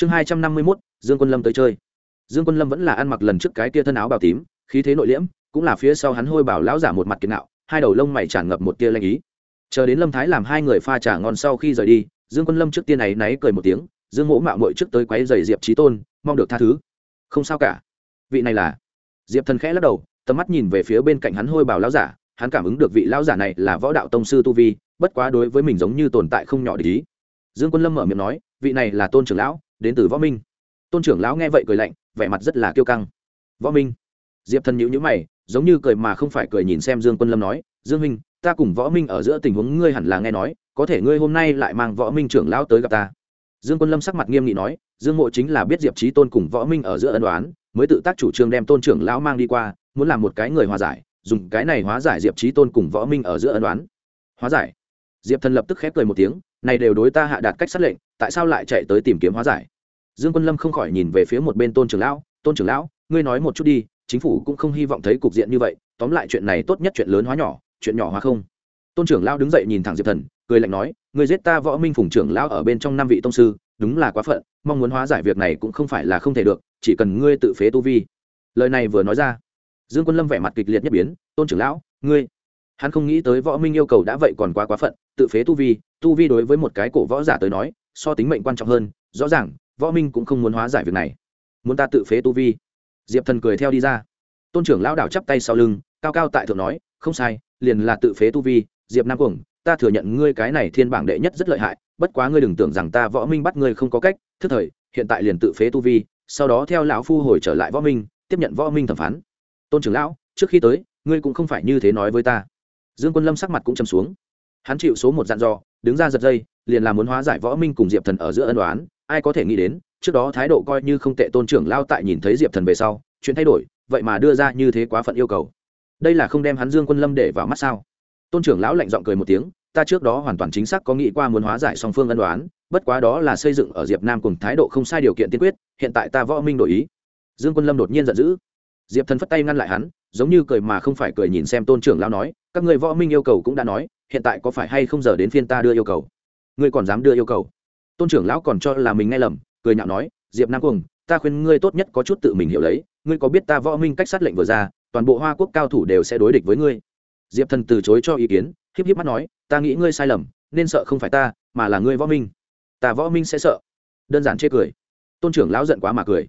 chương hai trăm năm mươi mốt, dương quân lâm tới chơi. Dương quân lâm vẫn là ăn mặc lần trước cái tia thân áo bào tím, khí thế nội liễm, cũng là phía sau hắn hôi bảo lão giả một mặt kiệt nạo hai đầu lông mày tràn ngập một tia lanh ý. Chờ đến lâm thái làm hai người pha trà ngon sau khi rời đi, dương quân lâm trước tiên này náy cười một tiếng, dương mỗ mạo mội trước tới quáy dày diệp trí tôn, mong được tha thứ. Không sao cả. Vị này là? Diệp thần khẽ lắc đầu, tầm mắt nhìn về phía bên cạnh hắn hôi bảo lão giả, hắn cảm ứng được vị lão giả này là võ đạo tông sư tu vi, bất quá đối với mình giống như tồn tại không nhỏ để ý. Dương quân lâm mở miệng nói, vị này là tôn trưởng lão đến từ võ minh. Tôn trưởng lão nghe vậy cười lạnh, vẻ mặt rất là kiêu căng. Võ minh. Diệp thần nhữ nhữ mày, giống như cười mà không phải cười nhìn xem dương quân lâm nói, dương minh ta cùng võ minh ở giữa tình huống ngươi hẳn là nghe nói, có thể ngươi hôm nay lại mang võ minh trưởng lão tới gặp ta. Dương quân lâm sắc mặt nghiêm nghị nói, dương mộ chính là biết diệp trí tôn cùng võ minh ở giữa ân đoán mới tự tác chủ trương đem tôn trưởng lão mang đi qua, muốn làm một cái người hòa giải, dùng cái này hóa giải diệp trí tôn cùng võ minh ở giữa ân đoán hóa giải? Diệp thần lập tức khép cười một tiếng này đều đối ta hạ đạt cách sát lệnh, tại sao lại chạy tới tìm kiếm hóa giải? Dương quân lâm không khỏi nhìn về phía một bên tôn trưởng lão, tôn trưởng lão, ngươi nói một chút đi, chính phủ cũng không hy vọng thấy cục diện như vậy, tóm lại chuyện này tốt nhất chuyện lớn hóa nhỏ, chuyện nhỏ hóa không? Tôn trưởng lão đứng dậy nhìn thẳng diệp thần, cười lạnh nói, ngươi giết ta võ minh phùng trưởng lão ở bên trong năm vị tông sư, đúng là quá phận, mong muốn hóa giải việc này cũng không phải là không thể được, chỉ cần ngươi tự phế tu vi. Lời này vừa nói ra, dương quân lâm vẻ mặt kịch liệt nhất biến, tôn trưởng lão, ngươi, hắn không nghĩ tới võ minh yêu cầu đã vậy còn quá quá phận, tự phế tu vi tu vi đối với một cái cổ võ giả tới nói, so tính mệnh quan trọng hơn, rõ ràng, võ minh cũng không muốn hóa giải việc này. Muốn ta tự phế tu vi. Diệp thần cười theo đi ra. Tôn trưởng lão đảo chắp tay sau lưng, cao cao tại thượng nói, không sai, liền là tự phế tu vi. Diệp nam cuồng, ta thừa nhận ngươi cái này thiên bảng đệ nhất rất lợi hại, bất quá ngươi đừng tưởng rằng ta võ minh bắt ngươi không có cách. Thức thời, hiện tại liền tự phế tu vi, sau đó theo lão phu hồi trở lại võ minh, tiếp nhận võ minh thẩm phán. Tôn trưởng lão, trước khi tới, ngươi cũng không phải như thế nói với ta. Dương quân lâm sắc mặt cũng chầm xuống hắn chịu số một dặn dò, đứng ra giật dây, liền là muốn hóa giải võ minh cùng diệp thần ở giữa ân đoán ai có thể nghĩ đến, trước đó thái độ coi như không tệ tôn trưởng lao tại nhìn thấy diệp thần về sau, chuyện thay đổi, vậy mà đưa ra như thế quá phận yêu cầu. Đây là không đem hắn dương quân lâm để vào mắt sao? Tôn trưởng lão lạnh giọng cười một tiếng, ta trước đó hoàn toàn chính xác có nghĩ qua muốn hóa giải song phương ân đoán bất quá đó là xây dựng ở diệp nam cùng thái độ không sai điều kiện tiên quyết, hiện tại ta võ minh đổi ý. Dương quân lâm đột nhiên giận dữ. Diệp thần phất tay ngăn lại hắn, giống như cười mà không phải cười nhìn xem tôn trưởng lão nói, các người võ minh yêu cầu cũng đã nói hiện tại có phải hay không giờ đến phiên ta đưa yêu cầu? Ngươi còn dám đưa yêu cầu? Tôn trưởng lão còn cho là mình nghe lầm, cười nhạo nói, diệp nam cuồng, ta khuyên ngươi tốt nhất có chút tự mình hiểu lấy, ngươi có biết ta võ minh cách sát lệnh vừa ra, toàn bộ hoa quốc cao thủ đều sẽ đối địch với ngươi. Diệp thần từ chối cho ý kiến híp híp mắt nói, ta nghĩ ngươi sai lầm, nên sợ không phải ta, mà là ngươi võ minh. Ta võ minh sẽ sợ. Đơn giản chê cười. Tôn trưởng lão giận quá mà cười.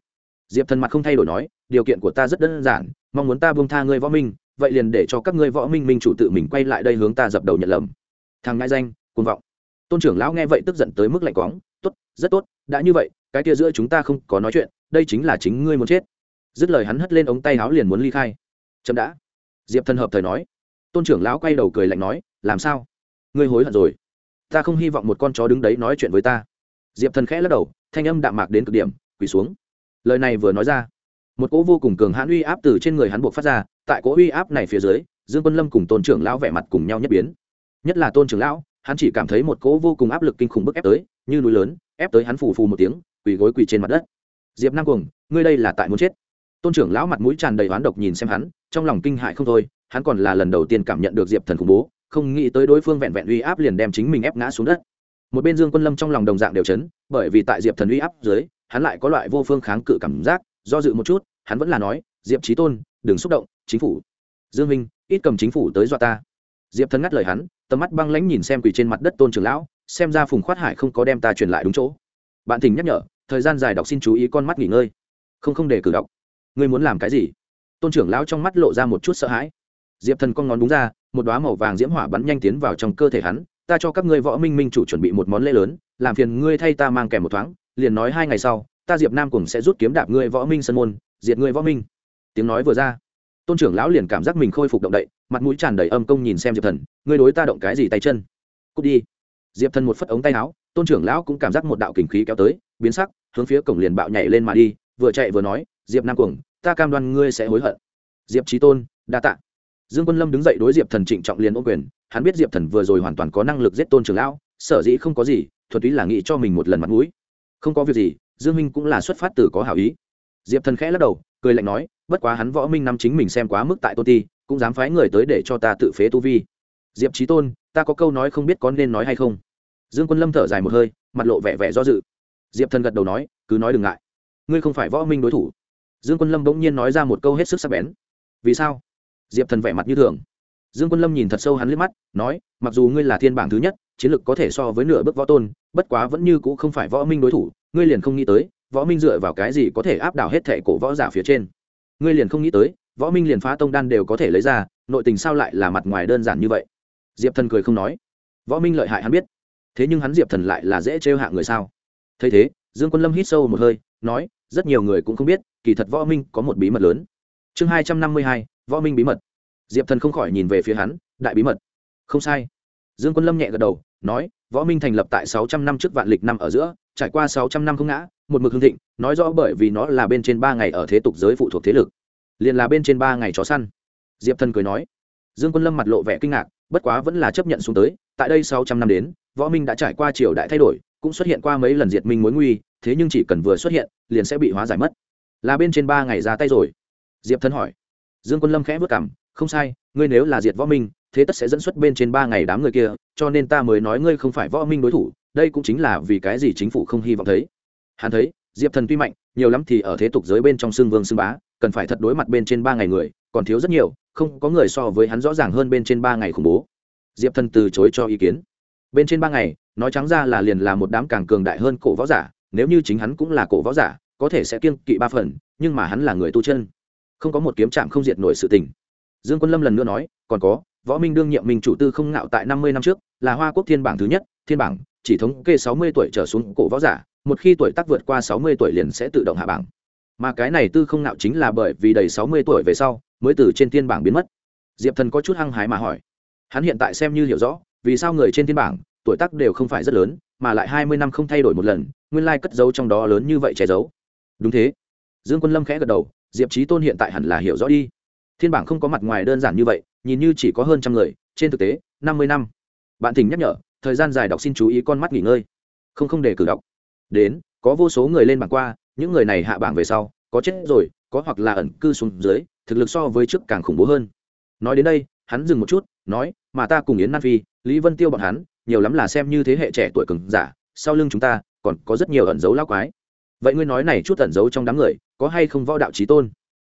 Diệp thần mặt không thay đổi nói, điều kiện của ta rất đơn giản, mong muốn ta buông tha ngươi võ minh vậy liền để cho các ngươi võ minh minh chủ tự mình quay lại đây hướng ta dập đầu nhận lầm. Thằng ngại danh côn vọng. Tôn trưởng lão nghe vậy tức giận tới mức lạnh quóng tốt, rất tốt, đã như vậy, cái kia giữa chúng ta không có nói chuyện, đây chính là chính ngươi muốn chết. Dứt lời hắn hất lên ống tay áo liền muốn ly khai. Chậm đã. Diệp thần hợp thời nói. Tôn trưởng lão quay đầu cười lạnh nói, làm sao? Ngươi hối hận rồi. Ta không hy vọng một con chó đứng đấy nói chuyện với ta. Diệp thần khẽ lắc đầu, thanh âm đạm mạc đến cực điểm, quỳ xuống. Lời này vừa nói ra, một cỗ vô cùng cường hãn uy áp từ trên người hắn buộc phát ra tại cỗ uy áp này phía dưới, dương quân lâm cùng tôn trưởng lão vẻ mặt cùng nhau nhất biến. Nhất là tôn trưởng lão, hắn chỉ cảm thấy một cỗ vô cùng áp lực kinh khủng bức ép tới, như núi lớn, ép tới hắn phù phù một tiếng, quỳ gối quỳ trên mặt đất. Diệp nam cuồng, ngươi đây là tại muốn chết. Tôn trưởng lão mặt mũi tràn đầy oán độc nhìn xem hắn, trong lòng kinh hại không thôi, hắn còn là lần đầu tiên cảm nhận được diệp thần khủng bố, không nghĩ tới đối phương vẹn vẹn uy áp liền đem chính mình ép ngã xuống đất. Một bên dương quân lâm trong lòng đồng dạng đều chấn, bởi vì tại diệp thần uy áp dưới, hắn lại có loại vô phương kháng cự cảm giác, do dự một chút, hắn vẫn là nói, diệp trí tôn, đừng xúc động chính phủ. Dương minh, ít cầm chính phủ tới dọa ta. Diệp thần ngắt lời hắn, tầm mắt băng lãnh nhìn xem quỳ trên mặt đất tôn trưởng lão, xem ra phùng khoát hải không có đem ta truyền lại đúng chỗ. Bạn thỉnh nhắc nhở, thời gian dài đọc xin chú ý con mắt nghỉ ngơi. Không không để cử đọc ngươi muốn làm cái gì? Tôn trưởng lão trong mắt lộ ra một chút sợ hãi. Diệp thần con ngón đúng ra, một đoá màu vàng diễm hỏa bắn nhanh tiến vào trong cơ thể hắn. Ta cho các ngươi võ minh minh chủ chuẩn bị một món lễ lớn, làm phiền ngươi thay ta mang kèm một thoáng, liền nói hai ngày sau, ta diệp nam cùng sẽ rút kiếm đạp ngươi võ minh sân môn, diệt ngươi võ minh. Tiếng nói vừa ra tôn trưởng lão liền cảm giác mình khôi phục động đậy, mặt mũi tràn đầy âm công nhìn xem diệp thần, ngươi đối ta động cái gì tay chân? Cút đi. Diệp thần một phất ống tay áo, tôn trưởng lão cũng cảm giác một đạo kình khí kéo tới, biến sắc, hướng phía cổng liền bạo nhảy lên mà đi, vừa chạy vừa nói, diệp nam cuồng, ta cam đoan ngươi sẽ hối hận. Diệp trí tôn, đa tạ. Dương quân lâm đứng dậy đối diệp thần trịnh trọng liền ô quyền, hắn biết diệp thần vừa rồi hoàn toàn có năng lực giết tôn trưởng lão, sở dĩ không có gì thuật ý là nghĩ cho mình một lần mặt mũi. Không có việc gì, dương minh cũng là xuất phát từ có hảo ý. Diệp thần khẽ lắc đầu cười lạnh nói, bất quá hắn võ minh năm chính mình xem quá mức tại tôn ti, cũng dám phái người tới để cho ta tự phế tu vi. Diệp trí tôn, ta có câu nói không biết có nên nói hay không. Dương quân lâm thở dài một hơi, mặt lộ vẻ vẻ do dự. Diệp thần gật đầu nói, cứ nói đừng ngại. Ngươi không phải võ minh đối thủ. Dương quân lâm bỗng nhiên nói ra một câu hết sức sắc bén. Vì sao? Diệp thần vẻ mặt như thường. Dương quân lâm nhìn thật sâu hắn liếc mắt, nói, mặc dù ngươi là thiên bảng thứ nhất, chiến lược có thể so với nửa bước võ tôn, bất quá vẫn như c ũ không phải võ minh đối thủ, ngươi liền không nghĩ tới võ minh dựa vào cái gì có thể áp đảo hết thệ cổ võ giả phía trên? Ngươi liền không nghĩ tới, võ minh liền phá tông đan đều có thể lấy ra, nội tình sao lại là mặt ngoài đơn giản như vậy? Diệp thần cười không nói. Võ minh lợi hại hắn biết. Thế nhưng hắn diệp thần lại là dễ trêu hạ người sao? Thấy thế, dương quân lâm hít sâu một hơi, nói, rất nhiều người cũng không biết, kỳ thật võ minh có một bí mật lớn. Chương hai trăm năm mươi hai, võ minh bí mật. Diệp thần không khỏi nhìn về phía hắn, đại bí mật. Không sai. Dương quân lâm nhẹ gật đầu, nói, võ minh thành lập tại sáu trăm năm trước vạn lịch năm ở giữa, trải qua sáu trăm năm không ngã một mực hưng thịnh, nói rõ bởi vì nó là bên trên ba ngày ở thế tục giới phụ thuộc thế lực. Liền là bên trên ba ngày chó săn. Diệp thần cười nói. Dương quân lâm mặt lộ vẻ kinh ngạc, bất quá vẫn là chấp nhận xuống tới. Tại đây sáu trăm năm đến, võ minh đã trải qua triều đại thay đổi, cũng xuất hiện qua mấy lần diệt minh mối nguy, thế nhưng chỉ cần vừa xuất hiện, liền sẽ bị hóa giải mất. Là bên trên ba ngày ra tay rồi. Diệp thân hỏi. Dương quân lâm khẽ vất cảm, không sai, ngươi nếu là diệt võ minh, thế tất sẽ dẫn xuất bên trên ba ngày đám người kia, cho nên ta mới nói ngươi không phải võ minh đối thủ, đây cũng chính là vì cái gì chính phủ không hy vọng thấy hắn thấy, diệp thần tuy mạnh, nhiều lắm thì ở thế tục giới bên trong xương vương xương bá, cần phải thật đối mặt bên trên ba ngày người, còn thiếu rất nhiều, không có người so với hắn rõ ràng hơn bên trên ba ngày khủng bố. Diệp thần từ chối cho ý kiến. Bên trên ba ngày, nói trắng ra là liền là một đám càng cường đại hơn cổ võ giả, nếu như chính hắn cũng là cổ võ giả, có thể sẽ kiên kỵ ba phần, nhưng mà hắn là người tu chân. Không có một kiếm trạm không diệt nổi sự tình. Dương quân lâm lần nữa nói, còn có, võ minh đương nhiệm minh chủ tư không ngạo tại năm mươi năm trước, là hoa quốc thiên bảng thứ nhất, thiên bảng, chỉ thống kê sáu mươi tuổi trở xuống cổ võ giả một khi tuổi tác vượt qua sáu mươi tuổi liền sẽ tự động hạ bảng. Mà cái này tư không nạo chính là bởi vì đầy sáu mươi tuổi về sau, mới từ trên thiên bảng biến mất. Diệp thần có chút hăng hái mà hỏi. Hắn hiện tại xem như hiểu rõ, vì sao người trên thiên bảng, tuổi tác đều không phải rất lớn, mà lại hai mươi năm không thay đổi một lần, nguyên lai cất giấu trong đó lớn như vậy che giấu. Đúng thế. Dương quân lâm khẽ gật đầu, diệp trí tôn hiện tại hẳn là hiểu rõ đi. Thiên bảng không có mặt ngoài đơn giản như vậy, nhìn như chỉ có hơn trăm người, trên thực tế, năm mươi năm. Bạn thỉnh nhắc nhở, thời gian dài đọc xin chú ý con mắt nghỉ ngơi. Không không để cử đọc đến, có vô số người lên bảng qua, những người này hạ bảng về sau, có chết rồi, có hoặc là ẩn cư xuống dưới, thực lực so với trước càng khủng bố hơn. Nói đến đây, hắn dừng một chút, nói, mà ta cùng yến nam phi, lý vân tiêu bọn hắn, nhiều lắm là xem như thế hệ trẻ tuổi cường giả, sau lưng chúng ta, còn có rất nhiều ẩn dấu lao quái. Vậy ngươi nói này chút ẩn dấu trong đám người, có hay không võ đạo trí tôn?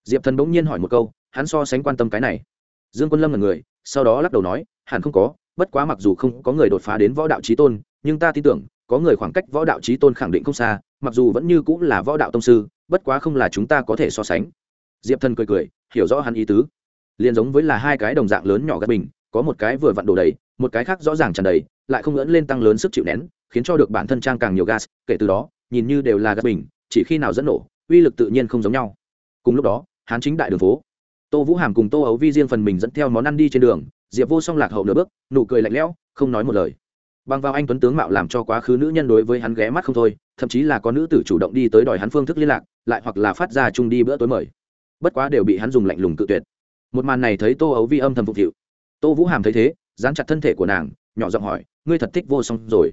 Diệp thần bỗng nhiên hỏi một câu, hắn so sánh quan tâm cái này. Dương quân lâm là người, sau đó lắc đầu nói, hẳn không có, bất quá mặc dù không có người đột phá đến võ đạo trí tôn, nhưng ta tin tưởng có người khoảng cách võ đạo trí tôn khẳng định không xa, mặc dù vẫn như cũng là võ đạo tông sư, bất quá không là chúng ta có thể so sánh. Diệp thần cười cười, hiểu rõ hắn ý tứ. Liền giống với là hai cái đồng dạng lớn nhỏ gắt bình, có một cái vừa vặn đổ đầy, một cái khác rõ ràng tràn đầy, lại không ngỡn lên tăng lớn sức chịu nén, khiến cho được bản thân trang càng nhiều gas, kể từ đó, nhìn như đều là gắt bình, chỉ khi nào dẫn nổ, uy lực tự nhiên không giống nhau. Cùng lúc đó, hán chính đại đường phố. Tô vũ hàm cùng tô ấu vi riêng phần mình dẫn theo món ăn đi trên đường, diệp vô song lạc hậu nửa bước, nụ cười lạnh lẽo, không nói một lời băng vào anh tuấn tướng mạo làm cho quá khứ nữ nhân đối với hắn ghé mắt không thôi, thậm chí là có nữ tử chủ động đi tới đòi hắn phương thức liên lạc, lại hoặc là phát ra chung đi bữa tối mời. Bất quá đều bị hắn dùng lạnh lùng cự tuyệt. Một màn này thấy tô ấu vi âm thầm phục vụ. Tô vũ hàm thấy thế, dán chặt thân thể của nàng, nhỏ giọng hỏi, ngươi thật thích vô song rồi?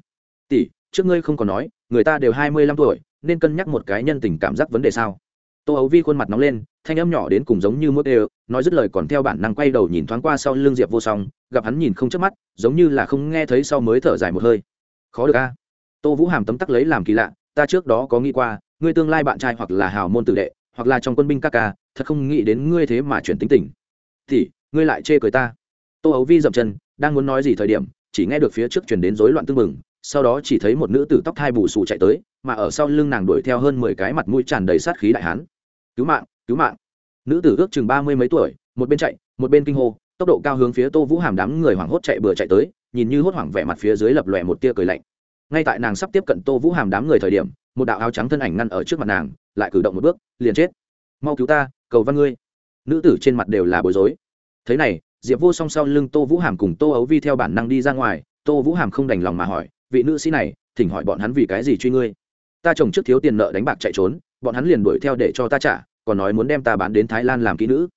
Tỷ, trước ngươi không còn nói, người ta đều hai mươi lăm tuổi, nên cân nhắc một cái nhân tình cảm giác vấn đề sao? Tô ấu vi khuôn mặt nóng lên, thanh âm nhỏ đến cùng giống như mốt đều, nói dứt lời còn theo bản năng quay đầu nhìn thoáng qua sau lưng diệp vô song, gặp hắn nhìn không chớp mắt, giống như là không nghe thấy sau mới thở dài một hơi. Khó được a. Tô vũ hàm tấm tắc lấy làm kỳ lạ, ta trước đó có nghĩ qua, ngươi tương lai bạn trai hoặc là hào môn tử đệ, hoặc là trong quân binh các ca, thật không nghĩ đến ngươi thế mà chuyển tính tình. Thì, ngươi lại chê cười ta. Tô ấu vi dậm chân, đang muốn nói gì thời điểm, chỉ nghe được phía trước chuyển đến rối loạn tưng mừng sau đó chỉ thấy một nữ tử tóc thai bù xù chạy tới, mà ở sau lưng nàng đuổi theo hơn mười cái mặt mũi tràn đầy sát khí đại hán cứu mạng cứu mạng. Nữ tử ước chừng ba mươi mấy tuổi, một bên chạy, một bên kinh hô, tốc độ cao hướng phía tô vũ hàm đám người hoảng hốt chạy bừa chạy tới, nhìn như hốt hoảng vẻ mặt phía dưới lập lòe một tia cười lạnh. Ngay tại nàng sắp tiếp cận tô vũ hàm đám người thời điểm, một đạo áo trắng thân ảnh ngăn ở trước mặt nàng, lại cử động một bước, liền chết. Mau cứu ta, cầu văn ngươi. Nữ tử trên mặt đều là bối rối. Thế này, diệp vô song sau lưng tô vũ hàm cùng tô ấu vi theo bản năng đi ra ngoài, tô vũ hàm không đành lòng mà hỏi, vị nữ sĩ này, thỉnh hỏi bọn hắn vì cái gì truy ngươi? Ta chồng trước thiếu tiền nợ đánh bạc chạy trốn bọn hắn liền đuổi theo để cho ta trả, còn nói muốn đem ta bán đến thái lan làm kỹ nữ.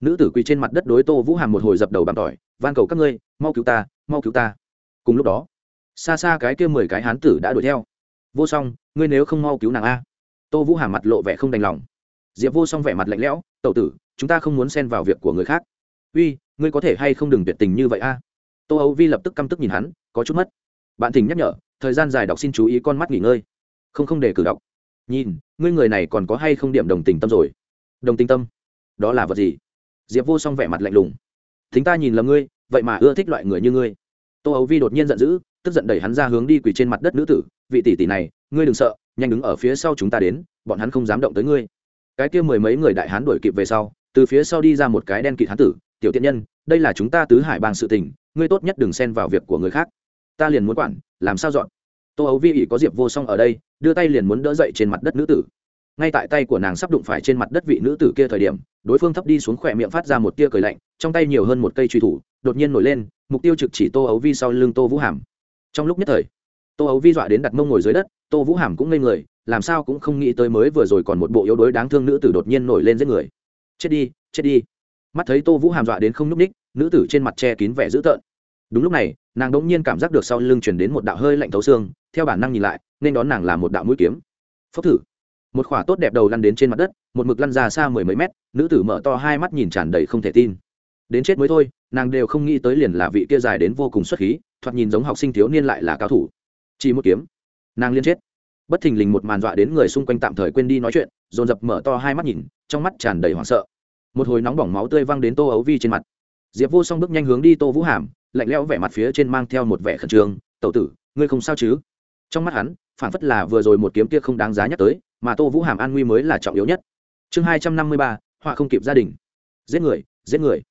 Nữ tử quỳ trên mặt đất đối tô vũ hàm một hồi dập đầu bằng tỏi, van cầu các ngươi, mau cứu ta, mau cứu ta. Cùng lúc đó, xa xa cái kia mười cái hán tử đã đuổi theo. Vô song, ngươi nếu không mau cứu nàng a. Tô vũ hàm mặt lộ vẻ không đành lòng. Diệp vô song vẻ mặt lạnh lẽo tậu tử, chúng ta không muốn xen vào việc của người khác. Uy, ngươi có thể hay không đừng tuyệt tình như vậy a? Tô âu vi lập tức căm tức nhìn hắn, có chút mất. Bạn thỉnh nhắc nhở, thời gian dài đọc xin chú ý con mắt nghỉ ngơi. Không không để cử đọc nhìn, ngươi người này còn có hay không điểm đồng tình tâm rồi? Đồng tình tâm? Đó là vật gì? Diệp vô song vẻ mặt lạnh lùng. Thính ta nhìn lầm ngươi, vậy mà ưa thích loại người như ngươi. Tô ấu vi đột nhiên giận dữ, tức giận đẩy hắn ra hướng đi quỳ trên mặt đất nữ tử. Vị tỷ tỷ này, ngươi đừng sợ, nhanh đứng ở phía sau chúng ta đến, bọn hắn không dám động tới ngươi. Cái kia mười mấy người đại hán đuổi kịp về sau, từ phía sau đi ra một cái đen kịt hán tử. Tiểu tiện nhân, đây là chúng ta tứ hải bang sự tình, ngươi tốt nhất đừng xen vào việc của người khác. Ta liền muốn quản, làm sao dọn? Tô ấu vi ỉ có diệp vô song ở đây, đưa tay liền muốn đỡ dậy trên mặt đất nữ tử. Ngay tại tay của nàng sắp đụng phải trên mặt đất vị nữ tử kia thời điểm, đối phương thấp đi xuống khỏe miệng phát ra một tia cười lạnh, trong tay nhiều hơn một cây truy thủ, đột nhiên nổi lên, mục tiêu trực chỉ tô ấu vi sau lưng tô vũ hàm. Trong lúc nhất thời, tô ấu vi dọa đến đặt mông ngồi dưới đất, tô vũ hàm cũng ngây người, làm sao cũng không nghĩ tới mới vừa rồi còn một bộ yếu đuối đáng thương nữ tử đột nhiên nổi lên giết người. Chết đi chết đi. Mắt thấy tô vũ hàm dọa đến không n ú c ních nữ tử trên mặt che kín vẻ dữ tợn. Đúng lúc này, nàng đ ỗ n g nhiên cảm giác được sau lưng chuyển đến một đạo hơi lạnh thấu xương theo bản năng nhìn lại, nên đón nàng là một đạo mũi kiếm. Phốc thử. Một khỏa tốt đẹp đầu lăn đến trên mặt đất, một mực lăn ra xa mười mấy mét, nữ tử mở to hai mắt nhìn tràn đầy không thể tin. Đến chết mới thôi, nàng đều không nghĩ tới liền là vị kia dài đến vô cùng xuất khí, thoạt nhìn giống học sinh thiếu niên lại là cao thủ. Chỉ một kiếm. Nàng liên chết. Bất thình lình một màn dọa đến người xung quanh tạm thời quên đi nói chuyện, dồn dập mở to hai mắt nhìn, trong mắt tràn đầy hoảng sợ. Một hồi nóng bỏng máu tươi văng đến tô ấu vi trên mặt. Diệp vô song bước nhanh hướng đi tô vũ hàm, lạnh lẽo vẻ mặt phía trên mang theo một vẻ khẩn trương, tẩu tử, ngươi không sao chứ? Trong mắt hắn phản phất là vừa rồi một kiếm kia không đáng giá nhắc tới, mà tô vũ hàm an nguy mới là trọng yếu nhất. Chương hai trăm năm mươi ba, họa không kịp gia đình. Giết người giết người.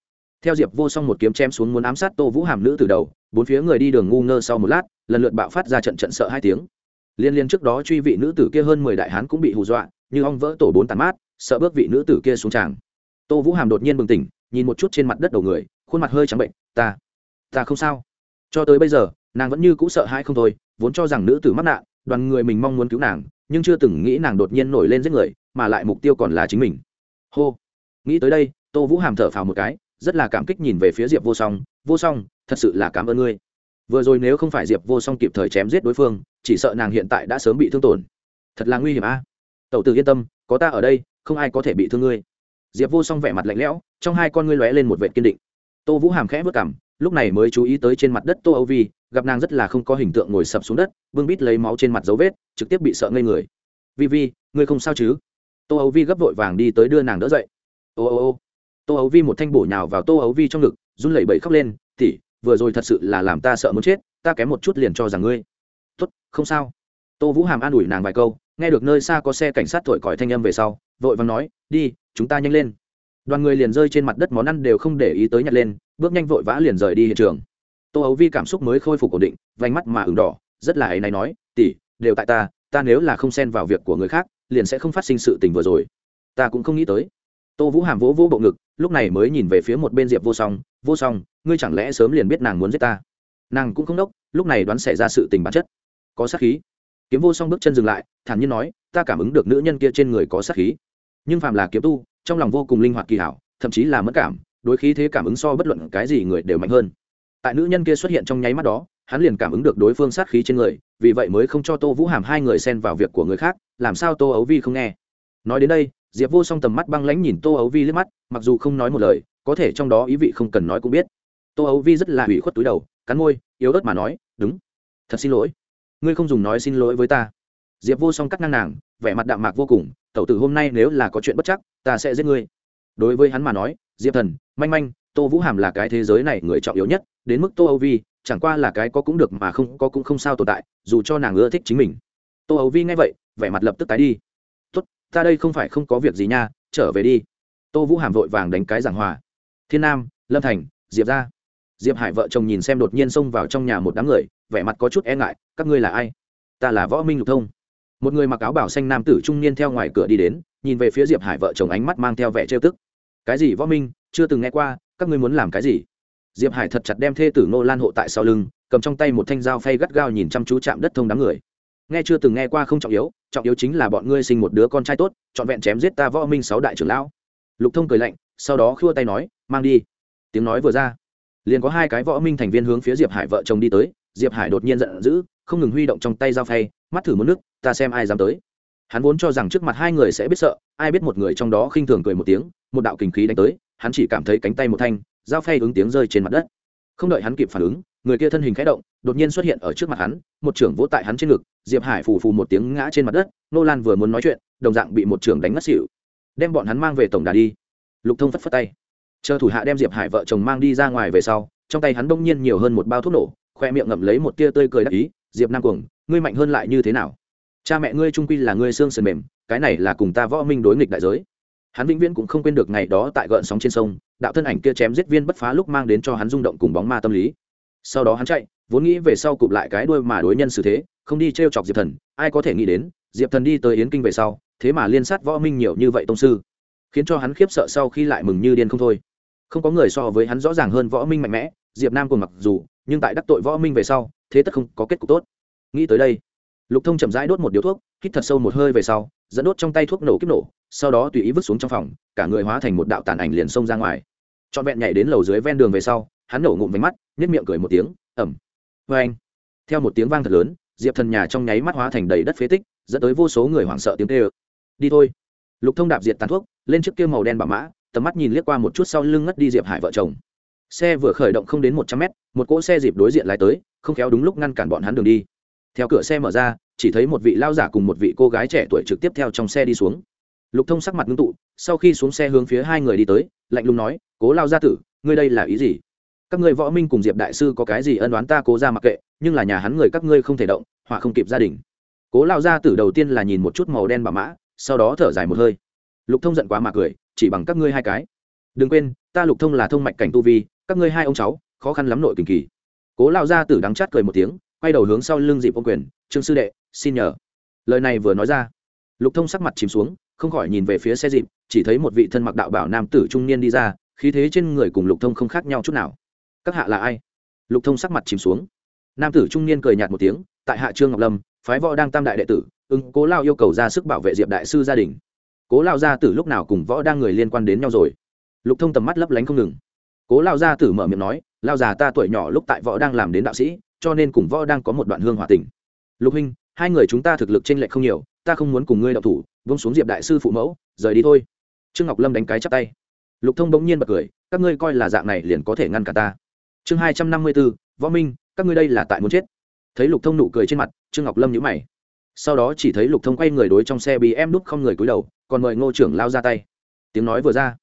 Theo diệp vô song một kiếm chém xuống muốn ám sát tô vũ hàm nữ từ đầu, bốn phía người đi đường ngu ngơ sau một lát, lần lượt bạo phát ra trận trận sợ hai tiếng. Liên liên trước đó truy vị nữ tử kia hơn mười đại hán cũng bị hù dọa, như ong vỡ tổ bốn tàn mát, sợ bước vị nữ tử kia xuống tràng. Tô vũ hàm đột nhiên bừng tỉnh, nhìn một chút trên mặt đất đầu người, khuôn mặt hơi trắng bệnh, ta ta không sao. Cho tới bây giờ, nàng vẫn như cũ sợ hãi không thôi vốn cho rằng nữ tử mắc nạn, đoàn người mình mong muốn cứu nàng, nhưng chưa từng nghĩ nàng đột nhiên nổi lên giết người, mà lại mục tiêu còn là chính mình. Hô. Nghĩ tới đây, tô vũ hàm thở phào một cái, rất là cảm kích nhìn về phía diệp vô song vô song, thật sự là cảm ơn ngươi. Vừa rồi nếu không phải diệp vô song kịp thời chém giết đối phương, chỉ sợ nàng hiện tại đã sớm bị thương tổn. Thật là nguy hiểm a. À? tẩu tử yên tâm, có ta ở đây, không ai có thể bị thương ngươi. Diệp vô song vẻ mặt lạnh lẽo, trong hai con ngươi lóe lên một vệ kiên định. Tô vũ hàm khẽ vất cảm lúc này mới chú ý tới trên mặt đất tô âu vi, gặp nàng rất là không có hình tượng ngồi sập xuống đất, vương bít lấy máu trên mặt dấu vết, trực tiếp bị sợ ngây người. Vi vi, ngươi không sao chứ? Tô âu vi gấp vội vàng đi tới đưa nàng đỡ dậy. Ô ô ô. Tô âu vi một thanh bổ nhào vào tô âu vi trong ngực, run lẩy bẩy khóc lên tỉ vừa rồi thật sự là làm ta sợ muốn chết, ta kém một chút liền cho rằng ngươi. Tốt, không sao. Tô vũ hàm an ủi nàng vài câu, nghe được nơi xa có xe cảnh sát thổi còi thanh âm về sau, vội vàng nói, đi, chúng ta nhanh lên. Đoàn người liền rơi trên mặt đất món ăn đều không để ý tới nhặt lên bước nhanh vội vã liền rời đi hiện trường. Tô ấu vi cảm xúc mới khôi phục ổn định, vành mắt mà ửng đỏ, rất là ấy này nói tỉ đều tại ta ta nếu là không xen vào việc của người khác, liền sẽ không phát sinh sự tình vừa rồi. Ta cũng không nghĩ tới. Tô vũ hàm vỗ vỗ bộ ngực, lúc này mới nhìn về phía một bên diệp vô song vô song, ngươi chẳng lẽ sớm liền biết nàng muốn giết ta? Nàng cũng không đốc, lúc này đoán xảy ra sự tình bản chất. Có sát khí. Kiếm vô song bước chân dừng lại, thản nhiên nói, ta cảm ứng được nữ nhân kia trên người có sát khí. Nhưng phàm là kiếm tu, trong lòng vô cùng linh hoạt kỳ hảo, thậm chí là mất cảm đối khí thế cảm ứng so bất luận cái gì người đều mạnh hơn. Tại nữ nhân kia xuất hiện trong nháy mắt đó, hắn liền cảm ứng được đối phương sát khí trên người, vì vậy mới không cho tô vũ hàm hai người xen vào việc của người khác, làm sao tô ấu vi không nghe. Nói đến đây, diệp vô song tầm mắt băng lãnh nhìn tô ấu vi liếc mắt, mặc dù không nói một lời, có thể trong đó ý vị không cần nói cũng biết. Tô ấu vi rất là ủy khuất túi đầu, cắn môi, yếu ớt mà nói, đúng. Thật xin lỗi. Ngươi không dùng nói xin lỗi với ta. Diệp vô song cắt ngang nàng, vẻ mặt đạm mạc vô cùng, tẩu tử hôm nay nếu là có chuyện bất chắc, ta sẽ giết ngươi. Đối với hắn mà nói, diệp thần manh manh, tô vũ hàm là cái thế giới này người trọng yếu nhất, đến mức tô âu vi, chẳng qua là cái có cũng được mà không có cũng không sao tồn tại, dù cho nàng ưa thích chính mình. Tô âu vi nghe vậy, vẻ mặt lập tức tái đi. Tốt, ta đây không phải không có việc gì nha, trở về đi. Tô vũ hàm vội vàng đánh cái giảng hòa. Thiên nam, lâm thành, diệp ra diệp hải vợ chồng nhìn xem đột nhiên xông vào trong nhà một đám người, vẻ mặt có chút e ngại, các ngươi là ai? Ta là võ minh lục thông. Một người mặc áo bảo xanh nam tử trung niên theo ngoài cửa đi đến, nhìn về phía diệp hải vợ chồng ánh mắt mang theo vẻ trêu tức cái gì võ minh, chưa từng nghe qua, các ngươi muốn làm cái gì? Diệp hải thật chặt đem thê tử nô lan hộ tại sau lưng, cầm trong tay một thanh dao phay gắt gao nhìn chăm chú chạm đất thông đám người. Nghe chưa từng nghe qua không trọng yếu trọng yếu chính là bọn ngươi sinh một đứa con trai tốt, trọn vẹn chém giết ta võ minh sáu đại trưởng lão. Lục thông cười lạnh, sau đó khua tay nói, mang đi. Tiếng nói vừa ra, liền có hai cái võ minh thành viên hướng phía diệp hải vợ chồng đi tới. Diệp hải đột nhiên giận dữ, không ngừng huy động trong tay dao phay, mắt thử một nước, ta xem ai dám tới hắn vốn cho rằng trước mặt hai người sẽ biết sợ, ai biết một người trong đó khinh thường cười một tiếng, một đạo kình khí đánh tới, hắn chỉ cảm thấy cánh tay một thanh, dao phay ứng tiếng rơi trên mặt đất. Không đợi hắn kịp phản ứng, người kia thân hình khẽ động, đột nhiên xuất hiện ở trước mặt hắn, một trưởng vỗ tại hắn trên ngực, diệp hải phù phù một tiếng ngã trên mặt đất, nô lan vừa muốn nói chuyện, đồng dạng bị một trưởng đánh ngất xỉu. Đem bọn hắn mang về tổng đà đi. Lục thông phất phất tay. Chờ thủ hạ đem diệp hải vợ chồng mang đi ra ngoài về sau, trong tay hắn đông nhiên nhiều hơn một bao thuốc nổ, khoe miệng ngậm lấy một tia tươi cười đắc ý, diệp nam cuồng, ngươi mạnh hơn lại như thế nào? Cha mẹ ngươi trung quy là ngươi xương sườn mềm, cái này là cùng ta võ minh đối nghịch đại giới. Hắn vĩnh viễn cũng không quên được ngày đó tại gợn sóng trên sông, đạo thân ảnh kia chém giết viên bất phá lúc mang đến cho hắn rung động cùng bóng ma tâm lý. Sau đó hắn chạy, vốn nghĩ về sau cụp lại cái đuôi mà đối nhân xử thế, không đi t r e o chọc diệp thần, ai có thể nghĩ đến, diệp thần đi tới yến kinh về sau, thế mà liên sát võ minh nhiều như vậy tông sư, khiến cho hắn khiếp sợ sau khi lại mừng như điên không thôi. Không có người so với hắn rõ ràng hơn võ minh mạnh mẽ, diệp nam cùng mặc dù, nhưng tại đắc tội võ minh về sau, thế tất không có kết cục tốt. Nghĩ tới đây lục thông chậm rãi đốt một điếu thuốc, hít thật sâu một hơi về sau, dẫn đốt trong tay thuốc nổ kiếp nổ, sau đó tùy ý vứt xuống trong phòng, cả người hóa thành một đạo tàn ảnh liền xông ra ngoài. Trọn vẹn nhảy đến lầu dưới ven đường về sau, hắn nổ ngụm váy mắt nhét miệng cười một tiếng, ẩm. Vê anh, theo một tiếng vang thật lớn, diệp thần nhà trong nháy mắt hóa thành đầy đất phế tích, dẫn tới vô số người hoảng sợ tiếng tê ơ đi thôi. Lục thông đạp diệt tàn thuốc, lên chiếc kia màu đen bạo mã, tầm mắt nhìn liếc qua một chút sau lưng ngất đi diệp hải vợ chồng. Xe vừa khởi động không đến một trăm mét, một cỗ xe dịp đối diện lái tới, không khéo đúng lúc ngăn cản bọn hắn đường đi theo cửa xe mở ra, chỉ thấy một vị lao giả cùng một vị cô gái trẻ tuổi trực tiếp theo trong xe đi xuống. Lục thông sắc mặt ngưng tụ, sau khi xuống xe hướng phía hai người đi tới, lạnh lùng nói, cố lao gia tử, ngươi đây là ý gì? Các ngươi võ minh cùng diệp đại sư có cái gì ân đoán ta cố ra mặc kệ, nhưng là nhà hắn người các ngươi không thể động, họa không kịp gia đình. Cố lao gia tử đầu tiên là nhìn một chút màu đen bà mã, sau đó thở dài một hơi. Lục thông giận quá mà cười, chỉ bằng các ngươi hai cái. Đừng quên, ta lục thông là thông mạch cảnh tu vi, các ngươi hai ông cháu, khó khăn lắm nội kinh kỳ. Cố lao gia tử đắng chát cười một tiếng quay đầu hướng sau lưng dịp ô quyền, trương sư đệ, xin nhờ. Lời này vừa nói ra, lục thông sắc mặt chìm xuống, không khỏi nhìn về phía xe dịp, chỉ thấy một vị thân mặc đạo bảo nam tử trung niên đi ra, khí thế trên người cùng lục thông không khác nhau chút nào. Các hạ là ai? Lục thông sắc mặt chìm xuống. Nam tử trung niên cười nhạt một tiếng, tại hạ trương ngọc lâm, phái võ đang tam đại đệ tử, ứng cố lao yêu cầu ra sức bảo vệ diệp đại sư gia đình. Cố lao gia tử lúc nào cùng võ đang người liên quan đến nhau rồi? Lục thông tầm mắt lấp lánh không ngừng. Cố lao gia tử mở miệng nói, lao già ta tuổi nhỏ lúc tại võ đang làm đến đạo sĩ cho nên cùng võ đang có một đoạn hương hòa tình. Lục huynh, hai người chúng ta thực lực trên lệch không nhiều, ta không muốn cùng ngươi đậu thủ, vung xuống diệp đại sư phụ mẫu, rời đi thôi. Trương ngọc lâm đánh cái chắp tay. Lục thông bỗng nhiên bật cười, các ngươi coi là dạng này liền có thể ngăn cả ta. Chương hai trăm năm mươi b ố võ minh, các ngươi đây là tại muốn chết. Thấy lục thông nụ cười trên mặt, trương ngọc lâm nhữ mày. Sau đó chỉ thấy lục thông quay người đối trong xe bị em đút không người cúi đầu, còn mời ngô trưởng lao ra tay. Tiếng nói vừa ra,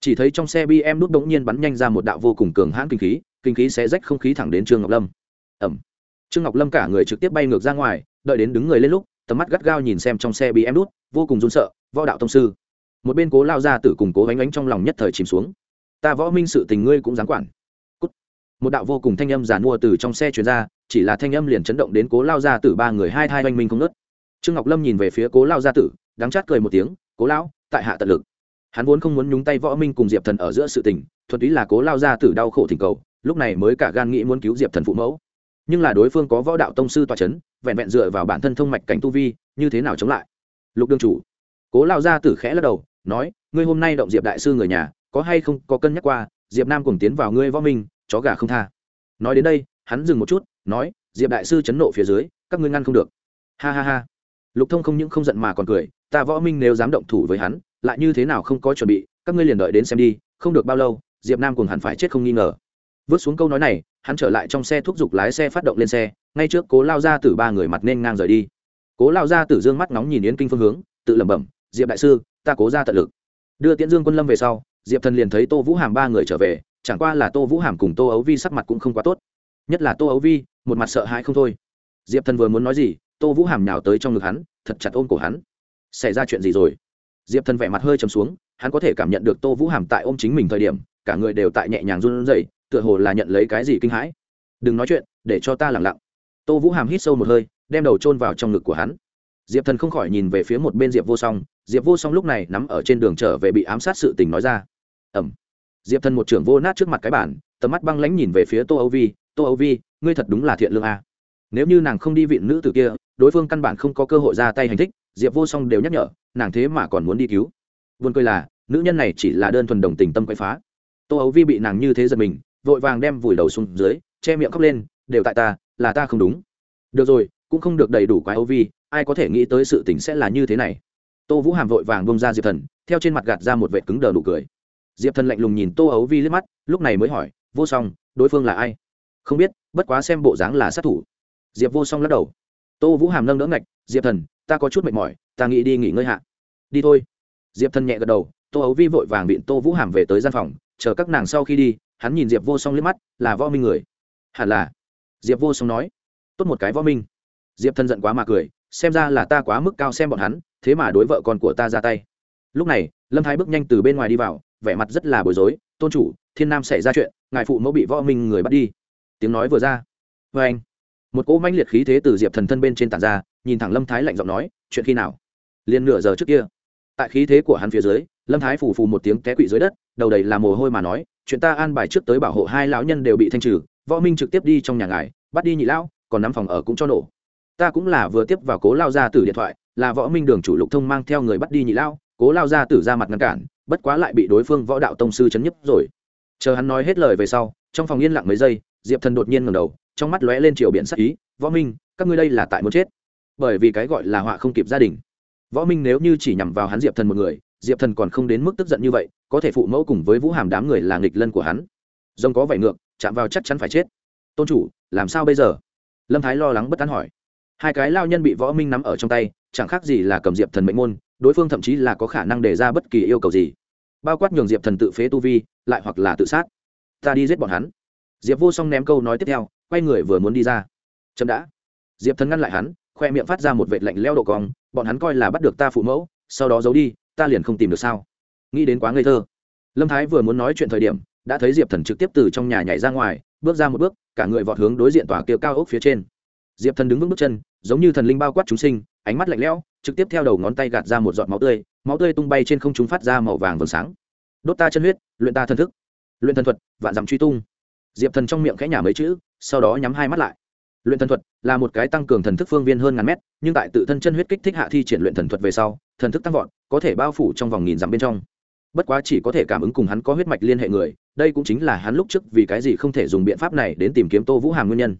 chỉ thấy trong xe bm đút bỗng nhiên bắn nhanh ra một đạo vô cùng cường hãn kinh khí kinh khí sẽ rách không khí thẳng đến trương ngọc lâm ẩm. Trương ngọc lâm cả người trực tiếp bay ngược ra ngoài, đợi đến đứng người lên lúc, tầm mắt gắt gao nhìn xem trong xe bị em đút, vô cùng run sợ, võ đạo thông sư. Một bên cố lao ra tử cùng cố gánh ánh trong lòng nhất thời chìm xuống. Ta võ minh sự tình ngươi cũng dám quản. Cút. một đạo vô cùng thanh âm giàn mua từ trong xe chuyển ra, chỉ là thanh âm liền chấn động đến cố lao ra tử ba người hai thai oanh minh không nớt trương ngọc lâm nhìn về phía cố lao gia tử, đắng chát cười một tiếng, cố lão, tại hạ tận lực. Hắn vốn không muốn nhúng tay võ minh cùng diệp thần ở giữa sự tình, thuần túy là cố lao ra tử đau khổ thỉnh cầu, lúc này mới cả gan nghĩ muốn cứu diệp thần phụ mẫu nhưng là đối phương có võ đạo tông sư tòa c h ấ n vẹn vẹn dựa vào bản thân thông mạch cảnh tu vi, như thế nào chống lại? Lục đương chủ. Cố lao ra tử khẽ lắc đầu, nói, ngươi hôm nay động diệp đại sư người nhà, có hay không có cân nhắc qua, diệp nam cùng tiến vào ngươi võ minh, chó gà không tha. Nói đến đây, hắn dừng một chút, nói, diệp đại sư chấn nộ phía dưới, các ngươi ngăn không được. Ha ha ha. Lục thông không những không giận mà còn cười, ta võ minh nếu dám động thủ với hắn, lại như thế nào không có chuẩn bị, các ngươi liền đợi đến xem đi, không được bao lâu, diệp nam cùng hẳn phải chết không nghi ngờ. Vớt xuống câu nói này hắn trở lại trong xe thúc giục lái xe phát động lên xe, ngay trước cố lao ra từ ba người mặt nên ngang rời đi. Cố lao ra từ dương mắt nóng nhìn yến kinh phương hướng, tự lẩm bẩm, diệp đại sư, ta cố ra tận lực. Đưa tiễn dương quân lâm về sau, diệp thần liền thấy tô vũ hàm ba người trở về, chẳng qua là tô vũ hàm cùng tô ấu vi sắc mặt cũng không quá tốt. Nhất là tô ấu vi, một mặt sợ hãi không thôi. Diệp thần vừa muốn nói gì, tô vũ hàm nhào tới trong ngực hắn, thật chặt ôm cổ hắn. Xảy ra chuyện gì rồi? Diệp thần vẻ mặt hơi chầm xuống, hắn có thể cảm nhận được tô vũ hàm tại ôm chính mình thời điểm cả người đều tại nhẹ nhàng run rẩy, tựa hồ là nhận lấy cái gì kinh hãi. Đừng nói chuyện, để cho ta lẳng lặng. Tô vũ hàm hít sâu một hơi, đem đầu chôn vào trong ngực của hắn. Diệp thần không khỏi nhìn về phía một bên diệp vô song. Diệp vô song lúc này nắm ở trên đường trở về bị ám sát sự tình nói ra. Ẩm diệp thần một trưởng vô nát trước mặt cái bản, tầm mắt băng lãnh nhìn về phía tô âu vi. Tô âu vi, ngươi thật đúng là thiện lương a. Nếu như nàng không đi viện nữ từ kia, đối phương căn bản không có cơ hội ra tay hành thích, diệp vô song đều nhắc nhở, nàng thế mà còn muốn đi cứu. Vườn cười là, nữ nhân này chỉ là đơn thuần đồng tình tâm quậy phá tô ấu vi bị nàng như thế giật mình, vội vàng đem vùi đầu xuống dưới, che miệng khóc lên, đều tại ta, là ta không đúng. Được rồi, cũng không được đầy đủ quái ấu vi, ai có thể nghĩ tới sự tình sẽ là như thế này. Tô vũ hàm vội vàng bông ra diệp thần, theo trên mặt gạt ra một vệ cứng đờ nụ cười. Diệp thần lạnh lùng nhìn tô ấu vi liếc mắt, lúc này mới hỏi, vô song, đối phương là ai? Không biết, bất quá xem bộ dáng là sát thủ. Diệp vô song lắc đầu. Tô vũ hàm nâng đỡ ngạch, diệp thần, ta có chút mệt mỏi, ta nghĩ đi nghỉ ngơi hạ. Đi thôi. Diệp thần nhẹ gật đầu, tô ấu vi vội vàng bịn tô vũ hàm về tới gian phòng chờ các nàng sau khi đi, hắn nhìn diệp vô song liếc mắt, là võ minh người. Hẳn là. Diệp vô song nói. Tốt một cái võ minh. Diệp thần giận quá mà cười, xem ra là ta quá mức cao xem bọn hắn, thế mà đối vợ con của ta ra tay. Lúc này, lâm thái bước nhanh từ bên ngoài đi vào, vẻ mặt rất là bối rối, tôn chủ, thiên nam xảy ra chuyện, ngài phụ mẫu bị võ minh người bắt đi. Tiếng nói vừa ra. Vê anh, một cỗ manh liệt khí thế từ diệp thần thân bên trên tàn ra, nhìn thẳng lâm thái lạnh giọng nói, chuyện khi nào? Liền nửa giờ trước kia tại khí thế của hắn phía dưới, lâm thái phủ phù một tiếng té quỵ dưới đất, đầu đầy là mồ hôi mà nói, chuyện ta an bài trước tới bảo hộ hai lão nhân đều bị thanh trừ, võ minh trực tiếp đi trong nhà ngài, bắt đi nhị lão, còn nắm phòng ở cũng cho nổ. Ta cũng là vừa tiếp vào cố lao ra từ điện thoại, là võ minh đường chủ lục thông mang theo người bắt đi nhị lao cố lao ra từ ra mặt ngăn cản, bất quá lại bị đối phương võ đạo tông sư chấn nhấp rồi. Chờ hắn nói hết lời về sau, trong phòng yên lặng mấy giây, diệp thần đột nhiên ngẩng đầu, trong mắt lóe lên chiều biển sắc ý, võ minh, các ngươi đây là tại muốn chết, bởi vì cái gọi là họa không kịp gia đình võ minh nếu như chỉ nhằm vào hắn diệp thần một người, diệp thần còn không đến mức tức giận như vậy, có thể phụ mẫu cùng với vũ hàm đám người là nghịch lân của hắn. Rồng có vảy ngược, chạm vào chắc chắn phải chết. Tôn chủ, làm sao bây giờ? Lâm thái lo lắng bất tán hỏi. Hai cái lao nhân bị võ minh nắm ở trong tay, chẳng khác gì là cầm diệp thần mệnh môn, đối phương thậm chí là có khả năng đề ra bất kỳ yêu cầu gì. Bao quát nhường diệp thần tự phế tu vi, lại hoặc là tự sát. Ta đi giết bọn hắn. Diệp vô song ném câu nói tiếp theo, quay người vừa muốn đi ra. Chậm đã. Diệp thần ngăn lại hắn, khoe miệng phát ra một vệt lạnh leo độ cong bọn hắn coi là bắt được ta phụ mẫu, sau đó giấu đi, ta liền không tìm được sao? Nghĩ đến quá ngây thơ. Lâm thái vừa muốn nói chuyện thời điểm, đã thấy diệp thần trực tiếp từ trong nhà nhảy ra ngoài, bước ra một bước, cả người vọt hướng đối diện tòa kia cao ốc phía trên. Diệp thần đứng vững bước chân, giống như thần linh bao quát chúng sinh, ánh mắt lạnh lẽo, trực tiếp theo đầu ngón tay gạt ra một giọt máu tươi máu tươi tung bay trên không trung phát ra màu vàng vầng sáng. Đốt ta chân huyết, luyện ta thân thức. Luyện thần thuật, vạn dặm truy tung. Diệp thần trong miệng khẽ nhả mấy chữ, sau đó nhắm hai mắt lại luyện thần thuật là một cái tăng cường thần thức phương viên hơn ngàn mét, nhưng tại tự thân chân huyết kích thích hạ thi triển luyện thần thuật về sau, thần thức tăng vọt, có thể bao phủ trong vòng nghìn dặm bên trong. Bất quá chỉ có thể cảm ứng cùng hắn có huyết mạch liên hệ người, đây cũng chính là hắn lúc trước vì cái gì không thể dùng biện pháp này đến tìm kiếm tô vũ hàm nguyên nhân.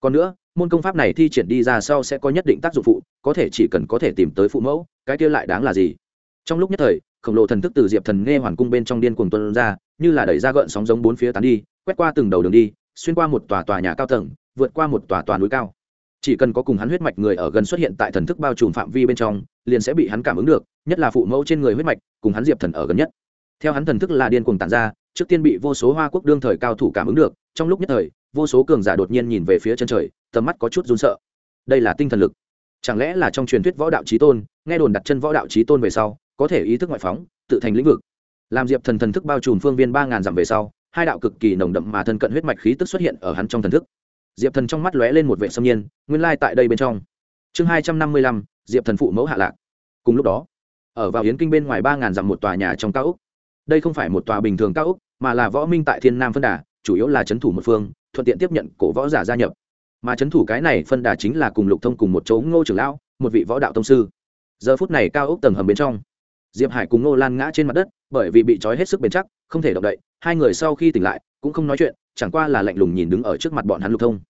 Còn nữa, môn công pháp này thi triển đi ra sau sẽ có nhất định tác dụng phụ, có thể chỉ cần có thể tìm tới phụ mẫu, cái kia lại đáng là gì? Trong lúc nhất thời, khổng lồ thần thức từ diệp thần nghe hoàn cung bên trong điên cuồng tuân ra, như là đẩy ra gợn sóng giống bốn phía tán đi, quét qua từng đầu đường đi, xuyên qua một tòa tòa nhà cao tầng vượt qua một tòa tòa núi cao. Chỉ cần có cùng hắn huyết mạch người ở gần xuất hiện tại thần thức bao trùm phạm vi bên trong, liền sẽ bị hắn cảm ứng được, nhất là phụ mẫu trên người huyết mạch, cùng hắn diệp thần ở gần nhất. Theo hắn thần thức là điên cuồng tản ra, trước tiên bị vô số hoa quốc đương thời cao thủ cảm ứng được, trong lúc nhất thời, vô số cường giả đột nhiên nhìn về phía chân trời, tầm mắt có chút run sợ. Đây là tinh thần lực. Chẳng lẽ là trong truyền thuyết võ đạo trí tôn, nghe đồn đặt chân võ đạo trí tôn về sau, có thể ý thức ngoại phóng, tự thành lĩnh vực. Làm diệp thần thần thức bao trùm phương viên ba ngàn dặm về sau, hai đạo cực kỳ nồng đậm mà thân cận huyết mạch khí tức xuất hiện ở hắn trong thần thức diệp thần trong mắt lóe lên một vệ xâm nhiên, nguyên lai tại đây bên trong. Chương hai trăm năm mươi lăm, diệp thần phụ mẫu hạ lạc. Cùng lúc đó, ở vào yến kinh bên ngoài ba ngàn dặm một tòa nhà trong cao úc đây không phải một tòa bình thường cao úc mà là võ minh tại thiên nam phân đà, chủ yếu là c h ấ n thủ một phương, thuận tiện tiếp nhận cổ võ giả gia nhập. Mà c h ấ n thủ cái này phân đà chính là cùng lục thông cùng một chỗ ngô trưởng lão, một vị võ đạo tông sư. Giờ phút này cao úc tầng hầm bên trong diệp hải cùng ngô lan ngã trên mặt đất, bởi vì bị trói hết sức bền chắc, không thể động đậy, hai người sau khi tỉnh lại, cũng không nói chuyện, chẳng qua là lạnh lùng nhìn đứng ở trước mặt bọn hắn lục thông.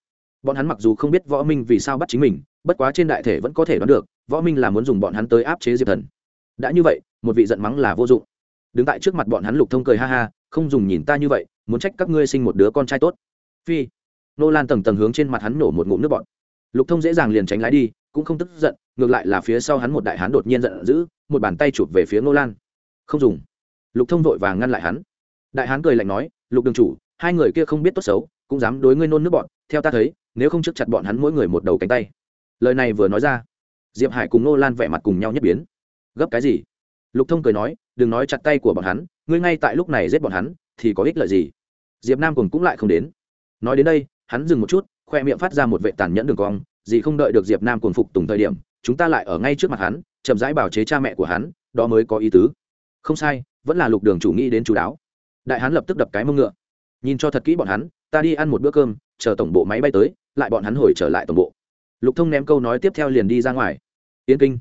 Bọn hắn mặc dù không biết võ minh vì sao bắt chính mình, bất quá trên đại thể vẫn có thể đoán được, võ minh là muốn dùng bọn hắn tới áp chế diệp thần. Đã như vậy, một vị giận mắng là vô dụng. Đứng tại trước mặt bọn hắn lục thông cười ha ha, không dùng nhìn ta như vậy, muốn trách các ngươi sinh một đứa con trai tốt. Phi. Nô lan tầng tầng hướng trên mặt hắn nổ một ngụm nước bọt. Lục thông dễ dàng liền tránh lái đi, cũng không tức giận ngược lại là phía sau hắn một đại hán đột nhiên giận dữ, một bàn tay chụp về phía nô lan. Không dùng. Lục thông vội vàng ngăn lại hắn. Đại hán cười lạnh nói, lục đường chủ, hai người kia không biết tốt xấu, cũng dám đối ngươi nôn nước bọn, theo ta thấy, nếu không trước chặt bọn hắn mỗi người một đầu cánh tay. Lời này vừa nói ra, diệp hải cùng nô lan vẻ mặt cùng nhau nhất biến. Gấp cái gì? Lục thông cười nói, đừng nói chặt tay của bọn hắn, ngươi ngay tại lúc này giết bọn hắn, thì có ích lợi gì? Diệp nam cùng cũng lại không đến. Nói đến đây, hắn dừng một chút, khoe miệng phát ra một vệ tàn nhẫn đường cong, gì không đợi được diệp nam cùng phục tùng thời điểm chúng ta lại ở ngay trước mặt hắn, chậm rãi bảo chế cha mẹ của hắn, đó mới có ý tứ. Không sai, vẫn là lục đường chủ nghĩ đến chú đáo. Đại hắn lập tức đập cái mông ngựa. Nhìn cho thật kỹ bọn hắn, ta đi ăn một bữa cơm, chờ tổng bộ máy bay tới, lại bọn hắn hồi trở lại tổng bộ. Lục thông ném câu nói tiếp theo liền đi ra ngoài. Yên kinh.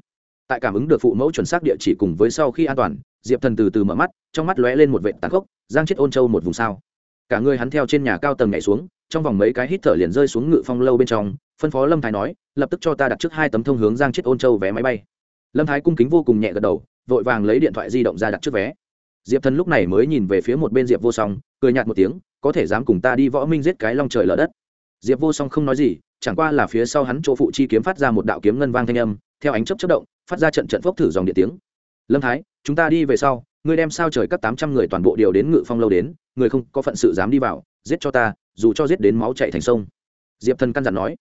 Tại cảm ứng được phụ mẫu chuẩn xác địa chỉ cùng với sau khi an toàn, diệp thần từ từ mở mắt, trong mắt lóe lên một vệ tàn khốc, giang chết ôn châu một vùng sao. Cả người hắn theo trên nhà cao tầng nhảy xuống trong vòng mấy cái hít thở liền rơi xuống ngự phong lâu bên trong, phân phó lâm thái nói, lập tức cho ta đặt trước hai tấm thông hướng giang chết ôn châu vé máy bay. Lâm thái cung kính vô cùng nhẹ gật đầu, vội vàng lấy điện thoại di động ra đặt trước vé. Diệp thần lúc này mới nhìn về phía một bên diệp vô song, cười nhạt một tiếng, có thể dám cùng ta đi võ minh giết cái long trời lở đất. Diệp vô song không nói gì, chẳng qua là phía sau hắn chỗ phụ chi kiếm phát ra một đạo kiếm ngân vang thanh âm, theo ánh chớp chớp động, phát ra trận trận phốc thử dòng điện tiếng. Lâm thái, chúng ta đi về sau, ngươi đem sao trời các tám trăm người toàn bộ điều đến ngự phong lâu đến, người không có phận sự dám đi vào, giết cho ta dù cho giết đến máu chạy thành sông. Diệp thần căn dặn nói,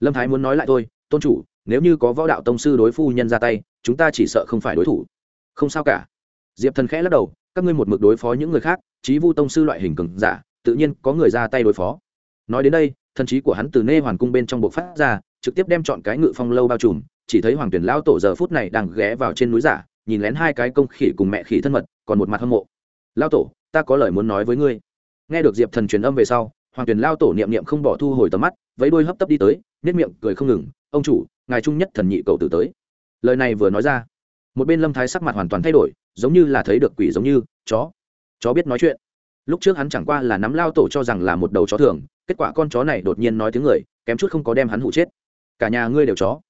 lâm thái muốn nói lại thôi, tôn chủ, nếu như có võ đạo tông sư đối phu nhân ra tay, chúng ta chỉ sợ không phải đối thủ. Không sao cả. Diệp thần khẽ lắc đầu, các ngươi một mực đối phó những người khác trí vu tông sư loại hình cường giả, tự nhiên có người ra tay đối phó. Nói đến đây, thần trí của hắn từ nê hoàn cung bên trong buộc phát ra, trực tiếp đem chọn cái ngự phong lâu bao trùm, chỉ thấy hoàng tuyển lao tổ giờ phút này đang ghé vào trên núi giả, nhìn lén hai cái công khỉ cùng mẹ khỉ thân mật, còn một mặt hâm mộ. Lao tổ, ta có lời muốn nói với ngươi. Nghe được diệp thần truyền âm về sau hoàng tuyển lao tổ niệm niệm không bỏ thu hồi tầm mắt, vẫy đôi hấp tấp đi tới nết miệng cười không ngừng, ông chủ, ngài trung nhất thần nhị cầu tử tới. Lời này vừa nói ra, một bên lâm thái sắc mặt hoàn toàn thay đổi, giống như là thấy được quỷ giống như, chó chó biết nói chuyện. Lúc trước hắn chẳng qua là nắm lao tổ cho rằng là một đầu chó thường, kết quả con chó này đột nhiên nói tiếng người, kém chút không có đem hắn hụ chết. Cả nhà ngươi đều chó.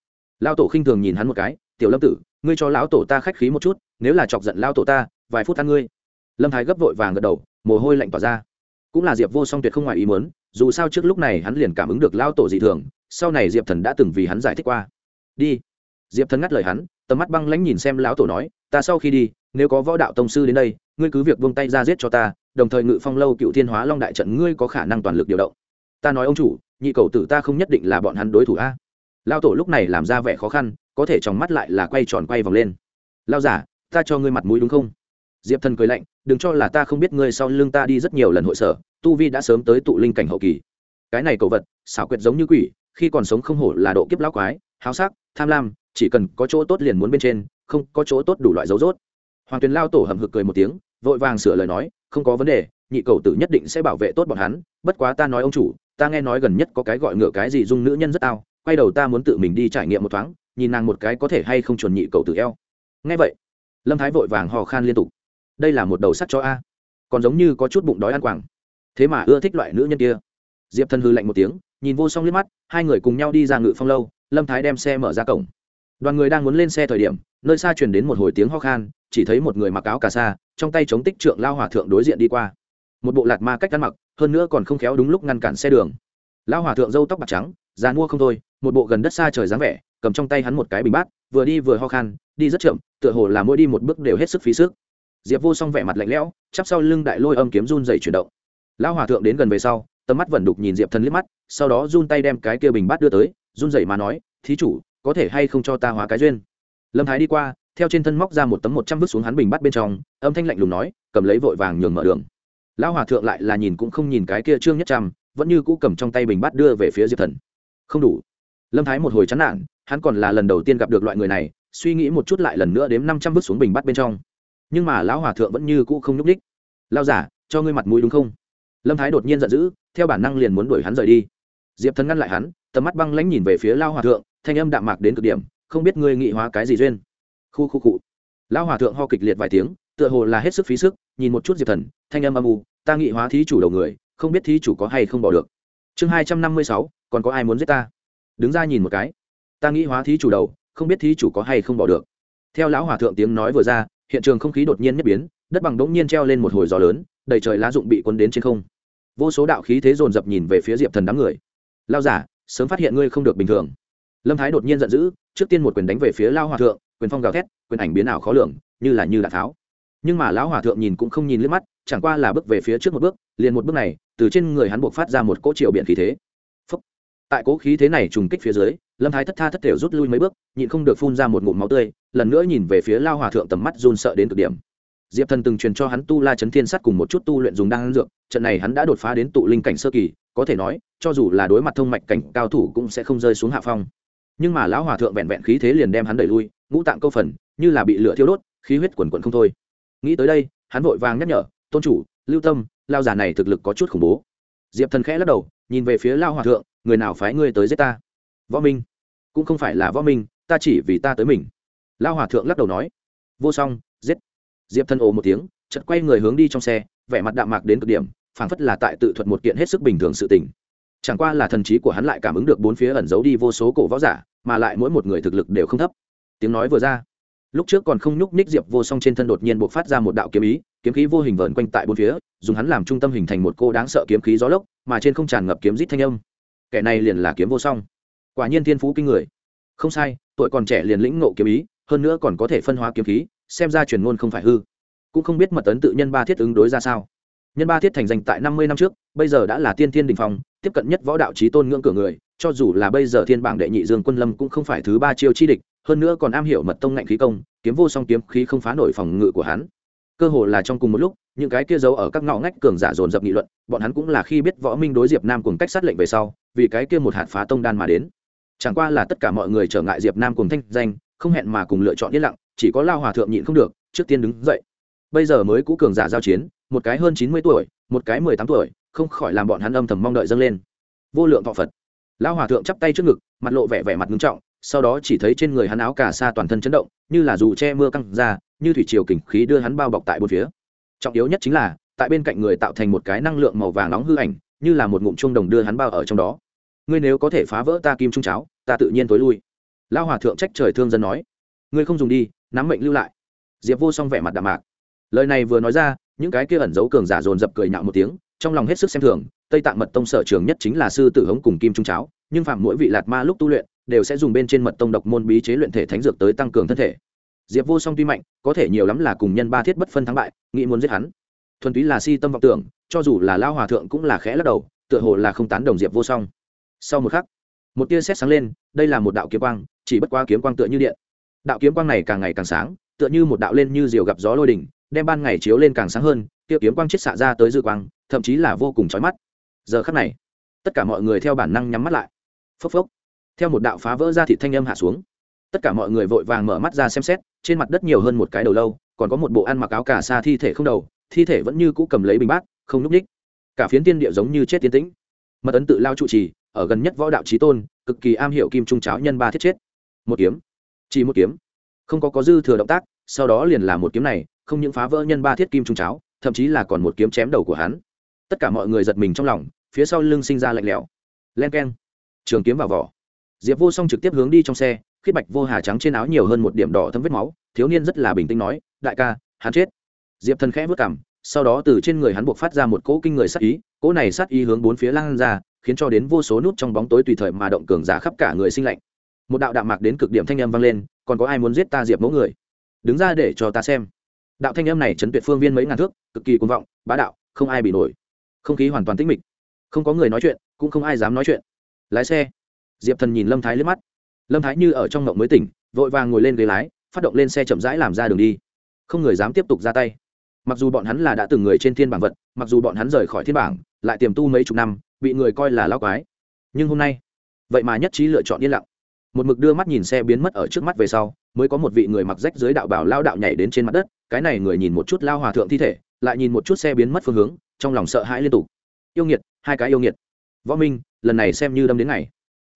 Lao tổ khinh thường nhìn hắn một cái, tiểu lâm tử, ngươi cho lão tổ ta khách khí một chút, nếu là chọc giận lao tổ ta, vài phút ăn ngươi. Lâm thái gấp vội vàng gật đầu, mồ hôi lạnh tỏa ra cũng là diệp vô song tuyệt không ngoài ý muốn, dù sao trước lúc này hắn liền cảm ứng được lao tổ dị thường, sau này diệp thần đã từng vì hắn giải thích qua. Đi. Diệp thần ngắt lời hắn, tầm mắt băng lãnh nhìn xem lão tổ nói, ta sau khi đi, nếu có võ đạo tông sư đến đây, ngươi cứ việc vung tay ra giết cho ta, đồng thời ngự phong lâu cựu thiên hóa long đại trận ngươi có khả năng toàn lực điều động. Ta nói ông chủ, nhị cầu tử ta không nhất định là bọn hắn đối thủ a. Lao tổ lúc này làm ra vẻ khó khăn, có thể trong mắt lại là quay tròn quay vòng lên. Lao giả ta cho ngươi mặt mũi đúng không? Diệp thần cười lạnh đừng cho là ta không biết ngươi sau lưng ta đi rất nhiều lần hội sở tu vi đã sớm tới tụ linh cảnh hậu kỳ. Cái này cầu vật xảo quyệt giống như quỷ khi còn sống không hổ là độ kiếp lão quái háo sắc tham lam chỉ cần có chỗ tốt liền muốn bên trên không có chỗ tốt đủ loại dấu rốt. hoàng tuyền lao tổ hầm hực cười một tiếng vội vàng sửa lời nói không có vấn đề nhị cầu tử nhất định sẽ bảo vệ tốt bọn hắn bất quá ta nói ông chủ ta nghe nói gần nhất có cái gọi ngựa cái gì dung nữ nhân rất ao, quay đầu ta muốn tự mình đi trải nghiệm một thoáng nhìn nàng một cái có thể hay không chuẩn nhị cầu tử eo. Nghe vậy lâm thái vội vàng hò khan liên tục đây là một đầu sắt cho a. Còn giống như có chút bụng đói ăn quàng thế mà ưa thích loại nữ nhân kia. Diệp Thần hư lạnh một tiếng, nhìn vô song liếc mắt, hai người cùng nhau đi ra ngự phong lâu, lâm thái đem xe mở ra cổng. Đoàn người đang muốn lên xe thời điểm, nơi xa truyền đến một hồi tiếng ho khan, chỉ thấy một người mặc áo cà sa, trong tay chống tích trượng lao hòa thượng đối diện đi qua. Một bộ lạt ma cách ăn mặc, hơn nữa còn không khéo đúng lúc ngăn cản xe đường. Lao hòa thượng râu tóc bạc trắng dàn mua không thôi, một bộ gần đất xa trời dáng vẻ, cầm trong tay hắn một cái bình bát, vừa đi vừa ho khan, đi rất chậm, tựa hồ là mỗi đi một bước đều hết sức phí sức diệp vô song vẻ mặt lạnh lẽo, chắp sau lưng đại lôi âm kiếm run dày chuyển động. Lão hòa thượng đến gần về sau, tầm mắt vẫn đục nhìn diệp thần liếc mắt, sau đó run tay đem cái kia bình bát đưa tới, run dày mà nói, thí chủ, có thể hay không cho ta hóa cái duyên? Lâm thái đi qua, theo trên thân móc ra một tấm một trăm vứt xuống hắn bình bát bên trong, âm thanh lạnh lùng nói, cầm lấy vội vàng nhường mở đường. Lão hòa thượng lại là nhìn cũng không nhìn cái kia trương nhất trăm, vẫn như cũ cầm trong tay bình bát đưa về phía diệp thần. Không đủ. Lâm thái một hồi chán nản, hắn còn là lần đầu tiên gặp được loại người này, suy nghĩ một chút lại lần nữa đếm năm trăm vứt xuống bình bát bên trong nhưng mà lão hòa thượng vẫn như cũ không nhúc ních lao giả, cho ngươi mặt mũi đúng không? Lâm thái đột nhiên giận dữ, theo bản năng liền muốn đuổi hắn rời đi. Diệp thần ngăn lại hắn, tầm mắt băng lãnh nhìn về phía lao hòa thượng, thanh âm đạm mạc đến cực điểm, không biết ngươi nghị hóa cái gì duyên. Khu khu cụ lão hòa thượng ho kịch liệt vài tiếng, tựa hồ là hết sức phí sức, nhìn một chút diệp thần, thanh âm âm u, ta nghị hóa thí chủ đầu người, không biết thí chủ có hay không bỏ được. Chương hai trăm năm mươi sáu, còn có ai muốn giết ta? Đứng ra nhìn một cái. Ta nghĩ hóa thí chủ đầu, không biết thí chủ có hay không bỏ được. Theo lão hòa thượng tiếng nói vừa ra hiện trường không khí đột nhiên nhất biến, đất bằng đống nhiên treo lên một hồi gió lớn, đầy trời lá rụng bị cuốn đến trên không. Vô số đạo khí thế dồn dập nhìn về phía diệp thần đám người. Lao giả, sớm phát hiện ngươi không được bình thường. Lâm thái đột nhiên giận dữ, trước tiên một quyền đánh về phía lao hòa thượng, quyền phong gào thét, quyền ảnh biến ảo khó lường, như là như đạn tháo nhưng mà lão hòa thượng nhìn cũng không nhìn liếc mắt, chẳng qua là bước về phía trước một bước, liền một bước này, từ trên người hắn buộc phát ra một cỗ triệu biện khí thế. Phúc. tại cỗ khí thế này trùng kích phía dưới lâm thái thất tha thất thể rút lui mấy bước, nhịn không được phun ra một ngụm máu tươi, lần nữa nhìn về phía lao hòa thượng tầm mắt run sợ đến cực điểm. Diệp thần từng truyền cho hắn tu la chấn thiên sắt cùng một chút tu luyện dùng đan dược, trận này hắn đã đột phá đến tụ linh cảnh sơ kỳ, có thể nói, cho dù là đối mặt thông mạch cảnh cao thủ cũng sẽ không rơi xuống hạ phong. Nhưng mà lão hòa thượng vẹn vẹn khí thế liền đem hắn đẩy lui, ngũ tạng câu phần, như là bị lửa thiêu đốt, khí huyết quần quần không thôi. Nghĩ tới đây, hắn vội vàng nhắc nhở, tôn chủ, lưu tâm, lao giả này thực lực có chút khủng bố. Diệp thần khẽ lắc đầu, nhìn về phía lao hòa thượng, người nào phái ngươi tới giết ta? Võ minh? Cũng không phải là võ minh, ta chỉ vì ta tới mình. Lao hòa thượng lắc đầu nói. Vô song, giết. Diệp thân ồ một tiếng chật quay người hướng đi trong xe, vẻ mặt đạm mạc đến cực điểm, phảng phất là tại tự thuật một kiện hết sức bình thường sự tình. Chẳng qua là thần trí của hắn lại cảm ứng được bốn phía ẩn giấu đi vô số cổ võ giả, mà lại mỗi một người thực lực đều không thấp. Tiếng nói vừa ra, lúc trước còn không nhúc ních diệp vô song trên thân đột nhiên buộc phát ra một đạo kiếm ý, kiếm khí vô hình vờn quanh tại bốn phía, dùng hắn làm trung tâm hình thành một cô đáng sợ kiếm khí gió lốc, mà trên không tràn ngập kiếm rít thanh âm. Kẻ này liền là kiếm vô song quả nhiên thiên phú kinh người. Không sai, tuổi còn trẻ liền lĩnh ngộ kiếm ý, hơn nữa còn có thể phân hóa kiếm khí, xem ra truyền ngôn không phải hư. Cũng không biết mật tấn tự nhân ba thiết ứng đối ra sao. Nhân ba thiết thành danh tại năm mươi năm trước, bây giờ đã là tiên thiên đình phong, tiếp cận nhất võ đạo trí tôn ngưỡng cửa người, cho dù là bây giờ thiên bảng đệ nhị dương quân lâm cũng không phải thứ ba chiêu chi địch, hơn nữa còn am hiểu mật tông ngạnh khí công, kiếm vô song kiếm khí không phá nổi phòng ngự của hắn. Cơ hồ là trong cùng một lúc, những cái kia giấu ở các ngõ ngách cường giả dồn dập nghị luận, bọn hắn cũng là khi biết võ minh đối diệp nam cùng cách sát lệnh về sau, vì cái kia một hạt phá tông đan mà đến chẳng qua là tất cả mọi người trở ngại diệp nam cùng thanh danh, không hẹn mà cùng lựa chọn yên lặng, chỉ có lao hòa thượng nhịn không được, trước tiên đứng dậy. Bây giờ mới cũ cường giả giao chiến, một cái hơn chín mươi tuổi, một cái mười tám tuổi, không khỏi làm bọn hắn âm thầm mong đợi dâng lên. Vô lượng thọ phật. Lao hòa thượng chắp tay trước ngực, mặt lộ vẻ vẻ mặt ngưng trọng, sau đó chỉ thấy trên người hắn áo cà sa toàn thân chấn động, như là dù che mưa căng ra, như thủy triều kình khí đưa hắn bao bọc tại bốn phía. Trọng yếu nhất chính là, tại bên cạnh người tạo thành một cái năng lượng màu vàng nóng hư ảnh, như là một ngụm chuông đồng đưa hắn bao ở trong đó ngươi nếu có thể phá vỡ ta kim trung cháo, ta tự nhiên tối lui. Lao hòa thượng trách trời thương dân nói, ngươi không dùng đi, nắm mệnh lưu lại. Diệp vô song vẻ mặt đạm mạc. Lời này vừa nói ra, những cái kia ẩn giấu cường giả dồn dập cười nhạo một tiếng, trong lòng hết sức xem thường, tây tạng mật tông sở trường nhất chính là sư tử hống cùng kim trung cháo, nhưng phạm mỗi vị lạt ma lúc tu luyện, đều sẽ dùng bên trên mật tông độc môn bí chế luyện thể thánh dược tới tăng cường thân thể. Diệp vô song tuy mạnh, có thể nhiều lắm là cùng nhân ba thiết bất phân thắng bại, nghĩ muốn giết hắn. Thuần túy là si tâm vọng tưởng, cho dù là lao hòa thượng cũng là khẽ lắc đầu, tựa hồ là không tán đồng diệp vô song sau một khắc, một tia sét sáng lên, đây là một đạo kiếm quang, chỉ bất qua kiếm quang tựa như điện. Đạo kiếm quang này càng ngày càng sáng, tựa như một đạo lên như diều gặp gió lôi đỉnh, đem ban ngày chiếu lên càng sáng hơn, tia kiếm quang chết xạ ra tới dư quang, thậm chí là vô cùng chói mắt. Giờ khắc này, tất cả mọi người theo bản năng nhắm mắt lại. Phốc phốc, theo một đạo phá vỡ ra thị thanh âm hạ xuống. Tất cả mọi người vội vàng mở mắt ra xem xét, trên mặt đất nhiều hơn một cái đầu lâu, còn có một bộ ăn mặc áo cà sa thi thể không đầu, thi thể vẫn như cũ cầm lấy bình bát, không núp ních cả phiến tiên địa giống như chết tiến tĩnh. Mật ấn tự lao trụ trì ở gần nhất võ đạo trí tôn, cực kỳ am hiểu kim trung cháo nhân ba thiết chết. Một kiếm. Chỉ một kiếm. Không có có dư thừa động tác, sau đó liền là một kiếm này, không những phá vỡ nhân ba thiết kim trung cháo, thậm chí là còn một kiếm chém đầu của hắn. Tất cả mọi người giật mình trong lòng, phía sau lưng sinh ra lạnh lẽo. Len keng. Trường kiếm vào vỏ. Diệp vô song trực tiếp hướng đi trong xe khiết bạch vô hà trắng trên áo nhiều hơn một điểm đỏ thấm vết máu, thiếu niên rất là bình tĩnh nói, đại ca, hắn chết. Diệp thần khẽ vất cảm sau đó từ trên người hắn buộc phát ra một cỗ kinh người sát ý, cỗ này sát ý hướng bốn phía lan ra khiến cho đến vô số nút trong bóng tối tùy thời mà động cường giả khắp cả người sinh lạnh. Một đạo đạm mạc đến cực điểm thanh âm vang lên, còn có ai muốn giết ta diệp mẫu người? Đứng ra để cho ta xem. Đạo thanh âm này chấn tuyệt phương viên mấy ngàn thước, cực kỳ cuồng vọng, bá đạo, không ai bị nổi. Không khí hoàn toàn tĩnh mịch. Không có người nói chuyện, cũng không ai dám nói chuyện. Lái xe. Diệp thần nhìn lâm thái liếc mắt. Lâm thái như ở trong ngộng mới tỉnh, vội vàng ngồi lên ghế lái, phát động lên xe chậm rãi làm ra đường đi. Không người dám tiếp tục ra tay. Mặc dù bọn hắn là đã từng người trên thiên bảng vật, mặc dù bọn hắn rời khỏi thiên bảng, lại tiềm tu mấy chục năm bị người coi là lao quái. Nhưng hôm nay, vậy mà nhất trí lựa chọn yên lặng. Một mực đưa mắt nhìn xe biến mất ở trước mắt về sau, mới có một vị người mặc rách dưới đạo bảo lao đạo nhảy đến trên mặt đất, cái này người nhìn một chút lao hòa thượng thi thể, lại nhìn một chút xe biến mất phương hướng, trong lòng sợ hãi liên tục. Yêu nghiệt, hai cái yêu nghiệt. Võ minh, lần này xem như đâm đến ngày.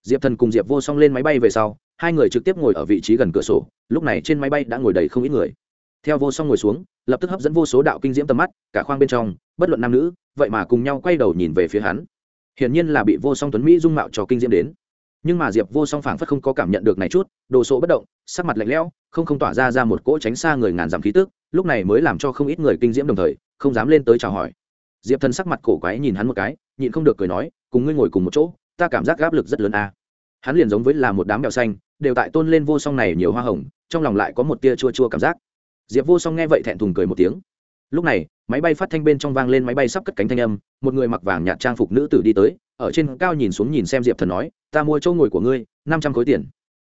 Diệp thần cùng diệp vô song lên máy bay về sau, hai người trực tiếp ngồi ở vị trí gần cửa sổ, lúc này trên máy bay đã ngồi đầy không ít người. Theo vô song ngồi xuống, lập tức hấp dẫn vô số đạo kinh diễm tầm mắt, cả khoang bên trong, bất luận nam nữ, vậy mà cùng nhau quay đầu nhìn về phía hắn hiển nhiên là bị vô song tuấn mỹ dung mạo cho kinh diễm đến. Nhưng mà diệp vô song phảng phất không có cảm nhận được này chút, đồ sộ bất động, sắc mặt lạnh lẽo, không không tỏa ra ra một cỗ tránh xa người ngàn dặm khí tức, lúc này mới làm cho không ít người kinh diễm đồng thời, không dám lên tới chào hỏi. Diệp thần sắc mặt cổ quái nhìn hắn một cái, nhịn không được cười nói, cùng ngươi ngồi cùng một chỗ, ta cảm giác áp lực rất lớn a. À. hắn liền giống với là một đám mèo xanh, đều tại tôn lên vô song này nhiều hoa hồng, trong lòng lại có một tia chua chua cảm giác. Diệp vô song nghe vậy thẹn thùng cười một tiếng. Lúc này máy bay phát thanh bên trong vang lên máy bay sắp cất cánh thanh âm, một người mặc vàng nhạt trang phục nữ tử đi tới, ở trên cao nhìn xuống nhìn xem diệp thần nói, ta mua chỗ ngồi của ngươi, năm trăm khối tiền.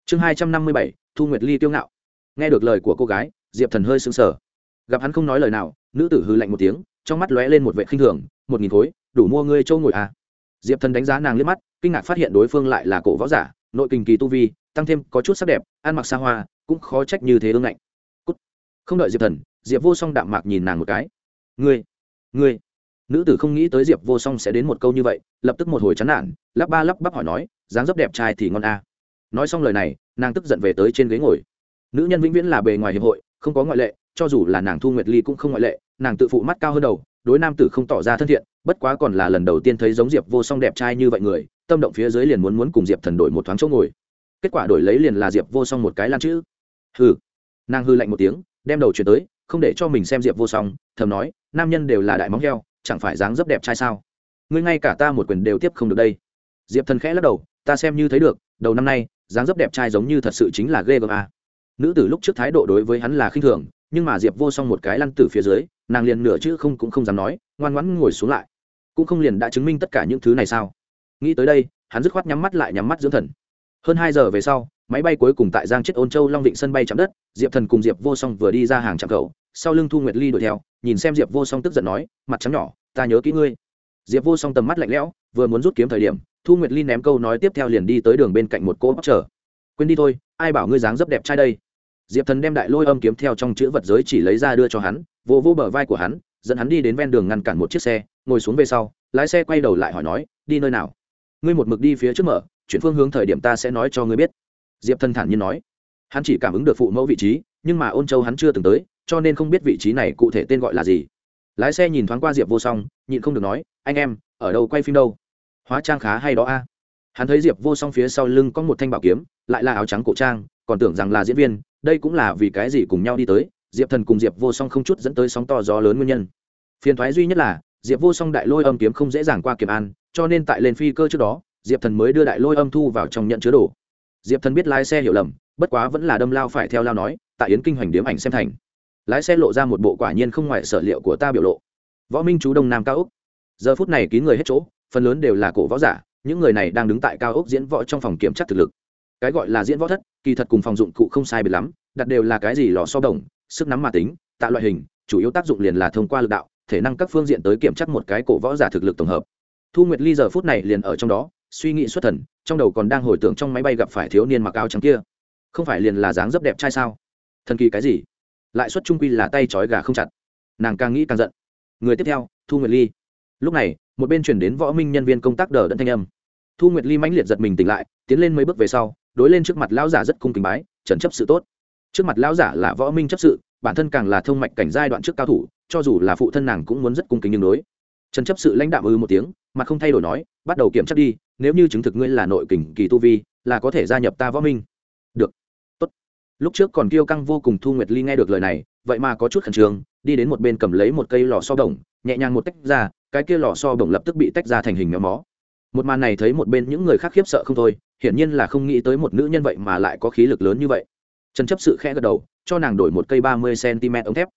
Chương hai trăm năm mươi bảy, thu nguyệt ly tiêu ngạo. Nghe được lời của cô gái, diệp thần hơi sững sờ. Gặp hắn không nói lời nào, nữ tử hư lạnh một tiếng, trong mắt lóe lên một vệ khinh thường, một nghìn khối, đủ mua ngươi chỗ ngồi à? Diệp thần đánh giá nàng liếc mắt, kinh ngạc phát hiện đối phương lại là cổ võ giả, nội kình kỳ tu vi, tăng thêm có chút sắc đẹp, ăn mặc xa hoa, cũng khó trách như thế ương ngạnh. Cút. không đợi diệp thần, diệp vô song đạm mạc nhìn nàng một cái ngươi ngươi. Nữ tử không nghĩ tới diệp vô song sẽ đến một câu như vậy, lập tức một hồi chán nản, lắp ba lắp bắp hỏi nói, dáng dấp đẹp trai thì ngon a à. nói xong lời này, nàng tức giận về tới trên ghế ngồi. Nữ nhân vĩnh viễn là bề ngoài hiệp hội, không có ngoại lệ, cho dù là nàng thu nguyệt ly cũng không ngoại lệ, nàng tự phụ mắt cao hơn đầu, đối nam tử không tỏ ra thân thiện, bất quá còn là lần đầu tiên thấy giống diệp vô song đẹp trai như vậy người, tâm động phía dưới liền muốn muốn cùng diệp thần đổi một thoáng chỗ ngồi. Kết quả đổi lấy liền là diệp vô song một cái lan chữ. Hừ. Nàng hư lạnh một tiếng, đem đầu chuyển tới, không để cho mình xem diệp vô song, thầm nói nam nhân đều là đại móng heo, chẳng phải dáng dấp đẹp trai sao? Ngươi ngay cả ta một quyền đều tiếp không được đây. Diệp thần khẽ lắc đầu, ta xem như thấy được, đầu năm nay, dáng dấp đẹp trai giống như thật sự chính là ghê gớm a nữ tử lúc trước thái độ đối với hắn là khinh thường, nhưng mà diệp vô song một cái lăn từ phía dưới, nàng liền nửa chữ không cũng không dám nói, ngoan ngoãn ngồi xuống lại. Cũng không liền đã chứng minh tất cả những thứ này sao? Nghĩ tới đây, hắn dứt khoát nhắm mắt lại nhắm mắt dưỡng thần. Hơn hai giờ về sau máy bay cuối cùng tại giang chết ôn châu long Định sân bay chạm đất diệp thần cùng diệp vô song vừa đi ra hàng chạm cầu, sau lưng thu nguyệt ly đuổi theo nhìn xem diệp vô song tức giận nói mặt trắng nhỏ ta nhớ kỹ ngươi. Diệp vô song tầm mắt lạnh lẽo vừa muốn rút kiếm thời điểm thu nguyệt ly ném câu nói tiếp theo liền đi tới đường bên cạnh một cỗ bóc trở. quên đi thôi ai bảo ngươi dáng dấp đẹp trai đây? Diệp thần đem đại lôi âm kiếm theo trong chữ vật giới chỉ lấy ra đưa cho hắn vô vô bờ vai của hắn dẫn hắn đi đến ven đường ngăn cản một chiếc xe ngồi xuống về sau lái xe quay đầu lại hỏi nói đi nơi nào? Ngươi một mực đi phía trước mở chuyển phương hướng thời điểm ta sẽ nói cho ngươi biết diệp thần thản nhiên nói, hắn chỉ cảm ứng được phụ mẫu vị trí, nhưng mà ôn châu hắn chưa từng tới, cho nên không biết vị trí này cụ thể tên gọi là gì. Lái xe nhìn thoáng qua diệp vô song, nhịn không được nói, anh em, ở đâu quay phim đâu? Hóa trang khá hay đó a. Hắn thấy diệp vô song phía sau lưng có một thanh bảo kiếm, lại là áo trắng cổ trang, còn tưởng rằng là diễn viên, đây cũng là vì cái gì cùng nhau đi tới, diệp thần cùng diệp vô song không chút dẫn tới sóng to gió lớn nguyên nhân. Phiền thoái duy nhất là, diệp vô song đại lôi âm kiếm không dễ dàng qua kiểm an, cho nên tại lên phi cơ trước đó, diệp thần mới đưa đại lôi âm thu vào trong nhận chứa đồ diệp thần biết lái xe hiểu lầm, bất quá vẫn là đâm lao phải theo lao nói tại yến kinh hoành điếm ảnh xem thành. Lái xe lộ ra một bộ quả nhiên không ngoài sở liệu của ta biểu lộ. Võ minh chú đông nam cao úc giờ phút này kín người hết chỗ, phần lớn đều là cổ võ giả, những người này đang đứng tại cao úc diễn võ trong phòng kiểm tra thực lực. Cái gọi là diễn võ thất, kỳ thật cùng phòng dụng cụ không sai biệt lắm, đặt đều là cái gì lò so đồng, sức nắm mà tính, tạ loại hình, chủ yếu tác dụng liền là thông qua lực đạo, thể năng các phương diện tới kiểm tra một cái cổ võ giả thực lực tổng hợp. Thu nguyệt ly giờ phút này liền ở trong đó, suy nghĩ xuất thần trong đầu còn đang hồi tưởng trong máy bay gặp phải thiếu niên mặc áo trắng kia. Không phải liền là dáng dấp đẹp trai sao? Thần kỳ cái gì? Lại xuất trung quy là tay trói gà không chặt. Nàng càng nghĩ càng giận. Người tiếp theo, thu nguyệt ly. Lúc này, một bên chuyển đến võ minh nhân viên công tác đờ đẫn thanh âm. Thu nguyệt ly mãnh liệt giật mình tỉnh lại, tiến lên mấy bước về sau, đối lên trước mặt lão giả rất cung kính bái, trần chấp sự tốt. Trước mặt lão giả là võ minh chấp sự, bản thân càng là thông mạch cảnh giai đoạn trước cao thủ, cho dù là phụ thân nàng cũng muốn rất cung kính nhưng đối. Trần chấp sự lãnh đạo ư ừ một tiếng mà không thay đổi nói, bắt đầu kiểm tra đi nếu như chứng thực ngươi là nội kình kỳ tu vi, là có thể gia nhập ta võ minh. Được. Tốt. Lúc trước còn kiêu căng vô cùng thu nguyệt ly nghe được lời này, vậy mà có chút khẩn trương, đi đến một bên cầm lấy một cây lò so đồng nhẹ nhàng một tách ra, cái kia lò so đồng lập tức bị tách ra thành hình méo mó. Một màn này thấy một bên những người khác khiếp sợ không thôi, hiển nhiên là không nghĩ tới một nữ nhân vậy mà lại có khí lực lớn như vậy. Trần chấp sự khẽ gật đầu, cho nàng đổi một cây ba mươi cm ống thép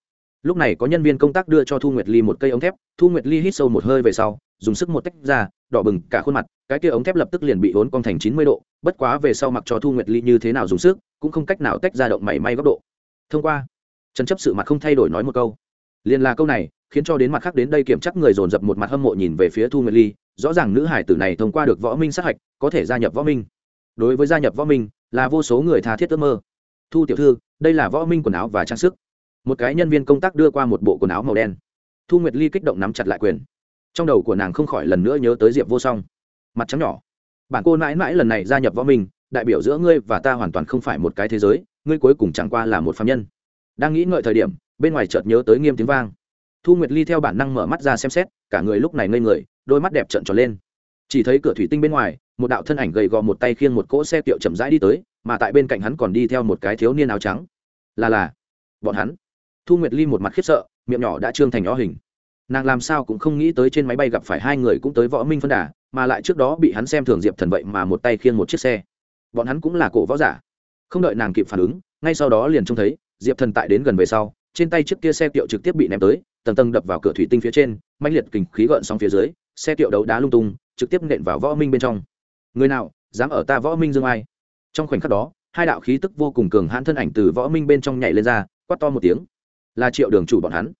lúc này có nhân viên công tác đưa cho thu nguyệt ly một cây ống thép, thu nguyệt ly hít sâu một hơi về sau, dùng sức một tách ra, đỏ bừng cả khuôn mặt, cái kia ống thép lập tức liền bị vốn cong thành chín mươi độ, bất quá về sau mặc cho thu nguyệt ly như thế nào dùng sức, cũng không cách nào tách ra động mảy may góc độ. Thông qua, trần chấp sự mặt không thay đổi nói một câu. Liền là câu này, khiến cho đến mặt khác đến đây kiểm chắc người dồn dập một mặt hâm mộ nhìn về phía thu nguyệt ly, rõ ràng nữ hải tử này thông qua được võ minh sát hạch, có thể gia nhập võ minh. Đối với gia nhập võ minh, là vô số người tha thiết ước mơ. Thu tiểu thư, đây là võ minh quần áo và trang sức một cái nhân viên công tác đưa qua một bộ quần áo màu đen. Thu nguyệt ly kích động nắm chặt lại quyền. Trong đầu của nàng không khỏi lần nữa nhớ tới diệp vô song. Mặt trắng nhỏ. Bản cô mãi mãi lần này gia nhập võ minh, đại biểu giữa ngươi và ta hoàn toàn không phải một cái thế giới, ngươi cuối cùng chẳng qua là một phạm nhân. Đang nghĩ ngợi thời điểm, bên ngoài chợt nhớ tới nghiêm tiếng vang. Thu nguyệt ly theo bản năng mở mắt ra xem xét, cả người lúc này ngây người, đôi mắt đẹp trợn tròn lên. Chỉ thấy cửa thủy tinh bên ngoài, một đạo thân ảnh gầy gò một tay khiêng một cỗ xe kiệu chậm rãi đi tới, mà tại bên cạnh hắn còn đi theo một cái thiếu niên áo trắng. Là là, bọn hắn thu nguyệt ly một mặt khiếp sợ, miệng nhỏ đã trương thành nhó hình. Nàng làm sao cũng không nghĩ tới trên máy bay gặp phải hai người cũng tới võ minh phân đà, mà lại trước đó bị hắn xem thường diệp thần vậy mà một tay khiêng một chiếc xe. Bọn hắn cũng là cổ võ giả. Không đợi nàng kịp phản ứng, ngay sau đó liền trông thấy, diệp thần tại đến gần về sau, trên tay chiếc kia xe kiệu trực tiếp bị ném tới, tầng tầng đập vào cửa thủy tinh phía trên mạnh liệt kình khí gợn sóng phía dưới, xe kiệu đấu đá lung tung, trực tiếp nện vào võ minh bên trong. Người nào, dám ở ta võ minh dương ai? Trong khoảnh khắc đó, hai đạo khí tức vô cùng cường hãn thân ảnh từ võ minh bên trong nhảy lên ra, quát to một tiếng là triệu đường chủ bọn hắn.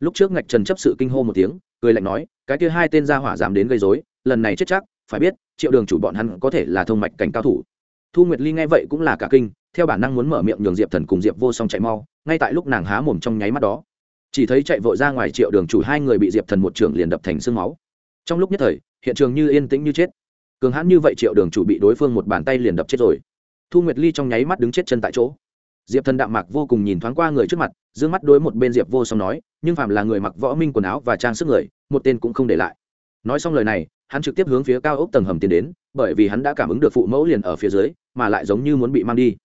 Lúc trước ngạch trần chấp sự kinh hô một tiếng, cười lạnh nói, cái kia hai tên gia hỏa dám đến gây dối lần này chết chắc, phải biết, triệu đường chủ bọn hắn có thể là thông mạch cảnh cao thủ. Thu nguyệt ly nghe vậy cũng là cả kinh, theo bản năng muốn mở miệng nhường diệp thần cùng diệp vô song chạy mau, ngay tại lúc nàng há mồm trong nháy mắt đó. Chỉ thấy chạy vội ra ngoài triệu đường chủ hai người bị diệp thần một trường liền đập thành sương máu. Trong lúc nhất thời, hiện trường như yên tĩnh như chết. Cường hãn như vậy triệu đường chủ bị đối phương một bàn tay liền đập chết rồi. Thu nguyệt ly trong nháy mắt đứng chết chân tại chỗ diệp thần đạm mạc vô cùng nhìn thoáng qua người trước mặt d ư ơ n g mắt đối một bên diệp vô song nói, nhưng phạm là người mặc võ minh quần áo và trang sức người, một tên cũng không để lại. Nói xong lời này, hắn trực tiếp hướng phía cao ốc tầng hầm tiến đến, bởi vì hắn đã cảm ứng được phụ mẫu liền ở phía dưới, mà lại giống như muốn bị mang đi.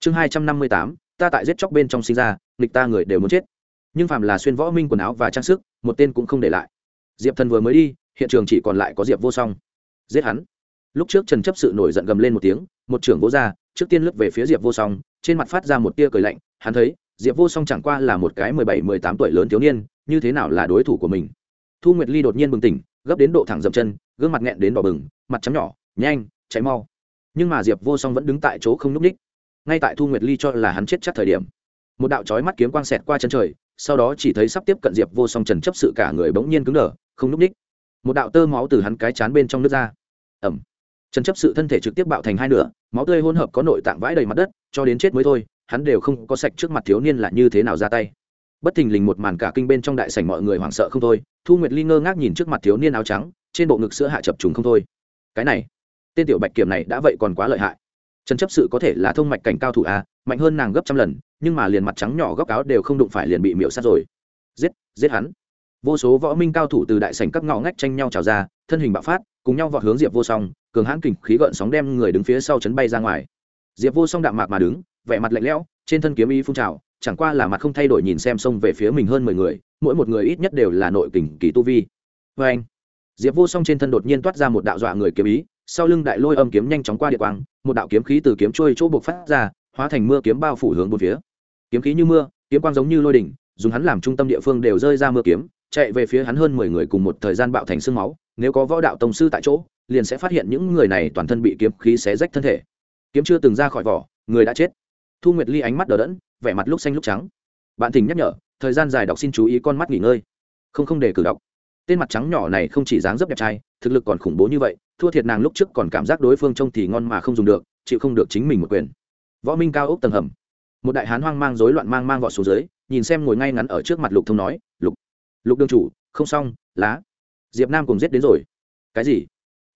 Chương hai trăm năm mươi tám, ta tại giết chóc bên trong sinh ra, nghịch ta người đều muốn chết. Nhưng phạm là xuyên võ minh quần áo và trang sức, một tên cũng không để lại. Diệp thần vừa mới đi, hiện trường chỉ còn lại có diệp vô song. Giết hắn. Lúc trước trần chấp sự nổi giận gầm lên một tiếng, một trưởng vô ra trước tiên lướt về phía diệp vô song, trên mặt phát ra một tia cười lạnh, hắn thấy, diệp vô song chẳng qua là một cái mười bảy, mười tám tuổi lớn thiếu niên, như thế nào là đối thủ của mình? Thu nguyệt ly đột nhiên bừng tỉnh, gấp đến độ thẳng dậm chân, gương mặt nghẹn đến đỏ bừng, mặt trắng nhỏ, nhanh cháy mau. Nhưng mà diệp vô song vẫn đứng tại chỗ không n ú c ních ngay tại thu nguyệt ly cho là hắn chết chắc thời điểm, một đạo trói mắt kiếm quang xẹt qua chân trời, sau đó chỉ thấy sắp tiếp cận diệp vô song trần chấp sự cả người bỗng nhiên cứng đờ, không n ú c ních một đạo tơ máu từ hắn cái chán bên trong nước ra. Ẩm trần chấp sự thân thể trực tiếp bạo thành hai nửa, máu tươi hỗn hợp có nội tạng vãi đầy mặt đất, cho đến chết mới thôi, hắn đều không có sạch trước mặt thiếu niên là như thế nào ra tay. Bất thình lình một màn cả kinh bên trong đại sảnh mọi người hoảng sợ không thôi, thu nguyệt ly ngơ ngác nhìn trước mặt thiếu niên áo trắng, trên bộ ngực sữa hạ chập trùng không thôi. Cái này, tên tiểu bạch kiểm này đã vậy còn quá lợi hại. Trần chấp sự có thể là thông mạch cảnh cao thủ a mạnh hơn nàng gấp trăm lần, nhưng mà liền mặt trắng nhỏ góc áo đều không đụng phải liền bị miễu sát rồi. Giết giết hắn. Vô số võ minh cao thủ từ đại sảnh các ngõ ngách tranh nhau trào ra, thân hình bạo phát, cùng nhau vọt hướng diệp vô song cường hãn kình khí gợn sóng đem người đứng phía sau chấn bay ra ngoài. Diệp vô song đạm mạc mà đứng, vẻ mặt lạnh lẽo, trên thân kiếm ý phun trào, chẳng qua là mặt không thay đổi nhìn xem xông về phía mình hơn mười người, mỗi một người ít nhất đều là nội kình kỳ tu vi. Vê anh, diệp vô song trên thân đột nhiên toát ra một đạo dọa người kiếm ý, sau lưng đại lôi âm kiếm nhanh chóng qua địa quang, một đạo kiếm khí từ kiếm trôi chỗ buộc phát ra, hóa thành mưa kiếm bao phủ hướng một phía. Kiếm khí như mưa, kiếm quang giống như lôi đỉnh, dùng hắn làm trung tâm địa phương đều rơi ra mưa kiếm, chạy về phía hắn hơn mười người cùng một thời gian bạo thành sương máu nếu có võ đạo tông sư tại chỗ, liền sẽ phát hiện những người này toàn thân bị kiếm khí xé rách thân thể. Kiếm chưa từng ra khỏi vỏ, người đã chết. Thu nguyệt ly ánh mắt đờ đẫn, vẻ mặt lúc xanh lúc trắng. Bạn thỉnh nhắc nhở, thời gian dài đọc xin chú ý con mắt nghỉ ngơi. Không không để cử đọc tên mặt trắng nhỏ này không chỉ dáng dấp đẹp trai, thực lực còn khủng bố như vậy, thua thiệt nàng lúc trước còn cảm giác đối phương trông thì ngon mà không dùng được, chịu không được chính mình một quyền. Võ minh cao ốc tầng hầm. Một đại hán hoang mang rối loạn mang mang vọt xuống dưới, nhìn xem ngồi ngay ngắn ở trước mặt lục thông nói, lục lục đương chủ, không xong, lá diệp nam cùng giết đến rồi. Cái gì?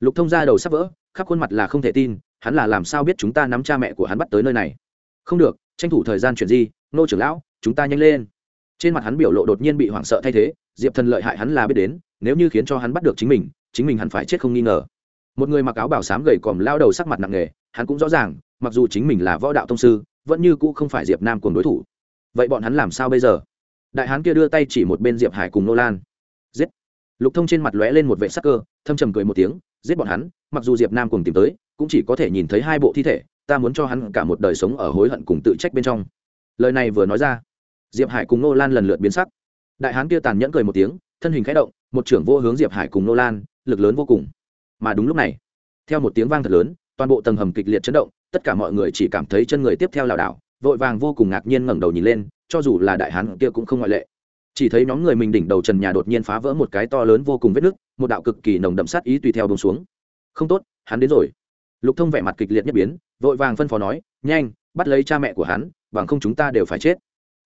Lục thông ra đầu sắp vỡ, khắp khuôn mặt là không thể tin, hắn là làm sao biết chúng ta nắm cha mẹ của hắn bắt tới nơi này? Không được, tranh thủ thời gian chuyển di, nô trưởng lão, chúng ta nhanh lên. Trên mặt hắn biểu lộ đột nhiên bị hoảng sợ thay thế, diệp thần lợi hại hắn là biết đến, nếu như khiến cho hắn bắt được chính mình chính mình hẳn phải chết không nghi ngờ. Một người mặc áo bảo sám gầy còm lao đầu sắc mặt nặng nề, hắn cũng rõ ràng, mặc dù chính mình là võ đạo thông sư, vẫn như cũ không phải diệp nam cùng đối thủ. Vậy bọn hắn làm sao bây giờ? Đại hán kia đưa tay chỉ một bên diệp hải cùng nô lan. Giết! Lục thông trên mặt lóe lên một vệ sắc cơ, thâm trầm cười một tiếng, giết bọn hắn, mặc dù diệp nam cùng tìm tới, cũng chỉ có thể nhìn thấy hai bộ thi thể, ta muốn cho hắn cả một đời sống ở hối hận cùng tự trách bên trong. Lời này vừa nói ra, diệp hải cùng nô lan lần lượt biến sắc. Đại hán kia tàn nhẫn cười một tiếng, thân hình khẽ động, một trưởng vô hướng diệp hải cùng nô lan lực lớn vô cùng. Mà đúng lúc này, theo một tiếng vang thật lớn, toàn bộ tầng hầm kịch liệt chấn động, tất cả mọi người chỉ cảm thấy chân người tiếp theo lảo đảo, vội vàng vô cùng ngạc nhiên ngẩng đầu nhìn lên, cho dù là đại hán kia cũng không ngoại lệ chỉ thấy nhóm người mình đỉnh đầu trần nhà đột nhiên phá vỡ một cái to lớn vô cùng vết nứt, một đạo cực kỳ nồng đậm sát ý tùy theo bông xuống. Không tốt, hắn đến rồi. Lục thông vẻ mặt kịch liệt nhất biến, vội vàng phân phó nói, nhanh, bắt lấy cha mẹ của hắn, bằng không chúng ta đều phải chết.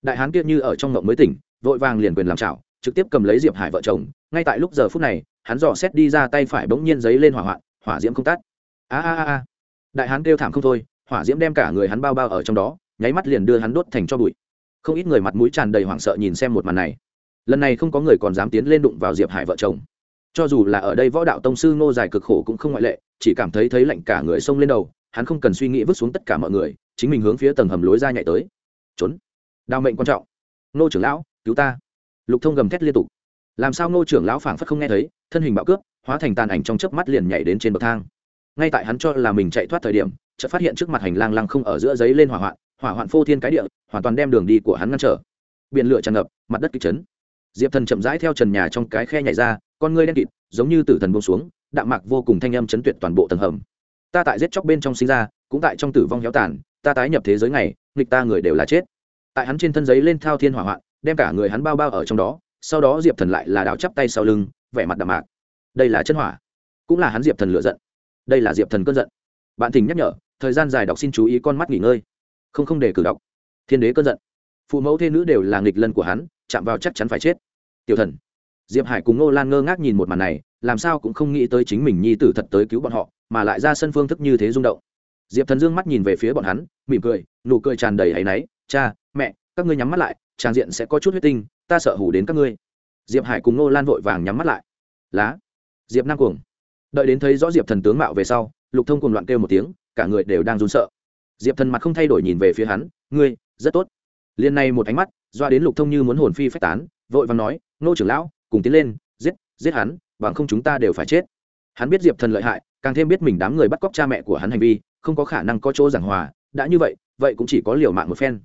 Đại hán kia như ở trong ngộng mới tỉnh, vội vàng liền quyền làm chảo trực tiếp cầm lấy diệp hải vợ chồng. Ngay tại lúc giờ phút này, hắn dò xét đi ra tay phải bỗng nhiên giấy lên hỏa hoạn, hỏa diễm không tắt. A a a. Đại hán kêu thảm không thôi, hỏa diễm đem cả người hắn bao bao ở trong đó, nháy mắt liền đưa hắn đốt thành cho bụi không ít người mặt mũi tràn đầy hoảng sợ nhìn xem một màn này. Lần này không có người còn dám tiến lên đụng vào diệp hải vợ chồng. Cho dù là ở đây võ đạo tông sư ngô dài cực khổ cũng không ngoại lệ, chỉ cảm thấy thấy lạnh cả người xông lên đầu, hắn không cần suy nghĩ vứt xuống tất cả mọi người, chính mình hướng phía tầng hầm lối ra nhảy tới. Trốn. Đào mệnh quan trọng. Nô trưởng lão, cứu ta. Lục thông gầm thét liên tục. Làm sao nô trưởng lão phảng phất không nghe thấy, thân hình bạo cướp, hóa thành tàn ảnh trong chớp mắt liền nhảy đến trên bậc thang. Ngay tại hắn cho là mình chạy thoát thời điểm, chợt phát hiện trước mặt hành lang lăng không ở giữa giấy lên hỏa hoạn hỏa hoạn phô thiên cái địa, hoàn toàn đem đường đi của hắn ngăn trở. Biển lửa tràn ngập, mặt đất kịch chấn. Diệp thần chậm rãi theo trần nhà trong cái khe nhảy ra, con ngươi đen kịt, giống như tử thần buông xuống, đạm mạc vô cùng thanh âm chấn tuyệt toàn bộ tầng hầm. Ta tại giết chóc bên trong sinh ra, cũng tại trong tử vong héo tàn, ta tái nhập thế giới này, nghịch ta người đều là chết. Tại hắn trên thân giấy lên thao thiên hỏa hoạn, đem cả người hắn bao bao ở trong đó, sau đó diệp thần lại là đào chắp tay sau lưng, vẻ mặt đạm mạc. Đây là chân hỏa. Cũng là hắn diệp thần lựa giận. Đây là diệp thần cơn giận. Bạn thỉnh nhắc nhở, thời gian dài đọc xin chú ý con mắt nghỉ ngơi không không để cử đọc thiên đế cơn giận. Phụ mẫu thê nữ đều là nghịch lân của hắn, chạm vào chắc chắn phải chết. Tiểu thần. Diệp hải cùng ngô lan ngơ ngác nhìn một màn này, làm sao cũng không nghĩ tới chính mình nhi tử thật tới cứu bọn họ, mà lại ra sân phương thức như thế rung động. Diệp thần dương mắt nhìn về phía bọn hắn, mỉm cười, nụ cười tràn đầy áy náy, cha, mẹ, các ngươi nhắm mắt lại, tràng diện sẽ có chút huyết tinh, ta sợ hủ đến các ngươi. Diệp hải cùng ngô lan vội vàng nhắm mắt lại. Lá. Diệp nam cuồng. Đợi đến thấy rõ diệp thần tướng mạo về sau, lục thông cùng loạn kêu một tiếng, cả người đều đang run sợ diệp thần mặt không thay đổi nhìn về phía hắn, ngươi, rất tốt. Liền này một ánh mắt, doa đến lục thông như muốn hồn phi phách tán, vội và nói, nô trưởng lão, cùng tiến lên, giết giết hắn, bằng không chúng ta đều phải chết. Hắn biết diệp thần lợi hại, càng thêm biết mình đám người bắt cóc cha mẹ của hắn hành vi, không có khả năng có chỗ giảng hòa, đã như vậy vậy cũng chỉ có liều mạng một phen.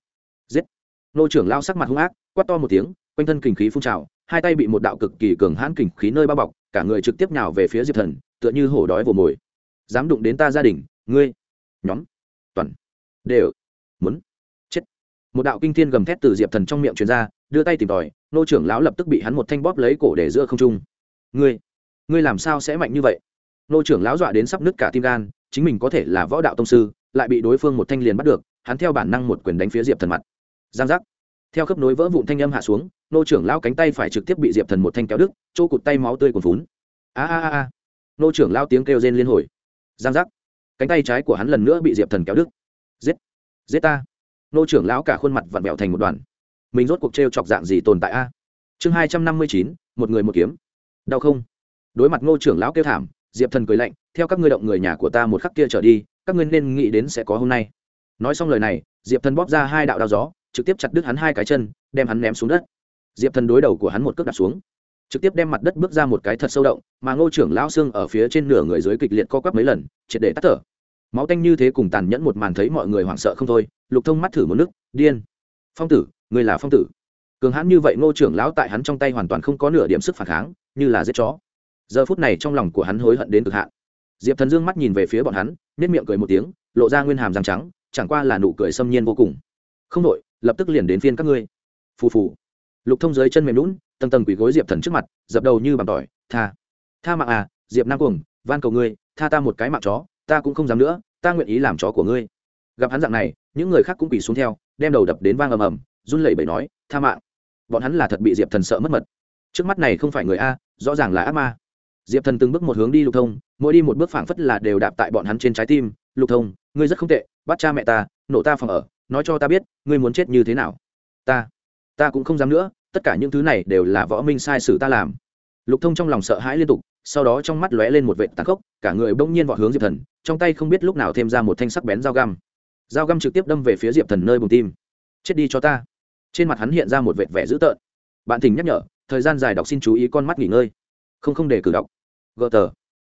Giết. Nô trưởng lao sắc mặt hung ác, quát to một tiếng, quanh thân kình khí phun trào, hai tay bị một đạo cực kỳ cường hãn kình khí nơi bao bọc, cả người trực tiếp nhào về phía diệp thần, tựa như hổ đói vồ mồi. Dám đụng đến ta gia đình, ngươi, nhóm, toàn đều. Muốn. Chết. Một đạo kinh thiên gầm thét từ diệp thần trong miệng truyền ra, đưa tay tìm tòi, nô trưởng lão lập tức bị hắn một thanh bóp lấy cổ để giữa không trung. Ngươi ngươi làm sao sẽ mạnh như vậy? Nô trưởng lão dọa đến sắp nứt cả tim gan, chính mình có thể là võ đạo tông sư, lại bị đối phương một thanh liền bắt được, hắn theo bản năng một quyền đánh phía diệp thần mặt. Giang giác. Theo khớp nối vỡ vụn thanh âm hạ xuống, nô trưởng lão cánh tay phải trực tiếp bị diệp thần một thanh kéo đứt, chỗ cụt tay máu tươi còn vún a a a a. Nô trưởng lao tiếng kêu rên liên hồi. Giang giác. Cánh tay trái của hắn lần nữa bị diệp thần kéo đứt giết. Giết ta. Nô trưởng lão cả khuôn mặt vặn vẹo thành một đoàn. Mình rốt cuộc t r e o chọc dạng gì tồn tại a? Chương hai trăm năm mươi chín, một người một kiếm. Đau không? Đối mặt ngô trưởng lão kêu thảm, diệp thần cười lạnh, theo các ngươi động người nhà của ta một khắc kia trở đi, các ngươi nên nghĩ đến sẽ có hôm nay. Nói xong lời này, diệp thần bóp ra hai đạo đao gió, trực tiếp chặt đứt hắn hai cái chân, đem hắn ném xuống đất. Diệp thần đối đầu của hắn một cước đặt xuống, trực tiếp đem mặt đất bước ra một cái thật sâu động, mà ngô trưởng lão xương ở phía trên nửa người dưới kịch liệt co quắp mấy lần, triệt để tắt thở máu tanh như thế cùng tàn nhẫn một màn thấy mọi người hoảng sợ không thôi, lục thông mắt thử một nước, điên, phong tử, người là phong tử. Cường hãn như vậy ngô trưởng lão tại hắn trong tay hoàn toàn không có nửa điểm sức phản kháng, như là giết chó. Giờ phút này trong lòng của hắn hối hận đến cực hạn. Diệp thần dương mắt nhìn về phía bọn hắn nếp miệng cười một tiếng, lộ ra nguyên hàm răng trắng, chẳng qua là nụ cười xâm nhiên vô cùng. Không đội lập tức liền đến phiên các ngươi. Phù phù. Lục thông dưới chân mềm lún tầng tầng quỳ gối diệp thần trước mặt, dập đầu như bằng tỏi, tha tha mạng à diệp nam cuồng, van cầu ngươi, tha ta một cái mạng chó ta cũng không dám nữa, ta nguyện ý làm chó của ngươi. Gặp hắn dạng này, những người khác cũng quỳ xuống theo, đem đầu đập đến vang ầm ầm, run lẩy bẩy nói, tha mạng. Bọn hắn là thật bị diệp thần sợ mất mật. Trước mắt này không phải người a, rõ ràng là ác ma. Diệp thần từng bước một hướng đi lục thông, mỗi đi một bước phảng phất là đều đạp tại bọn hắn trên trái tim. Lục thông, ngươi rất không tệ, bắt cha mẹ ta, nổ ta phòng ở, nói cho ta biết, ngươi muốn chết như thế nào. Ta ta cũng không dám nữa, tất cả những thứ này đều là võ minh sai sử ta làm. Lục thông trong lòng sợ hãi liên tục sau đó trong mắt lóe lên một vệ tàn khốc, cả người bỗng nhiên vọt hướng diệp thần, trong tay không biết lúc nào thêm ra một thanh sắc bén dao găm. Dao găm trực tiếp đâm về phía diệp thần nơi bùng tim. Chết đi cho ta. Trên mặt hắn hiện ra một vệt vẻ dữ tợn. Bạn thỉnh nhắc nhở, thời gian dài đọc xin chú ý con mắt nghỉ ngơi. Không không để cử đọc. Gờ tờ.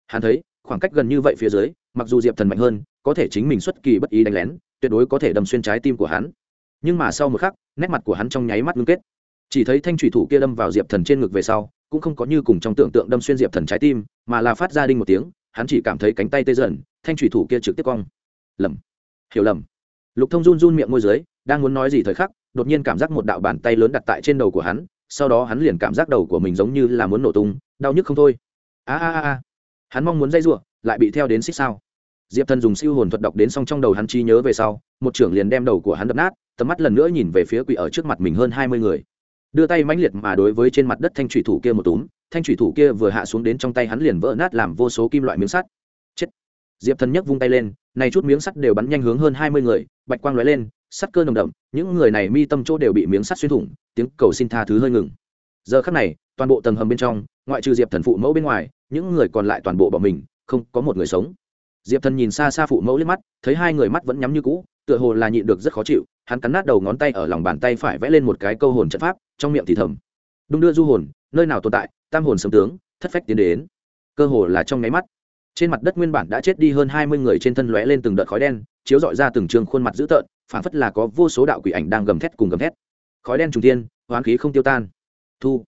Hắn thấy, khoảng cách gần như vậy phía dưới, mặc dù diệp thần mạnh hơn, có thể chính mình xuất kỳ bất ý đánh lén, tuyệt đối có thể đâm xuyên trái tim của hắn. Nhưng mà sau một khắc, nét mặt của hắn trong nháy mắt ngưng kết chỉ thấy thanh thủy thủ kia đâm vào diệp thần trên ngực về sau, cũng không có như cùng trong tưởng tượng đâm xuyên diệp thần trái tim, mà là phát ra đinh một tiếng, hắn chỉ cảm thấy cánh tay tê dần, thanh thủy thủ kia trực tiếp cong. Lầm. Hiểu lầm. Lục thông run run miệng môi dưới, đang muốn nói gì thời khắc, đột nhiên cảm giác một đạo bàn tay lớn đặt tại trên đầu của hắn, sau đó hắn liền cảm giác đầu của mình giống như là muốn nổ tung, đau nhức không thôi. A a a hắn mong muốn dây giụa lại bị theo đến xích sao. Diệp thần dùng siêu hồn thuật đọc đến xong trong đầu hắn trí nhớ về sau, một trưởng liền đem đầu của hắn đập nát, tầm mắt lần nữa nhìn về phía quỷ ở trước mặt mình hơn hai mươi người đưa tay mãnh liệt mà đối với trên mặt đất thanh thủy thủ kia một túm, thanh thủy thủ kia vừa hạ xuống đến trong tay hắn liền vỡ nát làm vô số kim loại miếng sắt. Chết. Diệp thần nhấc vung tay lên, này chút miếng sắt đều bắn nhanh hướng hơn hai mươi người, bạch quang lóe lên, sắt cơ nồng đậm, những người này mi tâm chỗ đều bị miếng sắt xuyên thủng, tiếng cầu xin tha thứ hơi ngừng. Giờ khắc này, toàn bộ tầng hầm bên trong, ngoại trừ diệp thần phụ mẫu bên ngoài, những người còn lại toàn bộ bỏ mình, không có một người sống. Diệp thần nhìn xa xa phụ mẫu liếc mắt, thấy hai người mắt vẫn nhắm như cũ, tựa hồ là nhịn được rất khó chịu, hắn cắn nát đầu ngón tay ở lòng bàn tay phải vẽ lên một cái câu hồn trận pháp trong miệng thì thầm. Đung đưa du hồn, nơi nào tồn tại, tam hồn sấm tướng, thất phách tiến đến. Cơ hồ là trong nháy mắt. Trên mặt đất nguyên bản đã chết đi hơn hai mươi người trên thân lóe lên từng đợt khói đen, chiếu dọi ra từng trường khuôn mặt dữ tợn phản phất là có vô số đạo quỷ ảnh đang gầm thét cùng gầm thét. Khói đen trùng tiên hoán khí không tiêu tan. Thu.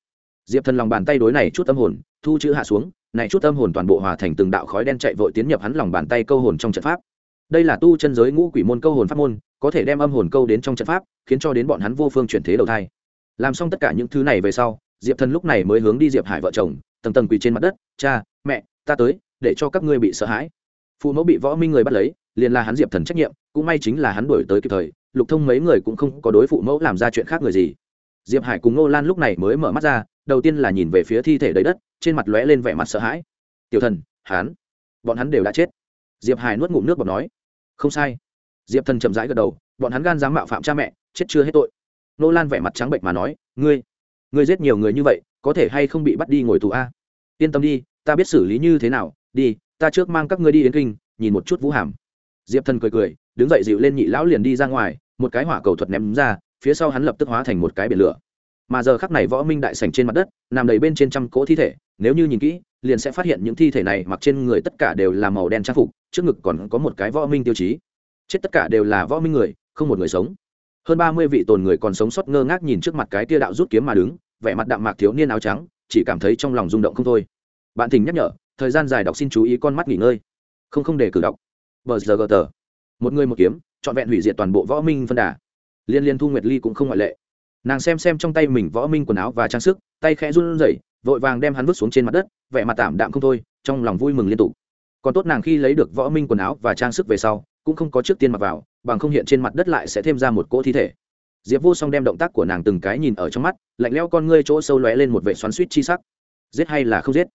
Diệp thần lòng bàn tay đối này chút âm hồn, thu chữ hạ xuống, này chút âm hồn toàn bộ hòa thành từng đạo khói đen chạy vội tiến nhập hắn lòng bàn tay câu hồn trong trận pháp. Đây là tu chân giới ngũ quỷ môn câu hồn pháp môn, có thể đem âm hồn câu đến trong trận pháp, khiến cho đến bọn hắn vô phương chuyển thế đầu thai làm xong tất cả những thứ này về sau, diệp thần lúc này mới hướng đi diệp hải vợ chồng, tầng tầng quỳ trên mặt đất, cha, mẹ, ta tới, để cho các ngươi bị sợ hãi. Phụ mẫu bị võ minh người bắt lấy, liền là hắn diệp thần trách nhiệm, cũng may chính là hắn đổi tới kịp thời, lục thông mấy người cũng không có đối phụ mẫu làm ra chuyện khác người gì. Diệp hải cùng ngô lan lúc này mới mở mắt ra, đầu tiên là nhìn về phía thi thể đầy đất, trên mặt lóe lên vẻ mặt sợ hãi. Tiểu thần, hắn, bọn hắn đều đã chết. Diệp hải nuốt ngụm nước bọc nói. Không sai. Diệp thần chậm rãi gật đầu, bọn hắn gan dám mạo phạm cha mẹ, chết chưa hết tội nô lan vẻ mặt trắng bệnh mà nói, ngươi ngươi giết nhiều người như vậy, có thể hay không bị bắt đi ngồi tù a? Yên tâm đi, ta biết xử lý như thế nào, đi, ta trước mang các ngươi đi Yến kinh, nhìn một chút vũ hàm. Diệp thần cười cười, đứng dậy dịu lên nhị lão liền đi ra ngoài, một cái hỏa cầu thuật ném ra, phía sau hắn lập tức hóa thành một cái biển lửa. Mà giờ khắc này võ minh đại sảnh trên mặt đất, nằm đầy bên trên trăm cỗ thi thể, nếu như nhìn kỹ, liền sẽ phát hiện những thi thể này mặc trên người tất cả đều là màu đen trang phục, trước ngực còn có một cái võ minh tiêu chí. Chết tất cả đều là võ minh người, không một người sống hơn ba mươi vị tồn người còn sống sót ngơ ngác nhìn trước mặt cái tia đạo rút kiếm mà đứng, vẻ mặt đạm mạc thiếu niên áo trắng, chỉ cảm thấy trong lòng rung động không thôi. Bạn thỉnh nhắc nhở, thời gian dài đọc xin chú ý con mắt nghỉ ngơi. Không không để cử đọc. Bờ giờ gờ tờ. Một người một kiếm, trọn vẹn hủy diệt toàn bộ võ minh phân đà. Liên liên thu nguyệt ly cũng không ngoại lệ. Nàng xem xem trong tay mình võ minh quần áo và trang sức, tay khẽ run rẩy, vội vàng đem hắn vứt xuống trên mặt đất, vẻ mặt tạm đạm không thôi, trong lòng vui mừng liên tục còn tốt nàng khi lấy được võ minh quần áo và trang sức về sau cũng không có trước tiên mặc vào bằng không hiện trên mặt đất lại sẽ thêm ra một cỗ thi thể. Diệp vô song đem động tác của nàng từng cái nhìn ở trong mắt lạnh lẽo con ngươi chỗ sâu lóe lên một vệ xoắn suýt chi sắc. Giết hay là không giết?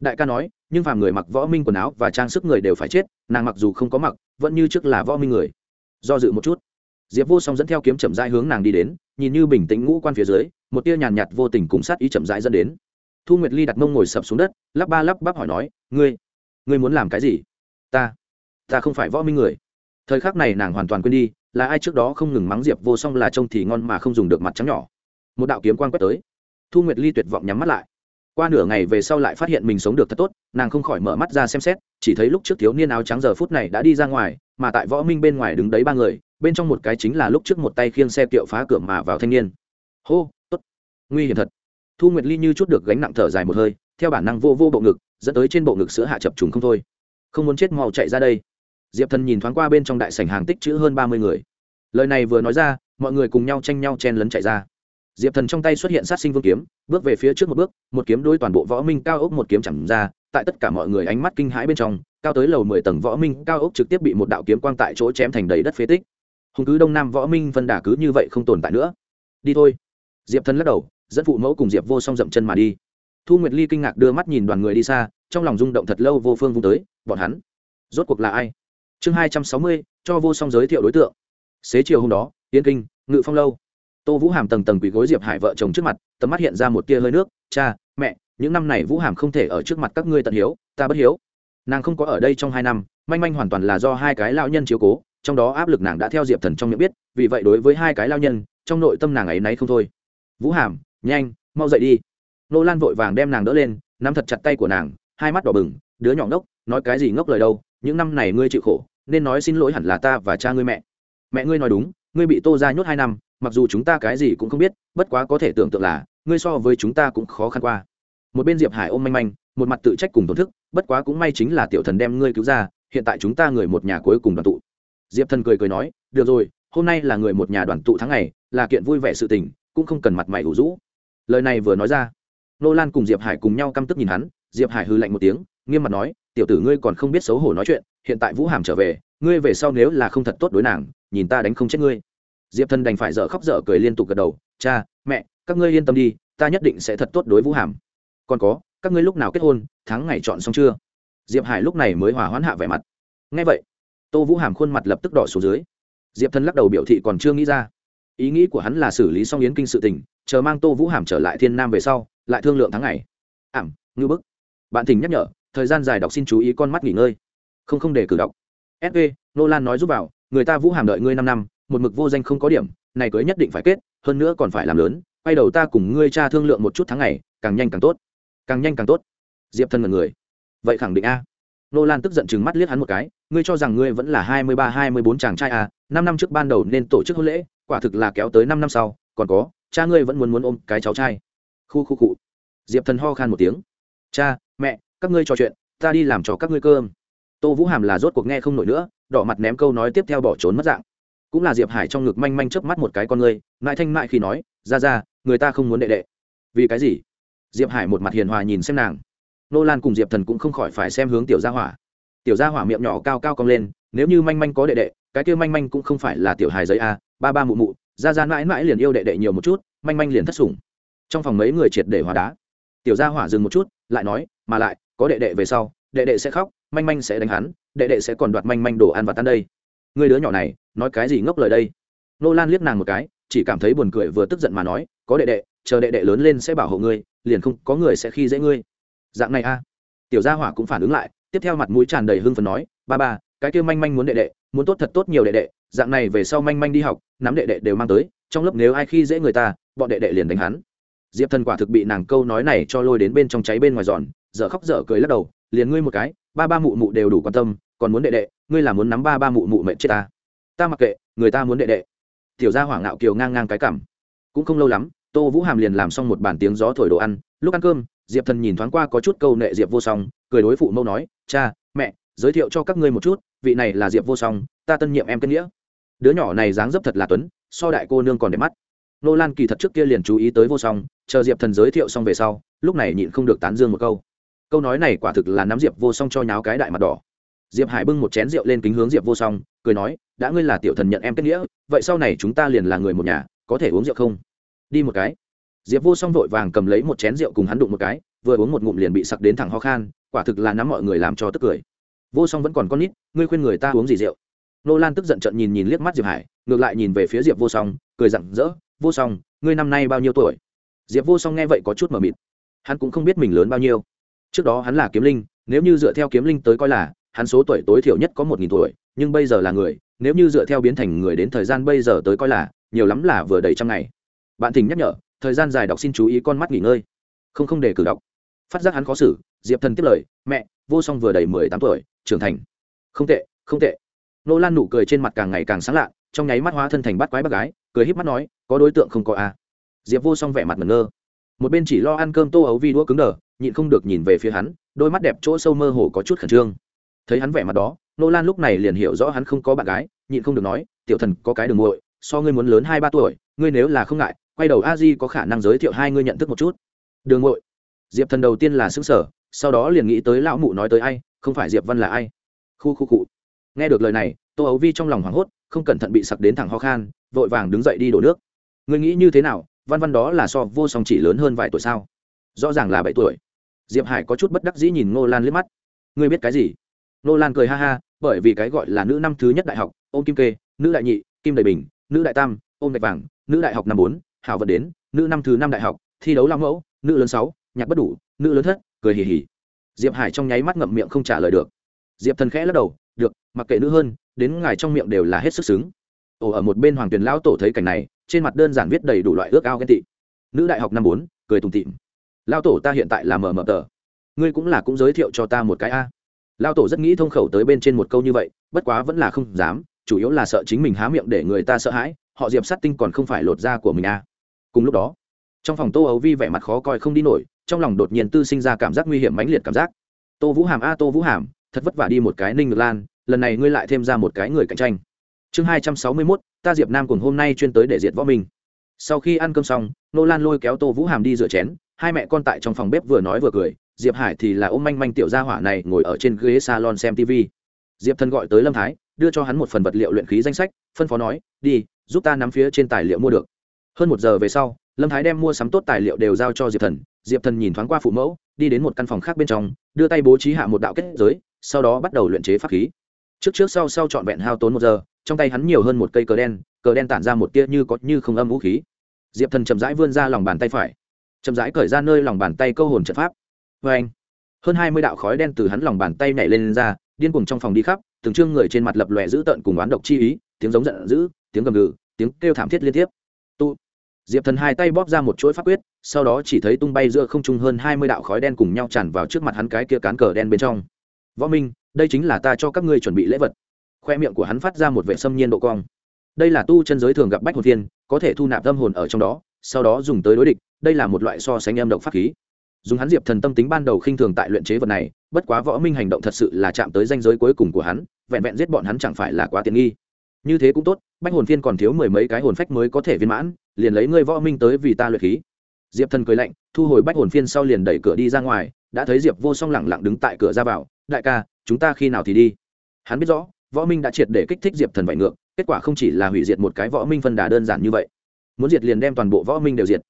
Đại ca nói nhưng phàm người mặc võ minh quần áo và trang sức người đều phải chết nàng mặc dù không có mặc vẫn như trước là võ minh người. Do dự một chút diệp vô song dẫn theo kiếm chậm rãi hướng nàng đi đến nhìn như bình tĩnh ngũ quan phía dưới một tia nhàn nhạt, vô tình cùng sát ý chậm rãi dẫn đến. Thu nguyệt ly đặt mông ngồi sập xuống đất lắp ba lắp bắp hỏi nói ngươi ngươi muốn làm cái gì? Ta ta không phải võ minh người. Thời khắc này nàng hoàn toàn quên đi, là ai trước đó không ngừng mắng diệp vô song là trông thì ngon mà không dùng được mặt trắng nhỏ. Một đạo kiếm quan quét tới. Thu nguyệt ly tuyệt vọng nhắm mắt lại. Qua nửa ngày về sau lại phát hiện mình sống được thật tốt, nàng không khỏi mở mắt ra xem xét, chỉ thấy lúc trước thiếu niên áo trắng giờ phút này đã đi ra ngoài, mà tại võ minh bên ngoài đứng đấy ba người, bên trong một cái chính là lúc trước một tay khiêng xe kiệu phá cửa mà vào thanh niên. Hô, tốt, nguy hiểm thật. Thu nguyệt ly như chút được gánh nặng thở dài một hơi, theo bản năng vô vô bộ ngực dẫn tới trên bộ ngực sữa hạ chập trùng không thôi. Không muốn chết mau chạy ra đây. Diệp thần nhìn thoáng qua bên trong đại sảnh hàng tích chữ hơn ba mươi người. Lời này vừa nói ra, mọi người cùng nhau tranh nhau chen lấn chạy ra. Diệp thần trong tay xuất hiện sát sinh vương kiếm, bước về phía trước một bước, một kiếm đôi toàn bộ võ minh cao ốc một kiếm chẳng ra, tại tất cả mọi người ánh mắt kinh hãi bên trong, cao tới lầu mười tầng võ minh cao ốc trực tiếp bị một đạo kiếm quang tại chỗ chém thành đầy đất phế tích. Hùng cứ đông nam võ minh phân đà cứ như vậy không tồn tại nữa. Đi thôi. Diệp thần lắc đầu, dẫn phụ mẫu cùng diệp vô song dậm chân mà đi thu nguyệt ly kinh ngạc đưa mắt nhìn đoàn người đi xa, trong lòng rung động thật lâu vô phương vung tới, bọn hắn, rốt cuộc là ai? Chương hai trăm sáu mươi, cho vô song giới thiệu đối tượng. Xế chiều hôm đó yên kinh, ngự phong lâu. Tô vũ hàm tầng tầng quỳ gối diệp hải vợ chồng trước mặt tấm mắt hiện ra một tia hơi nước, cha, mẹ, những năm này vũ hàm không thể ở trước mặt các ngươi tận hiếu, ta bất hiếu. Nàng không có ở đây trong hai năm, manh manh hoàn toàn là do hai cái lao nhân chiếu cố, trong đó áp lực nàng đã theo diệp thần trong miệng biết, vì vậy đối với hai cái lao nhân, trong nội tâm nàng ấy nấy không thôi. Vũ hàm, nhanh, mau dậy đi nô lan vội vàng đem nàng đỡ lên, nắm thật chặt tay của nàng, hai mắt đỏ bừng, đứa nhỏ ngốc, nói cái gì ngốc lời đâu, những năm này ngươi chịu khổ, nên nói xin lỗi hẳn là ta và cha ngươi mẹ. Mẹ ngươi nói đúng, ngươi bị tô ra nhốt hai năm, mặc dù chúng ta cái gì cũng không biết, bất quá có thể tưởng tượng là, ngươi so với chúng ta cũng khó khăn qua. Một bên diệp hải ôm manh manh, một mặt tự trách cùng tổn thức, bất quá cũng may chính là tiểu thần đem ngươi cứu ra, hiện tại chúng ta người một nhà cuối cùng đoàn tụ. Diệp thần cười cười nói, được rồi, hôm nay là người một nhà đoàn tụ tháng ngày, là kiện vui vẻ sự tình, cũng không cần mặt mày ủ rũ. Lời này vừa nói ra nô lan cùng diệp hải cùng nhau căm tức nhìn hắn, diệp hải hư lạnh một tiếng, nghiêm mặt nói, tiểu tử ngươi còn không biết xấu hổ nói chuyện, hiện tại vũ hàm trở về, ngươi về sau nếu là không thật tốt đối nàng, nhìn ta đánh không chết ngươi. Diệp thần đành phải dở khóc dở cười liên tục gật đầu, cha, mẹ, các ngươi yên tâm đi, ta nhất định sẽ thật tốt đối vũ hàm. Còn có, các ngươi lúc nào kết hôn, tháng ngày chọn xong chưa? Diệp hải lúc này mới hỏa hoãn hạ vẻ mặt. Ngay vậy. Tô vũ hàm khuôn mặt lập tức đỏ xuống dưới. Diệp thần lắc đầu biểu thị còn chưa nghĩ ra. Ý nghĩ của hắn là xử lý xong yến kinh sự tình, chờ mang tô vũ hàm trở lại thiên nam về sau lại thương lượng tháng ngày. Ảm ngư bức. Bạn thỉnh nhắc nhở, thời gian dài đọc xin chú ý con mắt nghỉ ngơi. Không không để cử đọc. Sv nô lan nói giúp vào, người ta vũ hàm đợi ngươi năm năm, một mực vô danh không có điểm, này cưới nhất định phải kết, hơn nữa còn phải làm lớn, quay đầu ta cùng ngươi cha thương lượng một chút tháng ngày, càng nhanh càng tốt. Càng nhanh càng tốt. Diệp thân mật người. Vậy khẳng định a. Nô lan tức giận chừng mắt liếc hắn một cái, ngươi cho rằng ngươi vẫn là hai mươi ba, hai mươi bốn chàng trai à năm năm trước ban đầu nên tổ chức hôn lễ, quả thực là kéo tới năm năm sau, còn có, cha ngươi vẫn muốn muốn ôm cái cháu trai khu khu cụ diệp thần ho khan một tiếng. Cha, mẹ, các ngươi trò chuyện, ta đi làm cho các ngươi cơm. Tô vũ hàm là rốt cuộc nghe không nổi nữa, đỏ mặt ném câu nói tiếp theo bỏ trốn mất dạng. Cũng là diệp hải trong ngực manh manh chớp mắt một cái con ngươi, mãi thanh mại khi nói, ra ra, người ta không muốn đệ đệ. Vì cái gì? Diệp hải một mặt hiền hòa nhìn xem nàng. Nô lan cùng diệp thần cũng không khỏi phải xem hướng tiểu gia hỏa. Tiểu gia hỏa miệng nhỏ cao cao cong lên, nếu như manh manh có đệ đệ, cái kia manh manh cũng không phải là tiểu hài giấy a, ba ba mụ mụ, ra ra mãi mãi liền yêu đệ đệ nhiều một chút, manh manh liền thất sủng trong phòng mấy người triệt để hóa đá. Tiểu gia hỏa dừng một chút, lại nói, mà lại, có đệ đệ về sau, đệ đệ sẽ khóc, manh manh sẽ đánh hắn, đệ đệ sẽ còn đoạt manh manh đồ ăn và tan đây. Người đứa nhỏ này, nói cái gì ngốc lời đây? Nô lan liếc nàng một cái, chỉ cảm thấy buồn cười vừa tức giận mà nói, có đệ đệ, chờ đệ đệ lớn lên sẽ bảo hộ ngươi, liền không, có người sẽ khi dễ ngươi. Dạng này a. Tiểu gia hỏa cũng phản ứng lại, tiếp theo mặt mũi tràn đầy hưng phấn nói, ba ba, cái kia manh manh muốn đệ đệ, muốn tốt thật tốt nhiều đệ đệ, dạng này về sau manh manh đi học, nắm đệ đệ đều mang tới, trong lớp nếu ai khi dễ người ta, bọn đệ đệ liền đánh hắn diệp thần quả thực bị nàng câu nói này cho lôi đến bên trong cháy bên ngoài giòn, dở khóc dở cười lắc đầu, liền ngươi một cái, ba ba mụ mụ đều đủ quan tâm, còn muốn đệ đệ, ngươi là muốn nắm ba ba mụ mụ mệnh chết ta. Ta mặc kệ, người ta muốn đệ đệ. Tiểu gia hỏa ngạo kiều ngang ngang cái cảm. Cũng không lâu lắm, tô vũ hàm liền làm xong một bàn tiếng gió thổi đồ ăn, lúc ăn cơm, diệp thần nhìn thoáng qua có chút câu nệ diệp vô song, cười đối phụ mâu nói, cha, mẹ, giới thiệu cho các ngươi một chút, vị này là diệp vô song, ta tân nhiệm em kết nghĩa. Đứa nhỏ này dáng dấp thật là tuấn, so đại cô nương còn đẹp mắt. Nô lan kỳ thật trước kia liền chú ý tới vô song chờ diệp thần giới thiệu xong về sau lúc này nhịn không được tán dương một câu câu nói này quả thực là nắm diệp vô song cho nháo cái đại mặt đỏ diệp hải bưng một chén rượu lên kính hướng diệp vô song cười nói đã ngươi là tiểu thần nhận em kết nghĩa vậy sau này chúng ta liền là người một nhà có thể uống rượu không đi một cái diệp vô song vội vàng cầm lấy một chén rượu cùng hắn đụng một cái vừa uống một ngụm liền bị sặc đến thẳng ho khan quả thực là nắm mọi người làm cho tức cười vô song vẫn còn con nít ngươi khuyên người ta uống gì rượu nô lan tức giận trận nhìn nhìn liếc mắt diệp hải ngược lại nhìn về phía diệp vô song cười rặng rỡ vô song ngươi năm nay bao nhiêu tuổi diệp vô song nghe vậy có chút mờ mịt. Hắn cũng không biết mình lớn bao nhiêu. Trước đó hắn là kiếm linh, nếu như dựa theo kiếm linh tới coi là, hắn số tuổi tối thiểu nhất có một nghìn tuổi, nhưng bây giờ là người, nếu như dựa theo biến thành người đến thời gian bây giờ tới coi là, nhiều lắm là vừa đầy trăm ngày. Bạn thỉnh nhắc nhở, thời gian dài đọc xin chú ý con mắt nghỉ ngơi. Không không để cử đọc phát giác hắn khó xử, diệp thần tiếp lời, mẹ, vô song vừa đầy mười tám tuổi, trưởng thành. Không tệ không tệ. Nô lan nụ cười trên mặt càng ngày càng sáng lạ, trong nháy mắt hóa thân thành bắt quái bác gái, cười híp mắt nói, có đối tượng không có a à diệp vô song vẻ mặt ngẩn ngơ. Một bên chỉ lo ăn cơm tô ấu vi đũa cứng đờ, nhịn không được nhìn về phía hắn, đôi mắt đẹp chỗ sâu mơ hồ có chút khẩn trương. Thấy hắn vẻ mặt đó nô lan lúc này liền hiểu rõ hắn không có bạn gái, nhịn không được nói, tiểu thần, có cái đường muội, so ngươi muốn lớn hai ba tuổi, ngươi nếu là không ngại, quay đầu a di có khả năng giới thiệu hai ngươi nhận thức một chút. Đường muội? Diệp thần đầu tiên là xứng sở sau đó liền nghĩ tới lão mụ nói tới ai, không phải diệp văn là ai. Khu khu cụ nghe được lời này, tô ấu vi trong lòng hoảng hốt, không cẩn thận bị sặc đến thẳng ho khan, vội vàng đứng dậy đi đổ nước. Ngươi nghĩ như thế nào văn văn đó là so vô song chỉ lớn hơn vài tuổi sao? Rõ ràng là bảy tuổi. Diệp hải có chút bất đắc dĩ nhìn ngô lan liếc mắt. Ngươi biết cái gì? Ngô lan cười ha ha, bởi vì cái gọi là nữ năm thứ nhất đại học, ôm kim kê, nữ đại nhị, kim đầy bình, nữ đại tam, ôm gạch vàng, nữ đại học năm bốn, hảo vật đến, nữ năm thứ năm đại học, thi đấu lao mẫu, nữ lớn sáu, nhạc bất đủ, nữ lớn thất, cười hì hì. Diệp hải trong nháy mắt ngậm miệng không trả lời được. Diệp thần khẽ lắc đầu, được, mặc kệ nữ hơn, đến ngài trong miệng đều là hết sức xứng. Ồ, ở một bên hoàng tuyền lão tổ thấy cảnh này trên mặt đơn giản viết đầy đủ loại ước ao ghen tị. Nữ đại học năm bốn, cười tùng tịm lao tổ ta hiện tại là mờ mờ tờ. Ngươi cũng là cũng giới thiệu cho ta một cái a. Lao tổ rất nghĩ thông khẩu tới bên trên một câu như vậy, bất quá vẫn là không dám, chủ yếu là sợ chính mình há miệng để người ta sợ hãi, họ diệp sát tinh còn không phải lột da của mình a. Cùng lúc đó, trong phòng tô ấu vi vẻ mặt khó coi không đi nổi, trong lòng đột nhiên tư sinh ra cảm giác nguy hiểm mãnh liệt cảm giác. Tô vũ hàm a, tô vũ hàm, thật vất vả đi một cái ninh ngược lan, lần này ngươi lại thêm ra một cái người cạnh tranh chương hai trăm sáu mươi mốt, ta diệp nam cùng hôm nay chuyên tới để diệt võ minh. Sau khi ăn cơm xong, nô lan lôi kéo tô vũ hàm đi rửa chén, hai mẹ con tại trong phòng bếp vừa nói vừa cười, diệp hải thì là ôm manh manh tiểu gia hỏa này ngồi ở trên ghế salon xem tv diệp thân gọi tới lâm thái, đưa cho hắn một phần vật liệu luyện khí danh sách, phân phó nói, đi, giúp ta nắm phía trên tài liệu mua được. Hơn một giờ về sau, lâm thái đem mua sắm tốt tài liệu đều giao cho diệp thần. Diệp thần nhìn thoáng qua phụ mẫu, đi đến một căn phòng khác bên trong, đưa tay bố trí hạ một đạo kết giới, sau đó bắt đầu luyện chế pháp khí trước trước sau sau trọn vẹn hao tốn một giờ trong tay hắn nhiều hơn một cây cờ đen cờ đen tản ra một tia như có như không âm vũ khí. Diệp thần chậm rãi vươn ra lòng bàn tay phải chậm rãi cởi ra nơi lòng bàn tay câu hồn trận pháp. Vê anh hơn hai mươi đạo khói đen từ hắn lòng bàn tay nhảy lên, lên ra điên cùng trong phòng đi khắp từng trương người trên mặt lập lòe dữ tợn cùng oán độc chi ý tiếng giống giận dữ tiếng gầm gừ tiếng kêu thảm thiết liên tiếp. Tụ diệp thần hai tay bóp ra một chuỗi pháp quyết sau đó chỉ thấy tung bay giữa không trung hơn hai mươi đạo khói đen cùng nhau tràn vào trước mặt hắn cái kia cán cờ đen bên trong. Võ minh đây chính là ta cho các ngươi chuẩn bị lễ vật. Khoe miệng của hắn phát ra một vệ xâm nhiên độ cong. Đây là tu chân giới thường gặp bách hồn thiên, có thể thu nạp tâm hồn ở trong đó, sau đó dùng tới đối địch, đây là một loại so sánh âm độc pháp khí. Dùng hắn diệp thần tâm tính ban đầu khinh thường tại luyện chế vật này, bất quá võ minh hành động thật sự là chạm tới danh giới cuối cùng của hắn, vẹn vẹn giết bọn hắn chẳng phải là quá tiện nghi. Như thế cũng tốt, bách hồn phiên còn thiếu mười mấy cái hồn phách mới có thể viên mãn, liền lấy ngươi võ minh tới vì ta luyện khí. Diệp thần cười lạnh, thu hồi bách hồn phiên sau liền đẩy cửa đi ra ngoài, đã thấy diệp vô song lẳng lặng đứng tại cửa ra vào, đại ca chúng ta khi nào thì đi? Hắn biết rõ, võ minh đã triệt để kích thích diệp thần vạy ngược, kết quả không chỉ là hủy diệt một cái võ minh phân đà đơn giản như vậy. Muốn diệt liền đem toàn bộ võ minh đều diệt.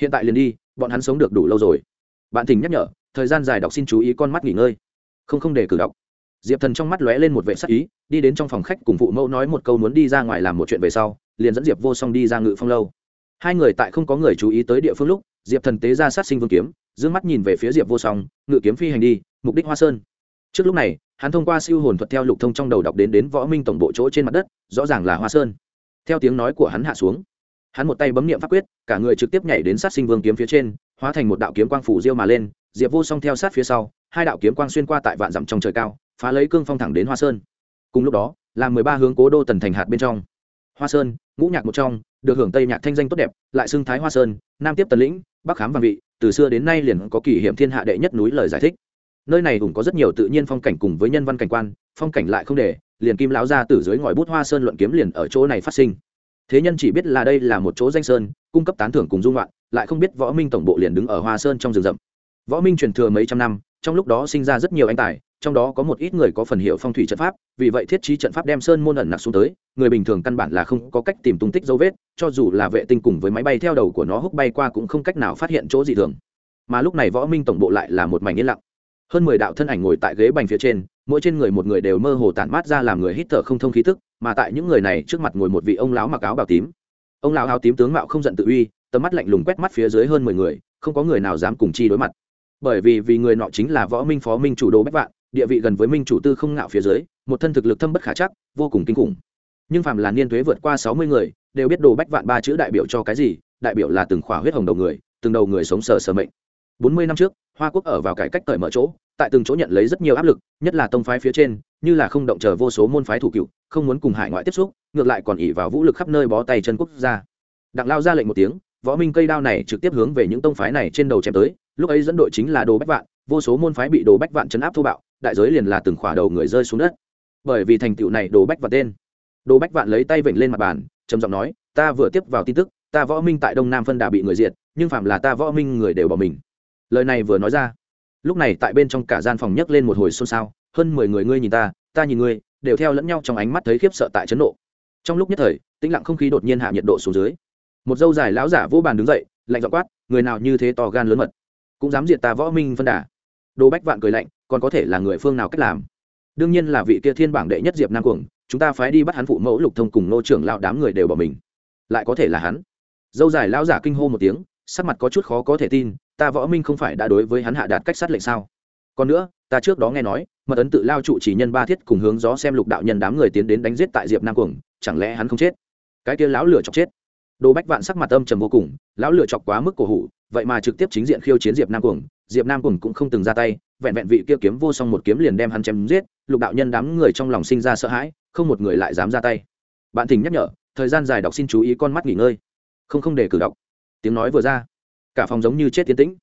Hiện tại liền đi, bọn hắn sống được đủ lâu rồi. Bạn thỉnh nhắc nhở, thời gian dài đọc xin chú ý con mắt nghỉ ngơi. Không không để cử đọc diệp thần trong mắt lóe lên một vệ sắc ý, đi đến trong phòng khách cùng phụ mẫu nói một câu muốn đi ra ngoài làm một chuyện về sau, liền dẫn diệp vô song đi ra ngự phong lâu. Hai người tại không có người chú ý tới địa phương lúc, diệp thần tế ra sát sinh vương kiếm d ư ơ n g mắt nhìn về phía diệp vô song, ngự kiếm phi hành đi, mục đích hoa sơn trước lúc này, hắn thông qua siêu hồn thuật theo lục thông trong đầu đọc đến đến võ minh tổng bộ chỗ trên mặt đất, rõ ràng là hoa sơn. Theo tiếng nói của hắn hạ xuống, hắn một tay bấm nghiệm pháp quyết, cả người trực tiếp nhảy đến sát sinh vương kiếm phía trên, hóa thành một đạo kiếm quang phủ diêu mà lên, diệp vô song theo sát phía sau, hai đạo kiếm quang xuyên qua tại vạn dặm trong trời cao, phá lấy cương phong thẳng đến hoa sơn. Cùng lúc đó, là mười ba hướng cố đô tần thành hạt bên trong. Hoa sơn, ngũ nhạc một trong, được hưởng tây nhạc thanh danh tốt đẹp, lại xưng thái hoa sơn, nam tiếp tần lĩnh, bắc khám vàng vị, từ xưa đến nay liền có kỷ hiểm thiên hạ đệ nhất núi lời giải thích nơi này cũng có rất nhiều tự nhiên phong cảnh cùng với nhân văn cảnh quan, phong cảnh lại không để, liền kim lão ra từ dưới ngòi bút hoa sơn luận kiếm liền ở chỗ này phát sinh. Thế nhân chỉ biết là đây là một chỗ danh sơn, cung cấp tán thưởng cùng dung loạn, lại không biết võ minh tổng bộ liền đứng ở hoa sơn trong rừng rậm. Võ minh truyền thừa mấy trăm năm, trong lúc đó sinh ra rất nhiều anh tài, trong đó có một ít người có phần hiệu phong thủy trận pháp, vì vậy thiết trí trận pháp đem sơn môn ẩn nặc xuống tới, người bình thường căn bản là không có cách tìm tung tích dấu vết, cho dù là vệ tinh cùng với máy bay theo đầu của nó húc bay qua cũng không cách nào phát hiện chỗ gì thường. Mà lúc này võ minh tổng bộ lại là một mảnh yên lặng hơn mười đạo thân ảnh ngồi tại ghế bành phía trên, mỗi trên người một người đều mơ hồ tản mát ra làm người hít thở không thông khí thức, mà tại những người này trước mặt ngồi một vị ông lão mặc áo bào tím. Ông lão áo tím tướng mạo không giận tự uy, tầm mắt lạnh lùng quét mắt phía dưới hơn mười người, không có người nào dám cùng chi đối mặt. Bởi vì vì người nọ chính là võ minh phó minh chủ đồ bách vạn, địa vị gần với minh chủ tư không ngạo phía dưới, một thân thực lực thâm bất khả chắc, vô cùng kinh khủng. Nhưng phàm là niên thuế vượt qua sáu mươi người, đều biết đồ bách vạn ba chữ đại biểu cho cái gì, đại biểu là từng khỏa huyết hồng đầu người, từng đầu người sống sờ sờ mệnh. Bốn mươi năm trước hoa quốc ở vào cải cách cởi mở chỗ, tại từng chỗ nhận lấy rất nhiều áp lực, nhất là tông phái phía trên, như là không động chờ vô số môn phái thủ cựu, không muốn cùng hải ngoại tiếp xúc, ngược lại còn ỉ vào vũ lực khắp nơi bó tay chân quốc gia. Đặng lao ra lệnh một tiếng, võ minh cây đao này trực tiếp hướng về những tông phái này trên đầu chém tới, lúc ấy dẫn đội chính là đồ bách vạn, vô số môn phái bị đồ bách vạn chấn áp thô bạo, đại giới liền là từng khỏa đầu người rơi xuống đất. Bởi vì thành tựu này đồ bách vạn tên. Đồ bách vạn lấy tay vịnh lên mặt bàn, trầm giọng nói, ta vừa tiếp vào tin tức, ta võ minh tại đông nam phân đà bị người diệt, nhưng phạm là ta võ minh người đều bỏ mình lời này vừa nói ra. Lúc này tại bên trong cả gian phòng nhấc lên một hồi xôn xao, hơn mười người ngươi nhìn ta ta nhìn ngươi, đều theo lẫn nhau trong ánh mắt thấy khiếp sợ tại chấn độ. trong lúc nhất thời, tĩnh lặng không khí đột nhiên hạ nhiệt độ xuống dưới. Một dâu dài lão giả vô bàn đứng dậy, lạnh dọ quát, người nào như thế to gan lớn mật. Cũng dám diệt ta võ minh phân đà. Đồ bách vạn cười lạnh, còn có thể là người phương nào cách làm? Đương nhiên là vị kia thiên bảng đệ nhất diệp nam cuồng, chúng ta phái đi bắt hắn phụ mẫu lục thông cùng nô trưởng lão đám người đều bỏ mình. Lại có thể là hắn. Dâu dài lão giả kinh hô một tiếng, sắc mặt có chút khó có thể tin ta võ minh không phải đã đối với hắn hạ đạt cách sát lệnh sao? Còn nữa, ta trước đó nghe nói, mật ấn tự lao trụ chỉ nhân ba thiết cùng hướng gió xem lục đạo nhân đám người tiến đến đánh giết tại diệp nam cuồng, chẳng lẽ hắn không chết? Cái kia lão lửa chọc chết. Đồ bách vạn sắc mặt âm trầm vô cùng, lão lửa chọc quá mức cổ hủ, vậy mà trực tiếp chính diện khiêu chiến diệp nam cuồng, diệp nam cuồng cũng không từng ra tay, vẹn vẹn vị kia kiếm vô song một kiếm liền đem hắn chém giết, lục đạo nhân đám người trong lòng sinh ra sợ hãi, không một người lại dám ra tay. Bạn thỉnh nhắc nhở, thời gian dài đọc xin chú ý con mắt nghỉ ngơi. Không không để cử đọc. Tiếng nói vừa ra cả phòng giống như chết tiến tĩnh.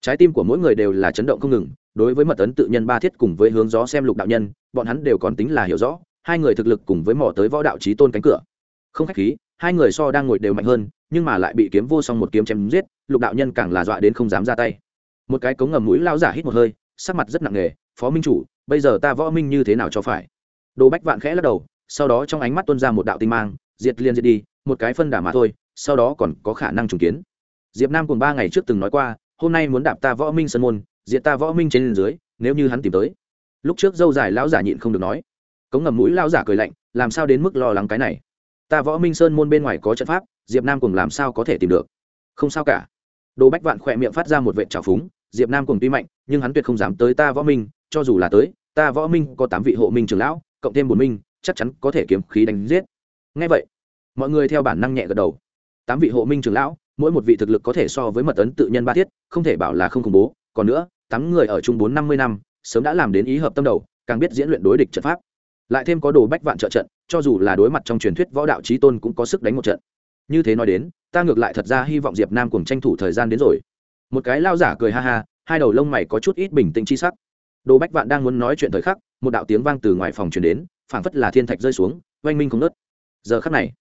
Trái tim của mỗi người đều là chấn động không ngừng, đối với mật ấn tự nhân ba thiết cùng với hướng gió xem lục đạo nhân, bọn hắn đều còn tính là hiểu rõ, hai người thực lực cùng với mỏ tới võ đạo trí tôn cánh cửa. Không khách khí, hai người so đang ngồi đều mạnh hơn, nhưng mà lại bị kiếm vô song một kiếm chém giết, lục đạo nhân càng là dọa đến không dám ra tay. Một cái cống ngầm mũi lao giả hít một hơi, sắc mặt rất nặng nề, phó minh chủ, bây giờ ta võ minh như thế nào cho phải? Đồ bách vạn khẽ lắc đầu, sau đó trong ánh mắt tuân ra một đạo tinh mang, diệt liên diệt đi, một cái phân đả mà thôi, sau đó còn có khả năng trùng kiến diệp nam cùng ba ngày trước từng nói qua, hôm nay muốn đạp ta võ minh Sơn môn, diệt ta võ minh trên dưới, nếu như hắn tìm tới. Lúc trước dâu dài lão giả nhịn không được nói. Cống ngầm mũi lão giả cười lạnh, làm sao đến mức lo lắng cái này? Ta võ minh sơn môn bên ngoài có trận pháp, diệp nam cùng làm sao có thể tìm được? Không sao cả. Đồ bách vạn khỏe miệng phát ra một vệ trào phúng, diệp nam cùng tuy mạnh, nhưng hắn tuyệt không dám tới ta võ minh, cho dù là tới, ta võ minh có tám vị hộ minh trưởng lão, cộng thêm bốn minh, chắc chắn có thể kiếm khí đánh giết. Ngay vậy, mọi người theo bản năng nhẹ gật đầu. Tám vị hộ minh trưởng lão mỗi một vị thực lực có thể so với mật ấn tự nhân ba thiết, không thể bảo là không khủng bố. Còn nữa, tám người ở chung bốn năm mươi năm, sớm đã làm đến ý hợp tâm đầu, càng biết diễn luyện đối địch trận pháp. Lại thêm có đồ bách vạn trợ trận, cho dù là đối mặt trong truyền thuyết võ đạo trí tôn cũng có sức đánh một trận. Như thế nói đến, ta ngược lại thật ra hy vọng diệp nam cùng tranh thủ thời gian đến rồi. Một cái lao giả cười ha ha, hai đầu lông mày có chút ít bình tĩnh chi sắc. Đồ bách vạn đang muốn nói chuyện thời khắc, một đạo tiếng vang từ ngoài phòng truyền đến, phảng phất là thiên thạch rơi xuống, oanh minh không nớt giờ khắc này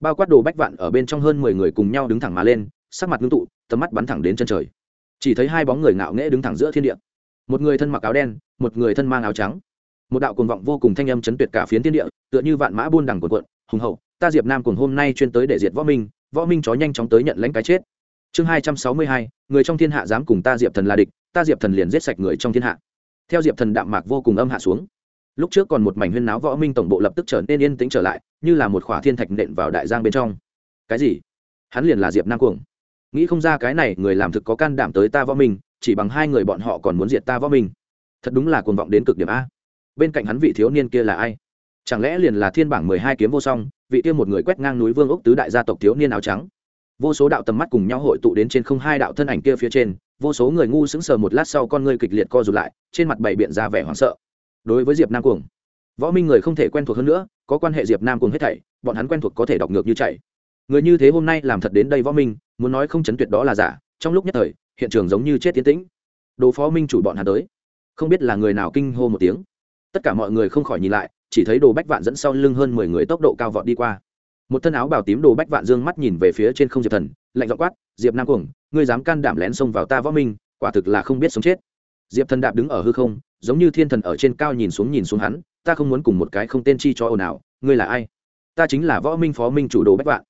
bao quát đồ bách vạn ở bên trong hơn mười người cùng nhau đứng thẳng mà lên, sắc mặt ngưng tụ, tầm mắt bắn thẳng đến chân trời. Chỉ thấy hai bóng người ngạo nghễ đứng thẳng giữa thiên địa. Một người thân mặc áo đen, một người thân mang áo trắng. Một đạo cuồng vọng vô cùng thanh âm chấn tuyệt cả phiến thiên địa, tựa như vạn mã buôn đằng quần cuộn, hùng hậu, ta diệp nam cùng hôm nay chuyên tới để diệt võ minh võ minh chó nhanh chóng tới nhận lãnh cái chết. Chương hai trăm sáu mươi hai, người trong thiên hạ dám cùng ta diệp thần là địch, ta diệp thần liền giết sạch người trong thiên hạ. Theo diệp thần đạm mạc vô cùng âm hạ xuống lúc trước còn một mảnh huyên náo võ minh tổng bộ lập tức trở nên yên tĩnh trở lại, như là một khỏa thiên thạch nện vào đại giang bên trong. Cái gì? Hắn liền là diệp nam cuồng. Nghĩ không ra cái này người làm thực có can đảm tới ta võ minh, chỉ bằng hai người bọn họ còn muốn diệt ta võ minh. Thật đúng là cuồng vọng đến cực điểm a. Bên cạnh hắn vị thiếu niên kia là ai? Chẳng lẽ liền là thiên bảng mười hai kiếm vô song, vị kia một người quét ngang núi vương ốc tứ đại gia tộc thiếu niên áo trắng? Vô số đạo tầm mắt cùng nhau hội tụ đến trên không hai đạo thân ảnh kia phía trên, vô số người ngu sững sờ một lát sau con ngươi kịch liệt co rụt lại, trên mặt bảy biện ra vẻ hoảng sợ đối với diệp nam cuồng võ minh người không thể quen thuộc hơn nữa có quan hệ diệp nam cuồng hết thảy bọn hắn quen thuộc có thể đọc ngược như chạy người như thế hôm nay làm thật đến đây võ minh muốn nói không chấn tuyệt đó là giả trong lúc nhất thời hiện trường giống như chết tiến tĩnh đồ phó minh chủ bọn hắn tới không biết là người nào kinh hô một tiếng tất cả mọi người không khỏi nhìn lại chỉ thấy đồ bách vạn dẫn sau lưng hơn mười người tốc độ cao vọt đi qua một thân áo bào tím đồ bách vạn dương mắt nhìn về phía trên không diệp thần lạnh dọ quát diệp nam cuồng ngươi dám can đảm lén xông vào ta võ minh quả thực là không biết sống chết diệp thần đạp đứng ở hư không giống như thiên thần ở trên cao nhìn xuống nhìn xuống hắn, ta không muốn cùng một cái không tên chi cho ồn ào, ngươi là ai? Ta chính là võ minh phó minh chủ đồ bách vạn.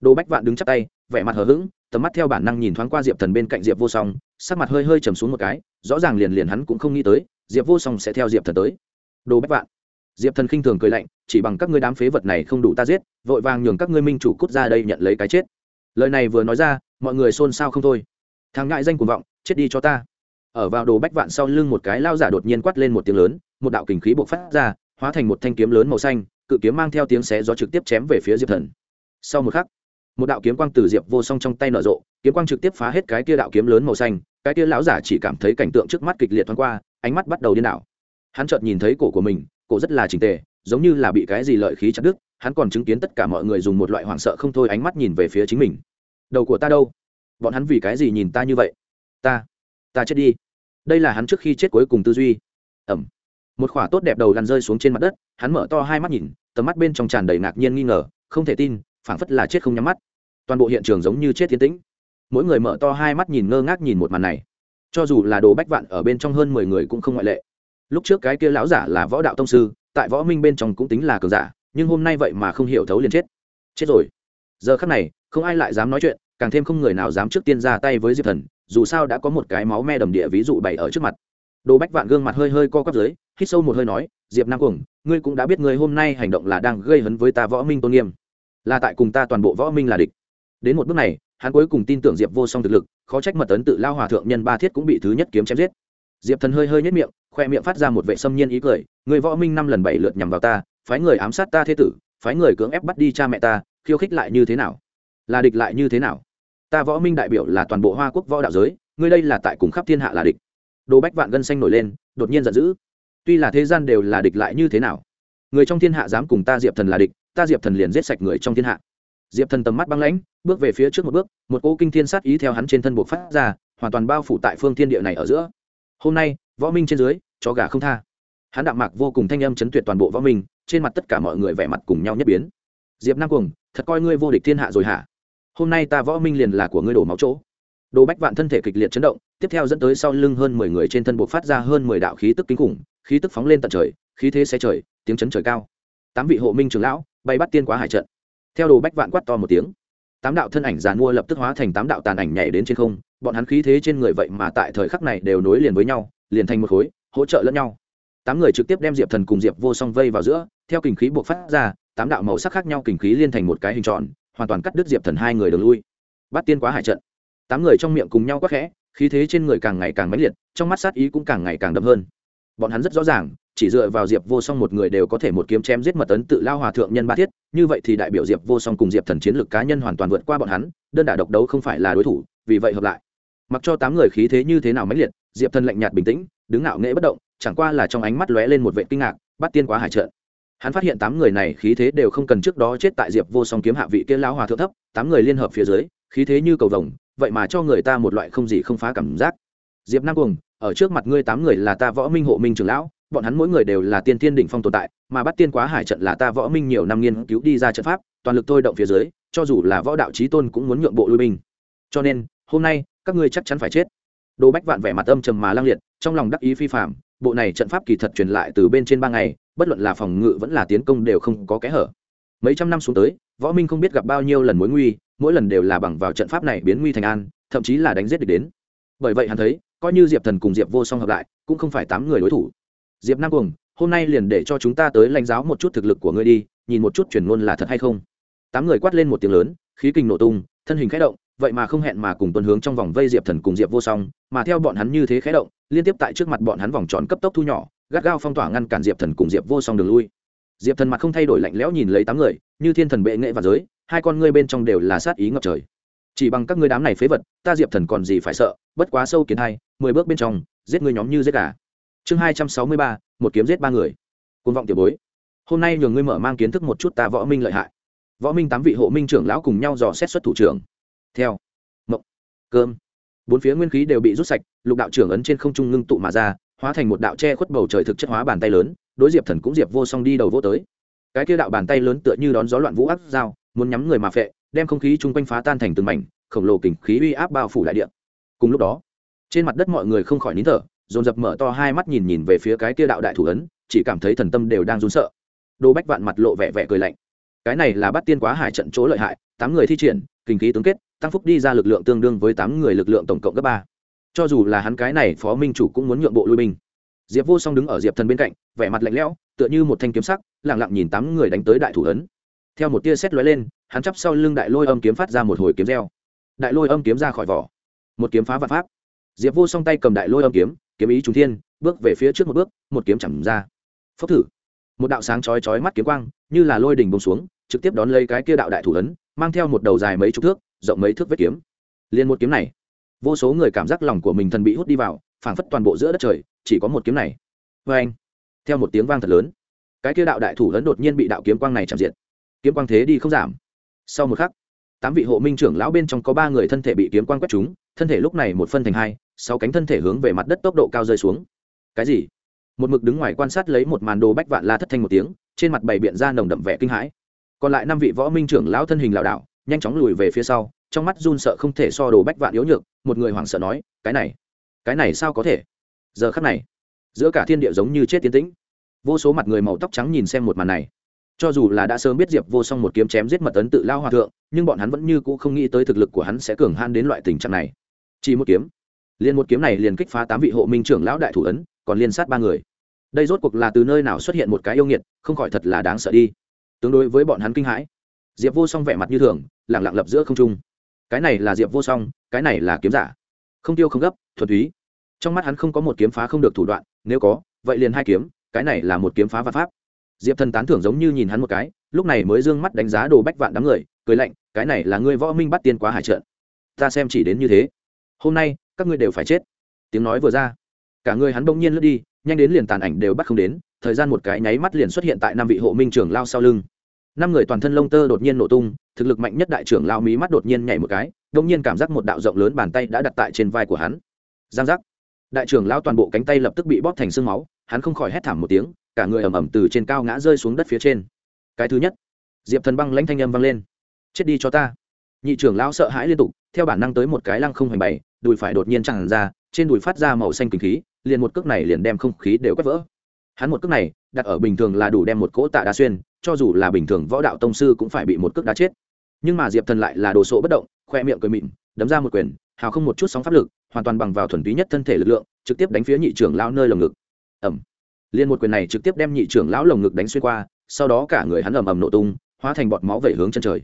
Đồ bách vạn đứng chắp tay, vẻ mặt hờ hững, tầm mắt theo bản năng nhìn thoáng qua diệp thần bên cạnh diệp vô song, sắc mặt hơi hơi trầm xuống một cái, rõ ràng liền liền hắn cũng không nghĩ tới, diệp vô song sẽ theo diệp thần tới. Đồ bách vạn. Diệp thần khinh thường cười lạnh, chỉ bằng các ngươi đám phế vật này không đủ ta giết, vội vàng nhường các ngươi minh chủ cút ra đây nhận lấy cái chết. Lời này vừa nói ra, mọi người xôn xao không thôi. Thằng ngại danh cuồng vọng, chết đi cho ta ở vào đồ bách vạn sau lưng một cái lao giả đột nhiên quát lên một tiếng lớn, một đạo kình khí bộc phát ra, hóa thành một thanh kiếm lớn màu xanh, cự kiếm mang theo tiếng xé gió trực tiếp chém về phía diệp thần. Sau một khắc, một đạo kiếm quang từ diệp vô song trong tay nở rộ, kiếm quang trực tiếp phá hết cái kia đạo kiếm lớn màu xanh, cái kia lão giả chỉ cảm thấy cảnh tượng trước mắt kịch liệt thoáng qua, ánh mắt bắt đầu điên đảo. Hắn chợt nhìn thấy cổ của mình, cổ rất là trình tề, giống như là bị cái gì lợi khí chặt đứt, hắn còn chứng kiến tất cả mọi người dùng một loại hoảng sợ không thôi ánh mắt nhìn về phía chính mình. Đầu của ta đâu? Bọn hắn vì cái gì nhìn ta như vậy? Ta ta chết đi. Đây là hắn trước khi chết cuối cùng tư duy. Ẩm. Một khỏa tốt đẹp đầu lăn rơi xuống trên mặt đất, hắn mở to hai mắt nhìn, tầm mắt bên trong tràn đầy ngạc nhiên nghi ngờ, không thể tin, phảng phất là chết không nhắm mắt. Toàn bộ hiện trường giống như chết tiến tĩnh. Mỗi người mở to hai mắt nhìn ngơ ngác nhìn một màn này. Cho dù là đồ bách vạn ở bên trong hơn mười người cũng không ngoại lệ. Lúc trước cái kia lão giả là võ đạo tông sư, tại võ minh bên trong cũng tính là cường giả, nhưng hôm nay vậy mà không hiểu thấu liền chết. Chết rồi. Giờ khắc này, không ai lại dám nói chuyện, càng thêm không người nào dám trước tiên ra tay với diệp thần dù sao đã có một cái máu me đầm địa ví dụ bày ở trước mặt. Đồ bách vạn gương mặt hơi hơi co quắp dưới, hít sâu một hơi nói, diệp nam cuồng, ngươi cũng đã biết ngươi hôm nay hành động là đang gây hấn với ta võ minh tôn nghiêm. Là tại cùng ta toàn bộ võ minh là địch. Đến một bước này, hắn cuối cùng tin tưởng diệp vô song thực lực, khó trách mật tấn tự lao hòa thượng nhân ba thiết cũng bị thứ nhất kiếm chém giết. Diệp thần hơi hơi nhất miệng, khoe miệng phát ra một vệ xâm nhiên ý cười người võ minh năm lần bảy lượt nhằm vào ta, phái người ám sát ta thế tử, phái người cưỡng ép bắt đi cha mẹ ta, khiêu khích lại như thế nào? Là địch lại như thế nào? Ta võ minh đại biểu là toàn bộ hoa quốc võ đạo giới, ngươi đây là tại cùng khắp thiên hạ là địch. Đồ bách vạn gân xanh nổi lên, đột nhiên giận dữ. Tuy là thế gian đều là địch lại như thế nào? Người trong thiên hạ dám cùng ta diệp thần là địch, ta diệp thần liền giết sạch người trong thiên hạ. Diệp thần tầm mắt băng lãnh, bước về phía trước một bước, một cỗ kinh thiên sát ý theo hắn trên thân buộc phát ra, hoàn toàn bao phủ tại phương thiên địa này ở giữa. Hôm nay, võ minh trên dưới cho gà không tha. Hắn đạm mạc vô cùng thanh âm chấn tuyệt toàn bộ võ minh, trên mặt tất cả mọi người vẻ mặt cùng nhau nhất biến. Diệp nam cuồng, thật coi ngươi vô địch thiên hạ rồi hả? Hôm nay ta võ minh liền là của ngươi đổ máu chỗ. Đồ bách vạn thân thể kịch liệt chấn động, tiếp theo dẫn tới sau lưng hơn mười người trên thân buộc phát ra hơn mười đạo khí tức kinh khủng, khí tức phóng lên tận trời, khí thế xe trời, tiếng chấn trời cao. Tám vị hộ minh trưởng lão bay bắt tiên quá hải trận. Theo đồ bách vạn quát to một tiếng, tám đạo thân ảnh giàn mua lập tức hóa thành tám đạo tàn ảnh nhảy đến trên không, bọn hắn khí thế trên người vậy mà tại thời khắc này đều nối liền với nhau, liền thành một khối, hỗ trợ lẫn nhau. Tám người trực tiếp đem diệp thần cùng diệp vô song vây vào giữa, theo kình khí buộc phát ra, tám đạo màu sắc khác nhau kình khí liên thành một cái hình tròn hoàn toàn cắt đứt diệp thần hai người đường lui bắt tiên quá hải trận tám người trong miệng cùng nhau quắc khẽ khí thế trên người càng ngày càng mãnh liệt trong mắt sát ý cũng càng ngày càng đậm hơn bọn hắn rất rõ ràng chỉ dựa vào diệp vô song một người đều có thể một kiếm chém giết mật tấn tự lao hòa thượng nhân ba thiết như vậy thì đại biểu diệp vô song cùng diệp thần chiến lược cá nhân hoàn toàn vượt qua bọn hắn đơn đả độc đấu không phải là đối thủ vì vậy hợp lại mặc cho tám người khí thế như thế nào mãnh liệt diệp thần lạnh nhạt bình tĩnh đứng ngạo nghễ bất động chẳng qua là trong ánh mắt lóe lên một vệ kinh ngạc bắt tiên quá hải trợn hắn phát hiện tám người này khí thế đều không cần trước đó chết tại diệp vô song kiếm hạ vị kia lao hòa thượng thấp, tám người liên hợp phía dưới, khí thế như cầu vồng, vậy mà cho người ta một loại không gì không phá cảm giác. Diệp nam cuồng, ở trước mặt ngươi tám người là ta võ minh hộ minh trưởng lão, bọn hắn mỗi người đều là tiên tiên đỉnh phong tồn tại, mà bắt tiên quá hải trận là ta võ minh nhiều năm nghiên cứu đi ra trận pháp, toàn lực thôi động phía dưới, cho dù là võ đạo trí tôn cũng muốn nhượng bộ lui binh. Cho nên, hôm nay, các ngươi chắc chắn phải chết. Đồ bách vạn vẻ mặt âm trầm mà lang liệt, trong lòng đắc ý phi phạm bộ này trận pháp kỳ thật truyền lại từ bên trên ba ngày, bất luận là phòng ngự vẫn là tiến công đều không có kẽ hở. Mấy trăm năm xuống tới, võ minh không biết gặp bao nhiêu lần mối nguy, mỗi lần đều là bằng vào trận pháp này biến nguy thành an, thậm chí là đánh giết địch đến. Bởi vậy hắn thấy, coi như diệp thần cùng diệp vô song hợp lại, cũng không phải tám người đối thủ. Diệp nam cùng hôm nay liền để cho chúng ta tới lãnh giáo một chút thực lực của ngươi đi, nhìn một chút truyền ngôn là thật hay không. Tám người quát lên một tiếng lớn, khí kinh nổ tung, thân hình khẽ động, vậy mà không hẹn mà cùng tuần hướng trong vòng vây diệp thần cùng diệp vô song mà theo bọn hắn như thế khẽ động, liên tiếp tại trước mặt bọn hắn vòng tròn cấp tốc thu nhỏ, gắt gao phong tỏa ngăn cản diệp thần cùng diệp vô song đường lui. Diệp thần mặt không thay đổi lạnh lẽo nhìn lấy tám người, như thiên thần bệ nghệ và giới, hai con ngươi bên trong đều là sát ý ngập trời. Chỉ bằng các ngươi đám này phế vật, ta diệp thần còn gì phải sợ, bất quá sâu kiến hai, mười bước bên trong, giết ngươi nhóm như giết gà. Chương hai trăm sáu mươi ba, một kiếm giết ba người. Côn vọng tiểu bối. Hôm nay nhường ngươi mở mang kiến thức một chút ta võ minh lợi hại. Võ minh tám vị hộ minh trưởng lão cùng nhau dò xét xuất thủ trưởng. Theo. Mộng. Cơm bốn phía nguyên khí đều bị rút sạch, lục đạo trưởng ấn trên không trung ngưng tụ mà ra, hóa thành một đạo che khuất bầu trời thực chất hóa bàn tay lớn, đối diệp thần cũng diệp vô song đi đầu vô tới. Cái kia đạo bàn tay lớn tựa như đón gió loạn vũ áp dao, muốn nhắm người mà phệ, đem không khí chung quanh phá tan thành từng mảnh, khổng lồ kình khí uy áp bao phủ đại địa. Cùng lúc đó, trên mặt đất mọi người không khỏi nín thở, dồn dập mở to hai mắt nhìn nhìn về phía cái kia đạo đại thủ ấn, chỉ cảm thấy thần tâm đều đang run sợ. Đô bách vạn mặt lộ vẻ vẻ cười lạnh. Cái này là bắt tiên quá hải trận chỗ lợi hại, tám người thi triển kinh khí tướng kết tăng phúc đi ra lực lượng tương đương với tám người lực lượng tổng cộng cấp ba. Cho dù là hắn cái này phó minh chủ cũng muốn nhượng bộ lui binh. Diệp vô song đứng ở diệp thần bên cạnh, vẻ mặt lạnh lẽo, tựa như một thanh kiếm sắc lẳng lặng nhìn tám người đánh tới đại thủ ấn. Theo một tia xét lóe lên, hắn chắp sau lưng đại lôi âm kiếm phát ra một hồi kiếm reo. Đại lôi âm kiếm ra khỏi vỏ. Một kiếm phá vạn pháp. Diệp vô song tay cầm đại lôi âm kiếm kiếm ý trung thiên, bước về phía trước một bước, một kiếm chẳng ra. Phốc thử. Một đạo sáng chói chói mắt kiếm quang, như là lôi đỉnh bông xuống, trực tiếp đón lấy cái kia đạo đại thủ ấn, mang theo một đầu dài mấy chục thước rộng mấy thước vết kiếm. Liền một kiếm này, vô số người cảm giác lòng của mình thần bị hút đi vào, phảng phất toàn bộ giữa đất trời, chỉ có một kiếm này. Vê anh, theo một tiếng vang thật lớn, cái kia đạo đại thủ lớn đột nhiên bị đạo kiếm quang này chạm diệt kiếm quang thế đi không giảm. Sau một khắc, tám vị hộ minh trưởng lão bên trong có ba người thân thể bị kiếm quang quét trúng, thân thể lúc này một phân thành hai, sáu cánh thân thể hướng về mặt đất tốc độ cao rơi xuống. Cái gì? Một mực đứng ngoài quan sát lấy một màn đồ bách vạn la thất thanh một tiếng, trên mặt bày biện ra nồng đậm vẻ kinh hãi. Còn lại năm vị võ minh trưởng lão thân hình lảo đảo nhanh chóng lùi về phía sau, trong mắt run sợ không thể so đồ bách vạn yếu nhược, một người hoảng sợ nói, cái này cái này sao có thể? Giờ khắc này, giữa cả thiên địa giống như chết tiến tĩnh. Vô số mặt người màu tóc trắng nhìn xem một màn này. Cho dù là đã sớm biết diệp vô song một kiếm chém giết mật ấn tự lao hòa thượng, nhưng bọn hắn vẫn như cũ không nghĩ tới thực lực của hắn sẽ cường han đến loại tình trạng này. Chỉ một kiếm. Liền một kiếm này liền kích phá tám vị hộ minh trưởng lão đại thủ ấn, còn liên sát ba người. Đây rốt cuộc là từ nơi nào xuất hiện một cái yêu nghiệt, không khỏi thật là đáng sợ đi. Tương đối với bọn hắn kinh hãi diệp vô song vẻ mặt như thường lẳng lặng lập giữa không trung. Cái này là diệp vô song, cái này là kiếm giả. Không tiêu không gấp thuật túy. Trong mắt hắn không có một kiếm phá không được thủ đoạn, nếu có, vậy liền hai kiếm, cái này là một kiếm phá vạn pháp. Diệp thần tán thưởng giống như nhìn hắn một cái, lúc này mới d ư ơ n g mắt đánh giá đồ bách vạn đám người, cười lạnh, cái này là ngươi võ minh bắt tiên quá hải trợn ta xem chỉ đến như thế. Hôm nay, các ngươi đều phải chết. Tiếng nói vừa ra, cả người hắn bỗng nhiên lướt đi, nhanh đến liền tàn ảnh đều bắt không đến, thời gian một cái nháy mắt liền xuất hiện tại năm vị hộ minh trưởng lao sau lưng năm người toàn thân lông tơ đột nhiên nổ tung, thực lực mạnh nhất đại trưởng lao mí mắt đột nhiên nhảy một cái, đột nhiên cảm giác một đạo rộng lớn bàn tay đã đặt tại trên vai của hắn. Giang giác. Đại trưởng lao toàn bộ cánh tay lập tức bị bóp thành sương máu, hắn không khỏi hét thảm một tiếng, cả người ầm ầm từ trên cao ngã rơi xuống đất phía trên. Cái thứ nhất, diệp thần băng lãnh thanh âm vang lên. Chết đi cho ta. Nhị trưởng lão sợ hãi liên tục, theo bản năng tới một cái lăng không hoành bày đùi phải đột nhiên chẳng ra, trên đùi phát ra màu xanh kinh khí, liền một cước này liền đem không khí đều quét vỡ. Hắn một cước này đặt ở bình thường là đủ đem một cỗ tạ đá xuyên, cho dù là bình thường võ đạo tông sư cũng phải bị một cước đá chết. Nhưng mà diệp thần lại là đồ sộ bất động, khoe miệng cười mịn, đấm ra một quyền, hào không một chút sóng pháp lực, hoàn toàn bằng vào thuần túy nhất thân thể lực lượng, trực tiếp đánh phía nhị trưởng lão nơi lồng ngực. Ẩm liên một quyền này trực tiếp đem nhị trưởng lão lồng ngực đánh xuyên qua, sau đó cả người hắn ầm ầm nổ tung, hóa thành bọt máu vẩy hướng chân trời.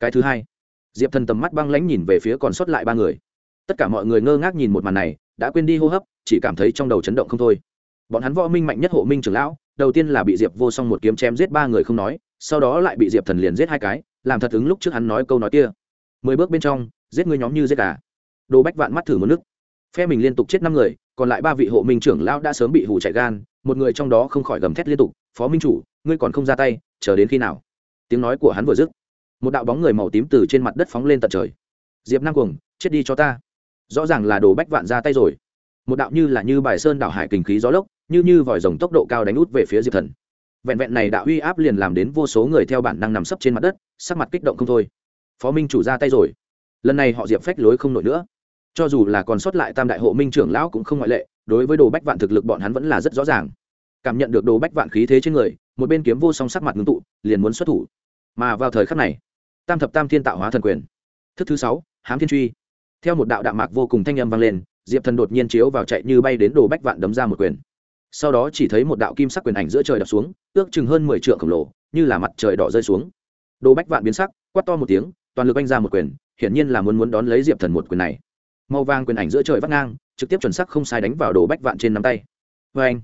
Cái thứ hai, diệp thần tầm mắt băng lãnh nhìn về phía còn sót lại ba người. Tất cả mọi người ngơ ngác nhìn một màn này, đã quên đi hô hấp, chỉ cảm thấy trong đầu chấn động không thôi. Bọn hắn võ minh mạnh nhất hộ minh trưởng lão đầu tiên là bị diệp vô song một kiếm chém giết ba người không nói, sau đó lại bị diệp thần liền giết hai cái, làm thật ứng lúc trước hắn nói câu nói kia. Mười bước bên trong, giết người nhóm như giết gà. Đồ bách vạn mắt thử một nước. Phe mình liên tục chết năm người, còn lại ba vị hộ minh trưởng lão đã sớm bị hù chạy gan, một người trong đó không khỏi gầm thét liên tục, phó minh chủ, ngươi còn không ra tay, chờ đến khi nào? Tiếng nói của hắn vừa dứt, một đạo bóng người màu tím từ trên mặt đất phóng lên tận trời. Diệp nam cuồng, chết đi cho ta. Rõ ràng là đồ bách vạn ra tay rồi. Một đạo như là như bài sơn đảo hải kình khí gió lốc như như vòi rồng tốc độ cao đánh út về phía diệp thần. Vẹn vẹn này đã uy áp liền làm đến vô số người theo bản năng nằm sấp trên mặt đất, sắc mặt kích động không thôi. Phó minh chủ ra tay rồi. Lần này họ diệp phách lối không nổi nữa. Cho dù là còn sót lại tam đại hộ minh trưởng lão cũng không ngoại lệ, đối với đồ bách vạn thực lực bọn hắn vẫn là rất rõ ràng. Cảm nhận được đồ bách vạn khí thế trên người, một bên kiếm vô song sắc mặt ngưng tụ, liền muốn xuất thủ. Mà vào thời khắc này, tam thập tam thiên tạo hóa thần quyền. Thức thứ sáu, hám thiên truy. Theo một đạo đạo mạc vô cùng thanh âm vang lên, diệp thần đột nhiên chiếu vào chạy như bay đến đồ bách vạn đấm ra một quyền sau đó chỉ thấy một đạo kim sắc quyền ảnh giữa trời đập xuống, ước chừng hơn mười trượng khổng lồ, như là mặt trời đỏ rơi xuống. Đồ bách vạn biến sắc, quát to một tiếng, toàn lực anh ra một quyền, hiển nhiên là muốn muốn đón lấy diệp thần một quyền này. Màu vàng quyền ảnh giữa trời vắt ngang, trực tiếp chuẩn sắc không sai đánh vào đồ bách vạn trên nắm tay. Vê anh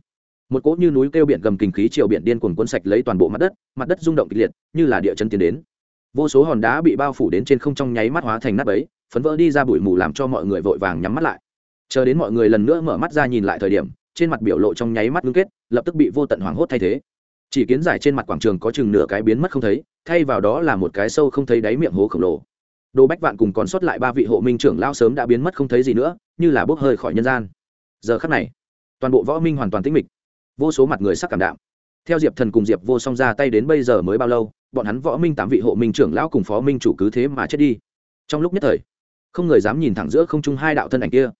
một cỗ như núi kêu biển gầm kinh khí chiều biển điên cuồng cuốn sạch lấy toàn bộ mặt đất mặt đất rung động kịch liệt, như là địa chân tiến đến. Vô số hòn đá bị bao phủ đến trên không trong nháy mắt hóa thành nắp ấy phấn vỡ đi ra bụi mù làm cho mọi người vội vàng nhắm mắt lại. Chờ đến mọi người lần nữa mở mắt ra nhìn lại thời điểm trên mặt biểu lộ trong nháy mắt ngưng kết, lập tức bị vô tận hoảng hốt thay thế. Chỉ kiến giải trên mặt quảng trường có chừng nửa cái biến mất không thấy, thay vào đó là một cái sâu không thấy đáy miệng hố khổng lồ. Đồ bách vạn cùng còn sót lại ba vị hộ minh trưởng lao sớm đã biến mất không thấy gì nữa, như là bốc hơi khỏi nhân gian. Giờ khắc này, toàn bộ võ minh hoàn toàn tĩnh mịch. Vô số mặt người sắc cảm đạm. Theo diệp thần cùng diệp vô song ra tay đến bây giờ mới bao lâu, bọn hắn võ minh tám vị hộ minh trưởng lão cùng phó minh chủ cứ thế mà chết đi. Trong lúc nhất thời, không người dám nhìn thẳng giữa không trung hai đạo thân ảnh kia.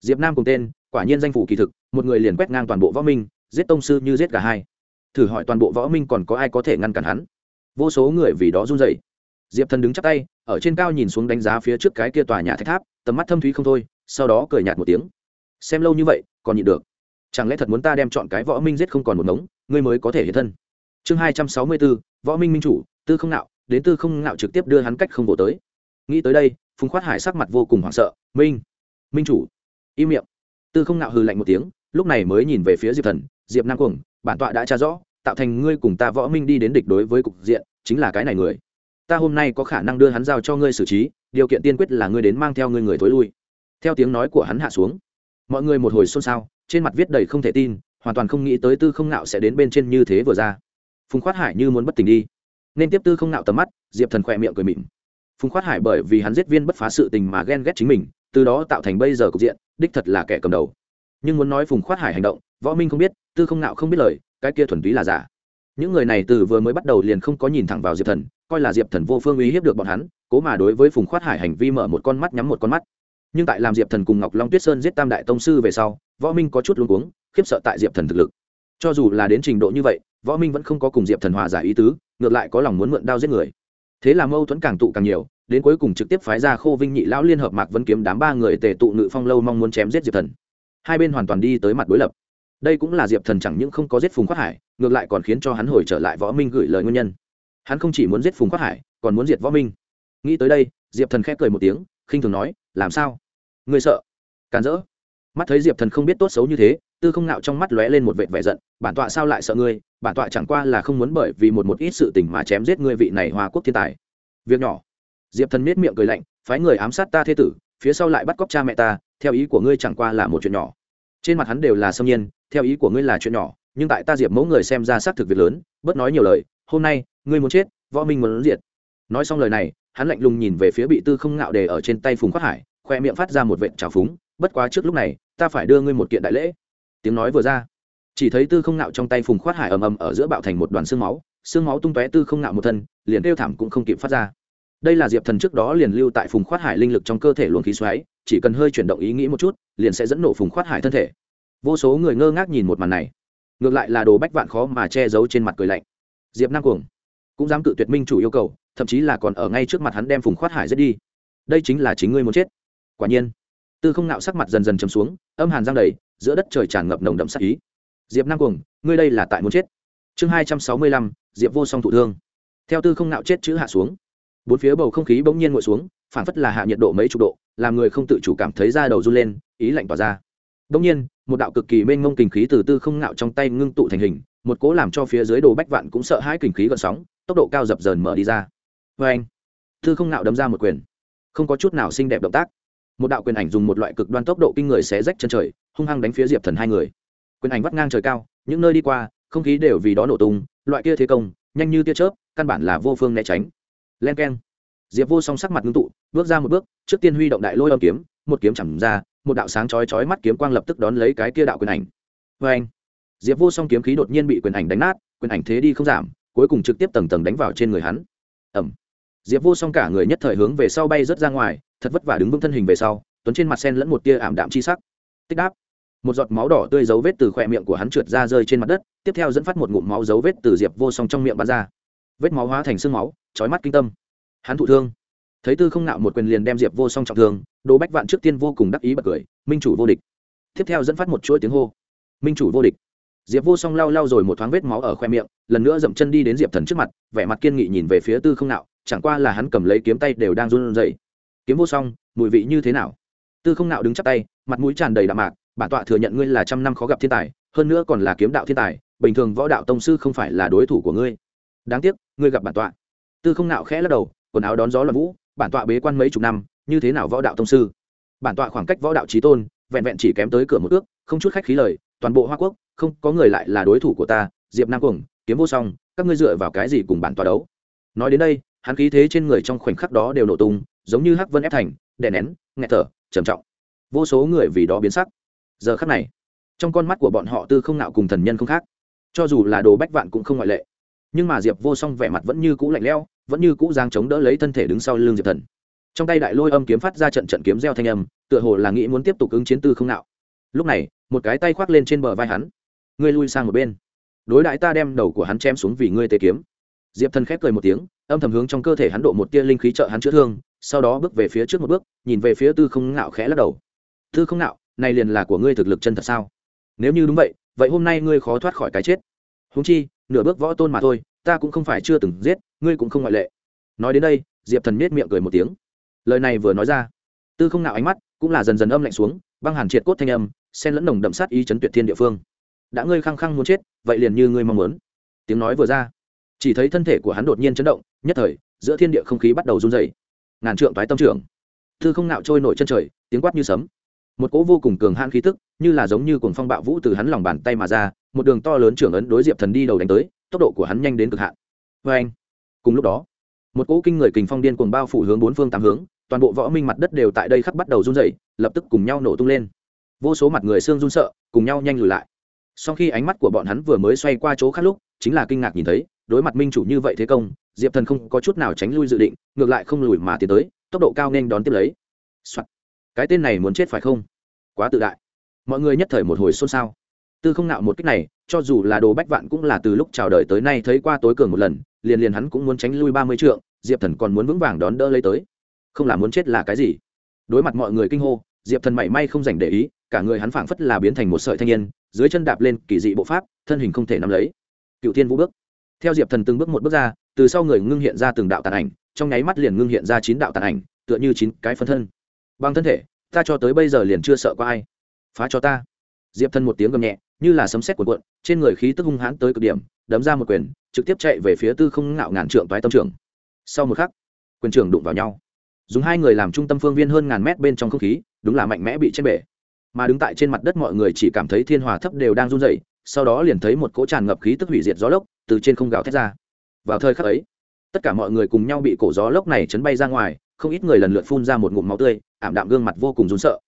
Diệp nam cùng tên, quả nhiên danh phủ kỳ thực một người liền quét ngang toàn bộ võ minh, giết tông sư như giết cả hai. Thử hỏi toàn bộ võ minh còn có ai có thể ngăn cản hắn? Vô số người vì đó run dậy diệp thần đứng chắc tay, ở trên cao nhìn xuống đánh giá phía trước cái kia tòa nhà thạch tháp, tầm mắt thâm thúy không thôi, sau đó cười nhạt một tiếng. Xem lâu như vậy, còn nhịn được. Chẳng lẽ thật muốn ta đem chọn cái võ minh giết không còn một ngống, ngươi mới có thể hiện thân? Chương hai trăm sáu mươi bốn, võ minh minh chủ, tư không nạo đến tư không nạo trực tiếp đưa hắn cách không bộ tới. Nghĩ tới đây, phùng khoát hải sắc mặt vô cùng hoảng sợ, minh minh chủ. Im miệng. Tư không nạo hừ lạnh một tiếng lúc này mới nhìn về phía diệp thần, diệp nam cuồng, bản tọa đã tra rõ, tạo thành ngươi cùng ta võ minh đi đến địch đối với cục diện, chính là cái này người. Ta hôm nay có khả năng đưa hắn giao cho ngươi xử trí, điều kiện tiên quyết là ngươi đến mang theo ngươi người thối lui. Theo tiếng nói của hắn hạ xuống, mọi người một hồi xôn xao, trên mặt viết đầy không thể tin, hoàn toàn không nghĩ tới tư không nạo sẽ đến bên trên như thế vừa ra. Phùng khoát hải như muốn bất tỉnh đi. Nên tiếp tư không nạo tầm mắt, diệp thần khỏe miệng cười mịn phùng khoát hải bởi vì hắn giết viên bất phá sự tình mà ghen ghét chính mình, từ đó tạo thành bây giờ cục diện, đích thật là kẻ cầm đầu nhưng muốn nói phùng khoát hải hành động, võ minh không biết, tư không nạo không biết lời, cái kia thuần túy là giả. Những người này từ vừa mới bắt đầu liền không có nhìn thẳng vào diệp thần, coi là diệp thần vô phương uy hiếp được bọn hắn, cố mà đối với phùng khoát hải hành vi mở một con mắt nhắm một con mắt. Nhưng tại làm diệp thần cùng ngọc long tuyết sơn giết tam đại tông sư về sau, võ minh có chút luống cuống, khiếp sợ tại diệp thần thực lực. Cho dù là đến trình độ như vậy, võ minh vẫn không có cùng diệp thần hòa giải ý tứ, ngược lại có lòng muốn mượn đao giết người. Thế là mâu thuẫn càng tụ càng nhiều, đến cuối cùng trực tiếp phái ra khô vinh nhị lão liên hợp mạc vẫn kiếm đám ba người tề tụ ngự phong lâu mong muốn chém giết diệp thần hai bên hoàn toàn đi tới mặt đối lập. Đây cũng là diệp thần chẳng những không có giết phùng khoác hải, ngược lại còn khiến cho hắn hồi trở lại võ minh gửi lời nguyên nhân. Hắn không chỉ muốn giết phùng khoác hải, còn muốn diệt võ minh. Nghĩ tới đây, diệp thần khép cười một tiếng, khinh thường nói, làm sao? Người sợ? Càn rỡ? Mắt thấy diệp thần không biết tốt xấu như thế, tư không nạo trong mắt lóe lên một vệ vẻ giận, bản tọa sao lại sợ ngươi? Bản tọa chẳng qua là không muốn bởi vì một một ít sự tình mà chém giết ngươi vị này hoa quốc thiên tài. Việc nhỏ. Diệp thần miết miệng cười lạnh, phái người ám sát ta thế tử, phía sau lại bắt cóc cha mẹ ta theo ý của ngươi chẳng qua là một chuyện nhỏ. Trên mặt hắn đều là xâm nhiên, theo ý của ngươi là chuyện nhỏ, nhưng tại ta diệp mẫu người xem ra xác thực việc lớn, bớt nói nhiều lời, hôm nay, ngươi muốn chết, võ minh muốn diệt. Nói xong lời này, hắn lạnh lùng nhìn về phía bị tư không ngạo đề ở trên tay phùng khoát hải, khoe miệng phát ra một vệt trào phúng, bất quá trước lúc này, ta phải đưa ngươi một kiện đại lễ. Tiếng nói vừa ra, chỉ thấy tư không ngạo trong tay phùng khoát hải ầm ầm ở giữa bạo thành một đoàn xương máu xương máu tung tóe tư không ngạo một thân, liền kêu thảm cũng không kịp phát ra đây là diệp thần trước đó liền lưu tại phùng khoát hải linh lực trong cơ thể luồng khí xoáy, chỉ cần hơi chuyển động ý nghĩ một chút, liền sẽ dẫn nổ phùng khoát hải thân thể. Vô số người ngơ ngác nhìn một màn này. Ngược lại là đồ bách vạn khó mà che giấu trên mặt cười lạnh. Diệp nam cuồng cũng dám cự tuyệt minh chủ yêu cầu, thậm chí là còn ở ngay trước mặt hắn đem phùng khoát hải giết đi. Đây chính là chính ngươi muốn chết. Quả nhiên, tư không nạo sắc mặt dần dần chấm xuống, âm hàn giang đầy, giữa đất trời tràn ngập nồng đậm sắc ý. Diệp nam cuồng, ngươi đây là tại muốn chết. Chương hai trăm sáu mươi lăm, diệp vô song thụ thương. Theo tư không nạo chết chữ hạ xuống bốn phía bầu không khí bỗng nhiên ngồi xuống phản phất là hạ nhiệt độ mấy chục độ, làm người không tự chủ cảm thấy da đầu run lên, ý lạnh tỏa ra. Bỗng nhiên, một đạo cực kỳ mênh mông kình khí từ tư không ngạo trong tay ngưng tụ thành hình, một cố làm cho phía dưới đồ bách vạn cũng sợ hãi kình khí gợn sóng, tốc độ cao dập dờn mở đi ra. Vê anh tư không ngạo đấm ra một quyền. Không có chút nào xinh đẹp động tác. Một đạo quyền ảnh dùng một loại cực đoan tốc độ kinh người xé rách chân trời, hung hăng đánh phía diệp thần hai người. Quyền ảnh vắt ngang trời cao, những nơi đi qua, không khí đều vì đó nổ tung, loại kia thế công, nhanh như tia chớp, căn bản là vô phương né tránh len keng. Diệp vô song sắc mặt ngưng tụ, bước ra một bước, trước tiên huy động đại lôi âm kiếm, một kiếm chẳng ra, một đạo sáng chói chói mắt kiếm quang lập tức đón lấy cái kia đạo quyền ảnh. Vê anh, diệp vô song kiếm khí đột nhiên bị quyền ảnh đánh nát, quyền ảnh thế đi không giảm, cuối cùng trực tiếp tầng tầng đánh vào trên người hắn. Ẩm diệp vô song cả người nhất thời hướng về sau bay rớt ra ngoài, thật vất vả đứng vững thân hình về sau, tuấn trên mặt sen lẫn một tia ảm đạm chi sắc. Tích đáp. Một giọt máu đỏ tươi dấu vết từ khỏe miệng của hắn trượt ra rơi trên mặt đất, tiếp theo dẫn phát một ngụm máu dấu vết từ diệp vô song trong miệng bắn ra. Vết máu hóa thành sương máu chói mắt kinh tâm. Hắn thụ thương. Thấy tư không nạo một quyền liền đem diệp vô song trọng thương, Đỗ bách vạn trước tiên vô cùng đắc ý bật cười, minh chủ vô địch. Tiếp theo dẫn phát một chuỗi tiếng hô. Minh chủ vô địch. Diệp vô song lau lau rồi một thoáng vết máu ở khoe miệng, lần nữa dậm chân đi đến diệp thần trước mặt, vẻ mặt kiên nghị nhìn về phía tư không nạo chẳng qua là hắn cầm lấy kiếm tay đều đang run rẩy. Kiếm vô song, mùi vị như thế nào? Tư không nạo đứng chắp tay, mặt mũi tràn đầy đạm mạc, bản tọa thừa nhận ngươi là trăm năm khó gặp thiên tài, hơn nữa còn là kiếm đạo thiên tài, bình thường võ đạo tông sư không phải là đối thủ của ngươi. Đáng tiếc, ngươi gặp bản tọa tư không nạo khẽ lắc đầu, quần áo đón gió l vũ, bản tọa bế quan mấy chục năm, như thế nào võ đạo tông sư? Bản tọa khoảng cách võ đạo trí tôn, vẹn vẹn chỉ kém tới cửa một ước, không chút khách khí lời, toàn bộ hoa quốc, không có người lại là đối thủ của ta, diệp nam cuồng, kiếm vô song, các ngươi dựa vào cái gì cùng bản tọa đấu? Nói đến đây, hắn khí thế trên người trong khoảnh khắc đó đều nổ tung, giống như hắc vân ép thành, đè nén, nghẹt thở, trầm trọng. Vô số người vì đó biến sắc. Giờ khắc này, trong con mắt của bọn họ tư không nạo cùng thần nhân không khác. Cho dù là đồ bách vạn cũng không ngoại lệ nhưng mà diệp vô song vẻ mặt vẫn như cũ lạnh lẽo, vẫn như cũ giang chống đỡ lấy thân thể đứng sau lưng diệp thần. Trong tay đại lôi âm kiếm phát ra trận trận kiếm gieo thanh âm, tựa hồ là nghĩ muốn tiếp tục ứng chiến tư không nạo. Lúc này, một cái tay khoác lên trên bờ vai hắn. Ngươi lui sang một bên. Đối đại ta đem đầu của hắn chém xuống vì ngươi tê kiếm. Diệp thần khép cười một tiếng, âm thầm hướng trong cơ thể hắn độ một tia linh khí trợ hắn chữa thương, sau đó bước về phía trước một bước, nhìn về phía tư không ngạo khẽ lắc đầu. Tư không ngạo này liền là của ngươi thực lực chân thật sao? Nếu như đúng vậy vậy hôm nay ngươi khó thoát khỏi cái chết húng chi, nửa bước võ tôn mà thôi, ta cũng không phải chưa từng giết, ngươi cũng không ngoại lệ. Nói đến đây, diệp thần nết miệng cười một tiếng. Lời này vừa nói ra, tư không nạo ánh mắt cũng là dần dần âm lạnh xuống, băng hàn triệt cốt thanh âm sen lẫn nồng đậm sát ý chấn tuyệt thiên địa phương. Đã ngươi khăng khăng muốn chết, vậy liền như ngươi mong muốn. Tiếng nói vừa ra, chỉ thấy thân thể của hắn đột nhiên chấn động, nhất thời, giữa thiên địa không khí bắt đầu run dày ngàn trượng toái tâm trưởng. Thư không nạo trôi nổi chân trời, tiếng quát như sấm. Một cỗ vô cùng cường hãn khí tức, như là giống như cuồng phong bạo vũ từ hắn lòng bàn tay mà ra một đường to lớn trưởng ấn đối diệp thần đi đầu đánh tới, tốc độ của hắn nhanh đến cực hạn. Vê anh, cùng lúc đó, một cỗ kinh người kình phong điên cuồng bao phủ hướng bốn phương tám hướng, toàn bộ võ minh mặt đất đều tại đây khắc bắt đầu run dậy lập tức cùng nhau nổ tung lên. Vô số mặt người xương run sợ, cùng nhau nhanh lùi lại. Sau khi ánh mắt của bọn hắn vừa mới xoay qua chỗ khác lúc, chính là kinh ngạc nhìn thấy, đối mặt minh chủ như vậy thế công, diệp thần không có chút nào tránh lui dự định, ngược lại không lùi mà tiến tới, tốc độ cao nên đón tiếp lấy、Soạn. cái tên này muốn chết phải không? Quá tự đại. Mọi người nhất thời một hồi xôn xao tư không nạo một cách này, cho dù là đồ bách vạn cũng là từ lúc chào đời tới nay thấy qua tối cường một lần, liền liền hắn cũng muốn tránh lui ba mươi trượng, diệp thần còn muốn vững vàng đón đỡ lấy tới. Không là muốn chết là cái gì? Đối mặt mọi người kinh hô, diệp thần mảy may không dành để ý, cả người hắn phảng phất là biến thành một sợi thanh niên, dưới chân đạp lên kỳ dị bộ pháp, thân hình không thể nắm lấy. Cựu thiên vũ bước. Theo diệp thần từng bước một bước ra, từ sau người ngưng hiện ra từng đạo tàn ảnh, trong nháy mắt liền ngưng hiện ra chín đạo tàn ảnh, tựa như chín cái phân thân. Bằng thân thể, ta cho tới bây giờ liền chưa sợ có ai. Phá cho ta. Diệp thần một tiếng gầm nhẹ như là sấm sét cuộn cuộn, trên người khí tức hung hãn tới cực điểm, đấm ra một quyền, trực tiếp chạy về phía tư không ngạo ngàn trượng toái tâm trưởng. Sau một khắc, quyền trưởng đụng vào nhau. Dùng hai người làm trung tâm phương viên hơn ngàn mét bên trong không khí, đúng là mạnh mẽ bị trên bể. Mà đứng tại trên mặt đất mọi người chỉ cảm thấy thiên hòa thấp đều đang run rẩy, sau đó liền thấy một cỗ tràn ngập khí tức hủy diệt gió lốc từ trên không gào thét ra. Vào thời khắc ấy, tất cả mọi người cùng nhau bị cổ gió lốc này chấn bay ra ngoài, không ít người lần lượt phun ra một ngụm máu tươi, ảm đạm gương mặt vô cùng run sợ.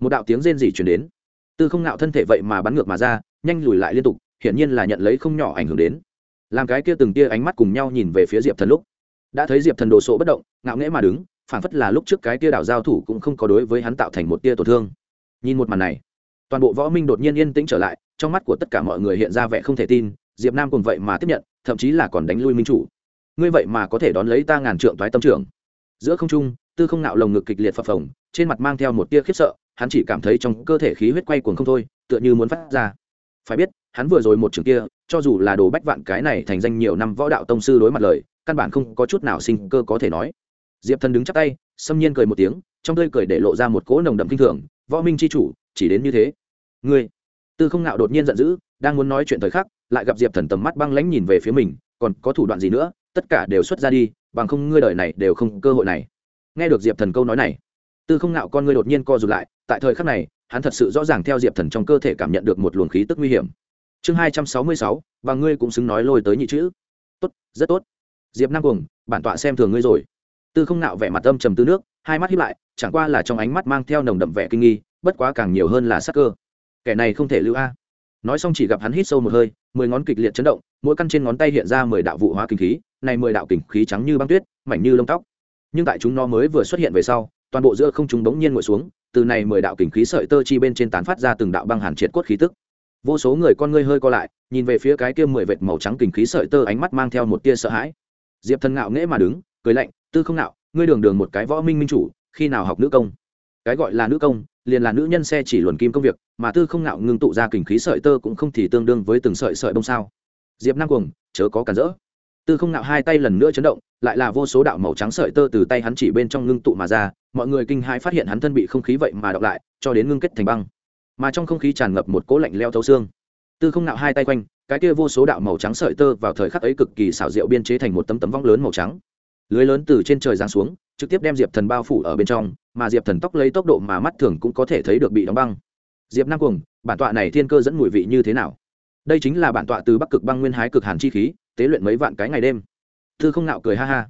Một đạo tiếng rên rỉ chuyển đến tư không nạo thân thể vậy mà bắn ngược mà ra, nhanh lùi lại liên tục, hiển nhiên là nhận lấy không nhỏ ảnh hưởng đến. Làm cái kia từng tia ánh mắt cùng nhau nhìn về phía diệp thần lúc, đã thấy diệp thần đồ sộ bất động, ngạo nghễ mà đứng phản phất là lúc trước cái tia đảo giao thủ cũng không có đối với hắn tạo thành một tia tổn thương. Nhìn một màn này, toàn bộ võ minh đột nhiên yên tĩnh trở lại, trong mắt của tất cả mọi người hiện ra vẻ không thể tin, diệp nam cùng vậy mà tiếp nhận, thậm chí là còn đánh lui minh chủ. Ngươi vậy mà có thể đón lấy ta ngàn trượng toái tâm trưởng. Giữa không trung, tư không nạo lồng ngực kịch liệt phập phồng, trên mặt mang theo một tia khiếp sợ hắn chỉ cảm thấy trong cơ thể khí huyết quay cuồng không thôi, tựa như muốn phát ra. Phải biết, hắn vừa rồi một trường kia, cho dù là đồ bách vạn cái này thành danh nhiều năm võ đạo tông sư đối mặt lời, căn bản không có chút nào sinh cơ có thể nói. Diệp thần đứng chắc tay, xâm nhiên cười một tiếng, trong tươi cười để lộ ra một cỗ nồng đậm kinh thường, võ minh c h i chủ, chỉ đến như thế. Ngươi. Tư không nạo đột nhiên giận dữ, đang muốn nói chuyện thời khắc, lại gặp diệp thần tầm mắt băng lãnh nhìn về phía mình, còn có thủ đoạn gì nữa? Tất cả đều xuất ra đi, bằng không ngươi đời này đều không cơ hội này. Nghe được diệp thần câu nói này tư không nạo con ngươi đột nhiên co rụt lại, tại thời khắc này, hắn thật sự rõ ràng theo diệp thần trong cơ thể cảm nhận được một luồng khí tức nguy hiểm. Chương hai trăm sáu mươi sáu, và ngươi cũng xứng nói lôi tới nhị chữ. Tốt, rất tốt. Diệp nam cuồng, bản tọa xem thường ngươi rồi. Tư không nạo vẻ mặt âm trầm tư nước, hai mắt hiếp lại, chẳng qua là trong ánh mắt mang theo nồng đậm vẻ kinh nghi, bất quá càng nhiều hơn là sắc cơ. Kẻ này không thể lưu a. Nói xong chỉ gặp hắn hít sâu một hơi, mười ngón kịch liệt chấn động, mỗi căn trên ngón tay hiện ra mười đạo vụ hóa kinh khí, này mười đạo kinh khí trắng như băng tuyết, mảnh như lông tóc. Nhưng tại chúng nó mới vừa xuất hiện về sau toàn bộ giữa không trung bỗng nhiên ngồi xuống, từ này mười đạo kình khí sợi tơ chi bên trên tán phát ra từng đạo băng hàn triệt cốt khí tức. Vô số người con ngươi hơi co lại, nhìn về phía cái kia mười vệt màu trắng kình khí sợi tơ ánh mắt mang theo một tia sợ hãi. Diệp thần ngạo nghễ mà đứng, cười lạnh, tư không nạo ngươi đường đường một cái võ minh minh chủ, khi nào học nữ công? Cái gọi là nữ công, liền là nữ nhân xe chỉ luồn kim công việc, mà tư không nạo ngưng tụ ra kình khí sợi tơ cũng không thì tương đương với từng sợi sợi bông sao. Diệp nam cuồng, chớ có cản rỡ tư không nạo hai tay lần nữa chấn động, lại là vô số đạo màu trắng sợi tơ từ tay hắn chỉ bên trong ngưng tụ mà ra, mọi người kinh hãi phát hiện hắn thân bị không khí vậy mà đọc lại, cho đến ngưng kết thành băng. Mà trong không khí tràn ngập một cỗ lạnh leo thấu xương. Tư không nạo hai tay quanh, cái kia vô số đạo màu trắng sợi tơ vào thời khắc ấy cực kỳ xảo diệu biên chế thành một tấm tấm vong lớn màu trắng. Lưới lớn từ trên trời giáng xuống, trực tiếp đem diệp thần bao phủ ở bên trong, mà diệp thần tóc lấy tốc độ mà mắt thường cũng có thể thấy được bị đóng băng. Diệp nam cuồng, bản tọa này thiên cơ dẫn mùi vị như thế nào? Đây chính là bản tọa từ bắc cực băng nguyên hái cực hàn chi khí, tế luyện mấy vạn cái ngày đêm. Thư không nạo cười ha ha.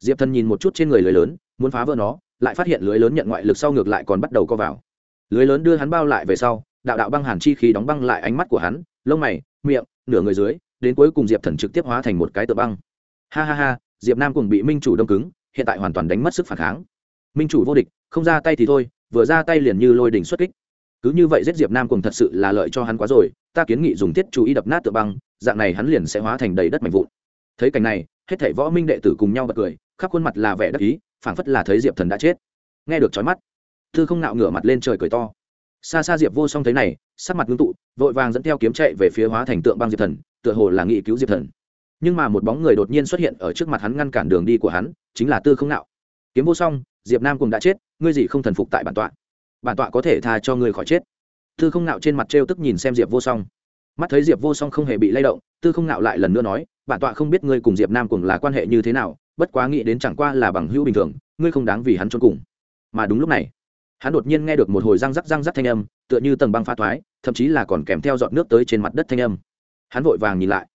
Diệp thần nhìn một chút trên người lưới lớn, muốn phá vỡ nó, lại phát hiện lưới lớn nhận ngoại lực sau ngược lại còn bắt đầu co vào. Lưới lớn đưa hắn bao lại về sau, đạo đạo băng hàn chi khí đóng băng lại ánh mắt của hắn, lông mày, miệng, nửa người dưới, đến cuối cùng diệp thần trực tiếp hóa thành một cái tờ băng. Ha ha ha, diệp nam cùng bị minh chủ đông cứng, hiện tại hoàn toàn đánh mất sức phản kháng. Minh chủ vô địch, không ra tay thì thôi, vừa ra tay liền như lôi đỉnh xuất kích cứ như vậy giết diệp nam cùng thật sự là lợi cho hắn quá rồi, ta kiến nghị dùng thiết chú ý đập nát tựa băng, dạng này hắn liền sẽ hóa thành đầy đất mạnh vụn. Thấy cảnh này, hết thảy võ minh đệ tử cùng nhau bật cười, khắp khuôn mặt là vẻ đắc ý, phảng phất là thấy diệp thần đã chết. Nghe được trói mắt, thư không nạo ngửa mặt lên trời cười to. Xa xa diệp vô song thấy này, sắc mặt ngưng tụ, vội vàng dẫn theo kiếm chạy về phía hóa thành tượng băng diệp thần, tựa hồ là nghị cứu diệp thần. Nhưng mà một bóng người đột nhiên xuất hiện ở trước mặt hắn ngăn cản đường đi của hắn, chính là tư không nạo. Kiếm vô song, diệp nam cùng đã chết, ngươi gì không thần phục tại bản tọa? Bản tọa có thể tha cho ngươi khỏi chết. Tư không nạo trên mặt trêu tức nhìn xem diệp vô song. Mắt thấy diệp vô song không hề bị lay động, tư không nạo lại lần nữa nói, bản tọa không biết ngươi cùng diệp nam cùng là quan hệ như thế nào, bất quá nghĩ đến chẳng qua là bằng hữu bình thường, ngươi không đáng vì hắn trốn cùng. Mà đúng lúc này, hắn đột nhiên nghe được một hồi răng rắc răng rắc thanh âm, tựa như tầng băng pha thoái, thậm chí là còn kèm theo dọn nước tới trên mặt đất thanh âm. Hắn vội vàng nhìn lại.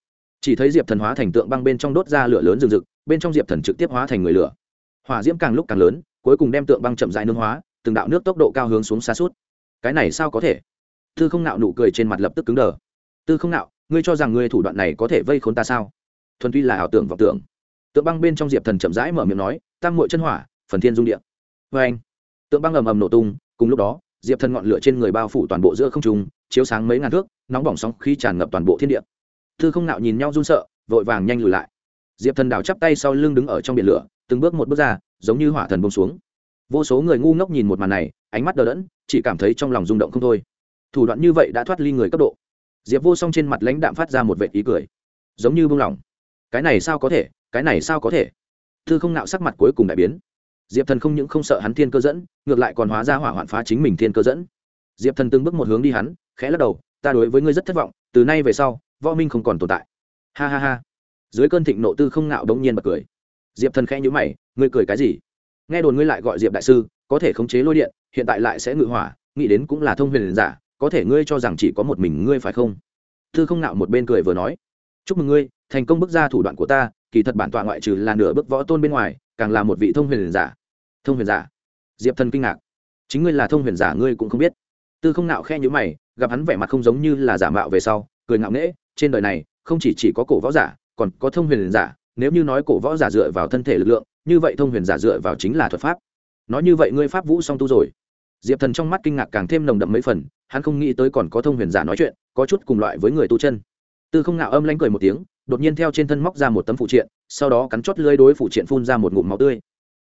Chỉ thấy diệp thần hóa thành tượng băng bên trong đốt ra lửa lớn rừng rực, bên trong diệp thần trực tiếp hóa thành người lửa. Hỏa diễm càng lúc càng lớn, cuối cùng đem tượng băng chậm dại nương hóa từng đạo nước tốc độ cao hướng xuống xa suốt. Cái này sao có thể? Tư không nạo nụ cười trên mặt lập tức cứng đờ. Tư không nạo, ngươi cho rằng ngươi thủ đoạn này có thể vây khốn ta sao? Thuần tuy là ảo tưởng vọng tưởng. Tượng băng bên trong diệp thần chậm rãi mở miệng nói, tam mội chân hỏa, phần thiên dung điện vê anh, tượng băng ầm ầm nổ tung, cùng lúc đó, diệp thần ngọn lửa trên người bao phủ toàn bộ giữa không trung, chiếu sáng mấy ngàn thước, nóng bỏng sóng khi tràn ngập toàn bộ thiên địa. Thư không nạo nhìn nhau run sợ, vội vàng nhanh lùi lại. Diệp thần đào chắp tay sau lưng đứng ở trong biển lửa, từng bước một bước ra, giống như hỏa thần bông xuống vô số người ngu ngốc nhìn một màn này, ánh mắt đờ đẫn, chỉ cảm thấy trong lòng rung động không thôi. Thủ đoạn như vậy đã thoát ly người cấp độ. Diệp vô song trên mặt lãnh đạm phát ra một vệ ý cười. Giống như buông lỏng. Cái này sao có thể? Cái này sao có thể? Thư không nạo sắc mặt cuối cùng đại biến. Diệp thần không những không sợ hắn thiên cơ dẫn, ngược lại còn hóa ra hỏa hoạn phá chính mình thiên cơ dẫn. Diệp thần từng bước một hướng đi hắn, khẽ lắc đầu, ta đối với ngươi rất thất vọng, từ nay về sau, võ minh không còn tồn tại. Ha ha ha. Dưới cơn thịnh nộ tư không nạo đống nhiên bật cười. Diệp thần khẽ nhữ mày, ngươi cười cái gì? Nghe đồn ngươi lại gọi diệp đại sư, có thể khống chế lôi điện, hiện tại lại sẽ ngự hỏa, nghĩ đến cũng là thông huyền giả, có thể ngươi cho rằng chỉ có một mình ngươi phải không? Tư không nạo một bên cười vừa nói. Chúc mừng ngươi, thành công bước ra thủ đoạn của ta, kỳ thật bản tọa ngoại trừ là nửa bước võ tôn bên ngoài, càng là một vị thông huyền giả. Thông huyền giả? Diệp thần kinh ngạc. Chính ngươi là thông huyền giả ngươi cũng không biết. Tư không nạo khe nhữ mày, gặp hắn vẻ mặt không giống như là giả mạo về sau, cười ngạo nghễ, trên đời này, không chỉ chỉ có cổ võ giả, còn có thông huyền giả, nếu như nói cổ võ giả dựa vào thân thể lực lượng như vậy thông huyền giả dựa vào chính là thuật pháp. Nói như vậy ngươi pháp vũ song tu rồi. Diệp thần trong mắt kinh ngạc càng thêm nồng đậm mấy phần, hắn không nghĩ tới còn có thông huyền giả nói chuyện, có chút cùng loại với người tu chân. Tư không ngạo âm lánh cười một tiếng, đột nhiên theo trên thân móc ra một tấm phụ triện, sau đó cắn chót lưới đối phụ triện phun ra một ngụm máu tươi.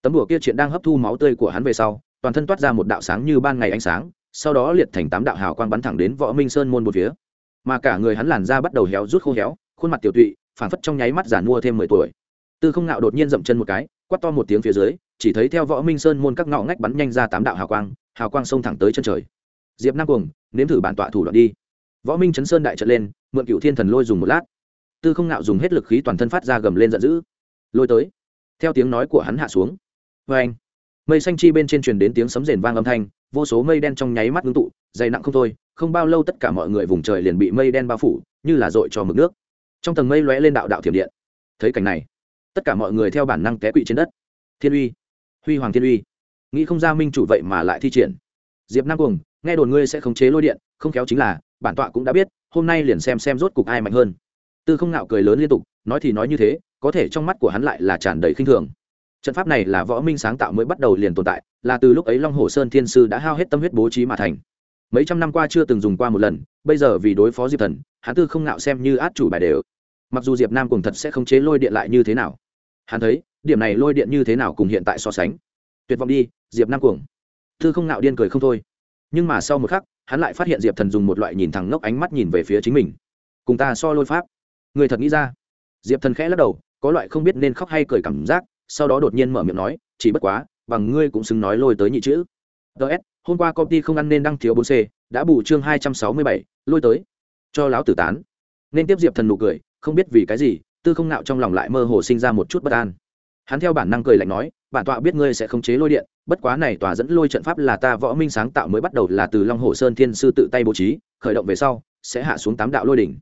Tấm đùa kia triện đang hấp thu máu tươi của hắn về sau, toàn thân toát ra một đạo sáng như ban ngày ánh sáng, sau đó liệt thành tám đạo hào quang bắn thẳng đến võ minh sơn môn một phía. Mà cả người hắn làn ra bắt đầu héo rút khô héo, khuôn mặt tiểu tụy, phảng phất trong nháy mắt giàn mua thêm mười tuổi. Tư không ngạo đột nhiên dậm chân một cái quát to một tiếng phía dưới, chỉ thấy theo võ minh sơn môn các ngõ ngách bắn nhanh ra tám đạo hào quang hào quang xông thẳng tới chân trời. Diệp nam cuồng, nếm thử bản tọa thủ đoạn đi. Võ minh chấn sơn đại trận lên, mượn cựu thiên thần lôi dùng một lát. Tư không ngạo dùng hết lực khí toàn thân phát ra gầm lên giận dữ. Lôi tới. Theo tiếng nói của hắn hạ xuống. Vê anh, mây xanh chi bên trên truyền đến tiếng sấm rền vang âm thanh, vô số mây đen trong nháy mắt ngưng tụ, dày nặng không thôi, không bao lâu tất cả mọi người vùng trời liền bị mây đen bao phủ, như là dội cho mực nước. Trong tầng mây lóe lên đạo đạo thiểm điện. Thấy cảnh này tất cả mọi người theo bản năng té quỵ trên đất. Thiên uy, huy hoàng thiên uy. Nghĩ không ra minh chủ vậy mà lại thi triển. Diệp nam cuồng, nghe đồn ngươi sẽ khống chế lôi điện, không khéo chính là, bản tọa cũng đã biết, hôm nay liền xem xem rốt cục ai mạnh hơn. Tư không ngạo cười lớn liên tục, nói thì nói như thế, có thể trong mắt của hắn lại là tràn đầy khinh thường. Trận pháp này là võ minh sáng tạo mới bắt đầu liền tồn tại, là từ lúc ấy long hồ sơn thiên sư đã hao hết tâm huyết bố trí mà thành. Mấy trăm năm qua chưa từng dùng qua một lần, bây giờ vì đối phó diệp thần, hắn tư không ngạo xem như át chủ bài đều. Mặc dù diệp nam cùng thật sẽ khống chế lôi điện lại như thế nào hắn thấy, điểm này lôi điện như thế nào cùng hiện tại so sánh? Tuyệt vọng đi, diệp nam cuồng. Thư không nạo điên cười không thôi. Nhưng mà sau một khắc, hắn lại phát hiện diệp thần dùng một loại nhìn thẳng ngốc ánh mắt nhìn về phía chính mình. Cùng ta so lôi pháp. Người thật nghĩ ra. Diệp thần khẽ lắc đầu, có loại không biết nên khóc hay cười cảm giác, sau đó đột nhiên mở miệng nói, chỉ bất quá, bằng ngươi cũng xứng nói lôi tới nhị chữ. Ts hôm qua công ty không ăn nên đăng thiếu bốn c đã bù chương hai trăm sáu mươi bảy, lôi tới. Cho láo tử tán. Nên tiếp diệp thần nụ cười, không biết vì cái gì tư không nạo trong lòng lại mơ hồ sinh ra một chút bất an. Hắn theo bản năng cười lạnh nói, bản tọa biết ngươi sẽ khống chế lôi điện, bất quá này tòa dẫn lôi trận pháp là ta võ minh sáng tạo mới bắt đầu là từ long hồ sơn thiên sư tự tay bố trí, khởi động về sau, sẽ hạ xuống tám đạo lôi đỉnh.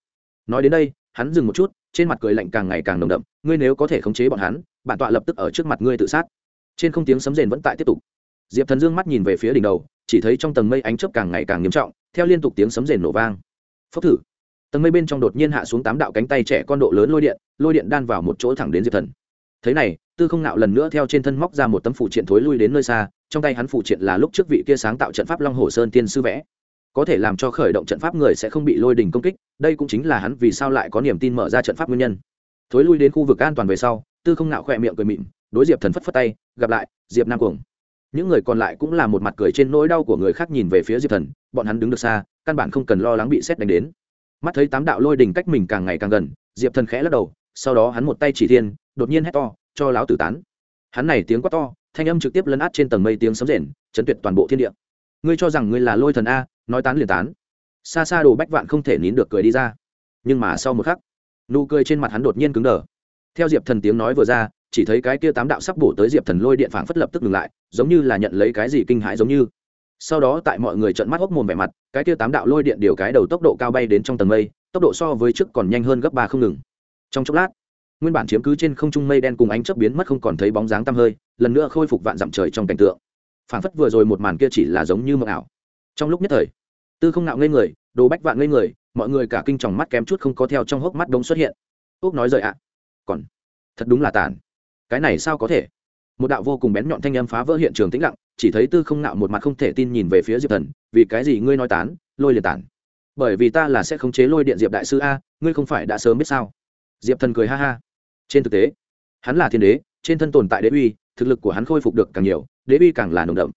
Nói đến đây, hắn dừng một chút, trên mặt cười lạnh càng ngày càng nồng đậm, ngươi nếu có thể khống chế bọn hắn, bản tọa lập tức ở trước mặt ngươi tự sát. Trên không tiếng sấm rền vẫn tại tiếp tục. Diệp thần dương mắt nhìn về phía đỉnh đầu, chỉ thấy trong tầng mây ánh chớp càng ngày càng nghiêm trọng, theo liên tục tiếng sấm rền nổ vang. Phốc thử! Tầng mây bên trong đột nhiên hạ xuống tám đạo cánh tay trẻ con độ lớn lôi điện lôi điện đan vào một chỗ thẳng đến diệp thần. Thế này, tư không nạo lần nữa theo trên thân móc ra một tấm phụ triện thối lui đến nơi xa, trong tay hắn phụ triện là lúc trước vị kia sáng tạo trận pháp long hồ sơn tiên sư vẽ. Có thể làm cho khởi động trận pháp người sẽ không bị lôi đình công kích, đây cũng chính là hắn vì sao lại có niềm tin mở ra trận pháp nguyên nhân. Thối lui đến khu vực an toàn về sau, tư không nạo khỏe miệng cười mịn đối diệp thần phất phất tay, gặp lại, diệp nam cuồng. Những người còn lại cũng là một mặt cười trên nỗi đau của người khác nhìn về phía diệp thần, bọn hắn đứng được xa, căn bản không cần lo lắng bị xét đánh đến mắt thấy tám đạo lôi đình cách mình càng ngày càng gần, diệp thần khẽ lắc đầu, sau đó hắn một tay chỉ thiên, đột nhiên hét to, cho láo tử tán. Hắn này tiếng quát to, thanh âm trực tiếp lấn át trên tầng mây tiếng sấm rền, chấn tuyệt toàn bộ thiên địa. Ngươi cho rằng ngươi là lôi thần a, nói tán liền tán. Xa xa đồ bách vạn không thể nín được cười đi ra. Nhưng mà sau một khắc, nụ cười trên mặt hắn đột nhiên cứng đờ. Theo diệp thần tiếng nói vừa ra, chỉ thấy cái kia tám đạo sắp bổ tới diệp thần lôi điện phảng phất lập tức ngừng lại, giống như là nhận lấy cái gì kinh hãi giống như sau đó tại mọi người trợn mắt hốc mồm vẻ mặt, cái kia tám đạo lôi điện điều cái đầu tốc độ cao bay đến trong tầng mây, tốc độ so với trước còn nhanh hơn gấp ba không ngừng. Trong chốc lát, nguyên bản chiếm cứ trên không trung mây đen cùng ánh chớp biến mất không còn thấy bóng dáng tăm hơi, lần nữa khôi phục vạn dặm trời trong cảnh tượng. Phảng phất vừa rồi một màn kia chỉ là giống như mờ ảo. Trong lúc nhất thời, tư không nạo ngây người, đồ bách vạn ngây người, mọi người cả kinh tròng mắt kém chút không có theo trong hốc mắt đông xuất hiện. Úc nói rời ạ, còn thật đúng là tàn. Cái này sao có thể? Một đạo vô cùng bén nhọn thanh âm phá vỡ hiện trường tĩnh lặng, chỉ thấy tư không nạo một mặt không thể tin nhìn về phía diệp thần, vì cái gì ngươi nói tán, lôi liền tản? Bởi vì ta là sẽ khống chế lôi điện diệp đại sư a, ngươi không phải đã sớm biết sao? Diệp thần cười ha ha. Trên thực tế, hắn là thiên đế, trên thân tồn tại đế uy, thực lực của hắn khôi phục được càng nhiều, đế uy càng là nồng đậm.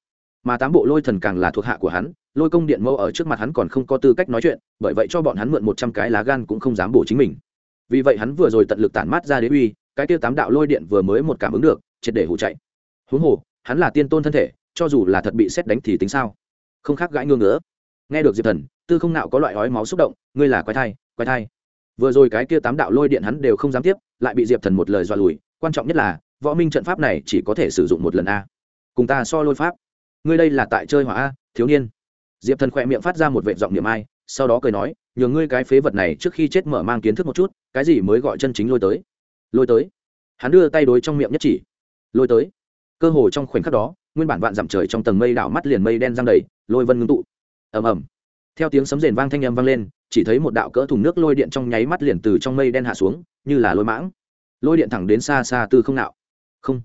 Mà tám bộ lôi thần càng là thuộc hạ của hắn, lôi công điện mẫu ở trước mặt hắn còn không có tư cách nói chuyện, bởi vậy cho bọn hắn mượn một trăm cái lá gan cũng không dám bổ chính mình. Vì vậy hắn vừa rồi tận lực tản mát ra đế uy, cái tiêu tám đạo lôi điện vừa mới một cảm ứng được triệt để hụ chạy. Huống hồ, hắn là tiên tôn thân thể, cho dù là thật bị xét đánh thì tính sao? Không khác gãi ngương nữa nghe được diệp thần, tư không nạo có loại ói máu xúc động, ngươi là quái thai quái thai. Vừa rồi cái kia tám đạo lôi điện hắn đều không dám tiếp, lại bị diệp thần một lời dọa lùi, quan trọng nhất là, võ minh trận pháp này chỉ có thể sử dụng một lần a. Cùng ta so lôi pháp. Ngươi đây là tại chơi hỏa a, thiếu niên. Diệp thần khỏe miệng phát ra một vệ giọng niệm ai, sau đó cười nói, nhờ ngươi cái phế vật này trước khi chết mở mang kiến thức một chút, cái gì mới gọi chân chính lôi tới? Lôi tới? Hắn đưa tay đối trong miệng nhất chỉ lôi tới. Cơ hồ trong khoảnh khắc đó, nguyên bản vạn dặm trời trong tầng mây đảo mắt liền mây đen giang đầy, lôi vân ngưng tụ. Ầm ầm. Theo tiếng sấm rền vang thanh âm vang lên, chỉ thấy một đạo cỡ thùng nước lôi điện trong nháy mắt liền từ trong mây đen hạ xuống, như là lôi mãng. Lôi điện thẳng đến xa xa tư không nạo. Không.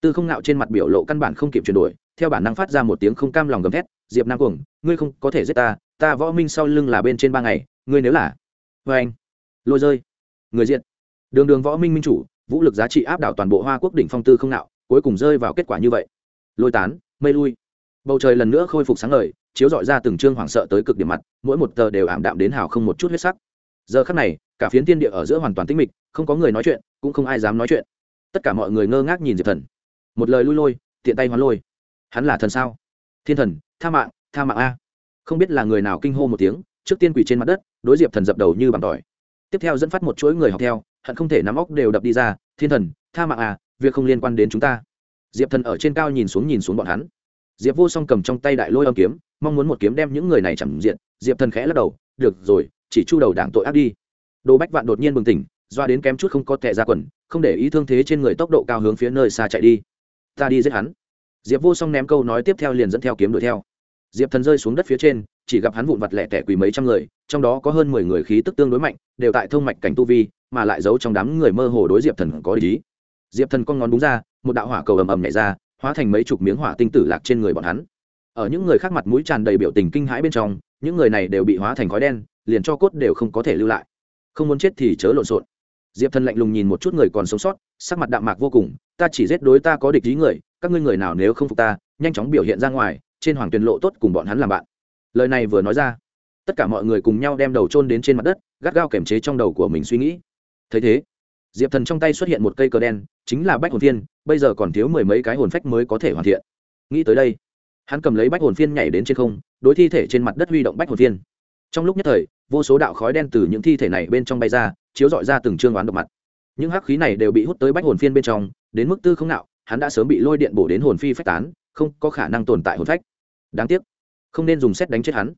Tư không nạo trên mặt biểu lộ căn bản không kịp chuyển đổi, theo bản năng phát ra một tiếng không cam lòng gầm thét, diệp nam cuồng, ngươi không có thể giết ta ta võ minh sau lưng là bên trên ba ngày, ngươi nếu là vê anh. Lôi rơi. Người diện đường đường võ minh minh chủ, vũ lực giá trị áp đảo toàn bộ hoa quốc đỉnh phong tư không nạo cuối cùng rơi vào kết quả như vậy. Lôi tán, mây lui. Bầu trời lần nữa khôi phục sáng ngời, chiếu dọi ra từng trương hoảng sợ tới cực điểm mặt, mỗi một tờ đều ảm đạm đến hào không một chút huyết sắc. Giờ khắc này, cả phiến tiên địa ở giữa hoàn toàn tĩnh mịch, không có người nói chuyện, cũng không ai dám nói chuyện. Tất cả mọi người ngơ ngác nhìn diệp thần. Một lời lui lôi, tiện tay hoán lôi. Hắn là thần sao? Thiên thần, tha mạng tha mạng a. Không biết là người nào kinh hô một tiếng, trước tiên quỳ trên mặt đất, đối diệp thần dập đầu như bằng tỏi. Tiếp theo dẫn phát một chuỗi người học theo, hận không thể nắm óc đều đập đi ra, thiên thần, tha mạng à việc không liên quan đến chúng ta. Diệp thần ở trên cao nhìn xuống nhìn xuống bọn hắn. Diệp vô song cầm trong tay đại lôi âm kiếm, mong muốn một kiếm đem những người này chẳng diện. Diệp thần khẽ lắc đầu, được rồi, chỉ chu đầu đảng tội ác đi. Đồ bách vạn đột nhiên bừng tỉnh, doa đến kém chút không có tệ ra quần, không để ý thương thế trên người tốc độ cao hướng phía nơi xa chạy đi. Ta đi giết hắn. Diệp vô song ném câu nói tiếp theo liền dẫn theo kiếm đuổi theo. Diệp thần rơi xuống đất phía trên, chỉ gặp hắn vụn vặt lẻ tẻ quỳ mấy trăm người, trong đó có hơn mười người khí tức tương đối mạnh, đều tại thông mạch cảnh tu vi, mà lại giấu trong đám người mơ hồ đối diệp thần có lý diệp thần con ngón đúng ra, một đạo hỏa cầu ầm ầm nhảy ra, hóa thành mấy chục miếng hỏa tinh tử lạc trên người bọn hắn. Ở những người khác mặt mũi tràn đầy biểu tình kinh hãi bên trong, những người này đều bị hóa thành khói đen, liền cho cốt đều không có thể lưu lại. Không muốn chết thì chớ lộn xộn. Diệp thần lạnh lùng nhìn một chút người còn sống sót, sắc mặt đạm mạc vô cùng, ta chỉ giết đối ta có địch ý người, các ngươi người nào nếu không phục ta, nhanh chóng biểu hiện ra ngoài, trên hoàng tuyền lộ tốt cùng bọn hắn làm bạn. Lời này vừa nói ra, tất cả mọi người cùng nhau đem đầu trôn đến trên mặt đất, gắt gao kềm chế trong đầu của mình suy nghĩ. Thấy thế diệp thần trong tay xuất hiện một cây cờ đen, chính là bách hồn phiên, bây giờ còn thiếu mười mấy cái hồn phách mới có thể hoàn thiện. Nghĩ tới đây, hắn cầm lấy bách hồn phiên nhảy đến trên không, đối thi thể trên mặt đất huy động bách hồn phiên. Trong lúc nhất thời, vô số đạo khói đen từ những thi thể này bên trong bay ra, chiếu dọi ra từng chương oán độc mặt. Những hắc khí này đều bị hút tới bách hồn phiên bên trong, đến mức tư không nạo, hắn đã sớm bị lôi điện bổ đến hồn phi phách tán, không có khả năng tồn tại hồn phách. Đáng tiếc, không nên dùng xét đánh chết hắn.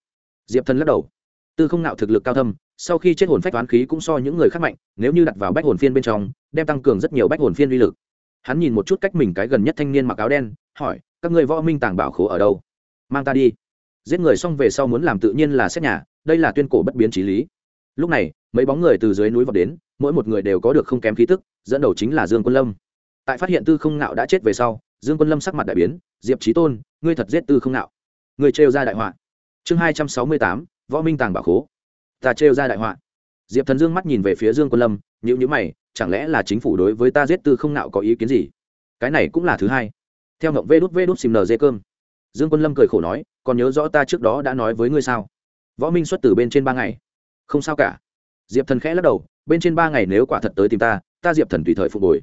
Diệp thần lắc đầu. Tư không nạo thực lực cao thâm sau khi chết hồn phách toán khí cũng so những người khác mạnh nếu như đặt vào bách hồn phiên bên trong đem tăng cường rất nhiều bách hồn phiên uy lực. Hắn nhìn một chút cách mình cái gần nhất thanh niên mặc áo đen hỏi các người võ minh tàng bảo khố ở đâu? Mang ta đi. Giết người xong về sau muốn làm tự nhiên là xét nhà đây là tuyên cổ bất biến trí lý. Lúc này mấy bóng người từ dưới núi vào đến mỗi một người đều có được không kém khí tức dẫn đầu chính là dương quân lâm. Tại phát hiện tư không Ngạo đã chết về sau dương quân lâm sắc mặt đại biến diệp trí tôn ngươi thật giết tư không Ngạo, ngươi trêu ra đại họa. Chương hai trăm sáu mươi tám võ minh tàng bảo khố ta trêu ra đại họa. Diệp thần dương mắt nhìn về phía dương quân lâm nhữ nhữ mày, chẳng lẽ là chính phủ đối với ta giết tư không nạo có ý kiến gì? Cái này cũng là thứ hai. Theo ngậm vê đút vê đút xìm nờ dê cơm. Dương quân lâm cười khổ nói, còn nhớ rõ ta trước đó đã nói với ngươi sao? Võ minh xuất từ bên trên ba ngày. Không sao cả. Diệp thần khẽ lắc đầu, bên trên ba ngày nếu quả thật tới tìm ta ta diệp thần tùy thời phục hồi.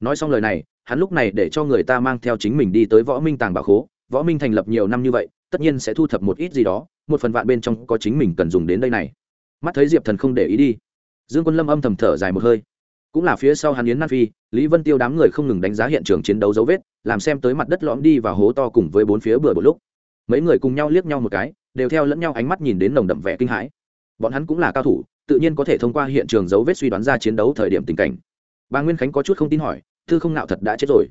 Nói xong lời này, hắn lúc này để cho người ta mang theo chính mình đi tới võ minh tàng bảo khố. Võ minh thành lập nhiều năm như vậy, tất nhiên sẽ thu thập một ít gì đó, một phần vạn bên trong có chính mình cần dùng đến đây này mắt thấy diệp thần không để ý đi dương quân lâm âm thầm thở dài một hơi cũng là phía sau hàn yến nam phi lý vân tiêu đám người không ngừng đánh giá hiện trường chiến đấu dấu vết làm xem tới mặt đất lõm đi và hố to cùng với bốn phía bừa một lúc mấy người cùng nhau liếc nhau một cái đều theo lẫn nhau ánh mắt nhìn đến nồng đậm vẻ kinh hãi bọn hắn cũng là cao thủ tự nhiên có thể thông qua hiện trường dấu vết suy đoán ra chiến đấu thời điểm tình cảnh bà nguyên khánh có chút không tin hỏi tư không nạo thật đã chết rồi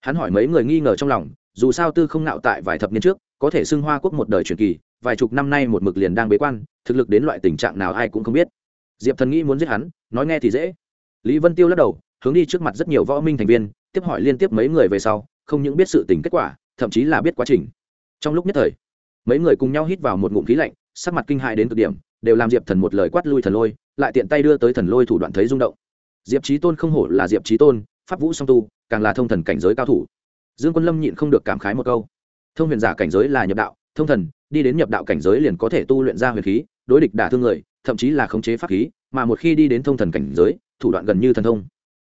hắn hỏi mấy người nghi ngờ trong lòng dù sao tư không nạo tại vài thập niên trước có thể xưng hoa quốc một đời truyền kỳ, vài chục năm nay một mực liền đang bế quan, thực lực đến loại tình trạng nào ai cũng không biết. Diệp thần nghĩ muốn giết hắn, nói nghe thì dễ. Lý vân tiêu lắc đầu, hướng đi trước mặt rất nhiều võ minh thành viên, tiếp hỏi liên tiếp mấy người về sau, không những biết sự tình kết quả, thậm chí là biết quá trình. Trong lúc nhất thời, mấy người cùng nhau hít vào một ngụm khí lạnh, sắc mặt kinh hại đến cực điểm, đều làm diệp thần một lời quát lui thần lôi, lại tiện tay đưa tới thần lôi thủ đoạn thấy rung động. Diệp trí tôn không hổ là diệp trí tôn, pháp vũ song tu, càng là thông thần cảnh giới cao thủ. Dương quân lâm nhịn không được cảm khái một câu thông huyền giả cảnh giới là nhập đạo, thông thần, đi đến nhập đạo cảnh giới liền có thể tu luyện ra huyền khí, đối địch đả thương người, thậm chí là khống chế pháp khí, mà một khi đi đến thông thần cảnh giới, thủ đoạn gần như thần thông.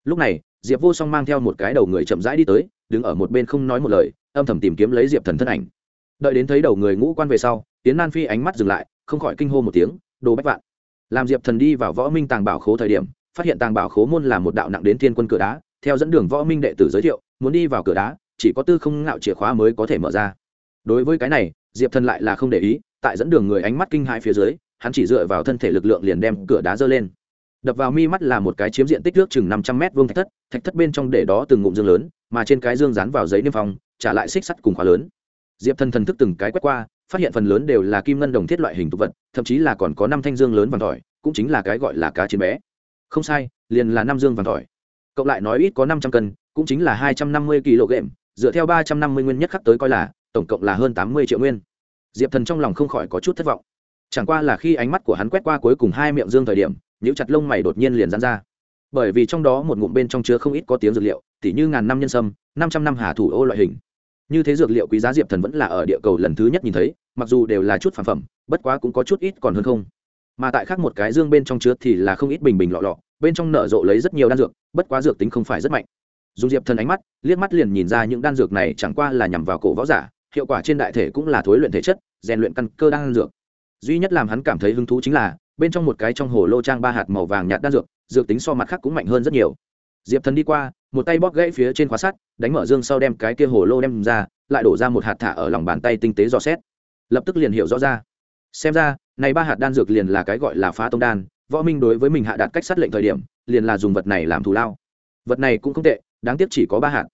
Lúc này, diệp vô song mang theo một cái đầu người chậm rãi đi tới, đứng ở một bên không nói một lời, âm thầm tìm kiếm lấy diệp thần thân ảnh. Đợi đến thấy đầu người ngũ quan về sau tiến nan phi ánh mắt dừng lại, không khỏi kinh hô một tiếng, đồ bách vạn! Làm diệp thần đi vào võ minh tàng bảo khố thời điểm, phát hiện tàng bảo khố môn là một đạo nặng đến thiên quân cửa đá, theo dẫn đường võ minh đệ tử giới thiệu, muốn đi vào cửa đá chỉ có tư không ngạo chìa khóa mới có thể mở ra. Đối với cái này, diệp thần lại là không để ý, tại dẫn đường người ánh mắt kinh hãi phía dưới, hắn chỉ dựa vào thân thể lực lượng liền đem cửa đá dơ lên. Đập vào mi mắt là một cái chiếm diện tích nước chừng năm trăm mét vuông thạch thất thạch thất bên trong để đó từng ngụm dương lớn, mà trên cái dương dán vào giấy niêm phong, trả lại xích sắt cùng khóa lớn. Diệp thần thần thức từng cái quét qua, phát hiện phần lớn đều là kim ngân đồng thiết loại hình tục vật, thậm chí là còn có năm thanh dương lớn vàng tỏi, cũng chính là cái gọi là cá chiến bé. Không sai, liền là năm dương vàng tỏi. Cộng lại nói ít có năm trăm cân, cũng chính là hai trăm năm mươi kg dựa theo ba trăm năm mươi nguyên nhất khắc tới coi là, tổng cộng là hơn tám mươi triệu nguyên. Diệp thần trong lòng không khỏi có chút thất vọng. Chẳng qua là khi ánh mắt của hắn quét qua cuối cùng hai miệng dương thời điểm những chặt lông mày đột nhiên liền dán ra. Bởi vì trong đó một ngụm bên trong chứa không ít có tiếng dược liệu, tỉ như ngàn năm nhân sâm, năm trăm năm hà thủ ô loại hình. Như thế dược liệu quý giá diệp thần vẫn là ở địa cầu lần thứ nhất nhìn thấy, mặc dù đều là chút phản phẩm, bất quá cũng có chút ít còn hơn không. Mà tại khác một cái dương bên trong chứa thì là không ít bình bình lọ lọ, bên trong nở rộ lấy rất nhiều đan dược, bất quá dược tính không phải rất mạnh dùng diệp thần ánh mắt, liếc mắt liền nhìn ra những đan dược này chẳng qua là nhằm vào cổ võ giả, hiệu quả trên đại thể cũng là thối luyện thể chất, rèn luyện căn cơ đan dược. Duy nhất làm hắn cảm thấy hứng thú chính là, bên trong một cái trong hồ lô trang ba hạt màu vàng nhạt đan dược dược tính so mặt khác cũng mạnh hơn rất nhiều. Diệp thần đi qua, một tay bóp gãy phía trên khóa sắt, đánh mở dương sau đem cái kia hồ lô đem ra, lại đổ ra một hạt thả ở lòng bàn tay tinh tế dò xét. Lập tức liền hiểu rõ ra. Xem ra, này ba hạt đan dược liền là cái gọi là phá tông đan, võ minh đối với mình hạ đạt cách sát lệnh thời điểm, liền là dùng vật này làm thù lao. Vật này cũng không tệ đáng tiếc chỉ có ba hạt.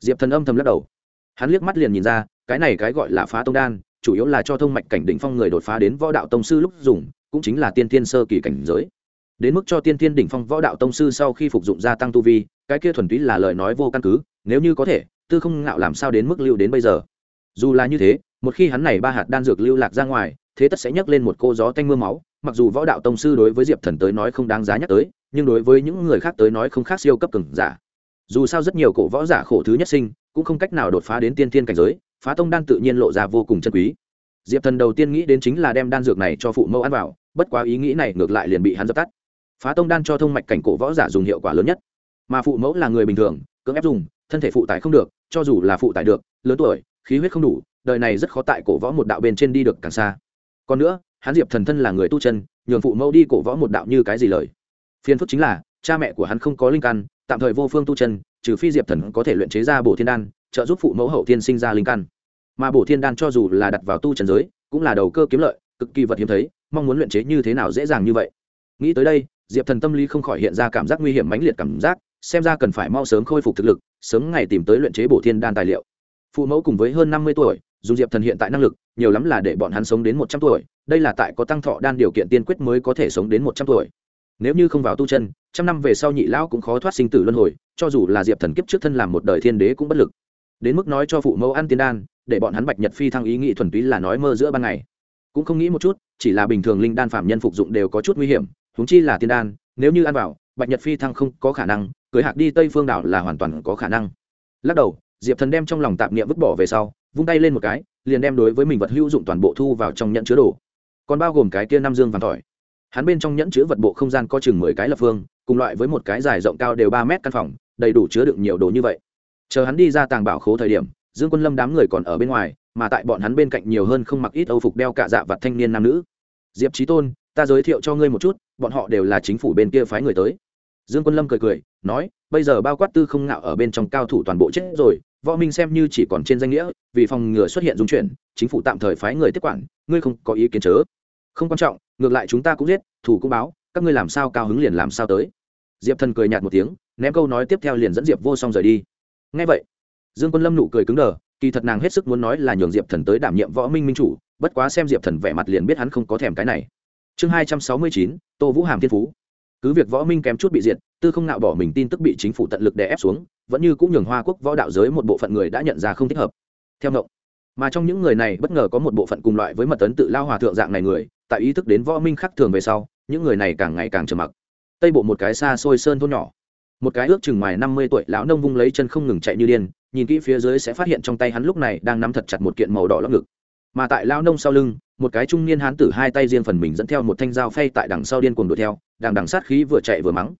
Diệp thần âm thầm lắc đầu. Hắn liếc mắt liền nhìn ra, cái này cái gọi là phá tông đan, chủ yếu là cho thông mạch cảnh đỉnh phong người đột phá đến võ đạo tông sư lúc dùng, cũng chính là tiên tiên sơ kỳ cảnh giới. Đến mức cho tiên tiên đỉnh phong võ đạo tông sư sau khi phục dụng gia tăng tu vi, cái kia thuần túy là lời nói vô căn cứ, nếu như có thể, tư không ngạo làm sao đến mức lưu đến bây giờ. Dù là như thế, một khi hắn này ba hạt đan dược lưu lạc ra ngoài, thế tất sẽ nhấc lên một cô gió tanh mưa máu, mặc dù võ đạo tông sư đối với diệp thần tới nói không đáng giá nhắc tới, nhưng đối với những người khác tới nói không khác siêu cấp cường giả dù sao rất nhiều cổ võ giả khổ thứ nhất sinh, cũng không cách nào đột phá đến tiên tiên cảnh giới, phá tông đan tự nhiên lộ ra vô cùng chân quý. Diệp thần đầu tiên nghĩ đến chính là đem đan dược này cho phụ mẫu ăn vào, bất quá ý nghĩ này ngược lại liền bị hắn dập tắt. Phá tông đan cho thông mạch cảnh cổ võ giả dùng hiệu quả lớn nhất. Mà phụ mẫu là người bình thường, cưỡng ép dùng, thân thể phụ tải không được, cho dù là phụ tải được, lớn tuổi, khí huyết không đủ, đời này rất khó tại cổ võ một đạo bên trên đi được càng xa. Còn nữa, hắn diệp thần thân là người tu chân, nhường phụ mẫu đi cổ võ một đạo như cái gì lời? Phiền phức chính là, cha mẹ của hắn không có linh căn tạm thời vô phương tu chân, trừ phi diệp thần có thể luyện chế ra bổ thiên đan, trợ giúp phụ mẫu hậu thiên sinh ra linh căn. Mà bổ thiên đan cho dù là đặt vào tu trần giới, cũng là đầu cơ kiếm lợi, cực kỳ vật hiếm thấy, mong muốn luyện chế như thế nào dễ dàng như vậy. Nghĩ tới đây, diệp thần tâm lý không khỏi hiện ra cảm giác nguy hiểm mãnh liệt cảm giác, xem ra cần phải mau sớm khôi phục thực lực, sớm ngày tìm tới luyện chế bổ thiên đan tài liệu. Phụ mẫu cùng với hơn năm mươi tuổi, dù diệp thần hiện tại năng lực, nhiều lắm là để bọn hắn sống đến một trăm tuổi, đây là tại có tăng thọ đan điều kiện tiên quyết mới có thể sống đến một trăm tuổi nếu như không vào tu chân, trăm năm về sau nhị lão cũng khó thoát sinh tử luân hồi, cho dù là diệp thần kiếp trước thân làm một đời thiên đế cũng bất lực. Đến mức nói cho phụ mẫu ăn tiên đan, để bọn hắn bạch nhật phi thăng ý nghĩ thuần túy là nói mơ giữa ban ngày. Cũng không nghĩ một chút, chỉ là bình thường linh đan phạm nhân phục dụng đều có chút nguy hiểm húng chi là tiên đan, nếu như ăn vào, bạch nhật phi thăng không có khả năng, cưới hạc đi tây phương đảo là hoàn toàn có khả năng. Lắc đầu, diệp thần đem trong lòng tạp niệm vứt bỏ về sau, vung tay lên một cái, liền đem đối với mình vật hữu dụng toàn bộ thu vào trong nhận chứa đồ. Còn bao gồm cái kia nam dương vàng tỏi hắn bên trong nhẫn chứa vật bộ không gian có chừng mười cái lập phương, cùng loại với một cái dài rộng cao đều ba mét căn phòng, đầy đủ chứa đựng nhiều đồ như vậy. Chờ hắn đi ra tàng bảo khố thời điểm, dương quân lâm đám người còn ở bên ngoài, mà tại bọn hắn bên cạnh nhiều hơn không mặc ít âu phục đeo cả dạ vặt thanh niên nam nữ. Diệp trí tôn, ta giới thiệu cho ngươi một chút, bọn họ đều là chính phủ bên kia phái người tới. Dương quân lâm cười cười, nói, bây giờ bao quát tư không ngạo ở bên trong cao thủ toàn bộ chết rồi, võ minh xem như chỉ còn trên danh nghĩa, vì phòng ngừa xuất hiện dung chuyển, chính phủ tạm thời phái người tiếp quản, ngươi không có ý kiến chớ. Không quan trọng ngược lại chúng ta cũng giết thủ cũng báo, các ngươi làm sao cao hứng liền làm sao tới. Diệp thần cười nhạt một tiếng, ném câu nói tiếp theo liền dẫn diệp vô song rời đi. Ngay vậy, dương quân lâm nụ cười cứng đờ, kỳ thật nàng hết sức muốn nói là nhường diệp thần tới đảm nhiệm võ minh minh chủ, bất quá xem diệp thần vẻ mặt liền biết hắn không có thèm cái này. Chương hai trăm sáu mươi chín, tô vũ hàm thiên phú. Cứ việc võ minh kém chút bị diệt, tư không nạo bỏ mình tin tức bị chính phủ tận lực đè ép xuống, vẫn như cũng nhường hoa quốc võ đạo giới một bộ phận người đã nhận ra không thích hợp. Theo ngộng, mà trong những người này bất ngờ có một bộ phận cùng loại với mật tấn tự lao hòa thượng dạng này người tại ý thức đến võ minh khắc thường về sau, những người này càng ngày càng trầm mặc. Tây bộ một cái xa xôi sơn thôn nhỏ. Một cái ước chừng ngoài năm mươi tuổi lão nông vung lấy chân không ngừng chạy như điên, nhìn kỹ phía dưới sẽ phát hiện trong tay hắn lúc này đang nắm thật chặt một kiện màu đỏ lóc ngực. Mà tại lão nông sau lưng, một cái trung niên hán tử hai tay riêng phần mình dẫn theo một thanh dao phay tại đằng sau điên cuồng đuổi theo, đang đằng sát khí vừa chạy vừa mắng.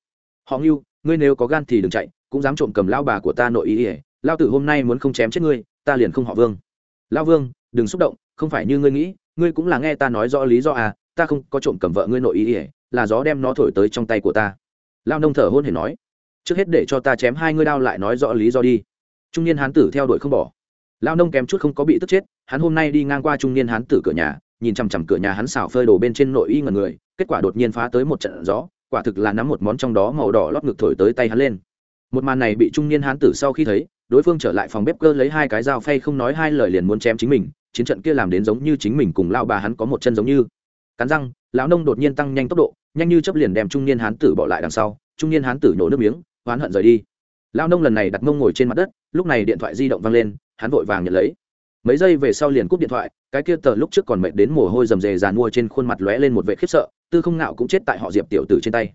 Họ ngưu, ngươi nếu có gan thì đừng chạy, cũng dám trộm cầm lao bà của ta nội ý ỉa lao tử hôm nay muốn không chém chết ngươi, ta liền không họ vương. Lao vương, đừng xúc động, không phải như ngươi nghĩ ngươi cũng là nghe ta nói rõ lý do à ta không có trộm cầm vợ ngươi nội ý ỉa, là gió đem nó thổi tới trong tay của ta. Lao nông thở hôn hề nói, trước hết để cho ta chém hai ngươi đao lại nói rõ lý do đi. Trung niên hán tử theo đuổi không bỏ. Lao nông kém chút không có bị tức chết, hắn hôm nay đi ngang qua trung niên hán tử cửa nhà, nhìn chằm chằm cửa nhà hắn xào phơi đồ bên trên nội y ngần người, kết quả đột nhiên phá tới một trận gió, quả thực là nắm một món trong đó màu đỏ lót ngực thổi tới tay hắn lên. Một màn này bị trung niên hán tử sau khi thấy, đối phương trở lại phòng bếp cơ lấy hai cái dao phay không nói hai lời liền muốn chém chính mình chiến trận kia làm đến giống như chính mình cùng lao bà hắn có một chân giống như. Cắn răng, lão nông đột nhiên tăng nhanh tốc độ, nhanh như chấp liền đem trung niên hán tử bỏ lại đằng sau. Trung niên hán tử nhổ nước miếng, oán hận rời đi. Lão nông lần này đặt mông ngồi trên mặt đất, lúc này điện thoại di động vang lên, hắn vội vàng nhận lấy. Mấy giây về sau liền cúp điện thoại, cái kia tờ lúc trước còn mệt đến mồ hôi rầm rề dàn mua trên khuôn mặt lóe lên một vệ khiếp sợ, tư không ngạo cũng chết tại họ diệp tiểu tử trên tay.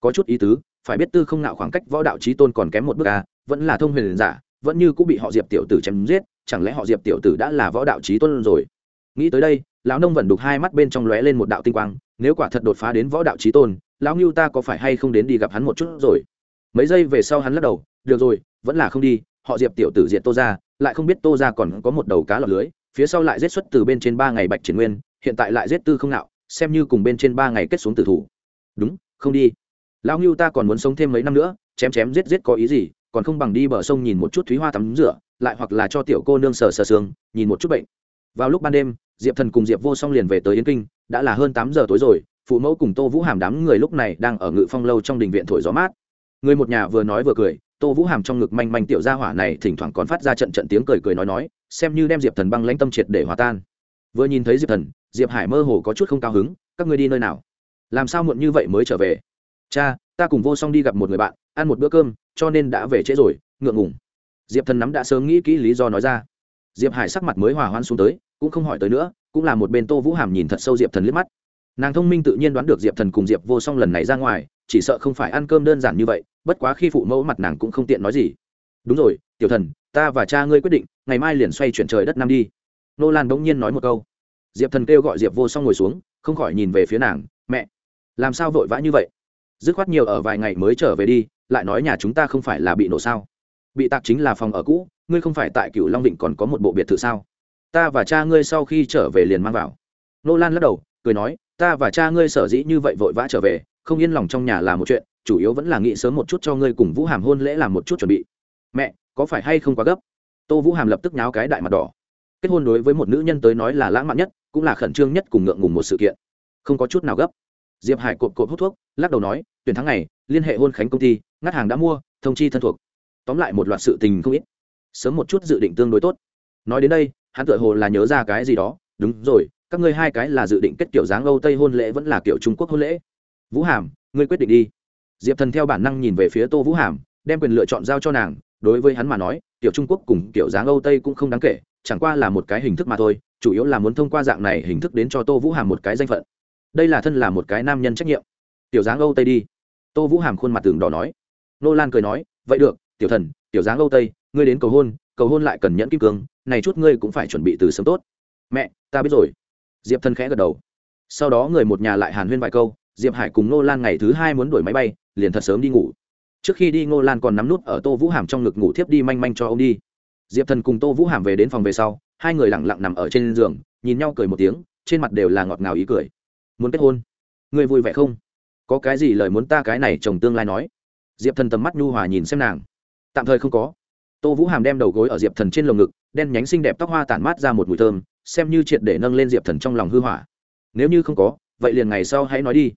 Có chút ý tứ, phải biết tư không ngạo khoảng cách võ đạo trí tôn còn kém một bước à vẫn là thông huyền giả, vẫn như cũng bị họ diệp tiểu tử chém giết chẳng lẽ họ diệp tiểu tử đã là võ đạo trí tôn rồi? Nghĩ tới đây, lão nông vẫn đục hai mắt bên trong lóe lên một đạo tinh quang, nếu quả thật đột phá đến võ đạo trí tôn, lão ngưu ta có phải hay không đến đi gặp hắn một chút rồi? Mấy giây về sau hắn lắc đầu, được rồi, vẫn là không đi, họ diệp tiểu tử diện tô ra lại không biết tô ra còn có một đầu cá lọc lưới, phía sau lại rết xuất từ bên trên ba ngày bạch triển nguyên, hiện tại lại rết tư không nạo, xem như cùng bên trên ba ngày kết xuống tử thủ. Đúng, không đi. Lão ngưu ta còn muốn sống thêm mấy năm nữa, chém chém giết giết có ý gì, còn không bằng đi bờ sông nhìn một chút thúy hoa tắm rửa lại hoặc là cho tiểu cô nương sờ sờ sương nhìn một chút bệnh. Vào lúc ban đêm, diệp thần cùng diệp vô song liền về tới yến kinh, đã là hơn tám giờ tối rồi, phụ mẫu cùng tô vũ hàm đám người lúc này đang ở ngự phong lâu trong đình viện thổi gió mát. Người một nhà vừa nói vừa cười, tô vũ hàm trong ngực manh manh tiểu gia hỏa này thỉnh thoảng còn phát ra trận trận tiếng cười cười nói nói, xem như đem diệp thần băng lãnh tâm triệt để hòa tan. Vừa nhìn thấy diệp thần, diệp hải mơ hồ có chút không cao hứng, các ngươi đi nơi nào? Làm sao muộn như vậy mới trở về? Cha, ta cùng vô song đi gặp một người bạn, ăn một bữa cơm, cho nên đã về trễ rồi, ngượng ngùng diệp thần nắm đã sớm nghĩ kỹ lý do nói ra. Diệp hải sắc mặt mới hòa hoan xuống tới, cũng không hỏi tới nữa, cũng là một bên tô vũ hàm nhìn thật sâu diệp thần liếc mắt. Nàng thông minh tự nhiên đoán được diệp thần cùng diệp vô song lần này ra ngoài, chỉ sợ không phải ăn cơm đơn giản như vậy, bất quá khi phụ mẫu mặt nàng cũng không tiện nói gì. Đúng rồi, tiểu thần, ta và cha ngươi quyết định, ngày mai liền xoay chuyển trời đất năm đi. Nô lan bỗng nhiên nói một câu. Diệp thần kêu gọi diệp vô song ngồi xuống, không khỏi nhìn về phía nàng, mẹ, làm sao vội vã như vậy? Dứt khoát nhiều ở vài ngày mới trở về đi, lại nói nhà chúng ta không phải là bị nổ sao? Bị tạc chính là phòng ở cũ, ngươi không phải tại cựu long định còn có một bộ biệt thự sao? Ta và cha ngươi sau khi trở về liền mang vào. Nô lan lắc đầu, cười nói, ta và cha ngươi sở dĩ như vậy vội vã trở về, không yên lòng trong nhà là một chuyện, chủ yếu vẫn là nghĩ sớm một chút cho ngươi cùng vũ hàm hôn lễ làm một chút chuẩn bị. Mẹ, có phải hay không quá gấp? Tô vũ hàm lập tức nháo cái đại mặt đỏ. Kết hôn đối với một nữ nhân tới nói là lãng mạn nhất, cũng là khẩn trương nhất cùng ngượng ngùng một sự kiện. Không có chút nào gấp. Diệp hải cộp cộp hút thuốc, lắc đầu nói, tuyển tháng này, liên hệ hôn khánh công ty, ngắt hàng đã mua, thông chi thân thuộc tóm lại một loạt sự tình không ít. Sớm một chút dự định tương đối tốt. Nói đến đây, hắn tự hồ là nhớ ra cái gì đó. Đúng rồi, các ngươi hai cái là dự định kết kiểu dáng âu tây hôn lễ vẫn là kiểu trung quốc hôn lễ. Vũ hàm, ngươi quyết định đi. Diệp thần theo bản năng nhìn về phía tô vũ hàm, đem quyền lựa chọn giao cho nàng. Đối với hắn mà nói, kiểu trung quốc cùng kiểu dáng âu tây cũng không đáng kể, chẳng qua là một cái hình thức mà thôi, chủ yếu là muốn thông qua dạng này hình thức đến cho tô vũ hàm một cái danh phận. Đây là thân là một cái nam nhân trách nhiệm. Tiểu dáng âu tây đi. Tô vũ hàm khuôn mặt tường đỏ nói. Nô lan cười nói, vậy được tiểu thần, tiểu dáng âu tây, ngươi đến cầu hôn cầu hôn lại cần nhẫn kim cương, này chút ngươi cũng phải chuẩn bị từ sớm tốt. Mẹ, ta biết rồi. Diệp thần khẽ gật đầu. Sau đó người một nhà lại hàn huyên vài câu, diệp hải cùng Ngô lan ngày thứ hai muốn đuổi máy bay, liền thật sớm đi ngủ. Trước khi đi, ngô lan còn nắm nút ở tô vũ hàm trong ngực ngủ thiếp đi manh manh cho ông đi. Diệp thần cùng tô vũ hàm về đến phòng về sau, hai người lẳng lặng nằm ở trên giường, nhìn nhau cười một tiếng, trên mặt đều là ngọt ngào ý cười. Muốn kết hôn? Người vui vẻ không? Có cái gì lời muốn ta cái này chồng tương lai nói? Diệp thần tầm mắt nhu hòa nhìn xem nàng tạm thời không có. Tô vũ hàm đem đầu gối ở diệp thần trên lồng ngực, đen nhánh xinh đẹp tóc hoa tản mát ra một mùi thơm, xem như triệt để nâng lên diệp thần trong lòng hư hỏa. Nếu như không có, vậy liền ngày sau hãy nói đi.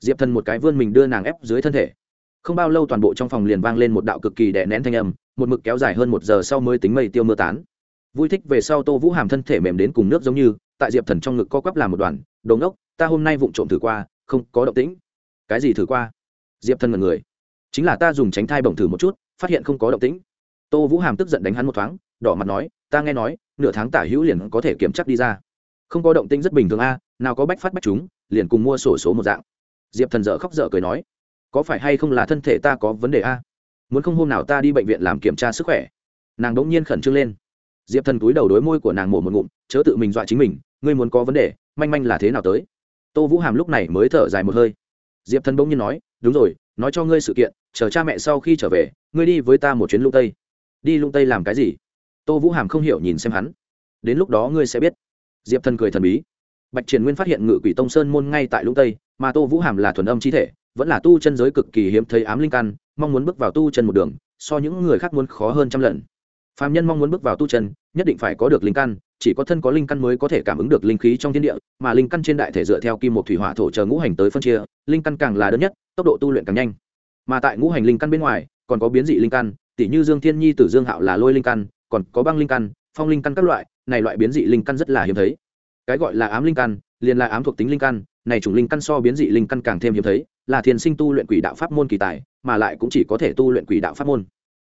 Diệp thần một cái vươn mình đưa nàng ép dưới thân thể. Không bao lâu toàn bộ trong phòng liền vang lên một đạo cực kỳ đè nén thanh âm, một mực kéo dài hơn một giờ sau mới tính mây tiêu mưa tán. Vui thích về sau tô vũ hàm thân thể mềm đến cùng nước giống như, tại diệp thần trong ngực co quắp làm một đoàn, đồ ngốc, ta hôm nay vụng trộm thử qua, không có động tĩnh. Cái gì thử qua? Diệp thần mật người chính là ta dùng tránh thai bổng thử một chút, phát hiện không có động tĩnh. Tô vũ hàm tức giận đánh hắn một thoáng, đỏ mặt nói, ta nghe nói, nửa tháng tả hữu liền có thể kiểm chắc đi ra. Không có động tĩnh rất bình thường a, nào có bách phát bách chúng, liền cùng mua sổ số một dạng. Diệp thần dở khóc dở cười nói, có phải hay không là thân thể ta có vấn đề a? Muốn không hôm nào ta đi bệnh viện làm kiểm tra sức khỏe. Nàng đ ỗ n g nhiên khẩn trương lên. Diệp thần cúi đầu đối môi của nàng mổ một ngụm, chớ tự mình dọa chính mình, ngươi muốn có vấn đề, manh manh là thế nào tới? Tô vũ hàm lúc này mới thở dài một hơi. Diệp thần bỗng nhiên nói, đúng rồi, nói cho ngươi sự kiện chờ cha mẹ sau khi trở về, ngươi đi với ta một chuyến lung tây. Đi lung tây làm cái gì? Tô vũ hàm không hiểu nhìn xem hắn. Đến lúc đó ngươi sẽ biết. Diệp thần cười thần bí. Bạch triển nguyên phát hiện ngự quỷ tông sơn môn ngay tại lũng tây, mà tô vũ hàm là thuần âm chi thể, vẫn là tu chân giới cực kỳ hiếm thấy ám linh căn, mong muốn bước vào tu chân một đường, so những người khác muốn khó hơn trăm lần. Phạm nhân mong muốn bước vào tu chân, nhất định phải có được linh căn, chỉ có thân có linh căn mới có thể cảm ứng được linh khí trong thiên địa, mà linh căn trên đại thể dựa theo kim một thủy hỏa thổ chờ ngũ hành tới phân chia, linh căn càng là đơn nhất, tốc độ tu luyện càng nhanh mà tại ngũ hành linh căn bên ngoài, còn có biến dị linh căn tỷ như dương thiên nhi, tử dương hạo là lôi linh căn, còn có băng linh căn, phong linh căn các loại, này loại biến dị linh căn rất là hiếm thấy. Cái gọi là ám linh căn, liền là ám thuộc tính linh căn, này chủng linh căn so biến dị linh căn càng thêm hiếm thấy, là thiền sinh tu luyện quỷ đạo pháp môn kỳ tài, mà lại cũng chỉ có thể tu luyện quỷ đạo pháp môn.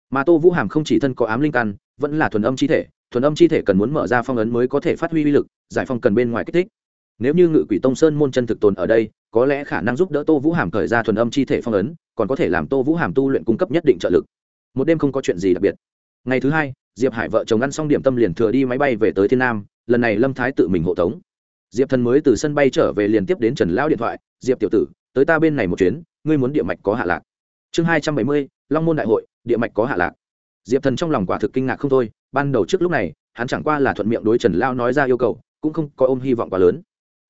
Mà tô vũ hàm không chỉ thân có ám linh căn, vẫn là thuần âm chi thể, thuần âm chi thể cần muốn mở ra phong ấn mới có thể phát huy uy lực, giải phong cần bên ngoài kích thích nếu như ngự quỷ tông sơn môn chân thực tồn ở đây, có lẽ khả năng giúp đỡ tô vũ hàm khởi ra thuần âm chi thể phong ấn, còn có thể làm tô vũ hàm tu luyện cung cấp nhất định trợ lực. Một đêm không có chuyện gì đặc biệt. Ngày thứ hai, diệp hải vợ chồng ăn xong điểm tâm liền thừa đi máy bay về tới thiên nam, lần này lâm thái tự mình hộ tống. Diệp thần mới từ sân bay trở về liền tiếp đến trần lão điện thoại, diệp tiểu tử, tới ta bên này một chuyến, ngươi muốn địa mạch có hạ lạc. Chương hai trăm bảy mươi, long môn đại hội, địa mạch có hạ lạc. Diệp thần trong lòng quả thực kinh ngạc không thôi, ban đầu trước lúc này, hắn chẳng qua là thuận miệng đối trần lao nói ra yêu cầu, cũng không có ôm hy vọng quá lớn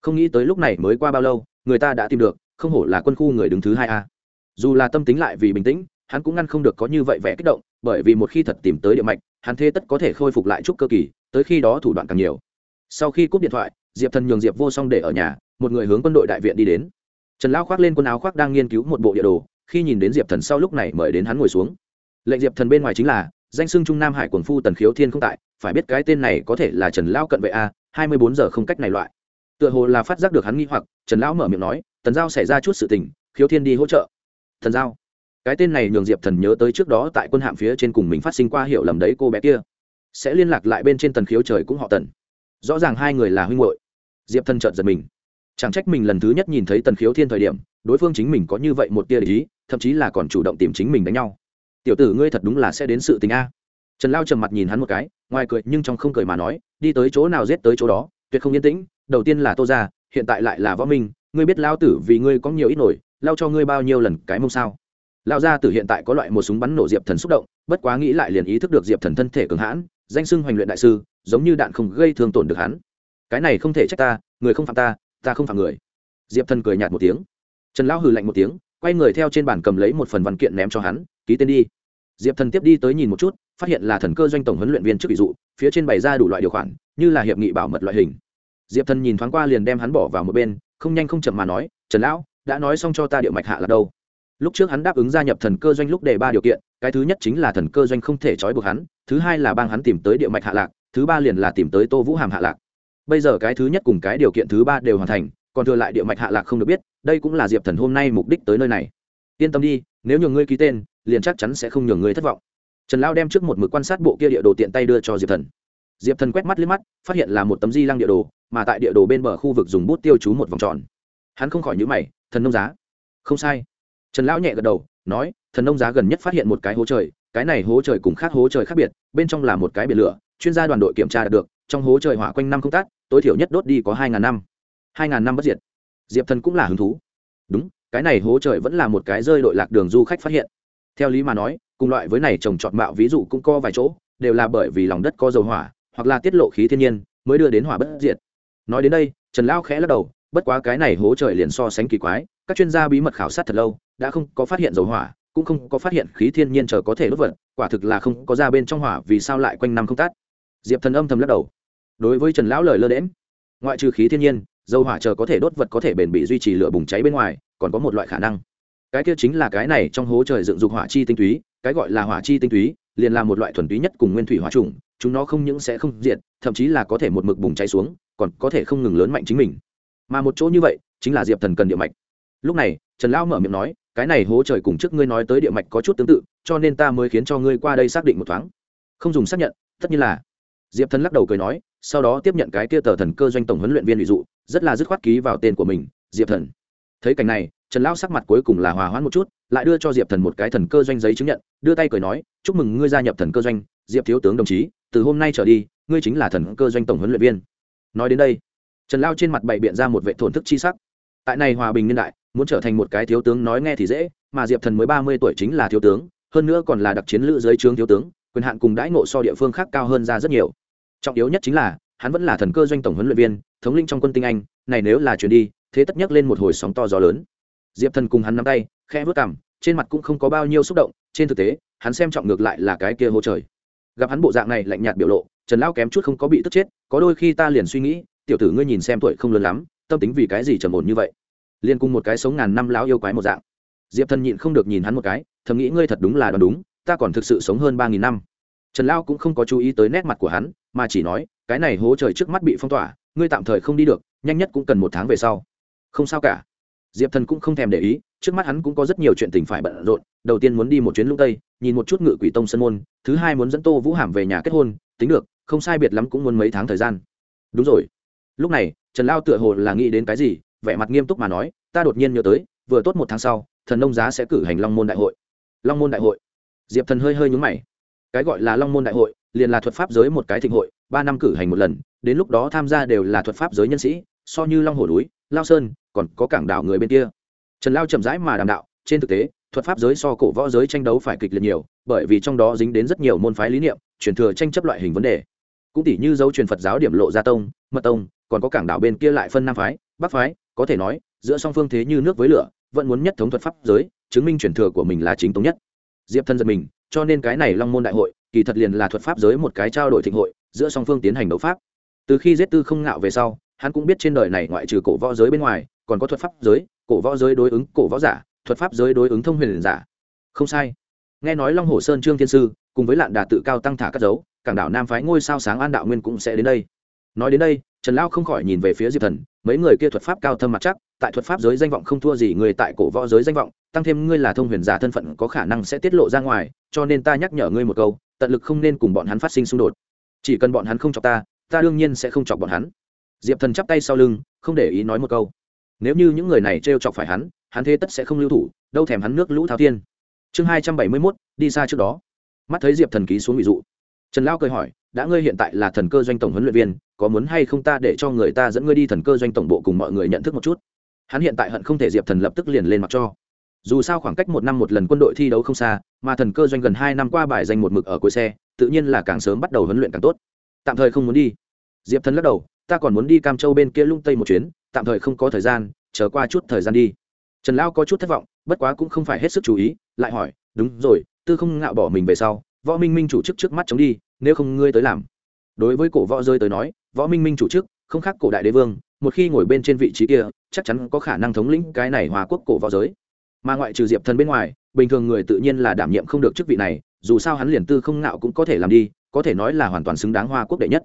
không nghĩ tới lúc này mới qua bao lâu, người ta đã tìm được, không hổ là quân khu người đứng thứ hai a. Dù là tâm tính lại vì bình tĩnh, hắn cũng ngăn không được có như vậy vẻ kích động, bởi vì một khi thật tìm tới địa mạch, hắn thế tất có thể khôi phục lại chút cơ kỳ, tới khi đó thủ đoạn càng nhiều. Sau khi cúp điện thoại, diệp thần nhường diệp vô song để ở nhà, một người hướng quân đội đại viện đi đến. Trần lão khoác lên quần áo khoác đang nghiên cứu một bộ địa đồ, khi nhìn đến diệp thần sau lúc này mời đến hắn ngồi xuống. Lệnh diệp thần bên ngoài chính là, danh xưng trung nam hải quần phu tần khiếu thiên không tại, phải biết cái tên này có thể là trần lão cận vệ a, hai mươi bốn giờ không cách này loại tựa hồ là phát giác được hắn nghi hoặc, trần lão mở miệng nói, tần giao xảy ra chút sự tình khiếu thiên đi hỗ trợ. Thần giao? Cái tên này nhường diệp thần nhớ tới trước đó tại quân hạm phía trên cùng mình phát sinh qua hiểu lầm đấy cô bé kia. Sẽ liên lạc lại bên trên tần khiếu trời cũng họ tần. Rõ ràng hai người là huynh hội diệp thần chợt giật mình. Chẳng trách mình lần thứ nhất nhìn thấy tần khiếu thiên thời điểm, đối phương chính mình có như vậy một tia ý, thậm chí là còn chủ động tìm chính mình đánh nhau. Tiểu tử ngươi thật đúng là sẽ đến sự tình a. Trần lao trầm mặt nhìn hắn một cái, ngoài cười nhưng trong không cười mà nói, đi tới chỗ nào giết tới chỗ đó, tuyệt không yên tĩnh đầu tiên là tô gia, hiện tại lại là võ minh ngươi biết lao tử vì ngươi có nhiều ít nổi lao cho ngươi bao nhiêu lần cái mông sao? Lao gia tử hiện tại có loại một súng bắn nổ diệp thần xúc động bất quá nghĩ lại liền ý thức được diệp thần thân thể cường hãn danh sưng hoành luyện đại sư giống như đạn không gây thương tổn được hắn. Cái này không thể trách ta người không phạm ta ta không phạm người. Diệp thần cười nhạt một tiếng. Trần lão hừ lạnh một tiếng quay người theo trên bàn cầm lấy một phần văn kiện ném cho hắn ký tên đi. Diệp thần tiếp đi tới nhìn một chút phát hiện là thần cơ doanh tổng huấn luyện viên trước ví dụ phía trên bày ra đủ loại điều khoản như là hiệp nghị bảo mật loại hình diệp thần nhìn thoáng qua liền đem hắn bỏ vào một bên, không nhanh không chậm mà nói, trần lão, đã nói xong cho ta địa mạch hạ là đâu? Lúc trước hắn đáp ứng gia nhập thần cơ doanh lúc đề ba điều kiện, cái thứ nhất chính là thần cơ doanh không thể trói buộc hắn, thứ hai là bang hắn tìm tới địa mạch hạ lạc, thứ ba liền là tìm tới tô vũ hàm hạ lạc. Bây giờ cái thứ nhất cùng cái điều kiện thứ ba đều hoàn thành, còn thừa lại địa mạch hạ lạc không được biết, đây cũng là diệp thần hôm nay mục đích tới nơi này. Yên tâm đi, nếu nhường ngươi ký tên, liền chắc chắn sẽ không nhường ngươi thất vọng. Trần lao đem trước một mực quan sát bộ kia địa đồ tiện tay đưa cho diệp thần. Diệp thần quét mắt liếc mắt, phát hiện là một tấm di lăng địa đồ mà tại địa đồ bên bờ khu vực dùng bút tiêu chú một vòng tròn. Hắn không khỏi nhữ mày, thần nông giá? Không sai. Trần lão nhẹ gật đầu, nói, thần nông giá gần nhất phát hiện một cái hố trời, cái này hố trời cùng khác hố trời khác biệt, bên trong là một cái biển lửa, chuyên gia đoàn đội kiểm tra được, trong hố trời hỏa quanh năm không tát, tối thiểu nhất đốt đi có hai ngàn năm. Hai ngàn năm bất diệt. Diệp thần cũng là hứng thú. Đúng, cái này hố trời vẫn là một cái rơi đội lạc đường du khách phát hiện. Theo lý mà nói, cùng loại với này trồng trọt mạo ví dụ cũng có vài chỗ, đều là bởi vì lòng đất có dầu hỏa, hoặc là tiết lộ khí thiên nhiên, mới đưa đến hỏa bất diệt nói đến đây, trần lão khẽ lắc đầu, bất quá cái này hố trời liền so sánh kỳ quái, các chuyên gia bí mật khảo sát thật lâu, đã không có phát hiện dầu hỏa, cũng không có phát hiện khí thiên nhiên chờ có thể đốt vật, quả thực là không có ra bên trong hỏa vì sao lại quanh năm không tát diệp thần âm thầm lắc đầu. Đối với trần lão lời lơ đễm ngoại trừ khí thiên nhiên, dầu hỏa chờ có thể đốt vật có thể bền bị duy trì lửa bùng cháy bên ngoài, còn có một loại khả năng. Cái kia chính là cái này trong hố trời dựng dục hỏa chi tinh túy, cái gọi là hỏa chi tinh túy, liền là một loại thuần túy nhất cùng nguyên thủy hỏa trùng chúng nó không những sẽ không diệt, thậm chí là có thể một mực bùng cháy xuống còn có thể không ngừng lớn mạnh chính mình. Mà một chỗ như vậy, chính là diệp thần cần địa mạch. Lúc này, trần lão mở miệng nói, cái này hố trời cùng trước ngươi nói tới địa mạch có chút tương tự, cho nên ta mới khiến cho ngươi qua đây xác định một thoáng. Không dùng xác nhận, tất nhiên là. Diệp thần lắc đầu cười nói, sau đó tiếp nhận cái kia tờ thần cơ doanh tổng huấn luyện viên ví dụ, rất là dứt khoát ký vào tên của mình, diệp thần. Thấy cảnh này, trần lão sắc mặt cuối cùng là hòa hoãn một chút, lại đưa cho diệp thần một cái thần cơ doanh giấy chứng nhận, đưa tay cười nói, chúc mừng ngươi gia nhập thần cơ doanh, diệp thiếu tướng đồng chí, từ hôm nay trở đi, ngươi chính là thần cơ doanh tổng huấn luyện viên nói đến đây, trần lao trên mặt bày biện ra một vệ thổn thức chi sắc. Tại này hòa bình niên đại, muốn trở thành một cái thiếu tướng nói nghe thì dễ, mà diệp thần mới ba mươi tuổi chính là thiếu tướng, hơn nữa còn là đặc chiến lữ dưới trướng thiếu tướng, quyền hạn cùng đãi ngộ so địa phương khác cao hơn ra rất nhiều. Trọng yếu nhất chính là, hắn vẫn là thần cơ doanh tổng huấn luyện viên, thống linh trong quân tinh anh, này nếu là chuyển đi, thế tất nhắc lên một hồi sóng to gió lớn. Diệp thần cùng hắn nắm tay khe vớt cảm trên mặt cũng không có bao nhiêu xúc động, trên thực tế, hắn xem trọng ngược lại là cái kia hô trời. Gặp hắn bộ dạng này lạnh nhạt biểu lộ, trần lão kém chút không có bị tức chết có đôi khi ta liền suy nghĩ, tiểu tử ngươi nhìn xem tuổi không lớn lắm, tâm tính vì cái gì trầm ổn như vậy? Liên cùng một cái sống ngàn năm lão yêu quái một dạng. Diệp thần nhịn không được nhìn hắn một cái, thầm nghĩ ngươi thật đúng là đoán đúng, ta còn thực sự sống hơn ba nghìn năm. Trần lao cũng không có chú ý tới nét mặt của hắn, mà chỉ nói, cái này hố trời trước mắt bị phong tỏa, ngươi tạm thời không đi được, nhanh nhất cũng cần một tháng về sau. Không sao cả. Diệp thần cũng không thèm để ý, trước mắt hắn cũng có rất nhiều chuyện tình phải bận rộn, đầu tiên muốn đi một chuyến lũng tây, nhìn một chút ngự quỷ tông sân môn, thứ hai muốn dẫn tô vũ hàm về nhà kết hôn, tính được không sai biệt lắm cũng muốn mấy tháng thời gian. Đúng rồi. Lúc này, trần lao tựa hồ là nghĩ đến cái gì, vẻ mặt nghiêm túc mà nói, ta đột nhiên nhớ tới, vừa tốt một tháng sau, thần nông giá sẽ cử hành long môn đại hội. Long môn đại hội. Diệp thần hơi hơi nhúng mày. Cái gọi là long môn đại hội, liền là thuật pháp giới một cái thịnh hội, ba năm cử hành một lần, đến lúc đó tham gia đều là thuật pháp giới nhân sĩ, so như long hồ núi, lao sơn, còn có cảng đảo người bên kia. Trần lao chậm rãi mà đàm đạo, trên thực tế, thuật pháp giới so cổ võ giới tranh đấu phải kịch liệt nhiều, bởi vì trong đó dính đến rất nhiều môn phái lý niệm, truyền thừa tranh chấp loại hình vấn đề cũng tỷ như dấu truyền phật giáo điểm lộ gia tông, mật tông, còn có cảng đảo bên kia lại phân nam phái, bắc phái, có thể nói, giữa song phương thế như nước với lửa, vẫn muốn nhất thống thuật pháp giới, chứng minh truyền thừa của mình là chính thống nhất. Diệp thân giật mình, cho nên cái này long môn đại hội, kỳ thật liền là thuật pháp giới một cái trao đổi thịnh hội, giữa song phương tiến hành đấu pháp. Từ khi giết tư không ngạo về sau, hắn cũng biết trên đời này ngoại trừ cổ võ giới bên ngoài, còn có thuật pháp giới, cổ võ giới đối ứng cổ võ giả, thuật pháp giới đối ứng thông huyền giả. Không sai. Nghe nói long hồ sơn trương thiên sư cùng với lạn đà tự cao tăng thả cất dấu cảng đảo nam phái ngôi sao sáng an đạo nguyên cũng sẽ đến đây. Nói đến đây, trần lao không khỏi nhìn về phía diệp thần, mấy người kia thuật pháp cao thâm mặt chắc, tại thuật pháp giới danh vọng không thua gì người tại cổ võ giới danh vọng, tăng thêm ngươi là thông huyền giả thân phận có khả năng sẽ tiết lộ ra ngoài, cho nên ta nhắc nhở ngươi một câu, tận lực không nên cùng bọn hắn phát sinh xung đột. Chỉ cần bọn hắn không chọc ta ta đương nhiên sẽ không chọc bọn hắn. Diệp thần chắp tay sau lưng, không để ý nói một câu. Nếu như những người này t r e o chọc phải hắn hắn thế tất sẽ không lưu thủ, đâu thèm hắn nước lũ thao thiên. Chương hai trăm bảy mươi mốt, đi xa trước đó mắt thấy diệp thần ký xuống ví dụ. Trần lao cười hỏi, đã ngươi hiện tại là thần cơ doanh tổng huấn luyện viên, có muốn hay không ta để cho người ta dẫn ngươi đi thần cơ doanh tổng bộ cùng mọi người nhận thức một chút? Hắn hiện tại hận không thể diệp thần lập tức liền lên mặc cho. Dù sao khoảng cách một năm một lần quân đội thi đấu không xa, mà thần cơ doanh gần hai năm qua bài danh một mực ở cuối xe, tự nhiên là càng sớm bắt đầu huấn luyện càng tốt. Tạm thời không muốn đi. Diệp thần lắc đầu, ta còn muốn đi cam châu bên kia lung tây một chuyến, tạm thời không có thời gian, chờ qua chút thời gian đi. Trần lao có chút thất vọng, bất quá cũng không phải hết sức chú ý, lại hỏi, đúng rồi tư không ngạo bỏ mình về sau, võ minh minh chủ chức trước mắt chống đi, nếu không ngươi tới làm. Đối với cổ võ rơi tới nói, võ minh minh chủ chức, không khác cổ đại đế vương, một khi ngồi bên trên vị trí kia, chắc chắn có khả năng thống lĩnh cái này hòa quốc cổ võ giới. Mà ngoại trừ diệp thần bên ngoài, bình thường người tự nhiên là đảm nhiệm không được chức vị này, dù sao hắn liền tư không ngạo cũng có thể làm đi, có thể nói là hoàn toàn xứng đáng hoa quốc đệ nhất.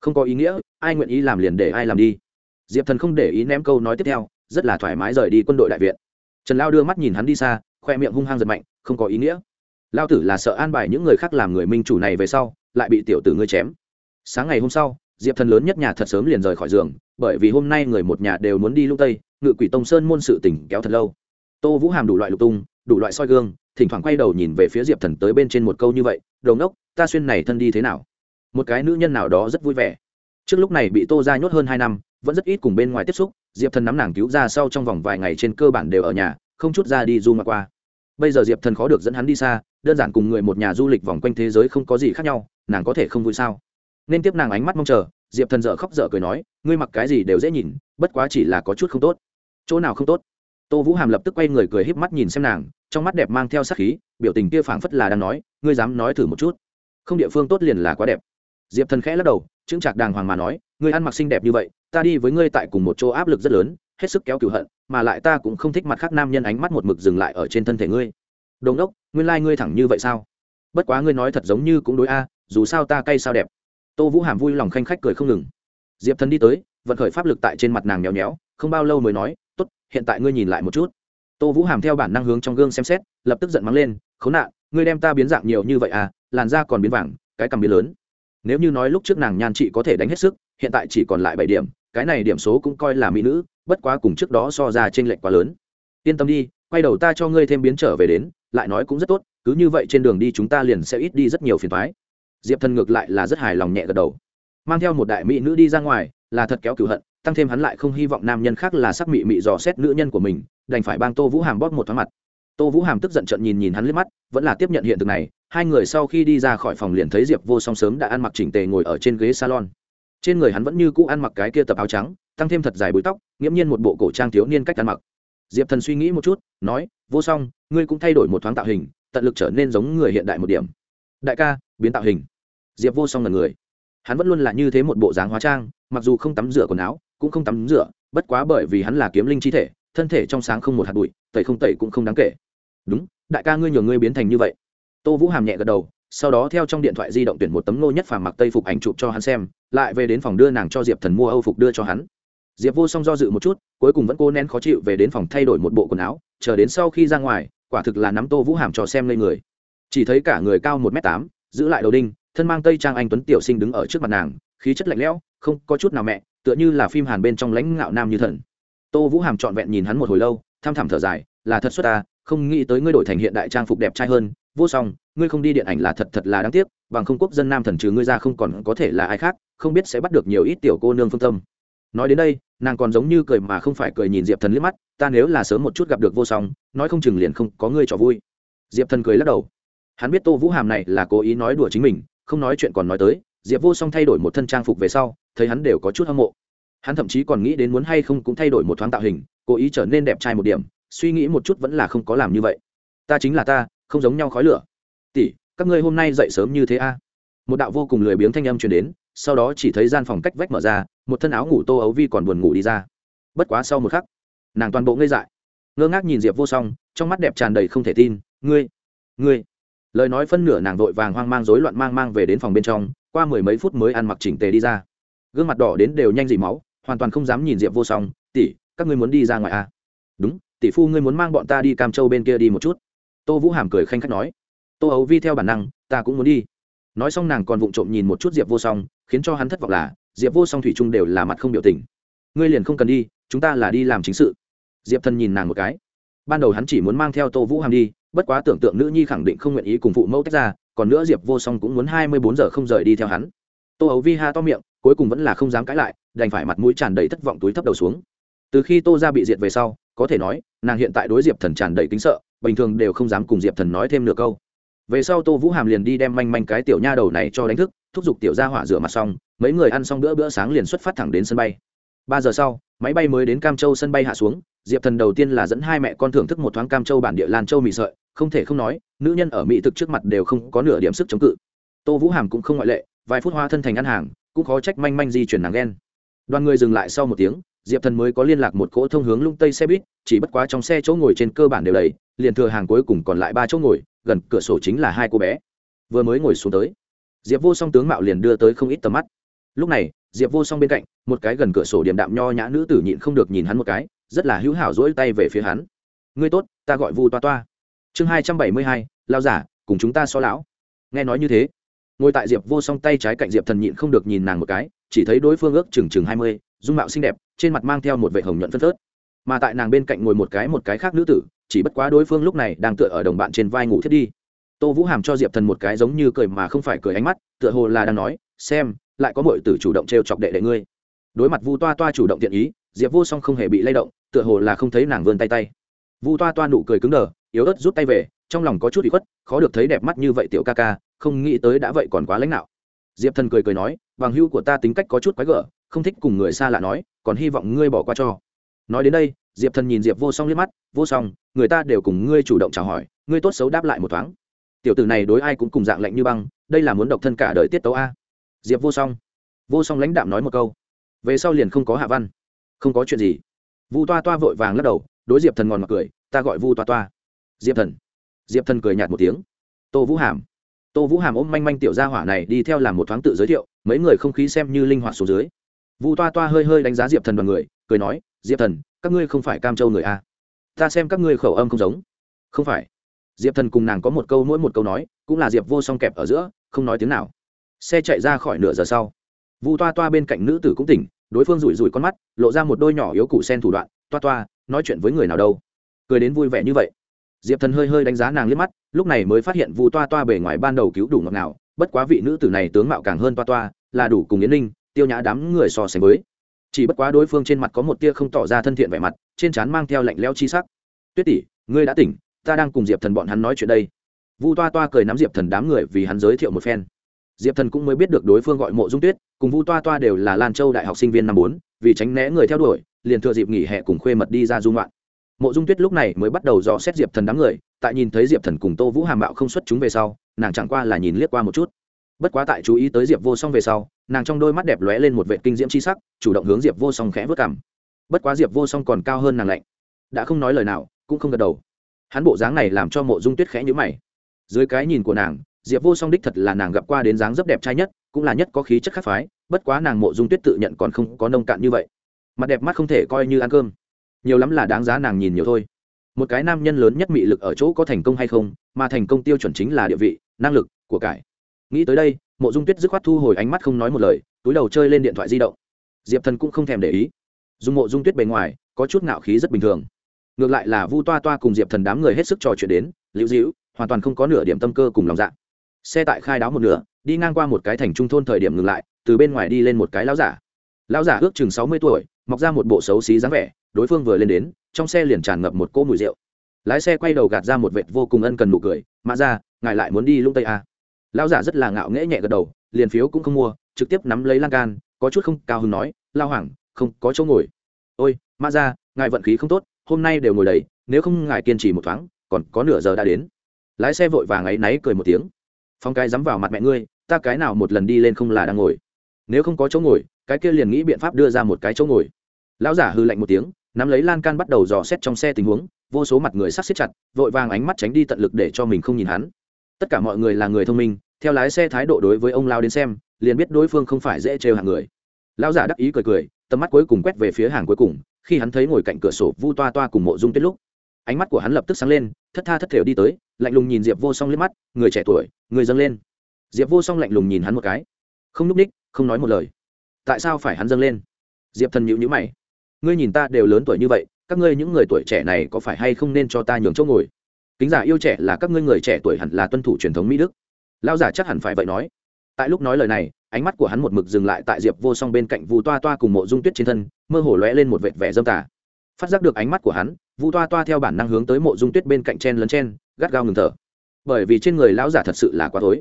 Không có ý nghĩa, ai nguyện ý làm liền để ai làm đi. Diệp thần không để ý ném câu nói tiếp theo, rất là thoải mái rời đi quân đội đại viện. Trần lao đưa mắt nhìn hắn đi xa, khoe miệng hung hăng giật mạnh, không có ý nghĩa lao tử là sợ an bài những người khác làm người minh chủ này về sau, lại bị tiểu tử ngươi chém. Sáng ngày hôm sau, diệp thần lớn nhất nhà thật sớm liền rời khỏi giường, bởi vì hôm nay người một nhà đều muốn đi lúc tây, ngự quỷ tông sơn môn sự tỉnh kéo thật lâu. Tô vũ hàm đủ loại lục tung, đủ loại soi gương, thỉnh thoảng quay đầu nhìn về phía diệp thần tới bên trên một câu như vậy đầu ngốc, ta xuyên này thân đi thế nào? Một cái nữ nhân nào đó rất vui vẻ. Trước lúc này bị tô ra nhốt hơn hai năm, vẫn rất ít cùng bên ngoài tiếp xúc, diệp thần nắm nàng cứu ra sau trong vòng vài ngày trên cơ bản đều ở nhà, không chút ra đi du ngoại qua. Bây giờ diệp thần khó được dẫn hắn đi xa đơn giản cùng người một nhà du lịch vòng quanh thế giới không có gì khác nhau, nàng có thể không vui sao? Nên tiếp nàng ánh mắt mong chờ, diệp thần dợ khóc dở cười nói, ngươi mặc cái gì đều dễ nhìn, bất quá chỉ là có chút không tốt. Chỗ nào không tốt? Tô vũ hàm lập tức quay người cười híp mắt nhìn xem nàng, trong mắt đẹp mang theo sắc khí, biểu tình kia phảng phất là đang nói, ngươi dám nói thử một chút. Không địa phương tốt liền là quá đẹp. Diệp thần khẽ lắc đầu, chững chạc đàng hoàng mà nói, ngươi ăn mặc xinh đẹp như vậy, ta đi với ngươi tại cùng một chỗ áp lực rất lớn, hết sức kéo cửu hận, mà lại ta cũng không thích mặt khác nam nhân ánh mắt một mực dừng lại ở trên thân thể ngươi đồn đốc nguyên lai、like、ngươi thẳng như vậy sao? Bất quá ngươi nói thật giống như cũng đối a, dù sao ta cay sao đẹp. Tô vũ hàm vui lòng khanh khách cười không ngừng. Diệp thần đi tới, vận khởi pháp lực tại trên mặt nàng nhéo nhéo, không bao lâu mới nói t ố t hiện tại ngươi nhìn lại một chút. Tô vũ hàm theo bản năng hướng trong gương xem xét, lập tức giận mắng lên, khốn nạn, ngươi đem ta biến dạng nhiều như vậy à làn da còn biến vàng, cái cằm biến lớn. Nếu như nói lúc trước nàng nhan chị có thể đánh hết sức, hiện tại chỉ còn lại bảy điểm, cái này điểm số cũng coi là mỹ nữ, bất quá cùng trước đó so ra t r ê n lệch quá lớn. Yên tâm đi, quay đầu ta cho ngươi thêm biến trở về đến lại nói cũng rất tốt, cứ như vậy trên đường đi chúng ta liền sẽ ít đi rất nhiều phiền thoái diệp thần ngược lại là rất hài lòng nhẹ gật đầu. Mang theo một đại mỹ nữ đi ra ngoài, là thật kéo cửu hận, tăng thêm hắn lại không hy vọng nam nhân khác là sắc mị mị dò xét nữ nhân của mình, đành phải bang tô vũ hàm bóp một thoáng mặt. Tô vũ hàm tức giận trận nhìn nhìn hắn liếc mắt, vẫn là tiếp nhận hiện thực này, hai người sau khi đi ra khỏi phòng liền thấy diệp vô song sớm đã ăn mặc chỉnh tề ngồi ở trên ghế salon. Trên người hắn vẫn như cũ ăn mặc cái kia tập áo trắng, tăng thêm thật dài búi tóc, nghiễm nhiên một bộ cổ trang thiếu niên cách ăn mặc diệp thần suy nghĩ một chút, nói, vô song, ngươi cũng thay đổi một thoáng tạo hình, tận lực trở nên giống người hiện đại một điểm. Đại ca, biến tạo hình. Diệp vô song là người. Hắn vẫn luôn là như thế một bộ dáng hóa trang, mặc dù không tắm rửa quần áo, cũng không tắm rửa, bất quá bởi vì hắn là kiếm linh chi thể, thân thể trong sáng không một hạt bụi, tẩy không tẩy cũng không đáng kể. Đúng, đại ca ngươi nhường ngươi biến thành như vậy. Tô vũ hàm nhẹ gật đầu, sau đó theo trong điện thoại di động tuyển một tấm nô nhất phàm mặc tây phục ảnh chụp cho hắn xem, lại về đến phòng đưa nàng cho diệp thần mua âu phục đưa cho hắn diệp vô song do dự một chút, cuối cùng vẫn cố nén khó chịu về đến phòng thay đổi một bộ quần áo, chờ đến sau khi ra ngoài, quả thực là nắm tô vũ hàm cho xem lên người. Chỉ thấy cả người cao một m tám, giữ lại đầu đinh, thân mang tây trang anh tuấn tiểu sinh đứng ở trước mặt nàng, khí chất lạnh lẽo, không có chút nào mẹ, tựa như là phim hàn bên trong lãnh ngạo nam như thần. Tô vũ hàm trọn vẹn nhìn hắn một hồi lâu, tham thảm thở dài, là thật xuất ta, không nghĩ tới ngươi đổi thành hiện đại trang phục đẹp trai hơn. Vô song, ngươi không đi điện ảnh là thật thật là đáng tiếc, bằng không quốc dân nam thần trừ ngươi ra không còn có thể là ai khác, không biết sẽ bắt được nhiều ít tiểu cô nương phương tâm nói đến đây, nàng còn giống như cười mà không phải cười nhìn diệp thần liếc mắt, ta nếu là sớm một chút gặp được vô song, nói không chừng liền không có ngươi trò vui. Diệp thần cười lắc đầu. Hắn biết tô vũ hàm này là cố ý nói đùa chính mình, không nói chuyện còn nói tới, diệp vô song thay đổi một thân trang phục về sau, thấy hắn đều có chút hâm mộ. Hắn thậm chí còn nghĩ đến muốn hay không cũng thay đổi một thoáng tạo hình, cố ý trở nên đẹp trai một điểm, suy nghĩ một chút vẫn là không có làm như vậy. Ta chính là ta, không giống nhau khói lửa. Tỷ, các ngươi hôm nay dậy sớm như thế a? À? một đạo vô cùng lười biếng thanh âm truyền đến sau đó chỉ thấy gian phòng cách vách mở ra, một thân áo ngủ tô ấu vi còn buồn ngủ đi ra. Bất quá sau một khắc, nàng toàn bộ ngây dại. Ngơ ngác nhìn diệp vô song, trong mắt đẹp tràn đầy không thể tin, ngươi ngươi. Lời nói phân nửa nàng vội vàng hoang mang rối loạn mang mang về đến phòng bên trong, qua mười mấy phút mới ăn mặc chỉnh tề đi ra. Gương mặt đỏ đến đều nhanh dị máu, hoàn toàn không dám nhìn diệp vô song, tỷ, các ngươi muốn đi ra ngoài à? đúng, tỷ phu ngươi muốn mang bọn ta đi cam châu bên kia đi một chút. Tô vũ hàm cười khanh khách nói. Tô ấu vi theo bản năng, ta cũng muốn đi nói xong nàng còn vụng trộm nhìn một chút diệp vô song, khiến cho hắn thất vọng là, diệp vô song thủy chung đều là mặt không biểu tình. Ngươi liền không cần đi, chúng ta là đi làm chính sự. Diệp thần nhìn nàng một cái. Ban đầu hắn chỉ muốn mang theo tô vũ hàm đi, bất quá tưởng tượng nữ nhi khẳng định không nguyện ý cùng phụ mẫu tách ra, còn nữa diệp vô song cũng muốn hai mươi bốn giờ không rời đi theo hắn. Tô ấu vi ha to miệng, cuối cùng vẫn là không dám cãi lại, đành phải mặt mũi tràn đầy thất vọng túi thấp đầu xuống. Từ khi tô ra bị diệt về sau, có thể nói, nàng hiện tại đối diệp thần tràn đầy kính sợ, bình thường đều không dám cùng diệp thần nói thêm nửa câu về sau tô vũ hàm liền đi đem manh manh cái tiểu nha đầu này cho đánh thức, thúc giục tiểu ra hỏa rửa mặt xong, mấy người ăn xong bữa bữa sáng liền xuất phát thẳng đến sân bay. Ba giờ sau, máy bay mới đến cam châu sân bay hạ xuống, diệp thần đầu tiên là dẫn hai mẹ con thưởng thức một thoáng cam châu bản địa lan châu mì sợi, không thể không nói, nữ nhân ở mỹ thực trước mặt đều không có nửa điểm sức chống cự. Tô vũ hàm cũng không ngoại lệ, vài phút hoa thân thành ăn hàng, cũng khó trách manh manh di chuyển nàng ghen. Đoàn người dừng lại sau một tiếng, diệp thần mới có liên lạc một cỗ thông hướng lung tây xe buýt, chỉ bất quá trong xe chỗ ngồi trên cơ bản đều đầy, liền thừa hàng cuối cùng còn lại ba chỗ ngồi gần cửa sổ chính là hai cô bé. Vừa mới ngồi xuống tới, diệp vô song tướng mạo liền đưa tới không ít tầm mắt. Lúc này, diệp vô song bên cạnh, một cái gần cửa sổ điểm đạm nho nhã nữ tử nhịn không được nhìn hắn một cái, rất là hữu hảo dỗi tay về phía hắn. Ngươi tốt, ta gọi vu toa toa. Chương hai trăm bảy mươi hai, lao giả, cùng chúng ta so lão. Nghe nói như thế, ngồi tại diệp vô song tay trái cạnh diệp thần nhịn không được nhìn nàng một cái, chỉ thấy đối phương ước chừng chừng hai mươi, dung mạo xinh đẹp, trên mặt mang theo một vệ hồng nhuận phân phớt. Mà tại nàng bên cạnh ngồi một cái một cái khác nữ tử chỉ bất quá đối phương lúc này đang tựa ở đồng bạn trên vai ngủ thiết đi. Tô vũ hàm cho diệp thần một cái giống như cười mà không phải cười ánh mắt, tựa hồ là đang nói, xem, lại có mọi tử chủ động t r e o chọc đệ đệ ngươi. Đối mặt vu toa toa chủ động tiện ý, diệp vô song không hề bị lay động, tựa hồ là không thấy nàng vươn tay tay. Vu toa toa nụ cười cứng đờ, yếu ớt rút tay về, trong lòng có chút bị khuất, khó được thấy đẹp mắt như vậy tiểu ca ca, không nghĩ tới đã vậy còn quá lãnh đạo diệp thần cười cười nói, bằng hưu của ta tính cách có chút quái gở, không thích cùng người xa lạ nói, còn hy vọng ngươi bỏ qua cho nói đến đây, diệp thần nhìn diệp vô song liếc mắt, vô song, người ta đều cùng ngươi chủ động chào hỏi, ngươi tốt xấu đáp lại một thoáng. Tiểu tử này đối ai cũng cùng dạng lạnh như băng, đây là muốn độc thân cả đời tiết tấu a. Diệp vô song vô song lãnh đạm nói một câu, về sau liền không có hạ văn, không có chuyện gì. Vu toa toa vội vàng lắc đầu, đối diệp thần ngòn mặc cười, ta gọi vu toa toa. Diệp thần. Diệp thần cười nhạt một tiếng, tô vũ hàm. Tô vũ hàm ôm manh manh tiểu gia hỏa này đi theo làm một thoáng tự giới thiệu, mấy người không khí xem như linh hoạt số dưới. Vu toa toa hơi hơi đánh giá diệp thần đoàn người, cười nói diệp thần, các ngươi không phải cam châu người a à? ta xem các ngươi khẩu âm không giống. Không phải. Diệp thần cùng nàng có một câu mỗi một câu nói, cũng là diệp vô song kẹp ở giữa, không nói tiếng nào. Xe chạy ra khỏi nửa giờ sau. Vu toa toa bên cạnh nữ tử cũng tỉnh, đối phương rủi rủi con mắt, lộ ra một đôi nhỏ yếu củ sen thủ đoạn, toa toa, nói chuyện với người nào đâu? Cười đến vui vẻ như vậy. Diệp thần hơi hơi đánh giá nàng liếc mắt, lúc này mới phát hiện vu toa toa bề ngoài ban đầu cứu đủ ngọt nào bất quá vị nữ tử này tướng mạo càng hơn toa toa, là đủ cùng yến linh tiêu nhã đám người so sánh với chỉ bất quá đối phương trên mặt có một tia không tỏ ra thân thiện vẻ mặt, trên trán mang theo lạnh leo chi sắc. Tuyết tỷ, ngươi đã tỉnh, ta đang cùng diệp thần bọn hắn nói chuyện đây. Vu toa toa cười nắm diệp thần đám người vì hắn giới thiệu một phen. Diệp thần cũng mới biết được đối phương gọi mộ dung tuyết, cùng vu toa toa đều là lan châu đại học sinh viên năm bốn, vì tránh né người theo đuổi, liền thừa dịp nghỉ hè cùng khuê mật đi ra dung loạn mộ dung tuyết lúc này mới bắt đầu dò xét diệp thần đám người, tại nhìn thấy diệp thần cùng tô vũ hàm bạo không xuất chúng về sau, nàng chẳng qua là nhìn liếc qua một chút. Bất quá tại chú ý tới diệp vô song về sau nàng trong đôi mắt đẹp lóe lên một vệ kinh diễm c h i sắc, chủ động hướng diệp vô song khẽ vớt cảm bất quá diệp vô song còn cao hơn nàng lạnh. Đã không nói lời nào, cũng không gật đầu. Hắn bộ dáng này làm cho mộ dung tuyết khẽ nhữ mày. Dưới cái nhìn của nàng, diệp vô song đích thật là nàng gặp qua đến dáng rất đẹp trai nhất, cũng là nhất có khí chất khắc phái, bất quá nàng mộ dung tuyết tự nhận còn không có nông cạn như vậy. Mặt đẹp mắt không thể coi như ăn cơm. Nhiều lắm là đáng giá nàng nhìn nhiều thôi. Một cái nam nhân lớn nhất mị lực ở chỗ có thành công hay không, mà thành công tiêu chuẩn chính là địa vị, năng lực của cải. Nghĩ tới đây mộ dung tuyết dứt khoát thu hồi ánh mắt không nói một lời, túi đầu chơi lên điện thoại di động. Diệp thần cũng không thèm để ý. Dùng mộ dung tuyết bề ngoài, có chút ngạo khí rất bình thường. Ngược lại là vu toa toa cùng diệp thần đám người hết sức trò chuyện đến, liễu dĩu hoàn toàn không có nửa điểm tâm cơ cùng lòng dạ. Xe tại khai đáo một nửa, đi ngang qua một cái thành trung thôn thời điểm ngừng lại, từ bên ngoài đi lên một cái lão giả. Lão giả ước chừng sáu mươi tuổi, mọc ra một bộ xấu xí dáng vẻ, đối phương vừa lên đến, trong xe liền tràn ngập một cỗ mùi rượu. Lái xe quay đầu gạt ra một vệt vô cùng ân cần nụ cười, mã ra ngài lại muốn đi lung tây à lão giả rất là ngạo nghễ nhẹ gật đầu, liền phiếu cũng không mua, trực tiếp nắm lấy lan can, có chút không cao hứng nói lao hoảng không có chỗ ngồi. Ôi mã ra ngài vận khí không tốt, hôm nay đều ngồi đầy, nếu không ngài kiên trì một thoáng, còn có nửa giờ đã đến. Lái xe vội vàng ấy náy cười một tiếng. Phong cái dám vào mặt mẹ ngươi, ta cái nào một lần đi lên không là đang ngồi. Nếu không có chỗ ngồi, cái kia liền nghĩ biện pháp đưa ra một cái chỗ ngồi. Lão giả hư lạnh một tiếng, nắm lấy lan can bắt đầu dò xét trong xe tình huống, vô số mặt người sắc xếp chặt, vội vàng ánh mắt tránh đi tận lực để cho mình không nhìn hắn tất cả mọi người là người thông minh, theo lái xe thái độ đối với ông lao đến xem, liền biết đối phương không phải dễ trêu hàng người. Lão giả đắc ý cười cười, tầm mắt cuối cùng quét về phía hàng cuối cùng, khi hắn thấy ngồi cạnh cửa sổ vu toa toa cùng mộ dung tuyết lúc, ánh mắt của hắn lập tức sáng lên, thất tha thất thểu đi tới, lạnh lùng nhìn diệp vô song liếc mắt, người trẻ tuổi, người dâng lên. Diệp vô song lạnh lùng nhìn hắn một cái. Không n ú c ních, không nói một lời. Tại sao phải hắn dâng lên? Diệp thần nhịu nhữ mày. Ngươi nhìn ta đều lớn tuổi như vậy, các ngươi những người tuổi trẻ này có phải hay không nên cho ta nhường chỗ ngồi? Kính giả yêu trẻ là các ngươi người trẻ tuổi hẳn là tuân thủ truyền thống mỹ đức. Lao giả chắc hẳn phải vậy nói. Tại lúc nói lời này, ánh mắt của hắn một mực dừng lại tại diệp vô song bên cạnh vu toa toa cùng mộ dung tuyết trên thân, mơ hồ lóe lên một vệt vẻ dâm tả phát giác được ánh mắt của hắn, vu toa toa theo bản năng hướng tới mộ dung tuyết bên cạnh chen lấn chen, gắt gao ngừng thở. Bởi vì trên người lão giả thật sự là quá tối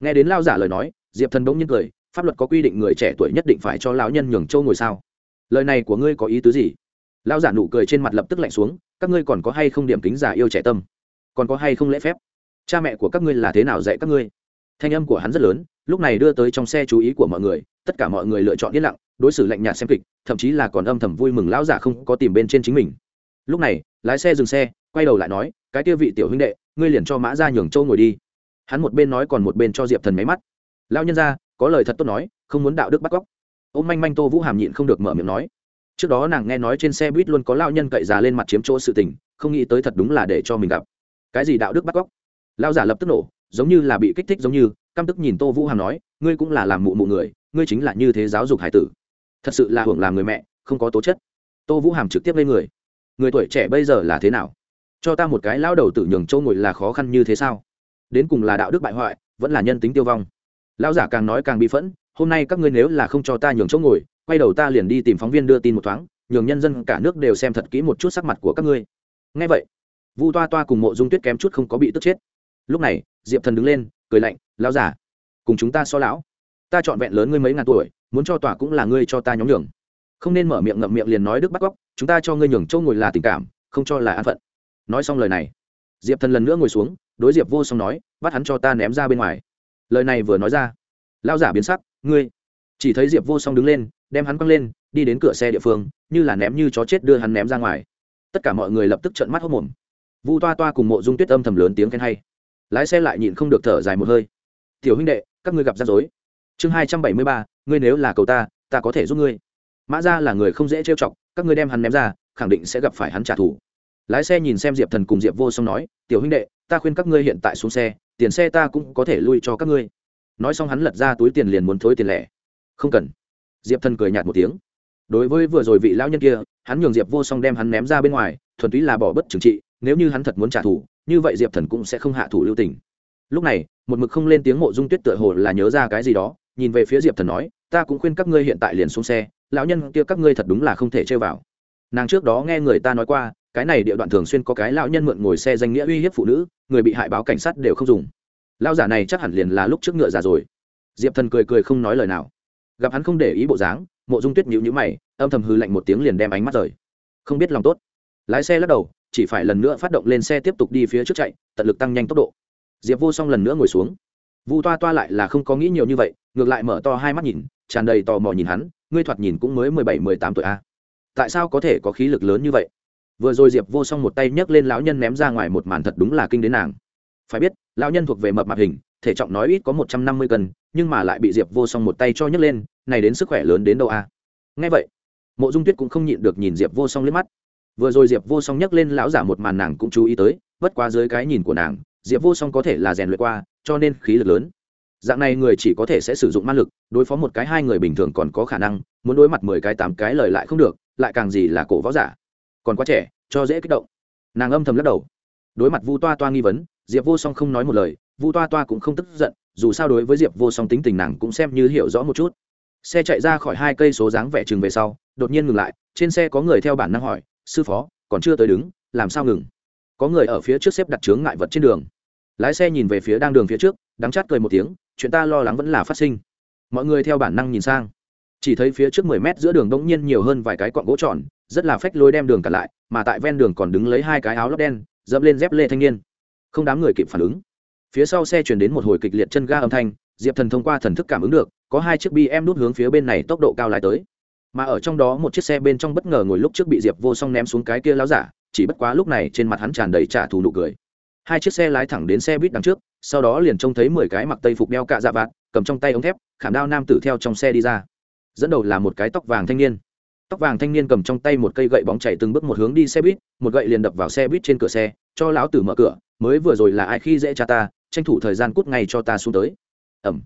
nghe đến lão giả lời nói, diệp thần bỗng nhiên cười, pháp luật có quy định người trẻ tuổi nhất định phải cho lão nhân nhường châu ngồi sao? Lời này của ngươi có ý tứ gì? Lão giả nụ cười trên mặt lập tức lạnh xuống, các ngươi còn có hay không điểm kính giả yêu trẻ tâm? Còn có hay không lễ phép? Cha mẹ của các ngươi là thế nào dạy các ngươi? Thanh âm của hắn rất lớn, lúc này đưa tới trong xe chú ý của mọi người, tất cả mọi người lựa chọn yên lặng, đối xử lạnh nhạt xem kịch, thậm chí là còn âm thầm vui mừng lão giả không có tìm bên trên chính mình. Lúc này, lái xe dừng xe, quay đầu lại nói, cái kia vị tiểu huynh đệ, ngươi liền cho mã ra nhường châu ngồi đi. Hắn một bên nói còn một bên cho diệp thần máy mắt. Lao nhân ra có lời thật tốt nói, không muốn đạo đức bắt cóc. Ô manh manh tô vũ hàm nhịn không được mở miệng nói. Trước đó nàng nghe nói trên xe buýt luôn có lao nhân cậy già lên mặt chiếm chỗ sự tình, không nghĩ tới thật đúng là để cho mình gặp cái gì đạo đức bắt cóc? Lao giả lập tức nổ, giống như là bị kích thích giống như, căm tức nhìn tô vũ hàm nói, ngươi cũng là làm mụ mụ người, ngươi chính là như thế giáo dục hải tử. Thật sự là hưởng làm người mẹ, không có tố chất. Tô vũ hàm trực tiếp lên người. Người tuổi trẻ bây giờ là thế nào? Cho ta một cái lao đầu tử nhường châu ngồi là khó khăn như thế sao? Đến cùng là đạo đức bại hoại, vẫn là nhân tính tiêu vong. Lão giả càng nói càng bị phẫn, hôm nay các ngươi nếu là không cho ta nhường chỗ ngồi, quay đầu ta liền đi tìm phóng viên đưa tin một thoáng, nhường nhân dân cả nước đều xem thật kỹ một chút sắc mặt của các ngươi. Ngay vậy vu toa toa cùng mộ dung tuyết kém chút không có bị tức chết. Lúc này, diệp thần đứng lên, cười lạnh, lão giả cùng chúng ta so lão, ta chọn vẹn lớn ngươi mấy ngàn tuổi, muốn cho tòa cũng là ngươi cho ta nhóm nhường. Không nên mở miệng ngậm miệng liền nói đức bắt cóc, chúng ta cho ngươi nhường châu ngồi là tình cảm, không cho là an phận. Nói xong lời này, diệp thần lần nữa ngồi xuống, đối diệp vô song nói, bắt hắn cho ta ném ra bên ngoài. Lời này vừa nói ra lao giả biến sắc, ngươi. Chỉ thấy diệp vô song đứng lên, đem hắn quăng lên, đi đến cửa xe địa phương, như là ném như chó chết đưa hắn ném ra ngoài. Tất cả mọi người lập tức trợn mắt hốc mồm vu toa toa cùng mộ dung tuyết âm thầm lớn tiếng khen hay. Lái xe lại nhịn không được thở dài một hơi. Tiểu huynh đệ, các ngươi gặp rắc rối. Chương hai trăm bảy mươi ba, ngươi nếu là cầu ta ta có thể giúp ngươi. Mã ra là người không dễ trêu chọc, các ngươi đem hắn ném ra, khẳng định sẽ gặp phải hắn trả thù. Lái xe nhìn xem diệp thần cùng diệp vô song nói, tiểu huynh đệ, ta khuyên các ngươi hiện tại xuống xe, tiền xe ta cũng có thể lui cho các ngươi. Nói xong hắn lật ra túi tiền liền muốn thối tiền lẻ. Không cần. Diệp thần cười nhạt một tiếng. Đối với vừa rồi vị lão nhân kia hắn nhường diệp vô song đem hắn ném ra bên ngoài, thuần túy là bỏ bất trừng trị, nếu như hắn thật muốn trả thù, như vậy diệp thần cũng sẽ không hạ thủ lưu tình. Lúc này, một mực không lên tiếng mộ dung tuyết tựa hồ là nhớ ra cái gì đó, nhìn về phía diệp thần nói, ta cũng khuyên các ngươi hiện tại liền xuống xe, lão nhân kia các ngươi thật đúng là không thể chơi vào. Nàng trước đó nghe người ta nói qua, cái này địa đoạn thường xuyên có cái lão nhân mượn ngồi xe danh nghĩa uy hiếp phụ nữ, người bị hại báo cảnh sát đều không dùng. Lão giả này chắc hẳn liền là lúc trước ngựa già rồi. Diệp thần cười cười không nói lời nào. Gặp hắn không để ý bộ dáng mộ dung tuyết nhíu nhíu mày, âm thầm hư lạnh một tiếng liền đem ánh mắt rời. Không biết lòng tốt. Lái xe lắc đầu, chỉ phải lần nữa phát động lên xe tiếp tục đi phía trước chạy, tận lực tăng nhanh tốc độ. Diệp vô xong lần nữa ngồi xuống. Vu toa toa lại là không có nghĩ nhiều như vậy, ngược lại mở to hai mắt nhìn, tràn đầy tò mò nhìn hắn, ngươi thoạt nhìn cũng mới mười bảy, mười tám tuổi a. Tại sao có thể có khí lực lớn như vậy? Vừa rồi diệp vô song một tay nhấc lên lão nhân ném ra ngoài một màn thật đúng là kinh đến nàng. Phải biết, lão nhân thuộc về mập mạp hình, thể trọng nói ít có một trăm năm mươi cân nhưng mà lại bị diệp vô song một tay cho nhấc lên, này đến sức khỏe lớn đến đâu a? À? ngay vậy, mộ dung tuyết cũng không nhịn được nhìn diệp vô song liếc mắt. Vừa rồi diệp vô song nhấc lên lão giả một màn nàng cũng chú ý tới, bất quá dưới cái nhìn của nàng, diệp vô song có thể là rèn luyện qua, cho nên khí lực lớn. Dạng này người chỉ có thể sẽ sử dụng ma lực, đối phó một cái hai người bình thường còn có khả năng, muốn đối mặt mười cái tám cái lời lại không được, lại càng gì là cổ võ giả. Còn quá trẻ, cho dễ kích động. Nàng âm thầm lắc đầu. Đối mặt vu toa toa nghi vấn, diệp vô song không nói một lời, vu toa toa cũng không tức giận dù sao đối với diệp vô song tính tình nàng cũng xem như hiểu rõ một chút. Xe chạy ra khỏi hai cây số dáng vẻ chừng về sau, đột nhiên ngừng lại, trên xe có người theo bản năng hỏi, sư phó, còn chưa tới đứng, làm sao ngừng? Có người ở phía trước xếp đặt chướng ngại vật trên đường. Lái xe nhìn về phía đang đường phía trước, đắng chát cười một tiếng, chuyện ta lo lắng vẫn là phát sinh. Mọi người theo bản năng nhìn sang. Chỉ thấy phía trước mười mét giữa đường đống nhiên nhiều hơn vài cái cọn gỗ tròn, rất là phách lôi đem đường cả lại, mà tại ven đường còn đứng lấy hai cái áo lót đen, dẫm lên dép lê thanh niên. Không đám người kịp phản ứng phía sau xe chuyển đến một hồi kịch liệt chân ga âm thanh, diệp thần thông qua thần thức cảm ứng được, có hai chiếc bi em đút hướng phía bên này tốc độ cao lái tới. Mà ở trong đó một chiếc xe bên trong bất ngờ ngồi lúc trước bị diệp vô song ném xuống cái kia láo giả, chỉ bất quá lúc này trên mặt hắn tràn đầy trả thù nụ cười. Hai chiếc xe lái thẳng đến xe buýt đằng trước, sau đó liền trông thấy mười cái mặc tây phục đeo cạ dạ vạt, cầm trong tay ống thép, khảm đao nam tử theo trong xe đi ra. Dẫn đầu là một cái tóc vàng thanh niên. Tóc vàng thanh niên cầm trong tay một cây gậy bóng chảy từng bước một hướng đi xe buýt, một gậy liền đập vào xe buýt trên cửa xe, cho lão tử mở cửa, mới vừa rồi là ai khi dễ cha ta tranh thủ thời gian cút ngay cho ta xuống tới. Ẩm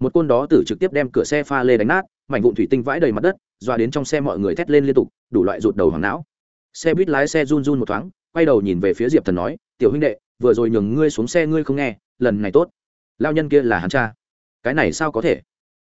một côn đó tử trực tiếp đem cửa xe pha lê đánh nát, mảnh vụn thủy tinh vãi đầy mặt đất doa đến trong xe mọi người thét lên liên tục, đủ loại rụt đầu hoàng não. Xe buýt lái xe run run một thoáng, quay đầu nhìn về phía diệp thần nói, tiểu huynh đệ, vừa rồi nhường ngươi xuống xe ngươi không nghe, lần này tốt. Lao nhân kia là hắn cha. Cái này sao có thể?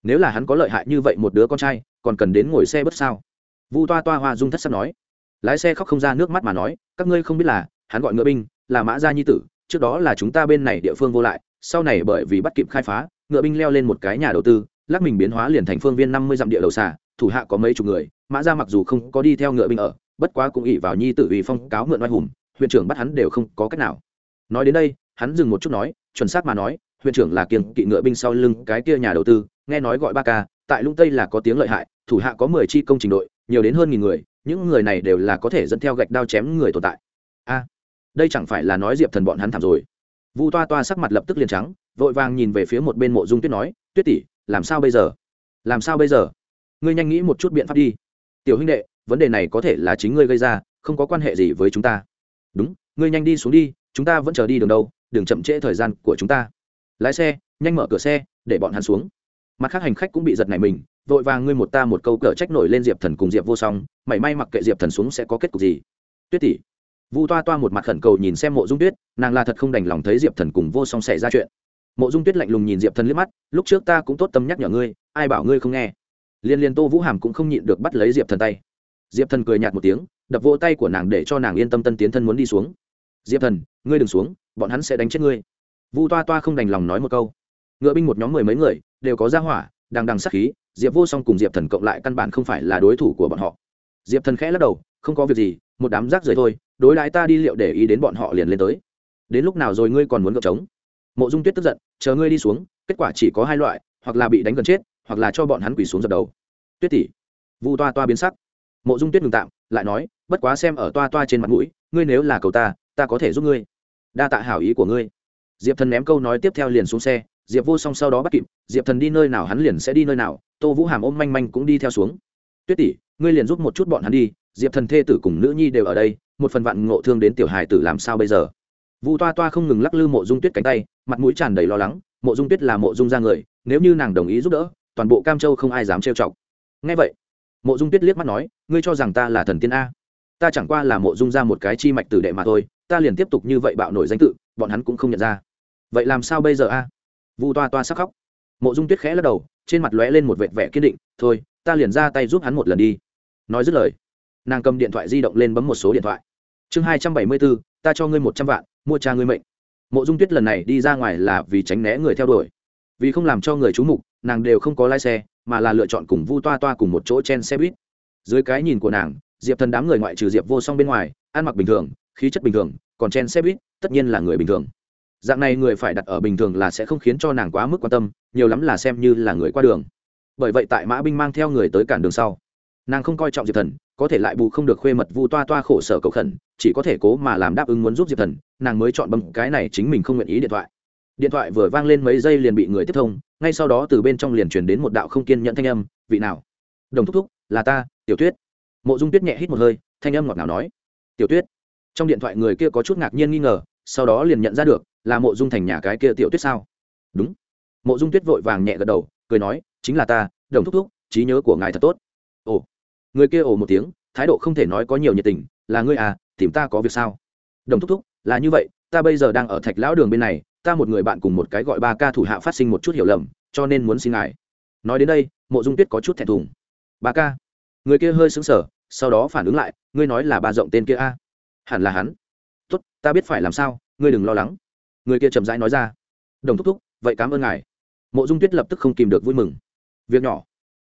Nếu là hắn có lợi hại như vậy một đứa con trai, còn cần đến ngồi xe bất sao? Vu toa toa hoa dung thất sắc nói. Lái xe khóc không ra nước mắt mà nói, các ngươi không biết là, hắn gọi ngựa binh, là mã gia nhi tử trước đó là chúng ta bên này địa phương vô lại, sau này bởi vì bắt kịp khai phá, ngựa binh leo lên một cái nhà đầu tư, lắc mình biến hóa liền thành phương viên năm mươi dặm địa đầu xà, thủ hạ có mấy chục người, mã gia mặc dù không có đi theo ngựa binh ở, bất quá cũng ỉ vào nhi tử ủy phong cáo mượn oai hùng, huyện trưởng bắt hắn đều không có cách nào. Nói đến đây, hắn dừng một chút nói, chuẩn xác mà nói, huyện trưởng là kiềng kỵ ngựa binh sau lưng cái kia nhà đầu tư, nghe nói gọi ba ca, tại lũng tây là có tiếng lợi hại, thủ hạ có mười chi công trình đội, nhiều đến hơn nghìn người, những người này đều là có thể dẫn theo gạch đao chém người tồn tại. A đây chẳng phải là nói diệp thần bọn hắn thảm rồi. Vu toa toa sắc mặt lập tức liền trắng, vội vàng nhìn về phía một bên mộ dung tuyết nói, tuyết tỷ, làm sao bây giờ? Làm sao bây giờ? Ngươi nhanh nghĩ một chút biện pháp đi. Tiểu huynh đệ, vấn đề này có thể là chính ngươi gây ra, không có quan hệ gì với chúng ta. Đúng, ngươi nhanh đi xuống đi, chúng ta vẫn chờ đi đường đâu, đừng chậm trễ thời gian của chúng ta. Lái xe, nhanh mở cửa xe, để bọn hắn xuống. Mặt khác hành khách cũng bị giật này mình, vội vàng ngươi một ta một câu cờ trách nổi lên diệp thần cùng diệp vô song, mảy may mặc kệ diệp thần xuống sẽ có kết cục gì. Tuyết tỷ vu toa toa một mặt khẩn cầu nhìn xem mộ dung tuyết, nàng là thật không đành lòng thấy diệp thần cùng vô song xảy ra chuyện. Mộ dung tuyết lạnh lùng nhìn diệp thần liếc mắt, lúc trước ta cũng tốt tâm nhắc nhở ngươi, ai bảo ngươi không nghe. Liên liên tô vũ hàm cũng không nhịn được bắt lấy diệp thần tay. Diệp thần cười nhạt một tiếng, đập vỗ tay của nàng để cho nàng yên tâm tân tiến thân muốn đi xuống. Diệp thần, ngươi đừng xuống, bọn hắn sẽ đánh chết ngươi. Vu toa toa không đành lòng nói một câu. Ngựa binh một nhóm mười mấy người, đều có ra hỏa, đang đằng sắc khí, diệp vô song cùng diệp thần cộng lại căn bản không phải là đối thủ của bọn họ. Diệp thần khẽ lắc đầu, không có việc gì, một đám rác rưởi thôi đối đãi ta đi liệu để ý đến bọn họ liền lên tới. Đến lúc nào rồi ngươi còn muốn gợp trống? Mộ dung tuyết tức giận, chờ ngươi đi xuống, kết quả chỉ có hai loại, hoặc là bị đánh gần chết, hoặc là cho bọn hắn quỳ xuống dập đầu. Tuyết tỷ, vu toa toa biến sắc. Mộ dung tuyết ngừng tạm, lại nói, bất quá xem ở toa toa trên mặt mũi, ngươi nếu là cầu ta ta có thể giúp ngươi. Đa tạ hảo ý của ngươi. Diệp thần ném câu nói tiếp theo liền xuống xe, diệp vô song sau đó bắt kịp, diệp thần đi nơi nào hắn liền sẽ đi nơi nào, tô vũ hàm ôm manh manh cũng đi theo xuống. Tuyết tỷ, ngươi liền giúp một chút bọn hắn đi diệp thần thê tử cùng nữ nhi đều ở đây, một phần vạn ngộ thương đến tiểu hài tử làm sao bây giờ? Vu toa toa không ngừng lắc lư mộ dung tuyết cánh tay, mặt mũi tràn đầy lo lắng, mộ dung tuyết là mộ dung ra người, nếu như nàng đồng ý giúp đỡ, toàn bộ cam châu không ai dám trêu chọc. Ngay vậy, mộ dung tuyết liếc mắt nói, ngươi cho rằng ta là thần tiên a? Ta chẳng qua là mộ dung ra một cái chi mạch tử đệ mà thôi, ta liền tiếp tục như vậy bạo nổi danh tự, bọn hắn cũng không nhận ra. Vậy làm sao bây giờ a? Vu toa toa sắc khóc. Mộ dung tuyết khẽ lắc đầu, trên mặt lóe lên một vệt vẻ kiên định, thôi, ta liền ra tay giúp hắn một lần đi. Nói dứt lời nàng cầm điện thoại di động lên bấm một số điện thoại. Chương hai trăm bảy mươi bốn, ta cho ngươi một trăm vạn, mua cha ngươi mệnh. Mộ dung tuyết lần này đi ra ngoài là vì tránh né người theo đuổi. Vì không làm cho người trú mục, nàng đều không có lái xe, mà là lựa chọn cùng vu toa toa cùng một chỗ trên xe buýt. Dưới cái nhìn của nàng, diệp thần đám người ngoại trừ diệp vô song bên ngoài, ăn mặc bình thường, khí chất bình thường, còn trên xe buýt, tất nhiên là người bình thường. Dạng này người phải đặt ở bình thường là sẽ không khiến cho nàng quá mức quan tâm, nhiều lắm là xem như là người qua đường. Bởi vậy tại mã binh mang theo người tới cản đường sau nàng không coi trọng diệp thần, có thể lại bù không được khuê mật vu toa toa khổ sở cầu khẩn, chỉ có thể cố mà làm đáp ứng muốn giúp diệp thần, nàng mới chọn bấm cái này chính mình không nguyện ý điện thoại. Điện thoại vừa vang lên mấy giây liền bị người tiếp thông, ngay sau đó từ bên trong liền truyền đến một đạo không kiên nhẫn thanh âm, vị nào? Đồng thúc thúc, là ta, tiểu tuyết. Mộ dung tuyết nhẹ hít một hơi, thanh âm ngọt ngào nói, tiểu tuyết. Trong điện thoại người kia có chút ngạc nhiên nghi ngờ, sau đó liền nhận ra được là mộ dung thành nhà cái kia tiểu tuyết sao? Đúng. Mộ dung tuyết vội vàng nhẹ gật đầu, cười nói, chính là ta, đồng thúc thúc, trí nhớ của ngài thật tốt. Ồ người kia ồ một tiếng, thái độ không thể nói có nhiều nhiệt tình, là ngươi à tìm ta có việc sao? Đồng thúc thúc, là như vậy, ta bây giờ đang ở thạch lão đường bên này, ta một người bạn cùng một cái gọi ba ca thủ hạ phát sinh một chút hiểu lầm, cho nên muốn xin ngài. Nói đến đây, mộ dung tuyết có chút thẹn thùng. Ba ca? Người kia hơi xứng sở sau đó phản ứng lại, ngươi nói là ba rộng tên kia a? À? hẳn là hắn. Tốt, ta biết phải làm sao, ngươi đừng lo lắng. Người kia chậm rãi nói ra. Đồng thúc thúc, vậy cảm ơn ngài. Mộ dung tuyết lập tức không kìm được vui mừng. Việc nhỏ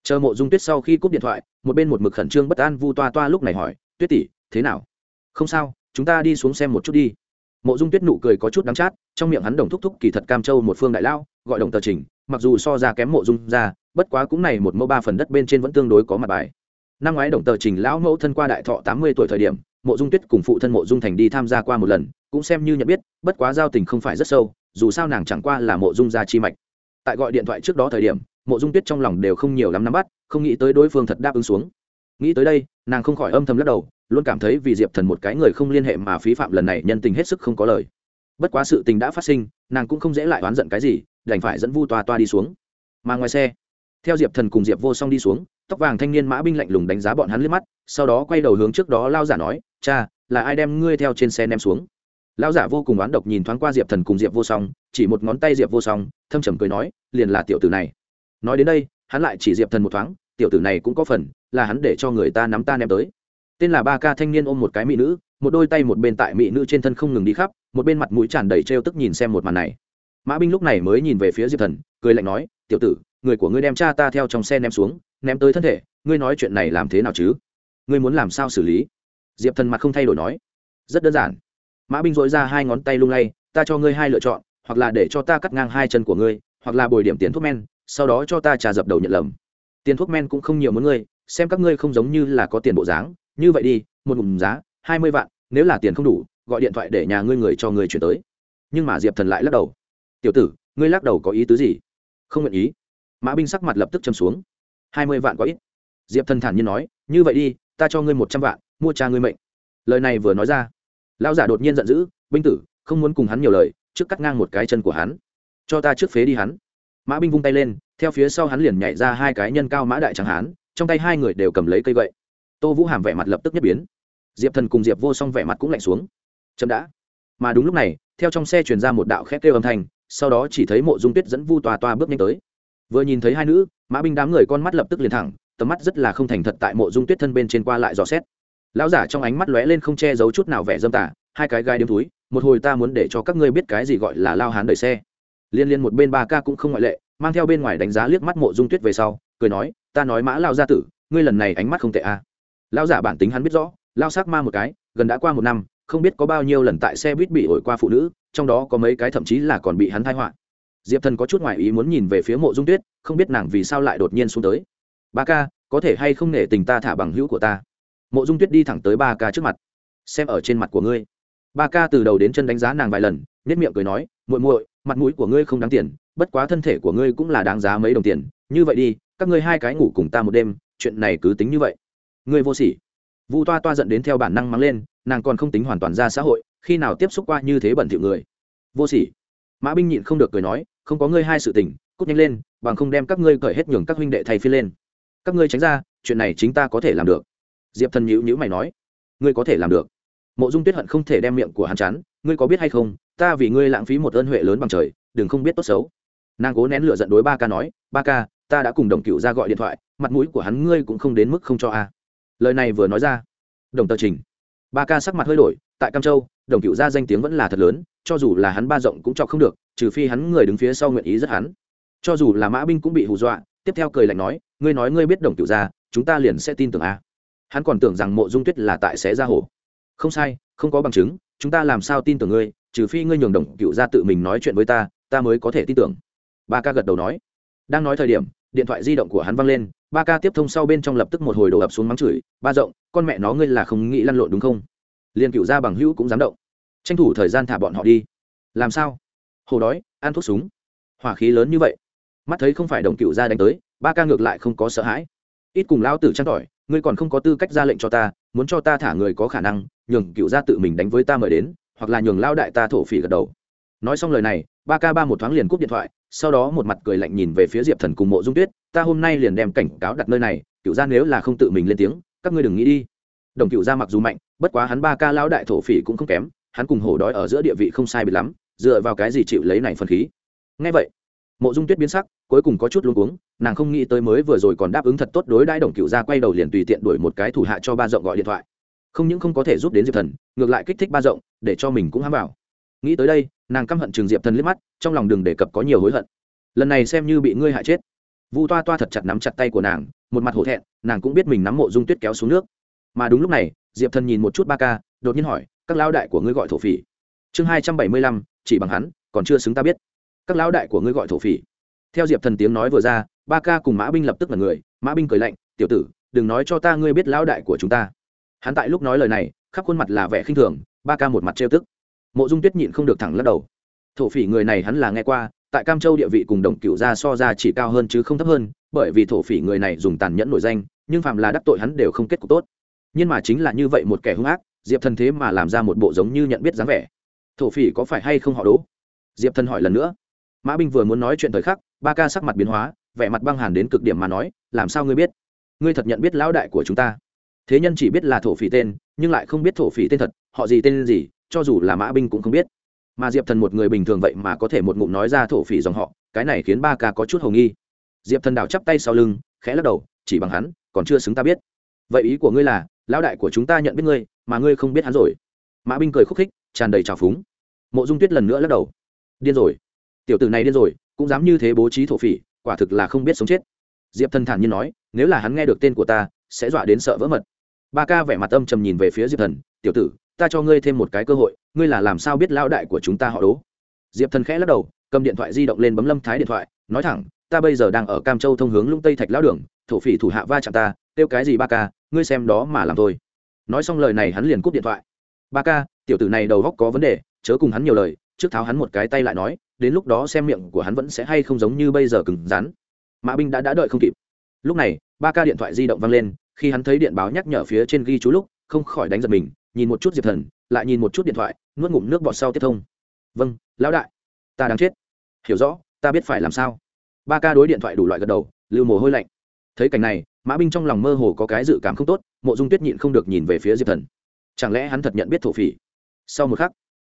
chờ mộ dung tuyết sau khi cúp điện thoại, một bên một mực khẩn trương bất an vu toa toa lúc này hỏi, tuyết tỷ, thế nào? Không sao, chúng ta đi xuống xem một chút đi. Mộ dung tuyết nụ cười có chút đắng chát, trong miệng hắn đồng thúc thúc kỳ thật cam châu một phương đại lao, gọi đồng tờ trình, mặc dù so ra kém mộ dung ra, bất quá cũng này một mẫu ba phần đất bên trên vẫn tương đối có mặt bài. Năm ngoái đồng tờ trình lão mẫu thân qua đại thọ tám mươi tuổi thời điểm, mộ dung tuyết cùng phụ thân mộ dung thành đi tham gia qua một lần, cũng xem như nhận biết, bất quá giao tình không phải rất sâu, dù sao nàng chẳng qua là mộ dung gia chi mạch. Tại gọi điện thoại trước đó thời điểm mộ dung tuyết trong lòng đều không nhiều lắm nắm bắt, không nghĩ tới đối phương thật đáp ứng xuống. Nghĩ tới đây, nàng không khỏi âm thầm lắc đầu, luôn cảm thấy vì diệp thần một cái người không liên hệ mà phí phạm lần này nhân tình hết sức không có lời. Bất quá sự tình đã phát sinh, nàng cũng không dễ lại oán giận cái gì, đành phải dẫn vu toa toa đi xuống. Mà ngoài xe, theo diệp thần cùng diệp vô song đi xuống, tóc vàng thanh niên mã binh lạnh lùng đánh giá bọn hắn liếc mắt, sau đó quay đầu hướng trước đó lao giả nói, cha, là ai đem ngươi theo trên xe ném xuống? Lao giả vô cùng oán độc nhìn thoáng qua diệp thần cùng diệp vô song, chỉ một ngón tay diệp vô song, thâm trầm cười nói, liền là tiểu tử này nói đến đây, hắn lại chỉ diệp thần một thoáng, tiểu tử này cũng có phần, là hắn để cho người ta nắm ta ném tới. Tên là ba ca thanh niên ôm một cái mỹ nữ, một đôi tay một bên tại mỹ nữ trên thân không ngừng đi khắp, một bên mặt mũi tràn đầy trêu tức nhìn xem một màn này. Mã binh lúc này mới nhìn về phía diệp thần, cười lạnh nói, tiểu tử, người của ngươi đem cha ta theo trong xe ném xuống, ném tới thân thể, ngươi nói chuyện này làm thế nào chứ? Ngươi muốn làm sao xử lý? Diệp thần mặt không thay đổi nói, rất đơn giản. Mã binh dội ra hai ngón tay lung lay, ta cho ngươi hai lựa chọn, hoặc là để cho ta cắt ngang hai chân của ngươi, hoặc là bồi điểm tiền thuốc men sau đó cho ta trà dập đầu nhận lầm. Tiền thuốc men cũng không nhiều muốn ngươi, xem các ngươi không giống như là có tiền bộ dáng. Như vậy đi, một ngụm giá, hai mươi vạn, nếu là tiền không đủ, gọi điện thoại để nhà ngươi người cho ngươi chuyển tới. Nhưng mà diệp thần lại lắc đầu. Tiểu tử, ngươi lắc đầu có ý tứ gì? Không nguyện ý. Mã binh sắc mặt lập tức châm xuống. Hai mươi vạn có ít. Diệp thần thản nhiên nói, như vậy đi, ta cho ngươi một trăm vạn, mua cha ngươi mệnh. Lời này vừa nói ra, lão giả đột nhiên giận dữ, binh tử, không muốn cùng hắn nhiều lời, trước cắt ngang một cái chân của hắn. Cho ta trước phế đi hắn mã binh vung tay lên, theo phía sau hắn liền nhảy ra hai cái nhân cao mã đại tráng hán, trong tay hai người đều cầm lấy cây gậy. Tô vũ hàm vẻ mặt lập tức nhất biến. Diệp thần cùng diệp vô song vẻ mặt cũng lạnh xuống. Chậm đã. Mà đúng lúc này, theo trong xe truyền ra một đạo khét kêu âm thanh, sau đó chỉ thấy mộ dung tuyết dẫn vu tòa toa bước nhanh tới. Vừa nhìn thấy hai nữ, mã binh đám người con mắt lập tức liền thẳng, tầm mắt rất là không thành thật tại mộ dung tuyết thân bên trên qua lại dò xét. Lão giả trong ánh mắt lóe lên không che giấu chút nào vẻ dâm tả hai cái gai đêm túi, một hồi ta muốn để cho các ngươi biết cái gì gọi là lao hán đời xe liên liên một bên ba ca cũng không ngoại lệ, mang theo bên ngoài đánh giá liếc mắt mộ dung tuyết về sau, cười nói, ta nói mã lao gia tử, ngươi lần này ánh mắt không tệ a à. lao giả bản tính hắn biết rõ, lao s ma một cái, gần đã qua một năm, không biết có bao nhiêu lần tại xe buýt bị ổi qua phụ nữ, trong đó có mấy cái thậm chí là còn bị hắn thai họa. Diệp thần có chút ngoại ý muốn nhìn về phía mộ dung tuyết, không biết nàng vì sao lại đột nhiên xuống tới. Ba ca, có thể hay không nể tình ta thả bằng hữu của ta? Mộ dung tuyết đi thẳng tới ba ca trước mặt. Xem ở trên mặt của ngươi. Ba ca từ đầu đến chân đánh giá nàng vài lần nết miệng cười nói, muội muội mặt mũi của ngươi không đáng tiền, bất quá thân thể của ngươi cũng là đáng giá mấy đồng tiền. Như vậy đi, các ngươi hai cái ngủ cùng ta một đêm, chuyện này cứ tính như vậy. Ngươi vô sỉ. Vu toa toa giận đến theo bản năng mắng lên, nàng còn không tính hoàn toàn ra xã hội, khi nào tiếp xúc qua như thế bẩn thỉu người. Vô sỉ. Mã binh nhịn không được cười nói, không có ngươi hai sự tình, cút nhanh lên, bằng không đem các ngươi cởi hết nhường các huynh đệ thay phi lên. Các ngươi tránh ra, chuyện này chính ta có thể làm được. Diệp thần nhữ nhữ mày nói, ngươi có thể làm được. Mộ dung tuyết hận không thể đem miệng của hắn chắn ngươi có biết hay không, ta vì ngươi lãng phí một ơn huệ lớn bằng trời, đừng không biết tốt xấu. Nàng cố nén lửa giận đối ba ca nói, ba ca, ta đã cùng đồng cựu ra gọi điện thoại, mặt mũi của hắn ngươi cũng không đến mức không cho a. Lời này vừa nói ra, đồng tờ trình. Ba ca sắc mặt hơi đổi, tại cam châu, đồng cựu gia danh tiếng vẫn là thật lớn, cho dù là hắn ba rộng cũng cho không được, trừ phi hắn người đứng phía sau nguyện ý rất hắn. Cho dù là mã binh cũng bị hù dọa, tiếp theo cười lạnh nói, ngươi nói ngươi biết đồng cựu gia chúng ta liền sẽ tin tưởng a. Hắn còn tưởng rằng mộ dung tuyết là tại sẽ ra hổ. Không sai, không có bằng chứng chúng ta làm sao tin tưởng ngươi, trừ phi ngươi nhường đồng cựu gia tự mình nói chuyện với ta ta mới có thể tin tưởng. Ba ca gật đầu nói. Đang nói thời điểm, điện thoại di động của hắn văng lên, ba ca tiếp thông sau bên trong lập tức một hồi đổ ập xuống mắng chửi, ba rộng, con mẹ nó ngươi là không nghĩ lăn lộn đúng không? Liền cựu gia bằng hữu cũng dám động. Tranh thủ thời gian thả bọn họ đi. Làm sao? Hồ đói, ăn thuốc súng. Hỏa khí lớn như vậy. Mắt thấy không phải đồng cựu gia đánh tới, ba ca ngược lại không có sợ hãi ít cùng lao tử trăng tỏi, ngươi còn không có tư cách ra lệnh cho ta, muốn cho ta thả người có khả năng, nhường cựu gia tự mình đánh với ta mời đến, hoặc là nhường lao đại ta thổ phỉ gật đầu. Nói xong lời này, ba k ba một thoáng liền cúp điện thoại, sau đó một mặt cười lạnh nhìn về phía diệp thần cùng mộ dung tuyết, ta hôm nay liền đem cảnh cáo đặt nơi này, cựu gia nếu là không tự mình lên tiếng, các ngươi đừng nghĩ đi. Đồng cựu gia mặc dù mạnh, bất quá hắn ba ca lão đại thổ phỉ cũng không kém, hắn cùng hổ đói ở giữa địa vị không sai bị lắm, dựa vào cái gì chịu lấy này phần khí. Ngay vậy mộ dung tuyết biến sắc, cuối cùng có chút luống cuống, nàng không nghĩ tới mới vừa rồi còn đáp ứng thật tốt đối đãi đồng cựu gia quay đầu liền tùy tiện đuổi một cái thủ hạ cho ba rộng gọi điện thoại. Không những không có thể giúp đến diệp thần, ngược lại kích thích ba rộng, để cho mình cũng hám vào. Nghĩ tới đây, nàng căm hận trường diệp thần liếc mắt, trong lòng đừng đề cập có nhiều hối hận. Lần này xem như bị ngươi hại chết. Vu toa toa thật chặt nắm chặt tay của nàng, một mặt hổ thẹn, nàng cũng biết mình nắm mộ dung tuyết kéo xuống nước. Mà đúng lúc này, diệp thần nhìn một chút ba ca, đột nhiên hỏi, các lao đại của ngươi gọi thổ phỉ? Chương hai trăm bảy mươi lăm, chỉ bằng hắn, còn chưa xứng ta biết các lão đại của ngươi gọi thổ phỉ. Theo diệp thần tiếng nói vừa ra, ba ca cùng mã binh lập tức là người, mã binh cười lạnh, tiểu tử, đừng nói cho ta ngươi biết lão đại của chúng ta. Hắn tại lúc nói lời này, khắp khuôn mặt là vẻ khinh thường, ba ca một mặt trêu tức. Mộ dung tuyết nhịn không được thẳng lắc đầu. Thổ phỉ người này hắn là nghe qua, tại cam châu địa vị cùng đồng cựu gia so ra chỉ cao hơn chứ không thấp hơn, bởi vì thổ phỉ người này dùng tàn nhẫn nổi danh, nhưng phạm là đắc tội hắn đều không kết cục tốt. Nhưng mà chính là như vậy một kẻ hung ác, diệp thần thế mà làm ra một bộ giống như nhận biết dáng vẻ. Thổ phỉ có phải hay không họ đố? Diệp thần hỏi lần nữa mã binh vừa muốn nói chuyện thời khắc, ba ca sắc mặt biến hóa, vẻ mặt băng hàn đến cực điểm mà nói, làm sao ngươi biết? Ngươi thật nhận biết lão đại của chúng ta? Thế nhân chỉ biết là thổ phỉ tên, nhưng lại không biết thổ phỉ tên thật, họ gì tên gì, cho dù là mã binh cũng không biết. Mà diệp thần một người bình thường vậy mà có thể một ngụm nói ra thổ phỉ dòng họ, cái này khiến ba ca có chút hầu nghi. Diệp thần đảo chắp tay sau lưng, khẽ lắc đầu, chỉ bằng hắn, còn chưa xứng ta biết. Vậy ý của ngươi là, lão đại của chúng ta nhận biết ngươi, mà ngươi không biết hắn rồi. Mã binh cười khúc khích, tràn đầy trào phúng. Mộ dung tuyết lần nữa lắc đầu. Điên rồi tiểu tử này điên rồi, cũng dám như thế bố trí thổ phỉ, quả thực là không biết sống chết. Diệp thần thản nhiên nói, nếu là hắn nghe được tên của ta, sẽ dọa đến sợ vỡ mật. Ba ca vẻ mặt âm trầm nhìn về phía diệp thần, tiểu tử, ta cho ngươi thêm một cái cơ hội, ngươi là làm sao biết lão đại của chúng ta họ đố diệp thần khẽ lắc đầu, cầm điện thoại di động lên bấm lâm thái điện thoại, nói thẳng, ta bây giờ đang ở cam châu thông hướng lũng tây thạch lão đường, thổ phỉ thủ hạ va chạm ta, kêu cái gì ba ca, ngươi xem đó mà làm thôi. Nói xong lời này hắn liền cúp điện thoại. Ba ca, tiểu tử này đầu góc có vấn đề, chớ cùng hắn nhiều lời trước tháo hắn một cái tay lại nói, đến lúc đó xem miệng của hắn vẫn sẽ hay không giống như bây giờ cứng rắn. Mã binh đã đã đợi không kịp. Lúc này, ba ca điện thoại di động vang lên, khi hắn thấy điện báo nhắc nhở phía trên ghi chú lúc, không khỏi đánh giật mình, nhìn một chút diệp thần, lại nhìn một chút điện thoại, nuốt ngụm nước bọt sau tiếp thông. Vâng lão đại, ta đang chết. Hiểu rõ, ta biết phải làm sao. Ba ca đối điện thoại đủ loại gật đầu, lưu mồ hôi lạnh. Thấy cảnh này, mã binh trong lòng mơ hồ có cái dự cảm không tốt, mộ dung tuyết nhịn không được nhìn về phía diệp thần. Chẳng lẽ hắn thật nhận biết thổ phỉ? Sau một khắc,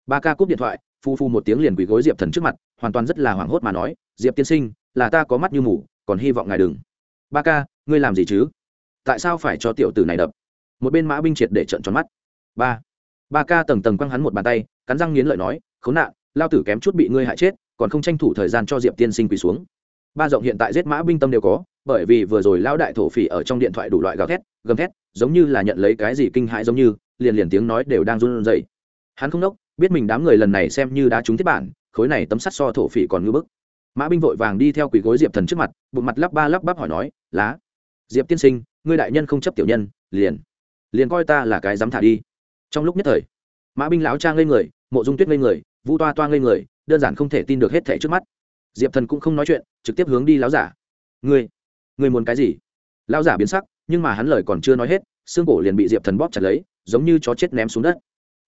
ba ca cúp điện thoại phu phu một tiếng liền quỳ gối diệp thần trước mặt, hoàn toàn rất là hoảng hốt mà nói, diệp tiên sinh, là ta có mắt như mù, còn hy vọng ngài đừng. Ba ca, ngươi làm gì chứ? Tại sao phải cho tiểu tử này đập? Một bên mã binh triệt để trận tròn mắt. Ba ba ca tầng tầng quăng hắn một bàn tay, cắn răng nghiến lợi nói, khốn nạn, lao tử kém chút bị ngươi hại chết, còn không tranh thủ thời gian cho diệp tiên sinh quỳ xuống. Ba rộng hiện tại giết mã binh tâm đều có, bởi vì vừa rồi lao đại thổ phỉ ở trong điện thoại đủ loại gào thét, gầm thét, giống như là nhận lấy cái gì kinh hãi giống như, liền liền tiếng nói đều đang run rẩy. Hắn không đốc biết mình đám người lần này xem như đã trúng thiết bản, khối này tấm sắt so thổ phỉ còn ngư bức. Mã binh vội vàng đi theo quỷ gối diệp thần trước mặt, bụng mặt lắp ba lắp bắp hỏi nói, lá, diệp tiên sinh, ngươi đại nhân không chấp tiểu nhân, liền liền coi ta là cái dám thả đi. Trong lúc nhất thời, mã binh lão trang lên người, mộ dung tuyết lên người vu toa toa lên người, đơn giản không thể tin được hết thẻ trước mắt. Diệp thần cũng không nói chuyện, trực tiếp hướng đi lão giả. Ngươi ngươi muốn cái gì? Lão giả biến sắc, nhưng mà hắn lời còn chưa nói hết, xương cổ liền bị diệp thần bóp chặt lấy, giống như chó chết ném xuống đất.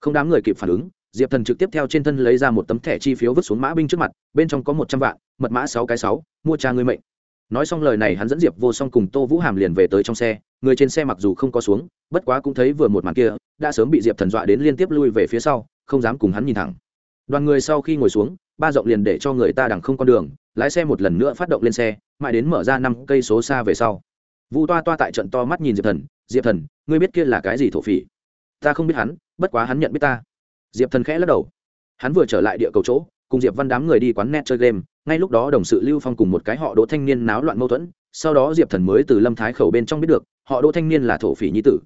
Không đám người kịp phản ứng diệp thần trực tiếp theo trên thân lấy ra một tấm thẻ chi phiếu vứt xuống mã binh trước mặt, bên trong có một trăm vạn, mật mã sáu cái sáu, mua cha ngươi mệnh. Nói xong lời này hắn dẫn diệp vô song cùng tô vũ hàm liền về tới trong xe, người trên xe mặc dù không có xuống, bất quá cũng thấy vừa một màn kia, đã sớm bị diệp thần dọa đến liên tiếp lui về phía sau, không dám cùng hắn nhìn thẳng. Đoàn người sau khi ngồi xuống, ba rộng liền để cho người ta đằng không con đường, lái xe một lần nữa phát động lên xe, mãi đến mở ra năm cây số xa về sau. Vu toa toa tại trận to mắt nhìn diệp thần diệp thần, ngươi biết kia là cái gì thổ phỉ? Ta không biết hắn, bất quá hắn nhận biết ta diệp thần khẽ lắc đầu. Hắn vừa trở lại địa cầu chỗ, cùng diệp văn đám người đi quán net chơi game, ngay lúc đó đồng sự lưu phong cùng một cái họ đỗ thanh niên náo loạn mâu thuẫn, sau đó diệp thần mới từ lâm thái khẩu bên trong biết được, họ đỗ thanh niên là thổ phỉ nhi tử.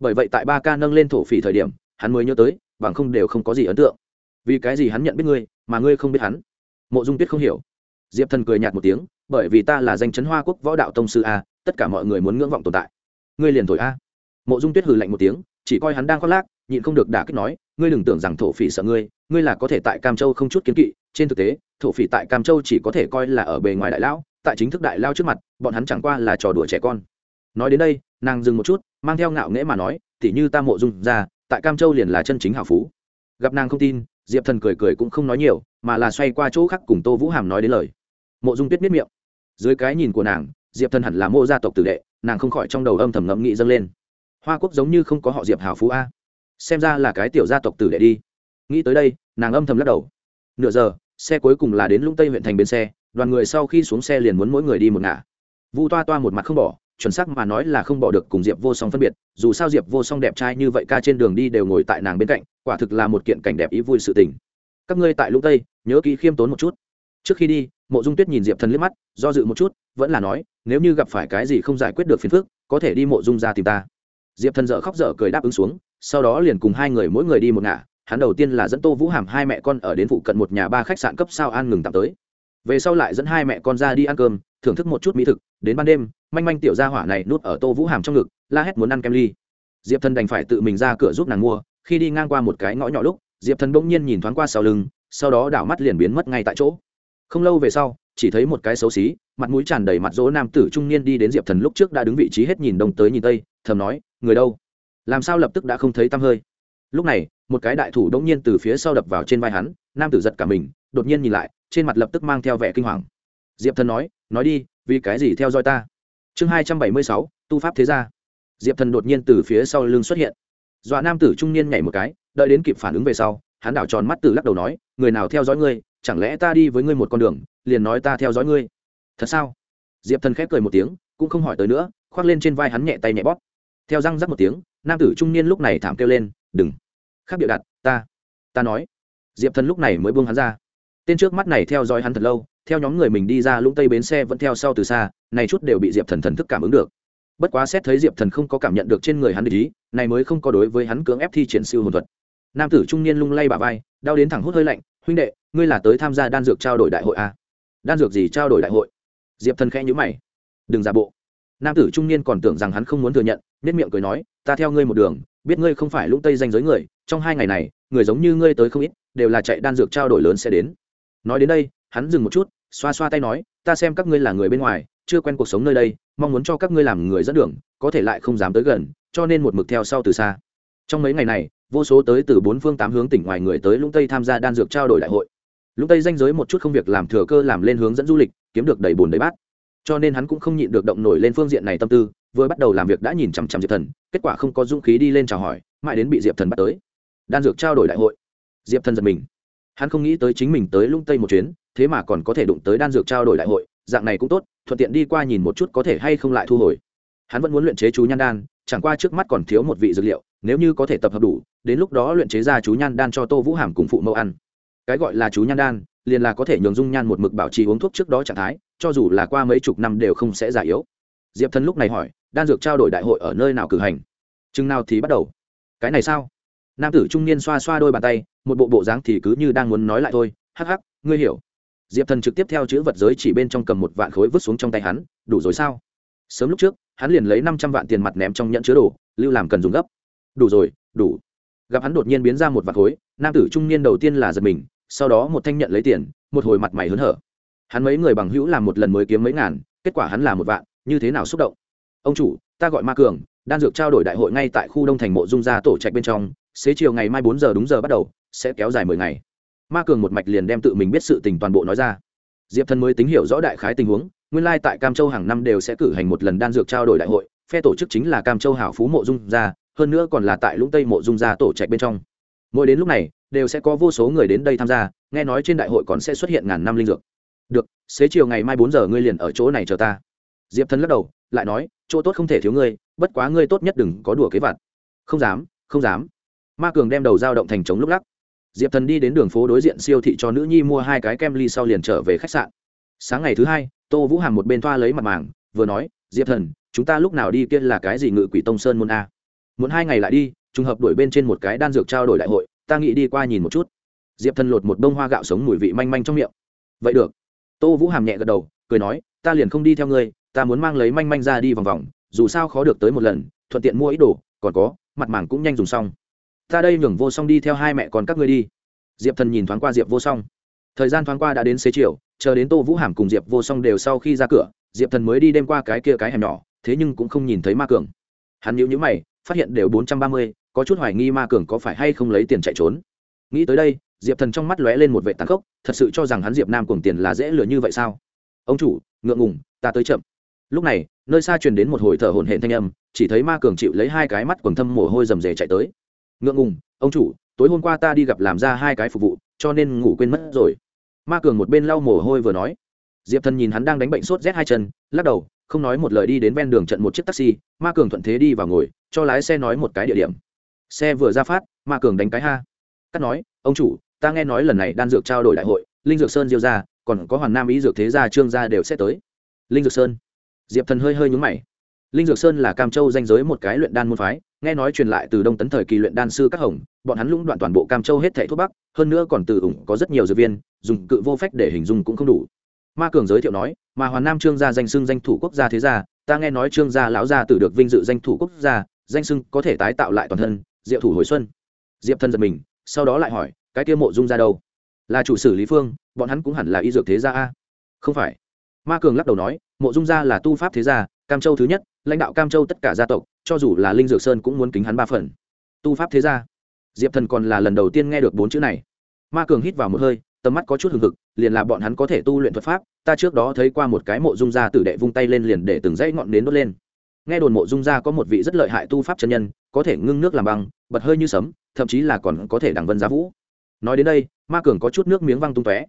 Bởi vậy tại ba ca nâng lên thổ phỉ thời điểm, hắn mới nhớ tới, bằng không đều không có gì ấn tượng. Vì cái gì hắn nhận biết ngươi, mà ngươi không biết hắn? Mộ dung tuyết không hiểu. Diệp thần cười nhạt một tiếng, bởi vì ta là danh chấn hoa quốc võ đạo tông sư a, tất cả mọi người muốn ngưỡng vọng tồn tại. Ngươi liền thổi a. Mộ dung tuyết hừ lạnh một tiếng, chỉ coi hắn đang khoác lác nhịn không được đả kích nói, ngươi đừng tưởng rằng thổ phỉ sợ ngươi ngươi là có thể tại cam châu không chút kiến kỵ. Trên thực tế, thổ phỉ tại cam châu chỉ có thể coi là ở bề ngoài đại lão, tại chính thức đại lao trước mặt, bọn hắn chẳng qua là trò đùa trẻ con. Nói đến đây, nàng dừng một chút, mang theo ngạo nghễ mà nói, tỉ như ta mộ dung ra, tại cam châu liền là chân chính hào phú. Gặp nàng không tin, diệp thần cười cười cũng không nói nhiều, mà là xoay qua chỗ khác cùng tô vũ hàm nói đến lời. Mộ dung tuyết miết miệng. Dưới cái nhìn của nàng, diệp thần hẳn là mô gia tộc tử đệ, nàng không khỏi trong đầu âm thầm ngẫm nghĩ dâng lên. Hoa quốc giống như không có họ diệp hào phú a xem ra là cái tiểu gia tộc tử đệ đi. Nghĩ tới đây, nàng âm thầm lắc đầu. Nửa giờ, xe cuối cùng là đến lũng tây huyện thành bến xe, đoàn người sau khi xuống xe liền muốn mỗi người đi một ngả. Vu toa toa một mặt không bỏ, chuẩn xác mà nói là không bỏ được cùng diệp vô song phân biệt, dù sao diệp vô song đẹp trai như vậy ca trên đường đi đều ngồi tại nàng bên cạnh, quả thực là một kiện cảnh đẹp ý vui sự tình. Các ngươi tại lũng tây, nhớ kỹ khiêm tốn một chút. Trước khi đi, mộ dung tuyết nhìn diệp thần liếc mắt, do dự một chút, vẫn là nói, nếu như gặp phải cái gì không giải quyết được phiền phức, có thể đi mộ dung ra tìm ta. Diệp thần dợ khóc dở cười đáp ứng xuống sau đó liền cùng hai người mỗi người đi một ngả, hắn đầu tiên là dẫn tô vũ hàm hai mẹ con ở đến phụ cận một nhà ba khách sạn cấp sao an ngừng tạm tới. Về sau lại dẫn hai mẹ con ra đi ăn cơm, thưởng thức một chút mỹ thực, đến ban đêm, manh manh tiểu gia hỏa này nuốt ở tô vũ hàm trong ngực, la hét muốn ăn kem ly. Diệp thần đành phải tự mình ra cửa giúp nàng mua, khi đi ngang qua một cái ngõ nhỏ lúc, diệp thần bỗng nhiên nhìn thoáng qua sau lưng, sau đó đảo mắt liền biến mất ngay tại chỗ. Không lâu về sau, chỉ thấy một cái xấu xí, mặt mũi tràn đầy mặt dỗ nam tử trung niên đi đến diệp thần lúc trước đã đứng vị trí hết nhìn đông tới nhìn tây, thầm nói, người đâu? Làm sao lập tức đã không thấy tăm hơi. Lúc này, một cái đại thủ đ ỗ n g nhiên từ phía sau đập vào trên vai hắn, nam tử giật cả mình, đột nhiên nhìn lại, trên mặt lập tức mang theo vẻ kinh hoàng. Diệp thần nói nói đi, vì cái gì theo dõi ta? Chương hai trăm bảy mươi sáu, tu pháp thế gia. Diệp thần đột nhiên từ phía sau lưng xuất hiện. Dọa nam tử trung niên nhảy một cái, đợi đến kịp phản ứng về sau, hắn đảo tròn mắt từ lắc đầu nói, người nào theo dõi ngươi, chẳng lẽ ta đi với ngươi một con đường, liền nói ta theo dõi ngươi? Thật sao? Diệp thần khép cười một tiếng, cũng không hỏi tới nữa, khoác lên trên vai hắn nhẹ tay nhẹ bóp. Theo răng rắc một tiếng nam tử trung niên lúc này thảm kêu lên, đừng! Khác biểu đặt, ta ta nói. Diệp thần lúc này mới buông hắn ra. Tên trước mắt này theo dõi hắn thật lâu, theo nhóm người mình đi ra lũng tây bến xe vẫn theo sau từ xa, này chút đều bị diệp thần thần thức cảm ứng được. Bất quá xét thấy diệp thần không có cảm nhận được trên người hắn để ý, này mới không có đối với hắn cưỡng ép thi triển siêu hồn thuật. Nam tử trung niên lung lay bà vai, đau đến thẳng hút hơi lạnh, huynh đệ, ngươi là tới tham gia đan dược trao đổi đại hội à? đan dược gì trao đổi đại hội? Diệp thần khẽ nhữ mày. Đừng giả bộ. Nam tử trung niên còn tưởng rằng hắn không muốn thừa nhận nhất miệng cười nói, ta theo ngươi một đường, biết ngươi không phải lũng tây danh giới người, trong hai ngày này, người giống như ngươi tới không ít, đều là chạy đan dược trao đổi lớn sẽ đến. Nói đến đây, hắn dừng một chút, xoa xoa tay nói, ta xem các ngươi là người bên ngoài, chưa quen cuộc sống nơi đây, mong muốn cho các ngươi làm người dẫn đường, có thể lại không dám tới gần, cho nên một mực theo sau từ xa. Trong mấy ngày này, vô số tới từ bốn phương tám hướng tỉnh ngoài người tới lũng tây tham gia đan dược trao đổi đại hội. Lũng tây danh giới một chút không việc làm thừa cơ làm lên hướng dẫn du lịch, kiếm được đầy bùn đầy bát cho nên hắn cũng không nhịn được động nổi lên phương diện này tâm tư, vừa bắt đầu làm việc đã nhìn chằm chằm diệp thần, kết quả không có dũng khí đi lên chào hỏi, mãi đến bị diệp thần bắt tới. Đan dược trao đổi đại hội. Diệp thần giật mình. Hắn không nghĩ tới chính mình tới lung tây một chuyến, thế mà còn có thể đụng tới đan dược trao đổi đại hội, dạng này cũng tốt, thuận tiện đi qua nhìn một chút có thể hay không lại thu hồi. Hắn vẫn muốn luyện chế chú nhan đan, chẳng qua trước mắt còn thiếu một vị dược liệu, nếu như có thể tập hợp đủ, đến lúc đó luyện chế ra chú nhan đan cho tô vũ hàm cùng phụ mẫu ăn. Cái gọi là chú nhan đan liền là có thể nhường dung nhan một mực bảo trì uống thuốc trước đó trạng thái, cho dù là qua mấy chục năm đều không sẽ già yếu. Diệp thần lúc này hỏi, đan dược trao đổi đại hội ở nơi nào cử hành? Chừng nào thì bắt đầu. Cái này sao? Nam tử trung niên xoa xoa đôi bàn tay, một bộ bộ dáng thì cứ như đang muốn nói lại thôi, hắc hắc, ngươi hiểu. Diệp thần trực tiếp theo chữ vật giới chỉ bên trong cầm một vạn khối vứt xuống trong tay hắn, đủ rồi sao? Sớm lúc trước, hắn liền lấy năm trăm vạn tiền mặt ném trong nhẫn chứa đồ, lưu làm cần dùng gấp. Đủ rồi, đủ. Gặp hắn đột nhiên biến ra một vạn khối, nam tử trung niên đầu tiên là giật mình sau đó một thanh nhận lấy tiền, một hồi mặt mày hớn hở. Hắn mấy người bằng hữu làm một lần mới kiếm mấy ngàn, kết quả hắn là một vạn, như thế nào xúc động? Ông chủ, ta gọi ma cường, đan dược trao đổi đại hội ngay tại khu đông thành mộ dung gia tổ trạch bên trong, xế chiều ngày mai bốn giờ đúng giờ bắt đầu, sẽ kéo dài mười ngày. Ma cường một mạch liền đem tự mình biết sự tình toàn bộ nói ra. Diệp thần mới tính hiểu rõ đại khái tình huống, nguyên lai tại cam châu hàng năm đều sẽ cử hành một lần đan dược trao đổi đại hội, phe tổ chức chính là cam châu hảo phú mộ dung gia hơn nữa còn là tại lũng tây mộ dung gia tổ trạch bên trong. Mỗi đến lúc này đều sẽ có vô số người đến đây tham gia, nghe nói trên đại hội còn sẽ xuất hiện ngàn năm linh dược. Được, xế chiều ngày mai bốn giờ ngươi liền ở chỗ này chờ ta. Diệp thần lắc đầu, lại nói, chỗ tốt không thể thiếu ngươi, bất quá ngươi tốt nhất đừng có đùa kế vặt. Không dám không dám. Ma cường đem đầu dao động thành trống lúc lắc. Diệp thần đi đến đường phố đối diện siêu thị cho nữ nhi mua hai cái kem ly sau liền trở về khách sạn. Sáng ngày thứ hai, tô vũ hàm một bên thoa lấy mặt màng, vừa nói, diệp thần, chúng ta lúc nào đi kia là cái gì ngự quỷ tông sơn môn a? Muốn hai ngày lại đi, trùng hợp đuổi bên trên một cái đan dược trao đổi đại hội ta nghĩ đi qua nhìn một chút. Diệp thần lột một bông hoa gạo sống mùi vị manh manh trong miệng. Vậy được. Tô vũ hàm nhẹ gật đầu, cười nói, ta liền không đi theo ngươi, ta muốn mang lấy manh manh ra đi vòng vòng, dù sao khó được tới một lần, thuận tiện mua ít đồ, còn có, mặt màng cũng nhanh dùng xong. Ta đây nhường vô song đi theo hai mẹ con các ngươi đi. Diệp thần nhìn thoáng qua diệp vô song. Thời gian thoáng qua đã đến xế chiều, chờ đến tô vũ hàm cùng diệp vô song đều sau khi ra cửa, diệp thần mới đi đêm qua cái kia cái hẻm nhỏ, thế nhưng cũng không nhìn thấy ma cường. Hắn nhữ nhữ mày, phát hiện đều bốn trăm ba mươi có chút hoài nghi ma cường có phải hay không lấy tiền chạy trốn. Nghĩ tới đây, diệp thần trong mắt lóe lên một vệ tàn khốc, thật sự cho rằng hắn diệp nam cùng tiền là dễ lừa như vậy sao? Ông chủ, ngượng ngùng, ta tới chậm. Lúc này, nơi xa truyền đến một hồi thở hổn hển thanh âm, chỉ thấy ma cường chịu lấy hai cái mắt quần thâm mồ hôi rầm rề chạy tới. Ngượng ngùng, ông chủ, tối hôm qua ta đi gặp làm ra hai cái phục vụ, cho nên ngủ quên mất rồi. Ma cường một bên lau mồ hôi vừa nói. Diệp thần nhìn hắn đang đánh bệnh sốt rét hai chân, lắc đầu, không nói một lời đi đến ven đường trận một chiếc taxi, ma cường thuận thế đi vào ngồi, cho lái xe nói một cái địa điểm xe vừa ra phát, ma cường đánh cái ha. Cắt nói, ông chủ, ta nghe nói lần này đan dược trao đổi đại hội, linh dược sơn diêu ra, còn có hoàn nam ý dược thế gia, trương gia đều sẽ tới. Linh dược sơn. Diệp thần hơi hơi nhúng mày. Linh dược sơn là cam châu danh giới một cái luyện đan môn phái, nghe nói truyền lại từ đông tấn thời kỳ luyện đan sư các hồng, bọn hắn lũng đoạn toàn bộ cam châu hết thẻ thuốc bắc, hơn nữa còn từ ủng có rất nhiều dược viên, dùng cự vô phách để hình dung cũng không đủ. Ma cường giới thiệu nói, mà hoàn nam trương gia danh xưng danh thủ quốc gia thế gia, ta nghe nói trương gia lão gia tử được vinh dự danh thủ quốc gia, danh xưng có thể tái tạo lại toàn thân diệu thủ hồi xuân. Diệp thân giật mình, sau đó lại hỏi, cái kia mộ dung ra đâu? Là chủ sử lý phương, bọn hắn cũng hẳn là y dược thế gia a. Không phải. Ma cường lắc đầu nói, mộ dung gia là tu pháp thế gia, cam châu thứ nhất, lãnh đạo cam châu tất cả gia tộc, cho dù là linh dược sơn cũng muốn kính hắn ba phần. Tu pháp thế gia? Diệp thần còn là lần đầu tiên nghe được bốn chữ này. Ma cường hít vào một hơi, tầm mắt có chút hừng hực, liền là bọn hắn có thể tu luyện thuật pháp, ta trước đó thấy qua một cái mộ dung gia tử đệ vung tay lên liền để từng dãy ngọn nến đốt lên nghe đồn mộ dung gia có một vị rất lợi hại tu pháp chân nhân, có thể ngưng nước làm băng, bật hơi như sấm, thậm chí là còn có thể đằng vân giá vũ. Nói đến đây, ma cường có chút nước miếng văng tung tóe.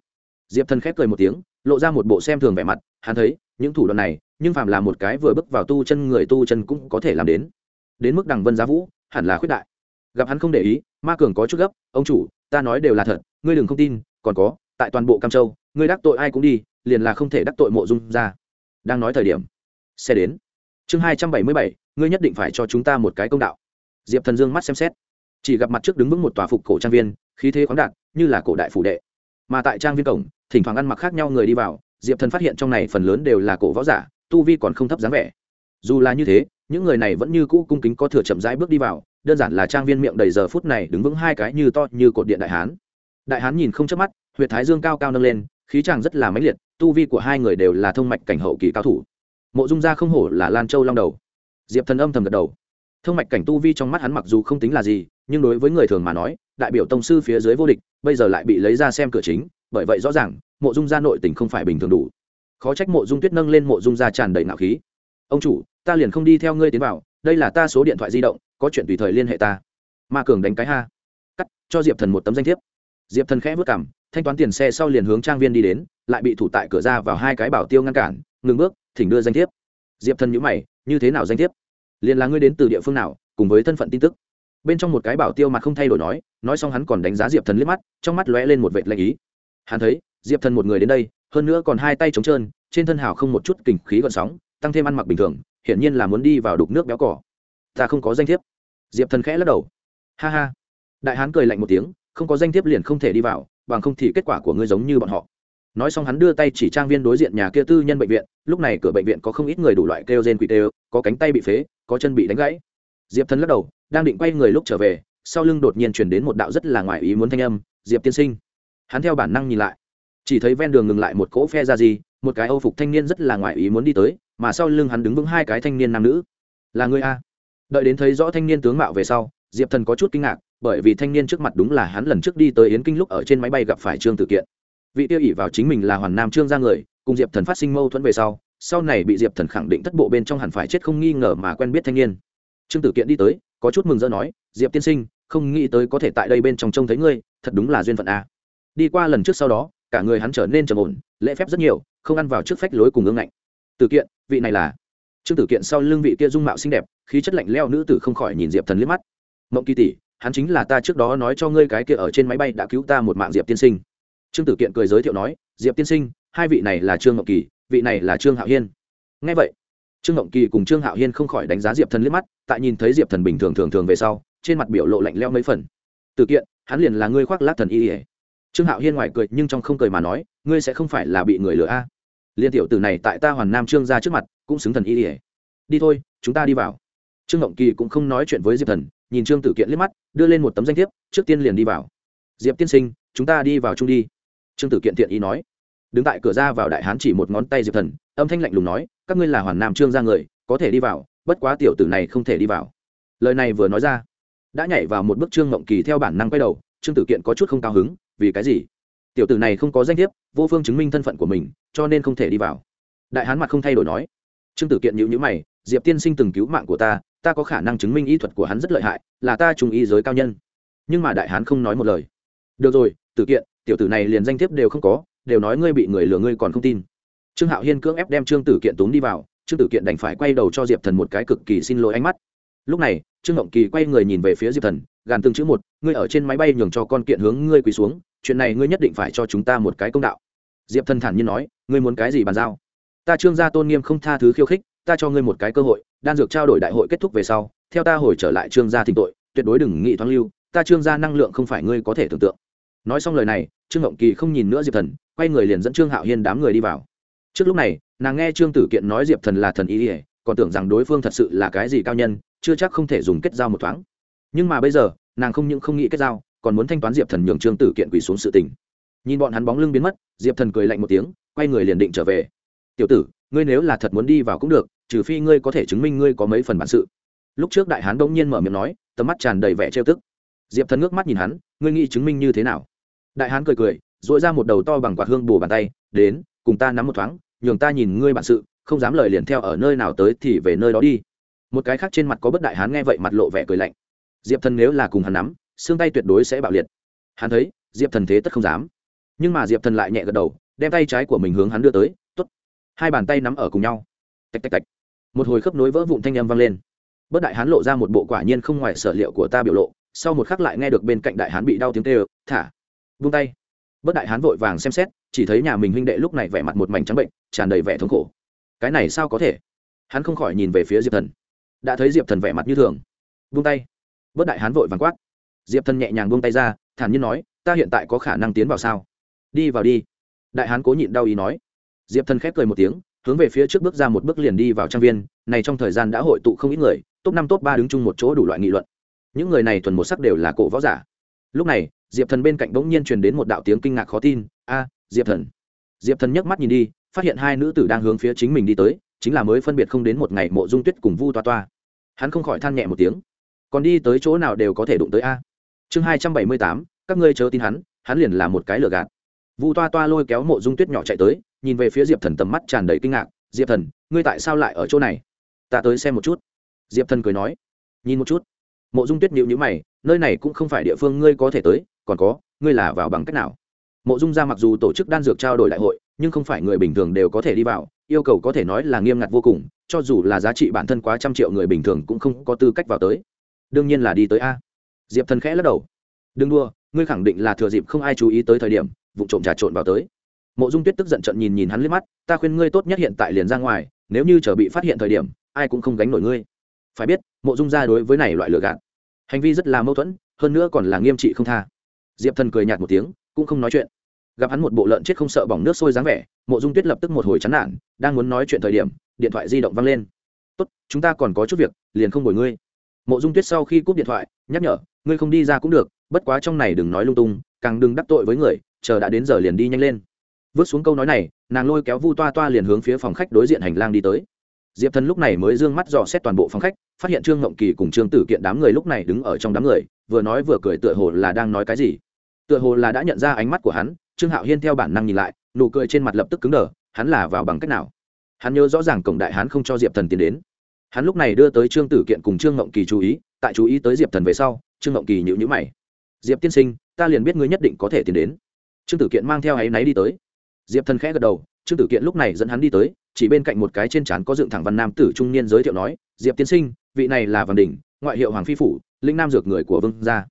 Diệp thần khép cười một tiếng, lộ ra một bộ xem thường vẻ mặt, hắn thấy, những thủ đoạn này, nhưng phàm là một cái vừa bước vào tu chân, người tu chân cũng có thể làm đến. Đến mức đằng vân giá vũ, hẳn là khuyết đại. Gặp hắn không để ý, ma cường có chút gấp, ông chủ, ta nói đều là thật, ngươi đừng không tin, còn có, tại toàn bộ cam châu, ngươi đắc tội ai cũng đi, liền là không thể đắc tội mộ dung ra đang nói thời điểm, xe đến chương hai trăm bảy mươi bảy, ngươi nhất định phải cho chúng ta một cái công đạo. Diệp thần dương mắt xem xét. Chỉ gặp mặt trước đứng vững một tòa phục cổ trang viên, khí thế khoáng đạt, như là cổ đại phủ đệ. Mà tại trang viên cổng, thỉnh thoảng ăn mặc khác nhau người đi vào, diệp thần phát hiện trong này phần lớn đều là cổ võ giả, tu vi còn không thấp dáng vẻ. Dù là như thế, những người này vẫn như cũ cung kính có thừa chậm rãi bước đi vào, đơn giản là trang viên miệng đầy giờ phút này đứng vững hai cái như to như cột điện đại hán. Đại hán nhìn không chớp mắt, huyệt thái dương cao cao nâng lên, khí chàng rất là mãnh liệt, tu vi của hai người đều là thông mạch cảnh hậu kỳ cao thủ mộ dung gia không hổ là lan châu long đầu. Diệp thần âm thầm gật đầu. Thông mạch cảnh tu vi trong mắt hắn mặc dù không tính là gì, nhưng đối với người thường mà nói, đại biểu tông sư phía dưới vô địch, bây giờ lại bị lấy ra xem cửa chính, bởi vậy rõ ràng, mộ dung gia nội tình không phải bình thường đủ. Khó trách mộ dung tuyết nâng lên mộ dung gia tràn đầy nạo khí. Ông chủ, ta liền không đi theo ngươi tiến vào, đây là ta số điện thoại di động, có chuyện tùy thời liên hệ ta. Ma cường đánh cái ha. Cắt, cho diệp thần một tấm danh thiếp. Diệp thần khẽ vất cảm thanh toán tiền xe sau liền hướng trang viên đi đến, lại bị thủ tại cửa ra vào hai cái bảo tiêu ngăn cản, ngừng bước thỉnh đưa danh thiếp. Diệp thần nhữ mày, như thế nào danh thiếp? Liền là ngươi đến từ địa phương nào, cùng với thân phận tin tức? Bên trong một cái bảo tiêu mặt không thay đổi nói nói xong hắn còn đánh giá diệp thần liếc mắt, trong mắt lóe lên một vệt lạnh ý. Hắn thấy, diệp thần một người đến đây, hơn nữa còn hai tay trống trơn, trên thân hào không một chút kình khí gọn sóng, tăng thêm ăn mặc bình thường, hiển nhiên là muốn đi vào đục nước béo cỏ. Ta không có danh thiếp. Diệp thần khẽ lắc đầu. Ha ha. Đại hán cười lạnh một tiếng, không có danh thiếp liền không thể đi vào, bằng không thì kết quả của ngươi giống như bọn họ nói xong hắn đưa tay chỉ trang viên đối diện nhà kia tư nhân bệnh viện, lúc này cửa bệnh viện có không ít người đủ loại kêu gen quỷ tê có cánh tay bị phế, có chân bị đánh gãy. Diệp thần lắc đầu, đang định quay người lúc trở về, sau lưng đột nhiên chuyển đến một đạo rất là ngoài ý muốn thanh âm, diệp tiên sinh. Hắn theo bản năng nhìn lại, chỉ thấy ven đường ngừng lại một cỗ phe ra gì, một cái âu phục thanh niên rất là ngoài ý muốn đi tới, mà sau lưng hắn đứng vững hai cái thanh niên nam nữ. Là người a? Đợi đến thấy rõ thanh niên tướng mạo về sau, diệp thần có chút kinh ngạc, bởi vì thanh niên trước mặt đúng là hắn lần trước đi tới yến kinh lúc ở trên máy bay gặp phải trương tử kiện vị tiêu ỉ vào chính mình là hoàn nam trương ra người, cùng diệp thần phát sinh mâu thuẫn về sau sau này bị diệp thần khẳng định thất bộ bên trong hẳn phải chết không nghi ngờ mà quen biết thanh niên. Trương tử kiện đi tới, có chút mừng rỡ nói, diệp tiên sinh, không nghĩ tới có thể tại đây bên trong trông thấy ngươi, thật đúng là duyên phận a. Đi qua lần trước sau đó, cả người hắn trở nên trầm ổn, lễ phép rất nhiều, không ăn vào trước phách lối cùng ương ngạnh. Tử kiện, vị này là? Trương tử kiện sau lưng vị kia dung mạo xinh đẹp, khí chất lạnh leo nữ tử không khỏi nhìn diệp thần liếc mắt. Mộng kỳ tỷ, hắn chính là ta trước đó nói cho ngươi cái kia ở trên máy bay đã cứu ta một mạng diệp tiên sinh trương tử kiện cười giới thiệu nói, diệp tiên sinh, hai vị này là trương ngọc kỳ, vị này là trương hạo hiên. Ngay vậy, trương ngọc kỳ cùng trương hạo hiên không khỏi đánh giá diệp thần liếc mắt, tại nhìn thấy diệp thần bình thường thường thường về sau, trên mặt biểu lộ lạnh leo mấy phần. Tử kiện, hắn liền là ngươi khoác lát thần y ỉa trương hạo hiên ngoài cười, nhưng trong không cười mà nói, ngươi sẽ không phải là bị người lừa a. Liên tiểu tử này tại ta hoàn nam trương ra trước mặt, cũng xứng thần y ỉa đi thôi, chúng ta đi vào. Trương ngộng kỳ cũng không nói chuyện với diệp thần, nhìn trương tử kiện liếc mắt, đưa lên một tấm danh thiếp, trước tiên liền đi vào. Diệp tiên sinh, chúng ta đi vào chung đi trương tử kiện thiện ý nói. Đứng tại cửa ra vào đại hán chỉ một ngón tay diệp thần, âm thanh lạnh lùng nói, các ngươi là hoàn nam trương ra người, có thể đi vào, bất quá tiểu tử này không thể đi vào. Lời này vừa nói ra, đã nhảy vào một bước trương mộng kỳ theo bản năng quay đầu, trương tử kiện có chút không cao hứng, vì cái gì? Tiểu tử này không có danh thiếp, vô phương chứng minh thân phận của mình, cho nên không thể đi vào. Đại hán mặt không thay đổi nói. Trương tử kiện nhữ nhữ mày, diệp tiên sinh từng cứu mạng của ta ta có khả năng chứng minh y thuật của hắn rất lợi hại, là ta trùng y giới cao nhân. Nhưng mà đại hán không nói một lời. Được rồi, tử kiện tiểu tử này liền danh thiếp đều không có, đều nói ngươi bị người lừa ngươi còn không tin. Trương hạo hiên cưỡng ép đem trương tử kiện tốn đi vào, trương tử kiện đành phải quay đầu cho diệp thần một cái cực kỳ xin lỗi ánh mắt. Lúc này, trương ngộng kỳ quay người nhìn về phía diệp thần, gàn từng chữ một, ngươi ở trên máy bay nhường cho con kiện hướng ngươi quỳ xuống, chuyện này ngươi nhất định phải cho chúng ta một cái công đạo. Diệp thần thản nhiên nói, ngươi muốn cái gì bàn giao? Ta trương gia tôn nghiêm không tha thứ khiêu khích, ta cho ngươi một cái cơ hội, đan dược trao đổi đại hội kết thúc về sau, theo ta hồi trở lại trương gia thỉnh tội, tuyệt đối đừng nghị thoáng lưu, ta trương gia năng lượng không phải ngươi có thể tưởng tượng nói xong lời này, trương ngộng kỳ không nhìn nữa diệp thần, quay người liền dẫn trương hạo hiên đám người đi vào. Trước lúc này, nàng nghe trương tử kiện nói diệp thần là thần ý ỉa còn tưởng rằng đối phương thật sự là cái gì cao nhân, chưa chắc không thể dùng kết giao một thoáng. Nhưng mà bây giờ, nàng không những không nghĩ kết giao, còn muốn thanh toán diệp thần nhường trương tử kiện quỳ xuống sự tình. Nhìn bọn hắn bóng lưng biến mất, diệp thần cười lạnh một tiếng, quay người liền định trở về. Tiểu tử, ngươi nếu là thật muốn đi vào cũng được, trừ phi ngươi có thể chứng minh ngươi có mấy phần bản sự. Lúc trước đại hán đông nhiên mở miệng nói, tầm mắt tràn đầy vẻ trêu tức diệp thần ngước mắt nhìn hắn, ngươi nghĩ chứng minh như thế nào? Đại hán cười cười dội ra một đầu to bằng quạt hương bù bàn tay, đến, cùng ta nắm một thoáng, nhường ta nhìn ngươi bản sự, không dám lời liền theo ở nơi nào tới thì về nơi đó đi. Một cái khác trên mặt có bất đại hán nghe vậy mặt lộ vẻ cười lạnh. Diệp thần nếu là cùng hắn nắm, xương tay tuyệt đối sẽ bạo liệt. Hắn thấy, diệp thần thế tất không dám. Nhưng mà diệp thần lại nhẹ gật đầu, đem tay trái của mình hướng hắn đưa tới t ố t hai bàn tay nắm ở cùng nhau. Tạch tạch tạch. Một hồi khớp nối vỡ vụn thanh â m vang lên. Bất đại hán lộ ra một bộ quả nhiên không ngoài sở liệu của ta biểu lộ sau một khắc lại nghe được bên cạnh đại hán bị đau tiếng tê ơ, thả vung tay. Bớt đại hán vội vàng xem xét, chỉ thấy nhà mình huynh đệ lúc này vẻ mặt một mảnh trắng bệnh, tràn đầy vẻ thống khổ. Cái này sao có thể? Hắn không khỏi nhìn về phía diệp thần. Đã thấy diệp thần vẻ mặt như thường. Vung tay. Bớt đại hán vội vàng quát. Diệp thần nhẹ nhàng buông tay ra, thản nhiên nói, ta hiện tại có khả năng tiến vào sao? Đi vào đi. Đại hán cố nhịn đau ý nói. Diệp thần khép cười một tiếng, hướng về phía trước bước ra một bước liền đi vào trang viên, này trong thời gian đã hội tụ không ít người, top năm, top ba đứng chung một chỗ đủ loại nghị luận những người này thuần một sắc đều là cổ võ giả. Lúc này, diệp thần bên cạnh bỗng nhiên truyền đến một đạo tiếng kinh ngạc khó tin. A, diệp thần. Diệp thần nhấc mắt nhìn đi, phát hiện hai nữ tử đang hướng phía chính mình đi tới, chính là mới phân biệt không đến một ngày mộ dung tuyết cùng vu toa toa. Hắn không khỏi than nhẹ một tiếng. Còn đi tới chỗ nào đều có thể đụng tới a. Chương hai trăm bảy mươi tám, các ngươi chớ tin hắn hắn liền là một cái lừa gạt. Vu toa toa lôi kéo mộ dung tuyết nhỏ chạy tới, nhìn về phía diệp thần tầm mắt tràn đầy kinh ngạc. Diệp thần, ngươi tại sao lại ở chỗ này? Ta tới xem một chút. Diệp thần cười nói. Nhìn một chút mộ dung tuyết nhịu nhữ mày, nơi này cũng không phải địa phương ngươi có thể tới, còn có, ngươi là vào bằng cách nào? Mộ dung ra mặc dù tổ chức đan dược trao đổi đại hội, nhưng không phải người bình thường đều có thể đi vào, yêu cầu có thể nói là nghiêm ngặt vô cùng, cho dù là giá trị bản thân quá trăm triệu người bình thường cũng không có tư cách vào tới. Đương nhiên là đi tới a. Diệp thần khẽ lắc đầu. Đừng đua ngươi khẳng định là thừa dịp không ai chú ý tới thời điểm, vụ trộm trà trộn vào tới. Mộ dung tuyết tức giận trận nhìn nhìn hắn liếc mắt, ta khuyên ngươi tốt nhất hiện tại liền ra ngoài, nếu như chờ bị phát hiện thời điểm, ai cũng không gánh nổi ngươi phải biết, mộ dung gia đối với này loại lừa gạt, hành vi rất là mâu thuẫn, hơn nữa còn là nghiêm trị không tha. Diệp thần cười nhạt một tiếng, cũng không nói chuyện. Gặp hắn một bộ lợn chết không sợ bỏng nước sôi dáng vẻ, mộ dung tuyết lập tức một hồi chán nản, đang muốn nói chuyện thời điểm, điện thoại di động văng lên. Tốt, chúng ta còn có chút việc, liền không bồi ngươi. Mộ dung tuyết sau khi cúp điện thoại, nhắc nhở, ngươi không đi ra cũng được, bất quá trong này đừng nói lung tung, càng đừng đắc tội với người, chờ đã đến giờ liền đi nhanh lên. Vứt xuống câu nói này, nàng lôi kéo vu toa toa liền hướng phía phòng khách đối diện hành lang đi tới diệp thần lúc này mới d ư ơ n g mắt dò xét toàn bộ phòng khách, phát hiện trương ngộng kỳ cùng trương tử kiện đám người lúc này đứng ở trong đám người, vừa nói vừa cười tựa hồ là đang nói cái gì. Tựa hồ là đã nhận ra ánh mắt của hắn, trương hạo hiên theo bản năng nhìn lại, nụ cười trên mặt lập tức cứng đờ, hắn là vào bằng cách nào? Hắn nhớ rõ ràng cổng đại hắn không cho diệp thần tiến đến. Hắn lúc này đưa tới trương tử kiện cùng trương ngộng kỳ chú ý, tại chú ý tới diệp thần về sau, trương ngộng kỳ nhịu nhữ mày. Diệp tiên sinh, ta liền biết ngươi nhất định có thể tiến đến. Trương tử kiện mang theo áy náy đi tới. Diệp thần khẽ gật đầu, trương tử kiện lúc này dẫn hắn đi tới chỉ bên cạnh một cái trên trán có dựng thẳng văn nam tử trung niên giới thiệu nói, diệp tiên sinh, vị này là văn đình ngoại hiệu hoàng phi phủ linh nam dược người của vương gia.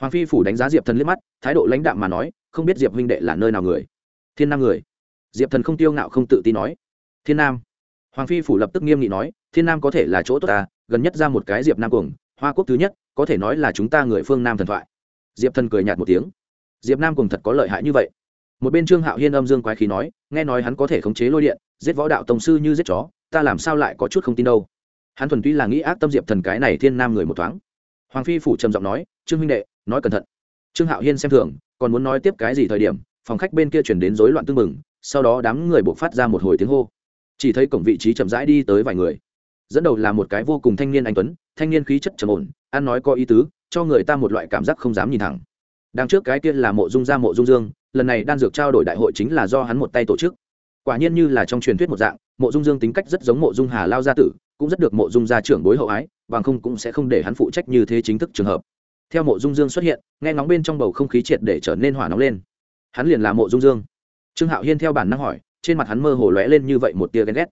Hoàng phi phủ đánh giá diệp thần liếc mắt, thái độ lãnh đạm mà nói, không biết diệp huynh đệ là nơi nào người? Thiên nam người. Diệp thần không tiêu ngạo không tự tin nói, thiên nam. Hoàng phi phủ lập tức nghiêm nghị nói, thiên nam có thể là chỗ tốt ta, gần nhất ra một cái diệp nam cuồng, hoa quốc thứ nhất, có thể nói là chúng ta người phương nam thần thoại. Diệp thần cười nhạt một tiếng, diệp nam cuồng thật có lợi hại như vậy một bên trương hạo hiên âm dương quái khí nói, nghe nói hắn có thể khống chế lôi điện, giết võ đạo tổng sư như giết chó, ta làm sao lại có chút không tin đâu. Hắn thuần túy là nghĩ ác tâm diệp thần cái này thiên nam người một thoáng. Hoàng phi phủ trầm giọng nói, trương huynh đệ, nói cẩn thận. Trương hạo hiên xem thường, còn muốn nói tiếp cái gì thời điểm, phòng khách bên kia chuyển đến rối loạn tưng mừng sau đó đám người buộc phát ra một hồi tiếng hô. Chỉ thấy cổng vị trí chậm rãi đi tới vài người. Dẫn đầu là một cái vô cùng thanh niên anh tuấn, thanh niên khí chất trầm ổn, ăn nói có ý tứ, cho người ta một loại cảm giác không dám nhìn thẳng. Đằng trước cái kia là mộ dung gia mộ dung dương lần này đan dược trao đổi đại hội chính là do hắn một tay tổ chức. Quả nhiên như là trong truyền thuyết một dạng, mộ dung dương tính cách rất giống mộ dung hà lao gia tử, cũng rất được mộ dung gia trưởng bối hậu ái, bằng không cũng sẽ không để hắn phụ trách như thế chính thức trường hợp. Theo mộ dung dương xuất hiện, nghe ngóng bên trong bầu không khí triệt để trở nên hỏa nóng lên. Hắn liền là mộ dung dương. Trương hạo hiên theo bản năng hỏi, trên mặt hắn mơ hồ lóe lên như vậy một tia ghen ghét.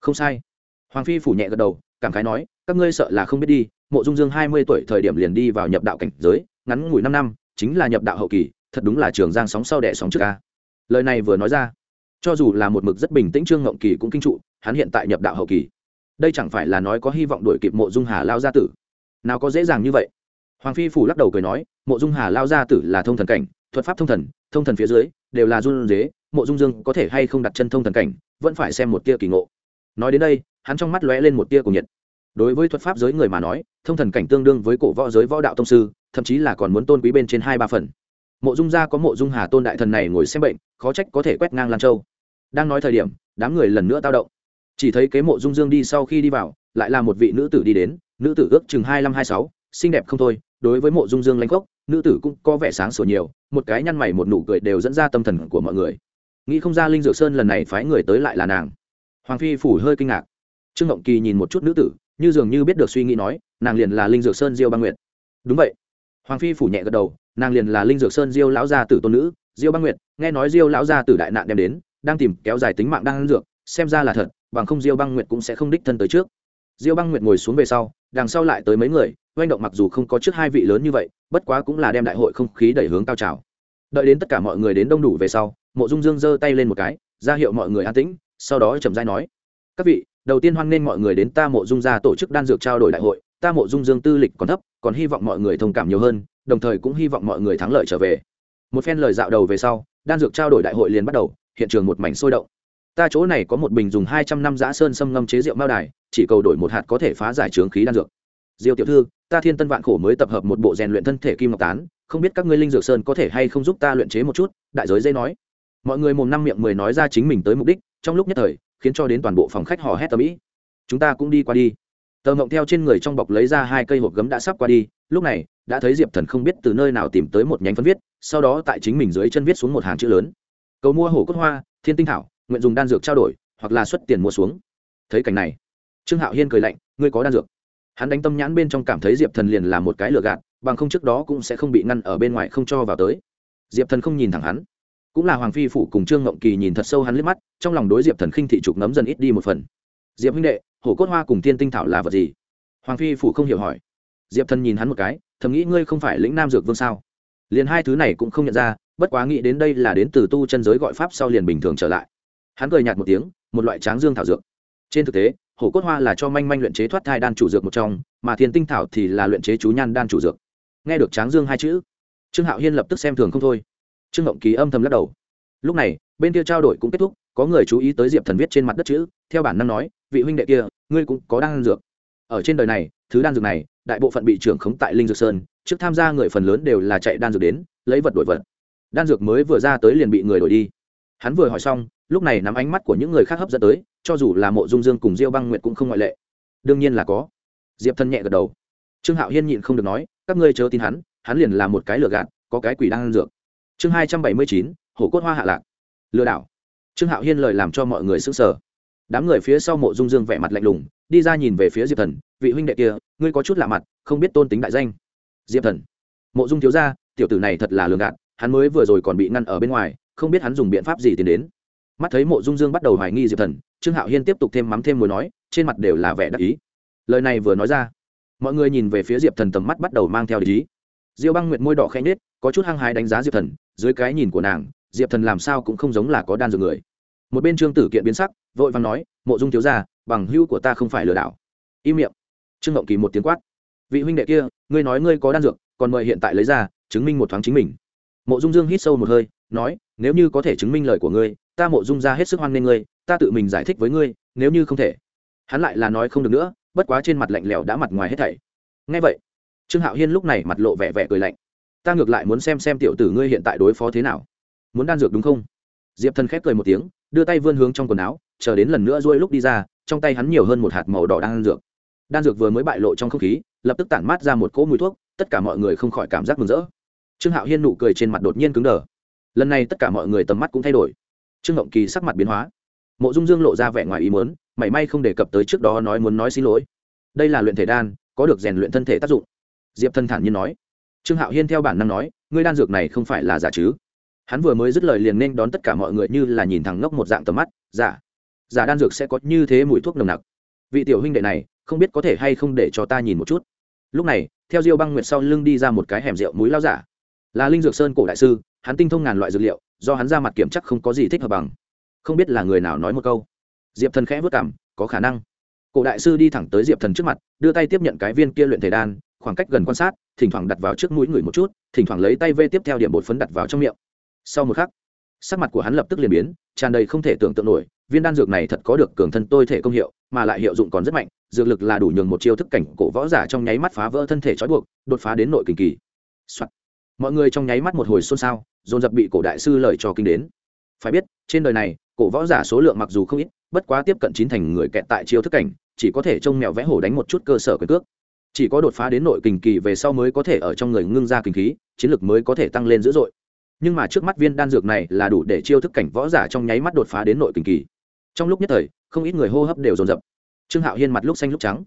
Không sai. Hoàng phi phủ nhẹ gật đầu, cảm khái nói, các ngươi sợ là không biết đi, mộ dung dương hai mươi tuổi thời điểm liền đi vào nhập đạo cảnh giới, ngắn ngủi năm năm, chính là nhập đạo hậu kỳ thật đúng là trường giang sóng sau đẻ sóng trước ca lời này vừa nói ra, cho dù là một mực rất bình tĩnh trương ngộng kỳ cũng kinh trụ, hắn hiện tại nhập đạo hậu kỳ. Đây chẳng phải là nói có hy vọng đuổi kịp mộ dung hà lao gia tử? Nào có dễ dàng như vậy. Hoàng phi phủ lắc đầu cười nói, mộ dung hà lao gia tử là thông thần cảnh, thuật pháp thông thần thông thần phía dưới, đều là run dế mộ dung dương có thể hay không đặt chân thông thần cảnh, vẫn phải xem một tia kỳ ngộ. Nói đến đây, hắn trong mắt lóe lên một tia của nhiệt. Đối với thuật pháp giới người mà nói, thông thần cảnh tương đương với cổ võ giới võ đạo tông sư, thậm chí là còn muốn tôn quý bên trên hai ba phần mộ dung gia có mộ dung hà tôn đại thần này ngồi xem bệnh, khó trách có thể quét ngang lan châu. Đang nói thời điểm, đám người lần nữa tao động. Chỉ thấy kế mộ dung dương đi sau khi đi vào, lại là một vị nữ tử đi đến, nữ tử ước chừng hai năm hai sáu, xinh đẹp không thôi, đối với mộ dung dương lanh gốc nữ tử cũng có vẻ sáng sủa nhiều, một cái nhăn mày một nụ cười đều dẫn ra tâm thần của mọi người. Nghĩ không ra linh dược sơn lần này phái người tới lại là nàng. Hoàng phi phủ hơi kinh ngạc. Trương ngộng kỳ nhìn một chút nữ tử, như dường như biết được suy nghĩ nói, nàng liền là linh dược sơn diêu ba nguyệt. Đúng vậy. Hoàng phi phủ nhẹ gật đầu nàng liền là linh dược sơn diêu lão gia tử tôn nữ, diêu băng nguyệt, nghe nói diêu lão gia tử đại nạn đem đến, đang tìm kéo dài tính mạng đang ăn dược, xem ra là thật, bằng không diêu băng nguyệt cũng sẽ không đích thân tới trước. Diêu băng nguyệt ngồi xuống về sau, đằng sau lại tới mấy người, oanh động mặc dù không có trước hai vị lớn như vậy, bất quá cũng là đem đại hội không khí đẩy hướng cao trào. Đợi đến tất cả mọi người đến đông đủ về sau, mộ dung dương giơ tay lên một cái, ra hiệu mọi người an tĩnh, sau đó trầm dai nói, các vị, đầu tiên hoan nghênh mọi người đến ta mộ dung ra tổ chức đan dược trao đổi đại hội, ta mộ dung dương tư lịch còn thấp, còn hy vọng mọi người thông cảm nhiều hơn đồng thời cũng hy vọng mọi người thắng lợi trở về. Một phen lời dạo đầu về sau, đan dược trao đổi đại hội liền bắt đầu, hiện trường một mảnh sôi động. Ta chỗ này có một bình dùng hai trăm năm giã sơn xâm ngâm chế rượu mao đài, chỉ cầu đổi một hạt có thể phá giải trướng khí đan dược. Diêu tiểu thư, ta thiên tân vạn khổ mới tập hợp một bộ rèn luyện thân thể kim ngọc tán, không biết các ngươi linh dược sơn có thể hay không giúp ta luyện chế một chút, đại giới dây nói. Mọi người mồm năm miệng mười nói ra chính mình tới mục đích, trong lúc nhất thời, khiến cho đến toàn bộ phòng khách hò hét tầm ĩ chúng ta cũng đi qua đi tờ mộng theo trên người trong bọc lấy ra hai cây hộp gấm đã sắp qua đi, lúc này, đã thấy diệp thần không biết từ nơi nào tìm tới một nhánh phân viết, sau đó tại chính mình dưới chân viết xuống một hàng chữ lớn. Cầu mua hổ cốt hoa, thiên tinh thảo, nguyện dùng đan dược trao đổi, hoặc là xuất tiền mua xuống. Thấy cảnh này, trương hạo hiên cười lạnh, ngươi có đan dược? Hắn đánh tâm nhãn bên trong cảm thấy diệp thần liền là một cái lừa gạt, bằng không trước đó cũng sẽ không bị ngăn ở bên ngoài không cho vào tới. Diệp thần không nhìn thẳng hắn. Cũng là hoàng phi phủ cùng trương ngộng kỳ nhìn thật sâu hắn liếc mắt, trong lòng đối diệp thần khinh thị trục nấm dần ít đi một phần. Diệp huynh đệ hổ cốt hoa cùng thiên tinh thảo là vật gì? Hoàng phi phủ không hiểu hỏi. Diệp thần nhìn hắn một cái, thầm nghĩ ngươi không phải lĩnh nam dược vương sao? Liền hai thứ này cũng không nhận ra, bất quá nghĩ đến đây là đến từ tu chân giới gọi pháp sau liền bình thường trở lại. Hắn cười nhạt một tiếng, một loại tráng dương thảo dược. Trên thực tế, hổ cốt hoa là cho manh manh luyện chế thoát thai đan chủ dược một trong, mà thiên tinh thảo thì là luyện chế chú nhan đan chủ dược. Nghe được tráng dương hai chữ, trương hạo hiên lập tức xem thường không thôi. Trương ngộng ký âm thầm lắc đầu. Lúc này, bên kia trao đổi cũng kết thúc, có người chú ý tới diệp thần viết trên mặt đất chữ, theo bản năng nói, vị huynh đệ kia ngươi cũng có đan dược. Ở trên đời này, thứ đan dược này, đại bộ phận bị trưởng khống tại linh dược sơn, trước tham gia người phần lớn đều là chạy đan dược đến, lấy vật đổi vật. Đan dược mới vừa ra tới liền bị người đổi đi. Hắn vừa hỏi xong, lúc này nắm ánh mắt của những người khác hấp dẫn tới, cho dù là mộ dung dương cùng diêu băng nguyệt cũng không ngoại lệ. Đương nhiên là có. Diệp thân nhẹ gật đầu. Trương hạo hiên nhịn không được nói, các ngươi chớ tin hắn hắn liền là một cái lừa gạt, có cái quỷ đang ăn dược. Chương hai trăm bảy mươi chín, hổ cốt hoa hạ lạc. Lừa đảo. Trương hạo hiên lời làm cho mọi người sững sờ đám người phía sau mộ dung dương vẻ mặt lạnh lùng, đi ra nhìn về phía diệp thần, vị huynh đệ kia, ngươi có chút lạ mặt, không biết tôn tính đại danh. Diệp thần? Mộ dung thiếu ra tiểu tử này thật là lường gạt, hắn mới vừa rồi còn bị ngăn ở bên ngoài, không biết hắn dùng biện pháp gì tiến đến. Mắt thấy mộ dung dương bắt đầu hoài nghi diệp thần, trương hạo hiên tiếp tục thêm mắm thêm mối nói, trên mặt đều là vẻ đắc ý. Lời này vừa nói ra, mọi người nhìn về phía diệp thần tầm mắt bắt đầu mang theo ý. Diêu băng nguyệt môi đỏ khẽ nết có chút hăng hái đánh giá diệp thần, dưới cái nhìn của nàng, diệp thần làm sao cũng không giống là có đan dược người một bên trương tử kiện biến sắc vội vàng nói mộ dung thiếu gia, bằng hữu của ta không phải lừa đảo. Im miệng. Trương ngộng kỳ một tiếng quát vị huynh đệ kia ngươi nói ngươi có đan dược còn mời hiện tại lấy ra chứng minh một thoáng chính mình. Mộ dung dương hít sâu một hơi nói nếu như có thể chứng minh lời của ngươi ta mộ dung ra hết sức hoan nghênh ngươi ta tự mình giải thích với ngươi nếu như không thể. Hắn lại là nói không được nữa bất quá trên mặt lạnh lẽo đã mặt ngoài hết thảy. Ngay vậy trương hạo hiên lúc này mặt lộ vẻ vẻ cười lạnh. Ta ngược lại muốn xem xem tiểu tử ngươi hiện tại đối phó thế nào. Muốn đan dược đúng không? Diệp thần khép cười một tiếng đưa tay vươn hướng trong quần áo, chờ đến lần nữa rôi lúc đi ra, trong tay hắn nhiều hơn một hạt màu đỏ đan dược. Đan dược vừa mới bại lộ trong không khí, lập tức tản mát ra một cỗ mùi thuốc, tất cả mọi người không khỏi cảm giác mừng rỡ. Trương hạo hiên nụ cười trên mặt đột nhiên cứng đờ. Lần này tất cả mọi người tầm mắt cũng thay đổi. Trương ngộng kỳ sắc mặt biến hóa. Mộ dung dương lộ ra vẻ ngoài ý muốn, mảy may không đề cập tới trước đó nói muốn nói xin lỗi. Đây là luyện thể đan, có được rèn luyện thân thể tác dụng. Diệp thân thản nhiên nói. Trương hạo hiên theo bản năng nói, ngươi đan dược này không phải là giả chứ? Hắn vừa mới dứt lời liền nên đón tất cả mọi người như là nhìn thẳng ngốc một dạng tầm mắt giả giả đan dược sẽ có như thế mùi thuốc nồng nặc. Vị tiểu huynh đệ này, không biết có thể hay không để cho ta nhìn một chút. Lúc này, theo diêu băng nguyệt sau lưng đi ra một cái hẻm rượu mũi lao giả. Là linh dược sơn cổ đại sư, hắn tinh thông ngàn loại dược liệu, do hắn ra mặt kiểm chắc không có gì thích hợp bằng. Không biết là người nào nói một câu. Diệp thần khẽ vất cảm có khả năng. Cổ đại sư đi thẳng tới diệp thần trước mặt, đưa tay tiếp nhận cái viên kia luyện thể đan, khoảng cách gần quan sát, thỉnh thoảng đặt vào trước mũi người một chút, thỉnh thoảng lấy tay vê tiếp theo điểm bột phấn đặt vào trong miệng sau một khắc, sắc mặt của hắn lập tức liền biến, tràn đầy không thể tưởng tượng nổi, viên đan dược này thật có được cường thân tôi thể công hiệu, mà lại hiệu dụng còn rất mạnh, dược lực là đủ nhường một chiêu thức cảnh cổ võ giả trong nháy mắt phá vỡ thân thể trói buộc, đột phá đến nội kinh kỳ、Soạn. mọi người trong nháy mắt một hồi xôn xao, dồn dập bị cổ đại sư lời cho kinh đến. Phải biết, trên đời này, cổ võ giả số lượng mặc dù không ít, bất quá tiếp cận chín thành người kẹt tại chiêu thức cảnh, chỉ có thể trông mèo vẽ hổ đánh một chút cơ sở quyền cước. Chỉ có đột phá đến nội kinh kỳ về sau mới có thể ở trong người ngưng ra kinh khí, chiến lực mới có thể tăng lên dữ dội nhưng mà trước mắt viên đan dược này là đủ để chiêu thức cảnh võ giả trong nháy mắt đột phá đến nội kinh kỳ. Trong lúc nhất thời, không ít người hô hấp đều dồn dập. Trương hạo hiên mặt lúc xanh lúc trắng.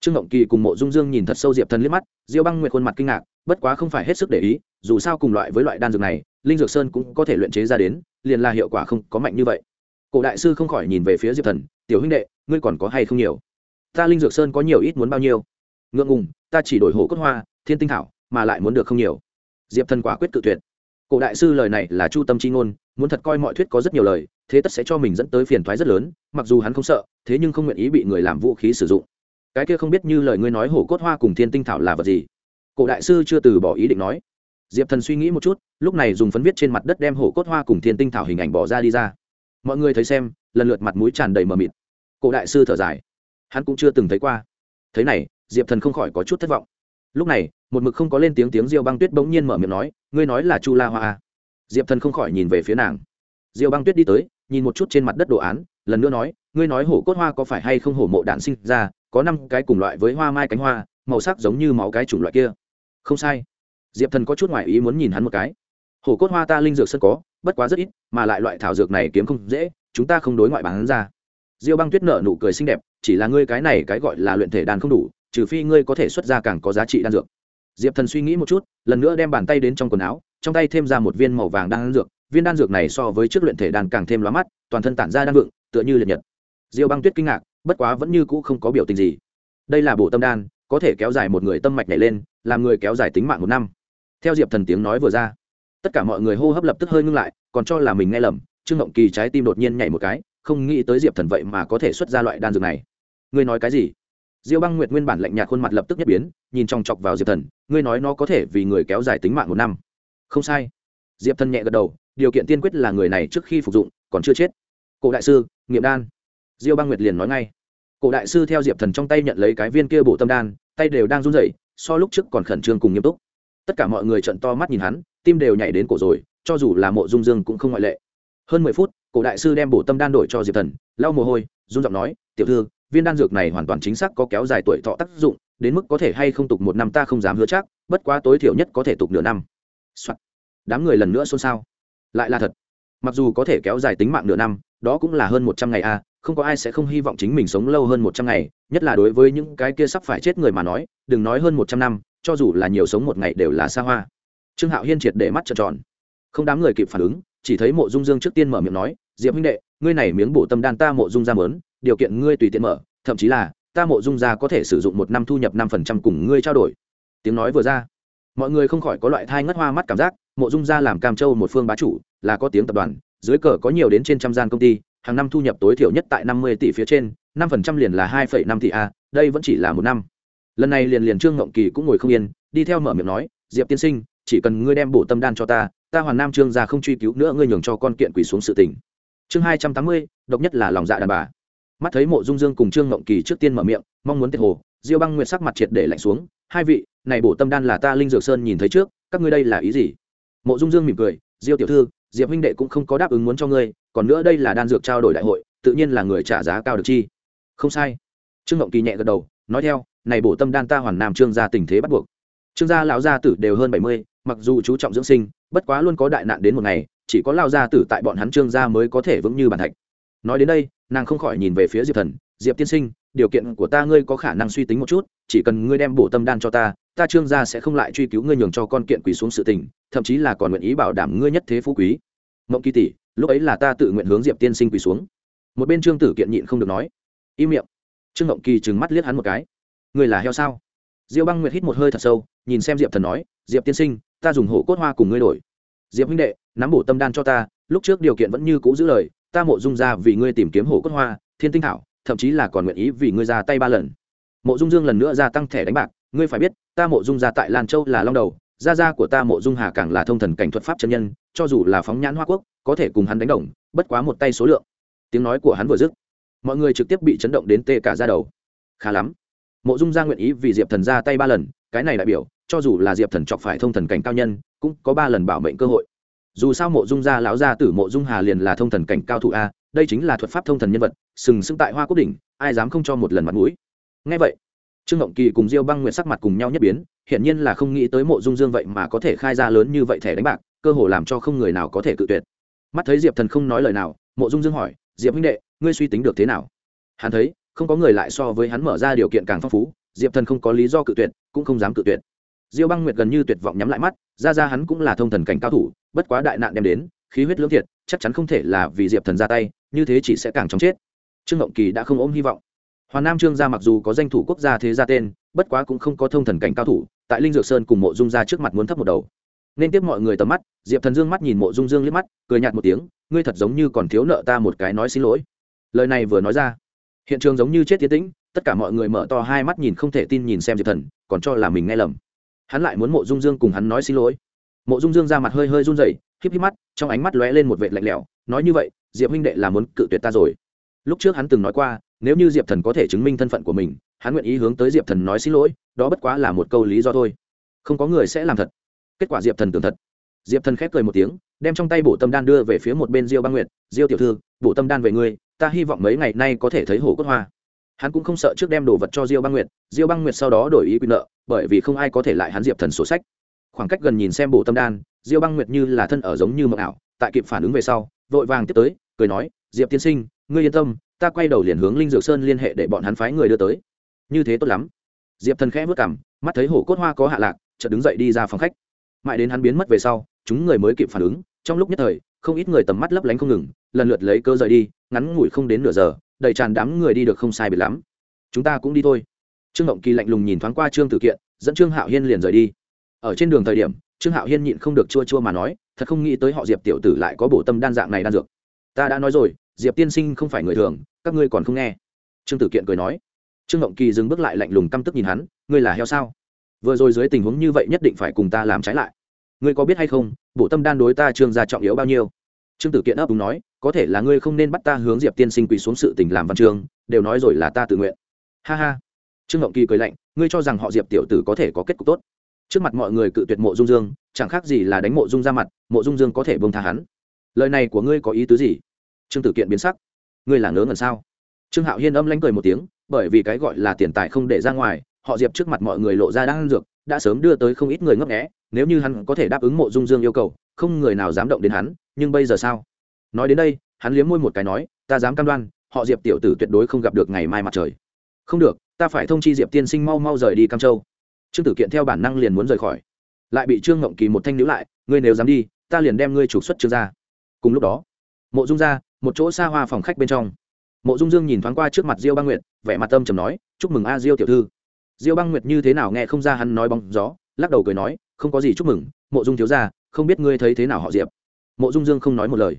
Trương ngộng kỳ cùng mộ dung dương nhìn thật sâu diệp thần liếc mắt, diêu băng nguyệt khuôn mặt kinh ngạc, bất quá không phải hết sức để ý, dù sao cùng loại với loại đan dược này, linh dược sơn cũng có thể luyện chế ra đến, liền là hiệu quả không có mạnh như vậy. Cổ đại sư không khỏi nhìn về phía diệp thần, tiểu huynh đệ, ngươi còn có hay không nhiều? Ta linh dược sơn có nhiều ít muốn bao nhiêu? Ngượng ngùng, ta chỉ đổi hổ cốt hoa, thiên tinh thảo, mà lại muốn được không nhiều. Diệp thần quả quyết tự tuyệt cổ đại sư lời này là chu tâm c h i ngôn, muốn thật coi mọi thuyết có rất nhiều lời, thế tất sẽ cho mình dẫn tới phiền thoái rất lớn, mặc dù hắn không sợ, thế nhưng không nguyện ý bị người làm vũ khí sử dụng. Cái kia không biết như lời ngươi nói hổ cốt hoa cùng thiên tinh thảo là vật gì? Cổ đại sư chưa từ bỏ ý định nói. Diệp thần suy nghĩ một chút, lúc này dùng phấn viết trên mặt đất đem hổ cốt hoa cùng thiên tinh thảo hình ảnh bỏ ra đi ra. Mọi người thấy xem, lần lượt mặt mũi tràn đầy mờ mịt. Cổ đại sư thở dài. Hắn cũng chưa từng thấy qua. Thế này, diệp thần không khỏi có chút thất vọng lúc này, một mực không có lên tiếng tiếng diêu băng tuyết bỗng nhiên mở miệng nói, ngươi nói là chu la hoa à? diệp thần không khỏi nhìn về phía nàng. Diêu băng tuyết đi tới, nhìn một chút trên mặt đất đồ án, lần nữa nói, ngươi nói hổ cốt hoa có phải hay không hổ mộ đạn sinh ra, có năm cái cùng loại với hoa mai cánh hoa, màu sắc giống như máu cái chủng loại kia. Không sai. Diệp thần có chút ngoại ý muốn nhìn hắn một cái. Hổ cốt hoa ta linh dược sân có, bất quá rất ít, mà lại loại thảo dược này kiếm không dễ, chúng ta không đối ngoại bán ra. Diêu băng tuyết nở nụ cười xinh đẹp, chỉ là ngươi cái này cái gọi là luyện thể đan không đủ trừ phi ngươi có thể xuất ra càng có giá trị đan dược. Diệp thần suy nghĩ một chút, lần nữa đem bàn tay đến trong quần áo, trong tay thêm ra một viên màu vàng đan dược, viên đan dược này so với trước luyện thể đan càng thêm lóa mắt, toàn thân tản ra đan vượng, tựa như liệt nhật. Diêu băng tuyết kinh ngạc, bất quá vẫn như cũ không có biểu tình gì. Đây là bộ tâm đan, có thể kéo dài một người tâm mạch này lên, làm người kéo dài tính mạng một năm. Theo diệp thần tiếng nói vừa ra, tất cả mọi người hô hấp lập tức hơi ngưng lại, còn cho là mình nghe lầm, trương ngộng kỳ trái tim đột nhiên nhảy một cái, không nghĩ tới diệp thần vậy mà có thể xuất ra loại đan dược này. Ngươi nói cái gì? Diêu băng nguyệt nguyên bản lạnh nhạt khuôn mặt lập tức nhất biến, nhìn chòng chọc vào diệp thần, ngươi nói nó có thể vì người kéo dài tính mạng một năm. Không sai. Diệp thần nhẹ gật đầu, điều kiện tiên quyết là người này trước khi phục dụng, còn chưa chết. Cổ đại sư, nghiệm đan. Diêu băng nguyệt liền nói ngay. Cổ đại sư theo diệp thần trong tay nhận lấy cái viên kia bộ tâm đan, tay đều đang run rẩy, so lúc trước còn khẩn trương cùng nghiêm túc. Tất cả mọi người trận to mắt nhìn hắn, tim đều nhảy đến cổ rồi, cho dù là mộ dung dương cũng không ngoại lệ. Hơn mười phút, cổ đại sư đem bộ tâm đan đổi cho diệp thần, lau mồ hôi, run giọng nói, tiểu thư viên đan dược này hoàn toàn chính xác có kéo dài tuổi thọ tác dụng, đến mức có thể hay không tục một năm ta không dám hứa chắc, bất quá tối thiểu nhất có thể tục nửa năm、Soạn. đám người lần nữa xôn xao. Lại là thật. Mặc dù có thể kéo dài tính mạng nửa năm, đó cũng là hơn một trăm ngày a không có ai sẽ không hy vọng chính mình sống lâu hơn một trăm ngày, nhất là đối với những cái kia sắp phải chết người mà nói, đừng nói hơn một trăm năm, cho dù là nhiều sống một ngày đều là xa hoa. Trương hạo hiên triệt để mắt trợn tròn. Không đám người kịp phản ứng, chỉ thấy mộ dung dương trước tiên mở miệng nói, diệp huynh đệ, ngươi này miếng bổ tâm đan ta mộ dung ra mớn điều kiện ngươi tùy tiện mở, thậm chí là, ta mộ dung Gia có thể sử dụng một năm thu nhập năm phần trăm cùng ngươi trao đổi. Tiếng nói vừa ra, mọi người không khỏi có loại thai ngất hoa mắt cảm giác, mộ dung Gia làm cam châu một phương bá chủ, là có tiếng tập đoàn, dưới cờ có nhiều đến trên trăm gian công ty, hàng năm thu nhập tối thiểu nhất tại năm mươi tỷ phía trên, năm phần trăm liền là hai phẩy năm tỷ a, đây vẫn chỉ là một năm. Lần này liền liền trương ngộng kỳ cũng ngồi không yên, đi theo mở miệng nói, diệp tiên sinh, chỉ cần ngươi đem bổ tâm đan cho ta ta hoàn nam trương gia không truy cứu nữa, ngươi nhường cho con kiện quỳ xuống sự tình. Chương hai trăm tám mươi, độc nhất là lòng dạ đàn bà mắt thấy mộ dung dương cùng trương ngộng kỳ trước tiên mở miệng, mong muốn tiết hồ, diêu băng nguyệt sắc mặt triệt để lạnh xuống, hai vị, này bổ tâm đan là ta linh dược sơn nhìn thấy trước, các ngươi đây là ý gì? Mộ dung dương mỉm cười, diêu tiểu thư, diệp huynh đệ cũng không có đáp ứng muốn cho ngươi, còn nữa đây là đan dược trao đổi đại hội, tự nhiên là người trả giá cao được chi. Không sai. Trương ngộng kỳ nhẹ gật đầu, nói theo, này bổ tâm đan ta hoàn nam trương gia tình thế bắt buộc. Trương gia lão gia tử đều hơn bảy mươi, mặc dù chú trọng dưỡng sinh, bất quá luôn có đại nạn đến một ngày, chỉ có lao gia tử tại bọn hắn trương gia mới có thể vững như bàn thạch nói đến đây, nàng không khỏi nhìn về phía diệp thần, diệp tiên sinh, điều kiện của ta ngươi có khả năng suy tính một chút, chỉ cần ngươi đem bổ tâm đan cho ta ta trương gia sẽ không lại truy cứu ngươi nhường cho con kiện quỳ xuống sự tình, thậm chí là còn nguyện ý bảo đảm ngươi nhất thế phú quý. Mộng kỳ tỷ, lúc ấy là ta tự nguyện hướng diệp tiên sinh quỳ xuống. Một bên trương tử kiện nhịn không được nói, im miệng. Trương mộng kỳ trừng mắt liếc hắn một cái, ngươi là heo sao? Diêu băng nguyệt hít một hơi thật sâu, nhìn xem diệp thần nói, diệp tiên sinh, ta dùng hổ cốt hoa cùng ngươi đổi. Diệp huynh đệ, nắm bổ tâm đan cho ta, lúc trước điều kiện vẫn như cũ giữ lời ta mộ dung ra vì ngươi tìm kiếm hổ cốt hoa, thiên tinh thảo, thậm chí là còn nguyện ý vì ngươi ra tay ba lần. Mộ dung dương lần nữa gia tăng thẻ đánh bạc, ngươi phải biết, ta mộ dung ra tại lan châu là long đầu, gia gia của ta mộ dung hà càng là thông thần cảnh thuật pháp chân nhân, cho dù là phóng nhãn hoa quốc, có thể cùng hắn đánh đồng, bất quá một tay số lượng. Tiếng nói của hắn vừa dứt, mọi người trực tiếp bị chấn động đến tê cả ra đầu. Khá lắm. Mộ dung gia nguyện ý vì diệp thần ra tay ba lần, cái này đại biểu, cho dù là diệp thần chọc phải thông thần cảnh cao nhân, cũng có ba lần bảo mệnh cơ hội dù sao mộ dung gia lão gia tử mộ dung hà liền là thông thần cảnh cao thủ a, đây chính là thuật pháp thông thần nhân vật, sừng sững tại hoa quốc đỉnh, ai dám không cho một lần mặt mũi. Ngay vậy, trương ngộng kỳ cùng diêu băng nguyện sắc mặt cùng nhau nhất biến, hiển nhiên là không nghĩ tới mộ dung dương vậy mà có thể khai ra lớn như vậy thẻ đánh bạc, cơ hồ làm cho không người nào có thể cự tuyệt. Mắt thấy diệp thần không nói lời nào, mộ dung dương hỏi, diệp huynh đệ, ngươi suy tính được thế nào? Hắn thấy, không có người lại so với hắn mở ra điều kiện càng phong phú, diệp thần không có lý do cự tuyệt, cũng không dám cự tuyệt. Diêu băng nguyệt gần như tuyệt vọng nhắm lại mắt, ra ra hắn cũng là thông thần cảnh cao thủ bất quá đại nạn đem đến, khí huyết lưỡng thiệt, chắc chắn không thể là vì diệp thần ra tay, như thế chỉ sẽ càng chóng chết. Trương ngộng kỳ đã không ôm hy vọng. Hoàn nam trương gia mặc dù có danh thủ quốc gia thế gia tên, bất quá cũng không có thông thần cảnh cao thủ, tại linh dược sơn cùng mộ dung ra trước mặt muốn thấp một đầu. Nên tiếp mọi người tầm mắt, diệp thần dương mắt nhìn mộ dung dương liếc mắt, cười nhạt một tiếng, ngươi thật giống như còn thiếu nợ ta một cái nói xin lỗi. Lời này vừa nói ra, hiện trường giống như chết tiến tĩnh, tất cả mọi người mở to hai mắt nhìn không thể tin nhìn xem diệp thần, còn cho là mình nghe lầm. Hắn lại muốn mộ dung dương cùng hắn nói xin lỗi mộ dung dương ra mặt hơi hơi run rẩy, híp híp mắt, trong ánh mắt lóe lên một vệt lạnh lẽo, nói như vậy, diệp huynh đệ là muốn cự tuyệt ta rồi. Lúc trước hắn từng nói qua, nếu như diệp thần có thể chứng minh thân phận của mình, hắn nguyện ý hướng tới diệp thần nói xin lỗi, đó bất quá là một câu lý do thôi. Không có người sẽ làm thật. Kết quả diệp thần tưởng thật. Diệp thần khép cười một tiếng, đem trong tay bổ tâm đan đưa về phía một bên diêu băng nguyệt, diêu tiểu thư, bổ tâm đan về ngươi, ta hy vọng mấy ngày nay có thể thấy hổ cốt hoa. Hắn cũng không sợ trước đem đồ vật cho diêu băng nguyệt, diêu băng nguyệt sau đó đổi ý quyền nợ, bởi vì không ai có thể lại hắn diệp thần sổ sách khoảng cách gần nhìn xem bổ tâm đan, diêu băng nguyệt như là thân ở giống như mộng ảo, tại kịp phản ứng về sau, vội vàng tiếp tới, cười nói, diệp tiên sinh, ngươi yên tâm, ta quay đầu liền hướng linh dược sơn liên hệ để bọn hắn phái người đưa tới. Như thế tốt lắm. Diệp thần khẽ vất cảm mắt thấy hổ cốt hoa có hạ lạc, chợt đứng dậy đi ra phòng khách. Mãi đến hắn biến mất về sau, chúng người mới kịp phản ứng, trong lúc nhất thời, không ít người tầm mắt lấp lánh không ngừng, lần lượt lấy cơ rời đi, ngắn ngủi không đến nửa giờ, đầy tràn đám người đi được không sai biệt lắm. Chúng ta cũng đi thôi. Trương ngộng kỳ lạnh lùng nhìn thoáng qua trương tử kiện, dẫn trương hạo hiên liền rời đi ở trên đường thời điểm, trương hạo hiên nhịn không được chua chua mà nói, thật không nghĩ tới họ diệp tiểu tử lại có bổ tâm đan dạng này đan dược. Ta đã nói rồi, diệp tiên sinh không phải người thường, các ngươi còn không nghe. Trương tử kiện cười nói. Trương ngộng kỳ dừng bước lại lạnh lùng căm tức nhìn hắn, ngươi là heo sao? Vừa rồi dưới tình huống như vậy nhất định phải cùng ta làm trái lại. Ngươi có biết hay không bộ tâm đan đối ta trương gia trọng yếu bao nhiêu? Trương tử kiện ấp đúng nói, có thể là ngươi không nên bắt ta hướng diệp tiên sinh quỳ xuống sự tình làm văn trường. đều nói rồi là ta tự nguyện. Ha ha. Trương ngộng kỳ cười lạnh, ngươi cho rằng họ diệp tiểu tử có thể có kết cục tốt? Trước mặt mọi người cự tuyệt mộ dung dương, chẳng khác gì là đánh mộ dung ra mặt, mộ dung dương có thể bông tha hắn. Lời này của ngươi có ý tứ gì? Trương tử kiện biến sắc. Ngươi là ngớ ngẩn sao? Trương hạo hiên âm lánh cười một tiếng, bởi vì cái gọi là tiền tài không để ra ngoài, họ diệp trước mặt mọi người lộ ra đang dược, đã sớm đưa tới không ít người ngấp nghẽ nếu như hắn có thể đáp ứng mộ dung dương yêu cầu, không người nào dám động đến hắn, nhưng bây giờ sao? Nói đến đây, hắn liếm môi một cái nói, ta dám cam đoan, họ diệp tiểu tử tuyệt đối không gặp được ngày mai mặt trời. Không được, ta phải thông chi diệp tiên sinh mau mau rời đi cam châu trương tử kiện theo bản năng liền muốn rời khỏi. Lại bị trương ngộng kỳ một thanh níu lại, ngươi nếu dám đi, ta liền đem ngươi trục xuất trương ra cùng lúc đó, mộ dung ra một chỗ xa hoa phòng khách bên trong, mộ dung dương nhìn thoáng qua trước mặt diêu băng nguyệt, vẻ mặt tâm trầm nói, chúc mừng a diêu tiểu thư. Diêu băng nguyệt như thế nào nghe không ra hắn nói bóng gió, lắc đầu cười nói, không có gì chúc mừng, mộ dung thiếu ra không biết ngươi thấy thế nào họ diệp. Mộ dung dương không nói một lời.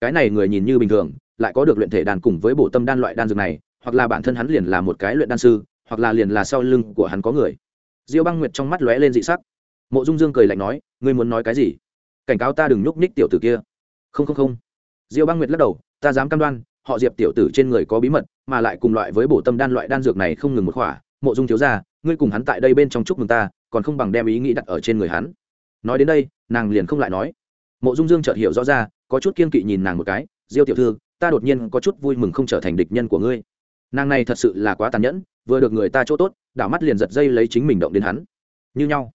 Cái này người nhìn như bình thường, lại có được luyện thể đàn cùng với bộ tâm đan loại đan dược này, hoặc là bản thân hắn liền là một cái luyện đan sư, hoặc là liền là sau lưng của hắn có người diêu băng nguyệt trong mắt lóe lên dị sắc. Mộ dung dương cười lạnh nói, ngươi muốn nói cái gì? Cảnh cáo ta đừng nhúc ních tiểu tử kia. Không không không. Diêu băng nguyệt lắc đầu, ta dám cam đoan, họ diệp tiểu tử trên người có bí mật, mà lại cùng loại với bổ tâm đan loại đan dược này không ngừng một khỏa. Mộ dung thiếu ra ngươi cùng hắn tại đây bên trong chúc mừng ta, còn không bằng đem ý nghĩ đặt ở trên người hắn. Nói đến đây, nàng liền không lại nói. Mộ dung dương chợt hiểu rõ ra, có chút kiên kỵ nhìn nàng một cái, diêu tiểu thư, ta đột nhiên có chút vui mừng không trở thành địch nhân của ngươi. Nàng này thật sự là quá tàn nhẫn vừa được người ta chỗ tốt, đảo mắt liền giật dây lấy chính mình động đến hắn. Như nhau.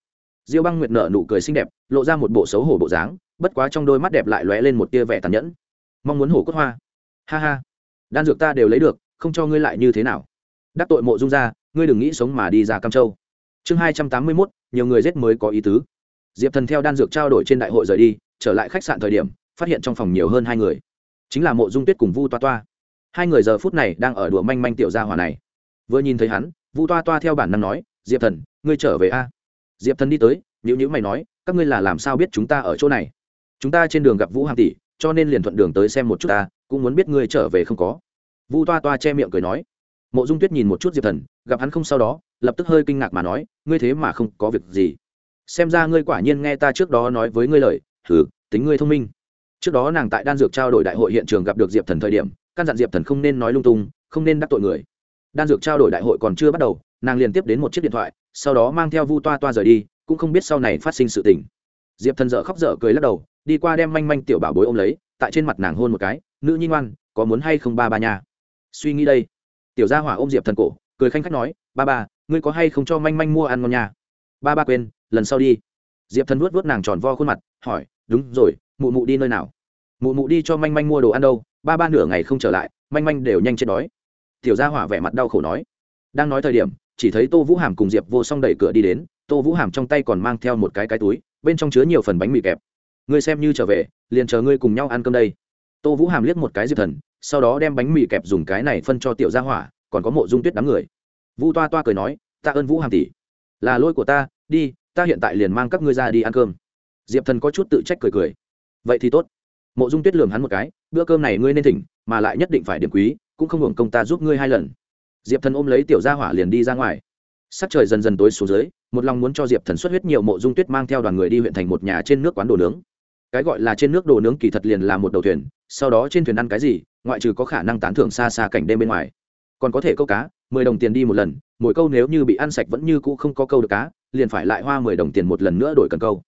Diêu băng nguyệt nở nụ cười xinh đẹp, lộ ra một bộ xấu hổ bộ dáng, bất quá trong đôi mắt đẹp lại lóe lên một tia vẻ tàn nhẫn. Mong muốn hổ cốt hoa. Ha ha. Đan dược ta đều lấy được, không cho ngươi lại như thế nào. Đắc tội mộ dung ra ngươi đừng nghĩ sống mà đi ra cam châu. Chương hai trăm tám mươi mốt, nhiều người giết mới có ý tứ. Diệp thần theo đan dược trao đổi trên đại hội rời đi, trở lại khách sạn thời điểm, phát hiện trong phòng nhiều hơn hai người. Chính là mộ dung tuyết cùng vu toa toa. Hai người giờ phút này đang ở đùa manh manh tiểu gia hỏa này vừa nhìn thấy hắn, vu toa toa theo bản năng nói, diệp thần, ngươi trở về a. Diệp thần đi tới nhữ nhữ mày nói, các ngươi là làm sao biết chúng ta ở chỗ này? Chúng ta trên đường gặp vũ hàm tỷ, cho nên liền thuận đường tới xem một chút ta, cũng muốn biết ngươi trở về không có. Vu toa toa che miệng cười nói. Mộ dung tuyết nhìn một chút diệp thần, gặp hắn không sau đó, lập tức hơi kinh ngạc mà nói, ngươi thế mà không có việc gì. Xem ra ngươi quả nhiên nghe ta trước đó nói với ngươi lời thử tính ngươi thông minh. Trước đó nàng tại đan dược trao đổi đại hội hiện trường gặp được diệp thần thời điểm, căn dặn diệp thần không nên nói lung tung, không nên đắc tội người đan dược trao đổi đại hội còn chưa bắt đầu, nàng liền tiếp đến một chiếc điện thoại, sau đó mang theo vu toa toa rời đi, cũng không biết sau này phát sinh sự tình. Diệp thần dợ khóc dở cười lắc đầu, đi qua đem manh manh tiểu bảo bối ô m lấy, tại trên mặt nàng hôn một cái, nữ nhi ngoan, có muốn hay không ba ba nha? Suy nghĩ đây. Tiểu gia hỏa ôm diệp thần cổ, cười khanh khách nói, ba ba, ngươi có hay không cho manh manh mua ăn ngon nha? Ba ba quên, lần sau đi. Diệp thần vuốt vuốt nàng tròn vo khuôn mặt, hỏi, đúng rồi, mụ mụ đi nơi nào? Mụ mụ đi cho manh manh mua đồ ăn đâu, ba ba nửa ngày không trở lại, manh manh đều nhanh chết đói tiểu gia hỏa vẻ mặt đau khổ nói. Đang nói thời điểm, chỉ thấy tô vũ hàm cùng diệp vô song đẩy cửa đi đến, tô vũ hàm trong tay còn mang theo một cái cái túi, bên trong chứa nhiều phần bánh mì kẹp. Ngươi xem như trở về, liền chờ ngươi cùng nhau ăn cơm đây. Tô vũ hàm liếc một cái diệp thần, sau đó đem bánh mì kẹp dùng cái này phân cho tiểu gia hỏa, còn có mộ dung tuyết đám người. Vu toa toa cười nói, ta ơn vũ hàm tỷ. Là lỗi của ta, đi, ta hiện tại liền mang các ngươi ra đi ăn cơm. Diệp thần có chút tự trách cười cười. Vậy thì tốt. Mộ dung tuyết lường hắn một cái, bữa cơm này ngươi nên thỉnh, mà lại nhất định phải điểm quý cũng không hưởng công ta giúp ngươi hai lần. Diệp thần ôm lấy tiểu gia hỏa liền đi ra ngoài. Sắc trời dần dần tối xuống dưới, một lòng muốn cho diệp thần xuất huyết nhiều mộ dung tuyết mang theo đoàn người đi huyện thành một nhà trên nước quán đồ nướng. Cái gọi là trên nước đồ nướng kỳ thật liền là một đầu thuyền, sau đó trên thuyền ăn cái gì, ngoại trừ có khả năng tán thưởng xa xa cảnh đêm bên ngoài. Còn có thể câu cá, mười đồng tiền đi một lần, mỗi câu nếu như bị ăn sạch vẫn như cũ không có câu được cá, liền phải lại hoa mười đồng tiền một lần nữa đổi cần câu.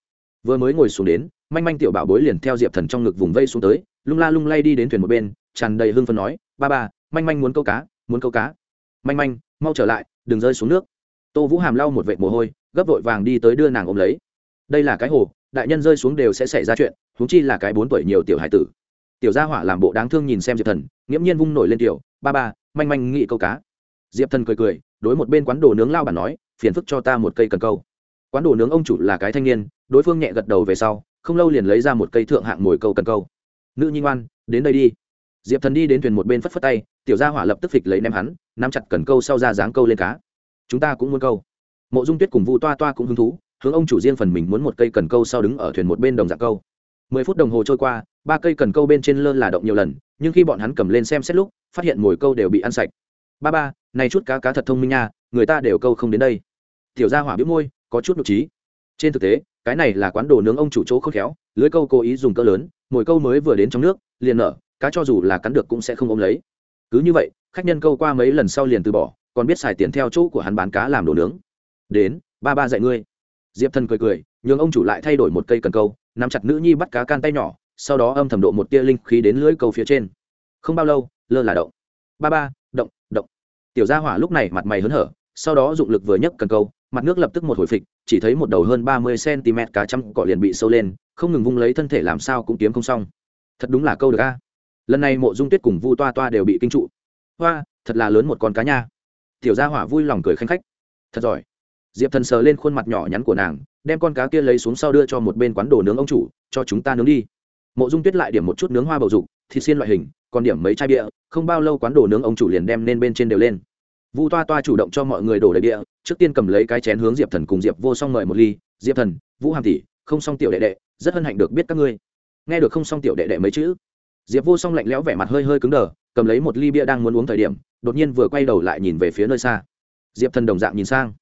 Vừa mới ngồi xuống đến, manh manh tiểu bảo bối liền theo diệp thần trong ngực vùng vây xuống tới, lung la lung lay đi đến thuyền một bên, tràn đầy hương phân nói, ba ba manh manh muốn câu cá, muốn câu cá. Manh manh, mau trở lại, đừng rơi xuống nước. Tô vũ hàm lau một vệt mồ hôi, gấp vội vàng đi tới đưa nàng ôm lấy. Đây là cái hồ, đại nhân rơi xuống đều sẽ xảy ra chuyện húng chi là cái bốn tuổi nhiều tiểu hải tử. Tiểu gia hỏa làm bộ đáng thương nhìn xem diệp thần, nghiễm nhiên vung nổi lên tiểu, ba ba, manh manh nghị câu cá. Diệp thần cười cười, đối một bên quán đồ nướng lao bản nói, phiền phức cho ta một cây cần câu. Quán đồ nướng ông chủ là cái thanh niên, đối phương nhẹ gật đầu về sau, không lâu liền lấy ra một cây thượng hạng mồi câu cần câu. Nữ nhi ngoan, đến đây đi diệp thần đi đến thuyền một bên phất phất tay, tiểu gia hỏa lập tức phịch lấy ném hắn, nắm chặt cần câu sau ra dáng câu lên cá. Chúng ta cũng muốn câu. Mộ dung tuyết cùng vu toa toa cũng hứng thú, hướng ông chủ riêng phần mình muốn một cây cần câu sau đứng ở thuyền một bên đồng dạng câu. Mười phút đồng hồ trôi qua, ba cây cần câu bên trên lơ là động nhiều lần, nhưng khi bọn hắn cầm lên xem xét lúc, phát hiện mồi câu đều bị ăn sạch. Ba ba, này chút cá cá thật thông minh nha, người ta đều câu không đến đây. Tiểu gia hỏa biết môi, có chút nhục trí trên thực tế, cái này là quán đồ nướng ông chủ chỗ khôn khéo, lưới câu cố ý dùng cỡ lớn, mồi câu mới vừa đến trong nước, liền nở cá cho dù là cắn được cũng sẽ không ôm lấy. Cứ như vậy, khách nhân câu qua mấy lần sau liền từ bỏ, còn biết xài tiền theo chỗ của hắn bán cá làm đồ nướng. Đến, ba ba dạy ngươi. Diệp thần cười cười, nhường ông chủ lại thay đổi một cây cần câu, nắm chặt nữ nhi bắt cá can tay nhỏ, sau đó âm thầm độ một tia linh khí đến lưỡi câu phía trên. Không bao lâu, lơ là động. Ba ba, động động. Tiểu gia hỏa lúc này mặt mày hớn hở, sau đó dụng lực vừa nhấc cần câu, mặt nước lập tức một hồi phịch, chỉ thấy một đầu hơn ba mươi cm cá trăm cỏ liền bị sâu lên, không ngừng vung lấy thân thể làm sao cũng kiếm không xong. Thật đúng là câu được a lần này mộ dung tuyết cùng vu toa toa đều bị kinh trụ. Hoa, thật là lớn một con cá nha. Tiểu gia hỏa vui lòng cười khanh khách. Thật giỏi. Diệp thần sờ lên khuôn mặt nhỏ nhắn của nàng, đem con cá kia lấy xuống sau đưa cho một bên quán đồ nướng ông chủ, cho chúng ta nướng đi. Mộ dung tuyết lại điểm một chút nướng hoa bầu dục, thịt xiên loại hình, còn điểm mấy chai bia, không bao lâu quán đồ nướng ông chủ liền đem lên bên trên đều lên. Vu toa toa chủ động cho mọi người đổ đầy bia, trước tiên cầm lấy cái chén hướng diệp thần cùng diệp vô song mời một ly. Diệp thần, vũ hàm tỷ, không song tiểu đệ đệ, rất hân hạnh được biết các ngươi. Nghe được không song tiểu đệ đệ mấy chữ diệp vô song lạnh lẽo vẻ mặt hơi hơi cứng đờ, cầm lấy một ly bia đang muốn uống thời điểm, đột nhiên vừa quay đầu lại nhìn về phía nơi xa. Diệp thần đồng dạng nhìn sang.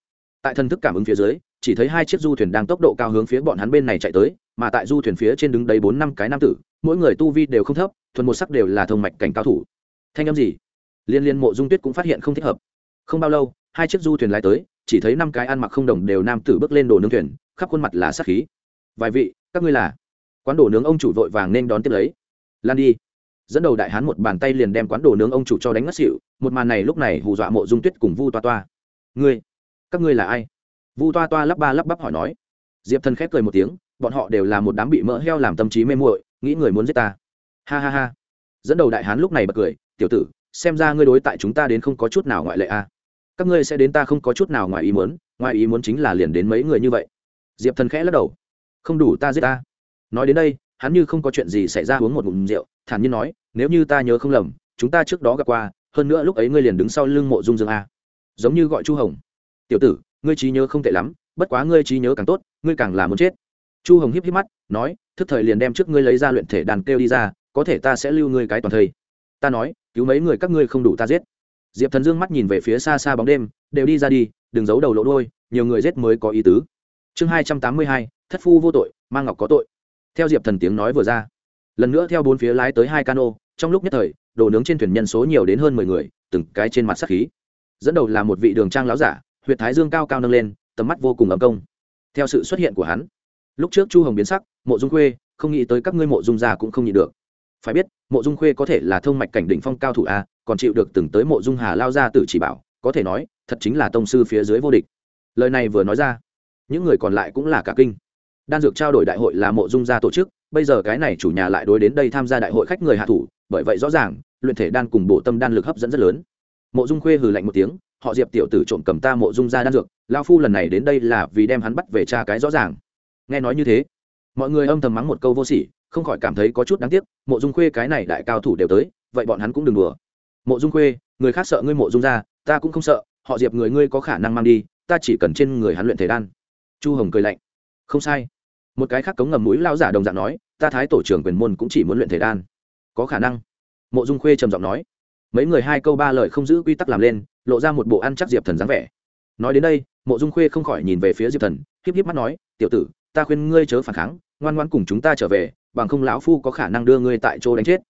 Tại thần thức cảm ứng phía dưới, chỉ thấy hai chiếc du thuyền đang tốc độ cao hướng phía bọn hắn bên này chạy tới, mà tại du thuyền phía trên đứng đấy bốn năm cái nam tử, mỗi người tu vi đều không thấp, thuần một sắc đều là thông mạch cảnh cao thủ. Thanh âm gì? Liên liên mộ dung tuyết cũng phát hiện không thích hợp. Không bao lâu, hai chiếc du thuyền lái tới, chỉ thấy năm cái ăn mặc không đồng đều nam tử bước lên đồ nướng thuyền, khắp khuôn mặt là sắc khí. Vài vị, các ngươi là? Quán đồ nướng ông chủ vội vàng nên đón tiếp lấy lan đi. Dẫn đầu đại hán một bàn tay liền đem quán đồ nướng ông chủ cho đánh ngất xỉu, một màn này lúc này hù dọa mộ dung tuyết cùng vu toa toa. Ngươi, các ngươi là ai? Vu toa toa lắp ba lắp bắp hỏi nói. Diệp thần khép cười một tiếng, bọn họ đều là một đám bị mỡ heo làm tâm trí mê muội, nghĩ người muốn giết ta. Ha ha ha. Dẫn đầu đại hán lúc này bật cười, tiểu tử, xem ra ngươi đối tại chúng ta đến không có chút nào ngoại lệ a à. các ngươi sẽ đến ta không có chút nào ngoài ý muốn, ngoài ý muốn chính là liền đến mấy người như vậy. Diệp thần khẽ lắc đầu. Không đủ ta giết ta. Nói đến đây hắn như không có chuyện gì xảy ra uống một ngụm rượu, thản nhiên nói, nếu như ta nhớ không lầm, chúng ta trước đó gặp qua, hơn nữa lúc ấy ngươi liền đứng sau lưng mộ dung dương a. Giống như gọi chu hồng. Tiểu tử, ngươi trí nhớ không tệ lắm, bất quá ngươi trí nhớ càng tốt, ngươi càng là muốn chết. Chu hồng híp híp mắt, nói, thức thời liền đem trước ngươi lấy ra luyện thể đàn kêu đi ra, có thể ta sẽ lưu ngươi cái toàn thây. Ta nói, cứu mấy người các ngươi không đủ ta giết. Diệp thần dương mắt nhìn về phía xa xa bóng đêm, đều đi ra đi, đừng giấu đầu lộ đôi nhiều người giết mới có ý tứ. Chương hai trăm tám mươi hai, thất phu vô tội mang ngọc có tội theo diệp thần tiếng nói vừa ra, lần nữa theo bốn phía lái tới hai cano, trong lúc nhất thời, đồ nướng trên thuyền nhân số nhiều đến hơn mười người, từng cái trên mặt sắc khí. Dẫn đầu là một vị đường trang láo giả, Huyệt thái dương cao cao nâng lên, tầm mắt vô cùng ấm công. Theo sự xuất hiện của hắn, lúc trước chu hồng biến sắc, mộ dung khuê, không nghĩ tới các ngươi mộ dung già cũng không nhịn được. Phải biết, mộ dung khuê có thể là thông mạch cảnh đỉnh phong cao thủ a, còn chịu được từng tới mộ dung hà lao ra từ chỉ bảo, có thể nói, thật chính là tông sư phía dưới vô địch. Lời này vừa nói ra, những người còn lại cũng là cả kinh đan dược trao đổi đại hội là mộ dung gia tổ chức, bây giờ cái này chủ nhà lại đối đến đây tham gia đại hội khách người hạ thủ, bởi vậy rõ ràng, luyện thể đan cùng bộ tâm đan lực hấp dẫn rất lớn. Mộ dung khuê hừ lạnh một tiếng, họ diệp tiểu tử trộm cầm ta mộ dung gia đan dược lao phu lần này đến đây là vì đem hắn bắt về cha cái rõ ràng. Nghe nói như thế, mọi người âm thầm mắng một câu vô sỉ, không khỏi cảm thấy có chút đáng tiếc, mộ dung khuê cái này đại cao thủ đều tới, vậy bọn hắn cũng đừng đùa. Mộ dung khuê, người khác sợ ngươi mộ dung gia, ta cũng không sợ, họ diệp người ngươi có khả năng mang đi, ta chỉ cần trên người hắn luyện thể đan. Chu hồng cười lạnh không sai. Một cái khác cống ngầm mũi lao giả đồng dạng nói, ta thái tổ trưởng quyền môn cũng chỉ muốn luyện thể đan. Có khả năng. Mộ dung khuê trầm giọng nói. Mấy người hai câu ba lời không giữ quy tắc làm lên, lộ ra một bộ ăn chắc diệp thần dáng vẻ. Nói đến đây, mộ dung khuê không khỏi nhìn về phía diệp thần, híp híp mắt nói, tiểu tử, ta khuyên ngươi chớ phản kháng, ngoan ngoan cùng chúng ta trở về, bằng không lão phu có khả năng đưa ngươi tại chỗ đánh chết.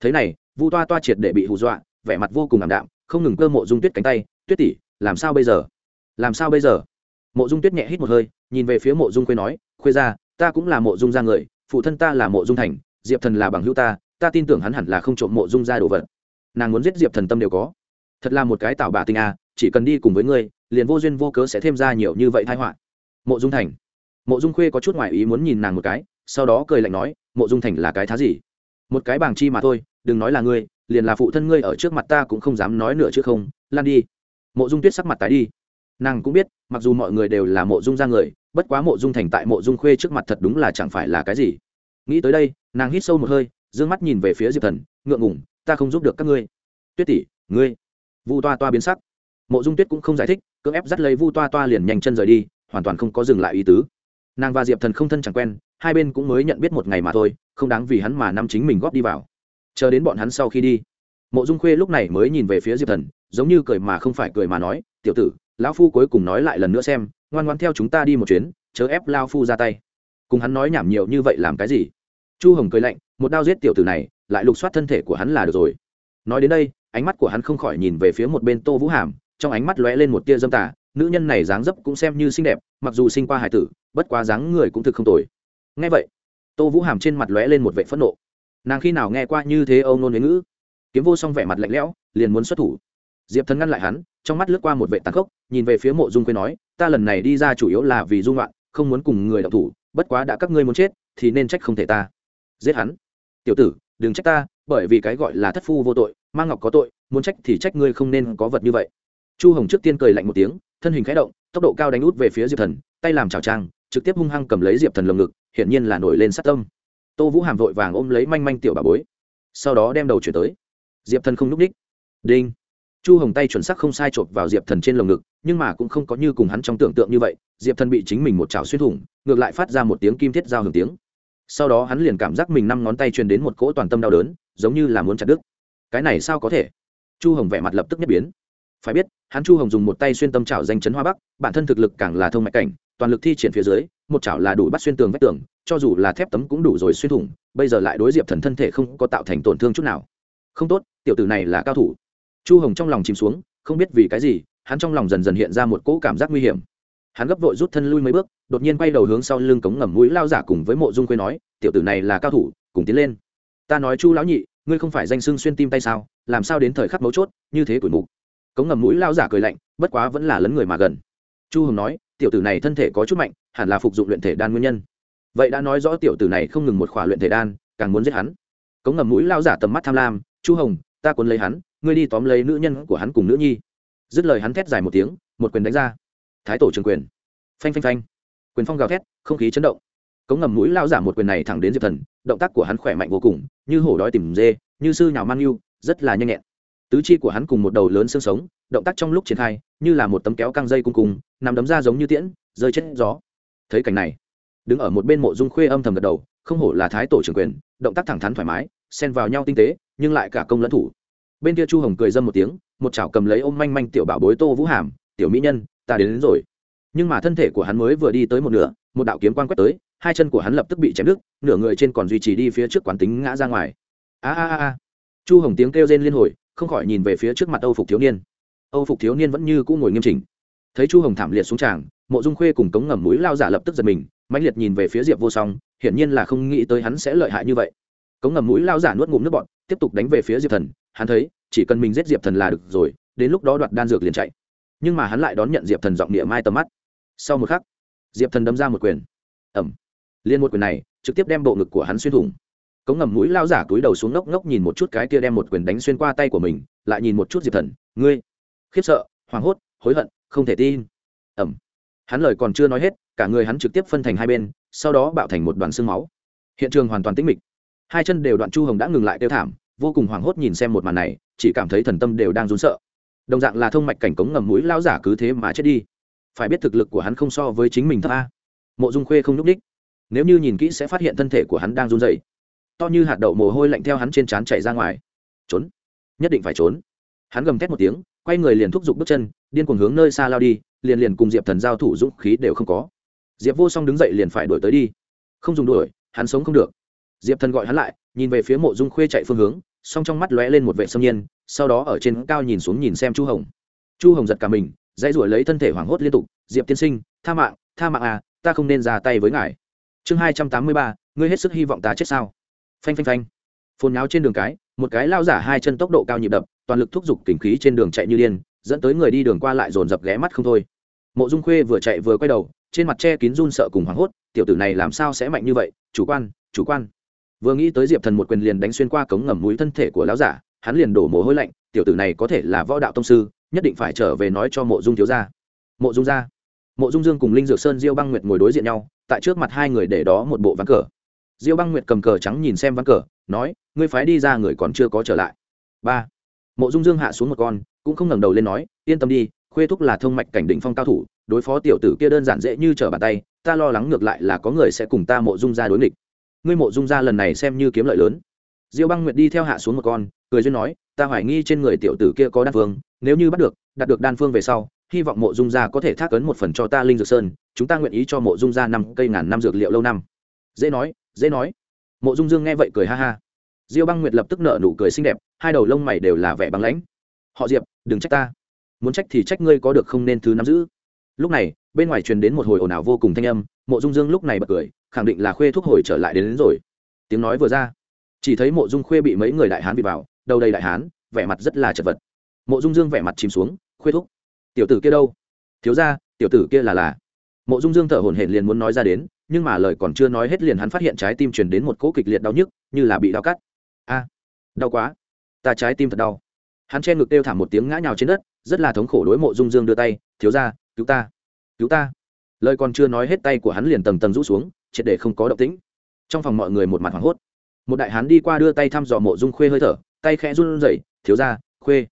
Thế này, vu toa toa triệt để bị hù dọa, vẻ mặt vô cùng ảm đạm, không ngừng cơ mộ dung tuyết cánh tay, tuyết tỷ, làm sao bây giờ? Làm sao bây giờ? Mộ dung tuyết nhẹ hít một hơi nhìn về phía mộ dung khuê nói, khuê ra ta cũng là mộ dung ra người, phụ thân ta là mộ dung thành, diệp thần là bằng hữu ta ta tin tưởng hắn hẳn là không trộm mộ dung ra đồ vật. Nàng muốn giết diệp thần tâm đều có. Thật là một cái tạo bà tình à chỉ cần đi cùng với ngươi, liền vô duyên vô cớ sẽ thêm ra nhiều như vậy thái họa. Mộ dung thành. Mộ dung khuê có chút ngoại ý muốn nhìn nàng một cái, sau đó cười lạnh nói, mộ dung thành là cái thá gì? Một cái bảng chi mà thôi, đừng nói là ngươi, liền là phụ thân ngươi ở trước mặt ta cũng không dám nói nữa chứ không, lan đi. Mộ dung tuyết sắc mặt tái đi nàng cũng biết, mặc dù mọi người đều là mộ dung ra người, bất quá mộ dung thành tại mộ dung khuê trước mặt thật đúng là chẳng phải là cái gì. Nghĩ tới đây, nàng hít sâu một hơi d ư ơ n g mắt nhìn về phía diệp thần, ngượng ngủng ta không giúp được các ngươi. Tuyết tỷ, ngươi? Vu toa toa biến sắc. Mộ dung tuyết cũng không giải thích, cưỡng ép dắt lấy vu toa toa liền nhanh chân rời đi, hoàn toàn không có dừng lại ý tứ. Nàng và diệp thần không thân chẳng quen, hai bên cũng mới nhận biết một ngày mà thôi, không đáng vì hắn mà năm chính mình góp đi vào. Chờ đến bọn hắn sau khi đi, mộ dung khuê lúc này mới nhìn về phía diệp thần, giống như cười mà không phải cười mà nói, tiểu tử lão phu cuối cùng nói lại lần nữa xem, ngoan ngoan theo chúng ta đi một chuyến, chớ ép lao phu ra tay. Cùng hắn nói nhảm nhiều như vậy làm cái gì? Chu hồng cười lạnh, một đao giết tiểu tử này, lại lục soát thân thể của hắn là được rồi. Nói đến đây, ánh mắt của hắn không khỏi nhìn về phía một bên tô vũ hàm, trong ánh mắt lóe lên một tia dâm tả nữ nhân này dáng dấp cũng xem như xinh đẹp, mặc dù sinh qua hải tử, bất quá dáng người cũng thực không tồi. Ngay vậy, tô vũ hàm trên mặt lóe lên một vệ phẫn nộ. Nàng khi nào nghe qua như thế âu nôn huế ngữ? Kiếm vô song vẻ mặt lạnh lẽo, liền muốn xuất thủ. Diệp thần ngăn lại hắn trong mắt lướt qua một vệ tàn khốc, nhìn về phía mộ dung quê nói, ta lần này đi ra chủ yếu là vì dung loạn, không muốn cùng người đọc thủ, bất quá đã các ngươi muốn chết, thì nên trách không thể ta. Giết hắn? Tiểu tử, đừng trách ta, bởi vì cái gọi là thất phu vô tội mang ngọc có tội, muốn trách thì trách ngươi không nên có vật như vậy. Chu hồng trước tiên cười lạnh một tiếng, thân hình khẽ động, tốc độ cao đánh út về phía diệp thần, tay làm trào trang, trực tiếp hung hăng cầm lấy diệp thần lồng ngực, hiển nhiên là nổi lên sát tâm. Tô vũ hàm vội vàng ôm lấy manh manh tiểu bà bối, sau đó đem đầu chuyển tới. Diệp thần không n ú c ních đinh chu hồng tay chuẩn sắc không sai chộp vào diệp thần trên lồng ngực, nhưng mà cũng không có như cùng hắn trong tưởng tượng như vậy, diệp thần bị chính mình một chảo xuyên thủng, ngược lại phát ra một tiếng kim thiết giao hưởng tiếng. Sau đó hắn liền cảm giác mình năm ngón tay truyền đến một cỗ toàn tâm đau đớn, giống như là muốn chặt đứt. Cái này sao có thể? Chu hồng vẻ mặt lập tức nhất biến. Phải biết, hắn chu hồng dùng một tay xuyên tâm chảo danh chấn hoa bắc, bản thân thực lực càng là thông mạch cảnh, toàn lực thi triển phía dưới, một chảo là đủ bắt xuyên tường vách tường, cho dù là thép tấm cũng đủ rồi xuyên thủng, bây giờ lại đối diệp thần thân thể không có tạo thành tổn thương chút nào. Không tốt, tiểu tử này là cao thủ chu hồng trong lòng chìm xuống, không biết vì cái gì, hắn trong lòng dần dần hiện ra một cỗ cảm giác nguy hiểm. Hắn gấp vội rút thân lui mấy bước, đột nhiên quay đầu hướng sau lưng cống ngầm mũi lao giả cùng với mộ dung quê nói, tiểu tử này là cao thủ, cùng tiến lên. Ta nói chu lão nhị, ngươi không phải danh sưng xuyên tim tay sao, làm sao đến thời khắc mấu chốt, như thế tuổi mục? Cống ngầm mũi lao giả cười lạnh, bất quá vẫn là lấn người mà gần. Chu hồng nói, tiểu tử này thân thể có chút mạnh, hẳn là phục dụng luyện thể đan nguyên nhân. Vậy đã nói rõ tiểu tử này không ngừng một khỏa luyện thể đan, càng muốn giết hắn. Cống ngầm mũi lao giả tầm mắt tham lam, chu hồng, ta cuốn lấy hắn ngươi đi tóm lấy nữ nhân của hắn cùng nữ nhi. Dứt lời hắn thét dài một tiếng, một quyền đánh ra. Thái tổ trường quyền. Phanh phanh phanh. Quyền phong gào thét, không khí chấn động. Cống ngầm mũi lao giả một quyền này thẳng đến diệp thần, động tác của hắn khỏe mạnh vô cùng, như hổ đói tìm dê, như sư nhào mang yêu, rất là nhanh nhẹn. Tứ chi của hắn cùng một đầu lớn xương sống, động tác trong lúc triển khai, như là một tấm kéo căng dây cung cùng, nằm đấm ra giống như tiễn, rơi chết gió. Thấy cảnh này, đứng ở một bên mộ dung khuê âm thầm gật đầu, không hổ là thái tổ trưởng quyền, động tác thẳng thắn thoải mái, xen vào nhau tinh tế, nhưng lại cả công lẫn thủ bên kia chu hồng cười dâm một tiếng một chảo cầm lấy ôm manh manh tiểu bảo bối tô vũ hàm tiểu mỹ nhân ta đến, đến rồi. Nhưng mà thân thể của hắn mới vừa đi tới một nửa một đạo kiếm quan quét tới hai chân của hắn lập tức bị chém đứt nửa người trên còn duy trì đi phía trước quán tính ngã ra ngoài. A a a chu hồng tiếng kêu rên liên hồi không khỏi nhìn về phía trước mặt âu phục thiếu niên. Âu phục thiếu niên vẫn như cũ ngồi nghiêm chỉnh. Thấy chu hồng thảm liệt xuống tràng mộ dung khuê cùng cống ngầm mũi lao giả lập tức giật mình mãnh liệt nhìn về phía diệp vô song hiển nhiên là không nghĩ tới hắn sẽ lợi hại như vậy cống ngầm mũi lao giả nuốt ngụm nước bọn tiếp tục đánh về phía diệp thần. Hắn thấy, chỉ cần mình giết diệp thần là được rồi, đến lúc đó đoạt đan dược liền chạy. Nhưng mà hắn lại đón nhận diệp thần giọng địa mai tầm mắt. Sau một khắc, diệp thần đâm ra một quyền. Ẩm liên một quyền này, trực tiếp đem bộ ngực của hắn xuyên thủng. Cống ngầm mũi lao giả túi đầu xuống ngốc ngốc nhìn một chút cái kia đem một quyền đánh xuyên qua tay của mình, lại nhìn một chút diệp thần. Ngươi? Khiếp sợ, hoảng hốt, hối hận, không thể tin. Ẩm hắn lời còn chưa nói hết, cả người hắn trực tiếp phân thành hai bên, sau đó bạo thành một đoàn xương máu. Hiện trường hoàn toàn tĩnh mịch hai chân đều đoạn chu hồng đã ngừng lại tiêu thảm, vô cùng hoảng hốt nhìn xem một màn này, chỉ cảm thấy thần tâm đều đang run sợ. Đồng dạng là thông mạch cảnh cống ngầm mũi lao giả cứ thế mà chết đi. Phải biết thực lực của hắn không so với chính mình thấp a. Mộ dung khuê không nhúc đích nếu như nhìn kỹ sẽ phát hiện thân thể của hắn đang run dày to như hạt đậu mồ hôi lạnh theo hắn trên trán chạy ra ngoài. Trốn. Nhất định phải trốn. Hắn gầm thét một tiếng, quay người liền thúc giục bước chân, điên cuồng hướng nơi xa lao đi, liền liền cùng diệp thần giao thủ dũng khí đều không có. Diệp vô song đứng dậy liền phải đuổi tới đi. Không dùng đuổi, hắn sống không được diệp thần gọi hắn lại, nhìn về phía mộ dung khuê chạy phương hướng, song trong mắt lóe lên một vệ xâm nhiên, sau đó ở trên cao nhìn xuống nhìn xem chu hồng. Chu hồng giật cả mình, dãy ruổi lấy thân thể hoảng hốt liên tục, diệp tiên sinh, tha mạng tha mạng à ta không nên ra tay với ngài. Chương hai trăm tám mươi ba, ngươi hết sức hy vọng ta chết sao? Phanh phanh phanh. Phồn nháo trên đường cái, một cái lao giả hai chân tốc độ cao nhịp đập, toàn lực thúc giục kình khí trên đường chạy như điên, dẫn tới người đi đường qua lại dồn dập ghé mắt không thôi. Mộ dung khuê vừa chạy vừa quay đầu, trên mặt che kín run sợ cùng hoảng hốt, tiểu tử này làm sao sẽ mạnh như vậy? Chủ quan chủ quan vừa nghĩ tới diệp thần một quyền liền đánh xuyên qua cống ngầm mũi thân thể của lão giả, hắn liền đổ mồ hôi lạnh, tiểu tử này có thể là võ đạo tông sư, nhất định phải trở về nói cho mộ dung thiếu gia. Mộ dung gia. Mộ dung dương cùng linh dược sơn diêu băng nguyệt ngồi đối diện nhau, tại trước mặt hai người để đó một bộ ván cờ. Diêu băng nguyệt cầm cờ trắng nhìn xem ván cờ, nói, ngươi phái đi ra người còn chưa có trở lại. Ba. Mộ dung dương hạ xuống một con, cũng không ngẩng đầu lên nói, yên tâm đi, khuê thúc là thông mạch cảnh định phong cao thủ, đối phó tiểu tử kia đơn giản dễ như trở bàn tay, ta lo lắng ngược lại là có người sẽ cùng ta mộ dung ra đối nghịch ngươi mộ dung ra lần này xem như kiếm lợi lớn. Diêu băng nguyệt đi theo hạ xuống một con, cười duyên nói, ta hoài nghi trên người tiểu tử kia có đan phương, nếu như bắt được, đạt được đan phương về sau, hy vọng mộ dung gia có thể thác ấn một phần cho ta linh dược sơn, chúng ta nguyện ý cho mộ dung gia năm cây ngàn năm dược liệu lâu năm. Dễ nói dễ nói. Mộ dung dương nghe vậy cười ha ha. Diêu băng nguyệt lập tức nợ nụ cười xinh đẹp, hai đầu lông mày đều là vẻ băng lãnh. Họ diệp, đừng trách ta. Muốn trách thì trách ngươi có được không nên thứ nắm giữ. Lúc này, bên ngoài truyền đến một hồi ồn ào vô cùng thanh âm, mộ dung dương lúc này bật cười khẳng định là khuê thuốc hồi trở lại đến, đến rồi. Tiếng nói vừa ra chỉ thấy mộ dung khuê bị mấy người đại hán bị vào đầu đầy đại hán vẻ mặt rất là chật vật. Mộ dung dương vẻ mặt chìm xuống khuê thúc tiểu tử kia đâu? Thiếu ra tiểu tử kia là là. Mộ dung dương thở hổn hển liền muốn nói ra đến nhưng mà lời còn chưa nói hết liền hắn phát hiện trái tim truyền đến một cỗ kịch liệt đau nhức như là bị đau cắt. A đau quá ta trái tim thật đau. Hắn che ngực kêu thảm một tiếng ngã nhào trên đất rất là thống khổ đối mộ dung dương đưa tay thiếu ra cứu ta cứu ta. Lời còn chưa nói hết tay của hắn liền tầng tầng rũ xuống triệt để không có động tĩnh. Trong phòng mọi người một mặt hoảng hốt. Một đại hán đi qua đưa tay thăm dò mộ dung khuê hơi thở, tay khẽ run rẩy, thiếu ra khuê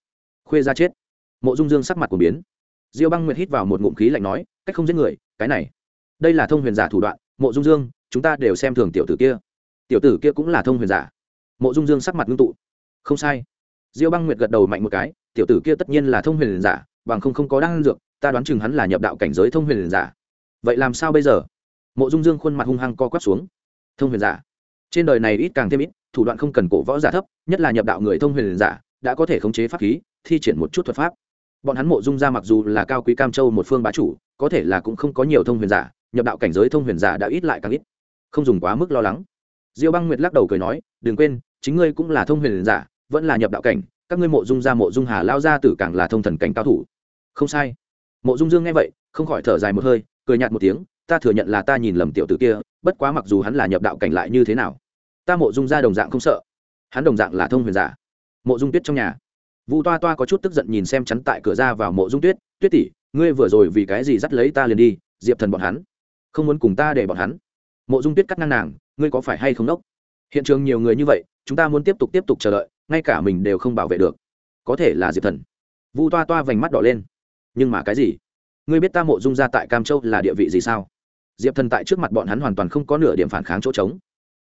khuê ra chết. Mộ dung dương sắc mặt của biến. Diêu băng nguyệt hít vào một ngụm khí lạnh nói, cách không giết người, cái này. Đây là thông huyền giả thủ đoạn, mộ dung dương, chúng ta đều xem thường tiểu tử kia. Tiểu tử kia cũng là thông huyền giả. Mộ dung dương sắc mặt ngưng tụ. Không sai. Diêu băng nguyệt gật đầu mạnh một cái, tiểu tử kia tất nhiên là thông huyền giả, bằng không không có đan dược, ta đoán chừng hắn là nhập đạo cảnh giới thông huyền giả. Vậy làm sao bây giờ? Mộ dung dương khuôn mặt hung hăng co quắp xuống. Thông huyền giả. Trên đời này ít càng thêm ít, thủ đoạn không cần cổ võ giả thấp, nhất là nhập đạo người thông huyền giả, đã có thể khống chế pháp khí, thi triển một chút thuật pháp. Bọn hắn mộ dung ra mặc dù là cao quý cam châu một phương bá chủ, có thể là cũng không có nhiều thông huyền giả, nhập đạo cảnh giới thông huyền giả đã ít lại càng ít. Không dùng quá mức lo lắng. Diêu băng nguyệt lắc đầu cười nói, đừng quên, chính ngươi cũng là thông huyền giả, vẫn là nhập đạo cảnh, các ngươi mộ dung ra mộ dung hà lao ra tử càng là thông thần cảnh cao thủ. Không sai. Mộ dung dương nghe vậy, không khỏi thở dài một hơi, cười nhạt một tiếng ta thừa nhận là ta nhìn lầm tiểu tử kia, bất quá mặc dù hắn là nhập đạo cảnh lại như thế nào, ta mộ dung ra đồng dạng không sợ. Hắn đồng dạng là thông huyền giả. Mộ dung tuyết trong nhà. Vu toa toa có chút tức giận nhìn xem chắn tại cửa ra vào mộ dung tuyết tuyết tỷ, ngươi vừa rồi vì cái gì dắt lấy ta liền đi, diệp thần bọn hắn, không muốn cùng ta để bọn hắn. Mộ dung tuyết cắt ngang nàng, ngươi có phải hay không đốc? Hiện trường nhiều người như vậy, chúng ta muốn tiếp tục tiếp tục chờ đợi, ngay cả mình đều không bảo vệ được. Có thể là diệp thần. Vu toa toa vành mắt đỏ lên. Nhưng mà cái gì? Ngươi biết ta mộ dung ra tại cam châu là địa vị gì sao? Diệp thần tại trước mặt bọn hắn hoàn toàn không có nửa điểm phản kháng chỗ trống.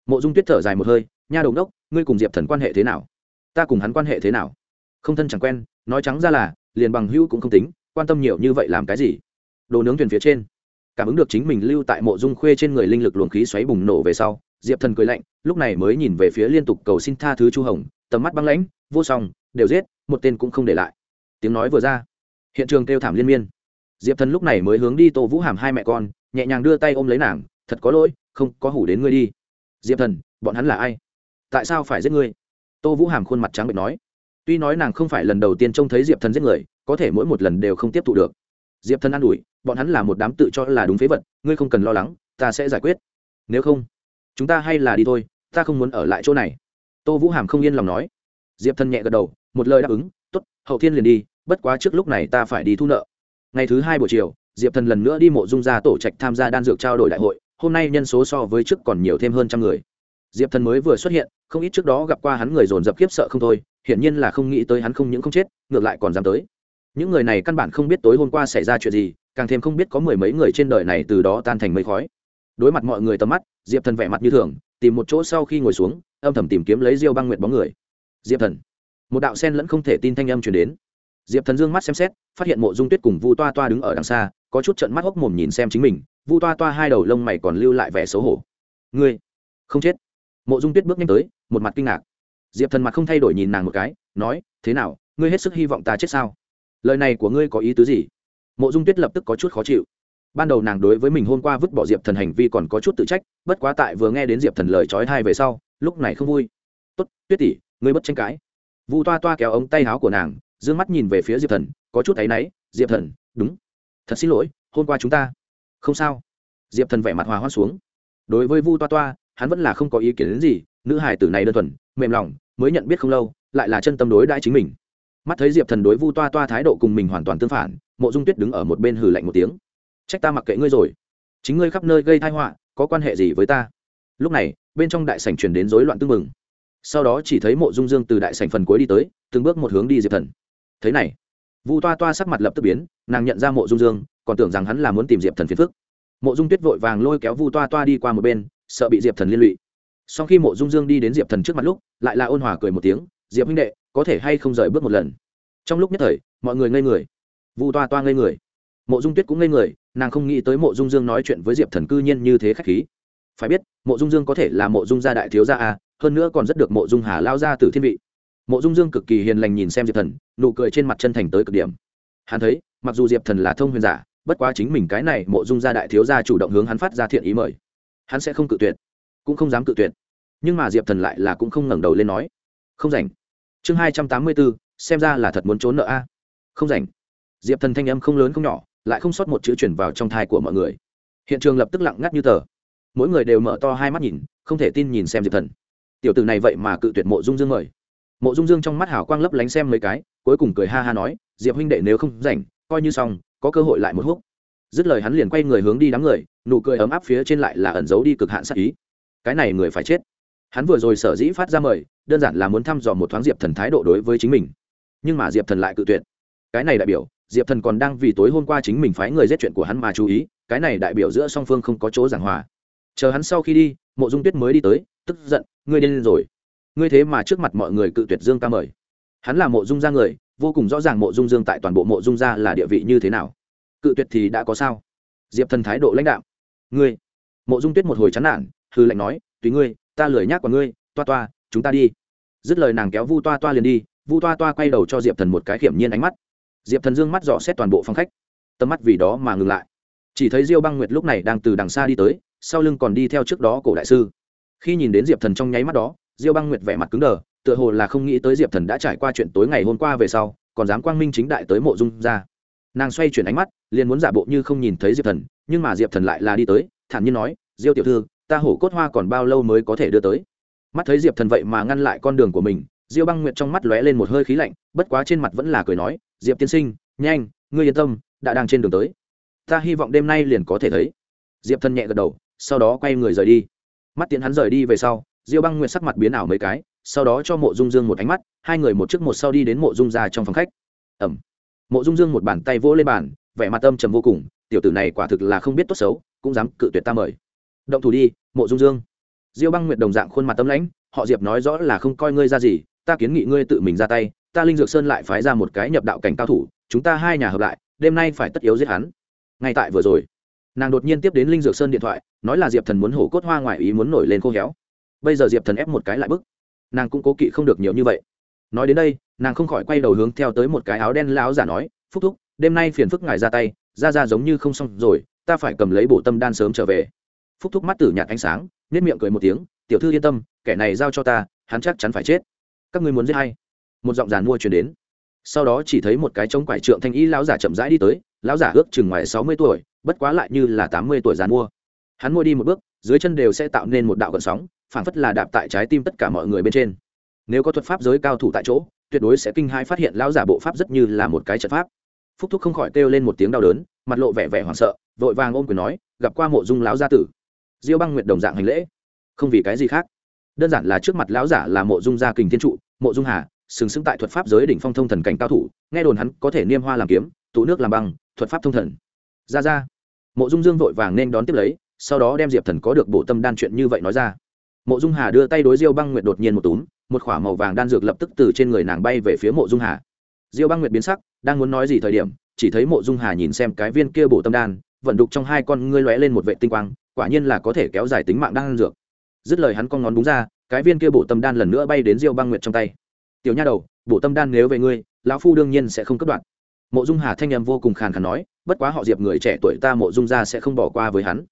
Mộ dung tuyết thở dài một hơi, nha đồng đốc ngươi cùng diệp thần quan hệ thế nào? Ta cùng hắn quan hệ thế nào? Không thân chẳng quen, nói trắng ra là, liền bằng hữu cũng không tính, quan tâm nhiều như vậy làm cái gì? Đồ nướng thuyền phía trên. Cảm ứng được chính mình lưu tại mộ dung khuê trên người linh lực luồng khí xoáy bùng nổ về sau, diệp thần cười lạnh, lúc này mới nhìn về phía liên tục cầu xin tha thứ chu hồng, tầm mắt băng lãnh, vô song, đều giết, một tên cũng không để lại. Tiếng nói vừa ra, hiện trường kêu thảm liên miên. Diệp thần lúc này mới hướng đi tô vũ hàm hai mẹ con nhẹ nhàng đưa tay ôm lấy nàng, thật có lỗi, không có hủ đến ngươi đi. Diệp thần, bọn hắn là ai? Tại sao phải giết ngươi? Tô vũ hàm khuôn mặt trắng bệnh nói. Tuy nói nàng không phải lần đầu tiên trông thấy diệp thần giết người, có thể mỗi một lần đều không tiếp thụ được. Diệp thần an ủi, bọn hắn là một đám tự cho là đúng phế vật, ngươi không cần lo lắng, ta sẽ giải quyết. Nếu không, chúng ta hay là đi thôi, ta không muốn ở lại chỗ này. Tô vũ hàm không yên lòng nói. Diệp thần nhẹ gật đầu, một lời đáp ứng t ố t hậu thiên liền đi, bất quá trước lúc này ta phải đi thu nợ. Ngày thứ hai buổi chiều diệp thần lần nữa đi mộ dung ra tổ trạch tham gia đan dược trao đổi đại hội, hôm nay nhân số so với trước còn nhiều thêm hơn trăm người. Diệp thần mới vừa xuất hiện, không ít trước đó gặp qua hắn người dồn dập khiếp sợ không thôi, hiển nhiên là không nghĩ tới hắn không những không chết, ngược lại còn dám tới. Những người này căn bản không biết tối hôm qua xảy ra chuyện gì, càng thêm không biết có mười mấy người trên đời này từ đó tan thành mây khói. Đối mặt mọi người tầm mắt, diệp thần vẻ mặt như thường, tìm một chỗ sau khi ngồi xuống, âm thầm tìm kiếm lấy diêu băng nguyệt bóng người. Diệp thần, một đạo sen lẫn không thể tin thanh âm chuyển đến diệp thần dương mắt xem xét, phát hiện mộ dung tuyết cùng vu toa toa đứng ở đằng xa, có chút trận mắt hốc mồm nhìn xem chính mình, vu toa toa hai đầu lông mày còn lưu lại vẻ xấu hổ. Ngươi, không chết. Mộ dung tuyết bước nhanh tới, một mặt kinh ngạc. Diệp thần mặt không thay đổi nhìn nàng một cái, nói, thế nào, ngươi hết sức hy vọng ta chết sao? Lời này của ngươi có ý tứ gì? Mộ dung tuyết lập tức có chút khó chịu. Ban đầu nàng đối với mình hôm qua vứt bỏ diệp thần hành vi còn có chút tự trách, bất quá tại vừa nghe đến diệp thần lời trói thai về sau, lúc này không vui. Tốt, tuyết tỷ, ngươi bất tranh cãi. Vu toa toa kéo ống tay áo của nàng d ư ơ n g mắt nhìn về phía diệp thần, có chút áy náy, diệp thần, đúng. Thật xin lỗi, hôm qua chúng ta. Không sao. Diệp thần vẻ mặt hòa hoãn xuống. Đối với vu toa toa, hắn vẫn là không có ý kiến đến gì, nữ hải tử này đơn thuần, mềm lòng, mới nhận biết không lâu, lại là chân tâm đối đãi chính mình. Mắt thấy diệp thần đối vu toa toa thái độ cùng mình hoàn toàn tương phản, mộ dung tuyết đứng ở một bên hừ lạnh một tiếng. Trách ta mặc kệ ngươi rồi. Chính ngươi khắp nơi gây thai họa, có quan hệ gì với ta? Lúc này, bên trong đại sảnh truyền đến rối loạn tưng mừng sau đó chỉ thấy mộ dung dương từ đại sảnh phần cuối đi tới, từng bước một hướng đi diệp thần thế này, vu toa toa sắc mặt lập tức biến, nàng nhận ra mộ dung dương, còn tưởng rằng hắn là muốn tìm diệp thần phiền phức. Mộ dung tuyết vội vàng lôi kéo vu toa toa đi qua một bên, sợ bị diệp thần liên lụy. Sau khi mộ dung dương đi đến diệp thần trước mặt lúc, lại là ôn hòa cười một tiếng, diệp huynh đệ, có thể hay không rời bước một lần? Trong lúc nhất thời, mọi người ngây người. Vu toa toa ngây người. Mộ dung tuyết cũng ngây người, nàng không nghĩ tới mộ dung dương nói chuyện với diệp thần cư nhiên như thế khách khí. Phải biết, mộ dung dương có thể là mộ dung gia đại thiếu gia a, hơn nữa còn rất được mộ dung hà lao ra từ thiên vị mộ dung dương cực kỳ hiền lành nhìn xem diệp thần, nụ cười trên mặt chân thành tới cực điểm. Hắn thấy, mặc dù diệp thần là thông huyền giả, bất quá chính mình cái này mộ dung gia đại thiếu gia chủ động hướng hắn phát ra thiện ý mời. Hắn sẽ không cự tuyệt, cũng không dám cự tuyệt. Nhưng mà diệp thần lại là cũng không ngẩng đầu lên nói, không rảnh. Chương hai trăm tám mươi bốn, xem ra là thật muốn trốn nợ a. Không rảnh. Diệp thần thanh âm không lớn không nhỏ, lại không sót một chữ chuyển vào trong thai của mọi người. Hiện trường lập tức lặng ngắt như tờ. Mỗi người đều mở to hai mắt nhìn, không thể tin nhìn xem diệp thần. Tiểu tử này vậy mà cự tuyệt mộ dung dương mời mộ dung dương trong mắt hào quang lấp lánh xem mấy cái, cuối cùng cười ha ha nói, diệp huynh đệ nếu không rảnh, coi như xong, có cơ hội lại một hút dứt lời hắn liền quay người hướng đi đám người, nụ cười ấm áp phía trên lại là ẩn giấu đi cực hạn sát ý. Cái này người phải chết. Hắn vừa rồi sở dĩ phát ra mời, đơn giản là muốn thăm dò một thoáng diệp thần thái độ đối với chính mình. Nhưng mà diệp thần lại cự tuyệt. Cái này đại biểu, diệp thần còn đang vì tối hôm qua chính mình phái người giết chuyện của hắn mà chú ý, cái này đại biểu giữa song phương không có chỗ giảng hòa. Chờ hắn sau khi đi, mộ dung tuyết mới đi tới, tức giận, ngươi điên rồi ngươi thế mà trước mặt mọi người cự tuyệt dương ca mời. Hắn là mộ dung gia người, vô cùng rõ ràng mộ dung dương tại toàn bộ mộ dung gia là địa vị như thế nào. Cự tuyệt thì đã có sao? Diệp thần thái độ lãnh đạo ngươi. Mộ dung tuyết một hồi chán nản hư lệnh nói, tùy ngươi, ta lười nhác của ngươi, toa toa, chúng ta đi. Dứt lời nàng kéo vu toa toa liền đi, vu toa toa quay đầu cho diệp thần một cái hiểm nhiên ánh mắt. Diệp thần dương mắt dò xét toàn bộ phòng khách. Tầm mắt vì đó mà ngừng lại. Chỉ thấy diêu băng nguyệt lúc này đang từ đằng xa đi tới, sau lưng còn đi theo trước đó cổ đại sư. Khi nhìn đến diệp thần trong nháy mắt đó diêu băng nguyệt vẻ mặt cứng đờ, tựa hồ là không nghĩ tới diệp thần đã trải qua chuyện tối ngày hôm qua về sau, còn dám quang minh chính đại tới mộ dung ra. Nàng xoay chuyển ánh mắt, liền muốn giả bộ như không nhìn thấy diệp thần, nhưng mà diệp thần lại là đi tới, thản nhiên nói, diêu tiểu thư, ta hổ cốt hoa còn bao lâu mới có thể đưa tới? Mắt thấy diệp thần vậy mà ngăn lại con đường của mình, diêu băng nguyệt trong mắt lóe lên một hơi khí lạnh, bất quá trên mặt vẫn là cười nói, diệp tiên sinh, nhanh, ngươi yên tâm, đã đang trên đường tới. Ta hy vọng đêm nay liền có thể thấy. Diệp thần nhẹ gật đầu, sau đó quay người rời đi. Mắt tiến hắn rời đi về sau diêu băng nguyệt sắc mặt biến ảo mấy cái, sau đó cho mộ dung dương một ánh mắt, hai người một trước một sau đi đến mộ dung ra trong phòng khách. Ẩm. Mộ dung dương một bàn tay vỗ lên bàn, vẻ mặt âm trầm vô cùng, tiểu tử này quả thực là không biết tốt xấu, cũng dám cự tuyệt ta mời. Động thủ đi, mộ dung dương. Diêu băng nguyệt đồng dạng khuôn mặt tâm lãnh, họ diệp nói rõ là không coi ngươi ra gì, ta kiến nghị ngươi tự mình ra tay, ta linh dược sơn lại phái ra một cái nhập đạo cảnh cao thủ, chúng ta hai nhà hợp lại, đêm nay phải tất yếu giết hắn. Ngay tại vừa rồi, nàng đột nhiên tiếp đến linh dược sơn điện thoại, nói là diệp thần muốn hổ cốt hoa ngoài ý muốn nổi lên khô héo bây giờ diệp thần ép một cái lại bức nàng cũng cố kỵ không được nhiều như vậy nói đến đây nàng không khỏi quay đầu hướng theo tới một cái áo đen lão giả nói phúc thúc đêm nay phiền phức ngài ra tay ra ra giống như không xong rồi ta phải cầm lấy bộ tâm đan sớm trở về phúc thúc mắt tử nhạt ánh sáng nếp miệng cười một tiếng tiểu thư yên tâm kẻ này giao cho ta hắn chắc chắn phải chết các ngươi muốn giết hay một giọng giàn mua chuyển đến sau đó chỉ thấy một cái trống quải trượng thanh ý lão giả chậm rãi đi tới lão giả ước chừng ngoài sáu mươi tuổi bất quá lại như là tám mươi tuổi giàn mua hắn mua đi một bước dưới chân đều sẽ tạo nên một đạo gợn sóng phảng phất là đạp tại trái tim tất cả mọi người bên trên. Nếu có thuật pháp giới cao thủ tại chỗ, tuyệt đối sẽ kinh hai phát hiện lão giả bộ pháp rất như là một cái trận pháp. Phúc thúc không khỏi kêu lên một tiếng đau đớn, mặt lộ vẻ vẻ hoảng sợ, vội vàng ôm quyền nói, gặp qua mộ dung lão gia tử. Diêu băng nguyệt đồng dạng hành lễ. Không vì cái gì khác. Đơn giản là trước mặt lão giả là mộ dung gia kình thiên trụ, mộ dung hà, sừng sững tại thuật pháp giới đỉnh phong thông thần cảnh cao thủ, nghe đồn hắn có thể niêm hoa làm kiếm, tụ nước làm băng, thuật pháp thông thần. Ra ra. Mộ dung dương vội vàng nên đón tiếp lấy, sau đó đem diệp thần có được bộ tâm đan chuyện như vậy nói ra mộ dung hà đưa tay đối diêu băng nguyệt đột nhiên một túm, một k h ỏ a màu vàng đan dược lập tức từ trên người nàng bay về phía mộ dung hà. Diêu băng nguyệt biến sắc, đang muốn nói gì thời điểm, chỉ thấy mộ dung hà nhìn xem cái viên kia bổ tâm đan, vận đục trong hai con ngươi lóe lên một vệ tinh quang, quả nhiên là có thể kéo dài tính mạng đang ăn dược. Dứt lời hắn con ngón đúng ra, cái viên kia bổ tâm đan lần nữa bay đến diêu băng nguyệt trong tay. Tiểu nha đầu, bổ tâm đan nếu về ngươi, lão phu đương nhiên sẽ không cất đoạn. Mộ dung hà thanh em vô cùng khàn khàn nói, bất quá họ diệp người trẻ tuổi ta mộ dung ra sẽ không bỏ qua với hắn.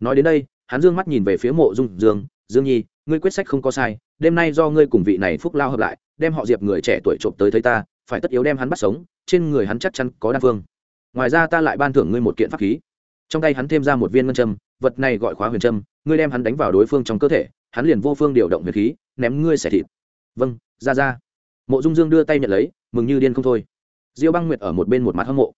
Nói đến đây, hắn dương mắt nhìn về phía mộ dung dương dương nhi, ngươi quyết sách không có sai, đêm nay do ngươi cùng vị này phúc lao hợp lại, đem họ diệp người trẻ tuổi trộm tới thấy ta, phải tất yếu đem hắn bắt sống, trên người hắn chắc chắn có đan phương. Ngoài ra ta lại ban thưởng ngươi một kiện pháp khí. Trong tay hắn thêm ra một viên ngân châm, vật này gọi khóa huyền châm, ngươi đem hắn đánh vào đối phương trong cơ thể, hắn liền vô phương điều động huyền khí, ném ngươi xẻ thịt. Vâng ra ra. Mộ dung dương đưa tay nhận lấy, mừng như điên không thôi. Diêu băng nguyệt ở một bên một mặt hâm mộ.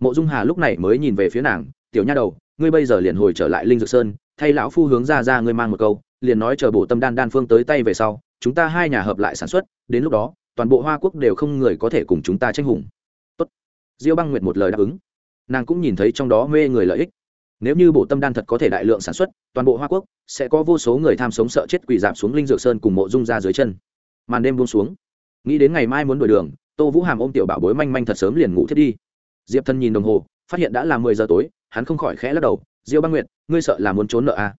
Mộ dung hà lúc này mới nhìn về phía nàng, tiểu nha đầu, ngươi bây giờ liền hồi trở lại linh dược sơn, thay lão phu hướng ra ra ngươi mang một câu liền nói chờ bổ tâm đan đan phương tới tay về sau, chúng ta hai nhà hợp lại sản xuất, đến lúc đó, toàn bộ hoa quốc đều không người có thể cùng chúng ta tranh hùng. Tốt. diêu băng nguyệt một lời đáp ứng. Nàng cũng nhìn thấy trong đó mê người lợi ích. Nếu như bộ tâm đan thật có thể đại lượng sản xuất, toàn bộ hoa quốc sẽ có vô số người tham sống sợ chết quỳ giảm xuống linh dược sơn cùng mộ dung ra dưới chân. Màn đêm buông xuống. Nghĩ đến ngày mai muốn đổi đường, tô vũ hàm ôm tiểu bảo bối manh manh thật sớm liền ngủ thiết đi. Diệp thân nhìn đồng hồ, phát hiện đã là mười giờ tối, hắn không khỏi khẽ lắc đầu. Diêu băng nguyệt, ngươi sợ là muốn trốn nợ à.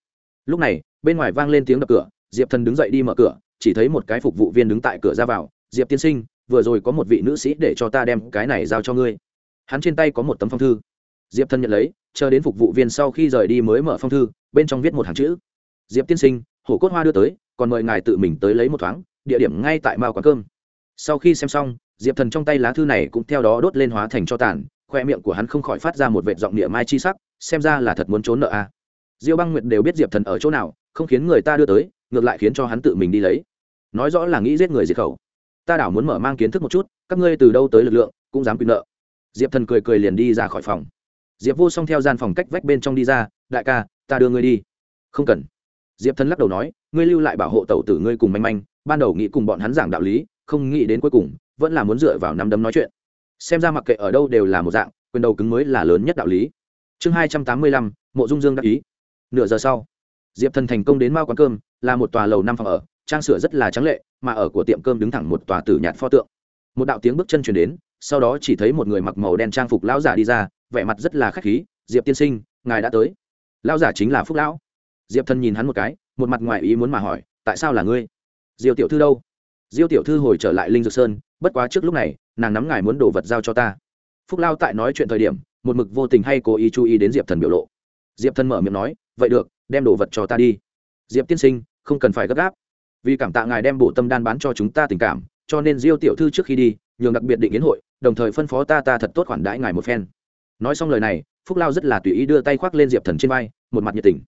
lúc này bên ngoài vang lên tiếng đập cửa, diệp Thần đứng dậy đi mở cửa, chỉ thấy một cái phục vụ viên đứng tại cửa ra vào, diệp tiên sinh, vừa rồi có một vị nữ sĩ để cho ta đem cái này giao cho ngươi. Hắn trên tay có một tấm phong thư. Diệp thân nhận lấy, chờ đến phục vụ viên sau khi rời đi mới mở phong thư, bên trong viết một hàng chữ. Diệp tiên sinh, hổ cốt hoa đưa tới, còn mời ngài tự mình tới lấy một thoáng, địa điểm ngay tại mao quán cơm. Sau khi xem xong, diệp thần trong tay lá thư này cũng theo đó đốt lên hóa thành cho tàn, khoe miệng của hắn không khỏi phát ra một vệt giọng địa mai chi sắc, xem ra là thật muốn trốn nợ a à. diêu băng nguyệt đều biết diệp thần ở chỗ nào không khiến người ta đưa tới, ngược lại khiến cho hắn tự mình đi lấy. Nói rõ là nghĩ giết người diệt khẩu. Ta đảo muốn mở mang kiến thức một chút, các ngươi từ đâu tới lực lượng, cũng dám quyền nợ. Diệp thần cười cười liền đi ra khỏi phòng. Diệp vô song theo gian phòng cách vách bên trong đi ra, đại ca, ta đưa ngươi đi. Không cần. Diệp thần lắc đầu nói, ngươi lưu lại bảo hộ tẩu tử ngươi cùng manh manh, ban đầu nghĩ cùng bọn hắn giảng đạo lý, không nghĩ đến cuối cùng, vẫn là muốn dựa vào nắm đấm nói chuyện. Xem ra mặc kệ ở đâu đều là một dạng, quyền đầu cứng mới là lớn nhất đạo lý. Chương hai trăm tám mươi lăm, mộ dung dương đắc ý. Nửa giờ sau diệp thần thành công đến mao quán cơm, là một tòa lầu năm phòng ở, trang sửa rất là trắng lệ, mà ở của tiệm cơm đứng thẳng một tòa tử nhạt pho tượng. Một đạo tiếng bước chân chuyển đến, sau đó chỉ thấy một người mặc màu đen trang phục lão giả đi ra, vẻ mặt rất là khách khí, diệp tiên sinh, ngài đã tới. Lão giả chính là phúc lão. Diệp thần nhìn hắn một cái, một mặt ngoài ý muốn mà hỏi, tại sao là ngươi? Diêu tiểu thư đâu? Diêu tiểu thư hồi trở lại linh dược sơn, bất quá trước lúc này, nàng nắm ngài muốn đồ vật giao cho ta. Phúc lao tại nói chuyện thời điểm, một mực vô tình hay cố ý chú ý đến diệp thần biểu lộ. Diệp thần mở miệng nói vậy được, đem đồ vật cho ta đi. Diệp tiên sinh, không cần phải gấp gáp. Vì cảm tạ ngài đem bộ tâm đan bán cho chúng ta tình cảm, cho nên diêu tiểu thư trước khi đi, nhường đặc biệt định yến hội, đồng thời phân phó ta ta thật tốt khoản đãi ngài một phen. Nói xong lời này, phúc lao rất là tùy ý đưa tay khoác lên diệp thần trên vai, một mặt nhiệt tình.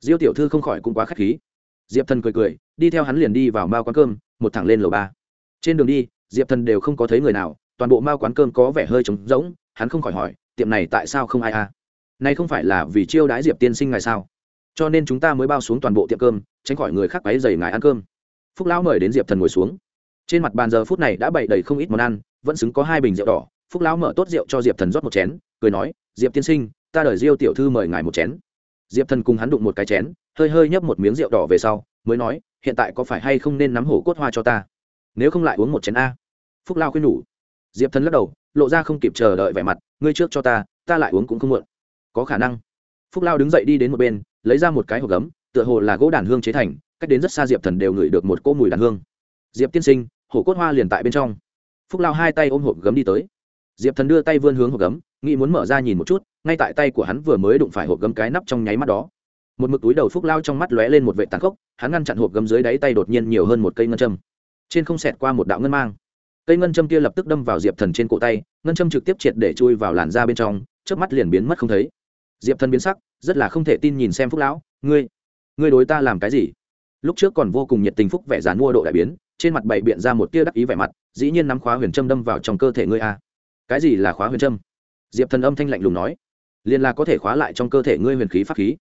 Diêu tiểu thư không khỏi cũng quá k h á c h khí. Diệp thần cười cười, đi theo hắn liền đi vào mao quán cơm, một thẳng lên lầu ba. Trên đường đi, diệp thần đều không có thấy người nào, toàn bộ mao quán cơm có vẻ hơi trống rỗng, hắn không khỏi hỏi, tiệm này tại sao không ai à? Nay không phải là vì chiêu đãi diệp tiên sinh ngài sao? Cho nên chúng ta mới bao xuống toàn bộ tiệm cơm, tránh khỏi người khác quấy dày ngài ăn cơm. Phúc lão mời đến diệp thần ngồi xuống. Trên mặt bàn giờ phút này đã bày đầy không ít món ăn, vẫn xứng có hai bình rượu đỏ. Phúc lão mở tốt rượu cho diệp thần rót một chén, cười nói, diệp tiên sinh, ta đợi diêu tiểu thư mời ngài một chén. Diệp thần cùng hắn đụng một cái chén, hơi hơi nhấp một miếng rượu đỏ về sau, mới nói, hiện tại có phải hay không nên nắm hổ cốt hoa cho ta? Nếu không lại uống một chén a. Phúc lao khuyên nhủ. Diệp thần lắc đầu, lộ ra không kịp chờ đợi vẻ mặt, ngươi trước cho ta ta lại uống cũng không muộn có khả năng. Phúc lao đứng dậy đi đến một bên, lấy ra một cái hộp gấm, tựa hồ là gỗ đàn hương chế thành, cách đến rất xa diệp thần đều ngửi được một cỗ mùi đàn hương. Diệp tiên sinh, hổ cốt hoa liền tại bên trong. Phúc lao hai tay ôm hộp gấm đi tới. Diệp thần đưa tay vươn hướng hộp gấm, nghĩ muốn mở ra nhìn một chút, ngay tại tay của hắn vừa mới đụng phải hộp gấm cái nắp trong nháy mắt đó. Một mực túi đầu phúc lao trong mắt lóe lên một vệ tàn khốc, hắn ngăn chặn hộp gấm dưới đáy tay đột nhiên nhiều hơn một cây ngân châm. Trên không xẹt qua một đạo ngân mang. Cây ngân châm kia lập tức đâm vào diệp thần trên cổ tay, ngân châm trực tiếp triệt để chui vào làn da bên trong trước mắt liền biến mất không thấy diệp thần biến sắc, rất là không thể tin nhìn xem phúc lão, ngươi ngươi đối ta làm cái gì? Lúc trước còn vô cùng nhiệt tình phúc vẻ dán mua độ đại biến, trên mặt bày biện ra một tia đắc ý vẻ mặt, dĩ nhiên nắm khóa huyền trâm đâm vào trong cơ thể ngươi a. Cái gì là khóa huyền trâm? diệp thần âm thanh lạnh lùng nói. Liền là có thể khóa lại trong cơ thể ngươi huyền khí pháp khí.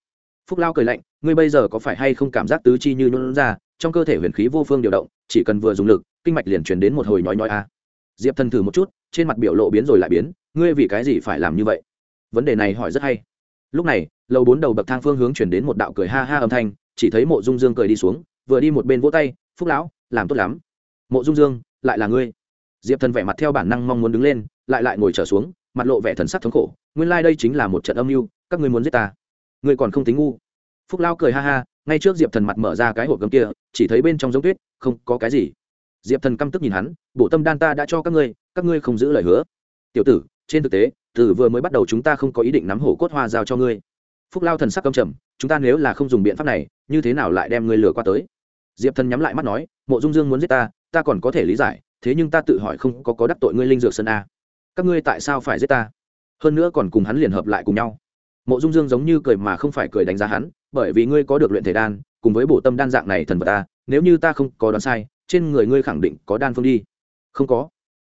Phúc lao cười lạnh, ngươi bây giờ có phải hay không cảm giác tứ chi như nôn ra, trong cơ thể huyền khí vô phương điều động, chỉ cần vừa dùng lực, kinh mạch liền truyền đến một hồi nhói nhói a. Diệp thần thử một chút, trên mặt biểu lộ biến rồi lại biến, ngươi vì cái gì phải làm như vậy? Vấn đề này hỏi rất hay lúc này, lầu bốn đầu bậc thang phương hướng chuyển đến một đạo cười ha ha âm thanh, chỉ thấy mộ dung dương cười đi xuống, vừa đi một bên vỗ tay, phúc lão, làm tốt lắm. Mộ dung dương, lại là ngươi. Diệp thần vẻ mặt theo bản năng mong muốn đứng lên, lại lại ngồi trở xuống, mặt lộ vẻ thần sắc thống khổ, nguyên lai、like、đây chính là một trận âm mưu, các ngươi muốn giết ta. Ngươi còn không tính ngu. Phúc lao cười ha ha, ngay trước diệp thần mặt mở ra cái hộp gấm kia, chỉ thấy bên trong giống tuyết, không có cái gì. Diệp thần căm tức nhìn hắn bộ tâm đan ta đã cho các ngươi các ngươi không giữ lời hứa. Tiểu tử, trên thực tế từ vừa mới bắt đầu chúng ta không có ý định nắm hổ cốt hoa giao cho ngươi. Phúc lao thần sắc công trầm, chúng ta nếu là không dùng biện pháp này, như thế nào lại đem ngươi lừa qua tới? Diệp thần nhắm lại mắt nói, mộ dung dương muốn giết ta ta còn có thể lý giải, thế nhưng ta tự hỏi không có có đắc tội ngươi linh dược sơn a. Các ngươi tại sao phải giết ta? Hơn nữa còn cùng hắn liền hợp lại cùng nhau. Mộ dung dương giống như cười mà không phải cười đánh giá hắn, bởi vì ngươi có được luyện thể đan, cùng với bổ tâm đan dạng này thần vật ta nếu như ta không có đoán sai, trên người ngươi khẳng định có đan phương đi. Không có.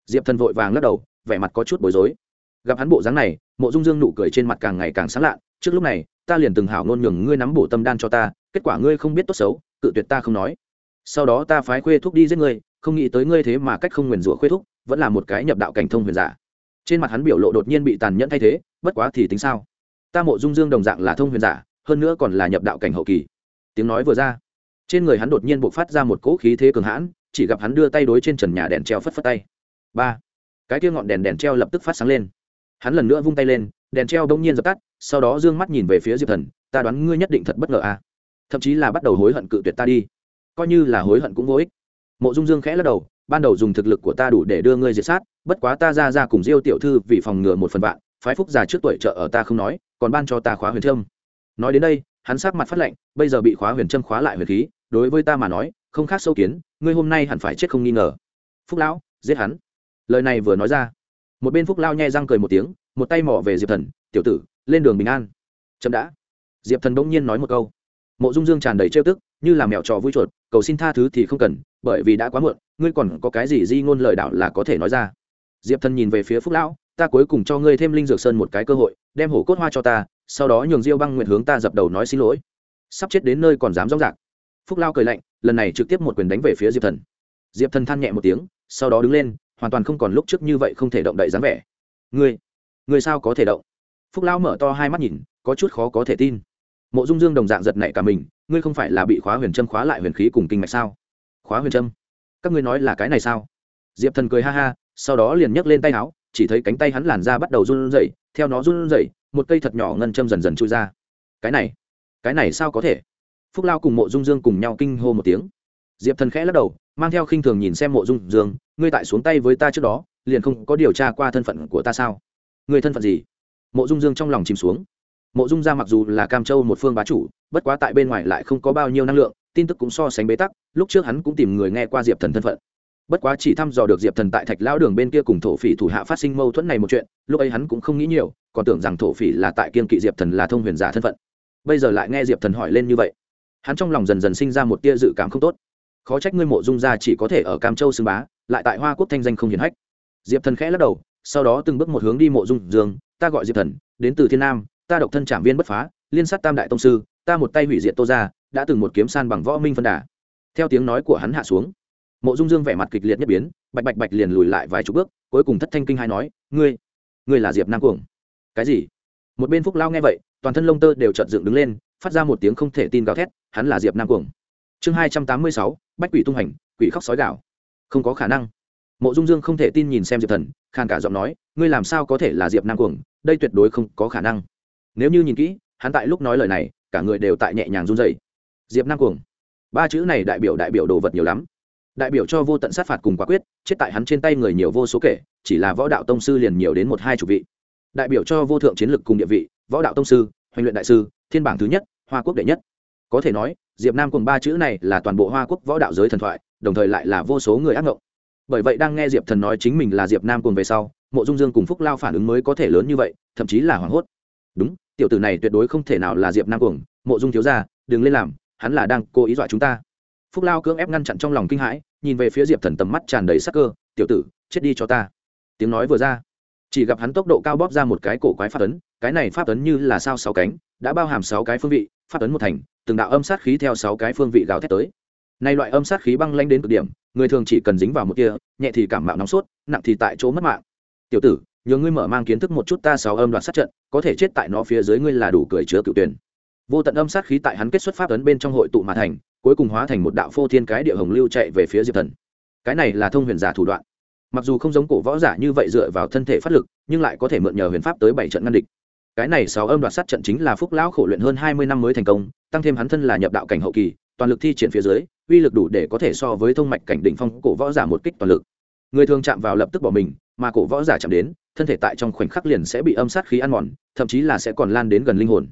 Diệp thần vội vàng lắc đầu, vẻ mặt có chút bối rối gặp hắn bộ dáng này, mộ dung dương nụ cười trên mặt càng ngày càng sáng lạ trước lúc này, ta liền từng hảo ngôn nhường ngươi nắm bổ tâm đan cho ta, kết quả ngươi không biết tốt xấu, cự tuyệt ta không nói. Sau đó ta phái khuê thúc đi giết ngươi, không nghĩ tới ngươi thế mà cách không nguyền rủa khuê thúc, vẫn là một cái nhập đạo cảnh thông huyền giả. Trên mặt hắn biểu lộ đột nhiên bị tàn nhẫn thay thế, bất quá thì tính sao? Ta mộ dung dương đồng dạng là thông huyền giả, hơn nữa còn là nhập đạo cảnh hậu kỳ. Tiếng nói vừa ra, trên người hắn đột nhiên buộc phát ra một cỗ khí thế cường hãn, chỉ gặp hắn đưa tay đối trên trần nhà đèn treo phất phất tay. Ba, cái kia ngọn đèn đèn treo lập tức phát sáng lên hắn lần nữa vung tay lên, đèn treo đông nhiên dập tắt, sau đó d ư ơ n g mắt nhìn về phía diệp thần, ta đoán ngươi nhất định thật bất ngờ à. thậm chí là bắt đầu hối hận cự tuyệt ta đi. Coi như là hối hận cũng vô ích. Mộ dung dương khẽ lắc đầu, ban đầu dùng thực lực của ta đủ để đưa ngươi diệt sát, bất quá ta ra ra cùng diêu tiểu thư vì phòng ngừa một phần vạn, phái phúc già trước tuổi trợ ở ta không nói, còn ban cho ta khóa huyền trâm nói đến đây, hắn sát mặt phát lệnh bây giờ bị khóa huyền trâm khóa lại huyền khí, đối với ta mà nói, không khác sâu kiến, ngươi hôm nay hẳn phải chết không nghi ngờ. Phúc lão, giết hắn. Lời này vừa nói ra một bên phúc lao nhẹ răng cười một tiếng, một tay mỏ về diệp thần, tiểu tử, lên đường bình an. Chậm đã. Diệp thần bỗng nhiên nói một câu. Mộ dung dương tràn đầy trêu tức, như là mẹo trò vui chuột, cầu xin tha thứ thì không cần, bởi vì đã quá muộn, ngươi còn có cái gì di ngôn lời đạo là có thể nói ra. Diệp thần nhìn về phía phúc lão ta cuối cùng cho ngươi thêm linh dược sơn một cái cơ hội, đem hổ cốt hoa cho ta, sau đó nhường diêu băng nguyện hướng ta dập đầu nói xin lỗi. Sắp chết đến nơi còn dám rong rạc phúc lao cười lạnh, lần này trực tiếp một quyền đánh về phía diệp thần. Diệp thần than nhẹ một tiếng, sau đó đứng lên hoàn toàn không còn lúc trước như vậy không thể động đậy dáng vẻ. Ngươi ngươi sao có thể động? Phúc lão mở to hai mắt nhìn, có chút khó có thể tin. Mộ dung dương đồng dạng giật nảy cả mình, ngươi không phải là bị khóa huyền trâm khóa lại huyền khí cùng kinh mạch sao? Khóa huyền trâm các ngươi nói là cái này sao? Diệp thần cười ha ha, sau đó liền nhấc lên tay áo, chỉ thấy cánh tay hắn làn ra bắt đầu run rẩy, theo nó run rẩy, một cây thật nhỏ ngân châm dần dần trôi ra. Cái này cái này sao có thể? Phúc lao cùng mộ dung dương cùng nhau kinh hô một tiếng diệp thần khẽ lắc đầu, mang theo khinh thường nhìn xem mộ dung dương, ngươi tại xuống tay với ta trước đó, liền không có điều tra qua thân phận của ta sao? Người thân phận gì? Mộ dung dương trong lòng chìm xuống. Mộ dung gia mặc dù là cam châu một phương bá chủ, bất quá tại bên ngoài lại không có bao nhiêu năng lượng, tin tức cũng so sánh bế tắc, lúc trước hắn cũng tìm người nghe qua diệp thần thân phận. Bất quá chỉ thăm dò được diệp thần tại thạch lão đường bên kia cùng thổ phỉ thủ hạ phát sinh mâu thuẫn này một chuyện, lúc ấy hắn cũng không nghĩ nhiều, còn tưởng rằng thổ phỉ là tại kiên kỵ diệp thần là thông huyền giả thân phận. Bây giờ lại nghe diệp thần hỏi lên như vậy, hắn trong lòng dần dần sinh ra một tia dự cảm không tốt khó trách ngươi mộ dung gia chỉ có thể ở cam châu xưng bá, lại tại hoa quốc thanh danh không hiển hách. Diệp thần khẽ lắc đầu, sau đó từng bước một hướng đi mộ dung dương, ta gọi diệp thần, đến từ thiên nam, ta độc thân trảm viên bất phá, liên sát tam đại tông sư, ta một tay hủy diệt tô ra đã từng một kiếm san bằng võ minh phân đà. Theo tiếng nói của hắn hạ xuống, mộ dung dương vẻ mặt kịch liệt nhất biến, bạch bạch bạch liền lùi lại vài chục bước, cuối cùng thất thanh kinh hai nói, ngươi ngươi là diệp nam cuồng. Cái gì? Một bên phúc lao nghe vậy, toàn thân lông tơ đều chợt dựng đứng lên, phát ra một tiếng không thể tin gào thét, hắn là diệp nam cuồng chương hai trăm tám mươi sáu, bách quỷ tung hành, quỷ khóc sói gạo không có khả năng. Mộ dung dương không thể tin nhìn xem diệp thần, khàn cả giọng nói, ngươi làm sao có thể là diệp nam cuồng? Đây tuyệt đối không có khả năng. Nếu như nhìn kỹ, hắn tại lúc nói lời này, cả người đều tại nhẹ nhàng run dày diệp nam cuồng. Ba chữ này đại biểu đại biểu đồ vật nhiều lắm. Đại biểu cho vô tận sát phạt cùng quả quyết, chết tại hắn trên tay người nhiều vô số kể, chỉ là võ đạo tông sư liền nhiều đến một hai chục vị. Đại biểu cho vô thượng chiến lực cùng địa vị, võ đạo tông sư hoành luyện đại sư, thiên bảng thứ nhất, hoa quốc đệ nhất có thể nói, diệp nam cùng ba chữ này là toàn bộ hoa quốc võ đạo giới thần thoại, đồng thời lại là vô số người ác ngộng. Bởi vậy đang nghe diệp thần nói chính mình là diệp nam cùng về sau, mộ dung dương cùng phúc lao phản ứng mới có thể lớn như vậy, thậm chí là hoảng hốt. Đúng, tiểu tử này tuyệt đối không thể nào là diệp nam cuồng mộ dung thiếu ra đừng lên làm, hắn là đang cố ý dọa chúng ta. Phúc lao cưỡng ép ngăn chặn trong lòng kinh hãi, nhìn về phía diệp thần tầm mắt tràn đầy sắc cơ, tiểu tử, chết đi cho ta. Tiếng nói vừa ra, chỉ gặp hắn tốc độ cao bóp ra một cái cổ quái pháp ấn, cái này pháp ấn như là sao sáu cánh, đã bao hàm sáu cái phương vị Phát ấn một thành, từng đạo âm sát khí theo sáu cái phương vị gào thét tới. Nay loại âm sát khí băng lanh đến cực điểm, người thường chỉ cần dính vào một kia, nhẹ thì cảm mạo nóng sốt, nặng thì tại chỗ mất mạng. Tiểu tử, nhờ ngươi mở mang kiến thức một chút ta sáu âm đoạt sát trận, có thể chết tại nó phía dưới ngươi là đủ cười chứa cựu tuyển. Vô tận âm sát khí tại hắn kết xuất pháp ấn bên trong hội tụ mà thành, cuối cùng hóa thành một đạo phô thiên cái địa hồng lưu chạy về phía diệp thần. Cái này là thông huyền giả thủ đoạn. Mặc dù không giống cổ võ giả như vậy dựa vào thân thể phát lực, nhưng lại có thể mượn nhờ huyền pháp tới bảy trận ngăn địch cái này sáu âm đoạt sát trận chính là phúc lão khổ luyện hơn hai mươi năm mới thành công, tăng thêm hắn thân là nhập đạo cảnh hậu kỳ, toàn lực thi triển phía dưới, uy lực đủ để có thể so với thông mạch cảnh đỉnh phong cổ võ giả một kích toàn lực. Người thường chạm vào lập tức bỏ mình, mà cổ võ giả chạm đến, thân thể tại trong khoảnh khắc liền sẽ bị âm sát khí ăn mòn, thậm chí là sẽ còn lan đến gần linh hồn.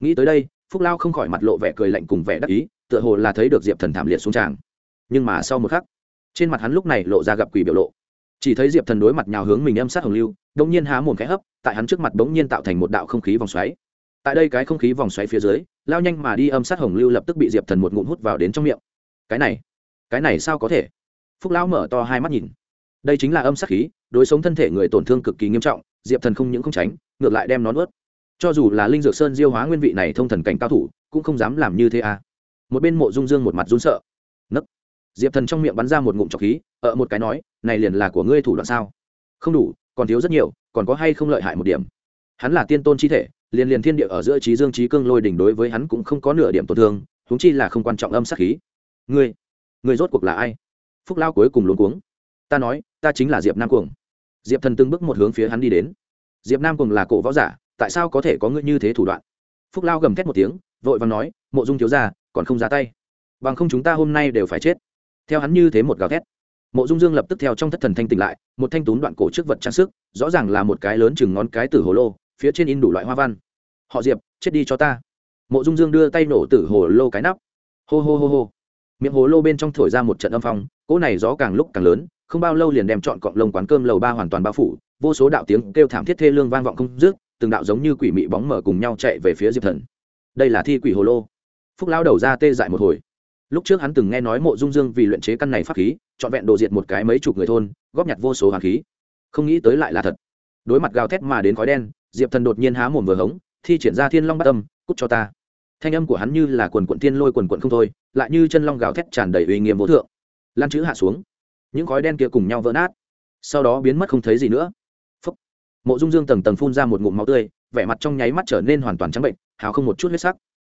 Nghĩ tới đây, phúc lao không khỏi mặt lộ vẻ cười lạnh cùng vẻ đắc ý, tựa hồ là thấy được diệp thần thảm liệt xuống tràng. Nhưng mà sau một khắc, trên mặt hắn lúc này lộ ra gặp quỷ biểu lộ chỉ thấy diệp thần đối mặt nhào hướng mình âm sát hồng lưu đông nhiên há mồm khẽ hấp, tại hắn trước mặt bỗng nhiên tạo thành một đạo không khí vòng xoáy. Tại đây cái không khí vòng xoáy phía dưới, lao nhanh mà đi âm sát hồng lưu lập tức bị diệp thần một ngụm hút vào đến trong miệng. Cái này cái này sao có thể? Phúc lão mở to hai mắt nhìn. Đây chính là âm sát khí, đối sống thân thể người tổn thương cực kỳ nghiêm trọng, diệp thần không những không tránh, ngược lại đem nó nuốt. Cho dù là linh dược sơn diêu hóa nguyên vị này thông thần cảnh cao thủ, cũng không dám làm như thế à. Một bên mộ dung dương một mặt run sợ. Nấc diệp thần trong miệng bắn ra một ngụm trọc khí ở một cái nói, này liền là của ngươi thủ đoạn sao? Không đủ, còn thiếu rất nhiều, còn có hay không lợi hại một điểm? Hắn là tiên tôn chi thể, liền liền thiên địa ở giữa trí dương trí cương lôi đỉnh đối với hắn cũng không có nửa điểm tổn thương, huống chi là không quan trọng âm sát khí. Ngươi ngươi rốt cuộc là ai? Phúc lao cuối cùng luống cuống. Ta nói, ta chính là diệp nam cuồng. Diệp thần từng bước một hướng phía hắn đi đến. Diệp nam cuồng là cổ võ giả, tại sao có thể có ngươi như thế thủ đoạn? Phúc lao gầm thét một tiếng, vội và nói, mộ dung thiếu ra còn không ra tay. Bằng không chúng ta hôm nay đều phải chết theo hắn như thế một gào thét, mộ dung dương lập tức theo trong thất thần thanh tỉnh lại, một thanh tún đoạn cổ trước vật trang sức, rõ ràng là một cái lớn chừng ngón cái tử hồ lô, phía trên in đủ loại hoa văn. Họ diệp, chết đi cho ta. Mộ dung dương đưa tay nổ tử hồ lô cái nắp. Hô hô hô hô. Miệng hồ lô bên trong thổi ra một trận âm phong, cỗ này gió càng lúc càng lớn, không bao lâu liền đem chọn cọng lông quán cơm lầu ba hoàn toàn bao phủ, vô số đạo tiếng kêu thảm thiết thê lương vang vọng không dứt, từng đạo giống như quỷ mị bóng mở cùng nhau chạy về phía diệp thần. Đây là thi quỷ hồ lô. Phúc lao đầu ra tê dại một hồi lúc trước hắn từng nghe nói mộ dung dương vì luyện chế căn này pháp khí, trọn vẹn đồ diệt một cái mấy chục người thôn, góp nhặt vô số hoàng khí. Không nghĩ tới lại là thật. Đối mặt gào thét mà đến khói đen, diệp thần đột nhiên há mồm vừa hống, thi triển ra thiên long bát âm, cút cho ta. Thanh âm của hắn như là quần quận thiên lôi quần quận không thôi, lại như chân long gào thét tràn đầy uy nghiêm vô thượng. Lan chữ hạ xuống. Những khói đen kia cùng nhau vỡ nát. Sau đó biến mất không thấy gì nữa. Phúc. mộ dung dương tầng tầng phun ra một ngụm máu tươi, vẻ mặt trong nháy mắt trở nên hoàn toàn trắng bệnh, hào không một chút huyết sắc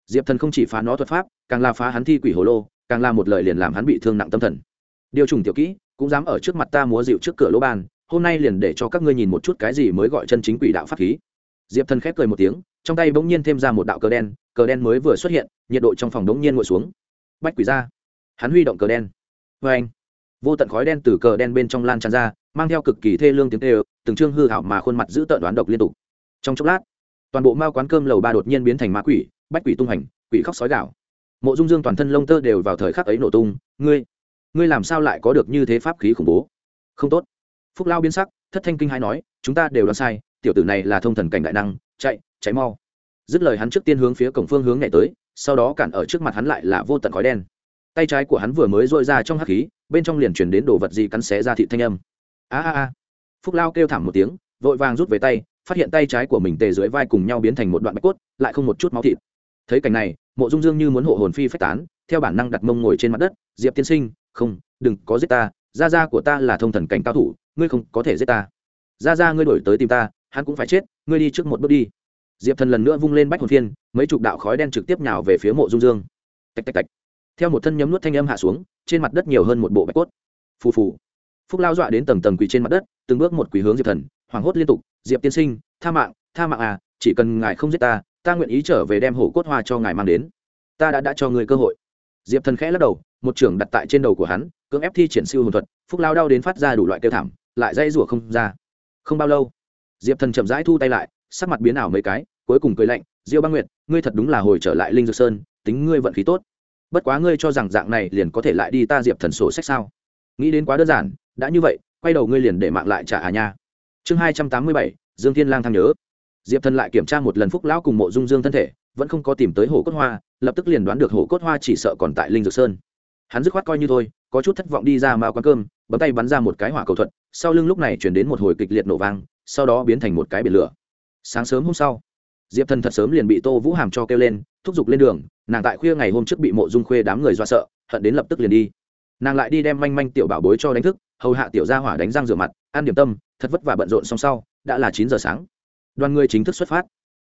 diệp thần không chỉ phá nó thuật pháp càng là phá hắn thi quỷ hồ lô càng là một lời liền làm hắn bị thương nặng tâm thần. Điều trùng tiểu kỹ cũng dám ở trước mặt ta múa dịu trước cửa lỗ bàn, hôm nay liền để cho các ngươi nhìn một chút cái gì mới gọi chân chính quỷ đạo pháp khí. Diệp thần khép cười một tiếng trong tay bỗng nhiên thêm ra một đạo cờ đen cờ đen mới vừa xuất hiện nhiệt độ trong phòng bỗng nhiên ngồi xuống. Bách quỷ ra. Hắn huy động cờ đen. Vê anh vô tận khói đen từ cờ đen bên trong lan tràn ra mang theo cực kỳ thê lương tiếng tê ơ từng trương hư hảo mà khuôn mặt giữ tợn đoán độc liên tục. Trong chốc lát toàn bộ mao quán cơm lầu ba đột nhiên biến thành ma quỷ bách quỷ tung hành, quỷ khóc sói gạo mộ dung dương toàn thân lông tơ đều vào thời khắc ấy nổ tung, ngươi ngươi làm sao lại có được như thế pháp khí khủng bố? Không tốt. Phúc lao biến sắc, thất thanh kinh hai nói, chúng ta đều đoán sai, tiểu tử này là thông thần cảnh đại năng, chạy cháy mau. Dứt lời hắn trước tiên hướng phía cổng phương hướng nhảy tới, sau đó cản ở trước mặt hắn lại là vô tận khói đen. Tay trái của hắn vừa mới dội ra trong hắc khí, bên trong liền chuyển đến đồ vật gì cắn xé ra thị thanh âm. A a a. Phúc lao kêu thảm một tiếng, vội vàng rút về tay, phát hiện tay trái của mình tề dưới vai cùng nhau biến thành một đoạn bạch cốt, lại không một chút máu thịt thấy cảnh này, mộ dung dương như muốn hộ hồn phi phách tán, theo bản năng đặt mông ngồi trên mặt đất, diệp tiên sinh, không, đừng có giết ta, gia gia của ta là thông thần cảnh cao thủ, ngươi không có thể giết ta. Gia gia ngươi đổi tới tìm ta, hắn cũng phải chết, ngươi đi trước một bước đi. Diệp thần lần nữa vung lên bách hồn phiên, mấy chục đạo khói đen trực tiếp nhào về phía mộ dung dương. Tạch tạch tạch. Theo một thân nhấm nuốt thanh âm hạ xuống, trên mặt đất nhiều hơn một bộ bạch cốt. Phù phù. Phúc lao dọa đến tầng tầng quỳ trên mặt đất, từng bước một quỳ hướng diệp thần, hoảng hốt liên tục, diệp tiên sinh, tha mạng tha mạng à chỉ cần ngài không giết ta ta nguyện ý trở về đem hổ cốt hoa cho ngài mang đến. Ta đã đã cho người cơ hội. Diệp thần khẽ lắc đầu, một trưởng đặt tại trên đầu của hắn, cưỡng ép thi triển siêu hồn thuật, phúc lao đau đến phát ra đủ loại kêu thảm, lại dây rủa không ra. Không bao lâu, diệp thần chậm rãi thu tay lại, sắc mặt biến ảo mấy cái, cuối cùng cười lạnh, diêu băng nguyệt, ngươi thật đúng là hồi trở lại linh dược sơn, tính ngươi vận khí tốt. Bất quá ngươi cho rằng dạng này liền có thể lại đi ta diệp thần sổ sách sao? Nghĩ đến quá đơn giản, đã như vậy, quay đầu ngươi liền để mạng lại trả à nha. Chương hai trăm tám mươi bảy, dương thiên lang thăng nhớ diệp thần lại kiểm tra một lần phúc lão cùng mộ dung dương thân thể, vẫn không có tìm tới hồ cốt hoa, lập tức liền đoán được hồ cốt hoa chỉ sợ còn tại linh dược sơn. Hắn dứt khoát coi như thôi, có chút thất vọng đi ra mà quán cơm, bấm tay bắn ra một cái hỏa cầu thuật, sau lưng lúc này chuyển đến một hồi kịch liệt nổ vang, sau đó biến thành một cái biển lửa. Sáng sớm hôm sau, diệp thần thật sớm liền bị tô vũ hàm cho kêu lên, thúc giục lên đường, nàng tại khuya ngày hôm trước bị mộ dung khuê đám người do sợ, hận đến lập tức liền đi. Nàng lại đi đem manh manh tiểu bảo bối cho đánh thức, hầu hạ tiểu gia hỏa đánh răng rửa mặt, ăn điểm tâm, thật vất vả bận rộn xong sau, đã là chín giờ sáng đoàn người chính thức xuất phát.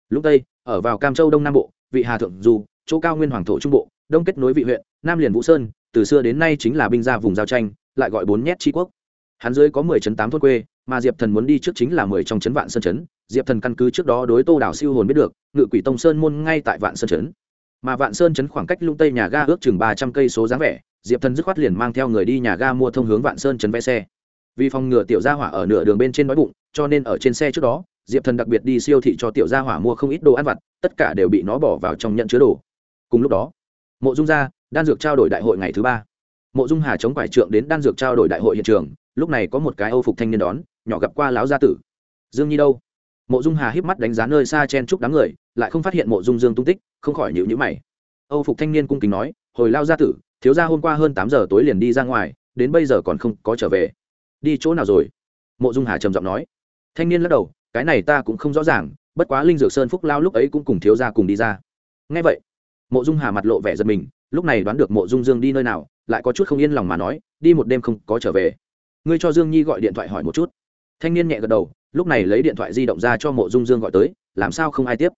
Lúc tây, ở vào cam châu đông nam bộ, vị hà thượng du chỗ cao nguyên hoàng thổ trung bộ, đông kết nối vị huyện, nam liền vũ sơn, từ xưa đến nay chính là binh gia vùng giao tranh, lại gọi bốn nhét tri quốc. Hắn dưới có mười chấn tám thôn quê, mà diệp thần muốn đi trước chính là mười trong chấn vạn sơn chấn. Diệp thần căn cứ trước đó đối tô đảo siêu hồn biết được, ngự quỷ tông sơn môn ngay tại vạn sơn chấn. Mà vạn sơn chấn khoảng cách lung tây nhà ga ước chừng ba trăm cây số dáng vẻ, diệp thần dứt khoát liền mang theo người đi nhà ga mua thông hướng vạn sơn chấn vé xe. Vì phòng ngừa tiểu gia hỏa ở nửa đường bên trên nói bụng, cho nên ở trên xe trước đó diệp thần đặc biệt đi siêu thị cho tiểu gia hỏa mua không ít đồ ăn vặt, tất cả đều bị nó bỏ vào trong nhận chứa đồ. Cùng lúc đó, mộ dung gia đan dược trao đổi đại hội ngày thứ ba. Mộ dung hà chống quải trượng đến đan dược trao đổi đại hội hiện trường, lúc này có một cái âu phục thanh niên đón, nhỏ gặp qua láo gia tử. Dương nhi đâu? Mộ dung hà híp mắt đánh giá nơi xa chen chúc đám người, lại không phát hiện mộ dung dương tung tích, không khỏi nhịu nhữ mày. Âu phục thanh niên cung kính nói, hồi lao gia tử, thiếu gia hôm qua hơn tám giờ tối liền đi ra ngoài, đến bây giờ còn không có trở về. Đi chỗ nào rồi? Mộ dung hà trầm giọng nói. Thanh niên lắc đầu cái này ta cũng không rõ ràng, bất quá linh dược sơn phúc lao lúc ấy cũng cùng thiếu gia cùng đi ra. Ngay vậy, mộ dung hà mặt lộ vẻ giật mình, lúc này đoán được mộ dung dương đi nơi nào, lại có chút không yên lòng mà nói, đi một đêm không có trở về. Ngươi cho dương nhi gọi điện thoại hỏi một chút. Thanh niên nhẹ gật đầu, lúc này lấy điện thoại di động ra cho mộ dung dương gọi tới, làm sao không ai tiếp?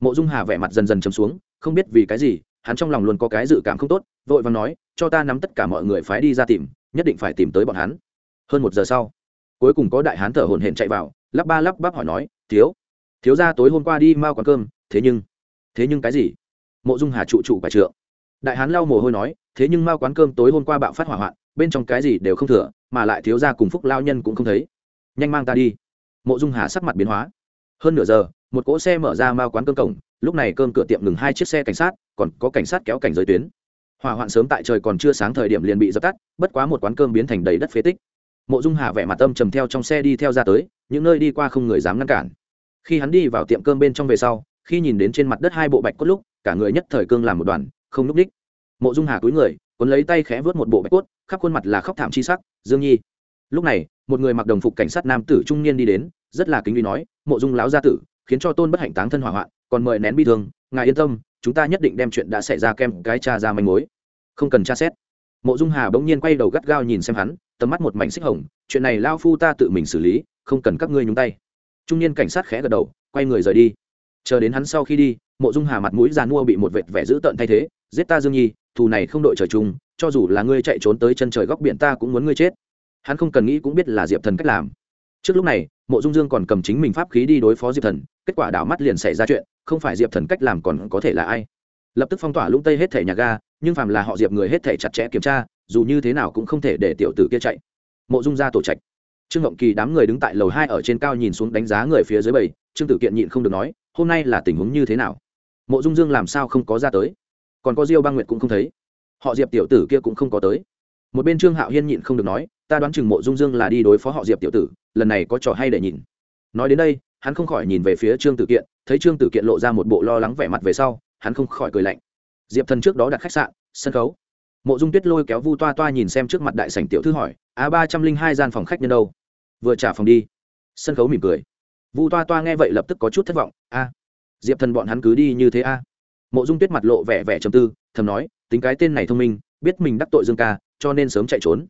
Mộ dung hà vẻ mặt dần dần chấm xuống, không biết vì cái gì, hắn trong lòng luôn có cái dự cảm không tốt, vội vàng nói, cho ta nắm tất cả mọi người phái đi ra tìm, nhất định phải tìm tới bọn hắn. Hơn một giờ sau, cuối cùng có đại hán thở hổn hển chạy vào lắp ba lắp bắp hỏi nói, thiếu thiếu ra tối hôm qua đi mau quán cơm, thế nhưng thế nhưng cái gì? Mộ dung hà trụ trụ phải trượng. Đại hán lau mồ hôi nói, thế nhưng mau quán cơm tối hôm qua bạo phát hỏa hoạn, bên trong cái gì đều không thừa, mà lại thiếu ra cùng phúc lao nhân cũng không thấy. Nhanh mang ta đi. Mộ dung hà sắc mặt biến hóa. Hơn nửa giờ, một cỗ xe mở ra mau quán cơm cổng, lúc này cơm cửa tiệm ngừng hai chiếc xe cảnh sát, còn có cảnh sát kéo cảnh giới tuyến. Hỏa hoạn sớm tại trời còn chưa sáng thời điểm liền bị dập tắt, bất quá một quán cơm biến thành đầy đất phế tích mộ dung hà vẻ mặt âm trầm theo trong xe đi theo ra tới, những nơi đi qua không người dám ngăn cản. Khi hắn đi vào tiệm cơm bên trong về sau, khi nhìn đến trên mặt đất hai bộ bạch cốt lúc, cả người nhất thời cương làm một đoàn, không núp đích mộ dung hà cúi người, cuốn lấy tay khẽ vớt một bộ bạch cốt, khắp khuôn mặt là khóc thảm chi sắc, dương nhi. Lúc này, một người mặc đồng phục cảnh sát nam tử trung niên đi đến, rất là kính uy nói, mộ dung lão gia tử, khiến cho tôn bất hạnh táng thân hỏa hoạn, còn mời nén bi thương, ngài yên tâm, chúng ta nhất định đem chuyện đã xảy ra kem cái cha ra manh mối. Không cần tra xét. Mộ dung hà bỗng nhiên quay đầu gắt gao nhìn xem hắn tầm mắt một mảnh xích hồng, chuyện này lao phu ta tự mình xử lý, không cần các ngươi nhúng tay. Trung niên cảnh sát khẽ gật đầu, quay người rời đi. Chờ đến hắn sau khi đi, mộ dung hà mặt mũi giàn nua bị một vệt vẻ dữ tợn thay thế, giết ta dương nhi, thù này không đội trời chung, cho dù là ngươi chạy trốn tới chân trời góc biển ta cũng muốn ngươi chết. Hắn không cần nghĩ cũng biết là diệp thần cách làm. Trước lúc này, mộ dung dương còn cầm chính mình pháp khí đi đối phó diệp thần, kết quả đảo mắt liền xảy ra chuyện, không phải diệp thần cách làm còn có thể là ai. Lập tức phong tỏa lũng tây hết thể nhà ga, nhưng phàm là họ diệp người hết thể chặt chẽ kiểm tra dù như thế nào cũng không thể để tiểu tử kia chạy. Mộ dung ra tổ trạch. Trương ngộng kỳ đám người đứng tại lầu hai ở trên cao nhìn xuống đánh giá người phía dưới bầy trương tử kiện nhịn không được nói, hôm nay là tình huống như thế nào? Mộ dung dương làm sao không có ra tới? Còn có diêu băng nguyệt cũng không thấy. Họ diệp tiểu tử kia cũng không có tới. Một bên trương hạo hiên nhịn không được nói, ta đoán chừng mộ dung dương là đi đối phó họ diệp tiểu tử, lần này có trò hay để nhìn. Nói đến đây, hắn không khỏi nhìn về phía trương tử kiện, thấy trương tử kiện lộ ra một bộ lo lắng vẻ mặt về sau, hắn không khỏi cười lạnh. Diệp thần trước đó đặt khách sạn, sân khấu mộ dung tuyết lôi kéo vu toa toa nhìn xem trước mặt đại sảnh tiểu thư hỏi, a ba trăm linh hai gian phòng khách nhân đâu? Vừa trả phòng đi. Sân khấu mỉm cười. Vu toa toa nghe vậy lập tức có chút thất vọng, a, diệp thần bọn hắn cứ đi như thế a? Mộ dung tuyết mặt lộ vẻ vẻ trầm tư, thầm nói, tính cái tên này thông minh, biết mình đắc tội dương ca, cho nên sớm chạy trốn.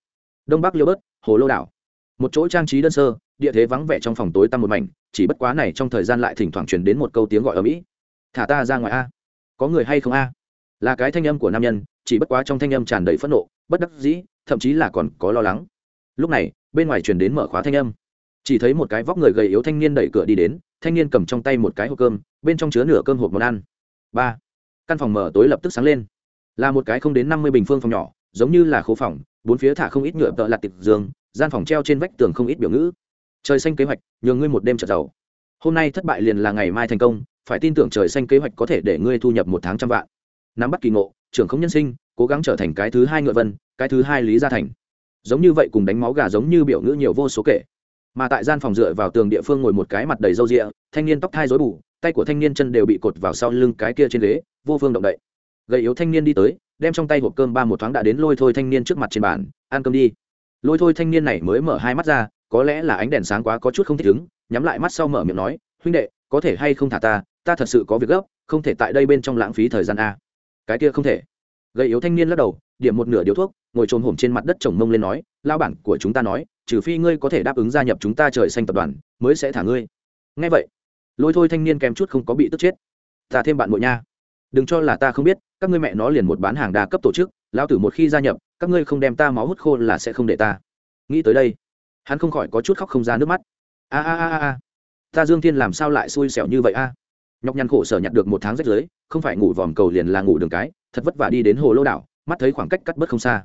Đông bắc liêu bớt, hồ lô đảo. Một chỗ trang trí đơn sơ, địa thế vắng vẻ trong phòng tối tăm một mảnh, chỉ bất quá này trong thời gian lại thỉnh thoảng truyền đến một câu tiếng gọi ở mỹ. Thả ta ra ngoài a. Có người hay không a? Là cái thanh âm của nam nhân chỉ bất quá trong thanh âm tràn đầy phẫn nộ, bất đắc dĩ, thậm chí là còn có lo lắng. Lúc này, bên ngoài truyền đến mở khóa thanh âm. Chỉ thấy một cái vóc người gầy yếu thanh niên đẩy cửa đi đến, thanh niên cầm trong tay một cái hộp cơm, bên trong chứa nửa cơm hộp món ăn. Ba. Căn phòng mở tối lập tức sáng lên. Là một cái không đến năm mươi bình phương phòng nhỏ, giống như là khố phòng, bốn phía thả không ít nhựa tợ lặt tiệc giường, gian phòng treo trên vách tường không ít biểu ngữ. Trời xanh kế hoạch, nhường ngươi một đêm trợ giàu. Hôm nay thất bại liền là ngày mai thành công, phải tin tưởng trời xanh kế hoạch có thể để ngươi thu nhập một tháng trăm vạn nắm bắt kỳ ngộ, trưởng không nhân sinh, cố gắng trở thành cái thứ hai ngựa vân, cái thứ hai lý gia thành. Giống như vậy cùng đánh máu gà giống như biểu ngữ nhiều vô số kể. Mà tại gian phòng dựa vào tường địa phương ngồi một cái mặt đầy râu rịa, thanh niên tóc thai rối bù, tay của thanh niên chân đều bị cột vào sau lưng cái kia trên ghế, vô phương động đậy. Gầy yếu thanh niên đi tới, đem trong tay hộp cơm ba một thoáng đã đến lôi thôi thanh niên trước mặt trên bàn, ăn cơm đi. Lôi thôi thanh niên này mới mở hai mắt ra, có lẽ là ánh đèn sáng quá có chút không thích ứng, nhắm lại mắt sau mở miệng nói, huynh đệ, có thể hay không thả ta? Ta thật sự có việc gấp, không thể tại đây bên trong lãng phí thời gian a cái kia không thể. Gây yếu thanh niên lắc đầu, điểm một nửa điếu thuốc, ngồi trồm hổm trên mặt đất chồng mông lên nói lao bản của chúng ta nói, trừ phi ngươi có thể đáp ứng gia nhập chúng ta trời xanh tập đoàn, mới sẽ thả ngươi. Ngay vậy, lôi thôi thanh niên kèm chút không có bị tức chết. Ta thêm bạn nội nha. Đừng cho là ta không biết, các ngươi mẹ nó liền một bán hàng đa cấp tổ chức, lão tử một khi gia nhập, các ngươi không đem ta máu hút khô là sẽ không để ta. Nghĩ tới đây, hắn không khỏi có chút khóc không ra nước mắt. A a a a. Ta dương thiên làm sao lại xui xẻo như vậy a? Nhọc nhằn khổ sở nhặt được một tháng rách giới không phải ngủ vòm cầu liền là ngủ đường cái, thật vất vả đi đến hồ lô đảo, mắt thấy khoảng cách cắt bớt không xa.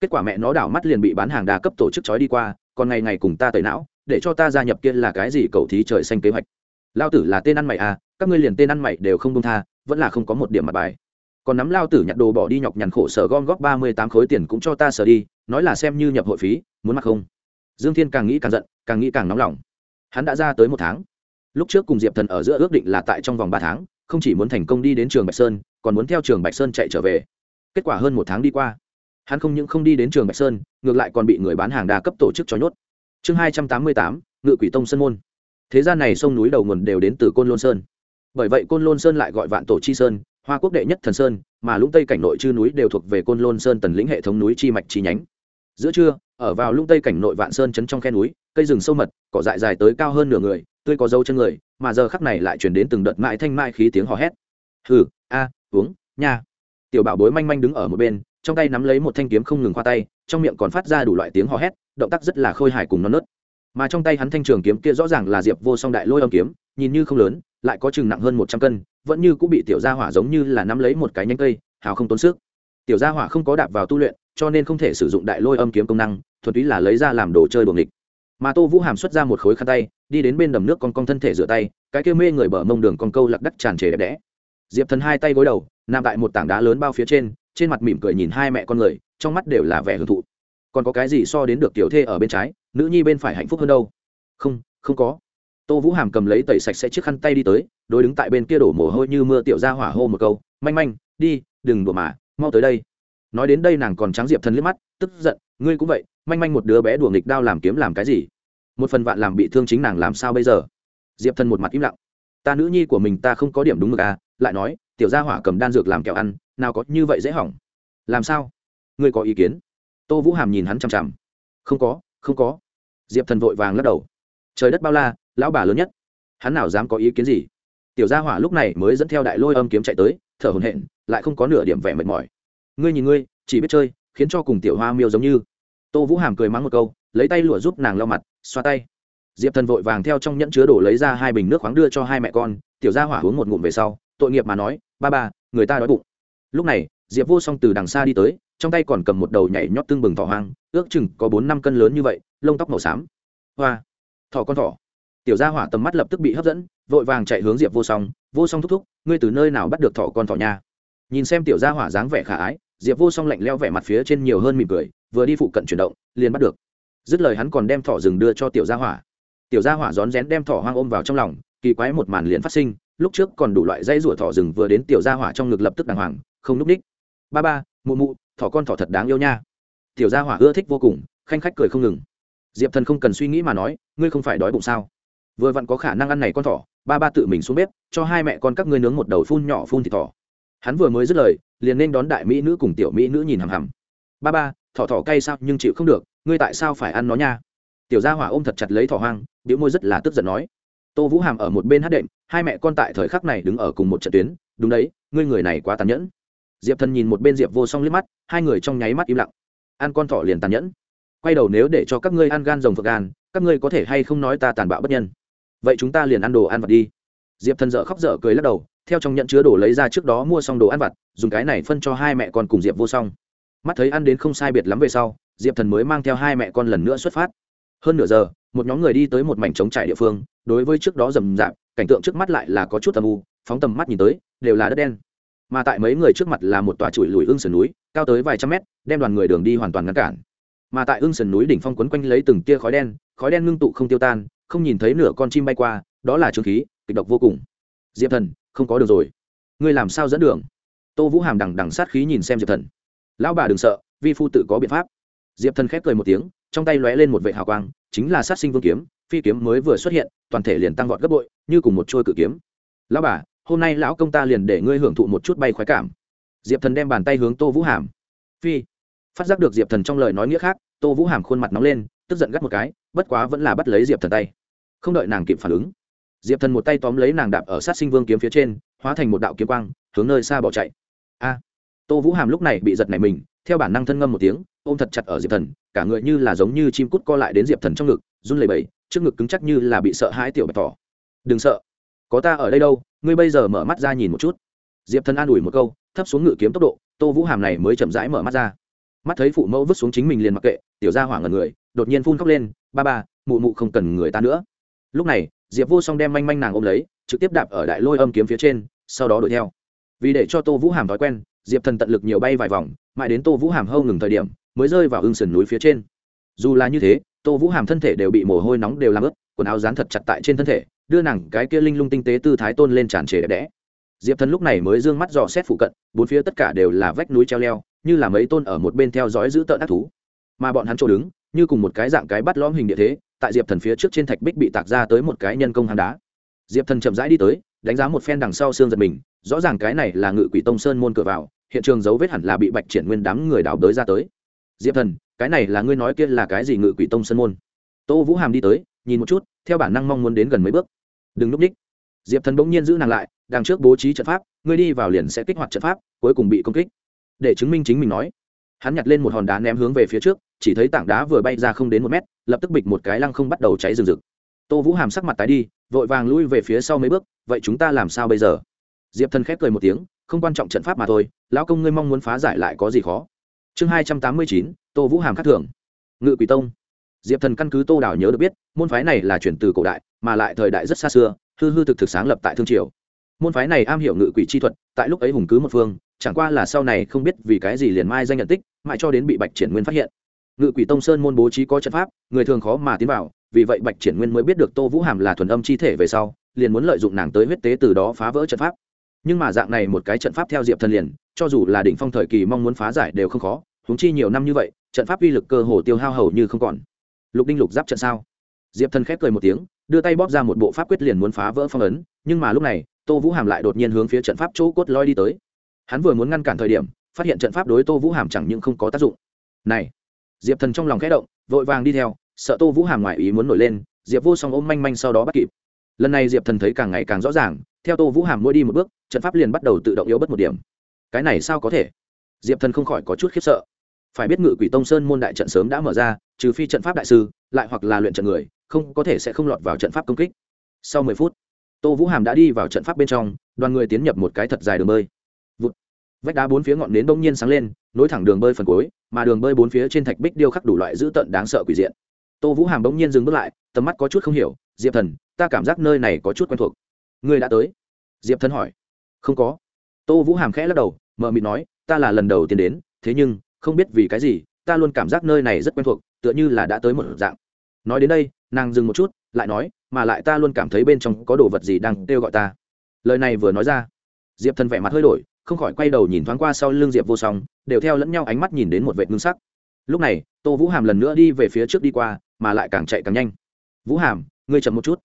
Kết quả mẹ nó đảo mắt liền bị bán hàng đa cấp tổ chức trói đi qua, còn ngày ngày cùng ta tẩy não, để cho ta gia nhập kia là cái gì cầu thí trời xanh kế hoạch. Lao tử là tên ăn mày à các ngươi liền tên ăn mày đều không công tha, vẫn là không có một điểm mặt bài. Còn nắm lao tử nhặt đồ bỏ đi nhọc nhằn khổ sở gom góp ba mươi tám khối tiền cũng cho ta sở đi, nói là xem như nhập hội phí, muốn mặc không? Dương thiên càng nghĩ càng giận, càng nghĩ càng nóng lòng. Hắn đã ra tới một tháng lúc trước cùng diệp thần ở giữa ước định là tại trong vòng ba tháng, không chỉ muốn thành công đi đến trường bạch sơn, còn muốn theo trường bạch sơn chạy trở về. Kết quả hơn một tháng đi qua, hắn không những không đi đến trường bạch sơn, ngược lại còn bị người bán hàng đa cấp tổ chức cho nhốt. Chương hai trăm tám mươi tám, ngự quỷ tông sơn môn. Thế gian này sông núi đầu nguồn đều đến từ côn lôn sơn. Bởi vậy côn lôn sơn lại gọi vạn tổ chi sơn, hoa quốc đệ nhất thần sơn, mà lũng tây cảnh nội chư núi đều thuộc về côn lôn sơn tần lĩnh hệ thống núi chi mạch chi nhánh. Giữa trưa, ở vào lũng tây cảnh nội vạn sơn chấn trong khe núi, cây rừng sâu mật, cỏ dại dài tới cao hơn nửa người tươi có dấu chân người, mà giờ khắc này lại chuyển đến từng đợt mãi thanh mai khí tiếng hò hét. Hừ, a, uống, nha. Tiểu bảo bối manh manh đứng ở một bên, trong tay nắm lấy một thanh kiếm không ngừng khoa tay, trong miệng còn phát ra đủ loại tiếng hò hét, động tác rất là khôi hài cùng non nớt. Mà trong tay hắn thanh trường kiếm kia rõ ràng là diệp vô song đại lôi âm kiếm, nhìn như không lớn, lại có chừng nặng hơn một trăm cân, vẫn như cũng bị tiểu gia hỏa giống như là nắm lấy một cái nhánh cây, hào không tốn sức. Tiểu gia hỏa không có đạp vào tu luyện, cho nên không thể sử dụng đại lôi âm kiếm công năng, thuần túy là lấy ra làm đồ chơi buồng địch mà tô vũ hàm xuất ra một khối khăn tay, đi đến bên đầm nước con con thân thể rửa tay, cái kia mê người bờ mông đường con câu lạc đắc tràn trề đẹp đẽ. Diệp thần hai tay gối đầu, nằm tại một tảng đá lớn bao phía trên trên mặt mỉm cười nhìn hai mẹ con người, trong mắt đều là vẻ hưởng thụ. Còn có cái gì so đến được tiểu thê ở bên trái, nữ nhi bên phải hạnh phúc hơn đâu? Không không có. Tô vũ hàm cầm lấy tẩy sạch sẽ chiếc khăn tay đi tới đôi đứng tại bên kia đổ mồ hôi như mưa tiểu ra hỏa hô một câu, manh manh, đi, đừng đùa mà, mau tới đây. Nói đến đây nàng còn trắng diệp thần liếc mắt, tức giận, ngươi cũng vậy manh manh một đứa bé đùa nghịch đao làm kiếm làm cái gì? Một phần vạn làm bị thương chính nàng làm sao bây giờ? Diệp thần một mặt im lặng. Ta nữ nhi của mình ta không có điểm đúng mực à lại nói, tiểu gia hỏa cầm đan dược làm kẹo ăn, nào có như vậy dễ hỏng. Làm sao? Ngươi có ý kiến? Tô vũ hàm nhìn hắn chằm chằm. Không có không có. Diệp thần vội vàng lắc đầu. Trời đất bao la, lão bà lớn nhất. Hắn nào dám có ý kiến gì? Tiểu gia hỏa lúc này mới dẫn theo đại lôi âm kiếm chạy tới, thở hồn hện lại không có nửa điểm vẻ mệt mỏi. Ngươi nhìn ngươi, chỉ biết chơi, khiến cho cùng tiểu hoa miêu giống như tô vũ hàm cười mắng một câu, lấy tay lụa giúp nàng lau mặt, xoa tay. Diệp thần vội vàng theo trong nhẫn chứa đổ lấy ra hai bình nước khoáng đưa cho hai mẹ con, tiểu gia hỏa uống một ngụm về sau, tội nghiệp mà nói, ba ba, người ta đói bụng. Lúc này, diệp vô song từ đằng xa đi tới, trong tay còn cầm một đầu nhảy nhót tương bừng thỏ hoang, ước chừng có bốn năm cân lớn như vậy, lông tóc màu xám. Hoa, thỏ con thỏ. Tiểu gia hỏa tầm mắt lập tức bị hấp dẫn, vội vàng chạy hướng diệp vô song vô song thúc thúc, ngươi từ nơi nào bắt được thỏ con thỏ nha? Nhìn xem tiểu gia hỏa dáng vẻ khả ái diệp vô song lạnh leo vẻ mặt phía trên nhiều hơn mỉm cười, vừa đi phụ cận chuyển động, liền bắt được. Dứt lời hắn còn đem thỏ rừng đưa cho tiểu gia hỏa. Tiểu gia hỏa rón rén đem thỏ hoang ôm vào trong lòng, kỳ quái một màn liền phát sinh, lúc trước còn đủ loại dây rủa thỏ rừng vừa đến tiểu gia hỏa trong ngực lập tức đàng hoàng, không núp ních ba ba, mụ mụ, thỏ con thỏ thật đáng yêu nha. Tiểu gia hỏa ưa thích vô cùng, khanh khách cười không ngừng. Diệp thần không cần suy nghĩ mà nói, ngươi không phải đói bụng sao? Vừa vặn có khả năng ăn này con thỏ, ba ba tự mình xuống bếp, cho hai mẹ con các ngươi nướng một đầu phun nhỏ phun thịt thỏ. Hắn vừa mới dứt lời liền nên đón đại mỹ nữ cùng tiểu mỹ nữ nhìn hằm hằm. Ba ba, thỏ thỏ cay sao nhưng chịu không được, ngươi tại sao phải ăn nó nha? Tiểu gia hỏa ôm thật chặt lấy thỏ hoang, biểu môi rất là tức giận nói. Tô vũ hàm ở một bên hát đệm, hai mẹ con tại thời khắc này đứng ở cùng một trận tuyến, đúng đấy, ngươi người này quá tàn nhẫn. Diệp thần nhìn một bên diệp vô song liếc mắt, hai người trong nháy mắt im lặng. Ăn con thỏ liền tàn nhẫn. Quay đầu nếu để cho các ngươi ăn gan rồng phật gan, các ngươi có thể hay không nói ta tàn bạo bất nhân? Vậy chúng ta liền ăn đồ ăn vật đi. Diệp thần dợ khóc dở cười lắc đầu theo trong nhận chứa đồ lấy ra trước đó mua xong đồ ăn vặt, dùng cái này phân cho hai mẹ con cùng diệp vô song. Mắt thấy ăn đến không sai biệt lắm về sau, diệp thần mới mang theo hai mẹ con lần nữa xuất phát. Hơn nửa giờ, một nhóm người đi tới một mảnh trống trải địa phương, đối với trước đó rầm rạp, cảnh tượng trước mắt lại là có chút tầm u, phóng tầm mắt nhìn tới, đều là đất đen. Mà tại mấy người trước mặt là một tòa chuỗi lùi ưng sườn núi, cao tới vài trăm mét, đem đoàn người đường đi hoàn toàn ngăn cản. Mà tại ưng sườn núi đỉnh phong quấn quanh lấy từng tia khói đen khói đen ngưng tụ không tiêu tan, không nhìn thấy nửa con chim bay qua, đó là trương khí, kịch độc vô cùng. Diệp thần không có được rồi. Ngươi làm sao dẫn đường? Tô vũ hàm đằng đằng sát khí nhìn xem diệp thần. Lão bà đừng sợ, vi phu tự có biện pháp. Diệp thần khép cười một tiếng, trong tay lóe lên một vệ hào quang, chính là sát sinh vương kiếm, phi kiếm mới vừa xuất hiện, toàn thể liền tăng vọt gấp bội, như cùng một trôi cự kiếm. Lão bà, hôm nay lão công ta liền để ngươi hưởng thụ một chút bay khoái cảm. Diệp thần đem bàn tay hướng tô vũ hàm. Phi. Phát giác được diệp thần trong lời nói nghĩa khác, tô vũ hàm khuôn mặt nóng lên, tức giận gắt một cái, bất quá vẫn là bắt lấy diệp thần tay. Không đợi nàng kịp phản ứng diệp thần một tay tóm lấy nàng đạp ở sát sinh vương kiếm phía trên, hóa thành một đạo kiếm quang, hướng nơi xa bỏ chạy. A! Tô vũ hàm lúc này bị giật này mình, theo bản năng thân ngâm một tiếng, ôm thật chặt ở diệp thần, cả người như là giống như chim cút co lại đến diệp thần trong ngực, run lẩy bẩy, trước ngực cứng chắc như là bị sợ hãi tiểu bạch thỏ. Đừng sợ, có ta ở đây đâu, ngươi bây giờ mở mắt ra nhìn một chút. Diệp thần an ủi một câu, thấp xuống ngự kiếm tốc độ, tô vũ hàm này mới chậm rãi mở mắt ra. Mắt thấy phụ mẫu vứt xuống chính mình liền mặc kệ, tiểu ra hỏa ngần người, đột nhiên phun khóc lên, ba ba, mụ mụ không cần người ta nữa lúc này, diệp vô song đem manh manh nàng ôm lấy, trực tiếp đạp ở đại lôi âm kiếm phía trên, sau đó đuổi theo. Vì để cho tô vũ hàm thói quen, diệp thần tận lực nhiều bay vài vòng, mãi đến tô vũ hàm hâu ngừng thời điểm, mới rơi vào hưng sườn núi phía trên. Dù là như thế, tô vũ hàm thân thể đều bị mồ hôi nóng đều làm ướt, quần áo dán thật chặt tại trên thân thể, đưa nàng cái kia linh lung tinh tế tư thái tôn lên tràn trề đẹp đẽ. Diệp thần lúc này mới d ư ơ n g mắt dò xét phụ cận, bốn phía tất cả đều là vách núi treo leo, như là mấy tôn ở một bên theo dõi giữ tợn ác thú. Mà bọn hắn chỗ đứng, như cùng một cái dạng cái bắt lõm hình địa thế tại diệp thần phía trước trên thạch bích bị tạc ra tới một cái nhân công hang đá. Diệp thần chậm rãi đi tới, đánh giá một phen đằng sau xương giật mình, rõ ràng cái này là ngự quỷ tông sơn môn cửa vào, hiện trường dấu vết hẳn là bị bạch triển nguyên đám người đào đới ra tới. Diệp thần, cái này là ngươi nói kia là cái gì ngự quỷ tông sơn môn? Tô vũ hàm đi tới, nhìn một chút, theo bản năng mong muốn đến gần mấy bước. Đừng núp ních diệp thần bỗng nhiên giữ nàng lại, đằng trước bố trí trận pháp, ngươi đi vào liền sẽ kích hoạt trận pháp, cuối cùng bị công kích. Để chứng minh chính mình nói. Hắn nhặt lên một hòn đá ném hướng về phía trước chỉ thấy tảng đá vừa bay ra không đến một mét, lập tức bịch một cái lăng không bắt đầu cháy rừng rực. Tô vũ hàm sắc mặt tái đi, vội vàng lui về phía sau mấy bước, vậy chúng ta làm sao bây giờ? Diệp thần khép cười một tiếng, không quan trọng trận pháp mà thôi, lão công ngươi mong muốn phá giải lại có gì khó. Chương hai trăm tám mươi chín, tô vũ hàm khắc thưởng ngự quỷ tông. Diệp thần căn cứ tô đảo nhớ được biết, môn phái này là chuyển từ cổ đại, mà lại thời đại rất xa xưa, hư hư thực thực sáng lập tại thương triều. Môn phái này am hiểu ngự quỷ chi thuật, tại lúc ấy hùng cứ một phương, chẳng qua là sau này không biết vì cái gì liền mai danh nhận tích, mãi cho đến bị bạch triển nguyên phát hiện ngự quỷ tông sơn môn bố trí có trận pháp, người thường khó mà tiến vào, vì vậy bạch triển nguyên mới biết được tô vũ hàm là thuần âm chi thể về sau, liền muốn lợi dụng nàng tới huyết tế từ đó phá vỡ trận pháp. Nhưng mà dạng này một cái trận pháp theo diệp thần liền, cho dù là đỉnh phong thời kỳ mong muốn phá giải đều không khó húng chi nhiều năm như vậy, trận pháp uy lực cơ hồ tiêu hao hầu như không còn. Lục đinh lục giáp trận sao? Diệp thần khép cười một tiếng, đưa tay bóp ra một bộ pháp quyết liền muốn phá vỡ phong ấn, nhưng mà lúc này, tô vũ hàm lại đột nhiên hướng phía trận pháp chỗ cốt loi đi tới. Hắn vừa muốn ngăn cản thời điểm, phát hiện trận pháp đối tô vũ hàm chẳng những không có tác dụng. Này diệp thần trong lòng khẽ động, vội vàng đi theo, sợ tô vũ hàm ngoại ý muốn nổi lên, diệp vô song ôm manh manh sau đó bắt kịp. Lần này diệp thần thấy càng ngày càng rõ ràng, theo tô vũ hàm mỗi đi một bước, trận pháp liền bắt đầu tự động yếu bất một điểm. Cái này sao có thể? Diệp thần không khỏi có chút khiếp sợ. Phải biết ngự quỷ tông sơn môn đại trận sớm đã mở ra, trừ phi trận pháp đại sư, lại hoặc là luyện trận người, không có thể sẽ không lọt vào trận pháp công kích. Sau mười phút, tô vũ hàm đã đi vào trận pháp bên trong, đoàn người tiến nhập một cái thật dài đường bơi vách đá bốn phía ngọn nến bỗng nhiên sáng lên, nối thẳng đường bơi phần cuối, mà đường bơi bốn phía trên thạch bích điêu khắc đủ loại dữ tợn đáng sợ quỷ diện. Tô vũ hàm bỗng nhiên dừng bước lại, tầm mắt có chút không hiểu, diệp thần, ta cảm giác nơi này có chút quen thuộc. Người đã tới? Diệp thần hỏi. Không có. Tô vũ hàm khẽ lắc đầu mờ mịt nói, ta là lần đầu tiên đến, thế nhưng, không biết vì cái gì, ta luôn cảm giác nơi này rất quen thuộc, tựa như là đã tới một dạng. Nói đến đây, nàng dừng một chút, lại nói, mà lại ta luôn cảm thấy bên trong có đồ vật gì đang kêu gọi ta. Lời này vừa nói ra, diệp thần vẻ mặt hơi đổi không khỏi quay đầu nhìn thoáng qua sau lưng diệp vô song, đều theo lẫn nhau ánh mắt nhìn đến một vệ ngưng sắc. Lúc này, tô vũ hàm lần nữa đi về phía trước đi qua, mà lại càng chạy càng nhanh. Vũ hàm, ngươi chậm một chút.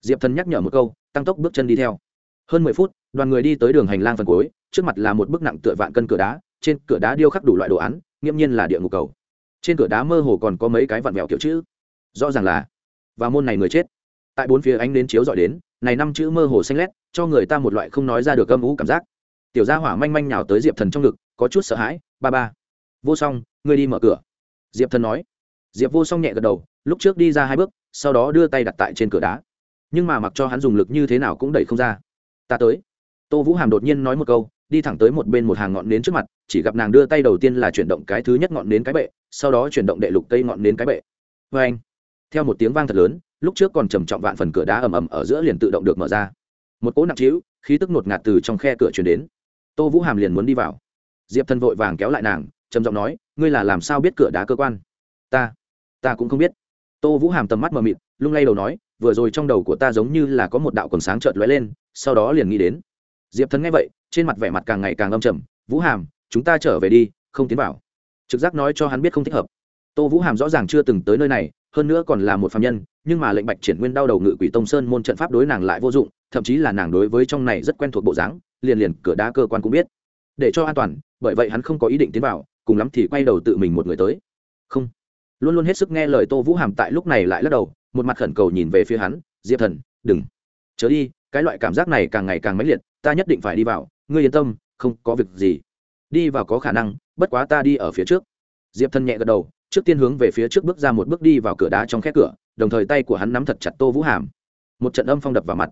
Diệp thần nhắc nhở một câu, tăng tốc bước chân đi theo. Hơn mười phút, đoàn người đi tới đường hành lang phần cuối, trước mặt là một bức nặng tựa vạn cân cửa đá, trên cửa đá điêu khắc đủ loại đồ án, nghiễm nhiên là địa ngục cầu. Trên cửa đá mơ hồ còn có mấy cái vặn vẹo kiểu chữ. Rõ ràng là, và môn này người chết. Tại bốn phía ánh đến chiếu dọi đến, này năm chữ mơ hồ xanh lét, cho người ta một loại không nói ra được âm ú cảm giác tiểu gia hỏa manh manh nhào tới diệp thần trong ngực, có chút sợ hãi, ba ba, vô song, ngươi đi mở cửa. Diệp thần nói. Diệp vô song nhẹ gật đầu, lúc trước đi ra hai bước, sau đó đưa tay đặt tại trên cửa đá. Nhưng mà mặc cho hắn dùng lực như thế nào cũng đẩy không ra. Ta tới. Tô vũ hàm đột nhiên nói một câu, đi thẳng tới một bên một hàng ngọn nến trước mặt, chỉ gặp nàng đưa tay đầu tiên là chuyển động cái thứ nhất ngọn nến cái bệ, sau đó chuyển động đệ lục cây ngọn nến cái bệ. Vê anh, theo một tiếng vang thật lớn, lúc trước còn trầm trọng vạn phần cửa đá ầm ầm ở giữa liền tự động được mở ra. Một cỗ nặng trĩu, khí tức ngột ngạt từ trong khe cửa chuyển đến tô vũ hàm liền muốn đi vào. Diệp thần vội vàng kéo lại nàng, trầm giọng nói, ngươi là làm sao biết cửa đá cơ quan? Ta ta cũng không biết. Tô vũ hàm tầm mắt mờ mịt, lung lay đầu nói, vừa rồi trong đầu của ta giống như là có một đạo còn sáng trợt lóe lên, sau đó liền nghĩ đến. Diệp thần nghe vậy, trên mặt vẻ mặt càng ngày càng âm trầm, vũ hàm, chúng ta trở về đi, không tiến vào. Trực giác nói cho hắn biết không thích hợp. Tô vũ hàm rõ ràng chưa từng tới nơi này, hơn nữa còn là một phạm nhân, nhưng mà lệnh bạch triển nguyên đau đầu ngự quỷ tông sơn môn trận pháp đối nàng lại vô dụng, thậm chí là nàng đối với trong này rất quen thuộc bộ dáng liền liền cửa đá cơ quan cũng biết. Để cho an toàn, bởi vậy hắn không có ý định tiến vào, cùng lắm thì quay đầu tự mình một người tới. Không. Luôn luôn hết sức nghe lời tô vũ hàm tại lúc này lại lắc đầu, một mặt khẩn cầu nhìn về phía hắn, diệp thần, đừng. Chớ đi, cái loại cảm giác này càng ngày càng mãnh liệt, ta nhất định phải đi vào, ngươi yên tâm, không có việc gì. Đi vào có khả năng, bất quá ta đi ở phía trước. Diệp thần nhẹ gật đầu, trước tiên hướng về phía trước bước ra một bước đi vào cửa đá trong khe cửa, đồng thời tay của hắn nắm thật chặt tô vũ hàm. Một trận âm phong đập vào mặt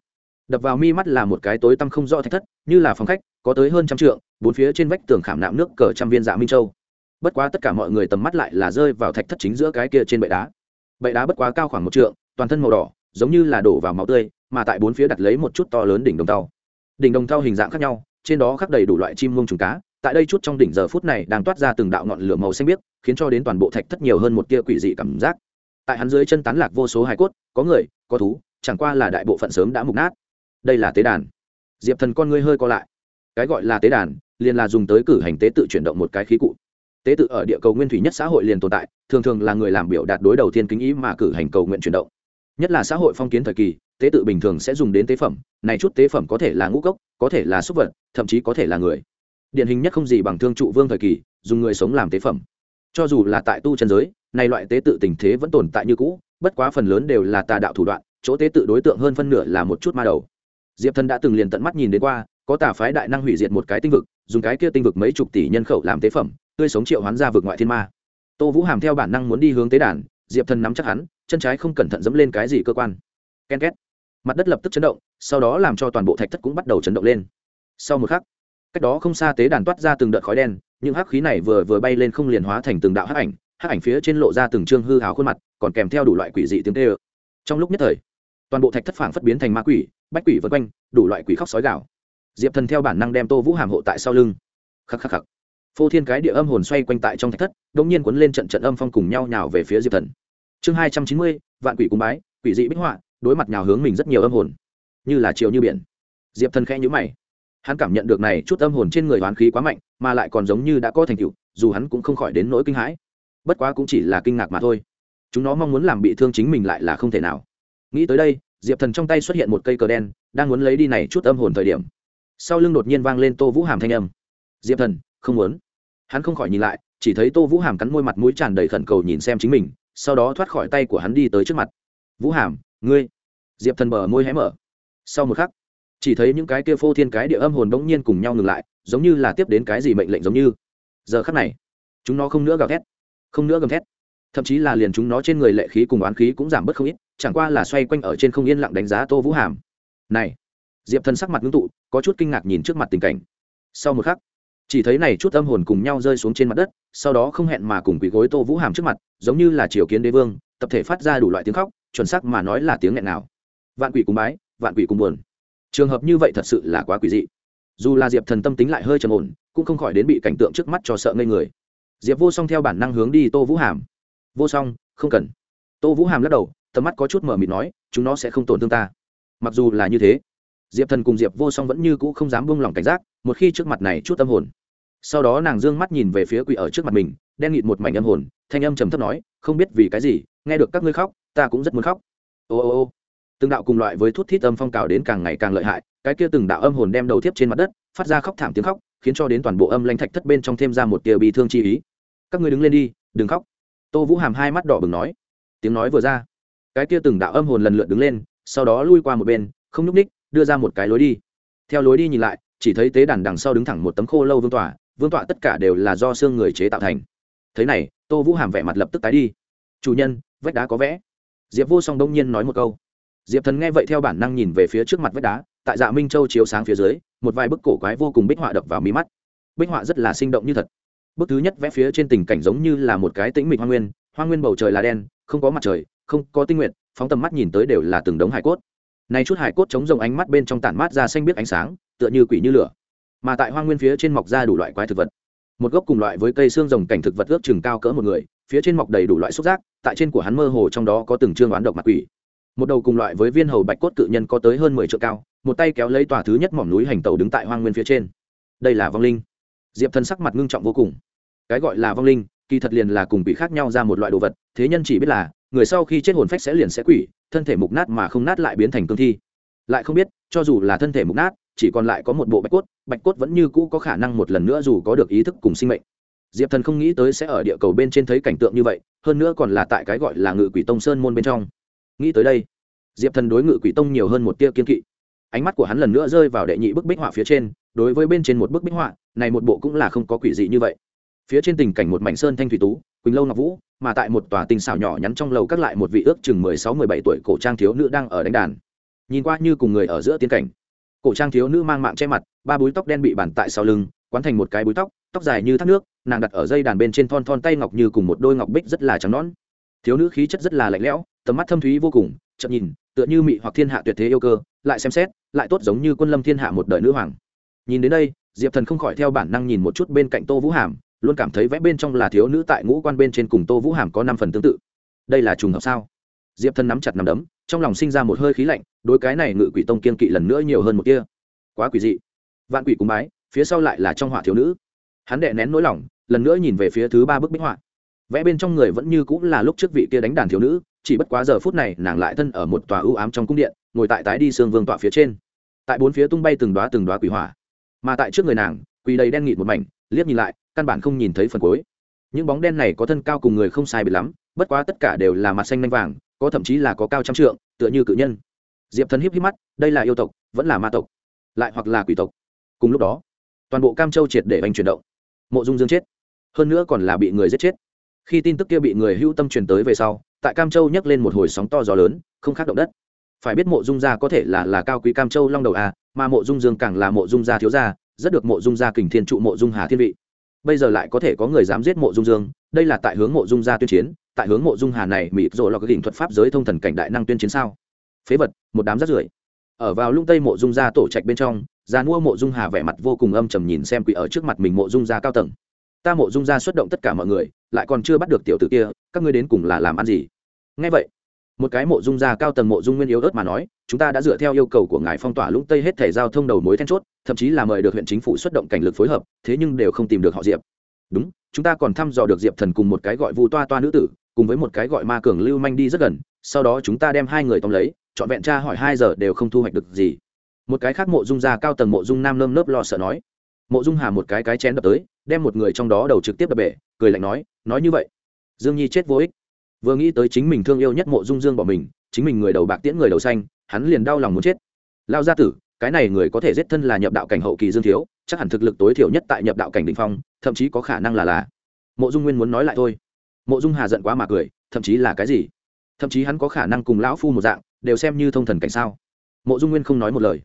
đập vào mi mắt là một cái tối tăm không rõ thạch thất, như là phòng khách, có tới hơn trăm trượng, bốn phía trên vách tường khảm nạm nước cờ trăm viên dạ minh châu. Bất quá tất cả mọi người tầm mắt lại là rơi vào thạch thất chính giữa cái kia trên bệ đá. Bệ đá bất quá cao khoảng một trượng, toàn thân màu đỏ, giống như là đổ vào máu tươi, mà tại bốn phía đặt lấy một chút to lớn đỉnh đồng tàu đỉnh đồng tàu hình dạng khác nhau, trên đó khắc đầy đủ loại chim mông trùng cá, tại đây chút trong đỉnh giờ phút này đang toát ra từng đạo ngọn lửa màu xanh biếc, khiến cho đến toàn bộ thạch thất nhiều hơn một tia quỷ dị cảm giác. Tại hắn dưới chân tán lạc vô số hài cốt, có người, có thú, chẳng qua là đại bộ phận sớm đã mục nát đây là tế đàn. Diệp thần con ngươi hơi co lại. Cái gọi là tế đàn, liền là dùng tới cử hành tế tự chuyển động một cái khí cụ. Tế tự ở địa cầu nguyên thủy nhất xã hội liền tồn tại, thường thường là người làm biểu đạt đối đầu tiên kính ý mà cử hành cầu nguyện chuyển động. Nhất là xã hội phong kiến thời kỳ, tế tự bình thường sẽ dùng đến tế phẩm, này chút tế phẩm có thể là ngũ cốc, có thể là súc vật, thậm chí có thể là người. Điển hình nhất không gì bằng thương trụ vương thời kỳ, dùng người sống làm tế phẩm. Cho dù là tại tu chân giới, này loại tế tự tình thế vẫn tồn tại như cũ, bất quá phần lớn đều là tà đạo thủ đoạn, chỗ tế tự đối tượng hơn phân nửa là một chút ma đầu diệp thần đã từng liền tận mắt nhìn đến qua, có tà phái đại năng hủy diệt một cái tinh vực, dùng cái kia tinh vực mấy chục tỷ nhân khẩu làm tế phẩm, tươi sống triệu hoán ra vực ngoại thiên ma. Tô vũ hàm theo bản năng muốn đi hướng tế đàn, diệp thần nắm chắc hắn, chân trái không cẩn thận dẫm lên cái gì cơ quan. Ken két. Mặt đất lập tức chấn động, sau đó làm cho toàn bộ thạch thất cũng bắt đầu chấn động lên. Sau một khắc, cách đó không xa tế đàn toát ra từng đợt khói đen, những hắc khí này vừa vừa bay lên không liền hóa thành từng đạo hắc ảnh hắc ảnh phía trên lộ ra từng trương hư hào khuôn mặt, còn kèm theo đủ loại quỷ dị tiếng tê ơ trong lúc nhất thời, toàn bộ thạch thất phảng phất biến thành ma quỷ bách quỷ vân quanh, đủ loại quỷ khóc sói gạo diệp thần theo bản năng đem tô vũ hàm hộ tại sau lưng. Khắc khắc khắc. Phô thiên cái địa âm hồn xoay quanh tại trong thạch thất đ ỗ n g nhiên quấn lên trận trận âm phong cùng nhau nhào về phía diệp thần. Chương hai trăm chín mươi, vạn quỷ cúng bái, quỷ dị bích họa, đối mặt nhào hướng mình rất nhiều âm hồn. Như là chiều như biển. Diệp thần khẽ nhữ mày. Hắn cảm nhận được này chút âm hồn trên người hoán khí quá mạnh, mà lại còn giống như đã có thành tựu, dù hắn cũng không khỏi đến nỗi kinh hãi. Bất quá cũng chỉ là kinh ngạc mà thôi. Chúng nó mong muốn làm bị thương chính mình lại là không thể nào. Nghĩ tới đây diệp thần trong tay xuất hiện một cây cờ đen, đang muốn lấy đi này chút âm hồn thời điểm, sau lưng đột nhiên vang lên tô vũ hàm thanh âm. Diệp thần, không muốn. Hắn không khỏi nhìn lại, chỉ thấy tô vũ hàm cắn môi mặt mũi tràn đầy khẩn cầu nhìn xem chính mình, sau đó thoát khỏi tay của hắn đi tới trước mặt. Vũ hàm, ngươi? Diệp thần bờ môi hé mở. Sau một khắc, chỉ thấy những cái kia phô thiên cái địa âm hồn bỗng nhiên cùng nhau ngừng lại, giống như là tiếp đến cái gì mệnh lệnh giống như. Giờ khắc này, chúng nó không nữa gào thét, không nữa gầm thét, thậm chí là liền chúng nó trên người lệ khí cùng oán khí cũng giảm bớt không ít chẳng qua là xoay quanh ở trên không yên lặng đánh giá tô vũ hàm. Này, diệp thần sắc mặt ngưng tụ, có chút kinh ngạc nhìn trước mặt tình cảnh. Sau một khắc, chỉ thấy này chút âm hồn cùng nhau rơi xuống trên mặt đất, sau đó không hẹn mà cùng quỳ gối tô vũ hàm trước mặt, giống như là triều kiến đế vương, tập thể phát ra đủ loại tiếng khóc, chuẩn sắc mà nói là tiếng nghẹn nào. Vạn quỷ cùng bái, vạn quỷ cùng buồn. Trường hợp như vậy thật sự là quá quỷ dị. Dù là diệp thần tâm tính lại hơi trầm ổn, cũng không khỏi đến bị cảnh tượng trước mắt cho sợ ngây người. Diệp vô song theo bản năng hướng đi tô vũ hàm. Vô song, không cần. Tô vũ hàm lắc đầu tầm mắt có chút mở mịt nói, chúng nó sẽ không tổn thương ta. Mặc dù là như thế, diệp thần cùng diệp vô song vẫn như cũ không dám buông lỏng cảnh giác, một khi trước mặt này chút tâm hồn. Sau đó nàng d ư ơ n g mắt nhìn về phía quỷ ở trước mặt mình, đen nghịt một mảnh âm hồn, thanh âm trầm thấp nói, không biết vì cái gì, nghe được các ngươi khóc, ta cũng rất muốn khóc. Ô ô ô. Từng đạo cùng loại với thuốc thít âm phong cào đến càng ngày càng lợi hại, cái kia từng đạo âm hồn đem đầu tiếp trên mặt đất, phát ra khóc thảm tiếng khóc, khiến cho đến toàn bộ âm lanh thạch thất bên trong thêm ra một tia bị thương chi ý. Các ngươi đứng lên đi, đừng khóc. Tô vũ hàm hai mắt đỏ bừng nói. Tiếng nói vừa ra cái kia từng đạo âm hồn lần lượt đứng lên, sau đó lui qua một bên, không nhúc ních đưa ra một cái lối đi. Theo lối đi nhìn lại, chỉ thấy tế đàn đằng sau đứng thẳng một tấm khô lâu vương tỏa vương tọa tất cả đều là do xương người chế tạo thành. Thế này, tô vũ hàm vẻ mặt lập tức tái đi. Chủ nhân, vách đá có vẽ. Diệp vô song đông nhiên nói một câu. Diệp thần nghe vậy theo bản năng nhìn về phía trước mặt vách đá, tại dạ minh châu chiếu sáng phía dưới, một vài bức cổ quái vô cùng bích họa đập vào mí mắt. Bích họa rất là sinh động như thật. Bức thứ nhất vẽ phía trên tình cảnh giống như là một cái tĩnh mịch hoa nguyên hoa nguyên bầu trời là đen, không có mặt trời không có tinh nguyện, phóng tầm mắt nhìn tới đều là từng đống hải cốt. Này chút hải cốt chống rồng ánh mắt bên trong tản mát ra xanh biết ánh sáng, tựa như quỷ như lửa. Mà tại hoang nguyên phía trên mọc ra đủ loại quái thực vật. Một gốc cùng loại với cây xương rồng cảnh thực vật ước chừng cao cỡ một người, phía trên mọc đầy đủ loại xúc giác, tại trên của hắn mơ hồ trong đó có từng chương oán độc mặt quỷ. Một đầu cùng loại với viên hầu bạch cốt cự nhân có tới hơn mười triệu cao, một tay kéo lấy tòa thứ nhất mỏm núi hành tàu đứng tại hoang nguyên phía trên. Đây là vong linh. Diệp thân sắc mặt ngưng trọng vô cùng. Cái gọi là vong linh, kỳ thật liền là cùng bị khác nhau ra một loại đồ vật, thế nhân chỉ biết là người sau khi chết hồn phách sẽ liền sẽ quỷ, thân thể mục nát mà không nát lại biến thành cương thi. Lại không biết, cho dù là thân thể mục nát, chỉ còn lại có một bộ bạch cốt bạch cốt vẫn như cũ có khả năng một lần nữa dù có được ý thức cùng sinh mệnh. Diệp thần không nghĩ tới sẽ ở địa cầu bên trên thấy cảnh tượng như vậy, hơn nữa còn là tại cái gọi là ngự quỷ tông sơn môn bên trong. Nghĩ tới đây, diệp thần đối ngự quỷ tông nhiều hơn một tia kiên kỵ. Ánh mắt của hắn lần nữa rơi vào đệ nhị bức bích họa phía trên, đối với bên trên một bức bích họa, này một bộ cũng là không có quỷ dị như vậy. Phía trên tình cảnh một mảnh sơn thanh thủy tú quỳnh lâu ngọc vũ, mà tại một tòa tinh xảo nhỏ nhắn trong lầu các lại một vị ước chừng mười sáu, mười bảy tuổi cổ trang thiếu nữ đang ở đánh đàn. Nhìn qua như cùng người ở giữa tiên cảnh. Cổ trang thiếu nữ mang mạng che mặt, ba búi tóc đen bị bàn tại sau lưng, quán thành một cái búi tóc tóc dài như thác nước, nàng đặt ở dây đàn bên trên thon thon tay ngọc như cùng một đôi ngọc bích rất là trắng nón thiếu nữ khí chất rất là lạnh lẽo, tầm mắt thâm thúy vô cùng chậm nhìn, tựa như mị hoặc thiên hạ tuyệt thế yêu cơ, lại xem xét, lại tốt giống như quân lâm thiên hạ một đời nữ hoàng. Nhìn đến đây, diệp thần không khỏi theo bản năng nhìn một chút bên cạnh tô vũ hàm luôn cảm thấy vẽ bên trong là thiếu nữ tại ngũ quan bên trên cùng tô vũ hàm có năm phần tương tự. Đây là trùng hợp sao? Diệp thân nắm chặt nắm đấm, trong lòng sinh ra một hơi khí lạnh đôi cái này ngự quỷ tông kiên kỵ lần nữa nhiều hơn một kia. Quá quỷ dị. Vạn quỷ cúng bái, phía sau lại là trong họa thiếu nữ. Hắn đệ nén nỗi lòng, lần nữa nhìn về phía thứ ba bức bích họa. Vẽ bên trong người vẫn như cũng là lúc trước vị kia đánh đàn thiếu nữ, chỉ bất quá giờ phút này nàng lại thân ở một tòa ưu ám trong cung điện, ngồi tại tái đi xương vương tọa phía trên. Tại bốn phía tung bay từng đoá từng đoá quỷ hỏa. Mà tại trước người nàng quỳ đầy đen nghịt một mảnh liếc nhìn lại, căn bản không nhìn thấy phần cuối. Những bóng đen này có thân cao cùng người không sai biệt lắm, bất quá tất cả đều là mặt xanh nanh vàng, có thậm chí là có cao trăm trượng, tựa như cự nhân. Diệp thần híp híp mắt, đây là yêu tộc, vẫn là ma tộc, lại hoặc là quỷ tộc. Cùng lúc đó, toàn bộ cam châu triệt để bành chuyển động. Mộ dung dương chết. Hơn nữa còn là bị người giết chết. Khi tin tức kia bị người hưu tâm truyền tới về sau, tại cam châu nhấc lên một hồi sóng to gió lớn, không khác động đất. Phải biết mộ dung gia có thể là là cao quý cam châu long đầu à mà mộ dung dương càng là mộ dung gia thiếu gia rất được mộ dung gia kình thiên trụ mộ dung hà thiên vị. Bây giờ lại có thể có người dám giết mộ dung dương, đây là tại hướng mộ dung gia tuyên chiến, tại hướng mộ dung hà này mịt rộ là cái đỉnh thuật pháp giới thông thần cảnh đại năng tuyên chiến sao? Phế vật, một đám rắt rưởi. Ở vào lung tây mộ dung gia tổ trạch bên trong già mua mộ dung hà vẻ mặt vô cùng âm trầm nhìn xem quỷ ở trước mặt mình mộ dung gia cao tầng. Ta mộ dung gia xuất động tất cả mọi người, lại còn chưa bắt được tiểu tử kia, các ngươi đến cùng là làm ăn gì? Ngay vậy một cái mộ dung gia cao tầng mộ dung nguyên yếu ớt mà nói, chúng ta đã dựa theo yêu cầu của ngài phong tỏa lũng tây hết thể giao thông đầu mối then chốt, thậm chí là mời được huyện chính phủ xuất động cảnh lực phối hợp, thế nhưng đều không tìm được họ diệp. Đúng, chúng ta còn thăm dò được diệp thần cùng một cái gọi vu toa toa nữ tử, cùng với một cái gọi ma cường lưu manh đi rất gần, sau đó chúng ta đem hai người tóm lấy, trọn vẹn tra hỏi hai giờ đều không thu hoạch được gì. Một cái khác mộ dung gia cao tầng mộ dung nam lơm lớp lo sợ nói. Mộ dung hà một cái cái chén đập tới, đem một người trong đó đầu trực tiếp đập bể, cười lạnh nói nói như vậy, dương nhi chết vô ích vừa nghĩ tới chính mình thương yêu nhất mộ dung dương bỏ mình, chính mình người đầu bạc tiễn người đầu xanh, hắn liền đau lòng muốn chết. Lao gia tử, cái này người có thể giết thân là nhập đạo cảnh hậu kỳ dương thiếu, chắc hẳn thực lực tối thiểu nhất tại nhập đạo cảnh đ ỉ n h phong, thậm chí có khả năng là là. Mộ dung nguyên muốn nói lại thôi. Mộ dung hà giận quá mà cười, thậm chí là cái gì? Thậm chí hắn có khả năng cùng lão phu một dạng, đều xem như thông thần cảnh sao? Mộ dung nguyên không nói một lời.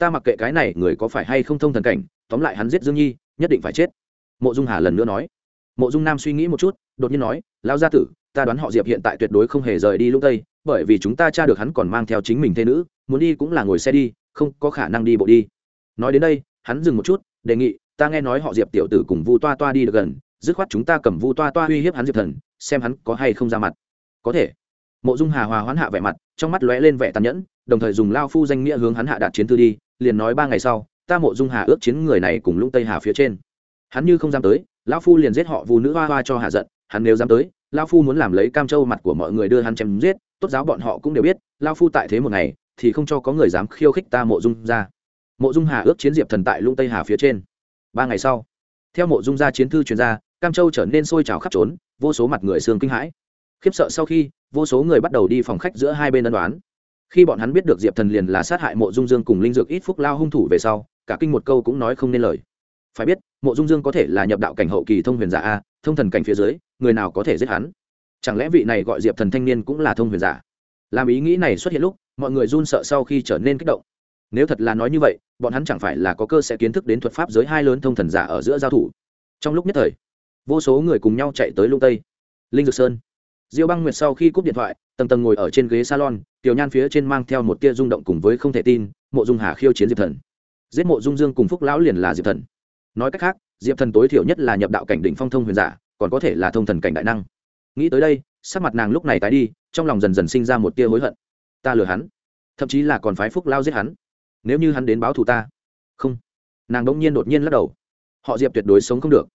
Ta mặc kệ cái này người có phải hay không thông thần cảnh, tóm lại hắn giết dương nhi, nhất định phải chết. Mộ dung hà lần nữa nói. Mộ dung nam suy nghĩ một chút, đột nhiên nói, lão gia tử ta đoán họ diệp hiện tại tuyệt đối không hề rời đi lúc tây, bởi vì chúng ta tra được hắn còn mang theo chính mình thê nữ, muốn đi cũng là ngồi xe đi, không có khả năng đi bộ đi. Nói đến đây, hắn dừng một chút, đề nghị, ta nghe nói họ diệp tiểu tử cùng vu toa toa đi được gần, dứt khoát chúng ta cầm vu toa toa uy hiếp hắn diệp thần, xem hắn có hay không ra mặt. Có thể. Mộ dung hà hòa hoán hạ vẻ mặt, trong mắt lóe lên vẻ tàn nhẫn, đồng thời dùng lao phu danh nghĩa hướng hắn hạ đạt chiến thư đi, liền nói ba ngày sau, ta mộ dung hà ước chiến người này cùng lũng tây hà phía trên. Hắn như không dám tới lão phu liền giết họ vu nữ hoa hoa cho hạ giận hắn nếu dám tới, lao phu muốn làm lấy cam châu mặt của mọi người đưa hắn chém giết, tốt giáo bọn họ cũng đều biết, lao phu tại thế một ngày, thì không cho có người dám khiêu khích ta mộ dung ra mộ dung hà ước chiến diệp thần tại lũng tây hà phía trên. Ba ngày sau, theo mộ dung gia chiến thư chuyên gia cam châu trở nên sôi trào khắp trốn, vô số mặt người xương kinh hãi. Khiếp sợ sau khi, vô số người bắt đầu đi phòng khách giữa hai bên ân đoán. Khi bọn hắn biết được diệp thần liền là sát hại mộ dung dương cùng linh dược ít phúc lao hung thủ về sau, cả kinh một câu cũng nói không nên lời. Phải biết, mộ dung dương có thể là nhập đạo cảnh hậu kỳ thông huyền giả a thông thần cảnh phía dưới, người nào có thể giết hắn? Chẳng lẽ vị này gọi diệp thần thanh niên cũng là thông huyền giả? Làm ý nghĩ này xuất hiện lúc, mọi người run sợ sau khi trở nên kích động. Nếu thật là nói như vậy, bọn hắn chẳng phải là có cơ sẽ kiến thức đến thuật pháp giới hai lớn thông thần giả ở giữa giao thủ. Trong lúc nhất thời, vô số người cùng nhau chạy tới lung tây. Linh dược sơn. Diêu băng nguyệt sau khi cúp điện thoại, tầng tầng ngồi ở trên ghế salon, tiểu nhan phía trên mang theo một tia rung động cùng với không thể tin, mộ dung hà khiêu chiến diệp thần. Giết mộ dung dương cùng phúc lão liền là diệp thần. Nói cách khác diệp thần tối thiểu nhất là nhập đạo cảnh đỉnh phong thông huyền giả, còn có thể là thông thần cảnh đại năng. Nghĩ tới đây, sắc mặt nàng lúc này tái đi, trong lòng dần dần sinh ra một tia hối hận. Ta lừa hắn, thậm chí là còn phái phúc lao giết hắn. Nếu như hắn đến báo thù ta. Không. Nàng đ ỗ n g nhiên đột nhiên lắc đầu. Họ diệp tuyệt đối sống không được.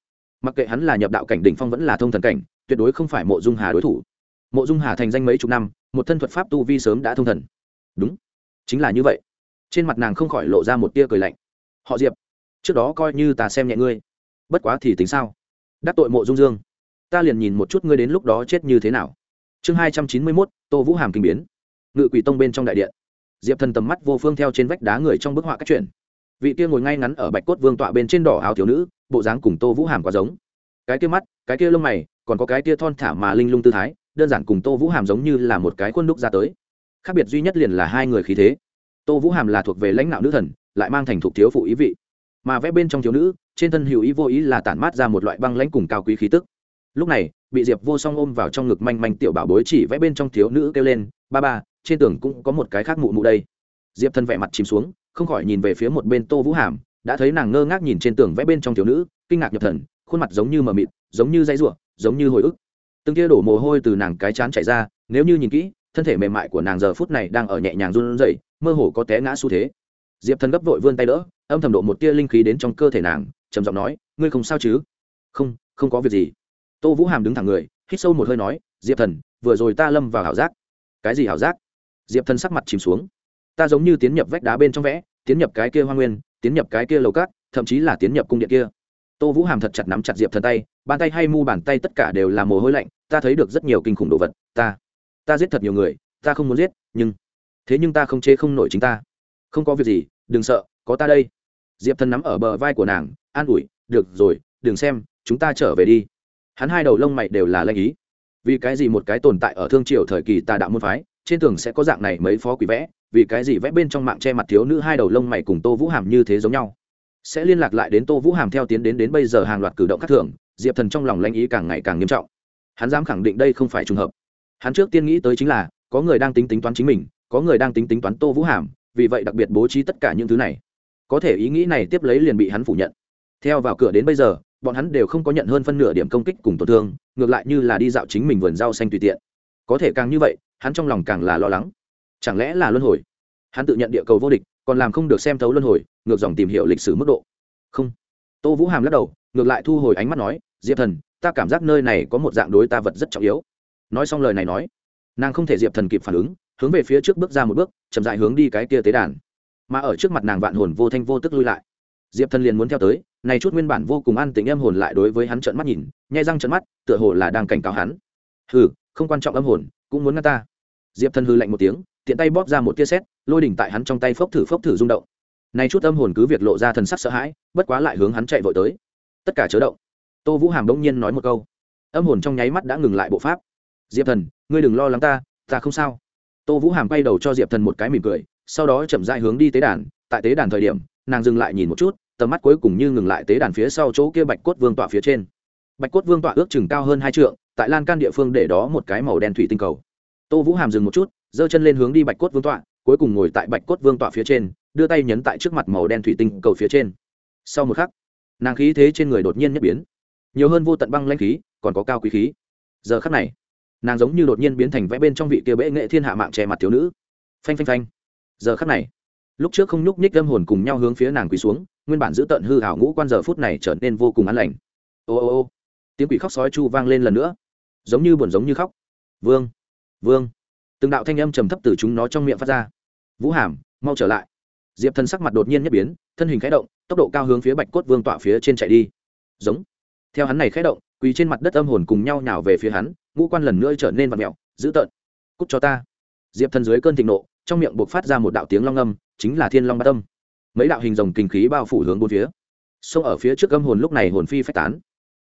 Mặc kệ hắn là nhập đạo cảnh đỉnh phong vẫn là thông thần cảnh, tuyệt đối không phải mộ dung hà đối thủ. Mộ dung hà thành danh mấy chục năm, một thân thuật pháp tu vi sớm đã thông thần. Đúng, chính là như vậy. Trên mặt nàng không khỏi lộ ra một tia cười lạnh. Họ diệp, trước đó coi như ta xem nhẹ ngươi bất quá thì tính sao? Đắc tội mộ dung dương. Ta liền nhìn một chút ngươi đến lúc đó chết như thế nào. Chương hai trăm chín mươi mốt, tô vũ hàm kinh biến. Ngự quỷ tông bên trong đại điện. Diệp thần tầm mắt vô phương theo trên vách đá người trong bức họa các chuyện. vị kia ngồi ngay ngắn ở bạch cốt vương tọa bên trên đỏ áo thiếu nữ, bộ dáng cùng tô vũ hàm quá giống. Cái kia mắt, cái kia lông mày, còn có cái kia thon thả mà linh lung tư thái, đơn giản cùng tô vũ hàm giống như là một cái khuôn đúc ra tới. Khác biệt duy nhất liền là hai người khí thế. Tô vũ hàm là thuộc về lãnh đạo nữ thần, lại mang thành thục thiếu phụ ý vị mà vẽ bên trong thiếu nữ, trên thân hữu ý vô ý là tản mát ra một loại băng lãnh cùng cao quý khí tức. Lúc này, bị diệp vô song ôm vào trong ngực manh manh tiểu bảo bối chỉ vẽ bên trong thiếu nữ kêu lên, ba ba, trên tường cũng có một cái khác mụ mụ đây. Diệp thân vẽ mặt chìm xuống, không khỏi nhìn về phía một bên tô vũ hàm, đã thấy nàng ngơ ngác nhìn trên tường vẽ bên trong thiếu nữ, kinh ngạc nhập thần, khuôn mặt giống như mờ mịt, giống như dãy ruộng giống như hồi ức. Từng tia đổ mồ hôi từ nàng cái chán chảy ra, nếu như nhìn kỹ, thân thể mềm mại của nàng giờ phút này đang ở nhẹ nhàng run rẩy, mơ hồ có té ngã xu thế. Diệp thần gấp vội vươn tay đỡ âm thầm độ một tia linh khí đến trong cơ thể nàng, trầm giọng nói, ngươi không sao chứ? Không không có việc gì. Tô vũ hàm đứng thẳng người, hít sâu một hơi nói, diệp thần, vừa rồi ta lâm vào ảo giác. Cái gì ảo giác? Diệp thần sắc mặt chìm xuống. Ta giống như tiến nhập vách đá bên trong vẽ, tiến nhập cái kia hoa nguyên, tiến nhập cái kia lầu cát, thậm chí là tiến nhập cung điện kia. Tô vũ hàm thật chặt nắm chặt diệp thần tay, bàn tay hay mu bàn tay tất cả đều là mồ hôi lạnh, ta thấy được rất nhiều kinh khủng đồ vật, ta ta giết thật nhiều người, ta không muốn giết, nhưng, thế nhưng ta không chế không nổi chính ta. Không có việc gì, đừng sợ có ta đây. Diệp thần nắm ở bờ vai của nàng, an ủi, được rồi, đừng xem, chúng ta trở về đi. Hắn hai đầu lông mày đều là lanh ý. Vì cái gì một cái tồn tại ở thương triều thời kỳ tà đạo môn phái, trên tường sẽ có dạng này mấy phó quỷ vẽ, vì cái gì vẽ bên trong mạng che mặt thiếu nữ hai đầu lông mày cùng tô vũ hàm như thế giống nhau? Sẽ liên lạc lại đến tô vũ hàm theo tiến đến đến bây giờ hàng loạt cử động khác thường, diệp thần trong lòng lanh ý càng ngày càng nghiêm trọng. Hắn dám khẳng định đây không phải trùng hợp. Hắn trước tiên nghĩ tới chính là, có người đang tính tính toán chính mình, có người đang tính tính toán tô vũ hàm, vì vậy đặc biệt bố trí tất cả những thứ này có thể ý nghĩ này tiếp lấy liền bị hắn phủ nhận. Theo vào cửa đến bây giờ, bọn hắn đều không có nhận hơn phân nửa điểm công kích cùng tổn thương, ngược lại như là đi dạo chính mình vườn rau xanh tùy tiện. Có thể càng như vậy, hắn trong lòng càng là lo lắng. Chẳng lẽ là luân hồi? Hắn tự nhận địa cầu vô địch, còn làm không được xem thấu luân hồi, ngược dòng tìm hiểu lịch sử mức độ. Không. Tô vũ hàm lắc đầu, ngược lại thu hồi ánh mắt nói, diệp thần, ta cảm giác nơi này có một dạng đối ta vật rất trọng yếu. Nói xong lời này nói, nàng không thể diệp thần kịp phản ứng, hướng về phía trước bước ra một bước, chậm dại hướng đi cái kia tế đàn mà ở trước mặt nàng vạn hồn vô thanh vô tức lui lại. Diệp thần liền muốn theo tới, này chút nguyên bản vô cùng an tính âm hồn lại đối với hắn trợn mắt nhìn, nhai răng trợn mắt, tựa hồ là đang cảnh cáo hắn. Hừ, không quan trọng âm hồn, cũng muốn ngăn ta. Diệp thần hư lạnh một tiếng, tiện tay bóp ra một tia sét, lôi đỉnh tại hắn trong tay phốc thử phốc thử rung động. Này chút âm hồn cứ việc lộ ra thần sắc sợ hãi, bất quá lại hướng hắn chạy vội tới. Tất cả chớ động. Tô vũ hàm đông nhiên nói một câu. Âm hồn trong nháy mắt đã ngừng lại bộ pháp. Diệp thần, ngươi đừng lo lắng ta ta không sao. Tô vũ hàm quay đầu cho diệp thần một cái mỉm cười sau đó chậm rãi hướng đi tế đàn, tại tế đàn thời điểm, nàng dừng lại nhìn một chút, tầm mắt cuối cùng như ngừng lại tế đàn phía sau chỗ kia bạch cốt vương tọa phía trên. Bạch cốt vương tọa ước chừng cao hơn hai trượng, tại lan can địa phương để đó một cái màu đen thủy tinh cầu. Tô vũ hàm dừng một chút, giơ chân lên hướng đi bạch cốt vương tọa, cuối cùng ngồi tại bạch cốt vương tọa phía trên, đưa tay nhấn tại trước mặt màu đen thủy tinh cầu phía trên. Sau một khắc, nàng khí thế trên người đột nhiên nhất biến. Nhiều hơn vô tận băng lanh khí, còn có cao quý khí. Giờ khắc này, nàng giống như đột nhiên biến thành vẽ bên trong vị kia bệ nghệ thiên hạ mạng che mặt thiếu nữ. Phanh phanh phanh giờ khắc này, lúc trước không nhúc nhích âm hồn cùng nhau hướng phía nàng quỳ xuống, nguyên bản giữ tận hư hảo ngũ quan giờ phút này trở nên vô cùng an lành. Ô ô ô, tiếng quỷ khóc sói chu vang lên lần nữa, giống như buồn giống như khóc. Vương vương, từng đạo thanh âm trầm thấp từ chúng nó trong miệng phát ra. Vũ hàm, mau trở lại. Diệp thân sắc mặt đột nhiên nhất biến, thân hình khẽ động, tốc độ cao hướng phía bạch cốt vương tọa phía trên chạy đi. Giống. Theo hắn này khẽ động, quỳ trên mặt đất âm hồn cùng nhau nhào về phía hắn, ngũ quan lần nữa trở nên vặt mẹo dữ tợn. Cút cho ta. Diệp thần dưới cơn thịnh nộ trong miệng buộc phát ra một đạo tiếng long âm, chính là thiên long bát âm. Mấy đạo hình rồng kinh khí bao phủ hướng bốn phía. Sông ở phía trước âm hồn lúc này hồn phi phách tán.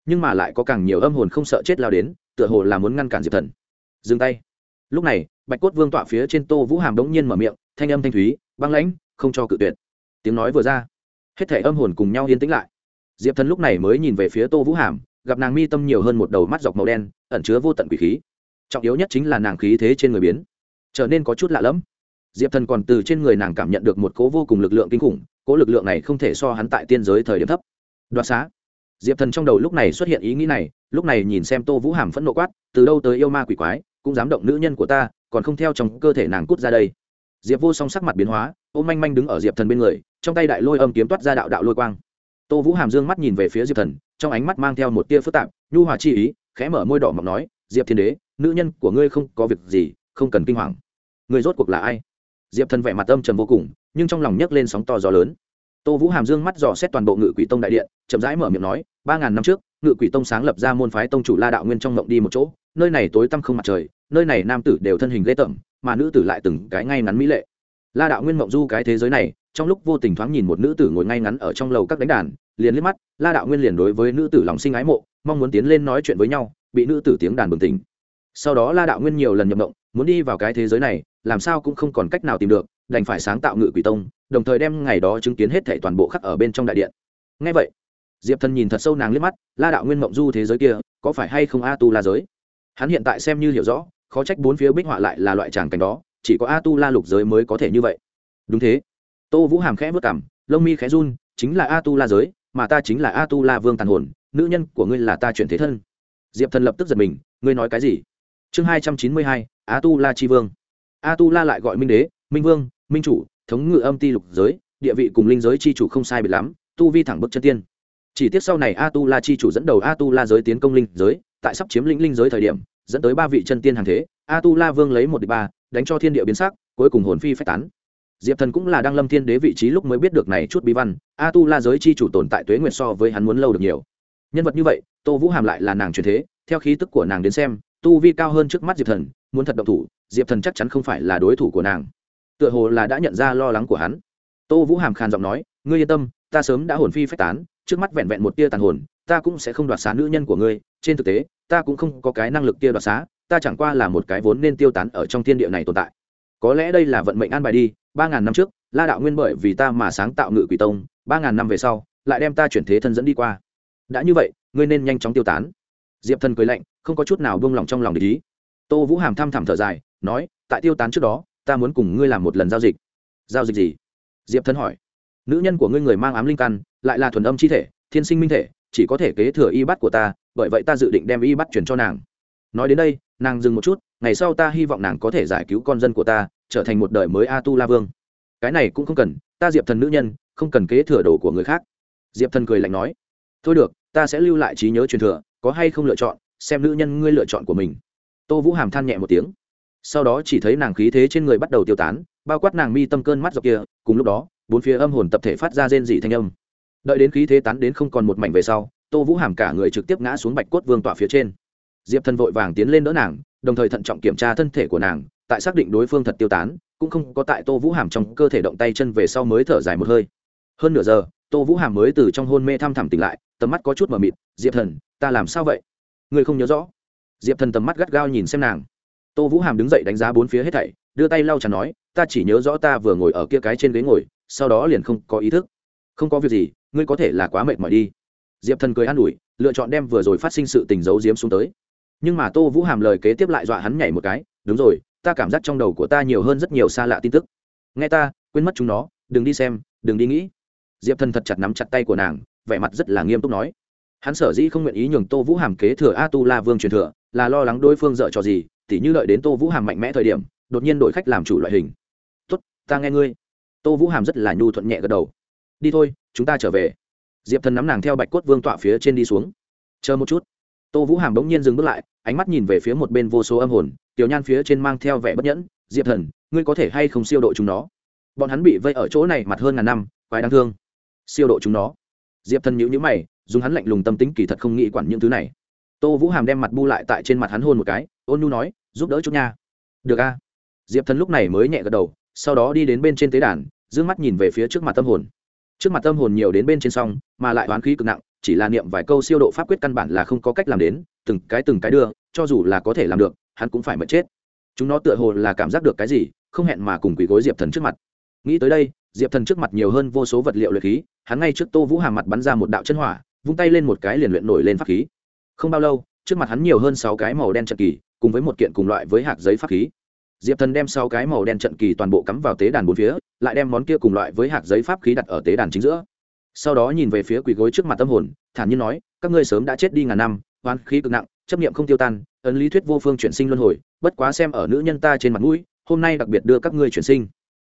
Nhưng mà lại có càng nhiều âm hồn không sợ chết lao đến, tựa hồ là muốn ngăn cản diệp thần. Dừng tay. Lúc này, bạch cốt vương tọa phía trên tô vũ hàm đống nhiên mở miệng, thanh âm thanh thúy, băng lãnh, không cho cự tuyệt. Tiếng nói vừa ra, hết thể âm hồn cùng nhau yên tĩnh lại. Diệp thần lúc này mới nhìn về phía tô vũ hàm, gặp nàng mi tâm nhiều hơn một đầu mắt dọc màu đen, ẩn chứa vô tận quỷ khí. Trọng yếu nhất chính là nàng khí thế trên người biến, trở nên có chút lạ lẫm diệp thần còn từ trên người nàng cảm nhận được một cố vô cùng lực lượng kinh khủng cố lực lượng này không thể so hắn tại tiên giới thời điểm thấp. Đoạt xá. Diệp thần trong đầu lúc này xuất hiện ý nghĩ này, lúc này nhìn xem tô vũ hàm phẫn nộ quát, từ đâu tới yêu ma quỷ quái, cũng dám động nữ nhân của ta, còn không theo trong cơ thể nàng cút ra đây. Diệp vô song sắc mặt biến hóa, ôm manh manh đứng ở diệp thần bên người, trong tay đại lôi âm kiếm toát ra đạo đạo lôi quang. Tô vũ hàm dương mắt nhìn về phía diệp thần, trong ánh mắt mang theo một tia phức tạp, nhu hòa chi ý, khẽ mở môi đỏ mọc nói, diệp thiên đế, nữ nhân của ngươi không có việc gì, không cần kinh hoàng. Người rốt cuộc là ai? Diệp thần vẻ mặt âm trầm vô cùng, nhưng trong lòng nhấc lên sóng to gió lớn. Tô vũ hàm dương mắt dò xét toàn bộ ngự quỷ tông đại điện, chậm rãi mở miệng nói, ba ngàn năm trước, ngự quỷ tông sáng lập ra môn phái tông chủ la đạo nguyên trong mộng đi một chỗ, nơi này tối tăm không mặt trời, nơi này nam tử đều thân hình ghê tởm, mà nữ tử lại từng cái ngay ngắn mỹ lệ. La đạo nguyên mộng du cái thế giới này, trong lúc vô tình thoáng nhìn một nữ tử ngồi ngay ngắn ở trong lầu các đánh đàn, liền liếc mắt, la đạo nguyên liền đối với nữ tử lòng sinh ái mộ, mong muốn tiến lên nói chuyện với nhau, bị nữ tử tiếng đàn bừng tỉnh. Sau đó la đạo nguyên nhiều lần nhập động muốn đi vào cái thế giới này làm sao cũng không còn cách nào tìm được, đành phải sáng tạo ngự quỷ tông, đồng thời đem ngày đó chứng kiến hết thảy toàn bộ khắc ở bên trong đại điện. Ngay vậy, diệp thần nhìn thật sâu nàng liếc mắt, la đạo nguyên mộng du thế giới kia, có phải hay không a tu la giới? Hắn hiện tại xem như hiểu rõ, khó trách bốn phía bích họa lại là loại tràng cảnh đó, chỉ có a tu la lục giới mới có thể như vậy. Đúng thế. Tô vũ hàm khẽ vất cảm lông mi khẽ run, chính là a tu la giới, mà ta chính là a tu la vương tàn hồn, nữ nhân của ngươi là ta chuyển thế thân. Diệp thần lập tức giật mình, ngươi nói cái gì? Chương hai trăm chín mươi hai, a tu la c h i vương a tu la lại gọi minh đế, minh vương, minh chủ, thống ngự âm ti lục giới, địa vị cùng linh giới c h i chủ không sai biệt lắm, tu vi thẳng bức chân tiên. Chỉ tiếc sau này a tu la c h i chủ dẫn đầu a tu la giới tiến công linh giới, tại sắp chiếm lĩnh linh giới thời điểm, dẫn tới ba vị chân tiên hàng thế a tu la vương lấy một đ ị c ba, đánh cho thiên địa biến sắc, cuối cùng hồn phi phách tán. Diệp thần cũng là đang lâm thiên đế vị trí lúc mới biết được này chút bí văn a tu la giới chi chủ tồn tại tuế nguyệt so với hắn muốn lâu được nhiều. Nhân vật như vậy, tô vũ hàm lại là nàng truyền thế, theo khí tức của nàng đến xem, tu vi cao hơn trước mắt diệp thần muốn thật động thủ, diệp thần chắc chắn không phải là đối thủ của nàng. Tựa hồ là đã nhận ra lo lắng của hắn. Tô vũ hàm khàn giọng nói, ngươi yên tâm, ta sớm đã hồn phi phách tán, trước mắt vẹn vẹn một tia tàn hồn, ta cũng sẽ không đoạt xá nữ nhân của ngươi. Trên thực tế, ta cũng không có cái năng lực tia đoạt xá, ta chẳng qua là một cái vốn nên tiêu tán ở trong thiên địa này tồn tại. Có lẽ đây là vận mệnh an bài đi, ba ngàn năm trước, la đạo nguyên bởi vì ta mà sáng tạo ngự quỷ tông, ba ngàn năm về sau, lại đem ta chuyển thế thân dẫn đi qua. Đã như vậy, ngươi nên nhanh chóng tiêu tán. Diệp thần cười lạnh, không có chút nào buông lỏng trong lòng để ý tô vũ hàm thăm thẳm thở dài, nói, tại tiêu tán trước đó, ta muốn cùng ngươi làm một lần giao dịch. Giao dịch gì? Diệp thần hỏi. Nữ nhân của ngươi người mang ám linh căn, lại là thuần âm chi thể, thiên sinh minh thể, chỉ có thể kế thừa y bắt của ta, bởi vậy ta dự định đem y bắt chuyển cho nàng. Nói đến đây, nàng dừng một chút, ngày sau ta hy vọng nàng có thể giải cứu con dân của ta, trở thành một đời mới a tu la vương. Cái này cũng không cần, ta diệp thần nữ nhân, không cần kế thừa đồ của người khác. Diệp thần cười lạnh nói. Thôi được, ta sẽ lưu lại trí nhớ truyền thừa, có hay không lựa chọn, xem nữ nhân ngươi lựa chọn của mình tô vũ hàm than nhẹ một tiếng. Sau đó chỉ thấy nàng khí thế trên người bắt đầu tiêu tán, bao quát nàng mi tâm cơn mắt dọc kia, cùng lúc đó, bốn phía âm hồn tập thể phát ra rên dị thanh âm. Đợi đến khí thế tán đến không còn một mảnh về sau, tô vũ hàm cả người trực tiếp ngã xuống bạch cốt vương tọa phía trên. Diệp thần vội vàng tiến lên đỡ nàng, đồng thời thận trọng kiểm tra thân thể của nàng, tại xác định đối phương thật tiêu tán, cũng không có tại tô vũ hàm trong cơ thể động tay chân về sau mới thở dài một hơi. Hơn nửa giờ, tô vũ hàm mới từ trong hôn mê thăm thẳm tỉnh lại, tầm mắt có chút mờ mịt, diệp thần, ta làm sao vậy? Ngươi không nhớ rõ? Diệp thần tầm mắt gắt gao nhìn xem nàng. Tô vũ hàm đứng dậy đánh giá bốn phía hết thảy, đưa tay lau chắn nói, ta chỉ nhớ rõ ta vừa ngồi ở kia cái trên ghế ngồi, sau đó liền không có ý thức. Không có việc gì, ngươi có thể là quá mệt mỏi đi. Diệp thần cười an ủi, lựa chọn đem vừa rồi phát sinh sự tình giấu diếm xuống tới. Nhưng mà tô vũ hàm lời kế tiếp lại dọa hắn nhảy một cái, đúng rồi, ta cảm giác trong đầu của ta nhiều hơn rất nhiều xa lạ tin tức. Nghe ta, quên mất chúng nó, đừng đi xem, đừng đi nghĩ. Diệp thần thật chặt nắm chặt tay của nàng, vẻ mặt rất là nghiêm túc nói hắn sở dĩ không nguyện ý nhường tô vũ hàm kế thừa a tu la vương truyền thừa, là lo lắng đối phương dợ trò gì, tỉ như đợi đến tô vũ hàm mạnh mẽ thời điểm, đột nhiên đổi khách làm chủ loại hình. Tốt, ta nghe ngươi. Tô vũ hàm rất là nhu thuận nhẹ gật đầu. Đi thôi, chúng ta trở về. Diệp thần nắm nàng theo bạch cốt vương tọa phía trên đi xuống. Chờ một chút. Tô vũ hàm bỗng nhiên dừng bước lại, ánh mắt nhìn về phía một bên vô số âm hồn, tiểu nhan phía trên mang theo vẻ bất nhẫn. Diệp thần, ngươi có thể hay không siêu độ chúng nó? Bọn hắn bị vây ở chỗ này mặt hơn ngàn năm, quái đáng thương. Siêu độ chúng nó? Diệp thần nhữ nhữ mày, dùng hắn lạnh lùng tâm tính kỳ thật không nghĩ quản những thứ này. Tô vũ hàm đem mặt bu lại tại trên mặt hắn hôn một cái, ôn nhu nói, giúp đỡ chút nha. Được a. Diệp thần lúc này mới nhẹ gật đầu, sau đó đi đến bên trên tế đàn d ư ơ n g mắt nhìn về phía trước mặt tâm hồn. Trước mặt tâm hồn nhiều đến bên trên song, mà lại oán khí cực nặng, chỉ là niệm vài câu siêu độ pháp quyết căn bản là không có cách làm đến, từng cái từng cái đưa, cho dù là có thể làm được, hắn cũng phải mất chết. Chúng nó tựa hồ là cảm giác được cái gì, không hẹn mà cùng quỳ gối diệp thần trước mặt. Nghĩ tới đây, diệp thần trước mặt nhiều hơn vô số vật liệu luyện khí hắn ngay trước tô vũ hàm mặt bắn ra một đạo chân hỏa, vung tay lên một cái liền luyện nổi lên pháp khí. Không bao lâu, trước mặt hắn nhiều hơn sáu cái màu đen trận kỳ, cùng với một kiện cùng loại với hạt giấy pháp khí. Diệp thần đem sáu cái màu đen trận kỳ toàn bộ cắm vào tế đàn bốn phía, lại đem món kia cùng loại với hạt giấy pháp khí đặt ở tế đàn chính giữa. Sau đó nhìn về phía quỳ gối trước mặt tâm hồn, thản nhiên nói, các ngươi sớm đã chết đi ngàn năm oan khí cực nặng, chấp niệm không tiêu tan, ấn lý thuyết vô phương chuyển sinh luân hồi, bất quá xem ở nữ nhân ta trên mặt mũi, hôm nay đặc biệt đưa các ngươi chuyển sinh.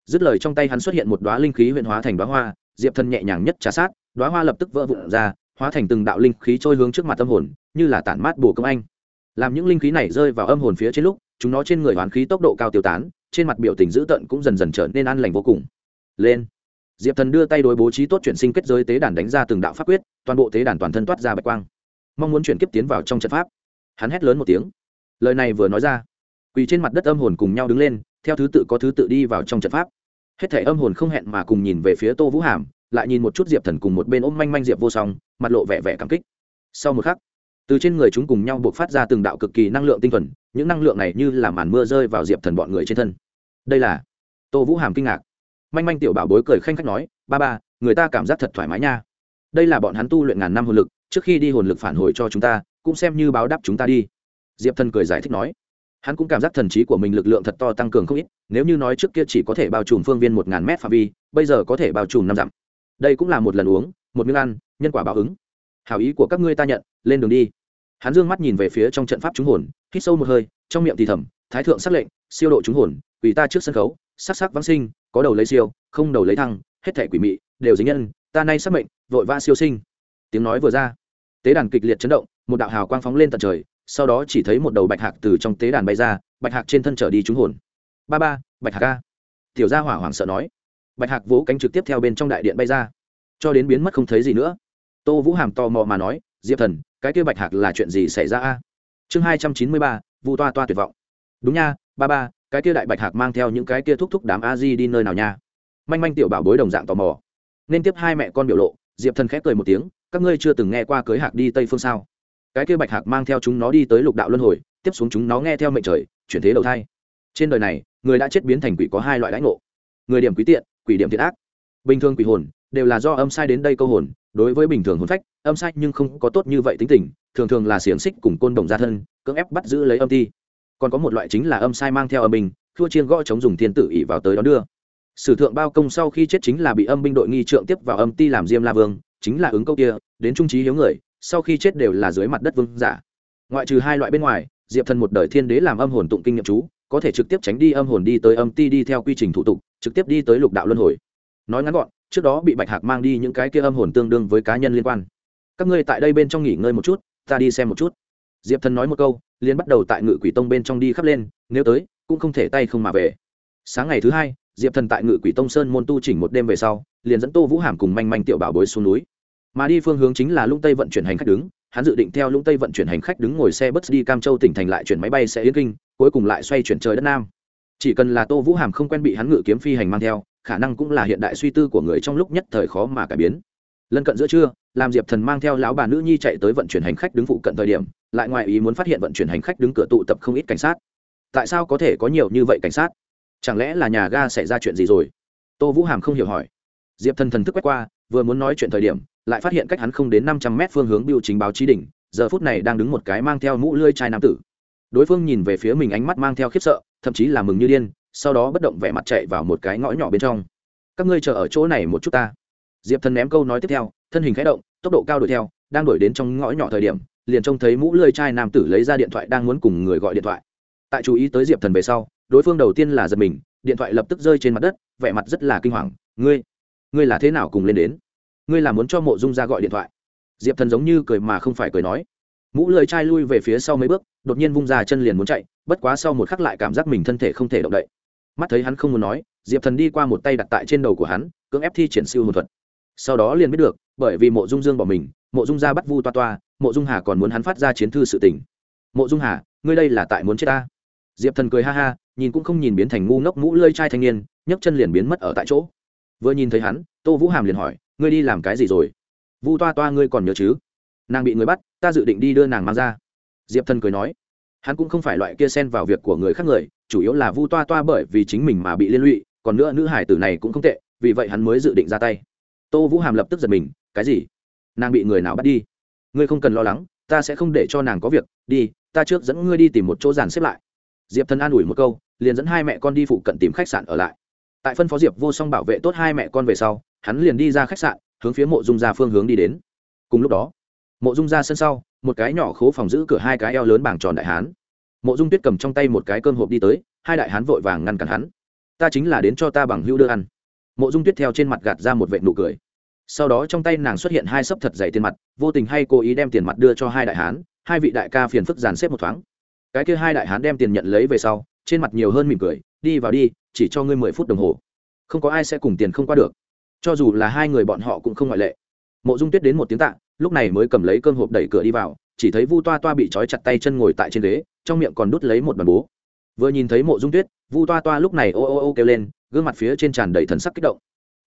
Dứt lời trong tay hắn xuất hiện một đoá linh khí huyện hóa thành đoá hoa diệp thần nhẹ nhàng nhất trà sát đoá hoa lập tức vỡ vụn ra, hóa thành từng đạo linh khí trôi hướng trước mặt âm hồn, như là tản mát bổ công anh. Làm những linh khí này rơi vào âm hồn phía trên lúc, chúng nó trên người hoán khí tốc độ cao tiêu tán, trên mặt biểu tình dữ tợn cũng dần dần trở nên an lành vô cùng. Lên. Diệp thần đưa tay đối bố trí tốt chuyển sinh kết giới tế đàn đánh ra từng đạo pháp quyết, toàn bộ tế đàn toàn thân toát ra bạch quang. Mong muốn chuyển kiếp tiến vào trong trận pháp. Hắn hét lớn một tiếng. Lời này vừa nói ra, quỳ trên mặt đất âm hồn cùng nhau đứng lên, theo thứ tự có thứ tự đi vào trong trận pháp hết thể âm hồn không hẹn mà cùng nhìn về phía tô vũ hàm, lại nhìn một chút diệp thần cùng một bên ôm manh manh diệp vô song, mặt lộ vẻ vẻ cảm kích. Sau một khắc, từ trên người chúng cùng nhau buộc phát ra từng đạo cực kỳ năng lượng tinh thuần, những năng lượng này như là màn mưa rơi vào diệp thần bọn người trên thân. Đây là tô vũ hàm kinh ngạc. Manh manh tiểu bảo bối cười khanh khách nói, ba ba, người ta cảm giác thật thoải mái nha. Đây là bọn hắn tu luyện ngàn năm hồn lực, trước khi đi hồn lực phản hồi cho chúng ta, cũng xem như báo đáp chúng ta đi. Diệp thần cười giải thích nói hắn cũng cảm giác thần trí của mình lực lượng thật to tăng cường không ít, nếu như nói trước kia chỉ có thể bao trùm phương viên một ngàn mét phạm vi, bây giờ có thể bao trùm năm dặm. Đây cũng là một lần uống, một miếng ăn, nhân quả báo ứng. Hảo ý của các ngươi ta nhận, lên đường đi. Hắn dương mắt nhìn về phía trong trận pháp trúng hồn, hít sâu một hơi, trong miệng thì thầm, thái thượng s lệnh, siêu độ trúng hồn quỷ ta trước sân khấu, sắc sắc vãng sinh, có đầu lấy siêu, không đầu lấy thăng, hết thẻ quỷ mị, đều dính nhân, ta nay sắc mệnh, vội va siêu sinh. Tiếng nói vừa ra, tế đàn kịch liệt chấn động, một đạo hào quang phóng lên tận trời sau đó chỉ thấy một đầu bạch hạc từ trong tế đàn bay ra, bạch hạc trên thân trở đi trúng hồn. Ba ba, bạch hạc ca tiểu gia hỏa hoảng sợ nói. Bạch hạc vỗ cánh trực tiếp theo bên trong đại điện bay ra. Cho đến biến mất không thấy gì nữa. Tô vũ hàm tò mò mà nói, diệp thần, cái kia bạch hạc là chuyện gì xảy ra a? Chương hai trăm chín mươi ba vụ toa toa tuyệt vọng. Đúng nha, ba ba, cái kia đại bạch hạc mang theo những cái kia thúc thúc đám a di đi nơi nào nha? Manh manh tiểu bảo bối đồng dạng tò mò. Nên tiếp hai mẹ con biểu lộ, diệp thần khép cười một tiếng, các ngươi chưa từng nghe qua cưới hạc đi tây phương sao? Cái kia bạch hạc mang theo chúng nó đi tới lục đạo luân hồi, tiếp xuống chúng nó nghe theo mệnh trời, chuyển thế đầu thai. Trên đời này, người đã chết biến thành quỷ có hai loại lãnh ngộ. Người điểm quý tiện, quỷ điểm thiệt ác. Bình thường quỷ hồn, đều là do âm sai đến đây câu hồn, đối với bình thường hồn phách, âm sai nhưng không có tốt như vậy tính tình, thường thường là xiềng xích cùng côn đồng gia thân, cưỡng ép bắt giữ lấy âm ti. Còn có một loại chính là âm sai mang theo âm binh, thua chiên gõ chống dùng thiên tử ỉ vào tới đó đưa. Sử thượng bao công sau khi chết chính là bị âm binh đội nghi trượng tiếp vào âm ti làm diêm la vương, chính là ứng câu kia, đến trung trí hiếu người sau khi chết đều là dưới mặt đất vương giả. Ngoại trừ hai loại bên ngoài, diệp thần một đời thiên đế làm âm hồn tụng kinh nghiệm chú, có thể trực tiếp tránh đi âm hồn đi tới âm ti đi theo quy trình thủ tục, trực tiếp đi tới lục đạo luân hồi. Nói ngắn gọn, trước đó bị bạch hạc mang đi những cái kia âm hồn tương đương với cá nhân liên quan. Các ngươi tại đây bên trong nghỉ ngơi một chút, ta đi xem một chút. Diệp thần nói một câu liên bắt đầu tại ngự quỷ tông bên trong đi khắp lên, nếu tới, cũng không thể tay không mà về. Sáng ngày thứ hai, diệp thần tại ngự quỷ tông sơn môn tu chỉnh một đêm về sau, liền dẫn tô vũ hàm cùng manh manh tiểu bảo bối xuống núi mà đi phương hướng chính là lũng tây vận chuyển hành khách đứng. Hắn dự định theo lũng tây vận chuyển hành khách đứng ngồi xe bus đi cam châu tỉnh thành lại chuyển máy bay sẽ yên kinh, cuối cùng lại xoay chuyển trời đất nam. Chỉ cần là tô vũ hàm không quen bị hắn ngự kiếm phi hành mang theo, khả năng cũng là hiện đại suy tư của người trong lúc nhất thời khó mà cải biến. Lân cận giữa trưa làm diệp thần mang theo lão bà nữ nhi chạy tới vận chuyển hành khách đứng phụ cận thời điểm, lại ngoài ý muốn phát hiện vận chuyển hành khách đứng cửa tụ tập không ít cảnh sát. Tại sao có thể có nhiều như vậy cảnh sát? Chẳng lẽ là nhà ga xảy ra chuyện gì rồi? Tô vũ hàm không hiểu hỏi. Diệp thần thần thức quét qua vừa muốn nói chuyện thời điểm, lại phát hiện cách hắn không đến năm trăm mét phương hướng biểu chính báo chí đỉnh, giờ phút này đang đứng một cái mang theo mũ lươi chai nam tử. Đối phương nhìn về phía mình ánh mắt mang theo khiếp sợ, thậm chí là mừng như điên, sau đó bất động vẻ mặt chạy vào một cái ngõ nhỏ bên trong. Các ngươi chờ ở chỗ này một chút ta. Diệp thần ném câu nói tiếp theo, thân hình khẽ động, tốc độ cao đuổi theo, đang đuổi đến trong ngõ nhỏ thời điểm, liền trông thấy mũ lươi chai nam tử lấy ra điện thoại đang muốn cùng người gọi điện thoại. Tại chú ý tới diệp thần về sau, đối phương đầu tiên là giật mình, điện thoại lập tức rơi trên mặt đất, vẻ mặt rất là kinh hoàng. Ngươi ngươi là thế nào cùng lên đến? Ngươi là muốn cho mộ dung ra gọi điện thoại. Diệp thần giống như cười mà không phải cười nói. Mũ lười chai lui về phía sau mấy bước, đột nhiên vung ra chân liền muốn chạy, bất quá sau một khắc lại cảm giác mình thân thể không thể động đậy. Mắt thấy hắn không muốn nói, diệp thần đi qua một tay đặt tại trên đầu của hắn, cưỡng ép thi triển siêu hồn thuật. Sau đó liền biết được, bởi vì mộ dung dương bỏ mình, mộ dung ra bắt vu toa toa, mộ dung hà còn muốn hắn phát ra chiến thư sự tình. Mộ dung hà, ngươi đây là tại muốn chết ta? Diệp thần cười ha ha, nhìn cũng không nhìn biến thành ngu ngốc mũ lơi trai thanh niên, nhấc chân liền biến mất ở tại chỗ vừa nhìn thấy hắn, tô vũ hàm liền hỏi, ngươi đi làm cái gì rồi? Vu toa toa ngươi còn nhớ chứ? Nàng bị người bắt, ta dự định đi đưa nàng mang ra. Diệp thần cười nói, hắn cũng không phải loại kia xen vào việc của người khác người, chủ yếu là vu toa toa bởi vì chính mình mà bị liên lụy, còn nữa nữ hải tử này cũng không tệ, vì vậy hắn mới dự định ra tay. Tô vũ hàm lập tức giật mình, cái gì? Nàng bị người nào bắt đi? Ngươi không cần lo lắng, ta sẽ không để cho nàng có việc, đi, ta trước dẫn ngươi đi tìm một chỗ dàn xếp lại. Diệp thần an ủi một câu, liền dẫn hai mẹ con đi phụ cận tìm khách sạn ở lại tại phân phó diệp vô song bảo vệ tốt hai mẹ con về sau, hắn liền đi ra khách sạn, hướng phía mộ dung ra phương hướng đi đến. Cùng lúc đó, mộ dung ra sân sau, một cái nhỏ khố phòng giữ cửa hai cái eo lớn bảng tròn đại hán. Mộ dung tuyết cầm trong tay một cái cơm hộp đi tới, hai đại hán vội vàng ngăn cản hắn. Ta chính là đến cho ta bằng hữu đưa ăn. Mộ dung tuyết theo trên mặt gạt ra một vệ nụ cười. Sau đó trong tay nàng xuất hiện hai sấp thật dày tiền mặt, vô tình hay cố ý đem tiền mặt đưa cho hai đại hán, hai vị đại ca phiền phức dàn xếp một thoáng. Cái kia hai đại hán đem tiền nhận lấy về sau, trên mặt nhiều hơn mỉm cười, đi vào đi chỉ cho ngươi mười phút đồng hồ. Không có ai sẽ cùng tiền không qua được. Cho dù là hai người bọn họ cũng không ngoại lệ. Mộ dung tuyết đến một tiếng tạ, lúc này mới cầm lấy cơm hộp đẩy cửa đi vào, chỉ thấy vu toa toa bị trói chặt tay chân ngồi tại trên ghế, trong miệng còn đút lấy một bàn bố. Vừa nhìn thấy mộ dung tuyết, vu toa toa lúc này ô ô ô kêu lên, gương mặt phía trên tràn đầy thần sắc kích động.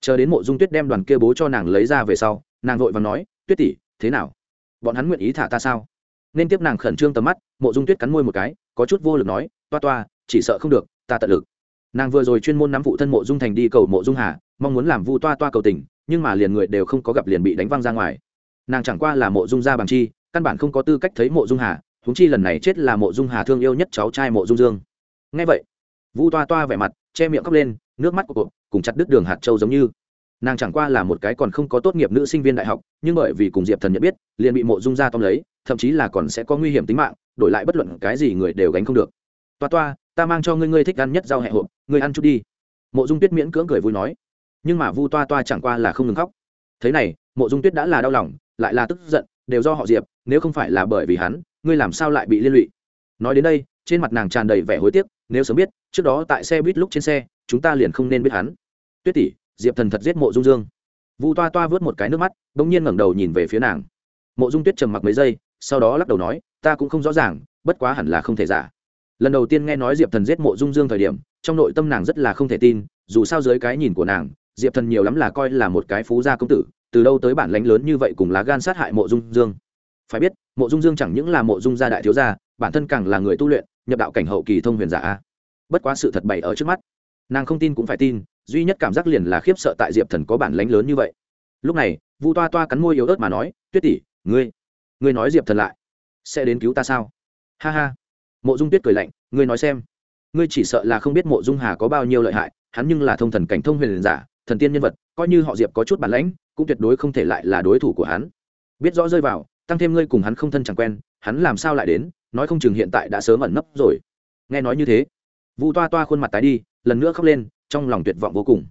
Chờ đến mộ dung tuyết đem đoàn kia bố cho nàng lấy ra về sau, nàng vội và nói, tuyết tỷ, thế nào? Bọn hắn nguyện ý thả ta sao? Nên tiếp nàng khẩn trương tầm mắt, mộ dung tuyết cắn môi một cái, có chút vô lực nói, toa toa, chỉ sợ không được, ta tận lực nàng vừa rồi chuyên môn nắm phụ thân mộ dung thành đi cầu mộ dung hà, mong muốn làm vu toa toa cầu tình, nhưng mà liền người đều không có gặp liền bị đánh văng ra ngoài. Nàng chẳng qua là mộ dung gia bằng chi, căn bản không có tư cách thấy mộ dung hà húng chi lần này chết là mộ dung hà thương yêu nhất cháu trai mộ dung dương. Ngay vậy, vu toa toa vẻ mặt, che miệng khóc lên, nước mắt của cụ cùng chặt đứt đường hạt châu giống như. Nàng chẳng qua là một cái còn không có tốt nghiệp nữ sinh viên đại học, nhưng bởi vì cùng diệp thần nhận biết, liền bị mộ dung gia tóm lấy, thậm chí là còn sẽ có nguy hiểm tính mạng, đổi lại bất luận cái gì người đều gánh không được. Toa toa ta mang cho ngươi ngươi thích ăn nhất rau hẹ hộp, ngươi ăn chút đi. Mộ dung tuyết miễn cưỡng cười vui nói. Nhưng mà vu toa toa chẳng qua là không ngừng khóc. Thế này, mộ dung tuyết đã là đau lòng, lại là tức giận, đều do họ diệp, nếu không phải là bởi vì hắn, ngươi làm sao lại bị liên lụy? Nói đến đây, trên mặt nàng tràn đầy vẻ hối tiếc, nếu sớm biết, trước đó tại xe buýt lúc trên xe, chúng ta liền không nên biết hắn. Tuyết tỷ, diệp thần thật giết mộ dung dương. Vu toa toa vớt một cái nước mắt đ ỗ n g nhiên ngẩng đầu nhìn về phía nàng. Mộ dung tuyết trầm mặc mấy giây, sau đó lắc đầu nói, ta cũng không rõ ràng, bất quá hẳn là không thể giả lần đầu tiên nghe nói diệp thần giết mộ dung dương thời điểm, trong nội tâm nàng rất là không thể tin, dù sao dưới cái nhìn của nàng, diệp thần nhiều lắm là coi là một cái phú gia công tử, từ đâu tới bản lãnh lớn như vậy cùng lá gan sát hại mộ dung dương. Phải biết, mộ dung dương chẳng những là mộ dung gia đại thiếu gia, bản thân càng là người tu luyện, nhập đạo cảnh hậu kỳ thông huyền giả a. Bất quá sự thật bày ở trước mắt. Nàng không tin cũng phải tin, duy nhất cảm giác liền là khiếp sợ tại diệp thần có bản lánh lớn như vậy. Lúc này, vu toa toa cắn môi yếu ớt mà nói, tuyết tỷ, ngươi ngươi nói diệp thần lại, sẽ đến cứu ta sao? Ha ha mộ dung tuyết cười lạnh, ngươi nói xem, ngươi chỉ sợ là không biết mộ dung hà có bao nhiêu lợi hại, hắn nhưng là thông thần cảnh thông huyền giả, thần tiên nhân vật, coi như họ diệp có chút bản lãnh, cũng tuyệt đối không thể lại là đối thủ của hắn. Biết rõ rơi vào, tăng thêm ngươi cùng hắn không thân chẳng quen, hắn làm sao lại đến, nói không chừng hiện tại đã sớm ẩn nấp rồi. Nghe nói như thế, vu toa toa khuôn mặt tái đi, lần nữa khóc lên, trong lòng tuyệt vọng vô cùng.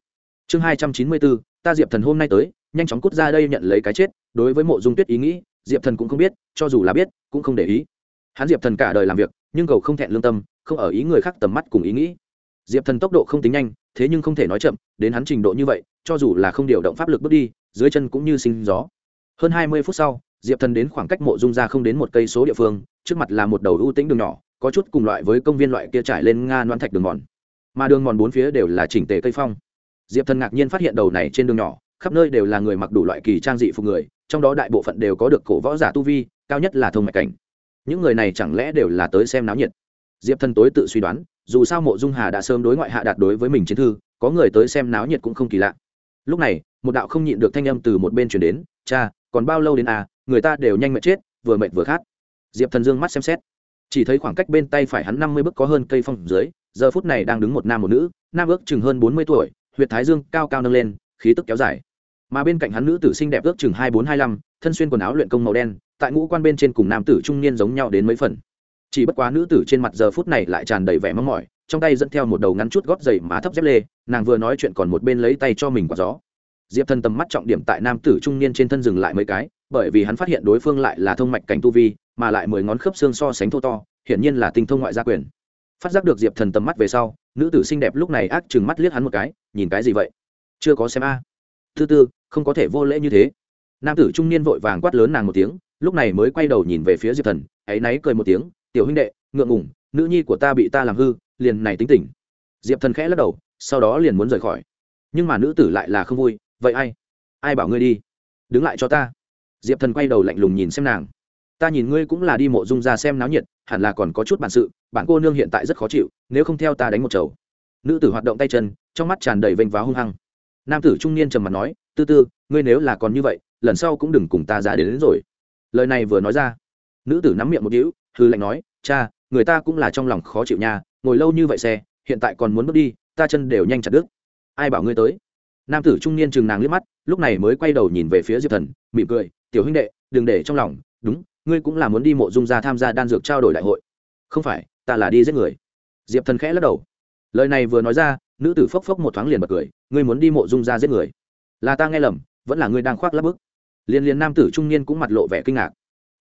Chương hai trăm chín mươi bốn, ta diệp thần hôm nay tới, nhanh chóng cút ra đây nhận lấy cái chết, đối với mộ dung tuyết ý nghĩ, diệp thần cũng không biết, cho dù là biết, cũng không để ý hắn diệp thần cả đời làm việc nhưng cầu không thẹn lương tâm không ở ý người khác tầm mắt cùng ý nghĩ diệp thần tốc độ không tính nhanh thế nhưng không thể nói chậm đến hắn trình độ như vậy cho dù là không điều động pháp lực bước đi dưới chân cũng như sinh gió hơn hai mươi phút sau diệp thần đến khoảng cách mộ dung ra không đến một cây số địa phương trước mặt là một đầu ưu tĩnh đường nhỏ có chút cùng loại với công viên loại kia trải lên nga loan thạch đường mòn mà đường mòn bốn phía đều là chỉnh tề cây phong diệp thần ngạc nhiên phát hiện đầu này trên đường nhỏ khắp nơi đều là người mặc đủ loại kỳ trang dị phục người trong đó đại bộ phận đều có được cổ võ giả tu vi cao nhất là thông mạch cảnh những người này chẳng lẽ đều là tới xem náo nhiệt? Diệp thần tối tự suy đoán, dù sao mộ dung hà đã sớm đối ngoại hạ đạt đối với mình chiến thư, có người tới xem náo nhiệt cũng không kỳ lạ. Lúc này, một đạo không nhịn được thanh âm từ một bên chuyển đến, cha, còn bao lâu đến à người ta đều nhanh mệt chết, vừa mệt vừa khát. Diệp thần dương mắt xem xét. Chỉ thấy khoảng cách bên tay phải hắn năm mươi bước có hơn cây phong dưới, giờ phút này đang đứng một nam một nữ, nam ước chừng hơn bốn mươi tuổi, huyệt thái dương cao cao nâng lên, khí tức kéo dài. Mà bên cạnh hắn nữ tử xinh đẹp ước chừng hai bốn hai năm thân xuyên quần áo luyện công màu đen tại ngũ quan bên trên cùng nam tử trung niên giống nhau đến mấy phần. Chỉ bất quá nữ tử trên mặt giờ phút này lại tràn đầy vẻ mong mỏi, trong tay dẫn theo một đầu ngắn chút gót dày má thấp dép lê, nàng vừa nói chuyện còn một bên lấy tay cho mình quả gió. Diệp thần tầm mắt trọng điểm tại nam tử trung niên trên thân dừng lại mấy cái, bởi vì hắn phát hiện đối phương lại là thông mạch cảnh tu vi, mà lại mười ngón khớp xương so sánh thô to, hiển nhiên là tinh thông ngoại gia quyền. Phát giác được diệp thần tầm mắt về sau, nữ tử xinh đẹp lúc này ác chừng mắt liếc hắn một cái, nhìn cái gì vậy? Chưa có xem a. À. thứ tư, không có thể vô lễ như thế. Nam tử trung niên vội vàng quát lớn nàng một tiếng lúc này mới quay đầu nhìn về phía diệp thần áy náy cười một tiếng tiểu huynh đệ ngượng ngủng nữ nhi của ta bị ta làm hư liền này tính tình. diệp thần khẽ lắc đầu sau đó liền muốn rời khỏi. Nhưng mà nữ tử lại là không vui vậy ai? Ai bảo ngươi đi? Đứng lại cho ta. Diệp thần quay đầu lạnh lùng nhìn xem nàng. Ta nhìn ngươi cũng là đi mộ dung ra xem náo nhiệt hẳn là còn có chút bản sự bản cô nương hiện tại rất khó chịu nếu không theo ta đánh một chầu. Nữ tử hoạt động tay chân trong mắt tràn đầy vênh váo hung hăng. Nam tử trung niên trầm mặt nói tư tư ngươi nếu là còn như vậy lần sau cũng đừng cùng ta ra đến, đến rồi lời này vừa nói ra, nữ tử nắm miệng một đĩu hư lạnh nói, cha, người ta cũng là trong lòng khó chịu nha, ngồi lâu như vậy xe, hiện tại còn muốn bước đi, ta chân đều nhanh chặt đứt. Ai bảo ngươi tới? Nam tử trung niên chừng nàng liếc mắt, lúc này mới quay đầu nhìn về phía diệp thần, mỉm cười, tiểu huynh đệ, đừng để trong lòng, đúng, ngươi cũng là muốn đi mộ dung ra tham gia đan dược trao đổi đại hội. Không phải, ta là đi giết người. Diệp thần khẽ lắc đầu. Lời này vừa nói ra, nữ tử phốc phốc một thoáng liền bật cười, ngươi muốn đi mộ dung ra giết người? Là ta nghe lầm, vẫn là ngươi đang khoác lắp bức liên liên nam tử trung niên cũng mặt lộ vẻ kinh ngạc.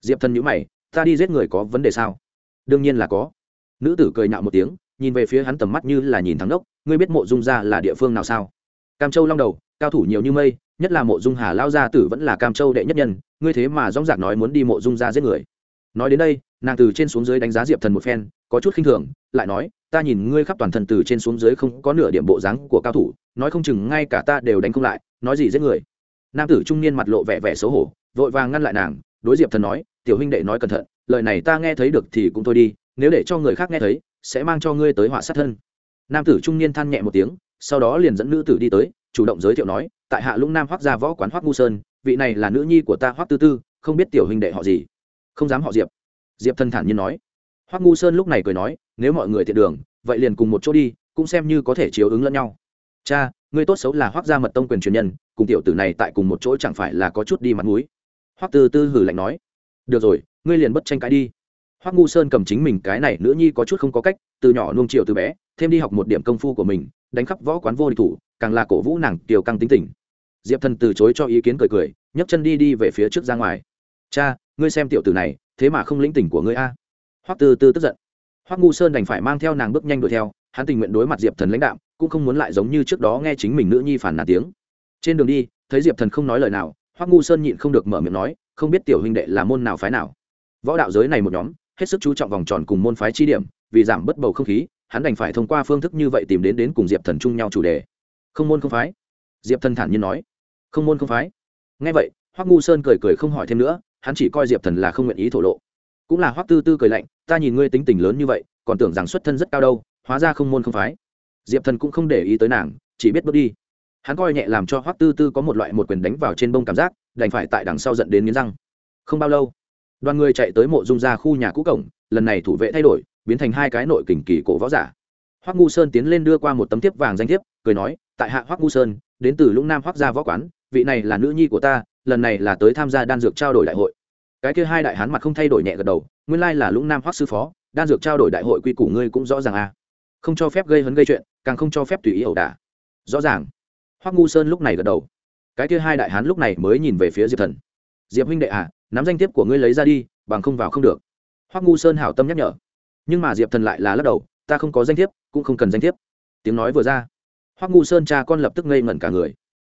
Diệp thần nhữ mày, ta đi giết người có vấn đề sao? Đương nhiên là có. Nữ tử cười nhạo một tiếng, nhìn về phía hắn tầm mắt như là nhìn thắng đốc ngươi biết mộ dung ra là địa phương nào sao? Cam châu long đầu, cao thủ nhiều như mây, nhất là mộ dung hà lao gia tử vẫn là cam châu đệ nhất nhân, ngươi thế mà dóng dạc nói muốn đi mộ dung ra giết người. Nói đến đây, nàng từ trên xuống dưới đánh giá diệp thần một phen, có chút khinh thường, lại nói, ta nhìn ngươi khắp toàn thân từ trên xuống dưới không có nửa điểm bộ dáng của cao thủ, nói không chừng ngay cả ta đều đánh không lại, nói gì giết người? Nam tử trung niên mặt lộ vẻ vẻ xấu hổ, vội vàng ngăn lại nàng, đối diệp thần nói, tiểu huynh đệ nói cẩn thận, lời này ta nghe thấy được thì cũng thôi đi, nếu để cho người khác nghe thấy, sẽ mang cho ngươi tới họa sát thân. Nam tử trung niên than nhẹ một tiếng, sau đó liền dẫn nữ tử đi tới, chủ động giới thiệu nói, tại hạ lũng nam hoác gia võ quán hoác ngu sơn, vị này là nữ nhi của ta hoác tư tư, không biết tiểu huynh đệ họ gì? Không dám họ diệp. Diệp thân thản nhiên nói. Hoác ngu sơn lúc này cười nói, nếu mọi người thiện đường, vậy liền cùng một chỗ đi, cũng xem như có thể chiếu ứng lẫn nhau. Cha ngươi tốt xấu là hoác gia mật tông quyền truyền nhân, cùng tiểu tử này tại cùng một chỗ chẳng phải là có chút đi mặt mũi? Hoác tư tư hử lạnh nói. Được rồi, ngươi liền bất tranh cãi đi. Hoác ngu sơn cầm chính mình cái này nữ nhi có chút không có cách, từ nhỏ nuông chiều từ bé, thêm đi học một điểm công phu của mình, đánh khắp võ quán vô địch thủ, càng là cổ vũ nàng kiều căng tính tình. Diệp thần từ chối cho ý kiến cười cười, nhấc chân đi đi về phía trước ra ngoài. Cha, ngươi xem tiểu tử này, thế mà không lĩnh tình của ngươi a. Hoắc tư tư tức giận. Hoắc ngu sơn đành phải mang theo nàng bước nhanh đuổi theo hắn tình nguyện đối mặt diệp thần lãnh đạo, cũng không muốn lại giống như trước đó nghe chính mình nữ nhi phản nàn tiếng. Trên đường đi, thấy diệp thần không nói lời nào, hoắc ngu sơn nhịn không được mở miệng nói, không biết tiểu huynh đệ là môn nào phái nào. Võ đạo giới này một nhóm, hết sức chú trọng vòng tròn cùng môn phái chi điểm, vì giảm bất bầu không khí, hắn đành phải thông qua phương thức như vậy tìm đến đến cùng diệp thần chung nhau chủ đề. Không môn không phái. Diệp thần thản nhiên nói. Không môn không phái. Ngay vậy, hoắc ngu sơn cười cười không hỏi thêm nữa, hắn chỉ coi diệp thần là không nguyện ý thổ lộ. Cũng là hoắc tư tư cười lạnh, ta nhìn ngươi tính tình lớn như vậy, còn tưởng rằng xuất thân rất cao đâu hóa ra không môn không phái. Diệp thần cũng không để ý tới nàng, chỉ biết bước đi. Hắn coi nhẹ làm cho hoắc tư tư có một loại một quyền đánh vào trên bông cảm giác, đành phải tại đằng sau dẫn đến nghiến răng. Không bao lâu, đoàn người chạy tới mộ dung ra khu nhà cũ cổng, lần này thủ vệ thay đổi, biến thành hai cái nội kình kỳ cổ võ giả. Hoắc ngu sơn tiến lên đưa qua một tấm thiếp vàng danh thiếp, cười nói, tại hạ hoắc ngu sơn, đến từ lũng nam hoắc gia võ quán, vị này là nữ nhi của ta, lần này là tới tham gia đan dược trao đổi đại hội. Cái kia hai đại hán mặt không thay đổi nhẹ gật đầu, nguyên lai là lũng nam hoắc sư phó, đan dược trao đổi đại hội quy củ ngươi cũng rõ ràng a à không cho phép gây hấn gây chuyện, càng không cho phép tùy ý ẩu đả. Rõ ràng. Hoắc ngu sơn lúc này gật đầu. Cái kia hai đại hán lúc này mới nhìn về phía diệp thần. Diệp huynh đệ à nắm danh thiếp của ngươi lấy ra đi, bằng không vào không được. Hoắc ngu sơn hảo tâm nhắc nhở. Nhưng mà diệp thần lại là lắc đầu, ta không có danh thiếp, cũng không cần danh thiếp. Tiếng nói vừa ra, hoắc ngu sơn cha con lập tức ngây ngẩn cả người.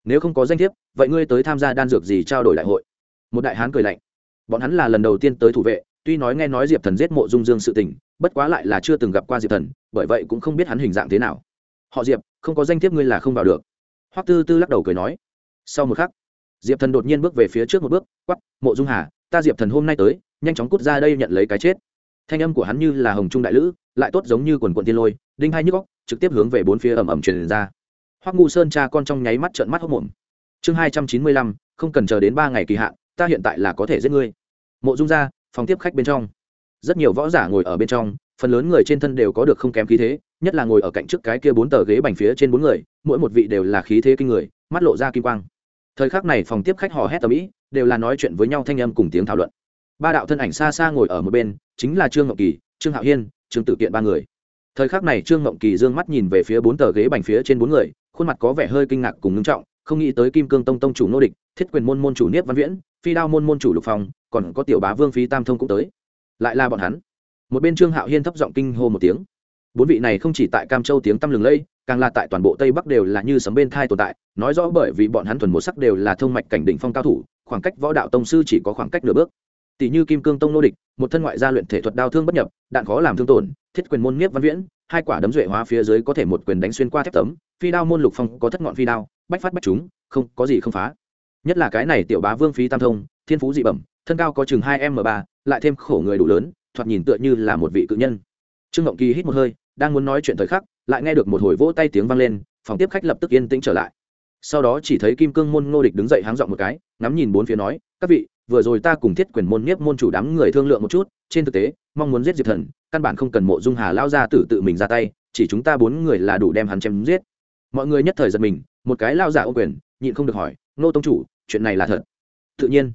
Nếu không có danh thiếp, vậy ngươi tới tham gia đan dược gì trao đổi đại hội? Một đại hán cười lạnh. Bọn hắn là lần đầu tiên tới thủ vệ tuy nói nghe nói diệp thần giết mộ dung dương sự tình, bất quá lại là chưa từng gặp qua diệp thần, bởi vậy cũng không biết hắn hình dạng thế nào. Họ diệp, không có danh thiếp ngươi là không vào được. Hoắc tư tư lắc đầu cười nói. Sau một khắc, diệp thần đột nhiên bước về phía trước một bước quắp mộ dung hà, ta diệp thần hôm nay tới, nhanh chóng cút ra đây nhận lấy cái chết. Thanh âm của hắn như là hồng trung đại lữ, lại tốt giống như quần quận tiên lôi, đinh hai nhức góc trực tiếp hướng về bốn phía ẩm ẩm truyền ra. Hoắc ngu sơn cha con trong nháy mắt trợn mắt hốc mồm chương hai trăm chín mươi lăm, không cần chờ đến ba ngày kỳ hạn, ta hiện tại là có thể giết ngươi. Mộ dung ra phòng tiếp khách bên trong. Rất nhiều võ giả ngồi ở bên trong, phần lớn người trên thân đều có được không kém khí thế, nhất là ngồi ở cạnh trước cái kia bốn tờ ghế bành phía trên bốn người, mỗi một vị đều là khí thế kinh người, mắt lộ ra kim quang. Thời khắc này phòng tiếp khách hò hét tầm ĩ, đều là nói chuyện với nhau thanh âm cùng tiếng thảo luận. Ba đạo thân ảnh xa xa ngồi ở một bên, chính là trương ngọc kỳ, trương hạo hiên, trương tử kiện ba người. Thời khắc này trương ngọc kỳ d ư ơ n g mắt nhìn về phía bốn tờ ghế bành phía trên bốn người, khuôn mặt có vẻ hơi kinh ngạc cùng ngưng trọng, không nghĩ tới kim cương tông tông chủ nô địch, thiết quyền môn môn chủ niết văn viễn, phi đao môn môn chủ lục phòng còn có tiểu bá vương phí tam thông cũng tới. Lại là bọn hắn. Một bên trương hạo hiên thấp giọng kinh hô một tiếng. Bốn vị này không chỉ tại cam châu tiếng tăm lừng lây, càng là tại toàn bộ tây bắc đều là như sấm bên thai tồn tại, nói rõ bởi vì bọn hắn thuần một sắc đều là thông mạch cảnh đỉnh phong cao thủ, khoảng cách võ đạo tông sư chỉ có khoảng cách nửa bước. Tỷ như kim cương tông nô địch, một thân ngoại gia luyện thể thuật đao thương bất nhập, đạn khó làm thương tổn, thiết quyền môn miết văn viễn, hai quả đấm duệ hóa phía dưới có thể một quyền đánh xuyên qua thép tấm, phi đao môn lục phong có thất ngọn phi đao, bách phát bách chúng không có gì không phá. Nhất là cái này tiểu bá vương phí tam thông, thiên phú dị bẩm thân cao có chừng hai m ba, lại thêm khổ người đủ lớn, thoạt nhìn tựa như là một vị cự nhân. Trương ngộng kỳ hít một hơi, đang muốn nói chuyện thời khắc, lại nghe được một hồi vỗ tay tiếng vang lên, phòng tiếp khách lập tức yên tĩnh trở lại. Sau đó chỉ thấy kim cương môn ngô địch đứng dậy háng dọn một cái, ngắm nhìn bốn phía nói, các vị, vừa rồi ta cùng thiết quyền môn nhiếp môn chủ đám người thương lượng một chút, trên thực tế, mong muốn giết diệp thần, căn bản không cần mộ dung hà lao ra tử tự mình ra tay, chỉ chúng ta bốn người là đủ đem hắn chém giết. Mọi người nhất thời giật mình, một cái lao giả ô quyền, nhịn không được hỏi nô tông chủ, chuyện này là thật? Tự nhiên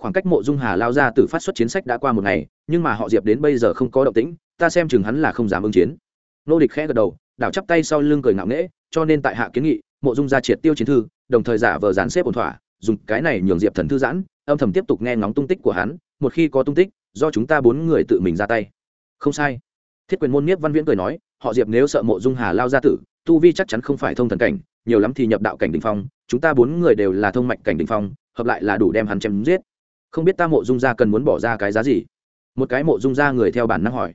khoảng cách mộ dung hà lao ra từ phát xuất chiến sách đã qua một ngày, nhưng mà họ diệp đến bây giờ không có động tĩnh, ta xem chừng hắn là không dám ứng chiến. Nô địch khẽ gật đầu, đảo chắp tay sau lưng cười ngạo nghễ, cho nên tại hạ kiến nghị, mộ dung ra triệt tiêu chiến thư, đồng thời giả vờ gián xếp ổn thỏa, dùng cái này nhường diệp thần thư giãn, âm thầm tiếp tục nghe ngóng tung tích của hắn, một khi có tung tích, do chúng ta bốn người tự mình ra tay. Không sai. Thiết quyền môn nhiếp văn viễn cười nói, họ diệp nếu sợ mộ dung hà lao ra tử, tu vi chắc chắn không phải thông thần cảnh, nhiều lắm thì nhập đạo cảnh đình phong, chúng ta bốn người đều là thông mạch cảnh đình phong, hợp lại là đủ đem hắn chém giết không biết ta mộ dung ra cần muốn bỏ ra cái giá gì một cái mộ dung ra người theo bản năng hỏi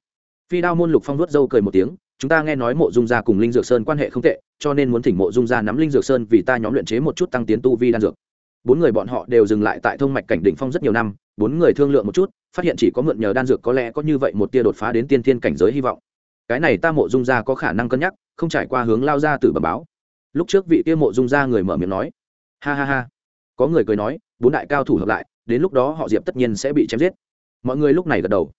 phi đao môn lục phong nuốt dâu cười một tiếng chúng ta nghe nói mộ dung gia cùng linh dược sơn quan hệ không tệ cho nên muốn thỉnh mộ dung gia nắm linh dược sơn vì ta nhóm luyện chế một chút tăng tiến tu vi đan dược bốn người bọn họ đều dừng lại tại thông mạch cảnh đỉnh phong rất nhiều năm bốn người thương lượng một chút phát hiện chỉ có mượn nhờ đan dược có lẽ có như vậy một tia đột phá đến tiên thiên cảnh giới hy vọng cái này ta mộ dung gia có khả năng cân nhắc không trải qua hướng lao ra từ bờ báo lúc trước vị kia mộ dung gia người mở miệng nói ha ha ha có người cười nói bốn đại cao thủ hợp lại đến lúc đó họ diệp tất nhiên sẽ bị chém giết mọi người lúc này gật đầu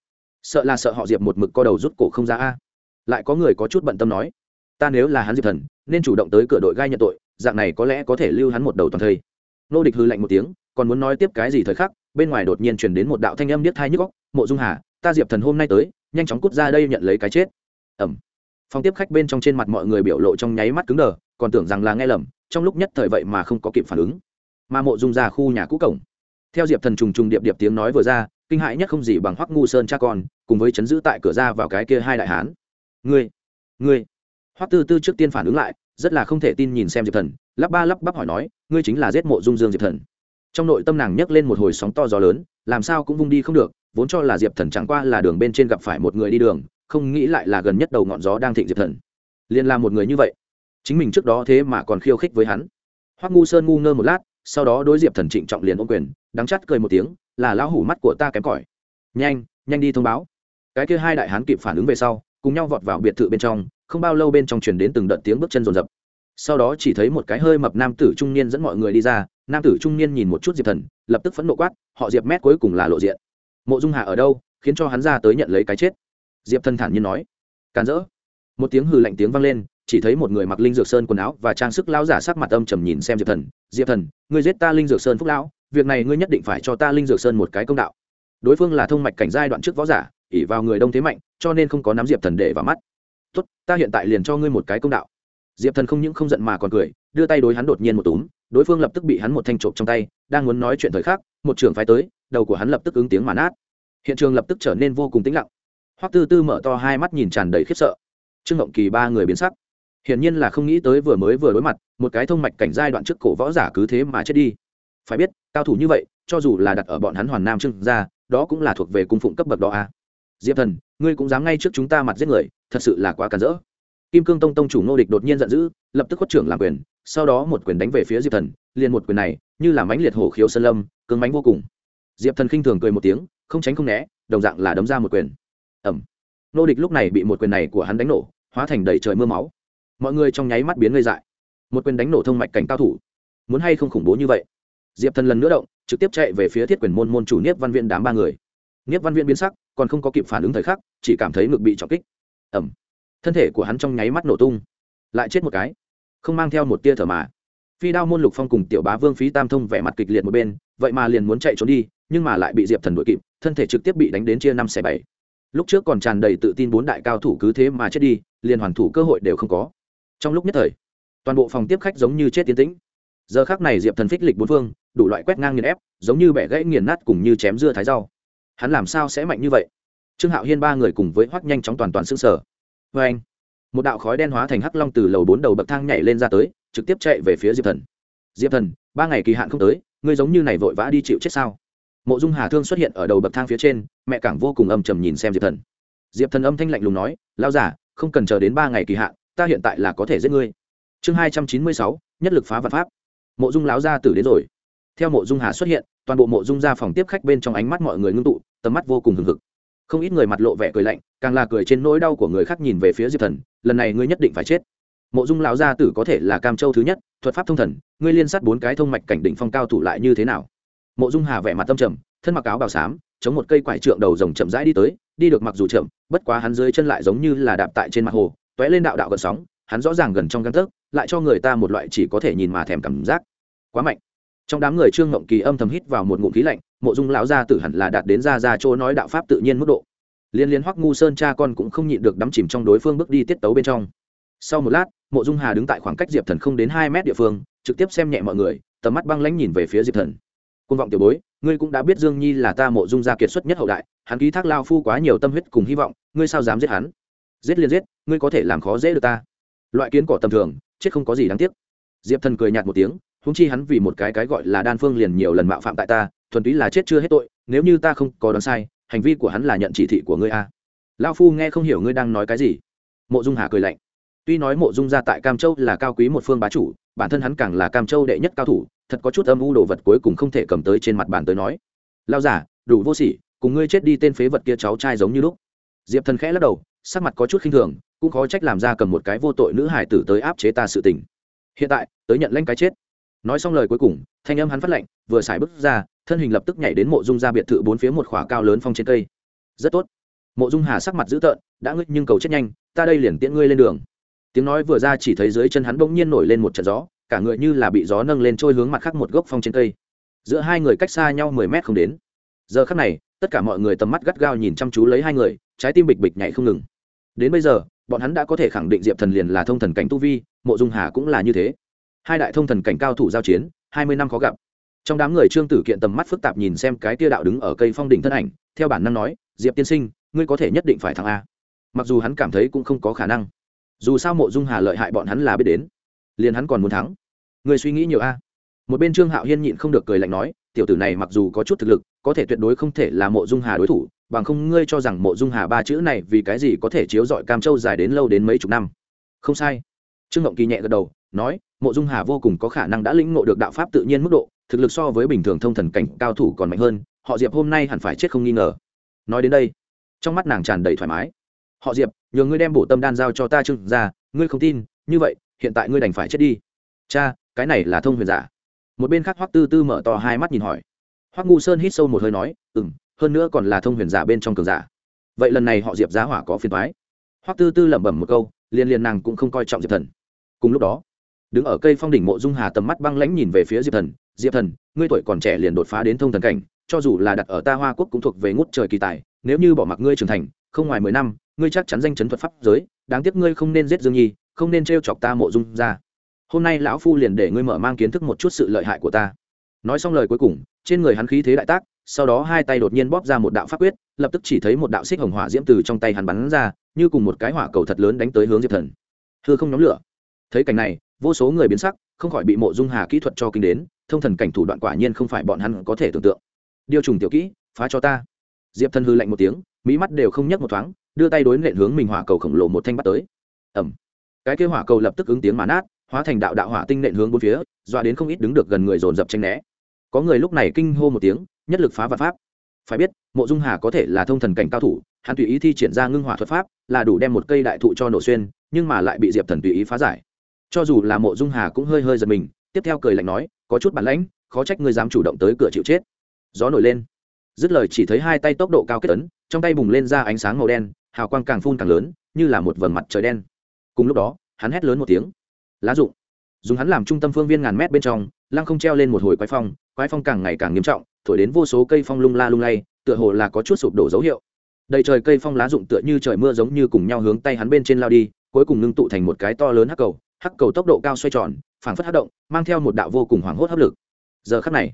sợ là sợ họ diệp một mực co đầu rút cổ không ra a lại có người có chút bận tâm nói ta nếu là hắn diệp thần nên chủ động tới cửa đội gai nhận tội dạng này có lẽ có thể lưu hắn một đầu toàn thây nô địch hư lạnh một tiếng còn muốn nói tiếp cái gì thời khắc bên ngoài đột nhiên chuyển đến một đạo thanh âm điếc thai nhức góc mộ dung hà ta diệp thần hôm nay tới nhanh chóng cút ra đây nhận lấy cái chết ẩm phòng tiếp khách bên trong trên mặt mọi người biểu lộ trong nháy mắt cứng đờ còn tưởng rằng là nghe lầm trong lúc nhất thời vậy mà không có kịp phản ứng mà mộ dung ra khu nhà cũ cổng theo diệp thần trùng trùng điệp điệp tiếng nói vừa ra, kinh hãi nhất không gì bằng hoắc ngu sơn cha con, cùng với chấn giữ tại cửa ra vào cái kia hai đại hán. Ngươi ngươi. Hoắc tư tư trước tiên phản ứng lại, rất là không thể tin nhìn xem diệp thần, lắp ba lắp bắp hỏi nói, ngươi chính là giết mộ dung dương diệp thần. Trong nội tâm nàng nhấc lên một hồi sóng to gió lớn, làm sao cũng vung đi không được, vốn cho là diệp thần chẳng qua là đường bên trên gặp phải một người đi đường, không nghĩ lại là gần nhất đầu ngọn gió đang thịnh diệp thần. Liền là một người như vậy, chính mình trước đó thế mà còn khiêu khích với hắn. Hoắc ngu sơn ngu ngơ một lát, sau đó đối diệp thần trịnh trọng liền ôm quyền đắng chắt cười một tiếng, là lão hủ mắt của ta kém cỏi. Nhanh nhanh đi thông báo. Cái kia hai đại hán kịp phản ứng về sau, cùng nhau vọt vào biệt thự bên trong, không bao lâu bên trong truyền đến từng đợt tiếng bước chân rồn rập sau đó chỉ thấy một cái hơi mập nam tử trung niên dẫn mọi người đi ra, nam tử trung niên nhìn một chút diệp thần, lập tức phẫn nộ quát, họ diệp mét cuối cùng là lộ diện. Mộ dung hạ ở đâu, khiến cho hắn ra tới nhận lấy cái chết. Diệp thần thản nhiên nói. Càn rỡ. Một tiếng hừ lạnh tiếng vang lên, chỉ thấy một người mặc linh dược sơn quần áo và trang sức lão giả sắc mặt âm trầm nhìn xem diệp thần diệp thần, ngươi giết ta linh dược sơn phúc lão việc này ngươi nhất định phải cho ta linh dược sơn một cái công đạo. Đối phương là thông mạch cảnh giai đoạn trước võ giả ỉ vào người đông thế mạnh, cho nên không có nắm diệp thần để vào mắt. Tốt, ta hiện tại liền cho ngươi một cái công đạo. Diệp thần không những không giận mà còn cười, đưa tay đối hắn đột nhiên một túm, đối phương lập tức bị hắn một thanh trộm trong tay, đang muốn nói chuyện thời khắc, một trưởng phái tới, đầu của hắn lập tức ứng tiếng mà nát. Hiện trường lập tức trở nên vô cùng tĩnh lặng. Hoắc tư tư mở to hai mắt nhìn tràn đầy khiếp sợ. Trương ngộng kỳ ba người biến sắc. Hiển nhiên là không nghĩ tới vừa mới vừa đối mặt, một cái thông mạch cảnh giai đoạn trước cổ võ giả cứ thế mà chết đi. Phải biết cao thủ như vậy, cho dù là đặt ở bọn hắn hoàn nam trưng ra đó cũng là thuộc về cung phụng cấp bậc đó a diệp thần, ngươi cũng dám ngay trước chúng ta mặt giết người, thật sự là quá cản rỡ. Kim cương tông tông chủ nô địch đột nhiên giận dữ, lập tức khuất trưởng làm quyền, sau đó một quyền đánh về phía diệp thần, liền một quyền này, như là mãnh liệt hổ khiếu sơn lâm, cứng mánh vô cùng. Diệp thần khinh thường cười một tiếng, không tránh không né, đồng dạng là đấm ra một quyền. Ẩm nô địch lúc này bị một quyền này của hắn đánh nổ, hóa thành đầy trời mưa máu. Mọi người trong nháy mắt biến ngây dại. Một quyền đánh nổ thông mạch cảnh cao thủ. Muốn hay không khủng bố như vậy? Diệp thần lần nữa động, trực tiếp chạy về phía thiết quyền môn môn chủ niếp văn viện đám ba người. Niếp văn viện biến sắc, còn không có kịp phản ứng thời khắc, chỉ cảm thấy ngực bị trọng kích. Ẩm thân thể của hắn trong nháy mắt nổ tung. Lại chết một cái. Không mang theo một tia thở mà. Phi đao môn lục phong cùng tiểu bá vương phí tam thông vẻ mặt kịch liệt một bên, vậy mà liền muốn chạy trốn đi, nhưng mà lại bị diệp thần đuổi kịp, thân thể trực tiếp bị đánh đến chia năm xẻ bảy. Lúc trước còn tràn đầy tự tin bốn đại cao thủ cứ thế mà chết đi, liền hoàn thủ cơ hội đều không có. Trong lúc nhất thời, toàn bộ phòng tiếp khách giống như chết tiến tĩnh giờ khác này diệp thần phích lịch bốn phương, đủ loại quét ngang nghiền ép, giống như bẻ gãy nghiền nát cùng như chém dưa thái rau. Hắn làm sao sẽ mạnh như vậy? Trương hạo hiên ba người cùng với hoắc nhanh chóng toàn toàn xương sở vê anh, một đạo khói đen hóa thành hắc long từ lầu bốn đầu bậc thang nhảy lên ra tới, trực tiếp chạy về phía diệp thần. Diệp thần, ba ngày kỳ hạn không tới, ngươi giống như này vội vã đi chịu chết sao? Mộ dung hà thương xuất hiện ở đầu bậc thang phía trên, mẹ cảng vô cùng âm trầm nhìn xem diệp thần. Diệp thần âm thanh lạnh lùng nói lao giả không cần chờ đến ba ngày kỳ hạn, ta hiện tại là có thể giết ngươi. Chương hai trăm chín mươi sáu, nhất lực phá vật pháp mộ dung láo gia tử đến rồi. Theo mộ dung hà xuất hiện, toàn bộ mộ dung ra phòng tiếp khách bên trong ánh mắt mọi người ngưng tụ, tầm mắt vô cùng hừng hực. Không ít người mặt lộ vẻ cười lạnh, càng là cười trên nỗi đau của người khác nhìn về phía diệp thần, lần này ngươi nhất định phải chết. Mộ dung lão gia tử có thể là cam châu thứ nhất, thuật pháp thông thần, ngươi liên sát bốn cái thông mạch cảnh đỉnh phong cao thủ lại như thế nào? Mộ dung hà vẻ mặt tâm trầm, thân mặc áo bào xám, chống một cây quải trượng đầu rồng chậm rãi đi tới, đi được mặc dù chậm, bất quá hắn dưới chân lại giống như là đạp tại trên mặt hồ t lên đạo đạo gần sóng hắn rõ ràng gần trong găng tấc, lại cho người ta một loại chỉ có thể nhìn mà thèm cảm giác. Quá mạnh. Trong đám người trương ngộng kỳ âm thầm hít vào một ngụm khí lạnh, mộ dung lão gia tử hẳn là đạt đến ra ra chỗ nói đạo pháp tự nhiên mức độ. Liên liên hoắc ngu sơn cha con cũng không nhịn được đắm chìm trong đối phương bước đi tiết tấu bên trong. Sau một lát, mộ dung hà đứng tại khoảng cách diệp thần không đến hai mét địa phương, trực tiếp xem nhẹ mọi người, tầm mắt băng lãnh nhìn về phía diệp thần. Côn vọng tiểu bối, ngươi cũng đã biết dương nhi là ta mộ dung gia kiệt xuất nhất hậu đại, hắn ký thác lao phu quá nhiều tâm huyết cùng hy vọng, ngươi sao dám giết hắn? Giết liền giết, ngươi có thể làm khó dễ được ta loại kiến cỏ tầm thường, chết không có gì đáng tiếc. Diệp thần cười nhạt một tiếng húng chi hắn vì một cái cái gọi là đan phương liền nhiều lần mạo phạm tại ta, thuần túy là chết chưa hết tội, nếu như ta không có đoán sai, hành vi của hắn là nhận chỉ thị của ngươi a. Lao phu nghe không hiểu ngươi đang nói cái gì. Mộ dung hà cười lạnh. Tuy nói mộ dung gia tại cam châu là cao quý một phương bá chủ, bản thân hắn càng là cam châu đệ nhất cao thủ, thật có chút âm u đồ vật cuối cùng không thể cầm tới trên mặt bàn tới nói. Lao giả đủ vô sỉ, cùng ngươi chết đi tên phế vật kia cháu trai giống như lúc. Diệp thần khẽ lắc đầu, sắc mặt có chút khinh thường cũng khó trách làm ra cầm một cái vô tội nữ hải tử tới áp chế ta sự tình. Hiện tại, tới nhận lãnh cái chết. Nói xong lời cuối cùng, thanh âm hắn phát lệnh vừa xài bước ra, thân hình lập tức nhảy đến mộ dung ra biệt thự bốn phía một khỏa cao lớn phong trên cây. Rất tốt. Mộ dung hà sắc mặt dữ tợn, đã ngất nhưng cầu chết nhanh, ta đây liền tiễn ngươi lên đường. Tiếng nói vừa ra chỉ thấy dưới chân hắn bỗng nhiên nổi lên một trận gió, cả người như là bị gió nâng lên trôi hướng mặt khác một gốc phong trên cây. Giữa hai người cách xa nhau mười mét không đến. Giờ khắc này, tất cả mọi người tầm mắt gắt gao nhìn chăm chú lấy hai người, trái tim bịch bịch nhảy không ngừng. Đến bây giờ bọn hắn đã có thể khẳng định diệp thần liền là thông thần cảnh tu vi, mộ dung hà cũng là như thế. Hai đại thông thần cảnh cao thủ giao chiến, hai mươi năm khó gặp. Trong đám người trương tử kiện tầm mắt phức tạp nhìn xem cái tia đạo đứng ở cây phong đỉnh thân ảnh, theo bản năng nói, diệp tiên sinh, ngươi có thể nhất định phải thắng a. Mặc dù hắn cảm thấy cũng không có khả năng. Dù sao mộ dung hà lợi hại bọn hắn là biết đến, liền hắn còn muốn thắng. Người suy nghĩ nhiều a một bên trương hạo hiên nhịn không được cười lạnh nói, tiểu tử này mặc dù có chút thực lực, có thể tuyệt đối không thể là mộ dung hà đối thủ, bằng không ngươi cho rằng mộ dung hà ba chữ này vì cái gì có thể chiếu dọi cam châu dài đến lâu đến mấy chục năm? Không sai. Trương ngộng kỳ nhẹ gật đầu, nói, mộ dung hà vô cùng có khả năng đã lĩnh ngộ được đạo pháp tự nhiên mức độ, thực lực so với bình thường thông thần cảnh cao thủ còn mạnh hơn, họ diệp hôm nay hẳn phải chết không nghi ngờ. Nói đến đây, trong mắt nàng tràn đầy thoải mái. Họ diệp nhờ ngươi đem bổ tâm đan giao cho ta trương ra ngươi không tin, như vậy, hiện tại ngươi đành phải chết đi. Cha, cái này là thông huyền giả một bên khác hoắc tư tư mở to hai mắt nhìn hỏi. Hoắc ngu sơn hít sâu một hơi nói ừ m hơn nữa còn là thông huyền giả bên trong cường giả. Vậy lần này họ diệp giá hỏa có phiền thoái hoắc tư tư lẩm bẩm một câu, liền liền nàng cũng không coi trọng diệp thần. Cùng lúc đó, đứng ở cây phong đỉnh mộ dung hà tầm mắt băng lãnh nhìn về phía diệp thần diệp thần, ngươi tuổi còn trẻ liền đột phá đến thông thần cảnh, cho dù là đặt ở ta hoa quốc cũng thuộc về ngút trời kỳ tài, nếu như bỏ mặc ngươi trưởng thành, không ngoài mười năm, ngươi chắc chắn danh chấn thuật pháp giới, đáng tiếc ngươi không nên giết dương nhi, không nên t chọc ta mộ dung ra hôm nay lão phu liền để ngươi mở mang kiến thức một chút sự lợi hại của ta. Nói xong lời cuối cùng, trên người hắn khí thế đại tác, sau đó hai tay đột nhiên bóp ra một đạo pháp quyết, lập tức chỉ thấy một đạo xích hồng hỏa diễm từ trong tay hắn bắn ra, như cùng một cái hỏa cầu thật lớn đánh tới hướng diệp thần. Thưa không nhóm lửa. Thấy cảnh này, vô số người biến sắc, không khỏi bị mộ dung hà kỹ thuật cho kinh đến, thông thần cảnh thủ đoạn quả nhiên không phải bọn hắn có thể tưởng tượng. Điều trùng tiểu kỹ, phá cho ta. Diệp thần hư lạnh một tiếng mỹ mắt đều không nhấc một thoáng, đưa tay đối nện hướng mình hỏa cầu khổng lồ một thanh bắt tới. Ẩm cái kia hỏa cầu lập tức ứng tiếng mà nát hóa thành đạo đạo hỏa tinh nện hướng bốn phía, dọa đến không ít đứng được gần người dồn dập tranh né. Có người lúc này kinh hô một tiếng, nhất lực phá vạn pháp. Phải biết, mộ dung hà có thể là thông thần cảnh cao thủ, hắn tùy ý thi triển ra ngưng hỏa thuật pháp, là đủ đem một cây đại thụ cho nổ xuyên, nhưng mà lại bị diệp thần tùy ý phá giải. Cho dù là mộ dung hà cũng hơi hơi giật mình, tiếp theo cười lạnh nói, có chút bản lãnh, khó trách ngươi dám chủ động tới cửa chịu chết. Gió nổi lên. Dứt lời chỉ thấy hai tay tốc độ cao kết ấn, trong tay bùng lên ra ánh sáng màu đen, hào quang càng phun càng lớn, như là một vầng mặt trời đen. Cùng lúc đó, hắn hét lớn một tiếng lá dụng. Dùng hắn làm trung tâm phương viên ngàn mét bên trong, lăng không treo lên một hồi quái phong quái phong càng ngày càng nghiêm trọng, thổi đến vô số cây phong lung la lung lay, tựa hồ là có chút sụp đổ dấu hiệu. Đầy trời cây phong lá dụng tựa như trời mưa giống như cùng nhau hướng tay hắn bên trên lao đi, cuối cùng ngưng tụ thành một cái to lớn hắc cầu hắc cầu tốc độ cao xoay tròn, phảng phất hắc động, mang theo một đạo vô cùng hoảng hốt hấp lực. Giờ khắc này,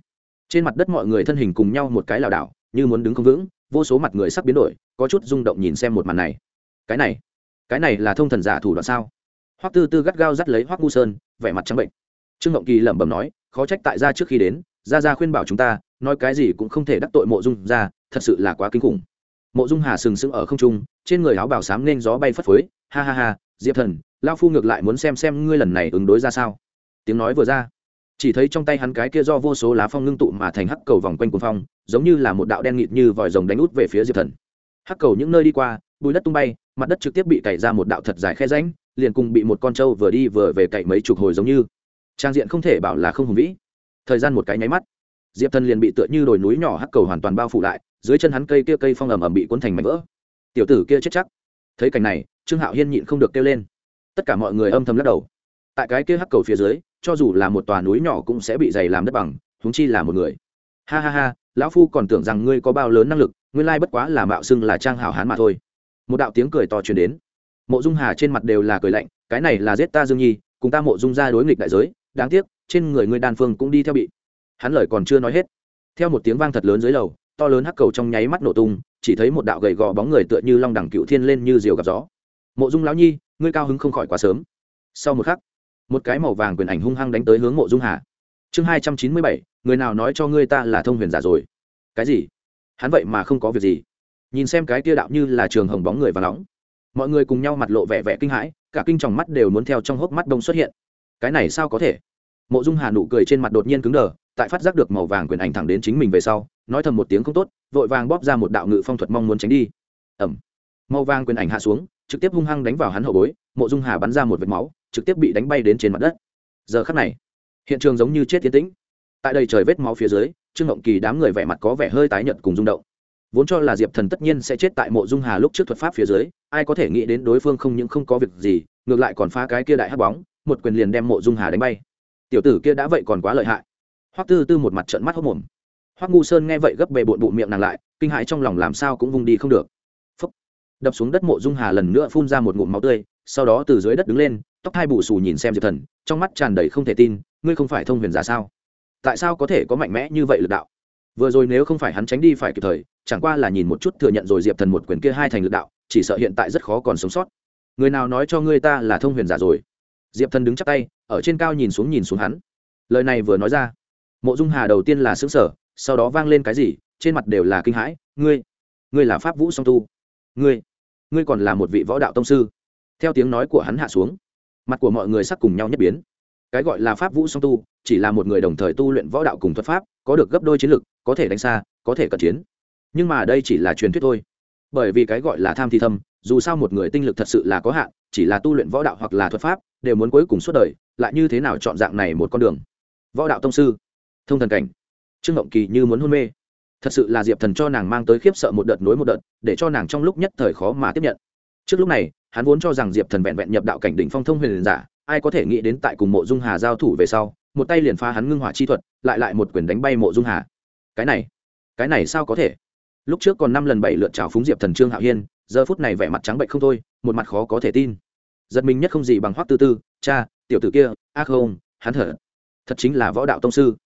trên mặt đất mọi người thân hình cùng nhau một cái lảo đảo, như muốn đứng không vững, vô số mặt người sắp biến đổi, có chút rung động nhìn xem một màn này. Cái này cái này là thông thần giả thủ đoạn sao? Hoắc tư tư gắt gao dắt lấy hoắc ngu sơn vẻ mặt trắng bệnh. Trương ngộng kỳ lẩm bẩm nói khó trách tại gia trước khi đến gia gia khuyên bảo chúng ta nói cái gì cũng không thể đắc tội mộ dung gia, thật sự là quá kinh khủng. Mộ dung hà sừng sững ở không trung trên người áo bảo sám nên gió bay phất phới. Ha ha ha diệp thần lao phu ngược lại muốn xem xem ngươi lần này ứng đối ra sao. Tiếng nói vừa ra chỉ thấy trong tay hắn cái kia do vô số lá phong ngưng tụ mà thành hắc cầu vòng quanh cuồng phong giống như là một đạo đen nghịt như vòi rồng đánh út về phía diệp thần. Hắc cầu những nơi đi qua bùi đất tung bay mặt đất trực tiếp bị cày ra một đạo thật dài khe ránh liền cùng bị một con trâu vừa đi vừa về cày mấy chục hồi giống như. Trang diện không thể bảo là không hùng vĩ. Thời gian một cái nháy mắt, diệp thần liền bị tựa như đồi núi nhỏ hắc cầu hoàn toàn bao phủ lại, dưới chân hắn cây kia cây phong ầm ầm bị cuốn thành mảnh vỡ. Tiểu tử kia chết chắc. Thấy cảnh này, trương hạo hiên nhịn không được kêu lên. Tất cả mọi người âm thầm lắc đầu. Tại cái kia hắc cầu phía dưới, cho dù là một tòa núi nhỏ cũng sẽ bị dày làm đất bằng, huống chi là một người. Ha ha ha, lão phu còn tưởng rằng ngươi có bao lớn năng lực, nguyên lai bất quá là mạo xưng là trang hảo hán mà thôi một đạo tiếng cười to truyền đến. Mộ dung hà trên mặt đều là cười lạnh, cái này là giết ta dương nhi, cùng ta mộ dung ra đối nghịch đại giới, đáng tiếc, trên người ngươi đan phương cũng đi theo bị. Hắn lời còn chưa nói hết, theo một tiếng vang thật lớn dưới lầu, to lớn hắc cầu trong nháy mắt nổ tung, chỉ thấy một đạo gầy gò bóng người tựa như long đẳng cựu thiên lên như diều gặp gió. Mộ dung lão nhi, ngươi cao hứng không khỏi quá sớm. Sau một khắc, một cái màu vàng quyền ảnh hung hăng đánh tới hướng mộ dung hà. Chương hai trăm chín mươi bảy, người nào nói cho ngươi ta là thông huyền giả rồi? Cái gì? Hắn vậy mà không có việc gì nhìn xem cái kia đạo như là trường hồng bóng người và nóng. Mọi người cùng nhau mặt lộ vẻ vẻ kinh hãi, cả kinh tròng mắt đều muốn theo trong hốc mắt đông xuất hiện. Cái này sao có thể? Mộ dung hà nụ cười trên mặt đột nhiên cứng đờ, tại phát giác được màu vàng quyền ảnh thẳng đến chính mình về sau, nói thầm một tiếng không tốt, vội vàng bóp ra một đạo ngự phong thuật mong muốn tránh đi. Ẩm. Màu vàng quyền ảnh hạ xuống, trực tiếp hung hăng đánh vào hắn hậu bối, mộ dung hà bắn ra một vệt máu, trực tiếp bị đánh bay đến trên mặt đất. Giờ khắc này, hiện trường giống như chết tiến tĩnh. Tại đây trời vết máu phía dưới, trương ngộng kỳ đám người vẻ mặt có vẻ hơi tái nhợt cùng rung động vốn cho là diệp thần tất nhiên sẽ chết tại mộ dung hà lúc trước thuật pháp phía dưới, ai có thể nghĩ đến đối phương không những không có việc gì, ngược lại còn phá cái kia đại hắc bóng, một quyền liền đem mộ dung hà đánh bay. Tiểu tử kia đã vậy còn quá lợi hại. Hoắc tư tư một mặt trận mắt hốc mồm. Hoắc ngu sơn nghe vậy gấp bề bộn bụng miệng nàng lại, kinh hãi trong lòng làm sao cũng vung đi không được. Phúc. đập xuống đất mộ dung hà lần nữa phun ra một ngụm máu tươi, sau đó từ dưới đất đứng lên, tóc hai bù xù nhìn xem diệp thần, trong mắt tràn đầy không thể tin, ngươi không phải thông huyền giả sao? Tại sao có thể có mạnh mẽ như vậy lực đạo? Vừa rồi nếu không phải hắn tránh đi phải kịp thời chẳng qua là nhìn một chút thừa nhận rồi diệp thần một quyền kia hai thành lực đạo, chỉ sợ hiện tại rất khó còn sống sót. Người nào nói cho ngươi ta là thông huyền giả rồi? Diệp thần đứng chắc tay, ở trên cao nhìn xuống nhìn xuống hắn. Lời này vừa nói ra, mộ dung hà đầu tiên là xứng sở sau đó vang lên cái gì, trên mặt đều là kinh hãi, ngươi ngươi là pháp vũ song tu. Ngươi ngươi còn là một vị võ đạo tông sư. Theo tiếng nói của hắn hạ xuống, mặt của mọi người sắc cùng nhau nhất biến. Cái gọi là pháp vũ song tu chỉ là một người đồng thời tu luyện võ đạo cùng thuật pháp, có được gấp đôi chiến lực, có thể đánh xa, có thể cận chiến nhưng mà đây chỉ là truyền thuyết thôi. Bởi vì cái gọi là tham thi thâm, dù sao một người tinh lực thật sự là có hạn, chỉ là tu luyện võ đạo hoặc là thuật pháp, đều muốn cuối cùng suốt đời, lại như thế nào chọn dạng này một con đường? Võ đạo tông sư, thông thần cảnh. Trương ngộng kỳ như muốn hôn mê. Thật sự là diệp thần cho nàng mang tới khiếp sợ một đợt nối một đợt, để cho nàng trong lúc nhất thời khó mà tiếp nhận. Trước lúc này, hắn vốn cho rằng diệp thần vẹn vẹn nhập đạo cảnh đỉnh phong thông huyền giả, ai có thể nghĩ đến tại cùng mộ dung hà giao thủ về sau, một tay liền phá hắn ngưng hỏa chi thuật, lại lại một quyền đánh bay mộ dung hà. Cái này cái này sao có thể? Lúc trước còn năm lần bảy lượt trào phúng diệp thần trương hạo hiên, giờ phút này vẻ mặt trắng bệnh không thôi, một mặt khó có thể tin. Giật mình nhất không gì bằng hoắc tư tư, cha, tiểu tử kia ác không, hắn thở. Thật chính là võ đạo tông sư.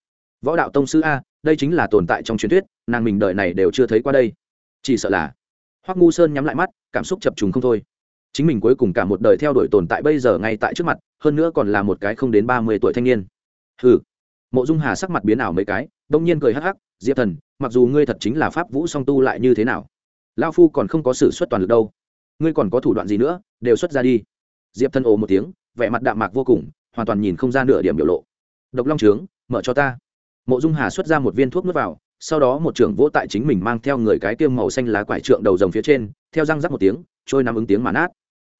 Võ đạo tông sư a, đây chính là tồn tại trong truyền thuyết, nàng mình đợi này đều chưa thấy qua đây. Chỉ sợ là hoắc ngu sơn nhắm lại mắt, cảm xúc chập trùng không thôi. Chính mình cuối cùng cả một đời theo đuổi tồn tại bây giờ ngay tại trước mặt, hơn nữa còn là một cái không đến ba mươi tuổi thanh niên. Hừ. Mộ dung hà sắc mặt biến ảo mấy cái, đông nhiên cười hắc hắc diệp thần, mặc dù ngươi thật chính là pháp vũ song tu lại như thế nào lao phu còn không có sự xuất toàn lực đâu. Ngươi còn có thủ đoạn gì nữa, đều xuất ra đi. Diệp thần ồ một tiếng, vẻ mặt đạm mạc vô cùng, hoàn toàn nhìn không ra nửa điểm biểu lộ. Độc long trướng, mở cho ta. Mộ dung hà xuất ra một viên thuốc nước vào, sau đó một trưởng vỗ tại chính mình mang theo người cái tiêm màu xanh lá quải trượng đầu rồng phía trên, theo răng rắc một tiếng, trôi nằm ứng tiếng mà nát.